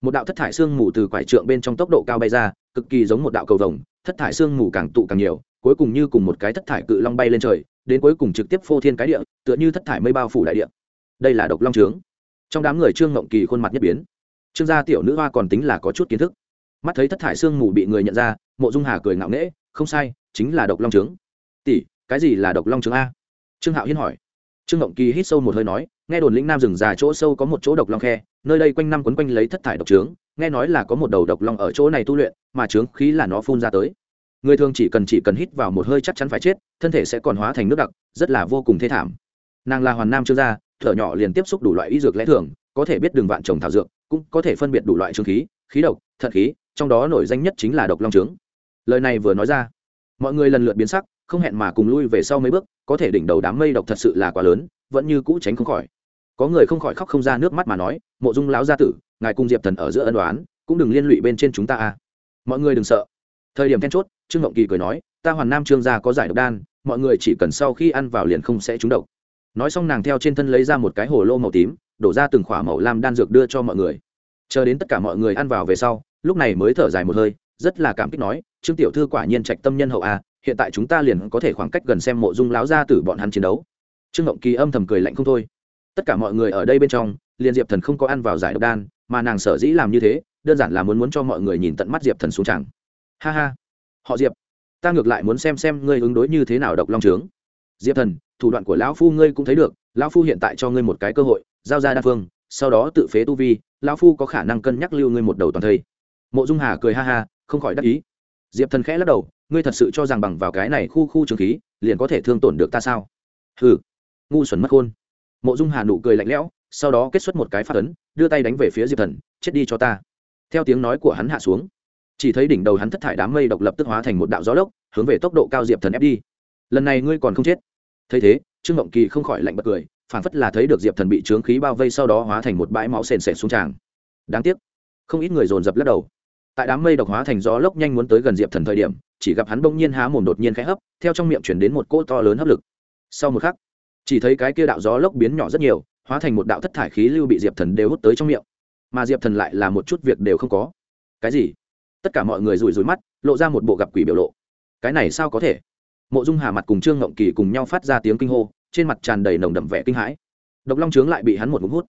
Một đạo thất thải xương mù từ quải trượng bên trong tốc độ cao bay ra, cực kỳ giống một đạo cầu vồng thất thải xương mù càng tụ càng nhiều, cuối cùng như cùng một cái thất thải cự long bay lên trời, đến cuối cùng trực tiếp phô thiên cái địa, tựa như thất thải mây bao phủ đại địa. Đây là độc long trướng. Trong đám người trương ngộng kỳ khuôn mặt nhất biến. Trương gia tiểu nữ hoa còn tính là có chút kiến thức. Mắt thấy thất thải xương mù bị người nhận ra, mộ dung hà cười ngạo nghễ, không sai, chính là độc long trướng. Tỷ, cái gì là độc long trướng a? Trương hạo hiên hỏi. Trương ngộng kỳ hít sâu một hơi nói nghe đồn lĩnh nam rừng già chỗ sâu có một chỗ độc long khe, nơi đây quanh năm quấn quanh lấy thất thải độc trướng, nghe nói là có một đầu độc long ở chỗ này tu luyện, mà trướng khí là nó phun ra tới. Người thường chỉ cần chỉ cần hít vào một hơi chắc chắn phải chết, thân thể sẽ còn hóa thành nước đặc, rất là vô cùng thê thảm. Nàng là hoàn nam trương gia thở nhỏ liền tiếp xúc đủ loại y dược lẽ thường, có thể biết đường vạn trồng thảo dược, cũng có thể phân biệt đủ loại trương khí khí độc, thận khí, trong đó nổi danh nhất chính là độc long trướng. Lời này vừa nói ra, mọi người lần lượt biến sắc, không hẹn mà cùng lui về sau mấy bước, có thể đỉnh đầu đám mây độc thật sự là quá lớn, vẫn như cũ tránh không khỏi có người không khỏi khóc không ra nước mắt mà nói, mộ dung lão gia tử, ngài cung diệp thần ở giữa ân đoán cũng đừng liên lụy bên trên chúng ta à mọi người đừng sợ. Thời điểm then chốt, trương ngộng kỳ cười nói, ta hoàn nam trương gia có giải độc đan, mọi người chỉ cần sau khi ăn vào liền không sẽ trúng độc. Nói xong nàng theo trên thân lấy ra một cái hồ lô màu tím, đổ ra từng khỏa màu lam đan dược đưa cho mọi người. Chờ đến tất cả mọi người ăn vào về sau, lúc này mới thở dài một hơi, rất là cảm kích nói, trương tiểu thư quả nhiên trạch tâm nhân hậu à hiện tại chúng ta liền có thể khoảng cách gần xem mộ dung láo ra từ bọn hắn chiến đấu. Trương ngộng kỳ âm thầm cười lạnh không thôi tất cả mọi người ở đây bên trong, liền diệp thần không có ăn vào giải độc đan, mà nàng sở dĩ làm như thế, đơn giản là muốn muốn cho mọi người nhìn tận mắt diệp thần xuống chẳng ha ha. Họ diệp, ta ngược lại muốn xem xem ngươi ứng đối như thế nào độc long trướng. Diệp thần, thủ đoạn của lão phu ngươi cũng thấy được, lão phu hiện tại cho ngươi một cái cơ hội, giao ra đa phương, sau đó tự phế tu vi, lão phu có khả năng cân nhắc lưu ngươi một đầu toàn thây. Mộ dung hà cười ha ha, không khỏi đắc ý. Diệp thần khẽ lắc đầu, ngươi thật sự cho rằng bằng vào cái này khu khu trường khí, liền có thể thương tổn được ta sao? Hừ. Ngu xuẩn mất khôn mộ dung hà nụ cười lạnh lẽo, sau đó kết xuất một cái phát ấn, đưa tay đánh về phía diệp thần, chết đi cho ta. Theo tiếng nói của hắn hạ xuống, chỉ thấy đỉnh đầu hắn thất thải đám mây độc lập tức hóa thành một đạo gió lốc, hướng về tốc độ cao diệp thần ép đi. Lần này ngươi còn không chết. Thấy thế, trương ngộng kỳ không khỏi lạnh bật cười, phản phất là thấy được diệp thần bị trướng khí bao vây sau đó hóa thành một bãi máu sền sệt xuống tràng. Đáng tiếc, không ít người dồn dập lắc đầu. Tại đám mây độc hóa thành gió lốc nhanh muốn tới gần diệp thần thời điểm, chỉ gặp hắn bỗng nhiên há mồm đột nhiên khẽ hấp, theo trong miệng chuyển đến một cỗ to lớn hấp lực. Sau một khắc chỉ thấy cái kia đạo gió lốc biến nhỏ rất nhiều, hóa thành một đạo thất thải khí lưu bị diệp thần đều hút tới trong miệng. Mà diệp thần lại là một chút việc đều không có. Cái gì? Tất cả mọi người rủi rủi mắt, lộ ra một bộ gặp quỷ biểu lộ. Cái này sao có thể? Mộ dung hà mặt cùng trương ngộng kỳ cùng nhau phát ra tiếng kinh hô, trên mặt tràn đầy nồng đậm vẻ kinh hãi. Độc long trướng lại bị hắn một ngụm hút.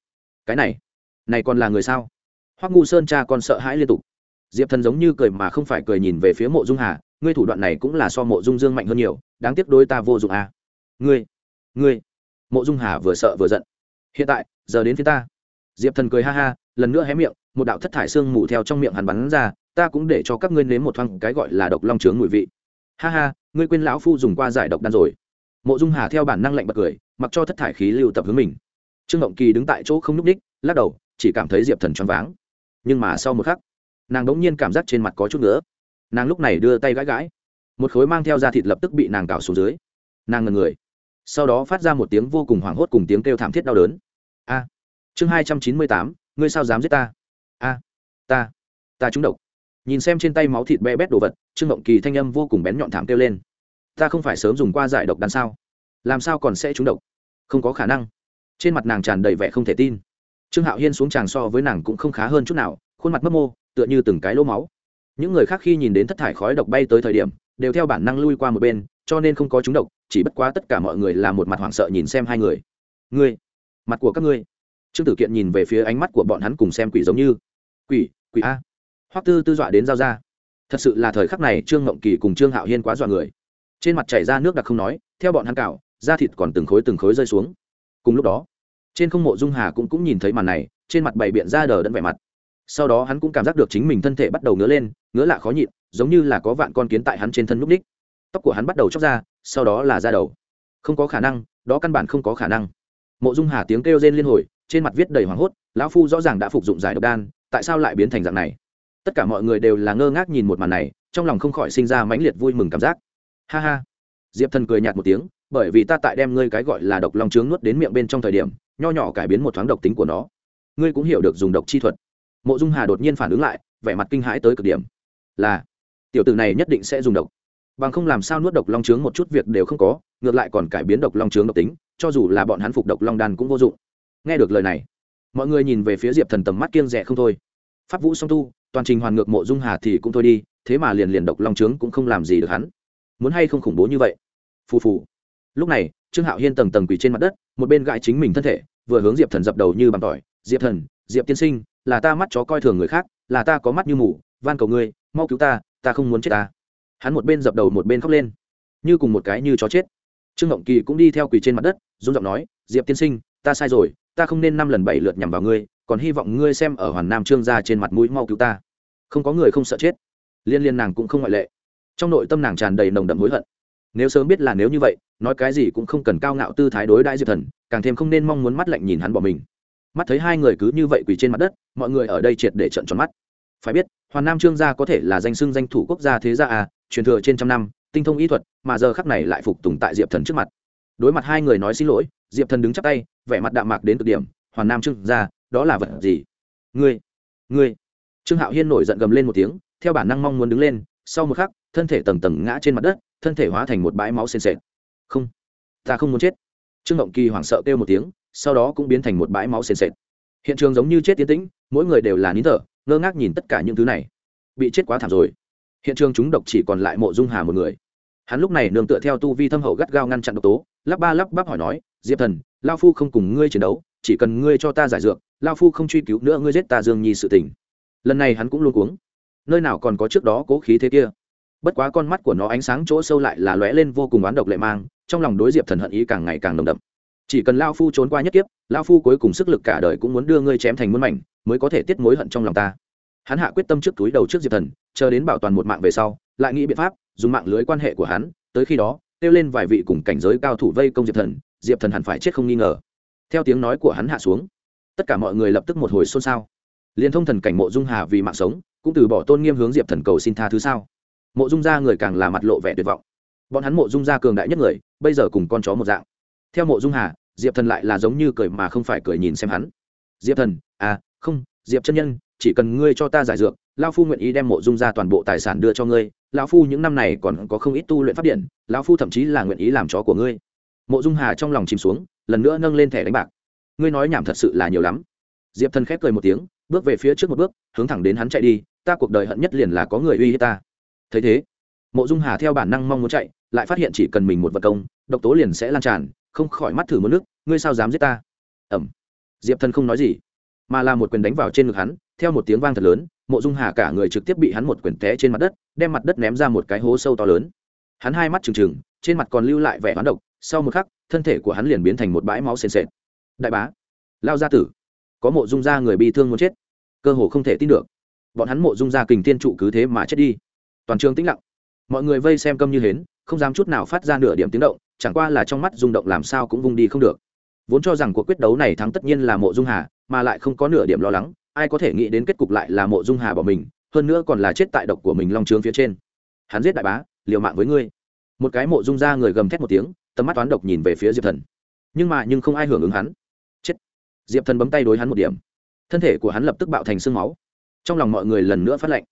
Cái này này còn là người sao? Hoắc ngu sơn cha còn sợ hãi liên tục. Diệp thần giống như cười mà không phải cười nhìn về phía mộ dung hà, ngươi thủ đoạn này cũng là so mộ dung dương mạnh hơn nhiều, đáng tiếc đôi ta vô dụng à. ngươi ngươi mộ dung hà vừa sợ vừa giận. Hiện tại, giờ đến phía ta. Diệp thần cười ha ha, lần nữa hé miệng, một đạo thất thải xương mù theo trong miệng hắn bắn ra, ta cũng để cho các ngươi nếm một thoáng cái gọi là độc long trướng mùi vị. Ha ha, ngươi quên lão phu dùng qua giải độc đan rồi. Mộ dung hà theo bản năng lạnh bật cười, mặc cho thất thải khí lưu tập hướng mình. Trương ngộng kỳ đứng tại chỗ không n ú c ních lắc đầu, chỉ cảm thấy diệp thần choáng váng. Nhưng mà sau một khắc, nàng đ ỗ n g nhiên cảm giác trên mặt có chút nữa nàng lúc này đưa tay gãi gãi. Một khối mang theo da thịt lập tức bị nàng cào xuống dưới. Nàng ngần người sau đó phát ra một tiếng vô cùng hoảng hốt cùng tiếng kêu thảm thiết đau đớn. A, chương hai trăm chín mươi tám, ngươi sao dám giết ta? A, ta ta trúng độc. Nhìn xem trên tay máu thịt bé bét đồ vật, trương ngộng kỳ thanh âm vô cùng bén nhọn thảm kêu lên. Ta không phải sớm dùng qua giải độc đan sao? Làm sao còn sẽ trúng độc? Không có khả năng. Trên mặt nàng tràn đầy vẻ không thể tin. Trương hạo hiên xuống tràng so với nàng cũng không khá hơn chút nào, khuôn mặt mấp mô, tựa như từng cái lỗ máu. Những người khác khi nhìn đến thất thải khói độc bay tới thời điểm, đều theo bản năng lui qua một bên, cho nên không có trúng độc chỉ bất quá tất cả mọi người là một mặt hoảng sợ nhìn xem hai người. Ngươi, mặt của các ngươi. Trương tử kiện nhìn về phía ánh mắt của bọn hắn cùng xem quỷ giống như, quỷ quỷ a. Hoắc tư tư dọa đến giao ra. Thật sự là thời khắc này trương ngộng kỳ cùng trương hạo hiên quá dọa người. Trên mặt chảy ra nước đặc không nói, theo bọn hắn cạo da thịt còn từng khối từng khối rơi xuống. Cùng lúc đó, trên không mộ dung hà cũng cũng nhìn thấy màn này, trên mặt bày biện ra đờ đẫn vẻ mặt. Sau đó hắn cũng cảm giác được chính mình thân thể bắt đầu ngứa lên, ngứa lạ khó nhịn, giống như là có vạn con kiến tại hắn trên thân núp ních. Tóc của hắn bắt đầu chóc ra sau đó là ra đầu. Không có khả năng, đó căn bản không có khả năng. Mộ dung hà tiếng kêu rên liên hồi, trên mặt viết đầy hoảng hốt, lão phu rõ ràng đã phục dụng giải độc đan, tại sao lại biến thành dạng này? Tất cả mọi người đều là ngơ ngác nhìn một màn này, trong lòng không khỏi sinh ra mãnh liệt vui mừng cảm giác. Ha ha. Diệp thần cười nhạt một tiếng, bởi vì ta tại đem ngươi cái gọi là độc long trướng nuốt đến miệng bên trong thời điểm, nho nhỏ cải biến một thoáng độc tính của nó. Ngươi cũng hiểu được dùng độc chi thuật. Mộ dung hà đột nhiên phản ứng lại, vẻ mặt kinh hãi tới cực điểm. Là, tiểu tử này nhất định sẽ dùng độc bằng không làm sao nuốt độc long trướng một chút việc đều không có, ngược lại còn cải biến độc long trướng độc tính, cho dù là bọn hắn phục độc long đan cũng vô dụng. Nghe được lời này, mọi người nhìn về phía diệp thần tầm mắt kiêng rẻ không thôi. Pháp vũ song tu, toàn trình hoàn ngược mộ dung hà thì cũng thôi đi, thế mà liền liền độc long trướng cũng không làm gì được hắn. Muốn hay không khủng bố như vậy? Phù phù. Lúc này, trương hạo hiên tầng tầng quỳ trên mặt đất, một bên gãi chính mình thân thể, vừa hướng diệp thần dập đầu như bằng tỏi. Diệp thần, diệp tiên sinh, là ta mắt chó coi thường người khác, là ta có mắt như mù, van cầu ngươi, mau cứu ta ta không muốn chết ta hắn một bên dập đầu một bên khóc lên. Như cùng một cái như chó chết. Trương ngộng kỳ cũng đi theo quỳ trên mặt đất, run giọng nói, diệp tiên sinh, ta sai rồi, ta không nên năm lần bảy lượt nhằm vào ngươi, còn hy vọng ngươi xem ở hoàn nam trương gia trên mặt mũi mau cứu ta. Không có người không sợ chết. Liên liên nàng cũng không ngoại lệ. Trong nội tâm nàng tràn đầy nồng đậm hối hận. Nếu sớm biết là nếu như vậy, nói cái gì cũng không cần cao ngạo tư thái đối đãi diệp thần, càng thêm không nên mong muốn mắt lạnh nhìn hắn bỏ mình. Mắt thấy hai người cứ như vậy quỳ trên mặt đất, mọi người ở đây triệt để trận tròn mắt. Phải biết, hoàn nam trương gia có thể là danh xưng danh thủ quốc gia thế gia à truyền thừa trên trăm năm, tinh thông y thuật, mà giờ khắc này lại phục tùng tại diệp thần trước mặt. Đối mặt hai người nói xin lỗi, diệp thần đứng chắp tay, vẻ mặt đạm mạc đến cực điểm, hoàn nam trương ra, đó là vật gì? Ngươi ngươi. Trương hạo hiên nổi giận gầm lên một tiếng, theo bản năng mong muốn đứng lên, sau một khắc, thân thể tầng tầng ngã trên mặt đất, thân thể hóa thành một bãi máu sền sệt. Không, ta không muốn chết. Trương ngộng kỳ hoảng sợ kêu một tiếng, sau đó cũng biến thành một bãi máu sền sệt. Hiện trường giống như chết tiến tĩnh, mỗi người đều là nín thở, ngơ ngác nhìn tất cả những thứ này. Bị chết quá thảm rồi hiện trường chúng độc chỉ còn lại mộ dung hà một người. Hắn lúc này nương tựa theo tu vi thâm hậu gắt gao ngăn chặn độc tố, lắp ba lắp bắp hỏi nói, diệp thần, lao phu không cùng ngươi chiến đấu, chỉ cần ngươi cho ta giải dược, lao phu không truy cứu nữa ngươi giết ta dương nhi sự tình. Lần này hắn cũng luôn cuống. Nơi nào còn có trước đó cố khí thế kia? Bất quá con mắt của nó ánh sáng chỗ sâu lại là lóe lên vô cùng oán độc lệ mang, trong lòng đối diệp thần hận ý càng ngày càng nồng đậm. Chỉ cần lao phu trốn qua nhất kiếp, lao phu cuối cùng sức lực cả đời cũng muốn đưa ngươi chém thành muôn mảnh, mới có thể tiết mối hận trong lòng ta hắn hạ quyết tâm trước túi đầu trước diệp thần, chờ đến bảo toàn một mạng về sau, lại nghĩ biện pháp, dùng mạng lưới quan hệ của hắn, tới khi đó, kêu lên vài vị cùng cảnh giới cao thủ vây công diệp thần diệp thần hẳn phải chết không nghi ngờ. Theo tiếng nói của hắn hạ xuống, tất cả mọi người lập tức một hồi xôn xao. Liền thông thần cảnh mộ dung hà vì mạng sống, cũng từ bỏ tôn nghiêm hướng diệp thần cầu xin tha thứ sao? Mộ dung gia người càng là mặt lộ vẻ tuyệt vọng. Bọn hắn mộ dung gia cường đại nhất người, bây giờ cùng con chó một dạng. Theo mộ dung hà, diệp thần lại là giống như cười mà không phải cười nhìn xem hắn. Diệp thần à không, diệp chân nhân chỉ cần ngươi cho ta giải dược lao phu nguyện ý đem mộ dung ra toàn bộ tài sản đưa cho ngươi lao phu những năm này còn có không ít tu luyện p điện lao phu thậm chí là nguyện ý làm chó của ngươi. Mộ dung hà trong lòng chìm xuống, lần nữa nâng lên thẻ đánh bạc. Ngươi nói nhảm thật sự là nhiều lắm. Diệp thần khép cười một tiếng, bước về phía trước một bước, hướng thẳng đến hắn chạy đi, ta cuộc đời hận nhất liền là có người uy hiếp ta. Thấy thế, mộ dung hà theo bản năng mong muốn chạy, lại phát hiện chỉ cần mình một vật công, độc tố liền sẽ lan tràn, không khỏi mắt thử một nước, ngươi sao dám giết ta? Ẩm. Diệp thần không nói gì, mà là một quyền đánh vào trên ngực hắn theo một tiếng vang thật lớn, mộ dung hà cả người trực tiếp bị hắn một quyền té trên mặt đất, đem mặt đất ném ra một cái hố sâu to lớn. Hắn hai mắt trừng trừng, trên mặt còn lưu lại vẻ hoán độc, sau một khắc, thân thể của hắn liền biến thành một bãi máu sền sệt. Đại bá, lao gia tử, có mộ dung gia người bị thương muốn chết, cơ hồ không thể tin được. Bọn hắn mộ dung gia kình tiên trụ cứ thế mà chết đi. Toàn trường tĩnh lặng. Mọi người vây xem câm như hến, không dám chút nào phát ra nửa điểm tiếng động, chẳng qua là trong mắt rung động làm sao cũng vung đi không được. Vốn cho rằng cuộc quyết đấu này thắng tất nhiên là mộ dung hà, mà lại không có nửa điểm lo lắng ai có thể nghĩ đến kết cục lại là mộ dung hà bỏ mình, hơn nữa còn là chết tại độc của mình long trướng phía trên. Hắn giết đại bá, liều mạng với ngươi. Một cái mộ dung ra người gầm thét một tiếng, tầm mắt toán độc nhìn về phía diệp thần. Nhưng mà nhưng không ai hưởng ứng hắn. Chết. Diệp thần bấm tay đối hắn một điểm. Thân thể của hắn lập tức bạo thành sương máu. Trong lòng mọi người lần nữa phát lệnh.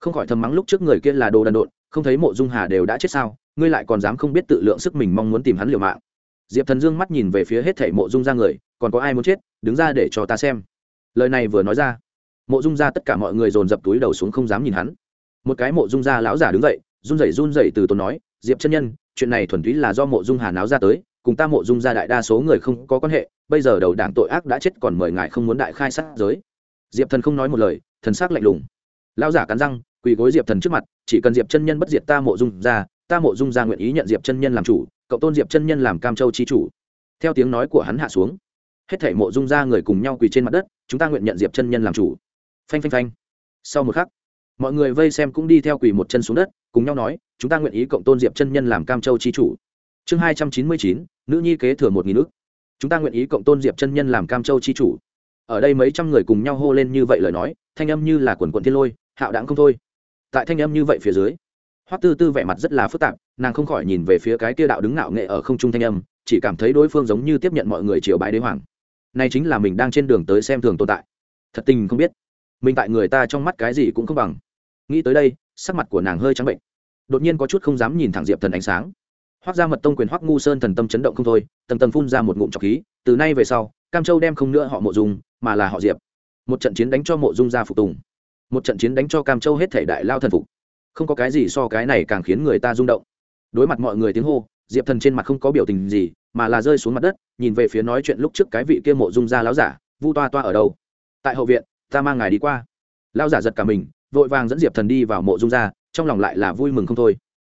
Không khỏi thầm mắng lúc trước người kia là đồ đần độn, không thấy mộ dung hà đều đã chết sao, ngươi lại còn dám không biết tự lượng sức mình mong muốn tìm hắn liều mạng. Diệp thần dương mắt nhìn về phía hết thảy mộ dung ra người, còn có ai muốn chết, đứng ra để cho ta xem lời này vừa nói ra, mộ dung ra tất cả mọi người dồn dập túi đầu xuống không dám nhìn hắn. Một cái mộ dung ra lão giả đứng dậy, run rẩy run rẩy từ tốn nói, diệp chân nhân, chuyện này thuần túy là do mộ dung hà náo ra tới, cùng ta mộ dung ra đại đa số người không có quan hệ, bây giờ đầu đảng tội ác đã chết còn mời ngài không muốn đại khai sát giới. Diệp thần không nói một lời, thần sắc lạnh lùng. Lão giả cắn răng, quỳ gối diệp thần trước mặt, chỉ cần diệp chân nhân bất diệt ta mộ dung ra, ta mộ dung ra nguyện ý nhận diệp chân nhân làm chủ, cậu tôn diệp chân nhân làm cam châu chi chủ. Theo tiếng nói của hắn hạ xuống hết thảy mộ dung ra người cùng nhau quỳ trên mặt đất, chúng ta nguyện nhận diệp chân nhân làm chủ. Phanh phanh phanh. Sau một khắc, mọi người vây xem cũng đi theo quỳ một chân xuống đất, cùng nhau nói, chúng ta nguyện ý cộng tôn diệp chân nhân làm cam châu chi chủ. Chương hai trăm chín mươi chín, nữ nhi kế thừa một nghìn ước chúng ta nguyện ý cộng tôn diệp chân nhân làm cam châu chi chủ. Ở đây mấy trăm người cùng nhau hô lên như vậy lời nói, thanh âm như là quần quận thiên lôi, hạo đãng không thôi. Tại thanh âm như vậy phía dưới, hoắc tư tư vẻ mặt rất là phức tạp, nàng không khỏi nhìn về phía cái kia đạo đứng ngạo nghệ ở không trung thanh âm, chỉ cảm thấy đối phương giống như tiếp nhận mọi người triều bái đế hoàng này chính là mình đang trên đường tới xem thường tồn tại. Thật tình không biết, mình tại người ta trong mắt cái gì cũng không bằng. Nghĩ tới đây, sắc mặt của nàng hơi trắng bệnh. Đột nhiên có chút không dám nhìn thẳng diệp thần ánh sáng. Hoác ra mật tông quyền hoác ngu sơn thần tâm chấn động không thôi, tầng tầng phun ra một ngụm trọc khí, từ nay về sau, cam châu đem không nữa họ mộ dung, mà là họ diệp. Một trận chiến đánh cho mộ dung ra phục tùng. Một trận chiến đánh cho cam châu hết thể đại lao thần phục. Không có cái gì so cái này càng khiến người ta rung động. Đối mặt mọi người tiếng hô diệp thần trên mặt không có biểu tình gì, mà là rơi xuống mặt đất, nhìn về phía nói chuyện lúc trước cái vị kia mộ dung ra láo giả, vu toa toa ở đâu? Tại hậu viện, ta mang ngài đi qua. Lao giả giật cả mình, vội vàng dẫn diệp thần đi vào mộ dung ra trong lòng lại là vui mừng không thôi.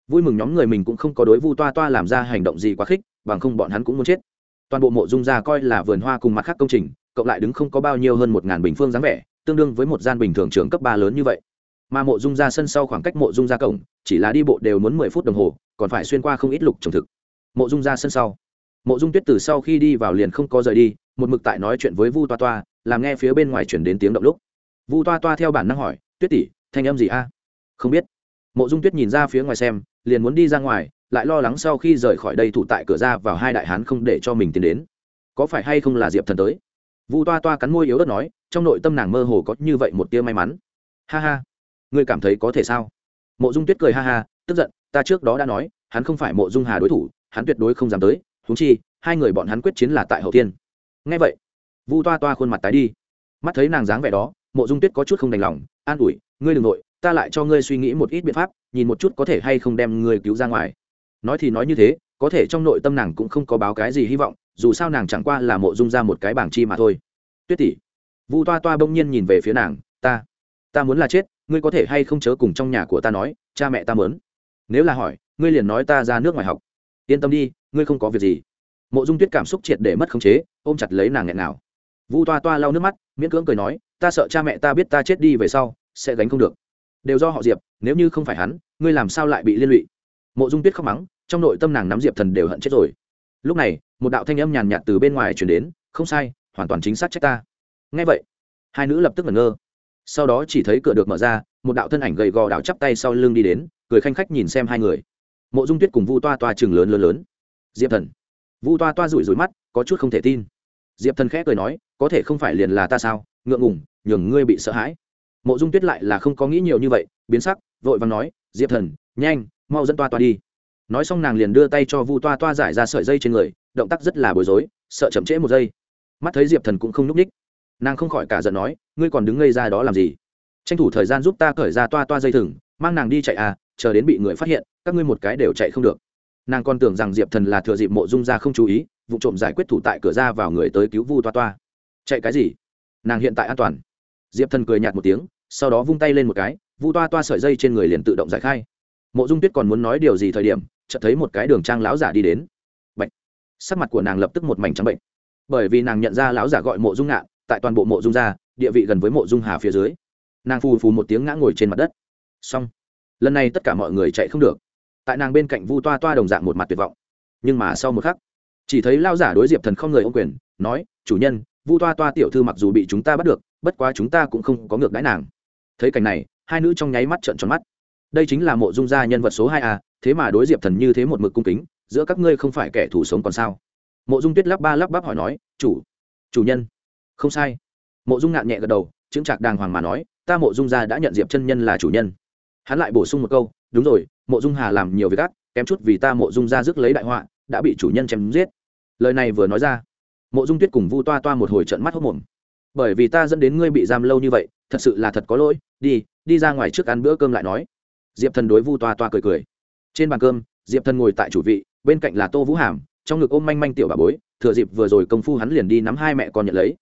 Vui mừng nhóm người mình cũng không có đối vu toa toa làm ra hành động gì quá khích, bằng không bọn hắn cũng muốn chết. Toàn bộ mộ dung ra coi là vườn hoa cùng mặt khác công trình, cộng lại đứng không có bao nhiêu hơn một ngàn bình phương dáng vẻ, tương đương với một gian bình thường trường cấp ba lớn như vậy. Mà mộ dung ra sân sau khoảng cách mộ dung ra cổng, chỉ là đi bộ đều muốn mười phút đồng hồ còn phải xuyên qua không ít lục trồng thực. Mộ dung ra sân sau. Mộ dung tuyết từ sau khi đi vào liền không có rời đi, một mực tại nói chuyện với vu toa toa, làm nghe phía bên ngoài chuyển đến tiếng động lúc. Vu toa toa theo bản năng hỏi, tuyết tỷ, thanh âm gì a? Không biết. Mộ dung tuyết nhìn ra phía ngoài xem, liền muốn đi ra ngoài, lại lo lắng sau khi rời khỏi đây thủ tại cửa ra vào hai đại hán không để cho mình tiến đến. Có phải hay không là diệp thần tới? Vu toa toa cắn môi yếu đất nói, trong nội tâm nàng mơ hồ có như vậy một tia may mắn. Ha ha, ngươi cảm thấy có thể sao? Mộ dung tuyết cười ha ha, tức giận ta trước đó đã nói, hắn không phải mộ dung hà đối thủ, hắn tuyệt đối không dám tới húng chi, hai người bọn hắn quyết chiến là tại hậu tiên. Ngay vậy, vu toa toa khuôn mặt tái đi. Mắt thấy nàng dáng vẻ đó, mộ dung tuyết có chút không đành lòng, an ủi, ngươi đ ừ n g nội, ta lại cho ngươi suy nghĩ một ít biện pháp, nhìn một chút có thể hay không đem ngươi cứu ra ngoài. Nói thì nói như thế, có thể trong nội tâm nàng cũng không có báo cái gì hy vọng, dù sao nàng chẳng qua là mộ dung ra một cái bảng chi mà thôi. Tuyết tỷ. Vu toa toa bỗng nhiên nhìn về phía nàng, ta ta muốn là chết, ngươi có thể hay không chớ cùng trong nhà của ta nói, cha mẹ ta mớn nếu là hỏi, ngươi liền nói ta ra nước ngoài học. Yên tâm đi, ngươi không có việc gì. Mộ dung tuyết cảm xúc triệt để mất khống chế, ôm chặt lấy nàng nghẹn nào vu toa toa lau nước mắt, miễn cưỡng cười nói, ta sợ cha mẹ ta biết ta chết đi về sau, sẽ gánh không được. Đều do họ diệp, nếu như không phải hắn, ngươi làm sao lại bị liên lụy? Mộ dung tuyết khóc mắng, trong nội tâm nàng nắm diệp thần đều hận chết rồi. Lúc này, một đạo thanh âm nhàn nhạt từ bên ngoài chuyển đến, không sai, hoàn toàn chính xác trách ta. Ngay vậy, hai nữ lập tức ngẩn ngơ. Sau đó chỉ thấy cửa được mở ra, một đạo thân ảnh gầy gò đạo chắp tay sau lưng đi đến cười khanh khách nhìn xem hai người. Mộ dung tuyết cùng vu toa toa chừng lớn lớn lớn. Diệp thần. Vu toa toa rủi rủi mắt, có chút không thể tin. Diệp thần khẽ cười nói, có thể không phải liền là ta sao? Ngượng ngùng, nhường ngươi bị sợ hãi. Mộ dung tuyết lại là không có nghĩ nhiều như vậy, biến sắc, vội vàng nói, diệp thần, nhanh, mau dẫn toa toa đi. Nói xong nàng liền đưa tay cho vu toa toa giải ra sợi dây trên người, động tác rất là bối rối, sợ chậm trễ một giây. Mắt thấy diệp thần cũng không núp ních. Nàng không khỏi cả giận nói, ngươi còn đứng ngây ra đó làm gì? Tranh thủ thời gian giúp ta cởi ra toa toa dây thừng, mang nàng đi chạy à chờ đến bị người phát hiện, các ngươi một cái đều chạy không được. Nàng còn tưởng rằng diệp thần là thừa dịp mộ dung ra không chú ý, vụ trộm giải quyết thủ tại cửa ra vào người tới cứu vu toa toa. Chạy cái gì? Nàng hiện tại an toàn. Diệp thần cười nhạt một tiếng, sau đó vung tay lên một cái, vu toa toa sợi dây trên người liền tự động giải khai. Mộ dung tuyết còn muốn nói điều gì thời điểm, chợt thấy một cái đường trang lão giả đi đến. Bệnh. sắc mặt của nàng lập tức một mảnh trắng bệnh. Bởi vì nàng nhận ra lão giả gọi mộ dung ngạn, tại toàn bộ mộ dung gia, địa vị gần với mộ dung hà phía dưới. Nàng phù phù một tiếng ngã ngồi trên mặt đất. Xong lần này tất cả mọi người chạy không được. Tại nàng bên cạnh vu toa toa đồng dạng một mặt tuyệt vọng. Nhưng mà sau một khắc, chỉ thấy lao giả đối diệp thần không người ô quyền, nói, chủ nhân, vu toa toa tiểu thư mặc dù bị chúng ta bắt được, bất quá chúng ta cũng không có ngược đãi nàng. Thấy cảnh này, hai nữ trong nháy mắt trợn tròn mắt. Đây chính là mộ dung gia nhân vật số hai a, thế mà đối diệp thần như thế một mực cung kính, giữa các ngươi không phải kẻ thù sống còn sao? Mộ dung tuyết lắp ba lắp bắp hỏi nói, chủ chủ nhân. Không sai. Mộ dung ngạn nhẹ gật đầu chứng trạc đàng hoàng mà nói, ta mộ dung gia đã nhận diệp chân nhân là chủ nhân hắn lại bổ sung một câu, đúng rồi, mộ dung hà làm nhiều việc gắt kém chút vì ta mộ dung gia rước lấy đại họa, đã bị chủ nhân chém giết. Lời này vừa nói ra, mộ dung tuyết cùng vu toa toa một hồi trận mắt hốc mồm bởi vì ta dẫn đến ngươi bị giam lâu như vậy, thật sự là thật có lỗi, đi đi ra ngoài trước ăn bữa cơm lại nói. Diệp thần đối vu toa toa cười cười. Trên bàn cơm, diệp thần ngồi tại chủ vị, bên cạnh là tô vũ hàm, trong ngực ôm manh manh tiểu bà bối, thừa dịp vừa rồi công phu hắn liền đi nắm hai mẹ con nhận lấy.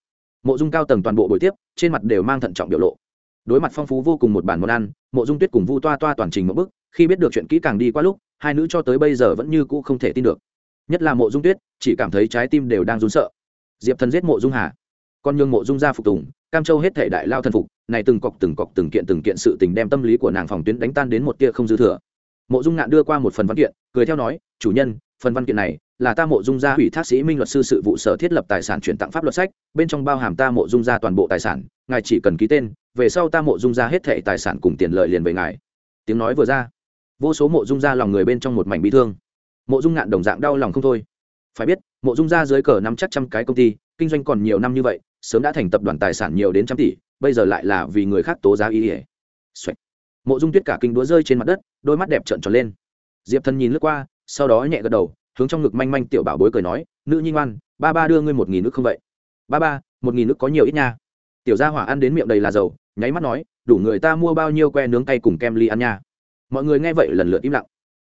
Mộ dung cao tầng toàn bộ buổi tiếp, trên mặt đều mang thận trọng biểu lộ đối mặt phong phú vô cùng một bản món ăn, mộ dung tuyết cùng vu toa toa toàn trình một bức, khi biết được chuyện kỹ càng đi qua lúc, hai nữ cho tới bây giờ vẫn như cũ không thể tin được. Nhất là mộ dung tuyết, chỉ cảm thấy trái tim đều đang run sợ. Diệp thần giết mộ dung hà. Còn nhường mộ dung gia phục tùng, cam châu hết thể đại lao thần phục, này từng cọc từng cọc từng kiện từng kiện sự tình đem tâm lý của nàng phòng tuyến đánh tan đến một tia không dư thừa. Mộ dung ngạn đưa qua một phần văn kiện, cười theo nói, chủ nhân, phần văn kiện này là ta mộ dung gia ủy thác sĩ minh luật sư sự vụ sở thiết lập tài sản chuyển tặng pháp luật sách, bên trong bao hàm ta mộ dung gia toàn bộ tài sản, ngài chỉ cần ký tên, về sau ta mộ dung gia hết thệ tài sản cùng tiền lợi liền về ngài. Tiếng nói vừa ra, vô số mộ dung gia lòng người bên trong một mảnh bị thương. Mộ dung ngạn đồng dạng đau lòng không thôi. Phải biết, mộ dung gia dưới cờ năm chắc trăm cái công ty, kinh doanh còn nhiều năm như vậy, sớm đã thành tập đoàn tài sản nhiều đến trăm tỷ, bây giờ lại là vì người khác tố giá ý ỉa. Mộ dung tuyết cả kinh đúa rơi trên mặt đất, đôi mắt đẹp trợn tròn lên. Diệp thần nhìn lướt qua, sau đó nhẹ gật đầu hướng trong ngực manh manh tiểu bảo bối cười nói, nữ nhi ngoan, ba ba đưa ngươi một nghìn nước không vậy? Ba ba, một nghìn nước có nhiều ít nha. Tiểu gia hỏa ăn đến miệng đầy là dầu, nháy mắt nói, đủ người ta mua bao nhiêu que nướng tay cùng kem ly ăn nha. Mọi người nghe vậy lần lượt im lặng.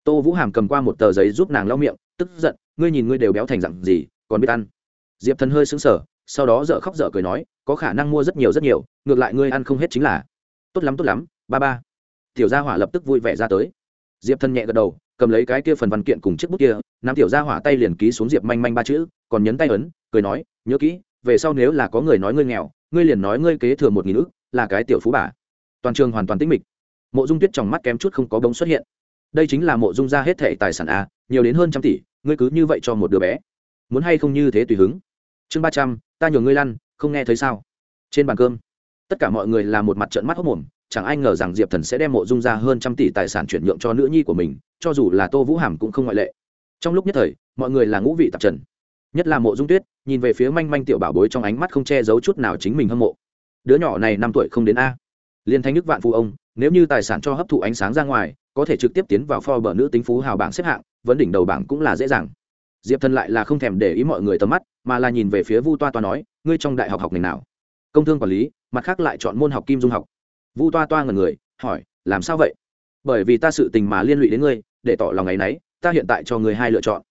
Tô vũ hàm cầm qua một tờ giấy giúp nàng lau miệng, tức giận, ngươi nhìn ngươi đều béo thành dặn gì, còn biết ăn? Diệp thần hơi sững sờ, sau đó dợ khóc dợ cười nói, có khả năng mua rất nhiều rất nhiều, ngược lại ngươi ăn không hết chính là. Tốt lắm tốt lắm, ba ba. Tiểu gia hỏa lập tức vui vẻ ra tới. Diệp thần nhẹ gật đầu cầm lấy cái kia phần văn kiện cùng chiếc bút kia nắm tiểu gia hỏa tay liền ký xuống diệp manh manh ba chữ, còn nhấn tay ấn, cười nói, nhớ kỹ, về sau nếu là có người nói ngươi nghèo, ngươi liền nói ngươi kế thừa một nghìn ước là cái tiểu phú bà. Toàn trường hoàn toàn tĩnh mịch. Mộ dung tuyết trong mắt kém chút không có bóng xuất hiện. Đây chính là mộ dung ra hết thệ tài sản a, nhiều đến hơn trăm tỷ, ngươi cứ như vậy cho một đứa bé. Muốn hay không như thế tùy hứng. Chương ba trăm, ta nhường ngươi lăn, không nghe thấy sao. Trên bàn cơm, tất cả mọi người là một mặt trận mắt hốc mồm chẳng ai ngờ rằng diệp thần sẽ đem mộ dung ra hơn trăm tỷ tài sản chuyển nhượng cho nữ nhi của mình, cho dù là tô vũ hàm cũng không ngoại lệ. Trong lúc nhất thời, mọi người là ngũ vị tạp trần. Nhất là mộ dung tuyết, nhìn về phía manh manh tiểu bảo bối trong ánh mắt không che giấu chút nào chính mình hâm mộ. Đứa nhỏ này năm tuổi không đến a. Liên thanh đức vạn phụ ông, nếu như tài sản cho hấp thụ ánh sáng ra ngoài, có thể trực tiếp tiến vào pho bờ nữ tính phú hào bảng xếp hạng, vấn đỉnh đầu bảng cũng là dễ dàng. Diệp thần lại là không thèm để ý mọi người tầm mắt, mà là nhìn về phía vu toa toa nói, ngươi trong đại học học ngành nào? Công thương quản lý, mặt khác lại chọn môn học kim dung học vu toa toa ngần người, hỏi, làm sao vậy? Bởi vì ta sự tình mà liên lụy đến ngươi, để tỏ lòng ngày nấy, ta hiện tại cho ngươi hai lựa chọn.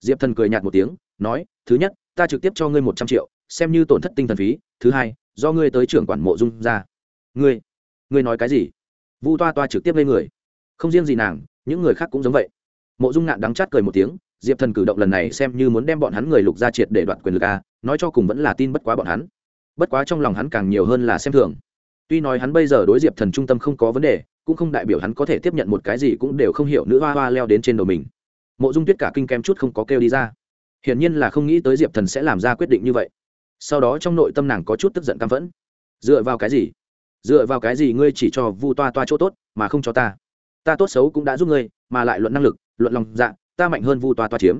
Diệp thần cười nhạt một tiếng, nói, thứ nhất, ta trực tiếp cho ngươi một trăm triệu, xem như tổn thất tinh thần phí. Thứ hai, do ngươi tới trưởng quản mộ dung ra. Ngươi ngươi nói cái gì? Vu toa toa trực tiếp lên người. Không riêng gì nàng, những người khác cũng giống vậy. Mộ dung ngạn đắng chát cười một tiếng, diệp thần cử động lần này xem như muốn đem bọn hắn người lục ra triệt để đoạt quyền lực a, nói cho cùng vẫn là tin bất quá bọn hắn. Bất quá trong lòng hắn càng nhiều hơn là xem thường tuy nói hắn bây giờ đối diệp thần trung tâm không có vấn đề, cũng không đại biểu hắn có thể tiếp nhận một cái gì cũng đều không hiểu nữ hoa hoa leo đến trên đầu mình. Mộ dung tuyết cả kinh kem chút không có kêu đi ra. Hiển nhiên là không nghĩ tới diệp thần sẽ làm ra quyết định như vậy. Sau đó trong nội tâm nàng có chút tức giận căm phẫn. Dựa vào cái gì? Dựa vào cái gì ngươi chỉ cho vu toa toa chỗ tốt, mà không cho ta? Ta tốt xấu cũng đã giúp ngươi, mà lại luận năng lực, luận lòng dạ ta mạnh hơn vu toa toa chiếm.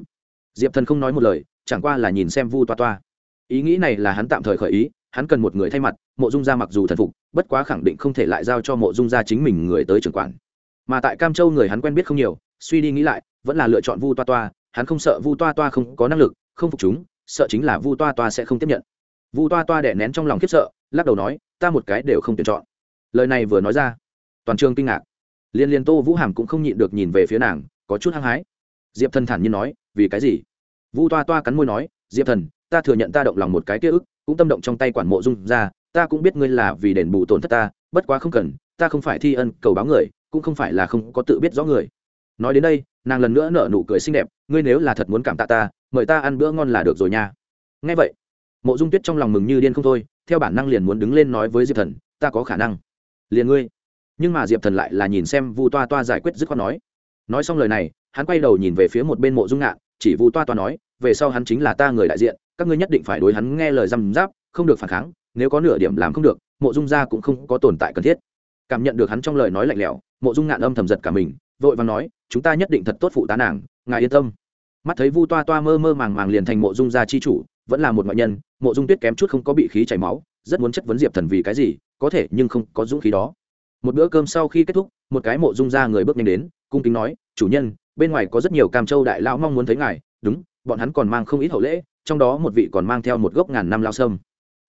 Diệp thần không nói một lời, chẳng qua là nhìn xem vu toa toa. Ý nghĩ này là hắn tạm thời khởi ý, hắn cần một người thay mặt mộ dung gia mặc dù thần phục, bất quá khẳng định không thể lại giao cho mộ dung gia chính mình người tới trưởng quản. Mà tại cam châu người hắn quen biết không nhiều, suy đi nghĩ lại, vẫn là lựa chọn vu toa toa, hắn không sợ vu toa toa không có năng lực, không phục chúng, sợ chính là vu toa toa sẽ không tiếp nhận. Vu toa toa đẻ nén trong lòng khiếp sợ, lắc đầu nói, ta một cái đều không tuyển chọn. Lời này vừa nói ra, toàn trường kinh ngạc. Liên liên tô vũ hàm cũng không nhịn được nhìn về phía nàng, có chút hăng hái. Diệp thần thản nhiên nói, vì cái gì? Vu toa toa cắn môi nói, diệp thần, ta thừa nhận ta động lòng một cái ký ức, cũng tâm động trong tay quản mộ dung ra ta cũng biết ngươi là vì đền bù tổn thất ta, bất quá không cần, ta không phải thi ân, cầu báo người, cũng không phải là không có tự biết rõ người. Nói đến đây, nàng lần nữa nở nụ cười xinh đẹp, ngươi nếu là thật muốn cảm tạ ta, mời ta ăn bữa ngon là được rồi nha. Ngay vậy, mộ dung tuyết trong lòng mừng như điên không thôi, theo bản năng liền muốn đứng lên nói với diệp thần, ta có khả năng. Liền ngươi. Nhưng mà diệp thần lại là nhìn xem vu toa toa giải quyết dứt khoát nói. Nói xong lời này, hắn quay đầu nhìn về phía một bên mộ dung ngạn, chỉ vu toa toa nói, về sau hắn chính là ta người đại diện, các ngươi nhất định phải đối hắn nghe lời răm giáp không được phản kháng nếu có nửa điểm làm không được, mộ dung gia cũng không có tồn tại cần thiết. Cảm nhận được hắn trong lời nói lạnh lẽo, mộ dung ngạn âm thầm giật cả mình, vội và nói, chúng ta nhất định thật tốt phụ tá nàng, ngài yên tâm. Mắt thấy vu toa toa mơ mơ màng màng liền thành mộ dung gia chi chủ, vẫn là một ngoại nhân, mộ dung tuyết kém chút không có bị khí chảy máu, rất muốn chất vấn diệp thần vì cái gì, có thể nhưng không có dũng khí đó. Một bữa cơm sau khi kết thúc, một cái mộ dung ra người bước nhanh đến, cung kính nói, chủ nhân, bên ngoài có rất nhiều cam châu đại lão mong muốn thấy ngài, đúng, bọn hắn còn mang không ít hậu lễ, trong đó một vị còn mang theo một gốc ngàn năm lao sâm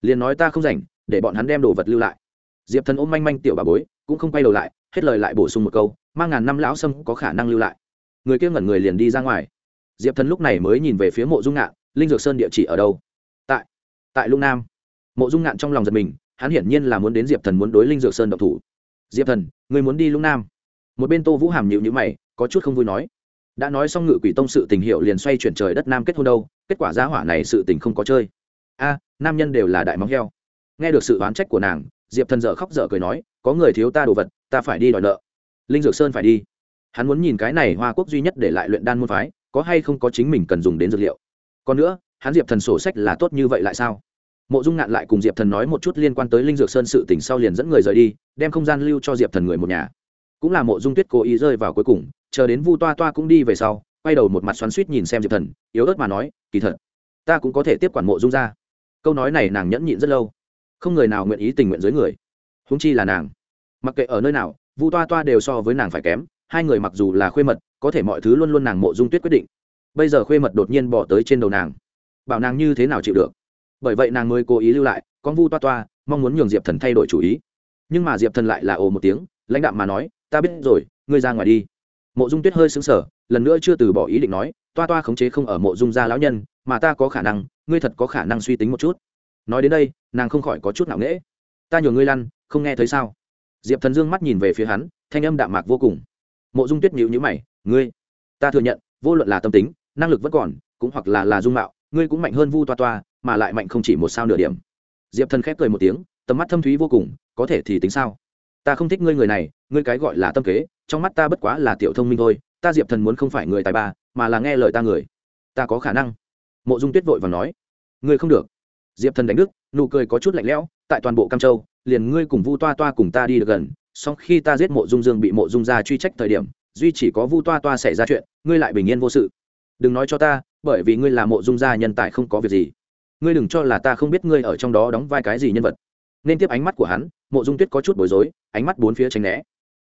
liền nói ta không rảnh, để bọn hắn đem đồ vật lưu lại. Diệp thần ôm manh manh tiểu bà bối, cũng không quay đầu lại, hết lời lại bổ sung một câu, mang ngàn năm lão sâm có khả năng lưu lại. Người kia ngẩn người liền đi ra ngoài. Diệp thần lúc này mới nhìn về phía mộ dung ngạn, linh dược sơn địa chỉ ở đâu? Tại tại lung nam. Mộ dung ngạn trong lòng giật mình, hắn hiển nhiên là muốn đến diệp thần muốn đối linh dược sơn độc thủ. Diệp thần, người muốn đi lung nam? Một bên tô vũ hàm nhịu nhữ mày, có chút không vui nói. Đã nói xong ngự quỷ tông sự tình hiệu liền xoay chuyển trời đất nam kết hôn đâu, kết quả giá hỏa này sự tình không có chơi. A nam nhân đều là đại móng heo. Nghe được sự oán trách của nàng, diệp thần dở khóc dở cười nói, có người thiếu ta đồ vật, ta phải đi đòi nợ. Linh dược sơn phải đi. Hắn muốn nhìn cái này hoa quốc duy nhất để lại luyện đan môn phái, có hay không có chính mình cần dùng đến dược liệu. Còn nữa, hắn diệp thần sổ sách là tốt như vậy lại sao? Mộ dung ngạn lại cùng diệp thần nói một chút liên quan tới linh dược sơn sự tỉnh sau liền dẫn người rời đi, đem không gian lưu cho diệp thần người một nhà. Cũng là mộ dung tuyết cố ý rơi vào cuối cùng, chờ đến vu toa toa cũng đi về sau, quay đầu một mặt xoắn suýt nhìn xem diệp thần, yếu ớt mà nói, kỳ thật, ta cũng có thể tiếp quản mộ dung ra câu nói này nàng nhẫn nhịn rất lâu. Không người nào nguyện ý tình nguyện dưới người. Húng chi là nàng. Mặc kệ ở nơi nào, vu toa toa đều so với nàng phải kém, hai người mặc dù là khuê mật, có thể mọi thứ luôn luôn nàng mộ dung tuyết quyết định. Bây giờ khuê mật đột nhiên bỏ tới trên đầu nàng. Bảo nàng như thế nào chịu được? Bởi vậy nàng mới cố ý lưu lại, con vu toa toa, mong muốn nhường diệp thần thay đổi chủ ý. Nhưng mà diệp thần lại là ồ một tiếng, lãnh đạm mà nói, ta biết rồi, ngươi ra ngoài đi. Mộ dung tuyết hơi xứng sở lần nữa chưa từ bỏ ý định nói, toa toa khống chế không ở mộ dung gia lão nhân, mà ta có khả năng ngươi thật có khả năng suy tính một chút. Nói đến đây, nàng không khỏi có chút nặng nễ ta nhường ngươi lăn, không nghe thấy sao? Diệp thần dương mắt nhìn về phía hắn, thanh âm đạm mạc vô cùng. Mộ dung tuyết nhịu nhữ mày, ngươi, ta thừa nhận, vô luận là tâm tính, năng lực vẫn còn, cũng hoặc là là dung mạo, ngươi cũng mạnh hơn vu toa toa, mà lại mạnh không chỉ một sao nửa điểm. Diệp thần khép cười một tiếng, tầm mắt thâm thúy vô cùng, có thể thì tính sao? Ta không thích ngươi người này, ngươi cái gọi là tâm kế, trong mắt ta bất quá là tiểu thông minh thôi, ta diệp thần muốn không phải người tài ba, mà là nghe lời ta người. Ta có khả năng mộ dung tuyết vội và nói, ngươi không được. Diệp thần đánh đức, nụ cười có chút lạnh lẽo, tại toàn bộ cam châu, liền ngươi cùng vu toa toa cùng ta đi được gần, Song khi ta giết mộ dung dương bị mộ dung gia truy trách thời điểm, duy chỉ có vu toa toa xảy ra chuyện, ngươi lại bình yên vô sự. Đừng nói cho ta, bởi vì ngươi là mộ dung gia nhân tài không có việc gì. Ngươi đừng cho là ta không biết ngươi ở trong đó đóng vai cái gì nhân vật. Nên tiếp ánh mắt của hắn, mộ dung tuyết có chút bối rối, ánh mắt bốn phía tránh né.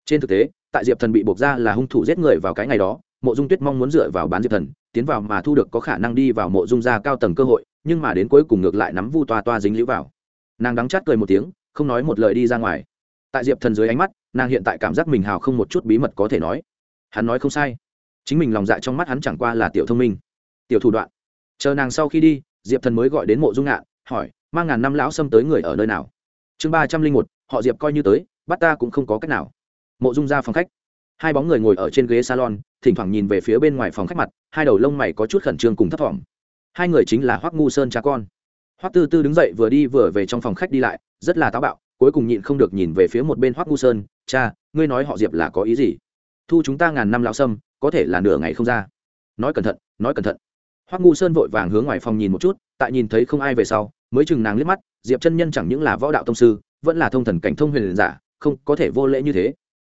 Trên thực tế, tại diệp thần bị buộc ra là hung thủ giết người vào cái ngày đó mộ dung tuyết mong muốn dựa vào bán diệp thần, tiến vào mà thu được có khả năng đi vào mộ dung gia cao tầng cơ hội, nhưng mà đến cuối cùng ngược lại nắm vu toa toa dính lũ vào. Nàng đắng chát cười một tiếng, không nói một lời đi ra ngoài. Tại diệp thần dưới ánh mắt, nàng hiện tại cảm giác mình hào không một chút bí mật có thể nói. Hắn nói không sai. Chính mình lòng dạ trong mắt hắn chẳng qua là tiểu thông minh. Tiểu thủ đoạn. Chờ nàng sau khi đi, diệp thần mới gọi đến mộ dung ngạn hỏi, mang ngàn năm lão xâm tới người ở nơi nào? Chương ba trăm linh một, họ diệp coi như tới, bắt ta cũng không có cách nào. Mộ dung ra phòng khách. Hai bóng người ngồi ở trên ghế salon thỉnh thoảng nhìn về phía bên ngoài phòng khách mặt, hai đầu lông mày có chút khẩn trương cùng thấp thỏm. Hai người chính là hoắc ngu sơn cha con. Hoắc tư tư đứng dậy vừa đi vừa về trong phòng khách đi lại, rất là táo bạo, cuối cùng nhịn không được nhìn về phía một bên hoắc ngu sơn, cha, ngươi nói họ diệp là có ý gì? Thu chúng ta ngàn năm lão sâm, có thể là nửa ngày không ra. Nói cẩn thận, nói cẩn thận. Hoắc ngu sơn vội vàng hướng ngoài phòng nhìn một chút, tại nhìn thấy không ai về sau, mới chừng nàng liếc mắt, diệp chân nhân chẳng những là võ đạo tông sư, vẫn là thông thần cảnh thông huyền giả, không có thể vô lễ như thế.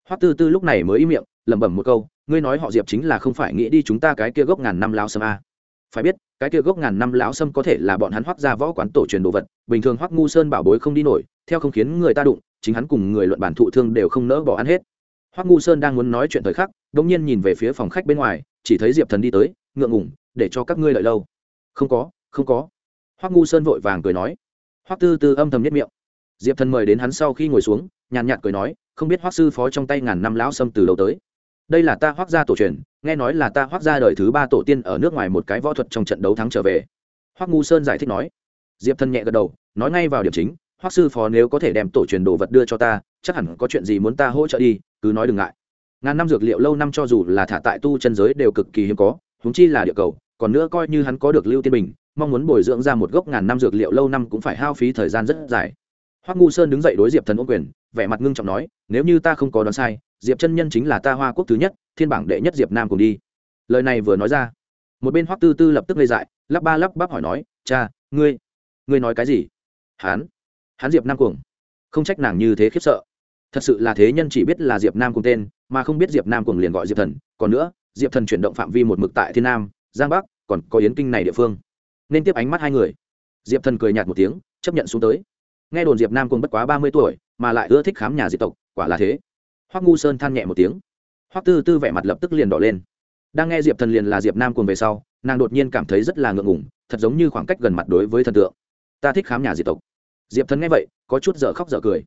Hoắc tư tư lúc này mới im miệng, lẩm bẩm một câu ngươi nói họ diệp chính là không phải nghĩ đi chúng ta cái kia gốc ngàn năm lao sâm a phải biết, cái kia gốc ngàn năm lão sâm có thể là bọn hắn hoác ra võ quán tổ truyền đồ vật, bình thường hoác ngu sơn bảo bối không đi nổi, theo không khiến người ta đụng, chính hắn cùng người luận bản thụ thương đều không nỡ bỏ ăn hết. Hoác ngu sơn đang muốn nói chuyện thời khắc đ ỗ n g nhiên nhìn về phía phòng khách bên ngoài, chỉ thấy diệp thần đi tới, ngượng ngủng để cho các ngươi lợi lâu. Không có không có. Hoác ngu sơn vội vàng cười nói. Hoác tư tư âm thầm nhất miệng. Diệp thần mời đến hắn sau khi ngồi xuống, nhàn nhạt cười nói, không biết hoác sư phó trong tay ngàn năm lão sâm từ đầu tới? Đây là ta hoác gia tổ truyền, nghe nói là ta hoác gia đời thứ ba tổ tiên ở nước ngoài một cái võ thuật trong trận đấu thắng trở về. Hoác ngu sơn giải thích nói. Diệp thần nhẹ gật đầu, nói ngay vào điểm chính, hoác sư phó nếu có thể đem tổ truyền đồ vật đưa cho ta, chắc hẳn có chuyện gì muốn ta hỗ trợ đi, cứ nói đừng ngại. Ngàn năm dược liệu lâu năm cho dù là thả tại tu chân giới đều cực kỳ hiếm có húng chi là địa cầu, còn nữa coi như hắn có được lưu tiên bình, mong muốn bồi dưỡng ra một gốc ngàn năm dược liệu lâu năm cũng phải hao phí thời gian rất dài hoắc ngu sơn đứng dậy đối diệp thần ôm quyền, vẻ mặt ngưng trọng nói, nếu như ta không có đoán sai, diệp chân nhân chính là ta hoa quốc thứ nhất, thiên bảng đệ nhất diệp nam cùng đi. Lời này vừa nói ra, một bên hoắc tư tư lập tức lây dại, lắp ba lắp bắp hỏi nói, cha, ngươi ngươi nói cái gì? Hán Hán diệp nam cuồng. Không trách nàng như thế khiếp sợ. Thật sự là thế nhân chỉ biết là diệp nam cùng tên, mà không biết diệp nam cùng liền gọi diệp thần. Còn nữa, diệp thần chuyển động phạm vi một mực tại thiên nam, giang bắc, còn có yến kinh này địa phương. Nên tiếp ánh mắt hai người. Diệp thần cười nhạt một tiếng, chấp nhận xuống tới nghe đồn diệp nam cùng bất quá ba mươi tuổi, mà lại ưa thích khám nhà diệp tộc, quả là thế. Hoắc ngu sơn than nhẹ một tiếng. Hoắc tư tư vẻ mặt lập tức liền đỏ lên. Đang nghe diệp thần liền là diệp nam cùng về sau, nàng đột nhiên cảm thấy rất là ngượng ngủng thật giống như khoảng cách gần mặt đối với thần tượng. Ta thích khám nhà diệp tộc. Diệp thần nghe vậy, có chút dở khóc dở cười.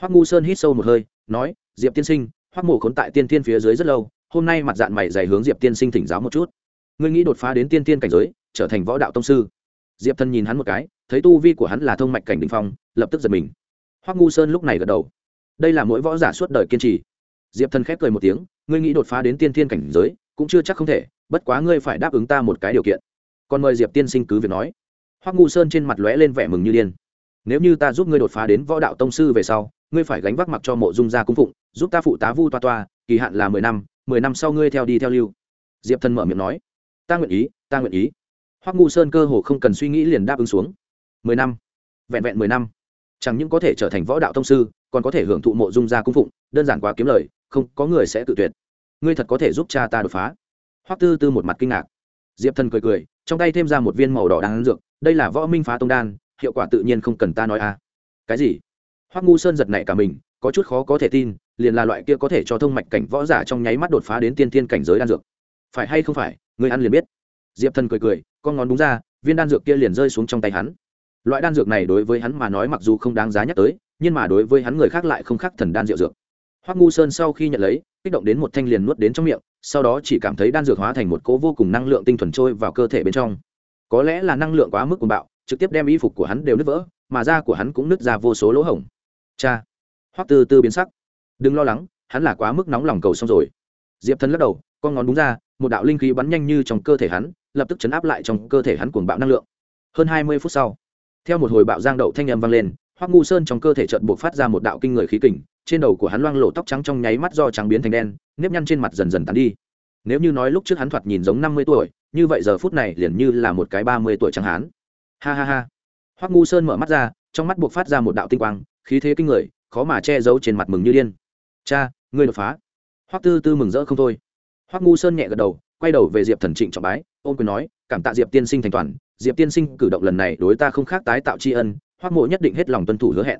Hoắc ngu sơn hít sâu một hơi, nói, diệp tiên sinh, hoắc mổ khốn tại tiên tiên phía dưới rất lâu, hôm nay mặt dạng mày dày hướng diệp tiên sinh thỉnh giáo một chút. Ngươi nghĩ đột phá đến tiên tiên cảnh giới, trở thành võ đạo tông sư? Diệp thần nhìn hắn một cái thấy tu vi của hắn là thông mạch cảnh đình phong, lập tức giật mình. Hoắc ngu sơn lúc này gật đầu. Đây là mỗi võ giả suốt đời kiên trì. Diệp thần khép cười một tiếng, ngươi nghĩ đột phá đến tiên thiên cảnh giới, cũng chưa chắc không thể, bất quá ngươi phải đáp ứng ta một cái điều kiện. Còn mời diệp tiên sinh cứ việc nói. Hoắc ngu sơn trên mặt lóe lên vẻ mừng như điên. Nếu như ta giúp ngươi đột phá đến võ đạo tông sư về sau, ngươi phải gánh vác mặc cho mộ dung gia cung phụng, giúp ta phụ tá vu toa toa, kỳ hạn là mười năm mười năm sau ngươi theo đi theo lưu. Diệp thần mở miệng nói. Ta nguyện ý, ta nguyện ý. Hoắc ngu sơn cơ hồ không cần suy nghĩ liền đáp ứng xuống mười năm, vẹn vẹn mười năm. Chẳng những có thể trở thành võ đạo thông sư, còn có thể hưởng thụ mộ dung gia cung phụng, đơn giản quá kiếm lời, không có người sẽ tự tuyệt. Ngươi thật có thể giúp cha ta đột phá. Hoắc tư tư một mặt kinh ngạc. Diệp thần cười cười, trong tay thêm ra một viên màu đỏ đáng dược, đây là võ minh phá tông đan, hiệu quả tự nhiên không cần ta nói à cái gì? Hoắc ngu sơn giật nảy cả mình, có chút khó có thể tin, liền là loại kia có thể cho thông mạch cảnh võ giả trong nháy mắt đột phá đến tiên tiên cảnh giới đan dược. Phải hay không phải người ăn liền biết. Diệp thần cười cười, con ngón đúng ra, viên đan dược kia liền rơi xuống trong tay hắn loại đan dược này đối với hắn mà nói mặc dù không đáng giá nhắc tới, nhưng mà đối với hắn người khác lại không khác thần đan rượu dược. Hoắc ngu sơn sau khi nhận lấy, kích động đến một thanh liền nuốt đến trong miệng, sau đó chỉ cảm thấy đan dược hóa thành một cỗ vô cùng năng lượng tinh thuần trôi vào cơ thể bên trong. Có lẽ là năng lượng quá mức cuồng bạo, trực tiếp đem y phục của hắn đều nứt vỡ, mà da của hắn cũng nứt ra vô số lỗ hổng. Cha! Hoắc tư tư biến sắc. Đừng lo lắng, hắn là quá mức nóng lòng cầu xong rồi. Diệp thần lắc đầu, con ngón đúng ra, một đạo linh khí bắn nhanh như trong cơ thể hắn, lập tức chấn áp lại trong cơ thể hắn cuồng bạo năng lượng. Hơn hai mươi phút sau theo một hồi bạo giang đậu thanh âm vang lên, hoắc ngu sơn trong cơ thể chợt buộc phát ra một đạo kinh người khí kình, trên đầu của hắn loang lộ tóc trắng trong nháy mắt do trắng biến thành đen, nếp nhăn trên mặt dần dần tàn đi. Nếu như nói lúc trước hắn thoạt nhìn giống năm mươi tuổi, như vậy giờ phút này liền như là một cái ba mươi tuổi chẳng hán. Ha ha ha. Hoắc ngu sơn mở mắt ra, trong mắt buộc phát ra một đạo tinh quang, khí thế kinh người, khó mà che giấu trên mặt mừng như điên. Cha, ngươi đột phá. Hoắc tư tư mừng rỡ không thôi. Hoắc ngu sơn nhẹ gật đầu, quay đầu về diệp thần trịnh trọng bái ôm quyền nói, cảm tạ diệp tiên sinh thành toàn diệp tiên sinh cử động lần này đối ta không khác tái tạo tri ân, hoắc mộ nhất định hết lòng tuân thủ hứa hẹn.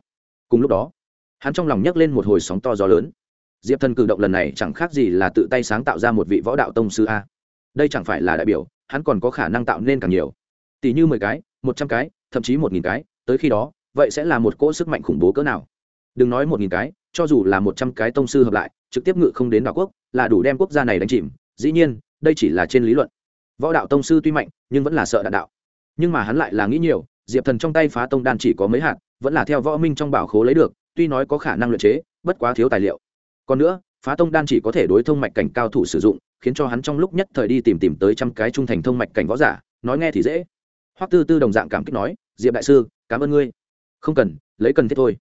Cùng lúc đó, hắn trong lòng nhấc lên một hồi sóng to gió lớn. Diệp thần cử động lần này chẳng khác gì là tự tay sáng tạo ra một vị võ đạo tông sư a. Đây chẳng phải là đại biểu, hắn còn có khả năng tạo nên càng nhiều. Tỷ như mười cái, một trăm cái, thậm chí một nghìn cái, tới khi đó, vậy sẽ là một cỗ sức mạnh khủng bố cỡ nào? Đừng nói một nghìn cái, cho dù là một trăm cái tông sư hợp lại, trực tiếp ngự không đến đảo quốc, là đủ đem quốc gia này đánh chìm. Dĩ nhiên, đây chỉ là trên lý luận. Võ đạo tông sư tuy mạnh, nhưng vẫn là sợ đạn đạo nhưng mà hắn lại là nghĩ nhiều, diệp thần trong tay phá tông đan chỉ có mấy hạt, vẫn là theo võ minh trong bảo khố lấy được, tuy nói có khả năng luyện chế, bất quá thiếu tài liệu. Còn nữa, phá tông đan chỉ có thể đối thông mạch cảnh cao thủ sử dụng, khiến cho hắn trong lúc nhất thời đi tìm tìm tới trăm cái trung thành thông mạch cảnh võ giả, nói nghe thì dễ. Hoắc tư tư đồng dạng cảm kích nói, diệp đại sư, cảm ơn ngươi. Không cần, lấy cần thiết thôi.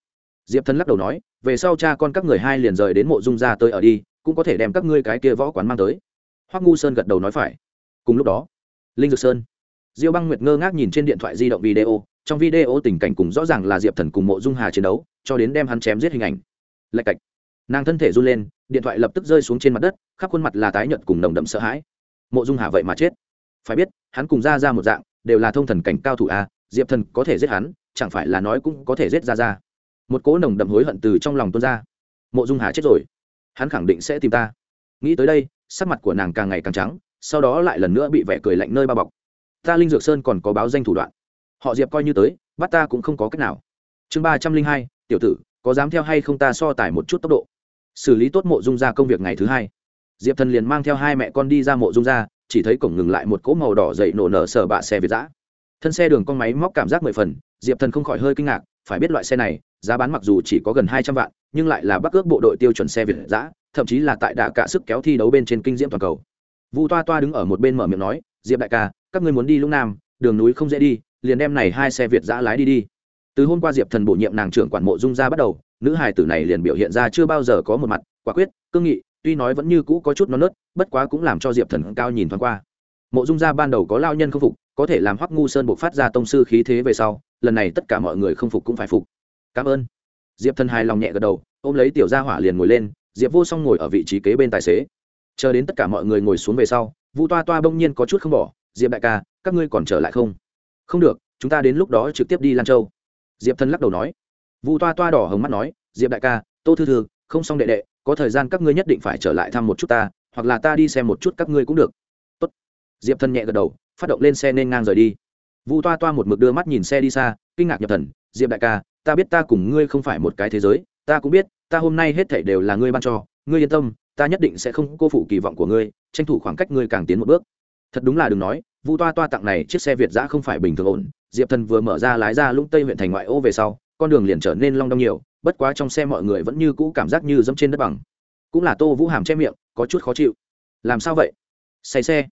Diệp Thần lắc đầu nói, về sau cha con các người hai liền rời đến mộ dung ra tới ở đi, cũng có thể đem các ngươi cái kia võ quán mang tới. Hoắc ngu sơn gật đầu nói phải. Cùng lúc đó, linh dược sơn diêu băng nguyệt ngơ ngác nhìn trên điện thoại di động video, trong video tình cảnh cùng rõ ràng là diệp thần cùng mộ dung hà chiến đấu, cho đến đem hắn chém giết hình ảnh. Lạch cạch. Nàng thân thể run lên, điện thoại lập tức rơi xuống trên mặt đất, khắp khuôn mặt là tái nhợt cùng nồng đậm sợ hãi. Mộ dung hà vậy mà chết. Phải biết, hắn cùng ra ra một dạng, đều là thông thần cảnh cao thủ a, diệp thần có thể giết hắn, chẳng phải là nói cũng có thể giết ra ra một cỗ nồng đậm hối hận từ trong lòng tuôn ra. Mộ dung hà chết rồi. Hắn khẳng định sẽ tìm ta. Nghĩ tới đây, sắc mặt của nàng càng ngày càng trắng, sau đó lại lần nữa bị vẻ cười lạnh nơi bao bọc ta linh dược sơn còn có báo danh thủ đoạn. Họ diệp coi như tới, bắt ta cũng không có cách nào. Chương ba trăm linh hai, tiểu tử, có dám theo hay không ta so tải một chút tốc độ. Xử lý tốt mộ dung ra công việc ngày thứ hai. Diệp thần liền mang theo hai mẹ con đi ra mộ dung ra, chỉ thấy cổng ngừng lại một cỗ màu đỏ dậy nổ nở sở bạ xe việt giã thân xe đường con máy móc cảm giác mười phần, diệp thần không khỏi hơi kinh ngạc, phải biết loại xe này, giá bán mặc dù chỉ có gần hai trăm vạn, nhưng lại là bắc ước bộ đội tiêu chuẩn xe việt giã thậm chí là tại đà cả sức kéo thi đấu bên trên kinh diễm toàn cầu. Vu toa toa đứng ở một bên mở miệng nói, diệp đại ca các ngươi muốn đi lũng nam, đường núi không dễ đi, liền đem này hai xe việt giã lái đi đi. Từ hôm qua diệp thần bổ nhiệm nàng trưởng quản mộ dung ra bắt đầu, nữ hài tử này liền biểu hiện ra chưa bao giờ có một mặt, quả quyết, cương nghị, tuy nói vẫn như cũ có chút non nớt, bất quá cũng làm cho diệp thần cao nhìn thoáng qua. Mộ dung gia ban đầu có lao nhân không phục, có thể làm hoắc ngu sơn buộc phát ra tông sư khí thế về sau, lần này tất cả mọi người không phục cũng phải phục. Cảm ơn. Diệp thần hài lòng nhẹ gật đầu, ôm lấy tiểu gia hỏa liền ngồi lên, diệp vô song ngồi ở vị trí kế bên tài xế. Chờ đến tất cả mọi người ngồi xuống về sau, vu toa toa bỗng nhiên có chút không bỏ diệp đại ca, các ngươi còn trở lại không? Không được, chúng ta đến lúc đó trực tiếp đi lan châu. Diệp thân lắc đầu nói. Vu toa toa đỏ hồng mắt nói, diệp đại ca, tô thư thư, không xong đệ đệ, có thời gian các ngươi nhất định phải trở lại thăm một chút ta, hoặc là ta đi xem một chút các ngươi cũng được. Tốt. diệp thân nhẹ gật đầu, phát động lên xe nên ngang rời đi. Vu toa toa một mực đưa mắt nhìn xe đi xa, kinh ngạc nhập thần, diệp đại ca, ta biết ta cùng ngươi không phải một cái thế giới, ta cũng biết, ta hôm nay hết thảy đều là ngươi ban cho, ngươi yên tâm, ta nhất định sẽ không cô phụ kỳ vọng của ngươi, tranh thủ khoảng cách ngươi càng tiến một bước thật đúng là đừng nói, vu toa toa tặng này chiếc xe việt giã không phải bình thường ổn. Diệp thần vừa mở ra lái ra lũng tây huyện thành ngoại ô về sau, con đường liền trở nên long đong nhiều, bất quá trong xe mọi người vẫn như cũ cảm giác như dẫm trên đất bằng. Cũng là tô vũ hàm che miệng, có chút khó chịu. Làm sao vậy? Say xe.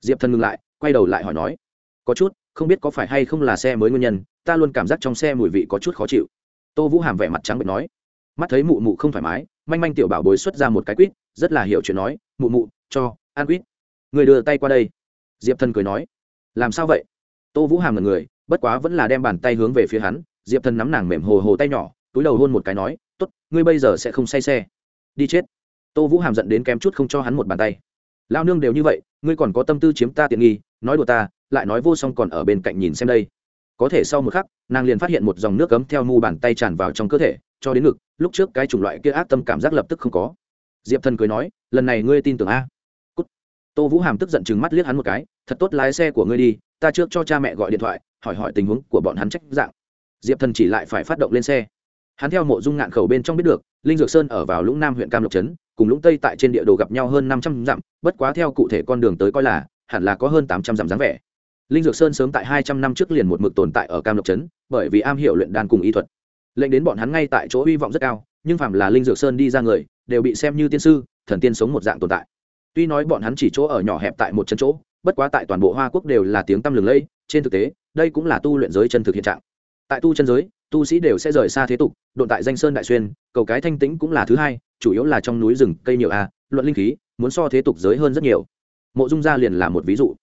Diệp thần ngừng lại, quay đầu lại hỏi nói. Có chút, không biết có phải hay không là xe mới nguyên nhân, ta luôn cảm giác trong xe mùi vị có chút khó chịu. Tô vũ hàm vẻ mặt trắng bệnh nói. Mắt thấy mụ mụ không thoải mái, manh manh tiểu bảo bối xuất ra một cái quýt, rất là hiểu chuyện nói, mụ mụ, cho, ăn quýt. Người đưa tay qua đây diệp thần cười nói, làm sao vậy? Tô vũ hàm là người, bất quá vẫn là đem bàn tay hướng về phía hắn, diệp thần nắm nàng mềm hồ hồ tay nhỏ, túi đầu hôn một cái nói t ố t ngươi bây giờ sẽ không say xe. Đi chết. Tô vũ hàm giận đến kém chút không cho hắn một bàn tay. Lao nương đều như vậy, ngươi còn có tâm tư chiếm ta tiện nghi, nói đùa ta, lại nói vô song còn ở bên cạnh nhìn xem đây. Có thể sau một khắc, nàng liền phát hiện một dòng nước cấm theo mu bàn tay tràn vào trong cơ thể, cho đến ngực, lúc trước cái chủng loại kia ác tâm cảm giác lập tức không có. Diệp thần cười nói, lần này ngươi tin tưởng a? Tô vũ hàm tức giận chừng mắt liếc hắn một cái, thật tốt, lái xe của ngươi đi, ta trước cho cha mẹ gọi điện thoại, hỏi hỏi tình huống của bọn hắn trách dạng. Diệp thần chỉ lại phải phát động lên xe. Hắn theo mộ dung ngạn khẩu bên trong biết được, linh dược sơn ở vào lũng nam huyện cam lộc trấn, cùng lũng tây tại trên địa đồ gặp nhau hơn năm trăm dặm, bất quá theo cụ thể con đường tới coi là, hẳn là có hơn tám trăm dặm dáng vẻ. Linh dược sơn sớm tại hai trăm năm trước liền một mực tồn tại ở cam lộc trấn, bởi vì am hiểu luyện đan cùng y thuật. Lệnh đến bọn hắn ngay tại chỗ hy vọng rất cao, nhưng phạm là linh dược sơn đi ra người, đều bị xem như tiên sư, thần tiên sống một dạng tồn tại tuy nói bọn hắn chỉ chỗ ở nhỏ hẹp tại một chân chỗ, bất quá tại toàn bộ hoa quốc đều là tiếng tăm lừng lẫy, trên thực tế, đây cũng là tu luyện giới chân thực hiện trạng. Tại tu chân giới, tu sĩ đều sẽ rời xa thế tục, độn tại danh sơn đại xuyên, cầu cái thanh tĩnh cũng là thứ hai, chủ yếu là trong núi rừng, cây nhiều a, luận linh khí, muốn so thế tục giới hơn rất nhiều. Mộ dung gia liền là một ví dụ.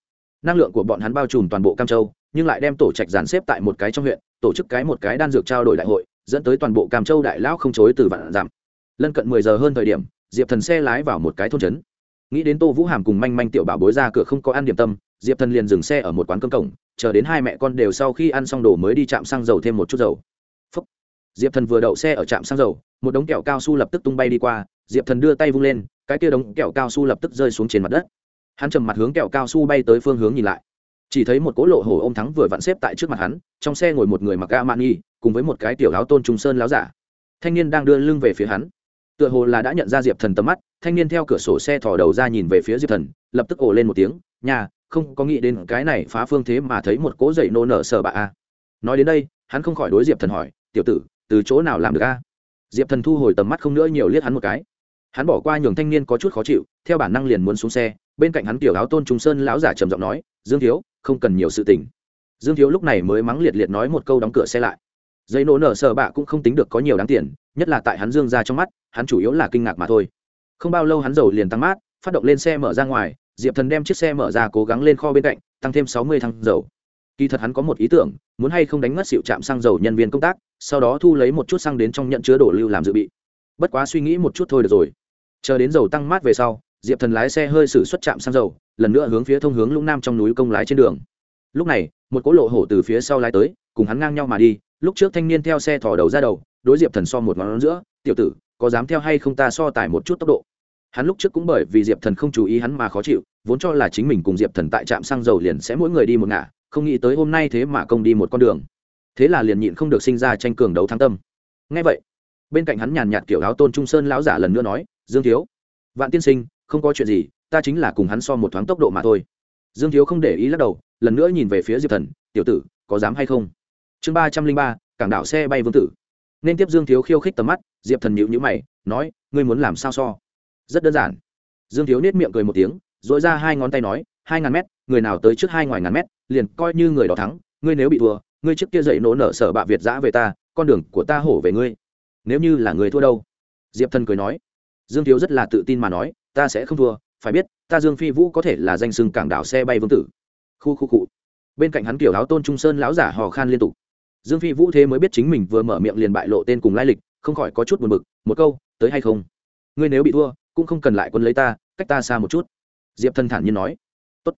Năng lượng của bọn hắn bao trùm toàn bộ cam châu, nhưng lại đem tổ trạch dàn xếp tại một cái trong huyện, tổ chức cái một cái đan dược trao đổi đại hội, dẫn tới toàn bộ cam châu đại lão không chối từ vạn giảm. Lân cận mười giờ hơn thời điểm, diệp thần xe lái vào một cái thôn trấn nghĩ đến tô vũ hàm cùng manh manh tiểu bảo bối ra cửa không có ăn điểm tâm, diệp thần liền dừng xe ở một quán cơm cổng, chờ đến hai mẹ con đều sau khi ăn xong đồ mới đi chạm xăng dầu thêm một chút dầu. Phúc. diệp thần vừa đậu xe ở trạm xăng dầu, một đống kẹo cao su lập tức tung bay đi qua, diệp thần đưa tay vung lên, cái kia đống kẹo cao su lập tức rơi xuống trên mặt đất. Hắn trầm mặt hướng kẹo cao su bay tới phương hướng nhìn lại. Chỉ thấy một cỗ lộ hổ ô m thắng vừa vặn xếp tại trước mặt hắn, trong xe ngồi một người mặc ga man nghi cùng với một cái tiểu áo tôn trung sơn láo giả. Thanh niên đang đưa lưng về phía hắn tựa hồ là đã nhận ra diệp thần tầm mắt, thanh niên theo cửa sổ xe thò đầu ra nhìn về phía diệp thần, lập tức ồ lên một tiếng nhà không có nghĩ đến cái này phá phương thế mà thấy một cỗ dậy nô nở sờ bà a. Nói đến đây, hắn không khỏi đối diệp thần hỏi, tiểu tử, từ chỗ nào làm được a? Diệp thần thu hồi tầm mắt không nữa nhiều liếc hắn một cái. Hắn bỏ qua nhường thanh niên có chút khó chịu, theo bản năng liền muốn xuống xe, bên cạnh hắn tiểu áo tôn trung sơn lão giả trầm giọng nói, dương thiếu, không cần nhiều sự tình. Dương thiếu lúc này mới mắng liệt liệt nói một câu đóng cửa xe lại giấy nổ nở sờ bạ cũng không tính được có nhiều đáng tiền, nhất là tại hắn dương ra trong mắt, hắn chủ yếu là kinh ngạc mà thôi. Không bao lâu hắn dầu liền tăng mát, phát động lên xe mở ra ngoài, diệp thần đem chiếc xe mở ra cố gắng lên kho bên cạnh, tăng thêm sáu mươi thăng dầu. Kỳ thật hắn có một ý tưởng, muốn hay không đánh ngất xịu chạm xăng dầu nhân viên công tác, sau đó thu lấy một chút xăng đến trong nhận chứa đổ lưu làm dự bị. Bất quá suy nghĩ một chút thôi được rồi. Chờ đến dầu tăng mát về sau, diệp thần lái xe hơi xử xuất chạm xăng dầu, lần nữa hướng phía thông hướng lũng nam trong núi công lái trên đường. Lúc này, một cỗ lộ hổ từ phía sau lái tới, cùng hắn ngang nhau mà đi lúc trước thanh niên theo xe thỏ đầu ra đầu, đối diệp thần so một ngón giữa, tiểu tử, có dám theo hay không ta so tải một chút tốc độ? Hắn lúc trước cũng bởi vì diệp thần không chú ý hắn mà khó chịu, vốn cho là chính mình cùng diệp thần tại trạm xăng dầu liền sẽ mỗi người đi một ngả, không nghĩ tới hôm nay thế mà công đi một con đường. Thế là liền nhịn không được sinh ra tranh cường đấu thắng tâm. Ngay vậy, bên cạnh hắn nhàn nhạt kiểu áo tôn trung sơn lão giả lần nữa nói, dương thiếu, vạn tiên sinh, không có chuyện gì, ta chính là cùng hắn so một thoáng tốc độ mà thôi. Dương thiếu không để ý lắc đầu, lần nữa nhìn về phía diệp thần, tiểu tử, có dám hay không? Chương ba trăm linh ba, cảng đảo xe bay vương tử. Nên tiếp dương thiếu khiêu khích tầm mắt, diệp thần nhịu nhữ mày, nói, ngươi muốn làm sao so? Rất đơn giản. Dương thiếu nết miệng cười một tiếng dội ra hai ngón tay nói, hai ngàn mét, người nào tới trước hai ngoài ngàn mét, liền coi như người đó thắng, ngươi nếu bị thua, ngươi trước kia dậy nổ nở sở bạ việt giã về ta, con đường của ta hổ về ngươi. Nếu như là người thua đâu? Diệp thần cười nói. Dương thiếu rất là tự tin mà nói, ta sẽ không thua, phải biết, ta dương phi vũ có thể là danh sưng cảng đảo xe bay vương tử. Khu khu cụ bên cạnh hắn kiểu áo tôn trung sơn lão giả hò khan liên tục dương phi vũ thế mới biết chính mình vừa mở miệng liền bại lộ tên cùng lai lịch, không khỏi có chút buồn bực, một câu, tới hay không? Ngươi nếu bị thua, cũng không cần lại quân lấy ta, cách ta xa một chút. Diệp thần thản nhiên nói. Tốt.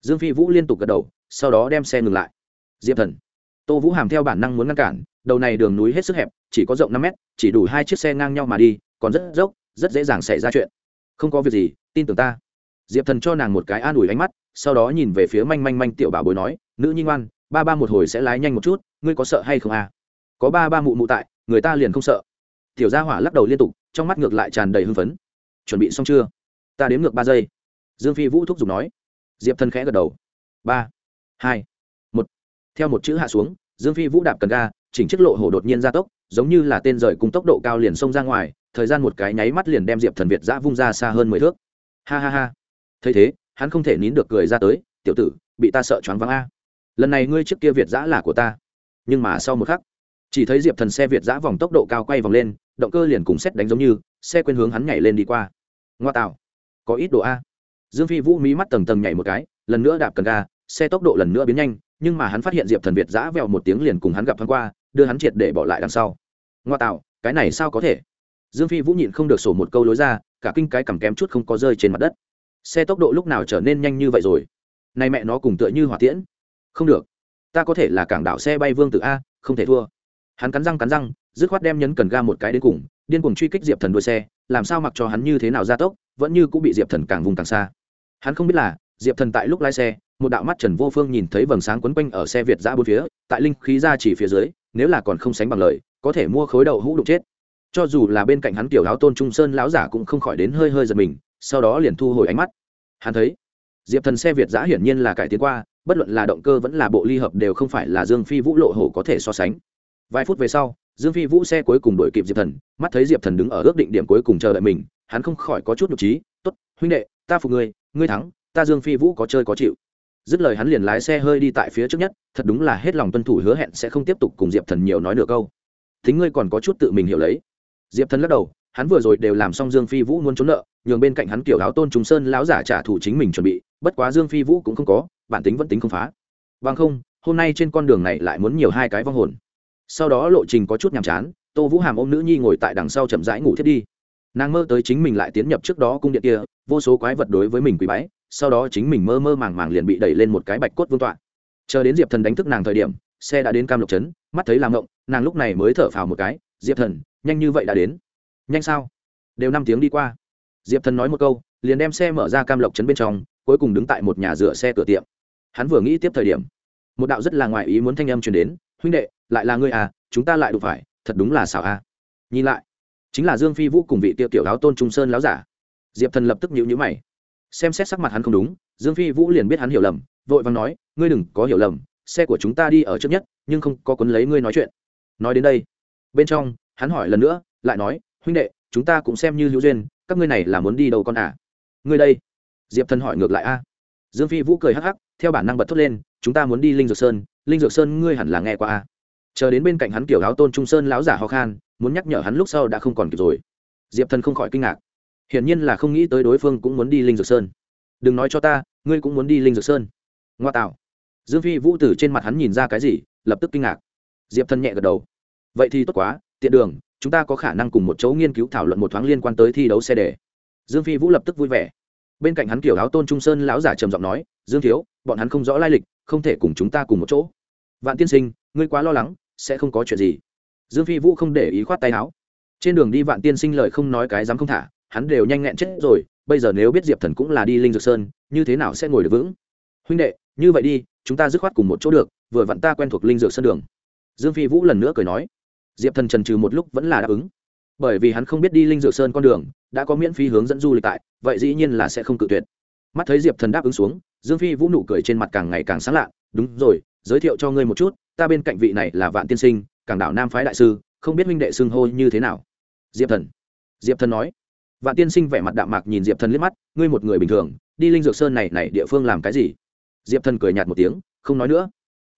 dương phi vũ liên tục gật đầu, sau đó đem xe ngừng lại. Diệp thần. Tô vũ hàm theo bản năng muốn ngăn cản, đầu này đường núi hết sức hẹp, chỉ có rộng năm mét, chỉ đủ hai chiếc xe ngang nhau mà đi, còn rất dốc, rất dễ dàng xảy ra chuyện. Không có việc gì, tin tưởng ta. Diệp thần cho nàng một cái an ủi ánh mắt, sau đó nhìn về phía manh manh manh tiểu bảo bối nói, nữ nhi ngoan ba ba một hồi sẽ lái nhanh một chút, ngươi có sợ hay không à? Có ba ba mụ mụ tại, người ta liền không sợ. Tiểu gia hỏa lắc đầu liên tục, trong mắt ngược lại tràn đầy hưng phấn. Chuẩn bị xong chưa? Ta đếm ngược ba giây. Dương phi vũ thúc giục nói. Diệp thần khẽ gật đầu. Ba, hai, một. Theo một chữ hạ xuống, dương phi vũ đạp cần ga, chỉnh chiếc lộ hổ đột nhiên ra tốc, giống như là tên rời cùng tốc độ cao liền xông ra ngoài, thời gian một cái nháy mắt liền đem diệp thần việt giã vung ra xa hơn mười thước. Ha ha ha. Thấy thế, hắn không thể nín được cười ra tới, tiểu tử, bị ta sợ choáng váng a lần này ngươi trước kia việt giã là của ta. Nhưng mà sau một khắc, chỉ thấy diệp thần xe việt giã vòng tốc độ cao quay vòng lên, động cơ liền cùng xét đánh giống như, xe quên hướng hắn nhảy lên đi qua. Ngoa tạo. Có ít độ a. Dương phi vũ mí mắt tầng tầng nhảy một cái, lần nữa đạp cần ga, xe tốc độ lần nữa biến nhanh, nhưng mà hắn phát hiện diệp thần việt giã vèo một tiếng liền cùng hắn gặp thoáng qua, đưa hắn triệt để bỏ lại đằng sau. Ngoa tạo, cái này sao có thể? Dương phi vũ nhịn không được sổ một câu lối ra, cả kinh cái cầm kém chút không có rơi trên mặt đất. Xe tốc độ lúc nào trở nên nhanh như vậy rồi? Nay mẹ nó cùng tựa như hỏa tiễn không được. Ta có thể là cảng đảo xe bay vương tự a, không thể thua. Hắn cắn răng cắn răng, dứt khoát đem nhấn cần ga một cái đến cùng, điên cuồng truy kích diệp thần đuôi xe, làm sao mặc cho hắn như thế nào ra tốc, vẫn như cũng bị diệp thần càng vùng càng xa. Hắn không biết là, diệp thần tại lúc lái xe, một đạo mắt trần vô phương nhìn thấy vầng sáng quấn quanh ở xe việt giã bốn phía, tại linh khí ra chỉ phía dưới, nếu là còn không sánh bằng lời, có thể mua khối đậu hũ đụng chết. Cho dù là bên cạnh hắn tiểu áo tôn trung sơn lão giả cũng không khỏi đến hơi hơi giật mình, sau đó liền thu hồi ánh mắt. Hắn thấy, diệp thần xe việt giã hiển nhiên là cải tiến qua bất luận là động cơ vẫn là bộ ly hợp đều không phải là dương phi vũ lộ hổ có thể so sánh. Vài phút về sau, dương phi vũ xe cuối cùng đổi kịp diệp thần, mắt thấy diệp thần đứng ở ước định điểm cuối cùng chờ đợi mình, hắn không khỏi có chút nhục trí t ố t huynh đệ, ta phục ngươi ngươi thắng, ta dương phi vũ có chơi có chịu. Dứt lời hắn liền lái xe hơi đi tại phía trước nhất, thật đúng là hết lòng tuân thủ hứa hẹn sẽ không tiếp tục cùng diệp thần nhiều nói nửa câu. Thính ngươi còn có chút tự mình hiểu lấy. Diệp thần lắc đầu, hắn vừa rồi đều làm xong dương phi vũ muốn trốn nợ, nhường bên cạnh hắn kiểu áo tôn trùng sơn lão giả trả thù chính mình chuẩn bị, bất quá dương phi vũ cũng không có bản tính vẫn tính không phá. Bằng không, hôm nay trên con đường này lại muốn nhiều hai cái vong hồn. Sau đó lộ trình có chút nhàm chán, tô vũ hàm ôm nữ nhi ngồi tại đằng sau chậm rãi ngủ thiết đi. Nàng mơ tới chính mình lại tiến nhập trước đó cung điện kia, vô số quái vật đối với mình quý bái, sau đó chính mình mơ mơ màng màng liền bị đẩy lên một cái bạch cốt vương tọa. Chờ đến diệp thần đánh thức nàng thời điểm, xe đã đến cam lộc trấn, mắt thấy làm ngộng, nàng lúc này mới thở phào một cái, diệp thần, nhanh như vậy đã đến? Nhanh sao? Đều năm tiếng đi qua. Diệp thần nói một câu, liền đem xe mở ra cam lộc trấn bên trong, cuối cùng đứng tại một nhà rửa xe cửa tiệm hắn vừa nghĩ tiếp thời điểm, một đạo rất là ngoại ý muốn thanh âm truyền đến, huynh đệ, lại là ngươi à chúng ta lại đụng phải, thật đúng là xảo à nhìn lại, chính là dương phi vũ cùng vị tiêu tiểu áo tôn trung sơn láo giả. Diệp thần lập tức nhịu nhữ mày, xem xét sắc mặt hắn không đúng, dương phi vũ liền biết hắn hiểu lầm, vội vàng nói, ngươi đừng có hiểu lầm, xe của chúng ta đi ở trước nhất, nhưng không có quấn lấy ngươi nói chuyện. Nói đến đây, bên trong, hắn hỏi lần nữa, lại nói, huynh đệ, chúng ta cũng xem như hữu duyên, các ngươi này là muốn đi đâu con à? Ngươi đây. Diệp thần hỏi ngược lại, a dương phi vũ cười hắc hắc, theo bản năng bật thốt lên, chúng ta muốn đi linh dược sơn, linh dược sơn ngươi hẳn là nghe qua a chờ đến bên cạnh hắn kiểu áo tôn trung sơn lão giả ho khan, muốn nhắc nhở hắn lúc sau đã không còn kịp rồi. Diệp thần không khỏi kinh ngạc. Hiển nhiên là không nghĩ tới đối phương cũng muốn đi linh dược sơn. Đừng nói cho ta, ngươi cũng muốn đi linh dược sơn. Ngoa tạo. Dương phi vũ từ trên mặt hắn nhìn ra cái gì, lập tức kinh ngạc. Diệp thần nhẹ gật đầu. Vậy thì tốt quá, tiện đường, chúng ta có khả năng cùng một chỗ nghiên cứu thảo luận một thoáng liên quan tới thi đấu xe đề. Dương phi vũ lập tức vui vẻ bên cạnh hắn kiểu áo tôn trung sơn lão giả trầm giọng nói, dương thiếu, bọn hắn không rõ lai lịch, không thể cùng chúng ta cùng một chỗ. Vạn tiên sinh, ngươi quá lo lắng, sẽ không có chuyện gì. Dương phi vũ không để ý khoát tay áo. Trên đường đi vạn tiên sinh lời không nói cái dám không thả, hắn đều nhanh nghẹn chết rồi, bây giờ nếu biết diệp thần cũng là đi linh dược sơn, như thế nào sẽ ngồi được vững? Huynh đệ, như vậy đi, chúng ta dứt khoát cùng một chỗ được, vừa vặn ta quen thuộc linh dược sơn đường. Dương phi vũ lần nữa cười nói. Diệp thần trần trừ một lúc vẫn là đáp ứng. Bởi vì hắn không biết đi linh dược sơn con đường đã có miễn phí hướng dẫn du lịch tại, vậy dĩ nhiên là sẽ không cự tuyệt. Mắt thấy diệp thần đáp ứng xuống, dương phi vũ nụ cười trên mặt càng ngày càng sáng lạ. Đúng rồi, giới thiệu cho ngươi một chút, ta bên cạnh vị này là vạn tiên sinh, cảng đảo nam phái đại sư, không biết huynh đệ xưng hô như thế nào. Diệp thần. Diệp thần nói. Vạn tiên sinh vẻ mặt đạm mạc nhìn diệp thần liếc mắt, ngươi một người bình thường, đi linh dược sơn này này địa phương làm cái gì? Diệp thần cười nhạt một tiếng, không nói nữa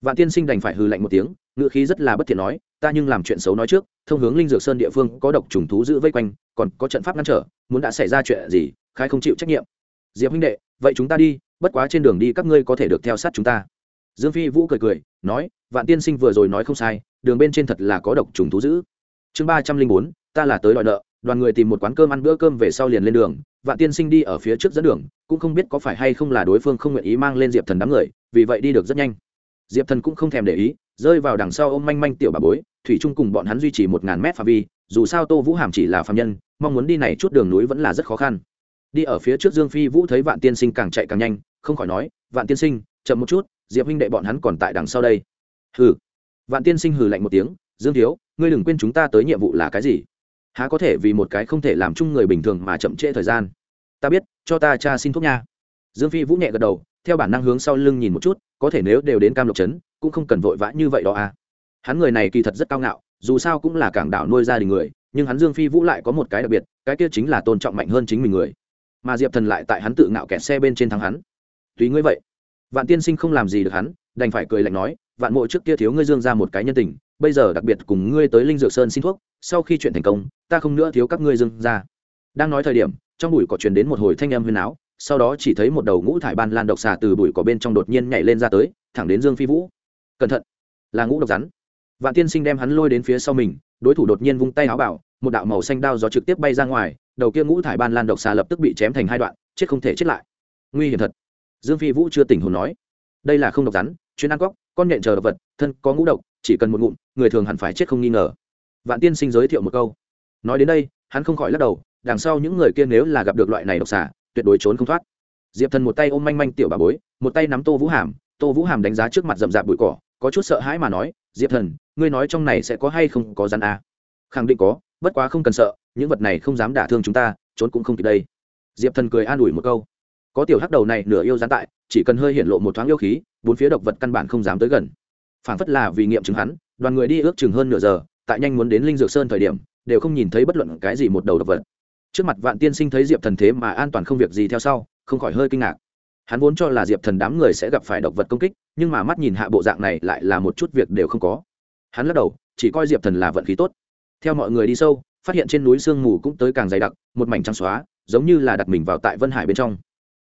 vạn tiên sinh đành phải hư lạnh một tiếng, ngữ khí rất là bất thiện nói, ta nhưng làm chuyện xấu nói trước, thông hướng linh dược sơn địa phương có độc trùng thú giữ vây quanh, còn có trận pháp ngăn trở, muốn đã xảy ra chuyện gì khai không chịu trách nhiệm. Diệp huynh đệ, vậy chúng ta đi, bất quá trên đường đi các ngươi có thể được theo sát chúng ta. Dương phi vũ cười cười, nói, vạn tiên sinh vừa rồi nói không sai, đường bên trên thật là có độc trùng thú giữ. Chương ba trăm linh bốn, ta là tới đòi nợ, đoàn người tìm một quán cơm ăn bữa cơm về sau liền lên đường, vạn tiên sinh đi ở phía trước dẫn đường, cũng không biết có phải hay không là đối phương không nguyện ý mang lên diệp thần đám người, vì vậy đi được rất nhanh diệp thần cũng không thèm để ý, rơi vào đằng sau ô m manh manh tiểu bà bối, thủy trung cùng bọn hắn duy trì một ngàn mét phạm vi, dù sao tô vũ hàm chỉ là phạm nhân, mong muốn đi này chút đường núi vẫn là rất khó khăn. Đi ở phía trước dương phi vũ thấy vạn tiên sinh càng chạy càng nhanh, không khỏi nói, vạn tiên sinh, chậm một chút, diệp huynh đệ bọn hắn còn tại đằng sau đây. Hừ. Vạn tiên sinh hừ lạnh một tiếng, dương thiếu, ngươi đừng quên chúng ta tới nhiệm vụ là cái gì? Há có thể vì một cái không thể làm chung người bình thường mà chậm trễ thời gian? Ta biết, cho ta cha xin thuốc nha. Dương phi vũ nhẹ gật đầu theo bản năng hướng sau lưng nhìn một chút, có thể nếu đều đến cam lộc trấn, cũng không cần vội vã như vậy đó à. Hắn người này kỳ thật rất cao ngạo, dù sao cũng là cảng đảo nuôi gia đình người, nhưng hắn dương phi vũ lại có một cái đặc biệt, cái kia chính là tôn trọng mạnh hơn chính mình người. Mà diệp thần lại tại hắn tự ngạo kẹt xe bên trên thắng hắn. Tùy ngươi vậy. Vạn tiên sinh không làm gì được hắn, đành phải cười lạnh nói, vạn mộ trước kia thiếu ngươi dương ra một cái nhân tình, bây giờ đặc biệt cùng ngươi tới linh dược sơn xin thuốc, sau khi chuyện thành công, ta không nữa thiếu các ngươi dương ra đang nói thời điểm, trong bụi có truyền đến một hồi thanh âm huyền áo sau đó chỉ thấy một đầu ngũ thải ban lan độc xà từ bụi cỏ bên trong đột nhiên nhảy lên ra tới, thẳng đến dương phi vũ. Cẩn thận, là ngũ độc rắn. Vạn tiên sinh đem hắn lôi đến phía sau mình, đối thủ đột nhiên vung tay áo bảo, một đạo màu xanh đao gió trực tiếp bay ra ngoài, đầu kia ngũ thải ban lan độc xà lập tức bị chém thành hai đoạn, chết không thể chết lại. Nguy hiểm thật. Dương phi vũ chưa tỉnh hồn nói. Đây là không độc rắn, chuyên ăn cóc, con nhện chờ độc vật, thân có ngũ độc, chỉ cần một ngụm, người thường hẳn phải chết không nghi ngờ. Vạn tiên sinh giới thiệu một câu. Nói đến đây, hắn không khỏi lắc đầu, đằng sau những người kia nếu là gặp được loại này độc xà tuyệt đối trốn không thoát. Diệp thần một tay ôm manh manh tiểu bà bối, một tay nắm tô vũ hàm, tô vũ hàm đánh giá trước mặt rậm rạp bụi cỏ, có chút sợ hãi mà nói, diệp thần, ngươi nói trong này sẽ có hay không có rắn à? khẳng định có, bất quá không cần sợ, những vật này không dám đả thương chúng ta, trốn cũng không kịp đây. Diệp thần cười an ủi một câu. Có tiểu hắc đầu này nửa yêu gián tại, chỉ cần hơi hiện lộ một thoáng yêu khí, bốn phía độc vật căn bản không dám tới gần. Phản phất là vì nghiệm chứng hắn, đoàn người đi ước chừng hơn nửa giờ, tại nhanh muốn đến linh dược sơn thời điểm, đều không nhìn thấy bất luận cái gì một đầu độc vật trước mặt vạn tiên sinh thấy diệp thần thế mà an toàn không việc gì theo sau, không khỏi hơi kinh ngạc. Hắn vốn cho là diệp thần đám người sẽ gặp phải độc vật công kích, nhưng mà mắt nhìn hạ bộ dạng này lại là một chút việc đều không có. Hắn lắc đầu, chỉ coi diệp thần là vận khí tốt. Theo mọi người đi sâu, phát hiện trên núi sương mù cũng tới càng dày đặc, một mảnh trắng xóa, giống như là đặt mình vào tại vân hải bên trong.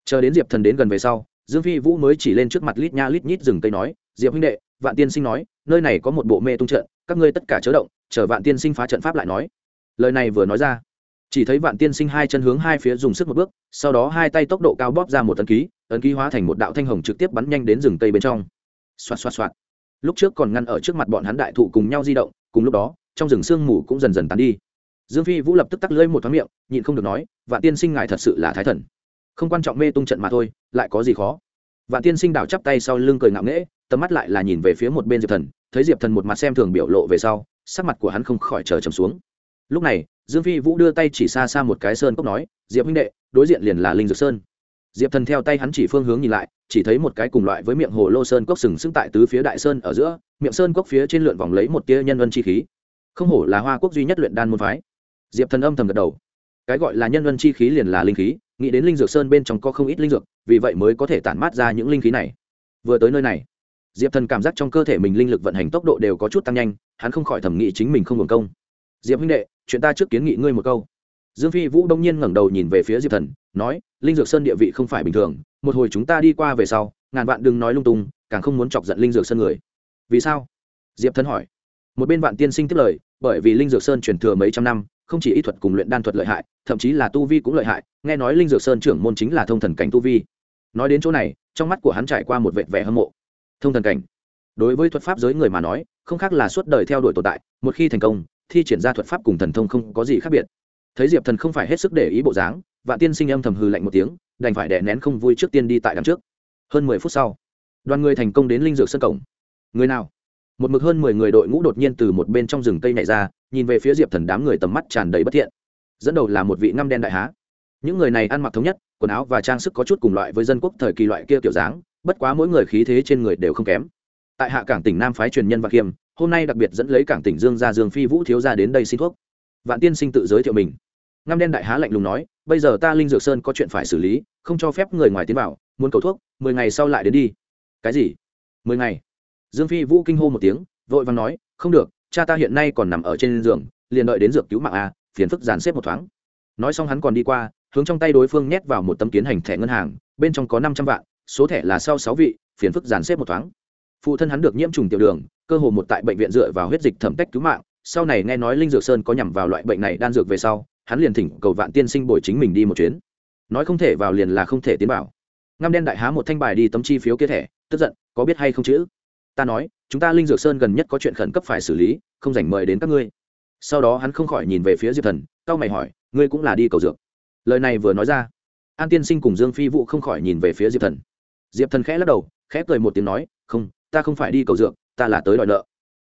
Chờ đến diệp thần đến gần về sau, dương phi vũ mới chỉ lên trước mặt lít nha lít nhít rừng cây nói, diệp huynh đệ, vạn tiên sinh nói, nơi này có một bộ mê tung trận, các ngươi tất cả chớ động, chờ vạn tiên sinh phá trận pháp lại nói. Lời này vừa nói ra chỉ thấy vạn tiên sinh hai chân hướng hai phía dùng sức một bước, sau đó hai tay tốc độ cao bóp ra một ấn ký ấn ký hóa thành một đạo thanh hồng trực tiếp bắn nhanh đến rừng cây bên trong. Xoạt xoạt xoạt. Lúc trước còn ngăn ở trước mặt bọn hắn đại thụ cùng nhau di động, cùng lúc đó, trong rừng sương mù cũng dần dần tán đi. Dương phi vũ lập tức tắc lưỡi một thoáng miệng, nhịn không được nói, vạn tiên sinh ngài thật sự là thái thần. Không quan trọng mê tung trận mà thôi, lại có gì khó? Vạn tiên sinh đảo chắp tay sau lưng cười ngạo nghễ, tầm mắt lại là nhìn về phía một bên diệp thần, thấy diệp thần một mặt xem thường biểu lộ về sau, sắc mặt của hắn không khỏi chờ trầm xuống. Lúc này dương phi vũ đưa tay chỉ xa xa một cái sơn cốc nói, diệp huynh đệ, đối diện liền là linh dược sơn. Diệp thần theo tay hắn chỉ phương hướng nhìn lại, chỉ thấy một cái cùng loại với miệng hồ lô sơn cốc sừng sững tại tứ phía đại sơn ở giữa, miệng sơn cốc phía trên lượn vòng lấy một tia nhân vân chi khí. Không hổ là hoa quốc duy nhất luyện đan môn phái. Diệp thần âm thầm gật đầu. Cái gọi là nhân vân chi khí liền là linh khí, nghĩ đến linh dược sơn bên trong có không ít linh dược, vì vậy mới có thể tản mát ra những linh khí này. Vừa tới nơi này, diệp thần cảm giác trong cơ thể mình linh lực vận hành tốc độ đều có chút tăng nhanh, hắn không khỏi thẩm nghĩ chính mình không hưởng công diệp huynh đệ, chuyện ta trước kiến nghị ngươi một câu. Dương phi vũ đông nhiên ngẩng đầu nhìn về phía diệp thần, nói, linh dược sơn địa vị không phải bình thường, một hồi chúng ta đi qua về sau, ngàn vạn đừng nói lung tung, càng không muốn chọc giận linh dược sơn người. Vì sao? Diệp thần hỏi. Một bên vạn tiên sinh tiếp lời, bởi vì linh dược sơn truyền thừa mấy trăm năm, không chỉ y thuật cùng luyện đan thuật lợi hại, thậm chí là tu vi cũng lợi hại, nghe nói linh dược sơn trưởng môn chính là thông thần cảnh tu vi. Nói đến chỗ này, trong mắt của hắn trải qua một vệt vẻ hâm mộ. Thông thần cảnh. Đối với thuật pháp giới người mà nói, không khác là suốt đời theo đuổi tồn tại, một khi thành công thi triển ra thuật pháp cùng thần thông không có gì khác biệt. Thấy diệp thần không phải hết sức để ý bộ dáng, vạn tiên sinh âm thầm hư lạnh một tiếng, đành phải đè nén không vui trước tiên đi tại đằng trước. Hơn mười phút sau, đoàn người thành công đến linh dược sân cổng. Người nào? Một mực hơn mười người đội ngũ đột nhiên từ một bên trong rừng cây nhảy ra, nhìn về phía diệp thần đám người tầm mắt tràn đầy bất thiện. Dẫn đầu là một vị ngăm đen đại há. Những người này ăn mặc thống nhất, quần áo và trang sức có chút cùng loại với dân quốc thời kỳ loại kia kiểu dáng, bất quá mỗi người khí thế trên người đều không kém. Tại hạ cảng tỉnh nam phái truyền nhân và kiêm hôm nay đặc biệt dẫn lấy cảng tỉnh dương ra dương phi vũ thiếu ra đến đây xin thuốc. Vạn tiên sinh tự giới thiệu mình. Ngăm đen đại há lạnh lùng nói, bây giờ ta linh dược sơn có chuyện phải xử lý, không cho phép người ngoài tiến vào, muốn cầu thuốc, mười ngày sau lại đến đi. Cái gì? Mười ngày? Dương phi vũ kinh hô một tiếng, vội vàng nói, không được, cha ta hiện nay còn nằm ở trên giường, liền đợi đến dược cứu mạng a phiền phức dàn xếp một thoáng. Nói xong hắn còn đi qua, hướng trong tay đối phương nhét vào một tấm kiến hành thẻ ngân hàng, bên trong có năm trăm vạn, số thẻ là sau sáu vị, phiền phức dàn xếp một thoáng phụ thân hắn được nhiễm trùng tiểu đường, cơ hồ một tại bệnh viện dựa vào huyết dịch thẩm tách cứu mạng. Sau này nghe nói linh dược sơn có nhằm vào loại bệnh này đan dược về sau, hắn liền thỉnh cầu vạn tiên sinh bồi chính mình đi một chuyến. Nói không thể vào liền là không thể tiến vào. Ngăm đen đại há một thanh bài đi tấm chi phiếu kia thẻ, tức giận, có biết hay không chữ ta nói, chúng ta linh dược sơn gần nhất có chuyện khẩn cấp phải xử lý, không dành mời đến các ngươi. Sau đó hắn không khỏi nhìn về phía diệp thần cao mày hỏi, ngươi cũng là đi cầu dược. Lời này vừa nói ra, an tiên sinh cùng dương phi vụ không khỏi nhìn về phía diệp thần. Diệp thần khẽ lắc đầu, khẽ cười một tiếng nói, không ta không phải đi cầu dược ta là tới đòi nợ.